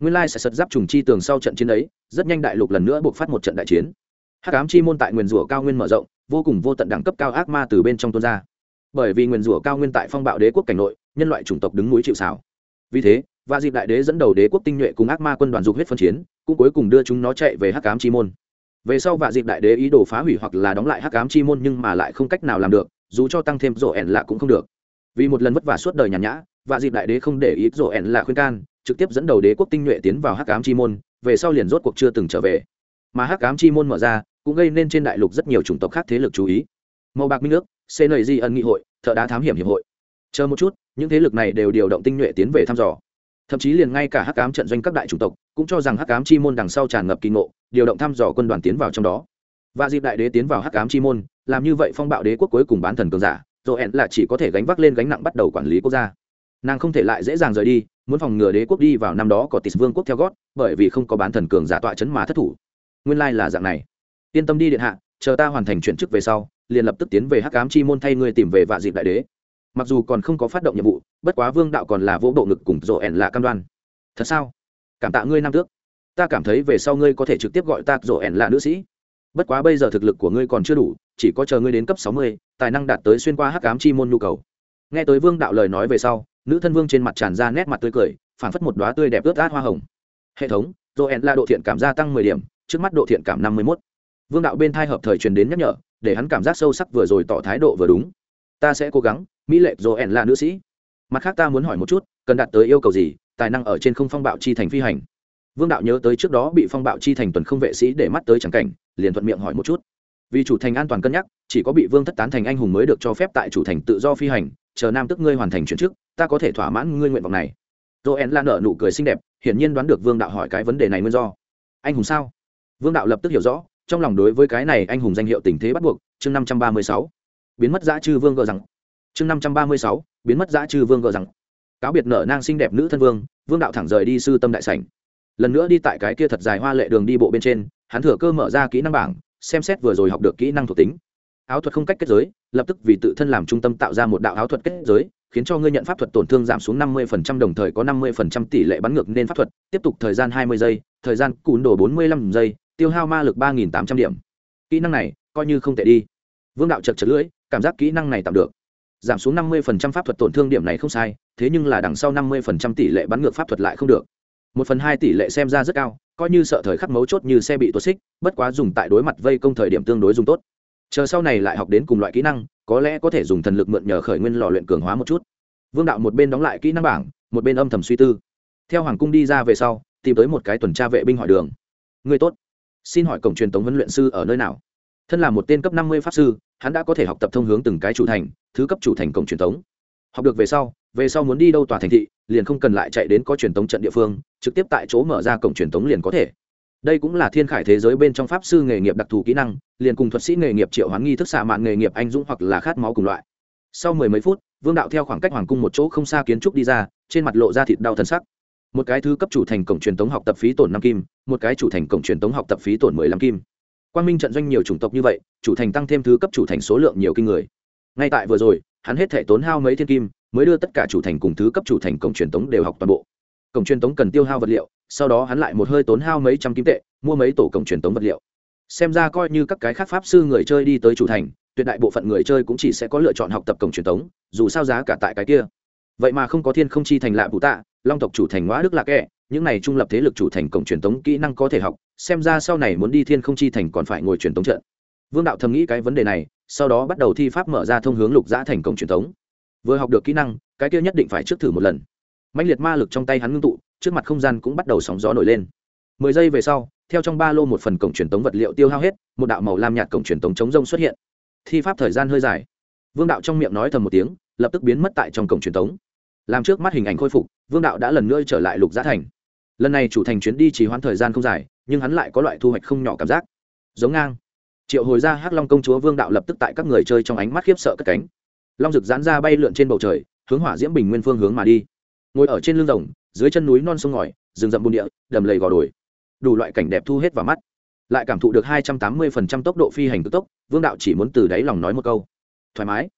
Nguyên lai sẽ sật giáp trùng chi tường sau trận chiến ấy, rất nhanh đại lục lần nữa buộc phát một trận đại chiến. Hắc ám chi môn tại nguyền rủa cao nguyên mở rộng, vô cùng vô tận đẳng cấp cao ác ma từ bên trong tuôn ra. Bởi vì nguyền rủa cao nguyên tại phong bạo đế quốc cảnh nội, nhân loại chủng tộc đứng núi chịu xảo vì thế, và dịp đại đế dẫn đầu đế quốc tinh nhuệ cùng ác ma quân đoàn dục huyết phân chiến, cũng cuối cùng đưa chúng nó chạy về hắc ám chi môn. Về sau vạ dịp đại đế ý đồ phá hủy hoặc là đóng lại hắc ám chi môn nhưng mà lại không cách nào làm được, dù cho tăng thêm rổ ẻn lạ cũng không được vì một lần vất vả suốt đời nhàn nhã và dịp đại đế không để ý rổ ẻn là khuyên can, trực tiếp dẫn đầu đế quốc tinh nhuệ tiến vào hắc ám chi môn, về sau liền rốt cuộc chưa từng trở về. Mà hắc ám chi môn mở ra, cũng gây nên trên đại lục rất nhiều chủng tộc khác thế lực chú ý. Màu bạc minh nước cnj ân nghị hội, thợ đá thám hiểm hiệp hội. Chờ một chút, những thế lực này đều điều động tinh nhuệ tiến về thăm dò. Thậm chí liền ngay cả hắc ám trận doanh các đại chủng tộc, cũng cho rằng hắc ám chi môn đằng sau tràn ngập kỳ ngộ, điều động thăm dò quân đoàn tiến vào trong đó. Và dịp đại đế tiến vào hắc ám chi môn, làm như vậy phong bạo đế quốc cuối cùng bán thần cường giả rồi hẹn là chỉ có thể gánh vác lên gánh nặng bắt đầu quản lý quốc gia. Nàng không thể lại dễ dàng rời đi, muốn phòng ngừa đế quốc đi vào năm đó có Tịt vương quốc theo gót, bởi vì không có bán thần cường giả tọa chấn mà thất thủ. Nguyên lai là dạng này. Yên tâm đi điện hạ, chờ ta hoàn thành chuyển chức về sau, liền lập tức tiến về hắc ám chi môn thay ngươi tìm về vạ dịp đại đế. Mặc dù còn không có phát động nhiệm vụ, bất quá vương đạo còn là vỗ bộ ngực cùng rộ ẻn là cam đoan. Thật sao? Cảm tạ ngươi nam tước. Ta cảm thấy về sau ngươi có thể trực tiếp gọi ta rộ ẻn là nữ sĩ. Bất quá bây giờ thực lực của ngươi còn chưa đủ, chỉ có chờ ngươi đến cấp sáu mươi tài năng đạt tới xuyên qua hắc ám chi môn nhu cầu. Nghe tới vương đạo lời nói về sau, nữ thân vương trên mặt tràn ra nét mặt tươi cười phản phất một đoá tươi đẹp ướt át hoa hồng. Hệ thống, joel là độ thiện cảm gia tăng mười điểm, trước mắt độ thiện cảm năm mươi mốt. Vương đạo bên thai hợp thời truyền đến nhắc nhở, để hắn cảm giác sâu sắc vừa rồi tỏ thái độ vừa đúng. Ta sẽ cố gắng, mỹ lệ joel là nữ sĩ. Mặt khác ta muốn hỏi một chút, cần đạt tới yêu cầu gì, tài năng ở trên không phong bạo chi thành phi hành? Vương đạo nhớ tới trước đó bị phong bạo chi thành tuần không vệ sĩ để mắt tới chẳng cảnh, liền thuận miệng hỏi một chút vì chủ thành an toàn cân nhắc, chỉ có bị vương thất tán thành anh hùng mới được cho phép tại chủ thành tự do phi hành, chờ nam tức ngươi hoàn thành chuyển chức, ta có thể thỏa mãn ngươi nguyện vọng này. Joel lan nở nụ cười xinh đẹp, hiển nhiên đoán được vương đạo hỏi cái vấn đề này nguyên do. Anh hùng sao? Vương đạo lập tức hiểu rõ, trong lòng đối với cái này anh hùng danh hiệu tình thế bắt buộc, chương năm trăm ba mươi sáu. Biến mất dã chư vương gờ rằng. Chương năm trăm ba mươi sáu, biến mất dã chư vương gờ rằng. Cáo biệt nở nang xinh đẹp nữ thân vương vương đạo thẳng rời đi sư tâm đại sảnh. Lần nữa đi tại cái kia thật dài hoa lệ đường đi bộ bên trên, hắn thừa cơ mở ra kỹ năng bảng xem xét vừa rồi học được kỹ năng thuộc tính. Áo thuật không cách kết giới, lập tức vì tự thân làm trung tâm tạo ra một đạo áo thuật kết giới, khiến cho ngươi nhận pháp thuật tổn thương giảm xuống 50% đồng thời có 50% tỷ lệ bắn ngược nên pháp thuật. Tiếp tục thời gian 20 giây, thời gian cún đồ 45 giây, tiêu hao ma lực 3.800 điểm. Kỹ năng này coi như không tệ đi. Vương đạo chật chật lưỡi, cảm giác kỹ năng này tạm được. Giảm xuống 50% pháp thuật tổn thương điểm này không sai, thế nhưng là đằng sau 50% tỷ lệ bắn ngược pháp thuật lại không được. Một phần hai tỷ lệ xem ra rất cao coi như sợ thời khắc mấu chốt như xe bị tuột xích, bất quá dùng tại đối mặt vây công thời điểm tương đối dùng tốt. Chờ sau này lại học đến cùng loại kỹ năng, có lẽ có thể dùng thần lực mượn nhờ khởi nguyên lò luyện cường hóa một chút. Vương đạo một bên đóng lại kỹ năng bảng, một bên âm thầm suy tư. Theo hoàng cung đi ra về sau, tìm tới một cái tuần tra vệ binh hỏi đường. Người tốt. Xin hỏi cổng truyền tống huấn luyện sư ở nơi nào? Thân là một tên cấp năm mươi pháp sư, hắn đã có thể học tập thông hướng từng cái chủ thành, thứ cấp chủ thành cổng truyền tống. Học được về sau về sau muốn đi đâu tòa thành thị, liền không cần lại chạy đến có truyền tống trận địa phương, trực tiếp tại chỗ mở ra cổng truyền tống liền có thể. Đây cũng là thiên khải thế giới bên trong pháp sư nghề nghiệp đặc thù kỹ năng, liền cùng thuật sĩ nghề nghiệp triệu hoán nghi thức xạ mạn nghề nghiệp anh dũng hoặc là khát máu cùng loại. Sau mười mấy phút, vương đạo theo khoảng cách hoàng cung một chỗ không xa kiến trúc đi ra, trên mặt lộ ra thịt đau thân sắc. Một cái thứ cấp chủ thành cổng truyền tống học tập phí tổn năm kim, một cái chủ thành cổng truyền tống học tập phí tổn mười lăm kim. Quan minh trận doanh nhiều chủng tộc như vậy, chủ thành tăng thêm thứ cấp chủ thành số lượng nhiều kinh người. Ngay tại vừa rồi, hắn hết thể tốn hao mấy thiên kim mới đưa tất cả chủ thành cùng thứ cấp chủ thành cổng truyền tống đều học toàn bộ. Cổng truyền tống cần tiêu hao vật liệu, sau đó hắn lại một hơi tốn hao mấy trăm kim tệ, mua mấy tổ cổng truyền tống vật liệu. Xem ra coi như các cái khác pháp sư người chơi đi tới chủ thành, tuyệt đại bộ phận người chơi cũng chỉ sẽ có lựa chọn học tập cổng truyền tống, dù sao giá cả tại cái kia. Vậy mà không có thiên không chi thành lạ vũ tạ, long tộc chủ thành hóa đức lạc kẹ những này trung lập thế lực chủ thành cổng truyền tống kỹ năng có thể học, xem ra sau này muốn đi thiên không chi thành còn phải ngồi truyền tống trận. Vương đạo thầm nghĩ cái vấn đề này, sau đó bắt đầu thi pháp mở ra thông hướng lục giã thành cổng truyền tống vừa học được kỹ năng, cái kia nhất định phải trước thử một lần. Mạnh liệt ma lực trong tay hắn ngưng tụ, trước mặt không gian cũng bắt đầu sóng gió nổi lên. Mười giây về sau, theo trong ba lô một phần cổng truyền tống vật liệu tiêu hao hết, một đạo màu lam nhạt cổng truyền tống chống rông xuất hiện. Thi pháp thời gian hơi dài. Vương đạo trong miệng nói thầm một tiếng, lập tức biến mất tại trong cổng truyền tống. Làm trước mắt hình ảnh khôi phục, vương đạo đã lần nữa trở lại lục giá thành. Lần này chủ thành chuyến đi chỉ hoãn thời gian không dài, nhưng hắn lại có loại thu hoạch không nhỏ cảm giác. Giống ngang. Triệu hồi ra hắc long công chúa vương đạo lập tức tại các người chơi trong ánh mắt khiếp sợ cất cánh long rực giãn ra bay lượn trên bầu trời, hướng hỏa diễm bình nguyên phương hướng mà đi. Ngồi ở trên lưng rồng, dưới chân núi non sông ngòi, rừng rậm bùn địa, đầm lầy gò đồi. Đủ loại cảnh đẹp thu hết vào mắt. Lại cảm thụ được hai trăm tám mươi phần trăm tốc độ phi hành cực tốc, vương đạo chỉ muốn từ đáy lòng nói một câu. Thoải mái.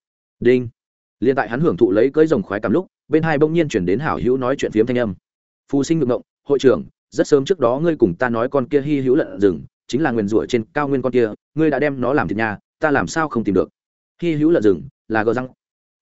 Đinh. Liền tại hắn hưởng thụ lấy cưỡi rồng khoái cảm lúc, bên hai bỗng nhiên chuyển đến hảo hữu nói chuyện phiếm thanh âm. Phù sinh ngược ngộng, hội trưởng, rất sớm trước đó ngươi cùng ta nói con kia hy hữu lợn rừng, chính là nguyền rủa trên cao nguyên con kia, ngươi đã đem nó làm thịt nhà, ta làm sao không tìm được? Hy hữu lợn rừng là gờ răng.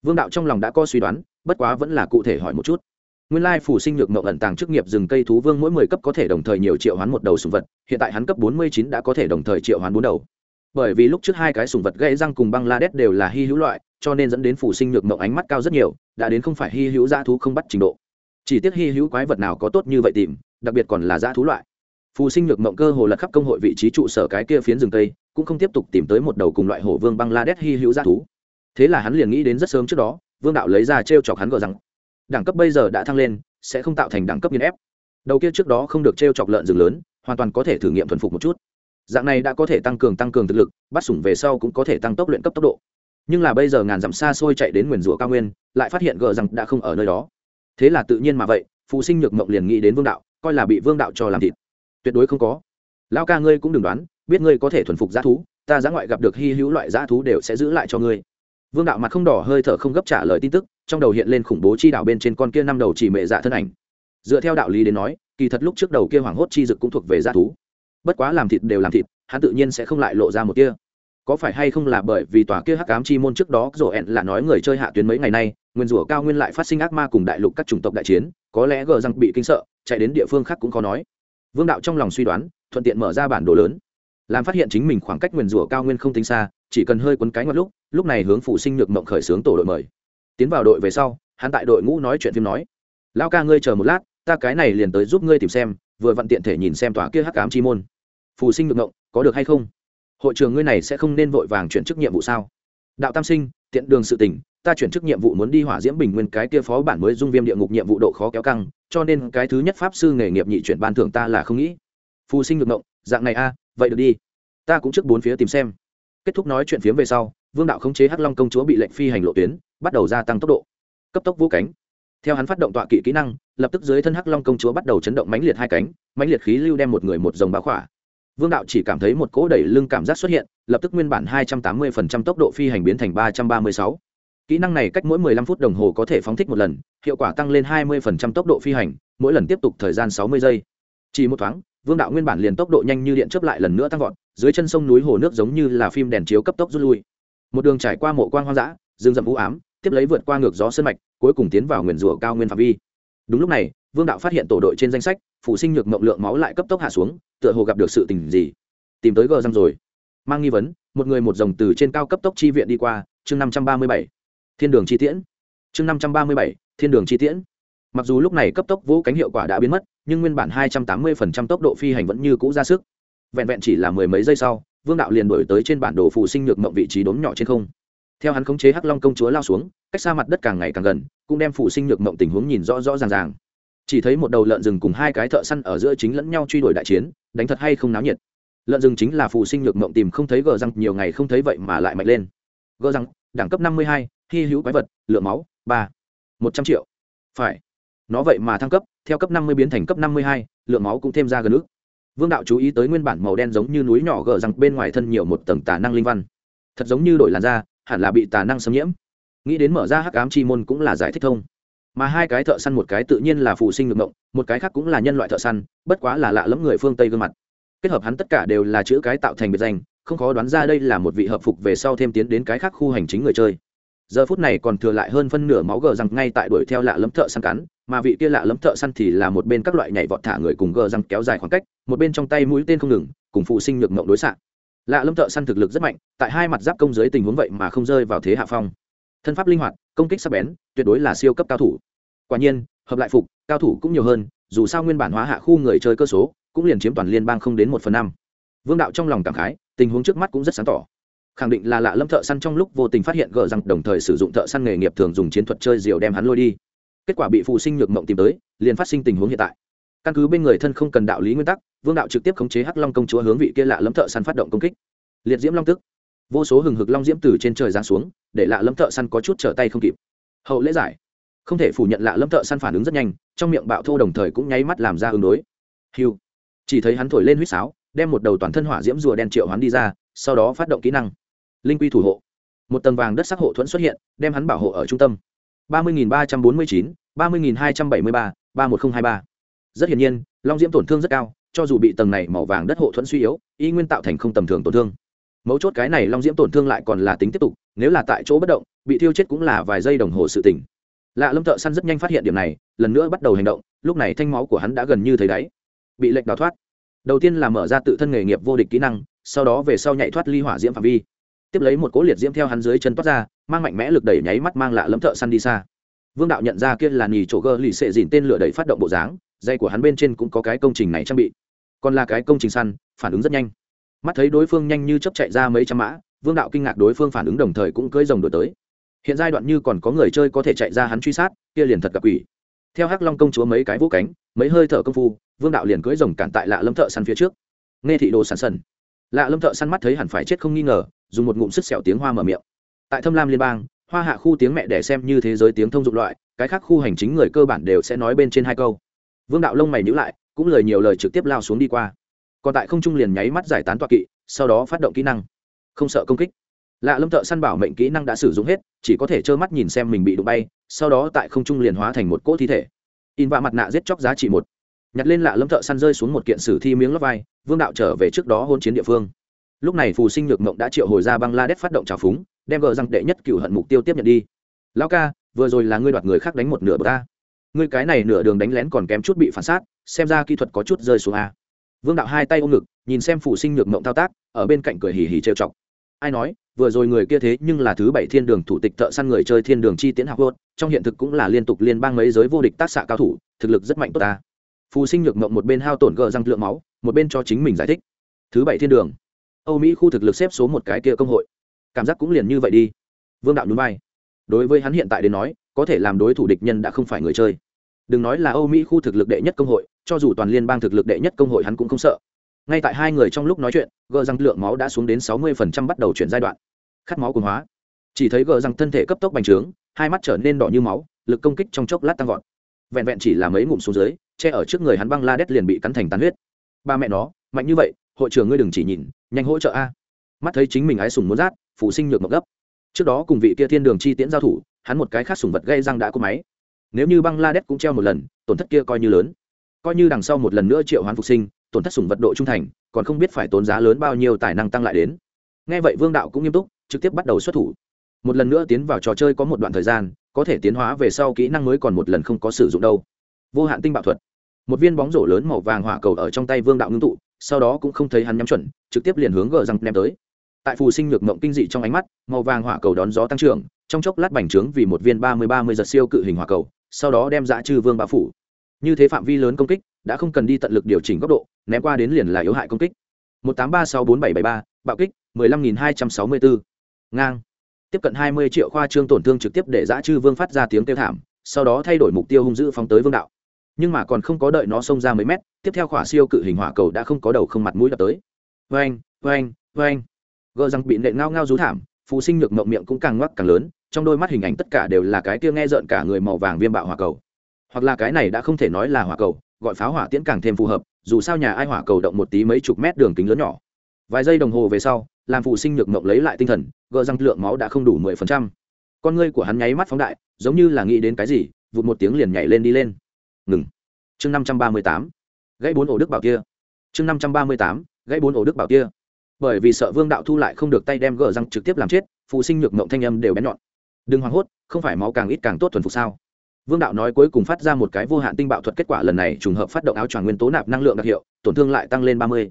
Vương đạo trong lòng đã có suy đoán, bất quá vẫn là cụ thể hỏi một chút. Nguyên lai phù sinh nhược mộng ẩn tàng chức nghiệp rừng cây thú vương mỗi mười cấp có thể đồng thời nhiều triệu hoán một đầu sùng vật, hiện tại hắn cấp bốn mươi chín đã có thể đồng thời triệu hoán bốn đầu. Bởi vì lúc trước hai cái sùng vật gãy răng cùng băng la đét đều là hy hữu loại, cho nên dẫn đến phù sinh nhược mộng ánh mắt cao rất nhiều, đã đến không phải hy hữu dã thú không bắt trình độ. Chỉ tiếc hy hữu quái vật nào có tốt như vậy tìm, đặc biệt còn là dã thú loại. Phù sinh nhược mộng cơ hồ lật khắp công hội vị trí trụ sở cái kia phiến rừng tây cũng không tiếp tục tìm tới một đầu cùng loại hổ vương băng la đét hy hữu dã thú thế là hắn liền nghĩ đến rất sớm trước đó, vương đạo lấy ra t r e o chọc hắn gờ rằng, đẳng cấp bây giờ đã thăng lên, sẽ không tạo thành đẳng cấp nghiên ép. Đầu kia trước đó không được t r e o chọc lợn rừng lớn, hoàn toàn có thể thử nghiệm thuần phục một chút. Dạng này đã có thể tăng cường tăng cường thực lực, bắt sủng về sau cũng có thể tăng tốc luyện cấp tốc độ. Nhưng là bây giờ ngàn dặm xa xôi chạy đến nguyền rủa cao nguyên, lại phát hiện gờ rằng đã không ở nơi đó. Thế là tự nhiên mà vậy, phụ sinh nhược mộng liền nghĩ đến vương đạo, coi là bị vương đạo cho làm thịt. Tuyệt đối không có. Lao ca ngươi cũng đừng đoán, biết ngươi có thể thuần phục g thú, ta giã ngoại gặp được hy hữu loại g thú đều sẽ giữ lại cho ngươi vương đạo mặt không đỏ hơi thở không gấp trả lời tin tức, trong đầu hiện lên khủng bố chi đạo bên trên con kia năm đầu chỉ mệ dạ thân ảnh. Dựa theo đạo lý đến nói, kỳ thật lúc trước đầu kia hoảng hốt chi dực cũng thuộc về dạ thú. Bất quá làm thịt đều làm thịt, hắn tự nhiên sẽ không lại lộ ra một kia có phải hay không là bởi vì tòa kia hắc ám chi môn trước đó rổ ẹn là nói người chơi hạ tuyến mấy ngày nay, nguyên rủa cao nguyên lại phát sinh ác ma cùng đại lục các chủng tộc đại chiến, có lẽ gờ răng bị kinh sợ, chạy đến địa phương khác cũng khó nói. Vương đạo trong lòng suy đoán, thuận tiện mở ra bản đồ lớn làm phát hiện chính mình khoảng cách nguyền rủa cao nguyên không tính xa, chỉ cần hơi quấn cái ngoặt lúc lúc này hướng phụ sinh nhược mộng khởi xướng tổ đội mời. Tiến vào đội về sau, hắn tại đội ngũ nói chuyện phim nói lao ca ngươi chờ một lát, ta cái này liền tới giúp ngươi tìm xem, vừa vặn tiện thể nhìn xem tòa kia hắc ám chi môn. Phù sinh nhược mộng, có được hay không? Hội trường ngươi này sẽ không nên vội vàng chuyển chức nhiệm vụ sao? Đạo tam sinh, tiện đường sự tỉnh ta chuyển chức nhiệm vụ muốn đi hỏa diễm bình nguyên cái kia phó bản mới dung viêm địa ngục nhiệm vụ độ khó kéo căng, cho nên cái thứ nhất pháp sư nghề nghiệp nhị chuyển ban thưởng ta là không nghĩ. Phù sinh ngược mộng, dạng này a vậy được đi. Ta cũng trước bốn phía tìm xem. Kết thúc nói chuyện phiếm về sau, vương đạo khống chế hắc long công chúa bị lệnh phi hành lộ tuyến, bắt đầu gia tăng tốc độ. Cấp tốc vũ cánh. Theo hắn phát động tọa kỵ kỹ năng, lập tức dưới thân hắc long công chúa bắt đầu chấn động mãnh liệt hai cánh, mãnh liệt khí lưu đem một người một dòng bá khỏa. Vương đạo chỉ cảm thấy một cỗ đẩy lưng cảm giác xuất hiện, lập tức nguyên bản hai trăm tám mươi tốc độ phi hành biến thành ba trăm ba mươi sáu. Kỹ năng này cách mỗi 15 phút đồng hồ có thể phóng thích một lần, hiệu quả tăng lên 20% tốc độ phi hành, mỗi lần tiếp tục thời gian 60 giây. Chỉ một thoáng vương đạo nguyên bản liền tốc độ nhanh như điện chớp lại lần nữa tăng vọt, dưới chân sông núi hồ nước giống như là phim đèn chiếu cấp tốc rút lui. Một đường trải qua mộ quang hoang dã, rừng rậm u ám, tiếp lấy vượt qua ngược gió sơn mạch, cuối cùng tiến vào nguyền rủa cao nguyên phạm vi. Đúng lúc này, vương đạo phát hiện tổ đội trên danh sách, phụ sinh nhược mộng lượng máu lại cấp tốc hạ xuống, tựa hồ gặp được sự tình gì. Tìm tới gờ răng rồi. Mang nghi vấn, một người một dòng từ trên cao cấp tốc chi viện đi qua, chương năm trăm ba mươi bảy. Thiên đường chi tiễn. Chương năm trăm ba mươi bảy, thiên đường chi tiễn. Mặc dù lúc này cấp tốc vũ cánh hiệu quả đã biến mất nhưng nguyên bản hai trăm tám mươi phần trăm tốc độ phi hành vẫn như cũ ra sức. Vẹn vẹn chỉ là mười mấy giây sau, vương đạo liền đổi tới trên bản đồ phụ sinh nhược mộng vị trí đốn nhỏ trên không. Theo hắn khống chế hắc long công chúa lao xuống, cách xa mặt đất càng ngày càng gần, cũng đem phụ sinh nhược mộng tình huống nhìn rõ rõ ràng ràng. Chỉ thấy một đầu lợn rừng cùng hai cái thợ săn ở giữa chính lẫn nhau truy đuổi đại chiến, đánh thật hay không náo nhiệt. Lợn rừng chính là phụ sinh nhược mộng tìm không thấy gờ răng, nhiều ngày không thấy vậy mà lại mạnh lên. Gờ răng, đẳng cấp năm mươi hai, hy hữu quái vật, lượng máu, ba, một trăm triệu. Phải nó vậy mà thăng cấp, theo cấp năm mươi biến thành cấp năm mươi hai, lượng máu cũng thêm ra gần ước vương đạo chú ý tới nguyên bản màu đen giống như núi nhỏ gờ rằng bên ngoài thân nhiều một tầng tà năng linh văn. Thật giống như đổi làn da, hẳn là bị tà năng xâm nhiễm. Nghĩ đến mở ra hắc ám chi môn cũng là giải thích thông. Mà hai cái thợ săn một cái tự nhiên là phụ sinh ngược ngộng, một cái khác cũng là nhân loại thợ săn, bất quá là lạ lẫm người phương tây gương mặt. Kết hợp hắn tất cả đều là chữ cái tạo thành biệt danh, không khó đoán ra đây là một vị hợp phục về sau thêm tiến đến cái khác khu hành chính người chơi. Giờ phút này còn thừa lại hơn phân nửa máu gờ rằng ngay tại đuổi theo lạ lẫm thợ săn cắn mà vị kia lạ lẫm thợ săn thì là một bên các loại nhảy vọt thả người cùng gờ răng kéo dài khoảng cách, một bên trong tay mũi tên không ngừng, cùng phụ sinh nhược mộng đối xạ. Lạ lẫm thợ săn thực lực rất mạnh, tại hai mặt giáp công dưới tình huống vậy mà không rơi vào thế hạ phong. Thân pháp linh hoạt, công kích sắc bén, tuyệt đối là siêu cấp cao thủ. Quả nhiên, hợp lại phục, cao thủ cũng nhiều hơn, dù sao nguyên bản hóa hạ khu người chơi cơ số, cũng liền chiếm toàn liên bang không đến một phần năm. Vương đạo trong lòng cảm khái, tình huống trước mắt cũng rất sáng tỏ. Khẳng định là lạ lâm thợ săn trong lúc vô tình phát hiện gờ rằng đồng thời sử dụng thợ săn nghề nghiệp thường dùng chiến thuật chơi diều đem hắn lôi đi kết quả bị phụ sinh nhược mộng tìm tới, liền phát sinh tình huống hiện tại. Căn cứ bên người thân không cần đạo lý nguyên tắc, vương đạo trực tiếp khống chế hắc long công chúa hướng vị kia lạ lâm thợ săn phát động công kích. Liệt diễm long tức. Vô số hừng hực long diễm từ trên trời giáng xuống, để lạ lâm thợ săn có chút trở tay không kịp. Hậu lễ giải. Không thể phủ nhận lạ lâm thợ săn phản ứng rất nhanh, trong miệng bạo thô đồng thời cũng nháy mắt làm ra ứng đối. Hiu chỉ thấy hắn thổi lên huýt sáo, đem một đầu toàn thân hỏa diễm rùa đen triệu hắn đi ra, sau đó phát động kỹ năng. Linh quy thủ hộ. Một tầng vàng đất sắc hộ thuẫn xuất hiện, đem hắn bảo hộ ở trung tâm ba mươi ba trăm bốn mươi chín, ba mươi hai trăm bảy mươi ba ba một nghìn hai ba. Rất hiển nhiên, long diễm tổn thương rất cao, cho dù bị tầng này màu vàng đất hộ thuẫn suy yếu, y nguyên tạo thành không tầm thường tổn thương. Mấu chốt cái này long diễm tổn thương lại còn là tính tiếp tục, nếu là tại chỗ bất động, bị thiêu chết cũng là vài giây đồng hồ sự tỉnh lạ lâm thợ săn rất nhanh phát hiện điểm này, lần nữa bắt đầu hành động, lúc này thanh máu của hắn đã gần như thấy đáy. Bị lệnh đào thoát. Đầu tiên là mở ra tự thân nghề nghiệp vô địch kỹ năng, sau đó về sau nhảy thoát ly hỏa diễm phạm vi tiếp lấy một cố liệt diễm theo hắn dưới chân toát ra, mang mạnh mẽ lực đẩy nháy mắt mang lạ lẫm thợ săn đi xa. Vương đạo nhận ra kia là nì chỗ gơ lì xệ dìn tên lửa đẩy phát động bộ dáng, dây của hắn bên trên cũng có cái công trình này trang bị. Còn là cái công trình săn, phản ứng rất nhanh. Mắt thấy đối phương nhanh như chấp chạy ra mấy trăm mã, vương đạo kinh ngạc đối phương phản ứng đồng thời cũng cưỡi rồng đổi tới. Hiện giai đoạn như còn có người chơi có thể chạy ra hắn truy sát, kia liền thật gặp quỷ. Theo hắc long công chúa mấy cái vũ cánh, mấy hơi thở công phu, vương đạo liền cưỡi rồng cản tại lạ lâm thợ săn phía trước. Nghe thị đồ sản sần lạ lâm thợ săn mắt thấy hẳn phải chết không nghi ngờ, dùng một ngụm sức xẻo tiếng hoa mở miệng. Tại thâm lam liên bang, hoa hạ khu tiếng mẹ để xem như thế giới tiếng thông dụng loại, cái khác khu hành chính người cơ bản đều sẽ nói bên trên hai câu. Vương đạo lông mày nhữ lại, cũng lời nhiều lời trực tiếp lao xuống đi qua. Còn tại không trung liền nháy mắt giải tán toa kỵ, sau đó phát động kỹ năng. Không sợ công kích. Lạ lâm thợ săn bảo mệnh kỹ năng đã sử dụng hết, chỉ có thể trơ mắt nhìn xem mình bị đụng bay, sau đó tại không trung liền hóa thành một cỗ thi thể. In vạ mặt nạ giết chóc giá trị một nhặt lên lạ lâm thợ săn rơi xuống một kiện sử thi miếng lót vai, vương đạo trở về trước đó hôn chiến địa phương. Lúc này phù sinh nhược mộng đã triệu hồi ra bangladesh phát động trào phúng, đem gờ răng đệ nhất cựu hận mục tiêu tiếp nhận đi. Lão ca, vừa rồi là ngươi đoạt người khác đánh một nửa bờ ta. Ngươi cái này nửa đường đánh lén còn kém chút bị phản sát, xem ra kỹ thuật có chút rơi xuống a. Vương đạo hai tay ôm ngực, nhìn xem phù sinh nhược mộng thao tác, ở bên cạnh cười hì hì trêu chọc. Ai nói, vừa rồi người kia thế nhưng là thứ bảy thiên đường thủ tịch thợ săn người chơi thiên đường chi tiến học hốt trong hiện thực cũng là liên tục liên bang mấy giới vô địch tác xạ cao thủ, thực lực rất mạnh tốt ta phù sinh nhược mộng một bên hao tổn gờ răng lượng máu, một bên cho chính mình giải thích. Thứ bảy thiên đường. Âu mỹ khu thực lực xếp số một cái kia công hội. Cảm giác cũng liền như vậy đi. Vương đạo núi bay đối với hắn hiện tại đến nói, có thể làm đối thủ địch nhân đã không phải người chơi. Đừng nói là âu mỹ khu thực lực đệ nhất công hội, cho dù toàn liên bang thực lực đệ nhất công hội hắn cũng không sợ. Ngay tại hai người trong lúc nói chuyện, gờ răng lượng máu đã xuống đến sáu mươi phần trăm bắt đầu chuyển giai đoạn. Khát máu cồn hóa. Chỉ thấy gờ răng thân thể cấp tốc bành trướng, hai mắt trở nên đỏ như máu, lực công kích trong chốc lát tăng vọt vẹn vẹn chỉ là mấy ngụm xuống dưới, che ở trước người hắn băng la đét liền bị cắn thành tàn huyết. Ba mẹ nó, mạnh như vậy, hội trưởng ngươi đừng chỉ nhìn, nhanh hỗ trợ a. Mắt thấy chính mình ái sùng muốn rát phụ sinh nhược mộc gấp. Trước đó cùng vị kia thiên đường chi tiễn giao thủ, hắn một cái khác sùng vật gây răng đã có máy. Nếu như băng la đét cũng treo một lần, tổn thất kia coi như lớn. Coi như đằng sau một lần nữa triệu hoán phục sinh, tổn thất sùng vật độ trung thành, còn không biết phải tốn giá lớn bao nhiêu tài năng tăng lại đến. Nghe vậy vương đạo cũng nghiêm túc, trực tiếp bắt đầu xuất thủ. Một lần nữa tiến vào trò chơi có một đoạn thời gian có thể tiến hóa về sau kỹ năng mới còn một lần không có sử dụng đâu. Vô hạn tinh bạo thuật. Một viên bóng rổ lớn màu vàng hỏa cầu ở trong tay vương đạo ngưng tụ, sau đó cũng không thấy hắn nhắm chuẩn, trực tiếp liền hướng gờ răng ném tới. Tại phù sinh nhược mộng kinh dị trong ánh mắt, màu vàng hỏa cầu đón gió tăng trưởng, trong chốc lát bành trướng vì một viên ba mươi ba mươi giật siêu cự hình hỏa cầu, sau đó đem dã trừ vương bao phủ. Như thế phạm vi lớn công kích, đã không cần đi tận lực điều chỉnh góc độ, ném qua đến liền là yếu hại công kích. một tám ba sáu bốn bảy bảy ba, bạo kích, mười lăm nghìn hai trăm sáu mươi bốn. Ngang tiếp cận hai mươi triệu khoa trương tổn thương trực tiếp để dã chư vương phát ra tiếng kêu thảm, sau đó thay đổi mục tiêu hung dữ phóng tới vương đạo. Nhưng mà còn không có đợi nó xông ra mấy mét, tiếp theo khỏa siêu cự hình hỏa cầu đã không có đầu không mặt mũi đập tới. Vang vang vang gờ rằng bị nện ngao ngao rú thảm, phù sinh nhược mộng miệng cũng càng ngoắc càng lớn, trong đôi mắt hình ảnh tất cả đều là cái kia nghe rợn cả người màu vàng viêm bạo hỏa cầu. Hoặc là cái này đã không thể nói là hỏa cầu, gọi pháo hỏa tiễn càng thêm phù hợp, dù sao nhà ai hỏa cầu động một tí mấy chục mét đường kính lớn nhỏ. Vài giây đồng hồ về sau làm phụ sinh nhược mộng lấy lại tinh thần, gờ răng lượng máu đã không đủ mười phần trăm. Con ngươi của hắn nháy mắt phóng đại, giống như là nghĩ đến cái gì, vụt một tiếng liền nhảy lên đi lên. Ngừng. Chương năm trăm ba mươi tám. Gãy bốn ổ đức bảo kia. Chương năm trăm ba mươi tám. Gãy bốn ổ đức bảo kia. Bởi vì sợ vương đạo thu lại không được tay đem gờ răng trực tiếp làm chết, phụ sinh nhược mộng thanh âm đều bén nhọn. Đừng hoảng hốt, không phải máu càng ít càng tốt thuần phục sao? Vương đạo nói cuối cùng phát ra một cái vô hạn tinh bạo thuật kết quả lần này trùng hợp phát động áo choàng nguyên tố nạp năng lượng đặc hiệu, tổn thương lại tăng lên ba mươi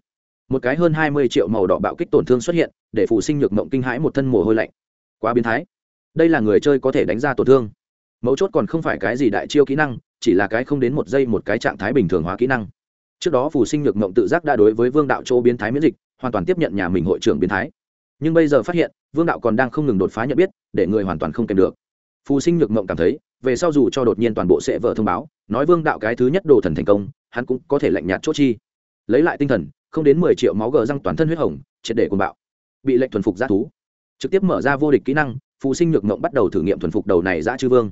một cái hơn hai mươi triệu màu đỏ bạo kích tổn thương xuất hiện, để phụ sinh nhược mộng kinh hãi một thân mồ hôi lạnh. Quá biến thái. Đây là người chơi có thể đánh ra tổn thương. Mấu chốt còn không phải cái gì đại chiêu kỹ năng, chỉ là cái không đến một giây một cái trạng thái bình thường hóa kỹ năng. Trước đó phù sinh nhược mộng tự giác đã đối với vương đạo chỗ biến thái miễn dịch, hoàn toàn tiếp nhận nhà mình hội trưởng biến thái. Nhưng bây giờ phát hiện, vương đạo còn đang không ngừng đột phá nhận biết, để người hoàn toàn không kèm được. Phù sinh nhược mộng cảm thấy, về sau dù cho đột nhiên toàn bộ sẽ vợ thông báo, nói vương đạo cái thứ nhất đồ thần thành công, hắn cũng có thể lạnh nhạt chốt chi. Lấy lại tinh thần không đến mười triệu máu gờ răng toàn thân huyết hồng, triệt để cuồng bạo. Bị lệnh thuần phục g thú. Trực tiếp mở ra vô địch kỹ năng, phù sinh nhược mộng bắt đầu thử nghiệm thuần phục đầu này dã chư vương.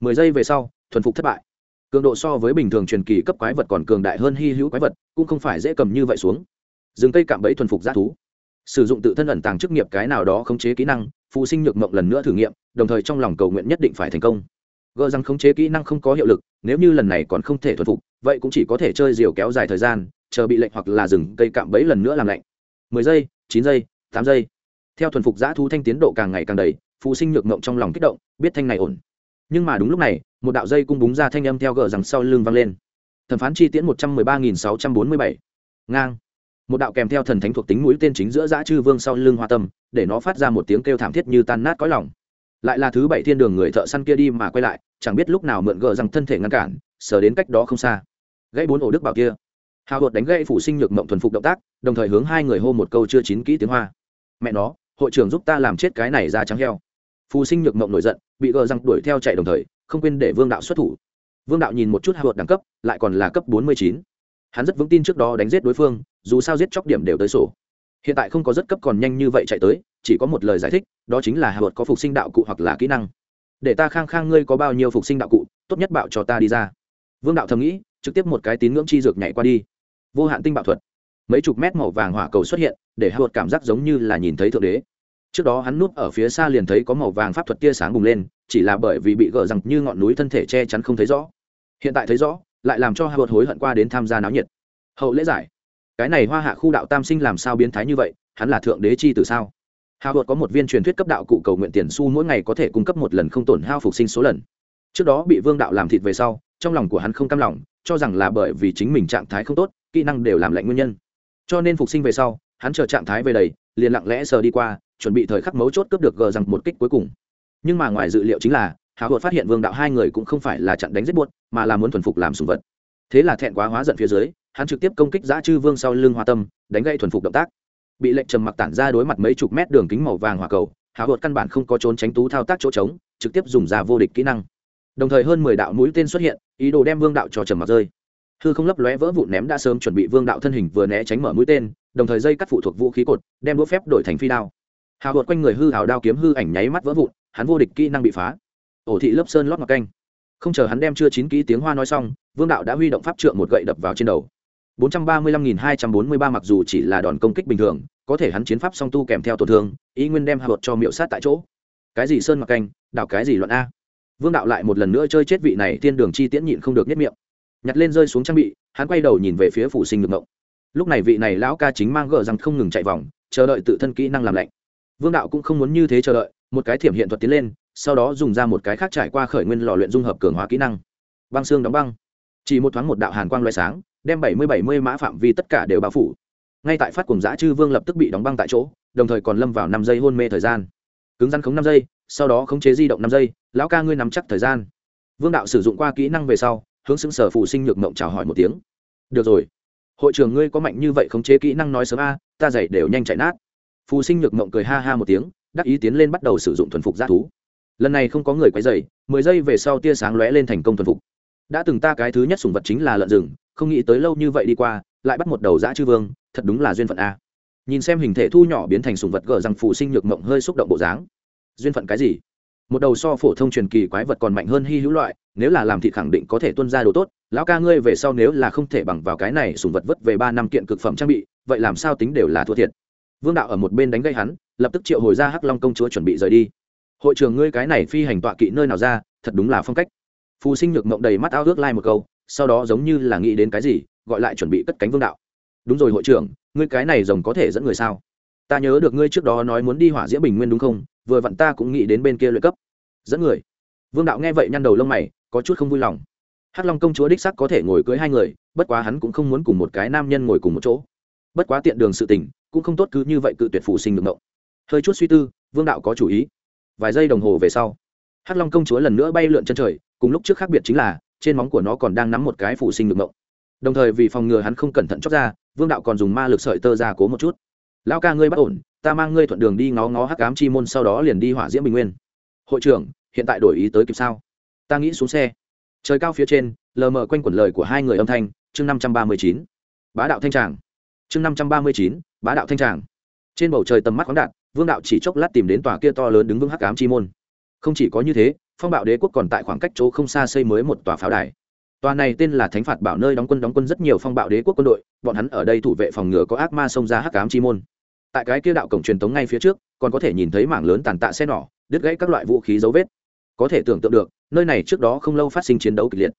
Mười giây về sau, thuần phục thất bại. Cường độ so với bình thường truyền kỳ cấp quái vật còn cường đại hơn hy hữu quái vật, cũng không phải dễ cầm như vậy xuống. Dừng cây cạm bẫy thuần phục g thú. Sử dụng tự thân ẩn tàng chức nghiệp cái nào đó khống chế kỹ năng, phù sinh nhược mộng lần nữa thử nghiệm, đồng thời trong lòng cầu nguyện nhất định phải thành công. Gờ rằng khống chế kỹ năng không có hiệu lực, nếu như lần này còn không thể thuần phục, vậy cũng chỉ có thể chơi diều kéo dài thời gian chờ bị lệnh hoặc là dừng cây cạm bẫy lần nữa làm lạnh. Mười giây, chín giây, tám giây. Theo thuần phục giã thu thanh tiến độ càng ngày càng đầy phụ sinh nhược mộng trong lòng kích động, biết thanh này ổn. Nhưng mà đúng lúc này, một đạo dây cung búng ra thanh âm theo gờ rằng sau lưng vang lên. Thẩm phán chi tiễn một trăm mười ba nghìn sáu trăm bốn mươi bảy. Ngang. Một đạo kèm theo thần thánh thuộc tính mũi tên chính giữa giã chư vương sau lưng hoa tâm, để nó phát ra một tiếng kêu thảm thiết như tan nát cõi lòng. Lại là thứ bảy thiên đường người thợ săn kia đi mà quay lại, chẳng biết lúc nào mượn gờ rằng thân thể ngăn cản, sờ đến cách đó không xa. Gãy bốn ổ đức bảo kia hào hột đánh gãy phủ sinh nhược mộng thuần phục động tác, đồng thời hướng hai người hô một câu chưa chín kỹ tiếng hoa. Mẹ nó, hội trưởng giúp ta làm chết cái này ra trắng heo. Phù sinh nhược mộng nổi giận, bị gờ răng đuổi theo chạy đồng thời, không quên để vương đạo xuất thủ. Vương đạo nhìn một chút hạ vợt đẳng cấp, lại còn là cấp bốn mươi chín. Hắn rất vững tin trước đó đánh giết đối phương, dù sao giết chóc điểm đều tới sổ. Hiện tại không có rất cấp còn nhanh như vậy chạy tới, chỉ có một lời giải thích, đó chính là hạ vợt có phục sinh đạo cụ hoặc là kỹ năng. Để ta khang khang ngươi có bao nhiêu phục sinh đạo cụ, tốt nhất bạo cho ta đi ra. Vương đạo thầm nghĩ, trực tiếp một cái tín ngưỡng chi dược nhảy qua đi vô hạn tinh bạo thuật. Mấy chục mét màu vàng hỏa cầu xuất hiện, để hạ vợt cảm giác giống như là nhìn thấy thượng đế. Trước đó hắn núp ở phía xa liền thấy có màu vàng pháp thuật tia sáng bùng lên, chỉ là bởi vì bị gỡ rằng như ngọn núi thân thể che chắn không thấy rõ. Hiện tại thấy rõ, lại làm cho hạ vợt hối hận qua đến tham gia náo nhiệt. Hậu lễ giải. Cái này hoa hạ khu đạo tam sinh làm sao biến thái như vậy, hắn là thượng đế chi từ sao? Hạ vợt có một viên truyền thuyết cấp đạo cụ cầu nguyện tiền su mỗi ngày có thể cung cấp một lần không tổn hao phục sinh số lần. Trước đó bị vương đạo làm thịt về sau, trong lòng của hắn không cam lòng cho rằng là bởi vì chính mình trạng thái không tốt, kỹ năng đều làm lạnh nguyên nhân. Cho nên phục sinh về sau, hắn chờ trạng thái về đầy, liền lặng lẽ sờ đi qua, chuẩn bị thời khắc mấu chốt cướp được gờ rằng một kích cuối cùng. Nhưng mà ngoài dự liệu chính là hào hột phát hiện vương đạo hai người cũng không phải là chặn đánh giết buốt mà là muốn thuần phục làm sùng vật. Thế là thẹn quá hóa giận phía dưới, hắn trực tiếp công kích giã chư vương sau lưng hoa tâm, đánh gây thuần phục động tác. Bị lệnh trầm mặc tản ra đối mặt mấy chục mét đường kính màu vàng hỏa cầu hào hột căn bản không có trốn tránh tú thao tác chỗ trống, trực tiếp dùng ra vô địch kỹ năng. Đồng thời hơn mười đạo mũi tên xuất hiện ý đồ đem vương đạo cho trầm mặc rơi. Hư không lấp lóe vỡ vụn ném đã sớm chuẩn bị vương đạo thân hình vừa né tránh mở mũi tên, đồng thời dây cắt phụ thuộc vũ khí cột, đem đũa phép đổi thành phi đao. Hào hột quanh người hư hào đao kiếm hư ảnh nháy mắt vỡ vụn, hắn vô địch kỹ năng bị phá. Ổ thị lớp sơn lót ngọc canh. Không chờ hắn đem chưa chín kỹ tiếng hoa nói xong, vương đạo đã huy động pháp trượng một gậy đập vào trên đầu. 435.243 mặc dù chỉ là đòn công kích bình thường, có thể hắn chiến pháp song tu kèm theo tổn thương, ý nguyên đem hạ bột cho miệu sát tại chỗ. Cái gì sơn ngọc canh đạo cái gì luận a? Vương đạo lại một lần nữa chơi chết vị này, thiên đường chi tiễn nhịn không được nhất miệng. Nhặt lên rơi xuống trang bị, hắn quay đầu nhìn về phía phủ sinh ngực ngộng lúc này vị này lão ca chính mang gờ rằng không ngừng chạy vòng, chờ đợi tự thân kỹ năng làm lạnh. Vương đạo cũng không muốn như thế chờ đợi, một cái thiểm hiện thuật tiến lên, sau đó dùng ra một cái khác trải qua khởi nguyên lò luyện dung hợp cường hóa kỹ năng. Băng xương đóng băng. Chỉ một thoáng một đạo hàn quang loại sáng, đem bảy mươi bảy mươi mã phạm vi tất cả đều bao phủ. Ngay tại phát cùng giã chư vương lập tức bị đóng băng tại chỗ, đồng thời còn lâm vào năm giây hôn mê thời gian cứng rắn khống năm giây, sau đó khống chế di động năm giây, lão ca ngươi nắm chắc thời gian. Vương đạo sử dụng qua kỹ năng về sau, hướng xứng sở phụ sinh nhược mộng chào hỏi một tiếng. Được rồi. Hội trưởng ngươi có mạnh như vậy khống chế kỹ năng nói sớm a, ta dạy đều nhanh chạy nát. Phù sinh nhược mộng cười ha ha một tiếng, đắc ý tiến lên bắt đầu sử dụng thuần phục g thú. Lần này không có người quay dày mười giây về sau tia sáng lóe lên thành công thuần phục. Đã từng ta cái thứ nhất sùng vật chính là lợn rừng, không nghĩ tới lâu như vậy đi qua, lại bắt một đầu dã chư vương, thật đúng là duyên phận a nhìn xem hình thể thu nhỏ biến thành sùng vật gờ rằng phụ sinh nhược mộng hơi xúc động bộ dáng. Duyên phận cái gì? Một đầu so phổ thông truyền kỳ quái vật còn mạnh hơn hy hữu loại, nếu là làm thịt khẳng định có thể tuân ra đồ tốt. Lão ca ngươi về sau nếu là không thể bằng vào cái này sùng vật vất về ba năm kiện cực phẩm trang bị, vậy làm sao tính đều là thua thiệt. Vương đạo ở một bên đánh gây hắn, lập tức triệu hồi ra hắc long công chúa chuẩn bị rời đi. Hội trường ngươi cái này phi hành tọa kỵ nơi nào ra, thật đúng là phong cách. Phù sinh nhược mộng đầy mắt ao ước lai、like、một câu, sau đó giống như là nghĩ đến cái gì, gọi lại chuẩn bị cất cánh vương đạo đúng rồi hội trưởng, ngươi cái này rồng có thể dẫn người sao? Ta nhớ được ngươi trước đó nói muốn đi hỏa diễm bình nguyên đúng không? Vừa vặn ta cũng nghĩ đến bên kia luyện cấp. Dẫn người. Vương đạo nghe vậy nhăn đầu lông mày, có chút không vui lòng. Hắc long công chúa đích sắc có thể ngồi cưới hai người, bất quá hắn cũng không muốn cùng một cái nam nhân ngồi cùng một chỗ. Bất quá tiện đường sự tình, cũng không tốt cứ như vậy cự tuyệt phụ sinh được mộng hơi chút suy tư, vương đạo có chủ ý. Vài giây đồng hồ về sau, hắc long công chúa lần nữa bay lượn chân trời, cùng lúc trước khác biệt chính là, trên móng của nó còn đang nắm một cái phụ sinh được mộng đồng thời vì phòng ngừa hắn không cẩn thận chót ra vương đạo còn dùng ma lực sợi tơ ra cố một chút. Lao ca ngươi bất ổn, ta mang ngươi thuận đường đi ngó ngó hắc ám chi môn, sau đó liền đi hỏa diễm bình nguyên. Hội trưởng, hiện tại đổi ý tới kịp sao? Ta nghĩ xuống xe. Trời cao phía trên, lờ mờ quanh quẩn lời của hai người âm thanh, chương năm trăm ba mươi chín. Bá đạo thanh tràng. Chương năm trăm ba mươi chín, bá đạo thanh tràng. Trên bầu trời tầm mắt khoáng đạn vương đạo chỉ chốc lát tìm đến tòa kia to lớn đứng vững hắc ám chi môn. Không chỉ có như thế, phong bạo đế quốc còn tại khoảng cách chỗ không xa xây mới một tòa pháo đài tòa này tên là thánh phạt bảo nơi đóng quân đóng quân rất nhiều phong bạo đế quốc quân đội, bọn hắn ở đây thủ vệ phòng ngừa có ác ma xông ra hắc ám chi môn. Tại cái kia đạo cổng truyền tống ngay phía trước, còn có thể nhìn thấy mảng lớn tàn tạ xe nỏ, đứt gãy các loại vũ khí dấu vết. Có thể tưởng tượng được, nơi này trước đó không lâu phát sinh chiến đấu kịch liệt.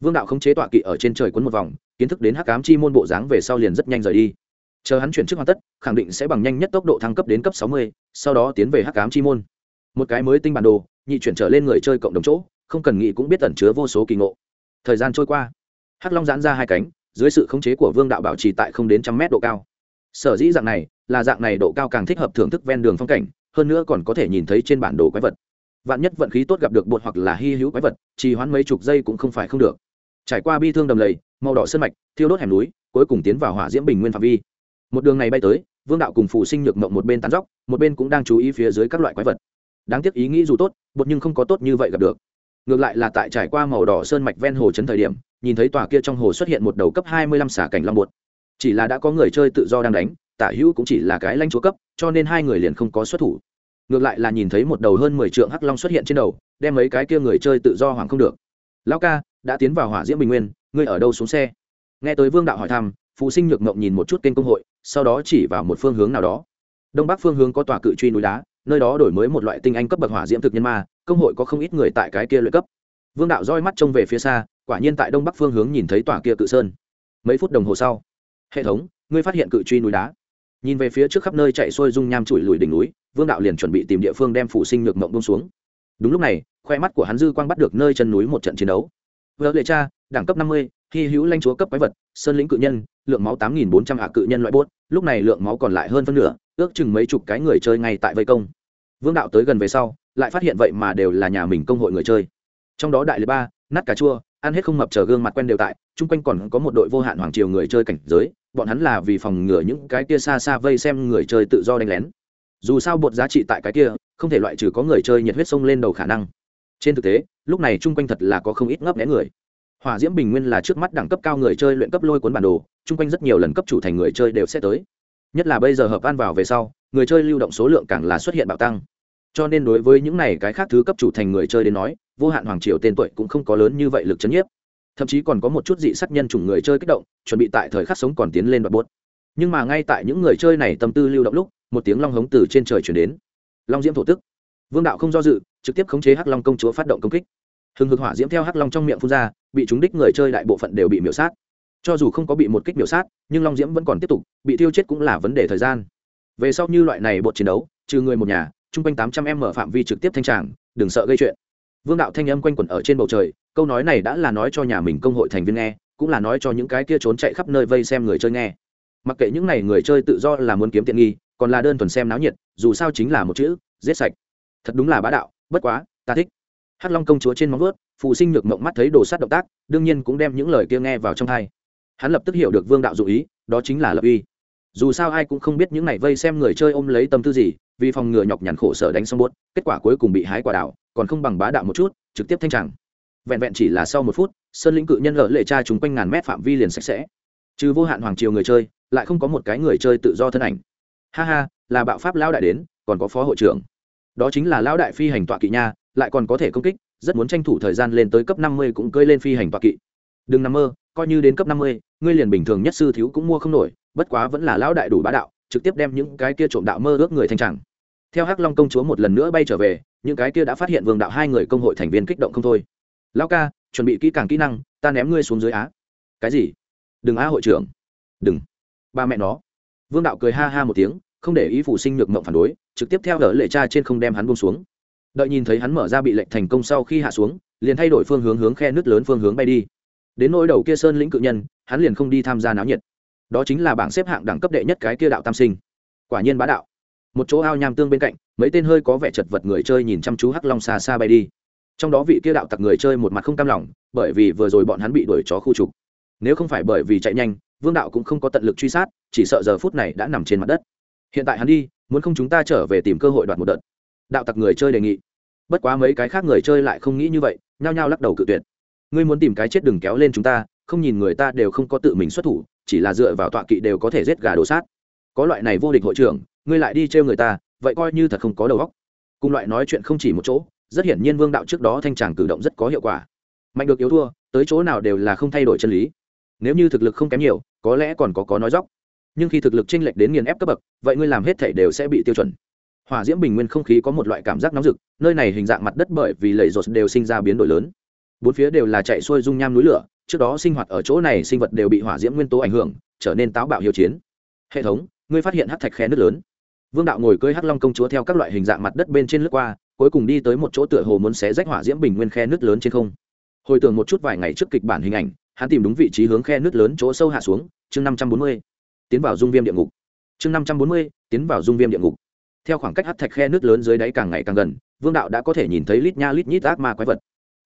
Vương đạo khống chế tọa kỵ ở trên trời quấn một vòng, kiến thức đến hắc ám chi môn bộ dáng về sau liền rất nhanh rời đi. Chờ hắn chuyển chức hoàn tất, khẳng định sẽ bằng nhanh nhất tốc độ thăng cấp đến cấp sáu mươi, sau đó tiến về hắc ám chi môn. Một cái mới tinh bản đồ, nhị chuyển trở lên người chơi cộng đồng chỗ, không cần nghĩ cũng biết tẩn chứa vô số kỳ ngộ thời gian trôi qua. Hắc long giãn ra hai cánh, dưới sự khống chế của vương đạo bảo trì tại không đến trăm mét độ cao. Sở dĩ dạng này, là dạng này độ cao càng thích hợp thưởng thức ven đường phong cảnh, hơn nữa còn có thể nhìn thấy trên bản đồ quái vật. Vạn nhất vận khí tốt gặp được bột hoặc là hy hữu quái vật, trì hoãn mấy chục giây cũng không phải không được. Trải qua bi thương đầm lầy, màu đỏ sơn mạch, thiêu đốt hẻm núi, cuối cùng tiến vào hỏa diễm bình nguyên phạm vi. Một đường này bay tới, vương đạo cùng phụ sinh nhược mộng một bên tán dóc, một bên cũng đang chú ý phía dưới các loại quái vật. Đáng tiếc ý nghĩ dù tốt, bột nhưng không có tốt như vậy gặp được ngược lại là tại trải qua màu đỏ sơn mạch ven hồ trấn thời điểm, nhìn thấy tòa kia trong hồ xuất hiện một đầu cấp hai mươi lăm xả cảnh long bột. Chỉ là đã có người chơi tự do đang đánh, tả hữu cũng chỉ là cái lanh chúa cấp, cho nên hai người liền không có xuất thủ. Ngược lại là nhìn thấy một đầu hơn mười trượng hắc long xuất hiện trên đầu, đem mấy cái kia người chơi tự do hoàng không được. Lão ca, đã tiến vào hỏa diễm bình nguyên, ngươi ở đâu xuống xe? Nghe tới vương đạo hỏi thăm phụ sinh nhược mộng nhìn một chút kênh công hội, sau đó chỉ vào một phương hướng nào đó. Đông bắc phương hướng có tòa cự truy núi đá, nơi đó đổi mới một loại tinh anh cấp bậc hỏa diễm thực nhân ma công hội có không ít người tại cái kia luyện cấp. Vương đạo roi mắt trông về phía xa, quả nhiên tại đông bắc phương hướng nhìn thấy tòa kia cự sơn. Mấy phút đồng hồ sau, hệ thống, ngươi phát hiện cự truy núi đá. Nhìn về phía trước khắp nơi chạy xuôi dung nham trụi lùi đỉnh núi, vương đạo liền chuẩn bị tìm địa phương đem phủ sinh nhược mộng bông xuống. Đúng lúc này, khoe mắt của hắn dư quang bắt được nơi chân núi một trận chiến đấu. Vợ lệ cha, đẳng cấp năm mươi, hy hữu lanh chúa cấp quái vật, sơn lĩnh cự nhân, lượng máu tám nghìn bốn trăm hạ cự nhân loại bốt, lúc này lượng máu còn lại hơn phân nửa, ước chừng mấy chục cái người chơi ngay tại vây công. Vương đạo tới gần về sau lại phát hiện vậy mà đều là nhà mình công hội người chơi. Trong đó đại lý ba, nát cà chua, ăn hết không mập chờ gương mặt quen đều tại, chung quanh còn có một đội vô hạn hoàng triều người chơi cảnh giới, bọn hắn là vì phòng ngừa những cái kia xa xa vây xem người chơi tự do đánh lén. Dù sao bột giá trị tại cái kia, không thể loại trừ có người chơi nhiệt huyết sông lên đầu khả năng. Trên thực tế, lúc này chung quanh thật là có không ít ngấp nghẽ người. Hỏa diễm bình nguyên là trước mắt đẳng cấp cao người chơi luyện cấp lôi cuốn bản đồ, chung quanh rất nhiều lần cấp chủ thành người chơi đều sẽ tới. Nhất là bây giờ hợp an vào về sau, người chơi lưu động số lượng càng là xuất hiện bạo tăng cho nên đối với những này cái khác thứ cấp chủ thành người chơi đến nói, vô hạn hoàng triều tên tuổi cũng không có lớn như vậy lực chấn nhiếp. Thậm chí còn có một chút dị sắc nhân chủng người chơi kích động, chuẩn bị tại thời khắc sống còn tiến lên đoạt bốt nhưng mà ngay tại những người chơi này tâm tư lưu động lúc, một tiếng long hống từ trên trời chuyển đến. Long diễm thổ tức. Vương đạo không do dự, trực tiếp khống chế hắc long công chúa phát động công kích. Hừng hực hỏa diễm theo hắc long trong miệng phun ra, bị chúng đích người chơi đại bộ phận đều bị miểu sát. Cho dù không có bị một kích miểu sát, nhưng long diễm vẫn còn tiếp tục, bị tiêu chết cũng là vấn đề thời gian. Về sau như loại này bột chiến đấu, trừ người một nhà chung quanh tám trăm em mở phạm vi trực tiếp thanh tràng đừng sợ gây chuyện. Vương đạo thanh âm quanh quẩn ở trên bầu trời câu nói này đã là nói cho nhà mình công hội thành viên nghe cũng là nói cho những cái kia trốn chạy khắp nơi vây xem người chơi nghe. Mặc kệ những n à y người chơi tự do là muốn kiếm tiện nghi còn là đơn thuần xem náo nhiệt dù sao chính là một chữ giết sạch. Thật đúng là bá đạo bất quá ta thích. Hắc long công chúa trên móng vuốt, phụ sinh nhược mộng mắt thấy đồ sát động tác đương nhiên cũng đem những lời kia nghe vào trong thai hắn lập tức hiểu được vương đạo dụ ý đó chính là lập uy dù sao ai cũng không biết những này vây xem người chơi ôm lấy tâm tư gì, vì phòng ngừa nhọc nhằn khổ sở đánh xong buốt, kết quả cuối cùng bị hái quả đảo, còn không bằng bá đạo một chút, trực tiếp thanh tràng. Vẹn vẹn chỉ là sau một phút, sơn lĩnh cự nhân gỡ lệ cha chúng quanh ngàn mét phạm vi liền sạch sẽ. Trừ vô hạn hoàng triều người chơi, lại không có một cái người chơi tự do thân ảnh. Ha ha, là bạo pháp lão đại đến, còn có phó hội trưởng. Đó chính là lão đại phi hành tọa kỵ nha, lại còn có thể công kích, rất muốn tranh thủ thời gian lên tới cấp năm mươi cũng cơi lên phi hành tọa kỵ. Đừng nằm mơ, coi như đến cấp năm mươi, ngươi liền bình thường nhất sư thiếu cũng mua không nổi bất quá vẫn là lão đại đủ bá đạo, trực tiếp đem những cái kia trộm đạo mơ ước người thanh chẳng theo hắc long công chúa một lần nữa bay trở về, những cái kia đã phát hiện vương đạo hai người công hội thành viên kích động không thôi. Lão ca, chuẩn bị kỹ càng kỹ năng, ta ném ngươi xuống dưới á. Cái gì? Đừng á hội trưởng. Đừng. Ba mẹ nó. Vương đạo cười ha ha một tiếng, không để ý phụ sinh nhược mộng phản đối, trực tiếp theo đỡ lệ cha trên không đem hắn buông xuống. Đợi nhìn thấy hắn mở ra bị lệnh thành công sau khi hạ xuống, liền thay đổi phương hướng hướng khe nước lớn phương hướng bay đi. Đến nỗi đầu kia sơn lĩnh cự nhân, hắn liền không đi tham gia náo nhiệt đó chính là bảng xếp hạng đẳng cấp đệ nhất cái kia đạo tam sinh. Quả nhiên bá đạo. Một chỗ ao nham tương bên cạnh, mấy tên hơi có vẻ chật vật người chơi nhìn chăm chú hắc long xa xa bay đi. Trong đó vị kia đạo tặc người chơi một mặt không cam lòng, bởi vì vừa rồi bọn hắn bị đuổi chó khu trục. Nếu không phải bởi vì chạy nhanh, vương đạo cũng không có tận lực truy sát, chỉ sợ giờ phút này đã nằm trên mặt đất. Hiện tại hắn đi, muốn không chúng ta trở về tìm cơ hội đoạt một đợt. Đạo tặc người chơi đề nghị. Bất quá mấy cái khác người chơi lại không nghĩ như vậy, nhao nhao lắc đầu cự tuyệt. Ngươi muốn tìm cái chết đừng kéo lên chúng ta, không nhìn người ta đều không có tự mình xuất thủ chỉ là dựa vào tọa kỵ đều có thể giết gà đổ sát. Có loại này vô địch hội trưởng, ngươi lại đi trêu người ta, vậy coi như thật không có đầu óc. Cùng loại nói chuyện không chỉ một chỗ, rất hiển nhiên vương đạo trước đó thanh tràng cử động rất có hiệu quả. Mạnh được yếu thua, tới chỗ nào đều là không thay đổi chân lý. Nếu như thực lực không kém nhiều, có lẽ còn có có nói dóc nhưng khi thực lực chênh lệch đến nghiền ép cấp bậc, vậy ngươi làm hết thể đều sẽ bị tiêu chuẩn. Hỏa diễm bình nguyên không khí có một loại cảm giác nóng rực, nơi này hình dạng mặt đất bởi vì lầy rột đều sinh ra biến đổi lớn. Bốn phía đều là chạy xuôi dung nham núi lửa trước đó sinh hoạt ở chỗ này sinh vật đều bị hỏa diễm nguyên tố ảnh hưởng, trở nên táo bạo hiếu chiến. Hệ thống, ngươi phát hiện hát thạch khe nước lớn. Vương đạo ngồi cưới hắc long công chúa theo các loại hình dạng mặt đất bên trên lướt qua, cuối cùng đi tới một chỗ tựa hồ muốn xé rách hỏa diễm bình nguyên khe nước lớn trên không. Hồi tưởng một chút vài ngày trước kịch bản hình ảnh, hắn tìm đúng vị trí hướng khe nước lớn chỗ sâu hạ xuống, chương năm trăm bốn mươi, tiến vào dung viêm địa ngục. Chương năm trăm bốn mươi, tiến vào dung viêm địa ngục. Theo khoảng cách hắt thạch khe nước lớn dưới đáy càng ngày càng gần, vương đạo đã có thể nhìn thấy lít nha lít nhít ác ma quái vật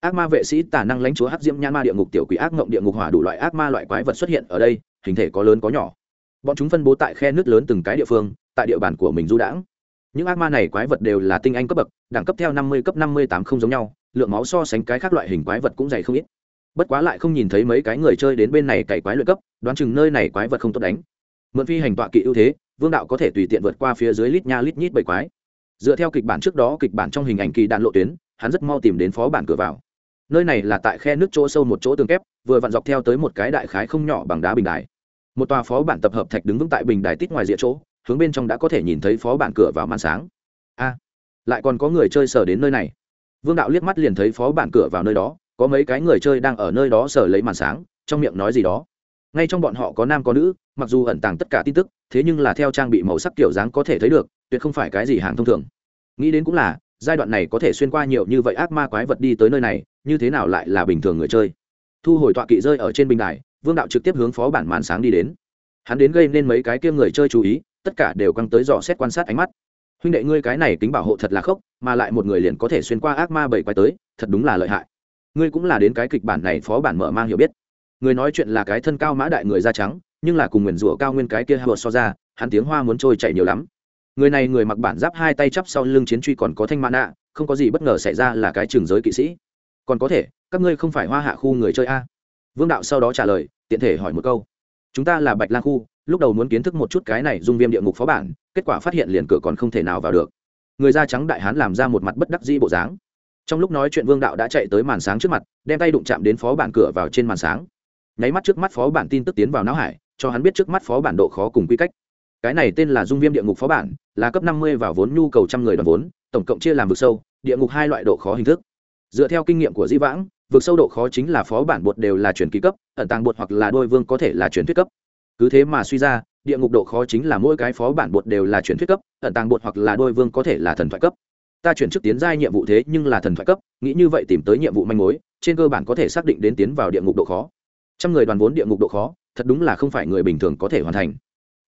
ác ma vệ sĩ tả năng lãnh chúa hắc diễm nhan ma địa ngục, tiểu quỷ ác ngộng địa ngục hỏa đủ loại ác ma loại quái vật xuất hiện ở đây, hình thể có lớn có nhỏ. Bọn chúng phân bố tại khe nước lớn từng cái địa phương, tại địa bàn của mình du đãng. Những ác ma này quái vật đều là tinh anh cấp bậc, đẳng cấp theo năm mươi, cấp năm mươi tám không giống nhau, lượng máu so sánh cái khác loại hình quái vật cũng dày không ít. Bất quá lại không nhìn thấy mấy cái người chơi đến bên này cày quái luyện cấp, đoán chừng nơi này quái vật không tốt đánh. Mượn phi hành tọa kỵ ưu thế, vương đạo có thể tùy tiện vượt qua phía dưới lít nha lít nhít bảy quái. Dựa theo kịch bản trước đó, kịch bản trong hình ảnh kỳ đạn lộ tuyến, hắn rất mau tìm đến phó bản cửa vào nơi này là tại khe nước chỗ sâu một chỗ tường kép, vừa vặn dọc theo tới một cái đại khái không nhỏ bằng đá bình đài. Một tòa phó bản tập hợp thạch đứng vững tại bình đài tít ngoài rìa chỗ, hướng bên trong đã có thể nhìn thấy phó bản cửa vào màn sáng. A, lại còn có người chơi sờ đến nơi này. Vương đạo liếc mắt liền thấy phó bản cửa vào nơi đó, có mấy cái người chơi đang ở nơi đó sờ lấy màn sáng, trong miệng nói gì đó. Ngay trong bọn họ có nam có nữ, mặc dù ẩn tàng tất cả tin tức, thế nhưng là theo trang bị màu sắc kiểu dáng có thể thấy được, tuyệt không phải cái gì hàng thông thường. Nghĩ đến cũng là giai đoạn này có thể xuyên qua nhiều như vậy ác ma quái vật đi tới nơi này, như thế nào lại là bình thường người chơi? Thu hồi tọa kỵ rơi ở trên bình đài, vương đạo trực tiếp hướng phó bản màn sáng đi đến. Hắn đến gây nên mấy cái kia người chơi chú ý, tất cả đều căng tới dò xét quan sát ánh mắt. Huynh đệ ngươi cái này kính bảo hộ thật là khốc, mà lại một người liền có thể xuyên qua ác ma bảy quái tới, thật đúng là lợi hại. Ngươi cũng là đến cái kịch bản này phó bản mở mang hiểu biết. Người nói chuyện là cái thân cao mã đại người da trắng, nhưng là cùng nguyền rủa cao nguyên cái kia hạ so ra, hắn tiếng hoa muốn trôi chảy nhiều lắm người này người mặc bản giáp hai tay chắp sau lưng chiến truy còn có thanh mã nạ, không có gì bất ngờ xảy ra là cái trường giới kỵ sĩ. Còn có thể, các ngươi không phải hoa hạ khu người chơi a? Vương đạo sau đó trả lời, tiện thể hỏi một câu. Chúng ta là bạch lang khu, lúc đầu muốn kiến thức một chút cái này dung viêm địa ngục phó bản, kết quả phát hiện liền cửa còn không thể nào vào được. Người da trắng đại hán làm ra một mặt bất đắc dĩ bộ dáng. Trong lúc nói chuyện vương đạo đã chạy tới màn sáng trước mặt, đem tay đụng chạm đến phó bản cửa vào trên màn sáng. Nháy mắt trước mắt phó bản tin tức tiến vào não hải, cho hắn biết trước mắt phó bản độ khó cùng quy cách. Cái này tên là dung viêm địa ngục phó bản là cấp năm mươi vào vốn nhu cầu trăm người đoàn vốn, tổng cộng chia làm vực sâu, địa ngục hai loại độ khó hình thức. Dựa theo kinh nghiệm của di vãng, vực sâu độ khó chính là phó bản bột đều là chuyển ký cấp, ẩn tàng bột hoặc là đôi vương có thể là chuyển thuyết cấp. Cứ thế mà suy ra, địa ngục độ khó chính là mỗi cái phó bản bột đều là chuyển thuyết cấp, ẩn tàng bột hoặc là đôi vương có thể là thần thoại cấp. Ta chuyển chức tiến giai nhiệm vụ thế nhưng là thần thoại cấp, nghĩ như vậy tìm tới nhiệm vụ manh mối, trên cơ bản có thể xác định đến tiến vào địa ngục độ khó. Trăm người đoàn vốn địa ngục độ khó, thật đúng là không phải người bình thường có thể hoàn thành.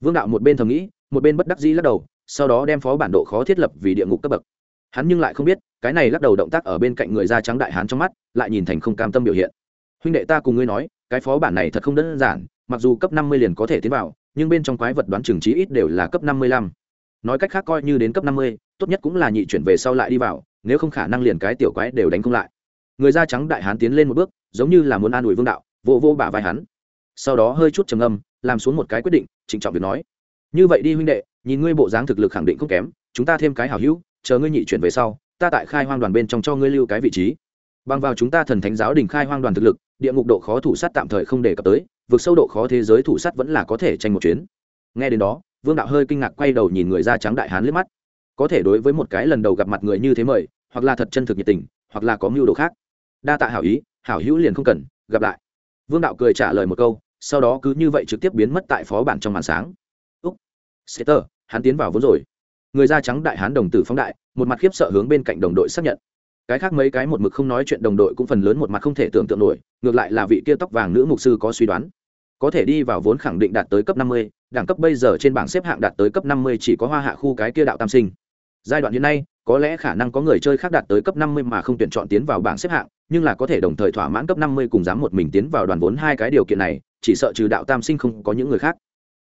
Vương đạo một bên thầm nghĩ, một bên bất đắc dĩ lắc đầu sau đó đem phó bản độ khó thiết lập vì địa ngục cấp bậc. Hắn nhưng lại không biết, cái này lắc đầu động tác ở bên cạnh người da trắng đại hán trong mắt, lại nhìn thành không cam tâm biểu hiện. Huynh đệ ta cùng ngươi nói, cái phó bản này thật không đơn giản, mặc dù cấp năm mươi liền có thể tiến vào, nhưng bên trong quái vật đoán chừng trí ít đều là cấp năm mươi lăm. Nói cách khác coi như đến cấp năm mươi, tốt nhất cũng là nhị chuyển về sau lại đi vào, nếu không khả năng liền cái tiểu quái đều đánh không lại. Người da trắng đại hán tiến lên một bước, giống như là muốn an ủi vương đạo vô vô bả vai hắn. Sau đó hơi chút trầm âm làm xuống một cái quyết định, trịnh trọng việc nói như vậy đi huynh đệ, nhìn ngươi bộ dáng thực lực khẳng định không kém, chúng ta thêm cái hảo hữu, chờ ngươi nhị chuyển về sau, ta tại khai hoang đoàn bên trong cho ngươi lưu cái vị trí. Bằng vào chúng ta thần thánh giáo đình khai hoang đoàn thực lực, địa ngục độ khó thủ sát tạm thời không đề cập tới, vực sâu độ khó thế giới thủ sát vẫn là có thể tranh một chuyến. Nghe đến đó, vương đạo hơi kinh ngạc quay đầu nhìn người da trắng đại hán liếc mắt. Có thể đối với một cái lần đầu gặp mặt người như thế mời, hoặc là thật chân thực nhiệt tình, hoặc là có mưu đồ khác. Đa tạ hảo ý, hảo hữu liền không cần, gặp lại. Vương đạo cười trả lời một câu, sau đó cứ như vậy trực tiếp biến mất tại phó bản trong màn sáng setter hắn tiến vào vốn rồi. Người da trắng đại hán đồng tử phóng đại, một mặt khiếp sợ hướng bên cạnh đồng đội xác nhận. Cái khác mấy cái một mực không nói chuyện đồng đội cũng phần lớn một mặt không thể tưởng tượng nổi, ngược lại là vị kia tóc vàng nữ mục sư có suy đoán. Có thể đi vào vốn khẳng định đạt tới cấp năm mươi, đẳng cấp bây giờ trên bảng xếp hạng đạt tới cấp năm mươi chỉ có hoa hạ khu cái kia đạo tam sinh. Giai đoạn hiện nay, có lẽ khả năng có người chơi khác đạt tới cấp năm mươi mà không tuyển chọn tiến vào bảng xếp hạng, nhưng là có thể đồng thời thỏa mãn cấp năm mươi cùng dám một mình tiến vào đoàn vốn hai cái điều kiện này, chỉ sợ trừ đạo tam sinh không có những người khác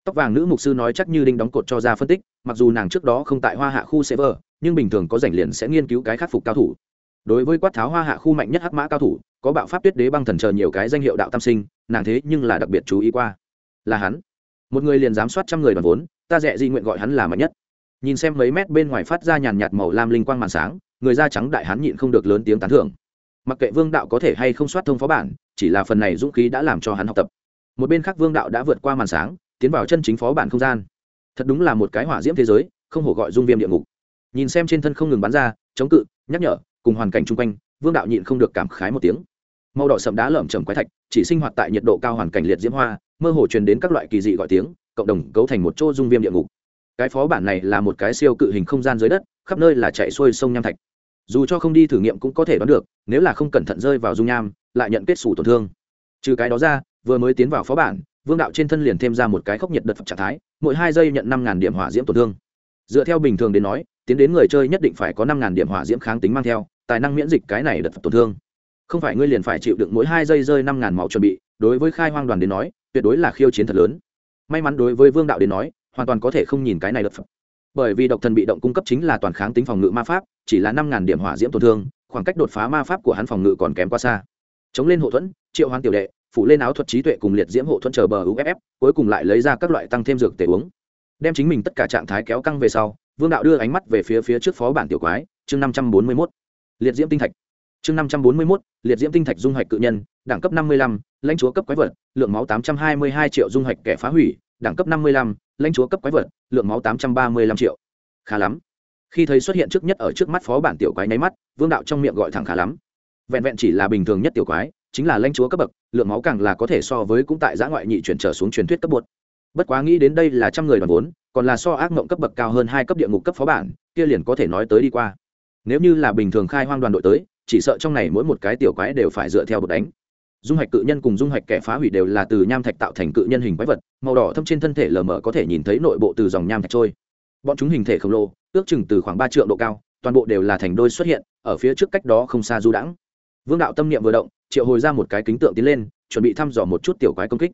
tóc vàng nữ mục sư nói chắc như đinh đóng cột cho ra phân tích, mặc dù nàng trước đó không tại hoa hạ khu server nhưng bình thường có rảnh liền sẽ nghiên cứu cái khắc phục cao thủ. Đối với quát tháo hoa hạ khu mạnh nhất hắc mã cao thủ, có bạo pháp tuyết đế băng thần chờ nhiều cái danh hiệu đạo tam sinh, nàng thế nhưng là đặc biệt chú ý qua. Là hắn. Một người liền dám soát trăm người đoàn vốn, ta dẹ di nguyện gọi hắn là mạnh nhất. Nhìn xem mấy mét bên ngoài phát ra nhàn nhạt màu lam linh quang màn sáng, người da trắng đại hắn nhịn không được lớn tiếng tán thưởng. Mặc kệ vương đạo có thể hay không soát thông phó bản, chỉ là phần này dũng khí đã làm cho hắn học tập. Một bên khác vương đạo đã vượt qua màn sáng tiến vào chân chính phó bản không gian. Thật đúng là một cái hỏa diễm thế giới, không hổ gọi dung viêm địa ngục. Nhìn xem trên thân không ngừng bắn ra, chống cự, nhắc nhở, cùng hoàn cảnh chung quanh, vương đạo nhịn không được cảm khái một tiếng. Màu đỏ sậm đá lởm chởm quái thạch, chỉ sinh hoạt tại nhiệt độ cao hoàn cảnh liệt diễm hoa, mơ hồ truyền đến các loại kỳ dị gọi tiếng, cộng đồng cấu thành một chỗ dung viêm địa ngục. Cái phó bản này là một cái siêu cự hình không gian dưới đất, khắp nơi là chạy xuôi sông nham thạch. Dù cho không đi thử nghiệm cũng có thể đoán được, nếu là không cẩn thận rơi vào dung nham, lại nhận kết xù tổn thương. Trừ cái đó ra, vừa mới tiến vào phó bản vương đạo trên thân liền thêm ra một cái khốc nhiệt đợt trạng thái, mỗi hai giây nhận năm điểm hỏa diễm tổn thương. Dựa theo bình thường đến nói, tiến đến người chơi nhất định phải có năm điểm hỏa diễm kháng tính mang theo, tài năng miễn dịch cái này đợt tổn thương. Không phải ngươi liền phải chịu đựng mỗi hai giây rơi năm ngàn máu chuẩn bị, đối với khai hoang đoàn đến nói, tuyệt đối là khiêu chiến thật lớn. May mắn đối với vương đạo đến nói, hoàn toàn có thể không nhìn cái này đợt phẩm bởi vì độc thần bị động cung cấp chính là toàn kháng tính phòng ngự ma pháp, chỉ là năm ngàn điểm hỏa diễm tổn thương, khoảng cách đột phá ma pháp của hắn phòng ngự còn kém quá xa. Chống lên hậu thuẫn, triệu hoán tiểu đệ phủ lên áo thuật trí tuệ cùng liệt diễm hộ thuẫn chờ bờ uff cuối cùng lại lấy ra các loại tăng thêm dược tể uống. Đem chính mình tất cả trạng thái kéo căng về sau, vương đạo đưa ánh mắt về phía phía trước phó bản tiểu quái, chương năm trăm bốn mươi mốt. Liệt diễm tinh thạch. Chương năm trăm bốn mươi mốt, liệt diễm tinh thạch dung hoạch cự nhân, đẳng cấp năm mươi lăm, lãnh chúa cấp quái vật, lượng máu tám trăm hai mươi hai triệu dung hoạch kẻ phá hủy, đẳng cấp năm mươi lăm, lãnh chúa cấp quái vật, lượng máu tám trăm ba mươi lăm triệu. Khá lắm. Khi thấy xuất hiện trước nhất ở trước mắt phó bản tiểu quái nháy mắt, vương đạo trong miệng gọi thẳng khá lắm. Vẹn vẹn chỉ là bình thường nhất tiểu quái chính là lãnh chúa cấp bậc, lượng máu càng là có thể so với cũng tại giã ngoại nhị chuyển trở xuống truyền thuyết cấp bột bất quá nghĩ đến đây là trăm người đoàn vốn, còn là so ác mộng cấp bậc cao hơn hai cấp địa ngục cấp phó bản, kia liền có thể nói tới đi qua. Nếu như là bình thường khai hoang đoàn đội tới, chỉ sợ trong này mỗi một cái tiểu quái đều phải dựa theo bột đánh. Dung hạch cự nhân cùng dung hạch kẻ phá hủy đều là từ nham thạch tạo thành cự nhân hình quái vật, màu đỏ thâm trên thân thể lờ mờ có thể nhìn thấy nội bộ từ dòng nham thạch trôi. Bọn chúng hình thể khổng lồ, ước chừng từ khoảng ba triệu độ cao, toàn bộ đều là thành đôi xuất hiện, ở phía trước cách đó không xa du đãng. Vương đạo tâm niệm vừa động triệu hồi ra một cái kính tượng tiến lên, chuẩn bị thăm dò một chút tiểu quái công kích.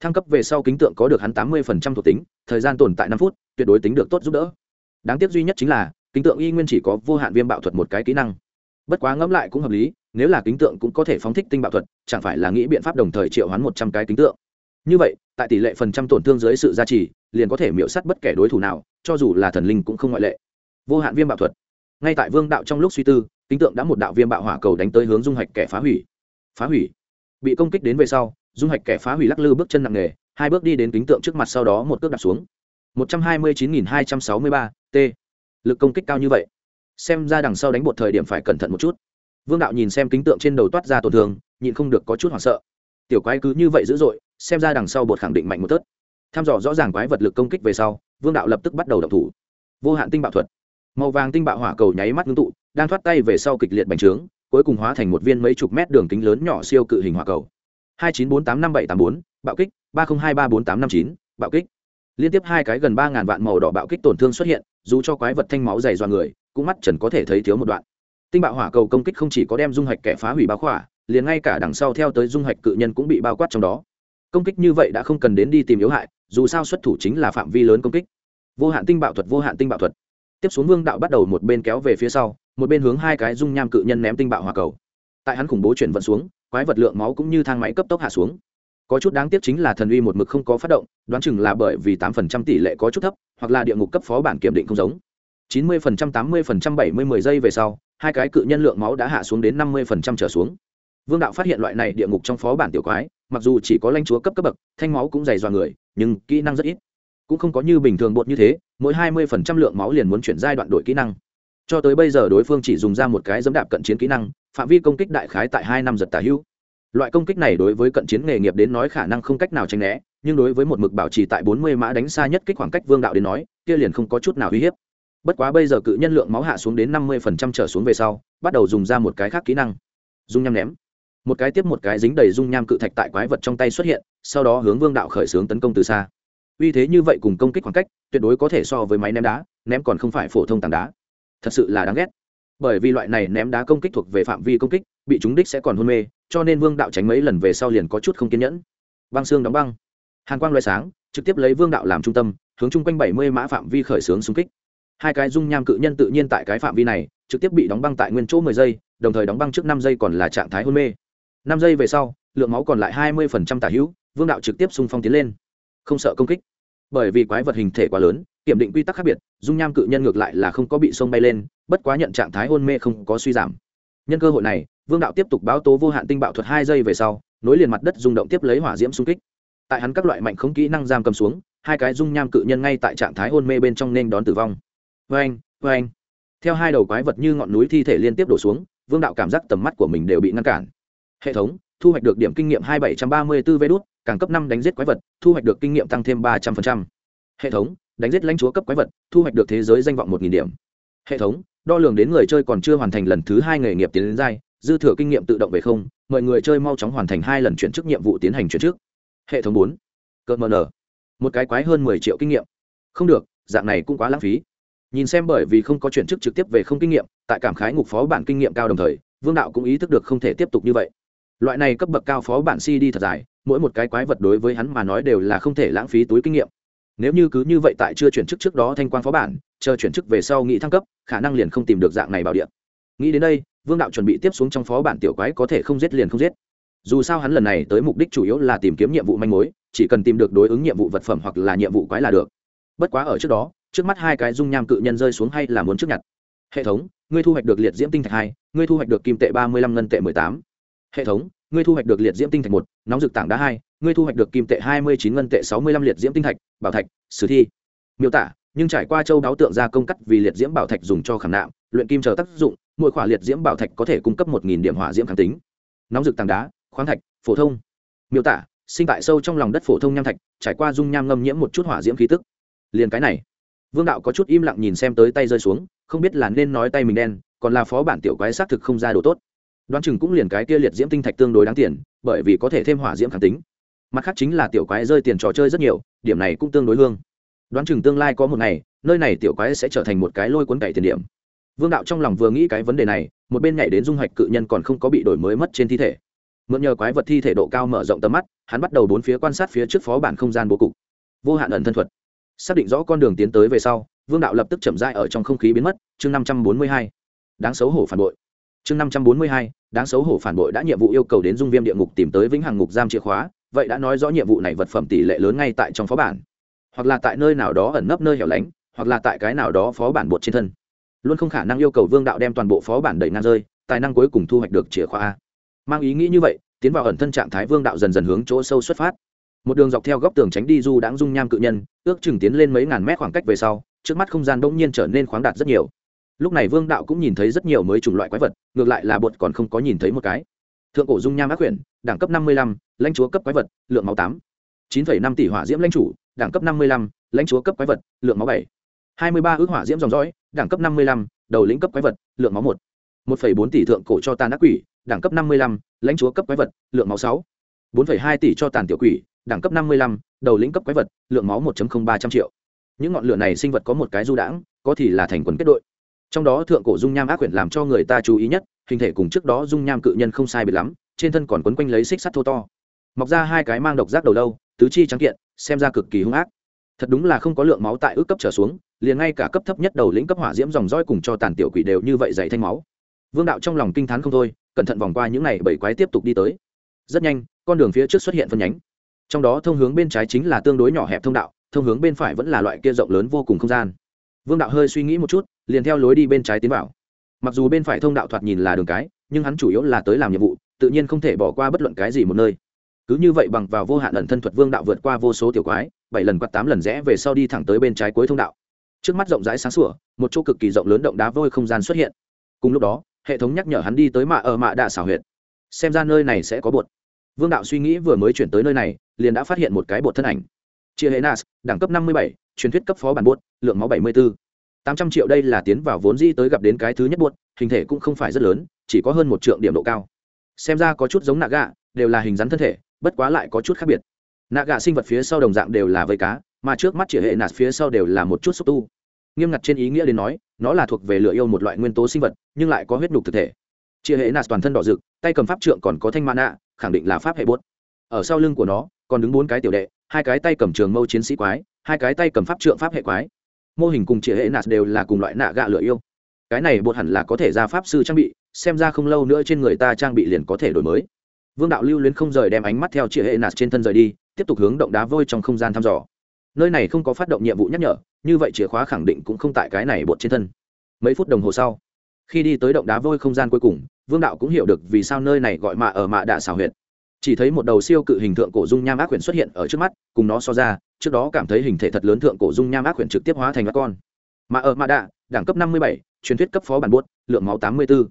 Thăng cấp về sau kính tượng có được hắn tám mươi thuộc tính, thời gian tồn tại năm phút, tuyệt đối tính được tốt giúp đỡ. Đáng tiếc duy nhất chính là, kính tượng y nguyên chỉ có vô hạn viêm bạo thuật một cái kỹ năng. Bất quá ngẫm lại cũng hợp lý, nếu là kính tượng cũng có thể phóng thích tinh bạo thuật, chẳng phải là nghĩ biện pháp đồng thời triệu hoán một trăm cái kính tượng. Như vậy, tại tỷ lệ phần trăm tổn thương dưới sự gia trì, liền có thể miễu s á t bất kể đối thủ nào, cho dù là thần linh cũng không ngoại lệ. Vô hạn viêm bạo thuật. Ngay tại vương đạo trong lúc suy tư, kính tượng đã một đạo viêm bạo hỏa cầu đánh tới hướng dung hạch kẻ phá hủy phá hủy. Bị công kích đến về sau, dung hạch kẻ phá hủy lắc lư bước chân nặng nề, hai bước đi đến kính tượng trước mặt sau đó một cước đặt xuống. Một trăm hai mươi chín nghìn hai trăm sáu mươi ba, t. Lực công kích cao như vậy. Xem ra đằng sau đánh bột thời điểm phải cẩn thận một chút. Vương đạo nhìn xem kính tượng trên đầu toát ra tổn thương, nhịn không được có chút hoảng sợ. Tiểu quái cứ như vậy dữ dội, xem ra đằng sau bột khẳng định mạnh một tớt. Tham dò rõ ràng quái vật lực công kích về sau, vương đạo lập tức bắt đầu đập thủ. Vô hạn tinh bạo thuật. Màu vàng tinh bạo hỏa cầu nháy mắt ngưng tụ, đang thoát tay về sau kịch liệt bành trướng cuối cùng hóa thành một viên mấy chục mét đường kính lớn nhỏ siêu cự hình hỏa cầu. Hai chín bốn tám năm bảy tám bốn, bạo kích, ba không hai ba bốn tám năm chín, bạo kích. Liên tiếp hai cái gần ba ngàn vạn màu đỏ bạo kích tổn thương xuất hiện, dù cho quái vật thanh máu dày dò người, cũng mắt trần có thể thấy thiếu một đoạn. Tinh bạo hỏa cầu công kích không chỉ có đem dung hạch kẻ phá hủy bao khỏa, liền ngay cả đằng sau theo tới dung hạch cự nhân cũng bị bao quát trong đó. Công kích như vậy đã không cần đến đi tìm yếu hại, dù sao xuất thủ chính là phạm vi lớn công kích. Vô hạn tinh bạo thuật, vô hạn tinh bạo thuật. Tiếp xuống vương đạo bắt đầu một bên kéo về phía sau một bên hướng hai cái dung nham cự nhân ném tinh bạo hỏa cầu. Tại hắn khủng bố chuyển vận xuống, quái vật lượng máu cũng như thang máy cấp tốc hạ xuống. Có chút đáng tiếc chính là thần uy một mực không có phát động, đoán chừng là bởi vì tám phần trăm tỷ lệ có chút thấp, hoặc là địa ngục cấp phó bản kiểm định không giống. chín mươi phần trăm, tám mươi phần trăm, bảy mươi mười giây về sau, hai cái cự nhân lượng máu đã hạ xuống đến năm mươi phần trăm trở xuống. Vương đạo phát hiện loại này địa ngục trong phó bản tiểu quái, mặc dù chỉ có lãnh chúa cấp cấp bậc, thanh máu cũng dày dò người, nhưng kỹ năng rất ít. Cũng không có như bình thường bột như thế, mỗi hai mươi phần trăm lượng máu liền muốn chuyển giai đoạn đổi kỹ năng cho tới bây giờ đối phương chỉ dùng ra một cái dẫm đạp cận chiến kỹ năng, phạm vi công kích đại khái tại hai năm giật tả hữu. Loại công kích này đối với cận chiến nghề nghiệp đến nói khả năng không cách nào tránh né, nhưng đối với một mực bảo trì tại bốn mươi mã đánh xa nhất kích khoảng cách vương đạo đến nói, kia liền không có chút nào uy hiếp. Bất quá bây giờ cự nhân lượng máu hạ xuống đến năm mươi phần trăm trở xuống về sau, bắt đầu dùng ra một cái khác kỹ năng. Dung nham ném. Một cái tiếp một cái dính đầy dung nham cự thạch tại quái vật trong tay xuất hiện, sau đó hướng vương đạo khởi xướng tấn công từ xa. Uy thế như vậy cùng công kích khoảng cách, tuyệt đối có thể so với máy ném đá, ném còn không phải phổ thông tảng đá thật sự là đáng ghét. Bởi vì loại này ném đá công kích thuộc về phạm vi công kích, bị chúng đích sẽ còn hôn mê, cho nên vương đạo tránh mấy lần về sau liền có chút không kiên nhẫn. Băng xương đóng băng. Hàn quang loại sáng, trực tiếp lấy vương đạo làm trung tâm, hướng chung quanh bảy mươi mã phạm vi khởi xướng xung kích. Hai cái dung nham cự nhân tự nhiên tại cái phạm vi này, trực tiếp bị đóng băng tại nguyên chỗ mười giây, đồng thời đóng băng trước năm giây còn là trạng thái hôn mê. Năm giây về sau, lượng máu còn lại hai mươi phần trăm tả hữu, vương đạo trực tiếp xung phong tiến lên. Không sợ công kích. Bởi vì quái vật hình thể quá lớn kiểm định quy tắc khác biệt, dung nham cự nhân ngược lại là không có bị sông bay lên, bất quá nhận trạng thái hôn mê không có suy giảm. Nhân cơ hội này, vương đạo tiếp tục báo tố vô hạn tinh bạo thuật hai giây về sau, nối liền mặt đất rung động tiếp lấy hỏa diễm xung kích. Tại hắn các loại mạnh không kỹ năng giam cầm xuống, hai cái dung nham cự nhân ngay tại trạng thái hôn mê bên trong nên đón tử vong. Vê anh vê anh theo hai đầu quái vật như ngọn núi thi thể liên tiếp đổ xuống, vương đạo cảm giác tầm mắt của mình đều bị ngăn cản. Hệ thống, thu hoạch được điểm kinh nghiệm hai bảy trăm ba mươi bốn vé đốt càng cấp năm đánh giết quái vật, thu hoạch được kinh nghiệm tăng thêm ba trăm linh hệ thống đánh giết lãnh chúa cấp quái vật, thu hoạch được thế giới danh vọng một nghìn điểm. Hệ thống, đo lường đến người chơi còn chưa hoàn thành lần thứ hai nghề nghiệp tiến đến giai, dư thừa kinh nghiệm tự động về không mọi người chơi mau chóng hoàn thành hai lần chuyển chức nhiệm vụ tiến hành chuyển chức. Hệ thống bốn, cợt mờ nở. Một cái quái hơn mười triệu kinh nghiệm. Không được, dạng này cũng quá lãng phí. Nhìn xem bởi vì không có chuyển chức trực tiếp về không kinh nghiệm, tại cảm khái ngục phó bản kinh nghiệm cao đồng thời, vương đạo cũng ý thức được không thể tiếp tục như vậy. Loại này cấp bậc cao phó bản si đi thật dài, mỗi một cái quái vật đối với hắn mà nói đều là không thể lãng phí túi kinh nghiệm nếu như cứ như vậy tại chưa chuyển chức trước đó thanh quan phó bản, chờ chuyển chức về sau nghĩ thăng cấp, khả năng liền không tìm được dạng này bảo địa. Nghĩ đến đây, vương đạo chuẩn bị tiếp xuống trong phó bản tiểu quái có thể không giết liền không giết. Dù sao hắn lần này tới mục đích chủ yếu là tìm kiếm nhiệm vụ manh mối, chỉ cần tìm được đối ứng nhiệm vụ vật phẩm hoặc là nhiệm vụ quái là được. Bất quá ở trước đó, trước mắt hai cái dung nham cự nhân rơi xuống hay là muốn trước nhặt. Hệ thống, ngươi thu hoạch được liệt diễm tinh thạch hai, ngươi thu hoạch được kim tệ ba mươi lăm ngân tệ mười tám. Hệ thống, ngươi thu hoạch được liệt diễm tinh thạch một, nóng rực tảng đá hai ngươi thu hoạch được kim tệ hai mươi chín ngân tệ sáu mươi lăm liệt diễm tinh thạch, bảo thạch, sử thi. Miêu tả, nhưng trải qua châu đáo tượng ra công cắt vì liệt diễm bảo thạch dùng cho khảm nạm, luyện kim chờ tác dụng, mỗi khỏa liệt diễm bảo thạch có thể cung cấp một nghìn điểm hỏa diễm kháng tính. Nóng rực tảng đá, khoáng thạch, phổ thông. Miêu tả, sinh tại sâu trong lòng đất phổ thông nham thạch, trải qua dung nham ngâm nhiễm một chút hỏa diễm khí tức. Liền cái này, vương đạo có chút im lặng nhìn xem tới tay rơi xuống, không biết là nên nói tay mình đen, còn là phó bản tiểu quái xác thực không ra đồ tốt. Đoán chừng cũng liền cái kia liệt diễm tinh thạch tương đối đáng tiền, bởi vì có thể thêm hỏa diễm kháng tính mặt khác chính là tiểu quái rơi tiền trò chơi rất nhiều, điểm này cũng tương đối hương. Đoán chừng tương lai có một ngày, nơi này tiểu quái sẽ trở thành một cái lôi cuốn cày tiền điểm. Vương đạo trong lòng vừa nghĩ cái vấn đề này, một bên nhảy đến dung hoạch cự nhân còn không có bị đổi mới mất trên thi thể. Mượn nhờ quái vật thi thể độ cao mở rộng tầm mắt, hắn bắt đầu bốn phía quan sát phía trước phó bản không gian bố cục. Vô hạn ẩn thân thuật. Xác định rõ con đường tiến tới về sau, vương đạo lập tức chậm rãi ở trong không khí biến mất, chương năm trăm bốn mươi hai. Đáng xấu hổ phản bội. Chương năm trăm bốn mươi hai, đáng xấu hổ phản bội đã nhiệm vụ yêu cầu đến dung viêm địa ngục tìm tới vĩnh hằng ngục giam chìa khóa vậy đã nói rõ nhiệm vụ này vật phẩm tỷ lệ lớn ngay tại trong phó bản. Hoặc là tại nơi nào đó ẩn nấp nơi hẻo lánh, hoặc là tại cái nào đó phó bản bột trên thân. Luôn không khả năng yêu cầu vương đạo đem toàn bộ phó bản đẩy ngang rơi, tài năng cuối cùng thu hoạch được chìa khóa a. Mang ý nghĩ như vậy, tiến vào ẩn thân trạng thái vương đạo dần dần hướng chỗ sâu xuất phát. Một đường dọc theo góc tường tránh đi du đãng dung nham cự nhân, ước chừng tiến lên mấy ngàn mét khoảng cách về sau, trước mắt không gian bỗng nhiên trở nên khoáng đạt rất nhiều. Lúc này vương đạo cũng nhìn thấy rất nhiều mới chủng loại quái vật, ngược lại là bột còn không có nhìn thấy một cái. Thượng cổ dung nham ác quyển đẳng cấp năm mươi lăm, lãnh chúa cấp quái vật, lượng máu tám. chín phẩy năm tỷ hỏa diễm lãnh chủ, đẳng cấp năm mươi lăm, lãnh chúa cấp quái vật, lượng máu bảy. hai mươi ba ước hỏa diễm dòng dõi, đẳng cấp năm mươi lăm, đầu lĩnh cấp quái vật, lượng máu một. một phẩy bốn tỷ thượng cổ cho tàn ác quỷ, đẳng cấp năm mươi lăm, lãnh chúa cấp quái vật, lượng máu sáu. bốn phẩy hai tỷ cho tàn tiểu quỷ, đẳng cấp năm mươi lăm, đầu lĩnh cấp quái vật, lượng máu một ba trăm triệu. Những ngọn lửa này sinh vật có một cái du đãng, có thì là thành quần kết đội. Trong đó thượng cổ dung nham ác quyển làm cho người ta chú ý nhất, hình thể cùng trước đó dung nham cự nhân không sai biệt lắm trên thân còn quấn quanh lấy xích sắt thô to. Mọc ra hai cái mang độc giác đầu lâu, tứ chi trắng kiện, xem ra cực kỳ hung ác. Thật đúng là không có lượng máu tại ước cấp trở xuống, liền ngay cả cấp thấp nhất đầu lĩnh cấp hỏa diễm dòng roi cùng cho tàn tiểu quỷ đều như vậy dày thanh máu. Vương đạo trong lòng kinh t h á n không thôi, cẩn thận vòng qua những n à y bảy quái tiếp tục đi tới. Rất nhanh, con đường phía trước xuất hiện phân nhánh. Trong đó thông hướng bên trái chính là tương đối nhỏ hẹp thông đạo, thông hướng bên phải vẫn là loại kia rộng lớn vô cùng không gian. Vương đạo hơi suy nghĩ một chút, liền theo lối đi bên trái tiến vào. Mặc dù bên phải thông đạo thoạt nhìn là đường cái, nhưng hắn chủ yếu là tới làm nhiệm vụ tự nhiên không thể bỏ qua bất luận cái gì một nơi. Cứ như vậy bằng vào vô hạn ẩn thân thuật vương đạo vượt qua vô số tiểu quái, bảy lần quạt tám lần rẽ về sau đi thẳng tới bên trái cuối thông đạo. Trước mắt rộng rãi sáng sủa, một chỗ cực kỳ rộng lớn động đá vôi không gian xuất hiện. Cùng lúc đó, hệ thống nhắc nhở hắn đi tới mạ ở mạ đạ xảo huyệt. Xem ra nơi này sẽ có bột. Vương đạo suy nghĩ vừa mới chuyển tới nơi này, liền đã phát hiện một cái bột thân ảnh. Chia hệ nas, đẳng cấp năm mươi bảy, truyền thuyết cấp phó bản bột, lượng máu bảy mươi bốn. Tám trăm triệu đây là tiến vào vốn di tới gặp đến cái thứ nhất bột, hình thể cũng không phải rất lớn, chỉ có hơn một triệu điểm độ cao xem ra có chút giống nạ gạ, đều là hình rắn thân thể, bất quá lại có chút khác biệt. Nạ gạ sinh vật phía sau đồng dạng đều là vây cá, mà trước mắt chỉ hệ nạt phía sau đều là một chút xúc tu. Nghiêm ngặt trên ý nghĩa đến nói, nó là thuộc về lửa yêu một loại nguyên tố sinh vật, nhưng lại có huyết nhục thực thể. Chia hệ nạt toàn thân đỏ rực, tay cầm pháp trượng còn có thanh mã nạ, khẳng định là pháp hệ bốt. Ở sau lưng của nó, còn đứng bốn cái tiểu đệ, hai cái tay cầm trường mâu chiến sĩ quái, hai cái tay cầm pháp trượng pháp hệ quái. Mô hình cùng chia hệ nạt đều là cùng loại nạ gạ lửa yêu cái này bột hẳn là có thể ra pháp sư trang bị, xem ra không lâu nữa trên người ta trang bị liền có thể đổi mới. Vương đạo lưu luyến không rời đem ánh mắt theo chia hệ nạt trên thân rời đi, tiếp tục hướng động đá vôi trong không gian thăm dò. Nơi này không có phát động nhiệm vụ nhắc nhở, như vậy chìa khóa khẳng định cũng không tại cái này bột trên thân. Mấy phút đồng hồ sau, khi đi tới động đá vôi không gian cuối cùng, vương đạo cũng hiểu được vì sao nơi này gọi mạ ở mạ đạ xảo huyệt. Chỉ thấy một đầu siêu cự hình thượng cổ dung nham ác quyển xuất hiện ở trước mắt, cùng nó so ra, trước đó cảm thấy hình thể thật lớn thượng cổ dung nham ác quyển trực tiếp hóa thành các con. Mạ ở mạ đạ, đẳng cấp năm mươi bảy truyền thuyết cấp phó bản buốt, lượng máu tám mươi bốn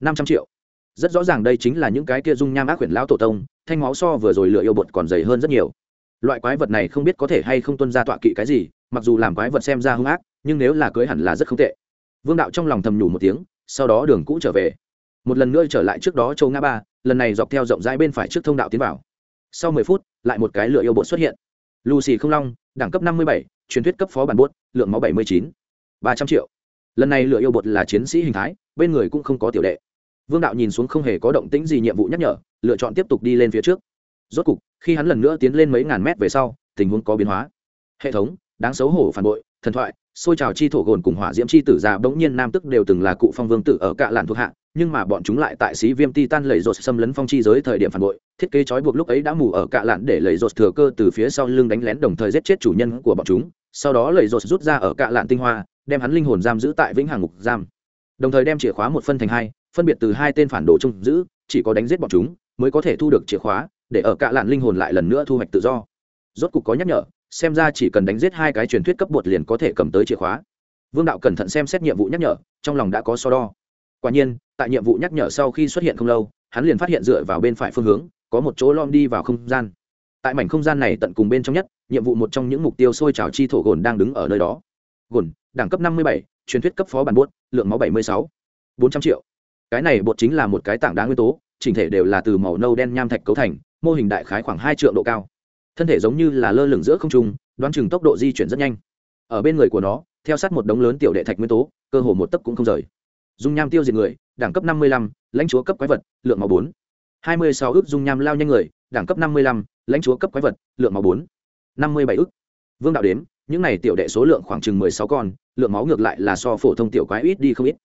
năm trăm triệu. Rất rõ ràng đây chính là những cái kia dung nham ác quyển lão tổ tông, thanh máu so vừa rồi lựa yêu bột còn dày hơn rất nhiều. Loại quái vật này không biết có thể hay không tuân ra tọa kỵ cái gì, mặc dù làm quái vật xem ra hung ác, nhưng nếu là cưới hẳn là rất không tệ. Vương đạo trong lòng thầm nhủ một tiếng, sau đó đường cũ trở về. Một lần nữa trở lại trước đó châu ngã ba, lần này dọc theo rộng rãi bên phải trước thông đạo tiến vào. Sau mười phút, lại một cái lựa yêu bột xuất hiện. Lucy không long, đẳng cấp năm mươi bảy, truyền thuyết cấp phó bản buốt, lượng máu bảy mươi chín. ba trăm triệu lần này lựa yêu bột là chiến sĩ hình thái, bên người cũng không có tiểu đệ. Vương đạo nhìn xuống không hề có động tĩnh gì nhiệm vụ nhắc nhở, lựa chọn tiếp tục đi lên phía trước. Rốt cục, khi hắn lần nữa tiến lên mấy ngàn mét về sau, tình huống có biến hóa. Hệ thống, đáng xấu hổ phản bội, thần thoại, xôi trào chi thổ gồn cùng hỏa diễm chi tử già bỗng nhiên nam tức đều từng là cụ phong vương tử ở cạ lạn thuộc hạ, nhưng mà bọn chúng lại tại sĩ viêm ti tan lầy rột xâm lấn phong chi giới thời điểm phản bội, thiết kế trói buộc lúc ấy đã mù ở cạ lạn để lầy rột thừa cơ từ phía sau lưng đánh lén đồng thời giết chết chủ nhân của bọn chúng, sau đó lầy rột rút ra ở cạ lạn tinh hoa đem hắn linh hồn giam giữ tại vĩnh hằng ngục giam. Đồng thời đem chìa khóa một phân thành hai, phân biệt từ hai tên phản đồ trông giữ, chỉ có đánh giết bọn chúng mới có thể thu được chìa khóa, để ở cạ lạn linh hồn lại lần nữa thu hoạch tự do. Rốt cục có nhắc nhở, xem ra chỉ cần đánh giết hai cái truyền thuyết cấp bột liền có thể cầm tới chìa khóa. Vương đạo cẩn thận xem xét nhiệm vụ nhắc nhở, trong lòng đã có so đo. Quả nhiên, tại nhiệm vụ nhắc nhở sau khi xuất hiện không lâu, hắn liền phát hiện dựa vào bên phải phương hướng, có một chỗ lom đi vào không gian. Tại mảnh không gian này tận cùng bên trong nhất, nhiệm vụ một trong những mục tiêu sôi trào chi thổ gồn đang đứng ở nơi đó gồn, đẳng cấp năm mươi bảy, truyền thuyết cấp phó bản bốt lượng máu bảy mươi sáu. bốn trăm triệu. Cái này bột chính là một cái tảng đá nguyên tố, chỉnh thể đều là từ màu nâu đen nham thạch cấu thành, mô hình đại khái khoảng hai triệu độ cao. Thân thể giống như là lơ lửng giữa không trung, đoán chừng tốc độ di chuyển rất nhanh. Ở bên người của nó, theo sát một đống lớn tiểu đệ thạch nguyên tố, cơ hồ một tấc cũng không rời. Dung nham tiêu diệt người, đẳng cấp năm mươi lăm, lãnh chúa cấp quái vật, lượng máu bốn. hai mươi sáu ước dung nham lao nhanh người, đẳng cấp năm mươi lăm, lãnh chúa cấp quái vật, lượng máu bốn. năm mươi bảy ước vương đạo đếm những này tiểu đệ số lượng khoảng chừng mười sáu con, lượng máu ngược lại là so phổ thông tiểu quái ít đi không ít.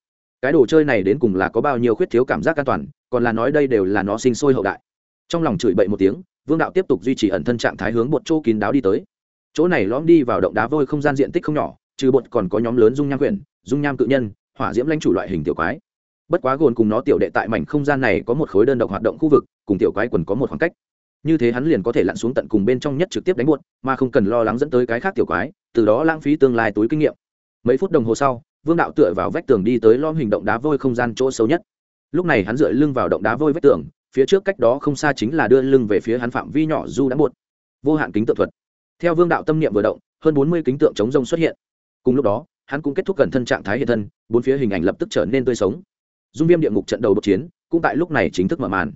Cái đồ chơi này đến cùng là có bao nhiêu khuyết thiếu cảm giác an toàn, còn là nói đây đều là nó sinh sôi hậu đại. Trong lòng chửi bậy một tiếng, vương đạo tiếp tục duy trì ẩn thân trạng thái hướng bột chỗ kín đáo đi tới. Chỗ này lõm đi vào động đá vôi không gian diện tích không nhỏ, trừ bột còn có nhóm lớn dung nham quyển, dung nham cự nhân, hỏa diễm lãnh chủ loại hình tiểu quái. Bất quá gồn cùng nó tiểu đệ tại mảnh không gian này có một khối đơn độc hoạt động khu vực, cùng tiểu quái quần có một khoảng cách như thế hắn liền có thể lặn xuống tận cùng bên trong nhất trực tiếp đánh buột mà không cần lo lắng dẫn tới cái khác tiểu quái, từ đó lãng phí tương lai túi kinh nghiệm. Mấy phút đồng hồ sau, vương đạo tựa vào vách tường đi tới lom hình động đá vôi không gian chỗ sâu nhất. Lúc này hắn dựa lưng vào động đá vôi vách tường, phía trước cách đó không xa chính là đưa lưng về phía hắn phạm vi nhỏ du đã buột vô hạn kính tượng thuật. Theo vương đạo tâm niệm vừa động, hơn bốn mươi kính tượng chống rông xuất hiện. Cùng lúc đó, hắn cũng kết thúc gần thân trạng thái hiện thân, bốn phía hình ảnh lập tức trở nên tươi sống. Dung viêm địa ngục trận đầu đột chiến, cũng tại lúc này chính thức mở màn.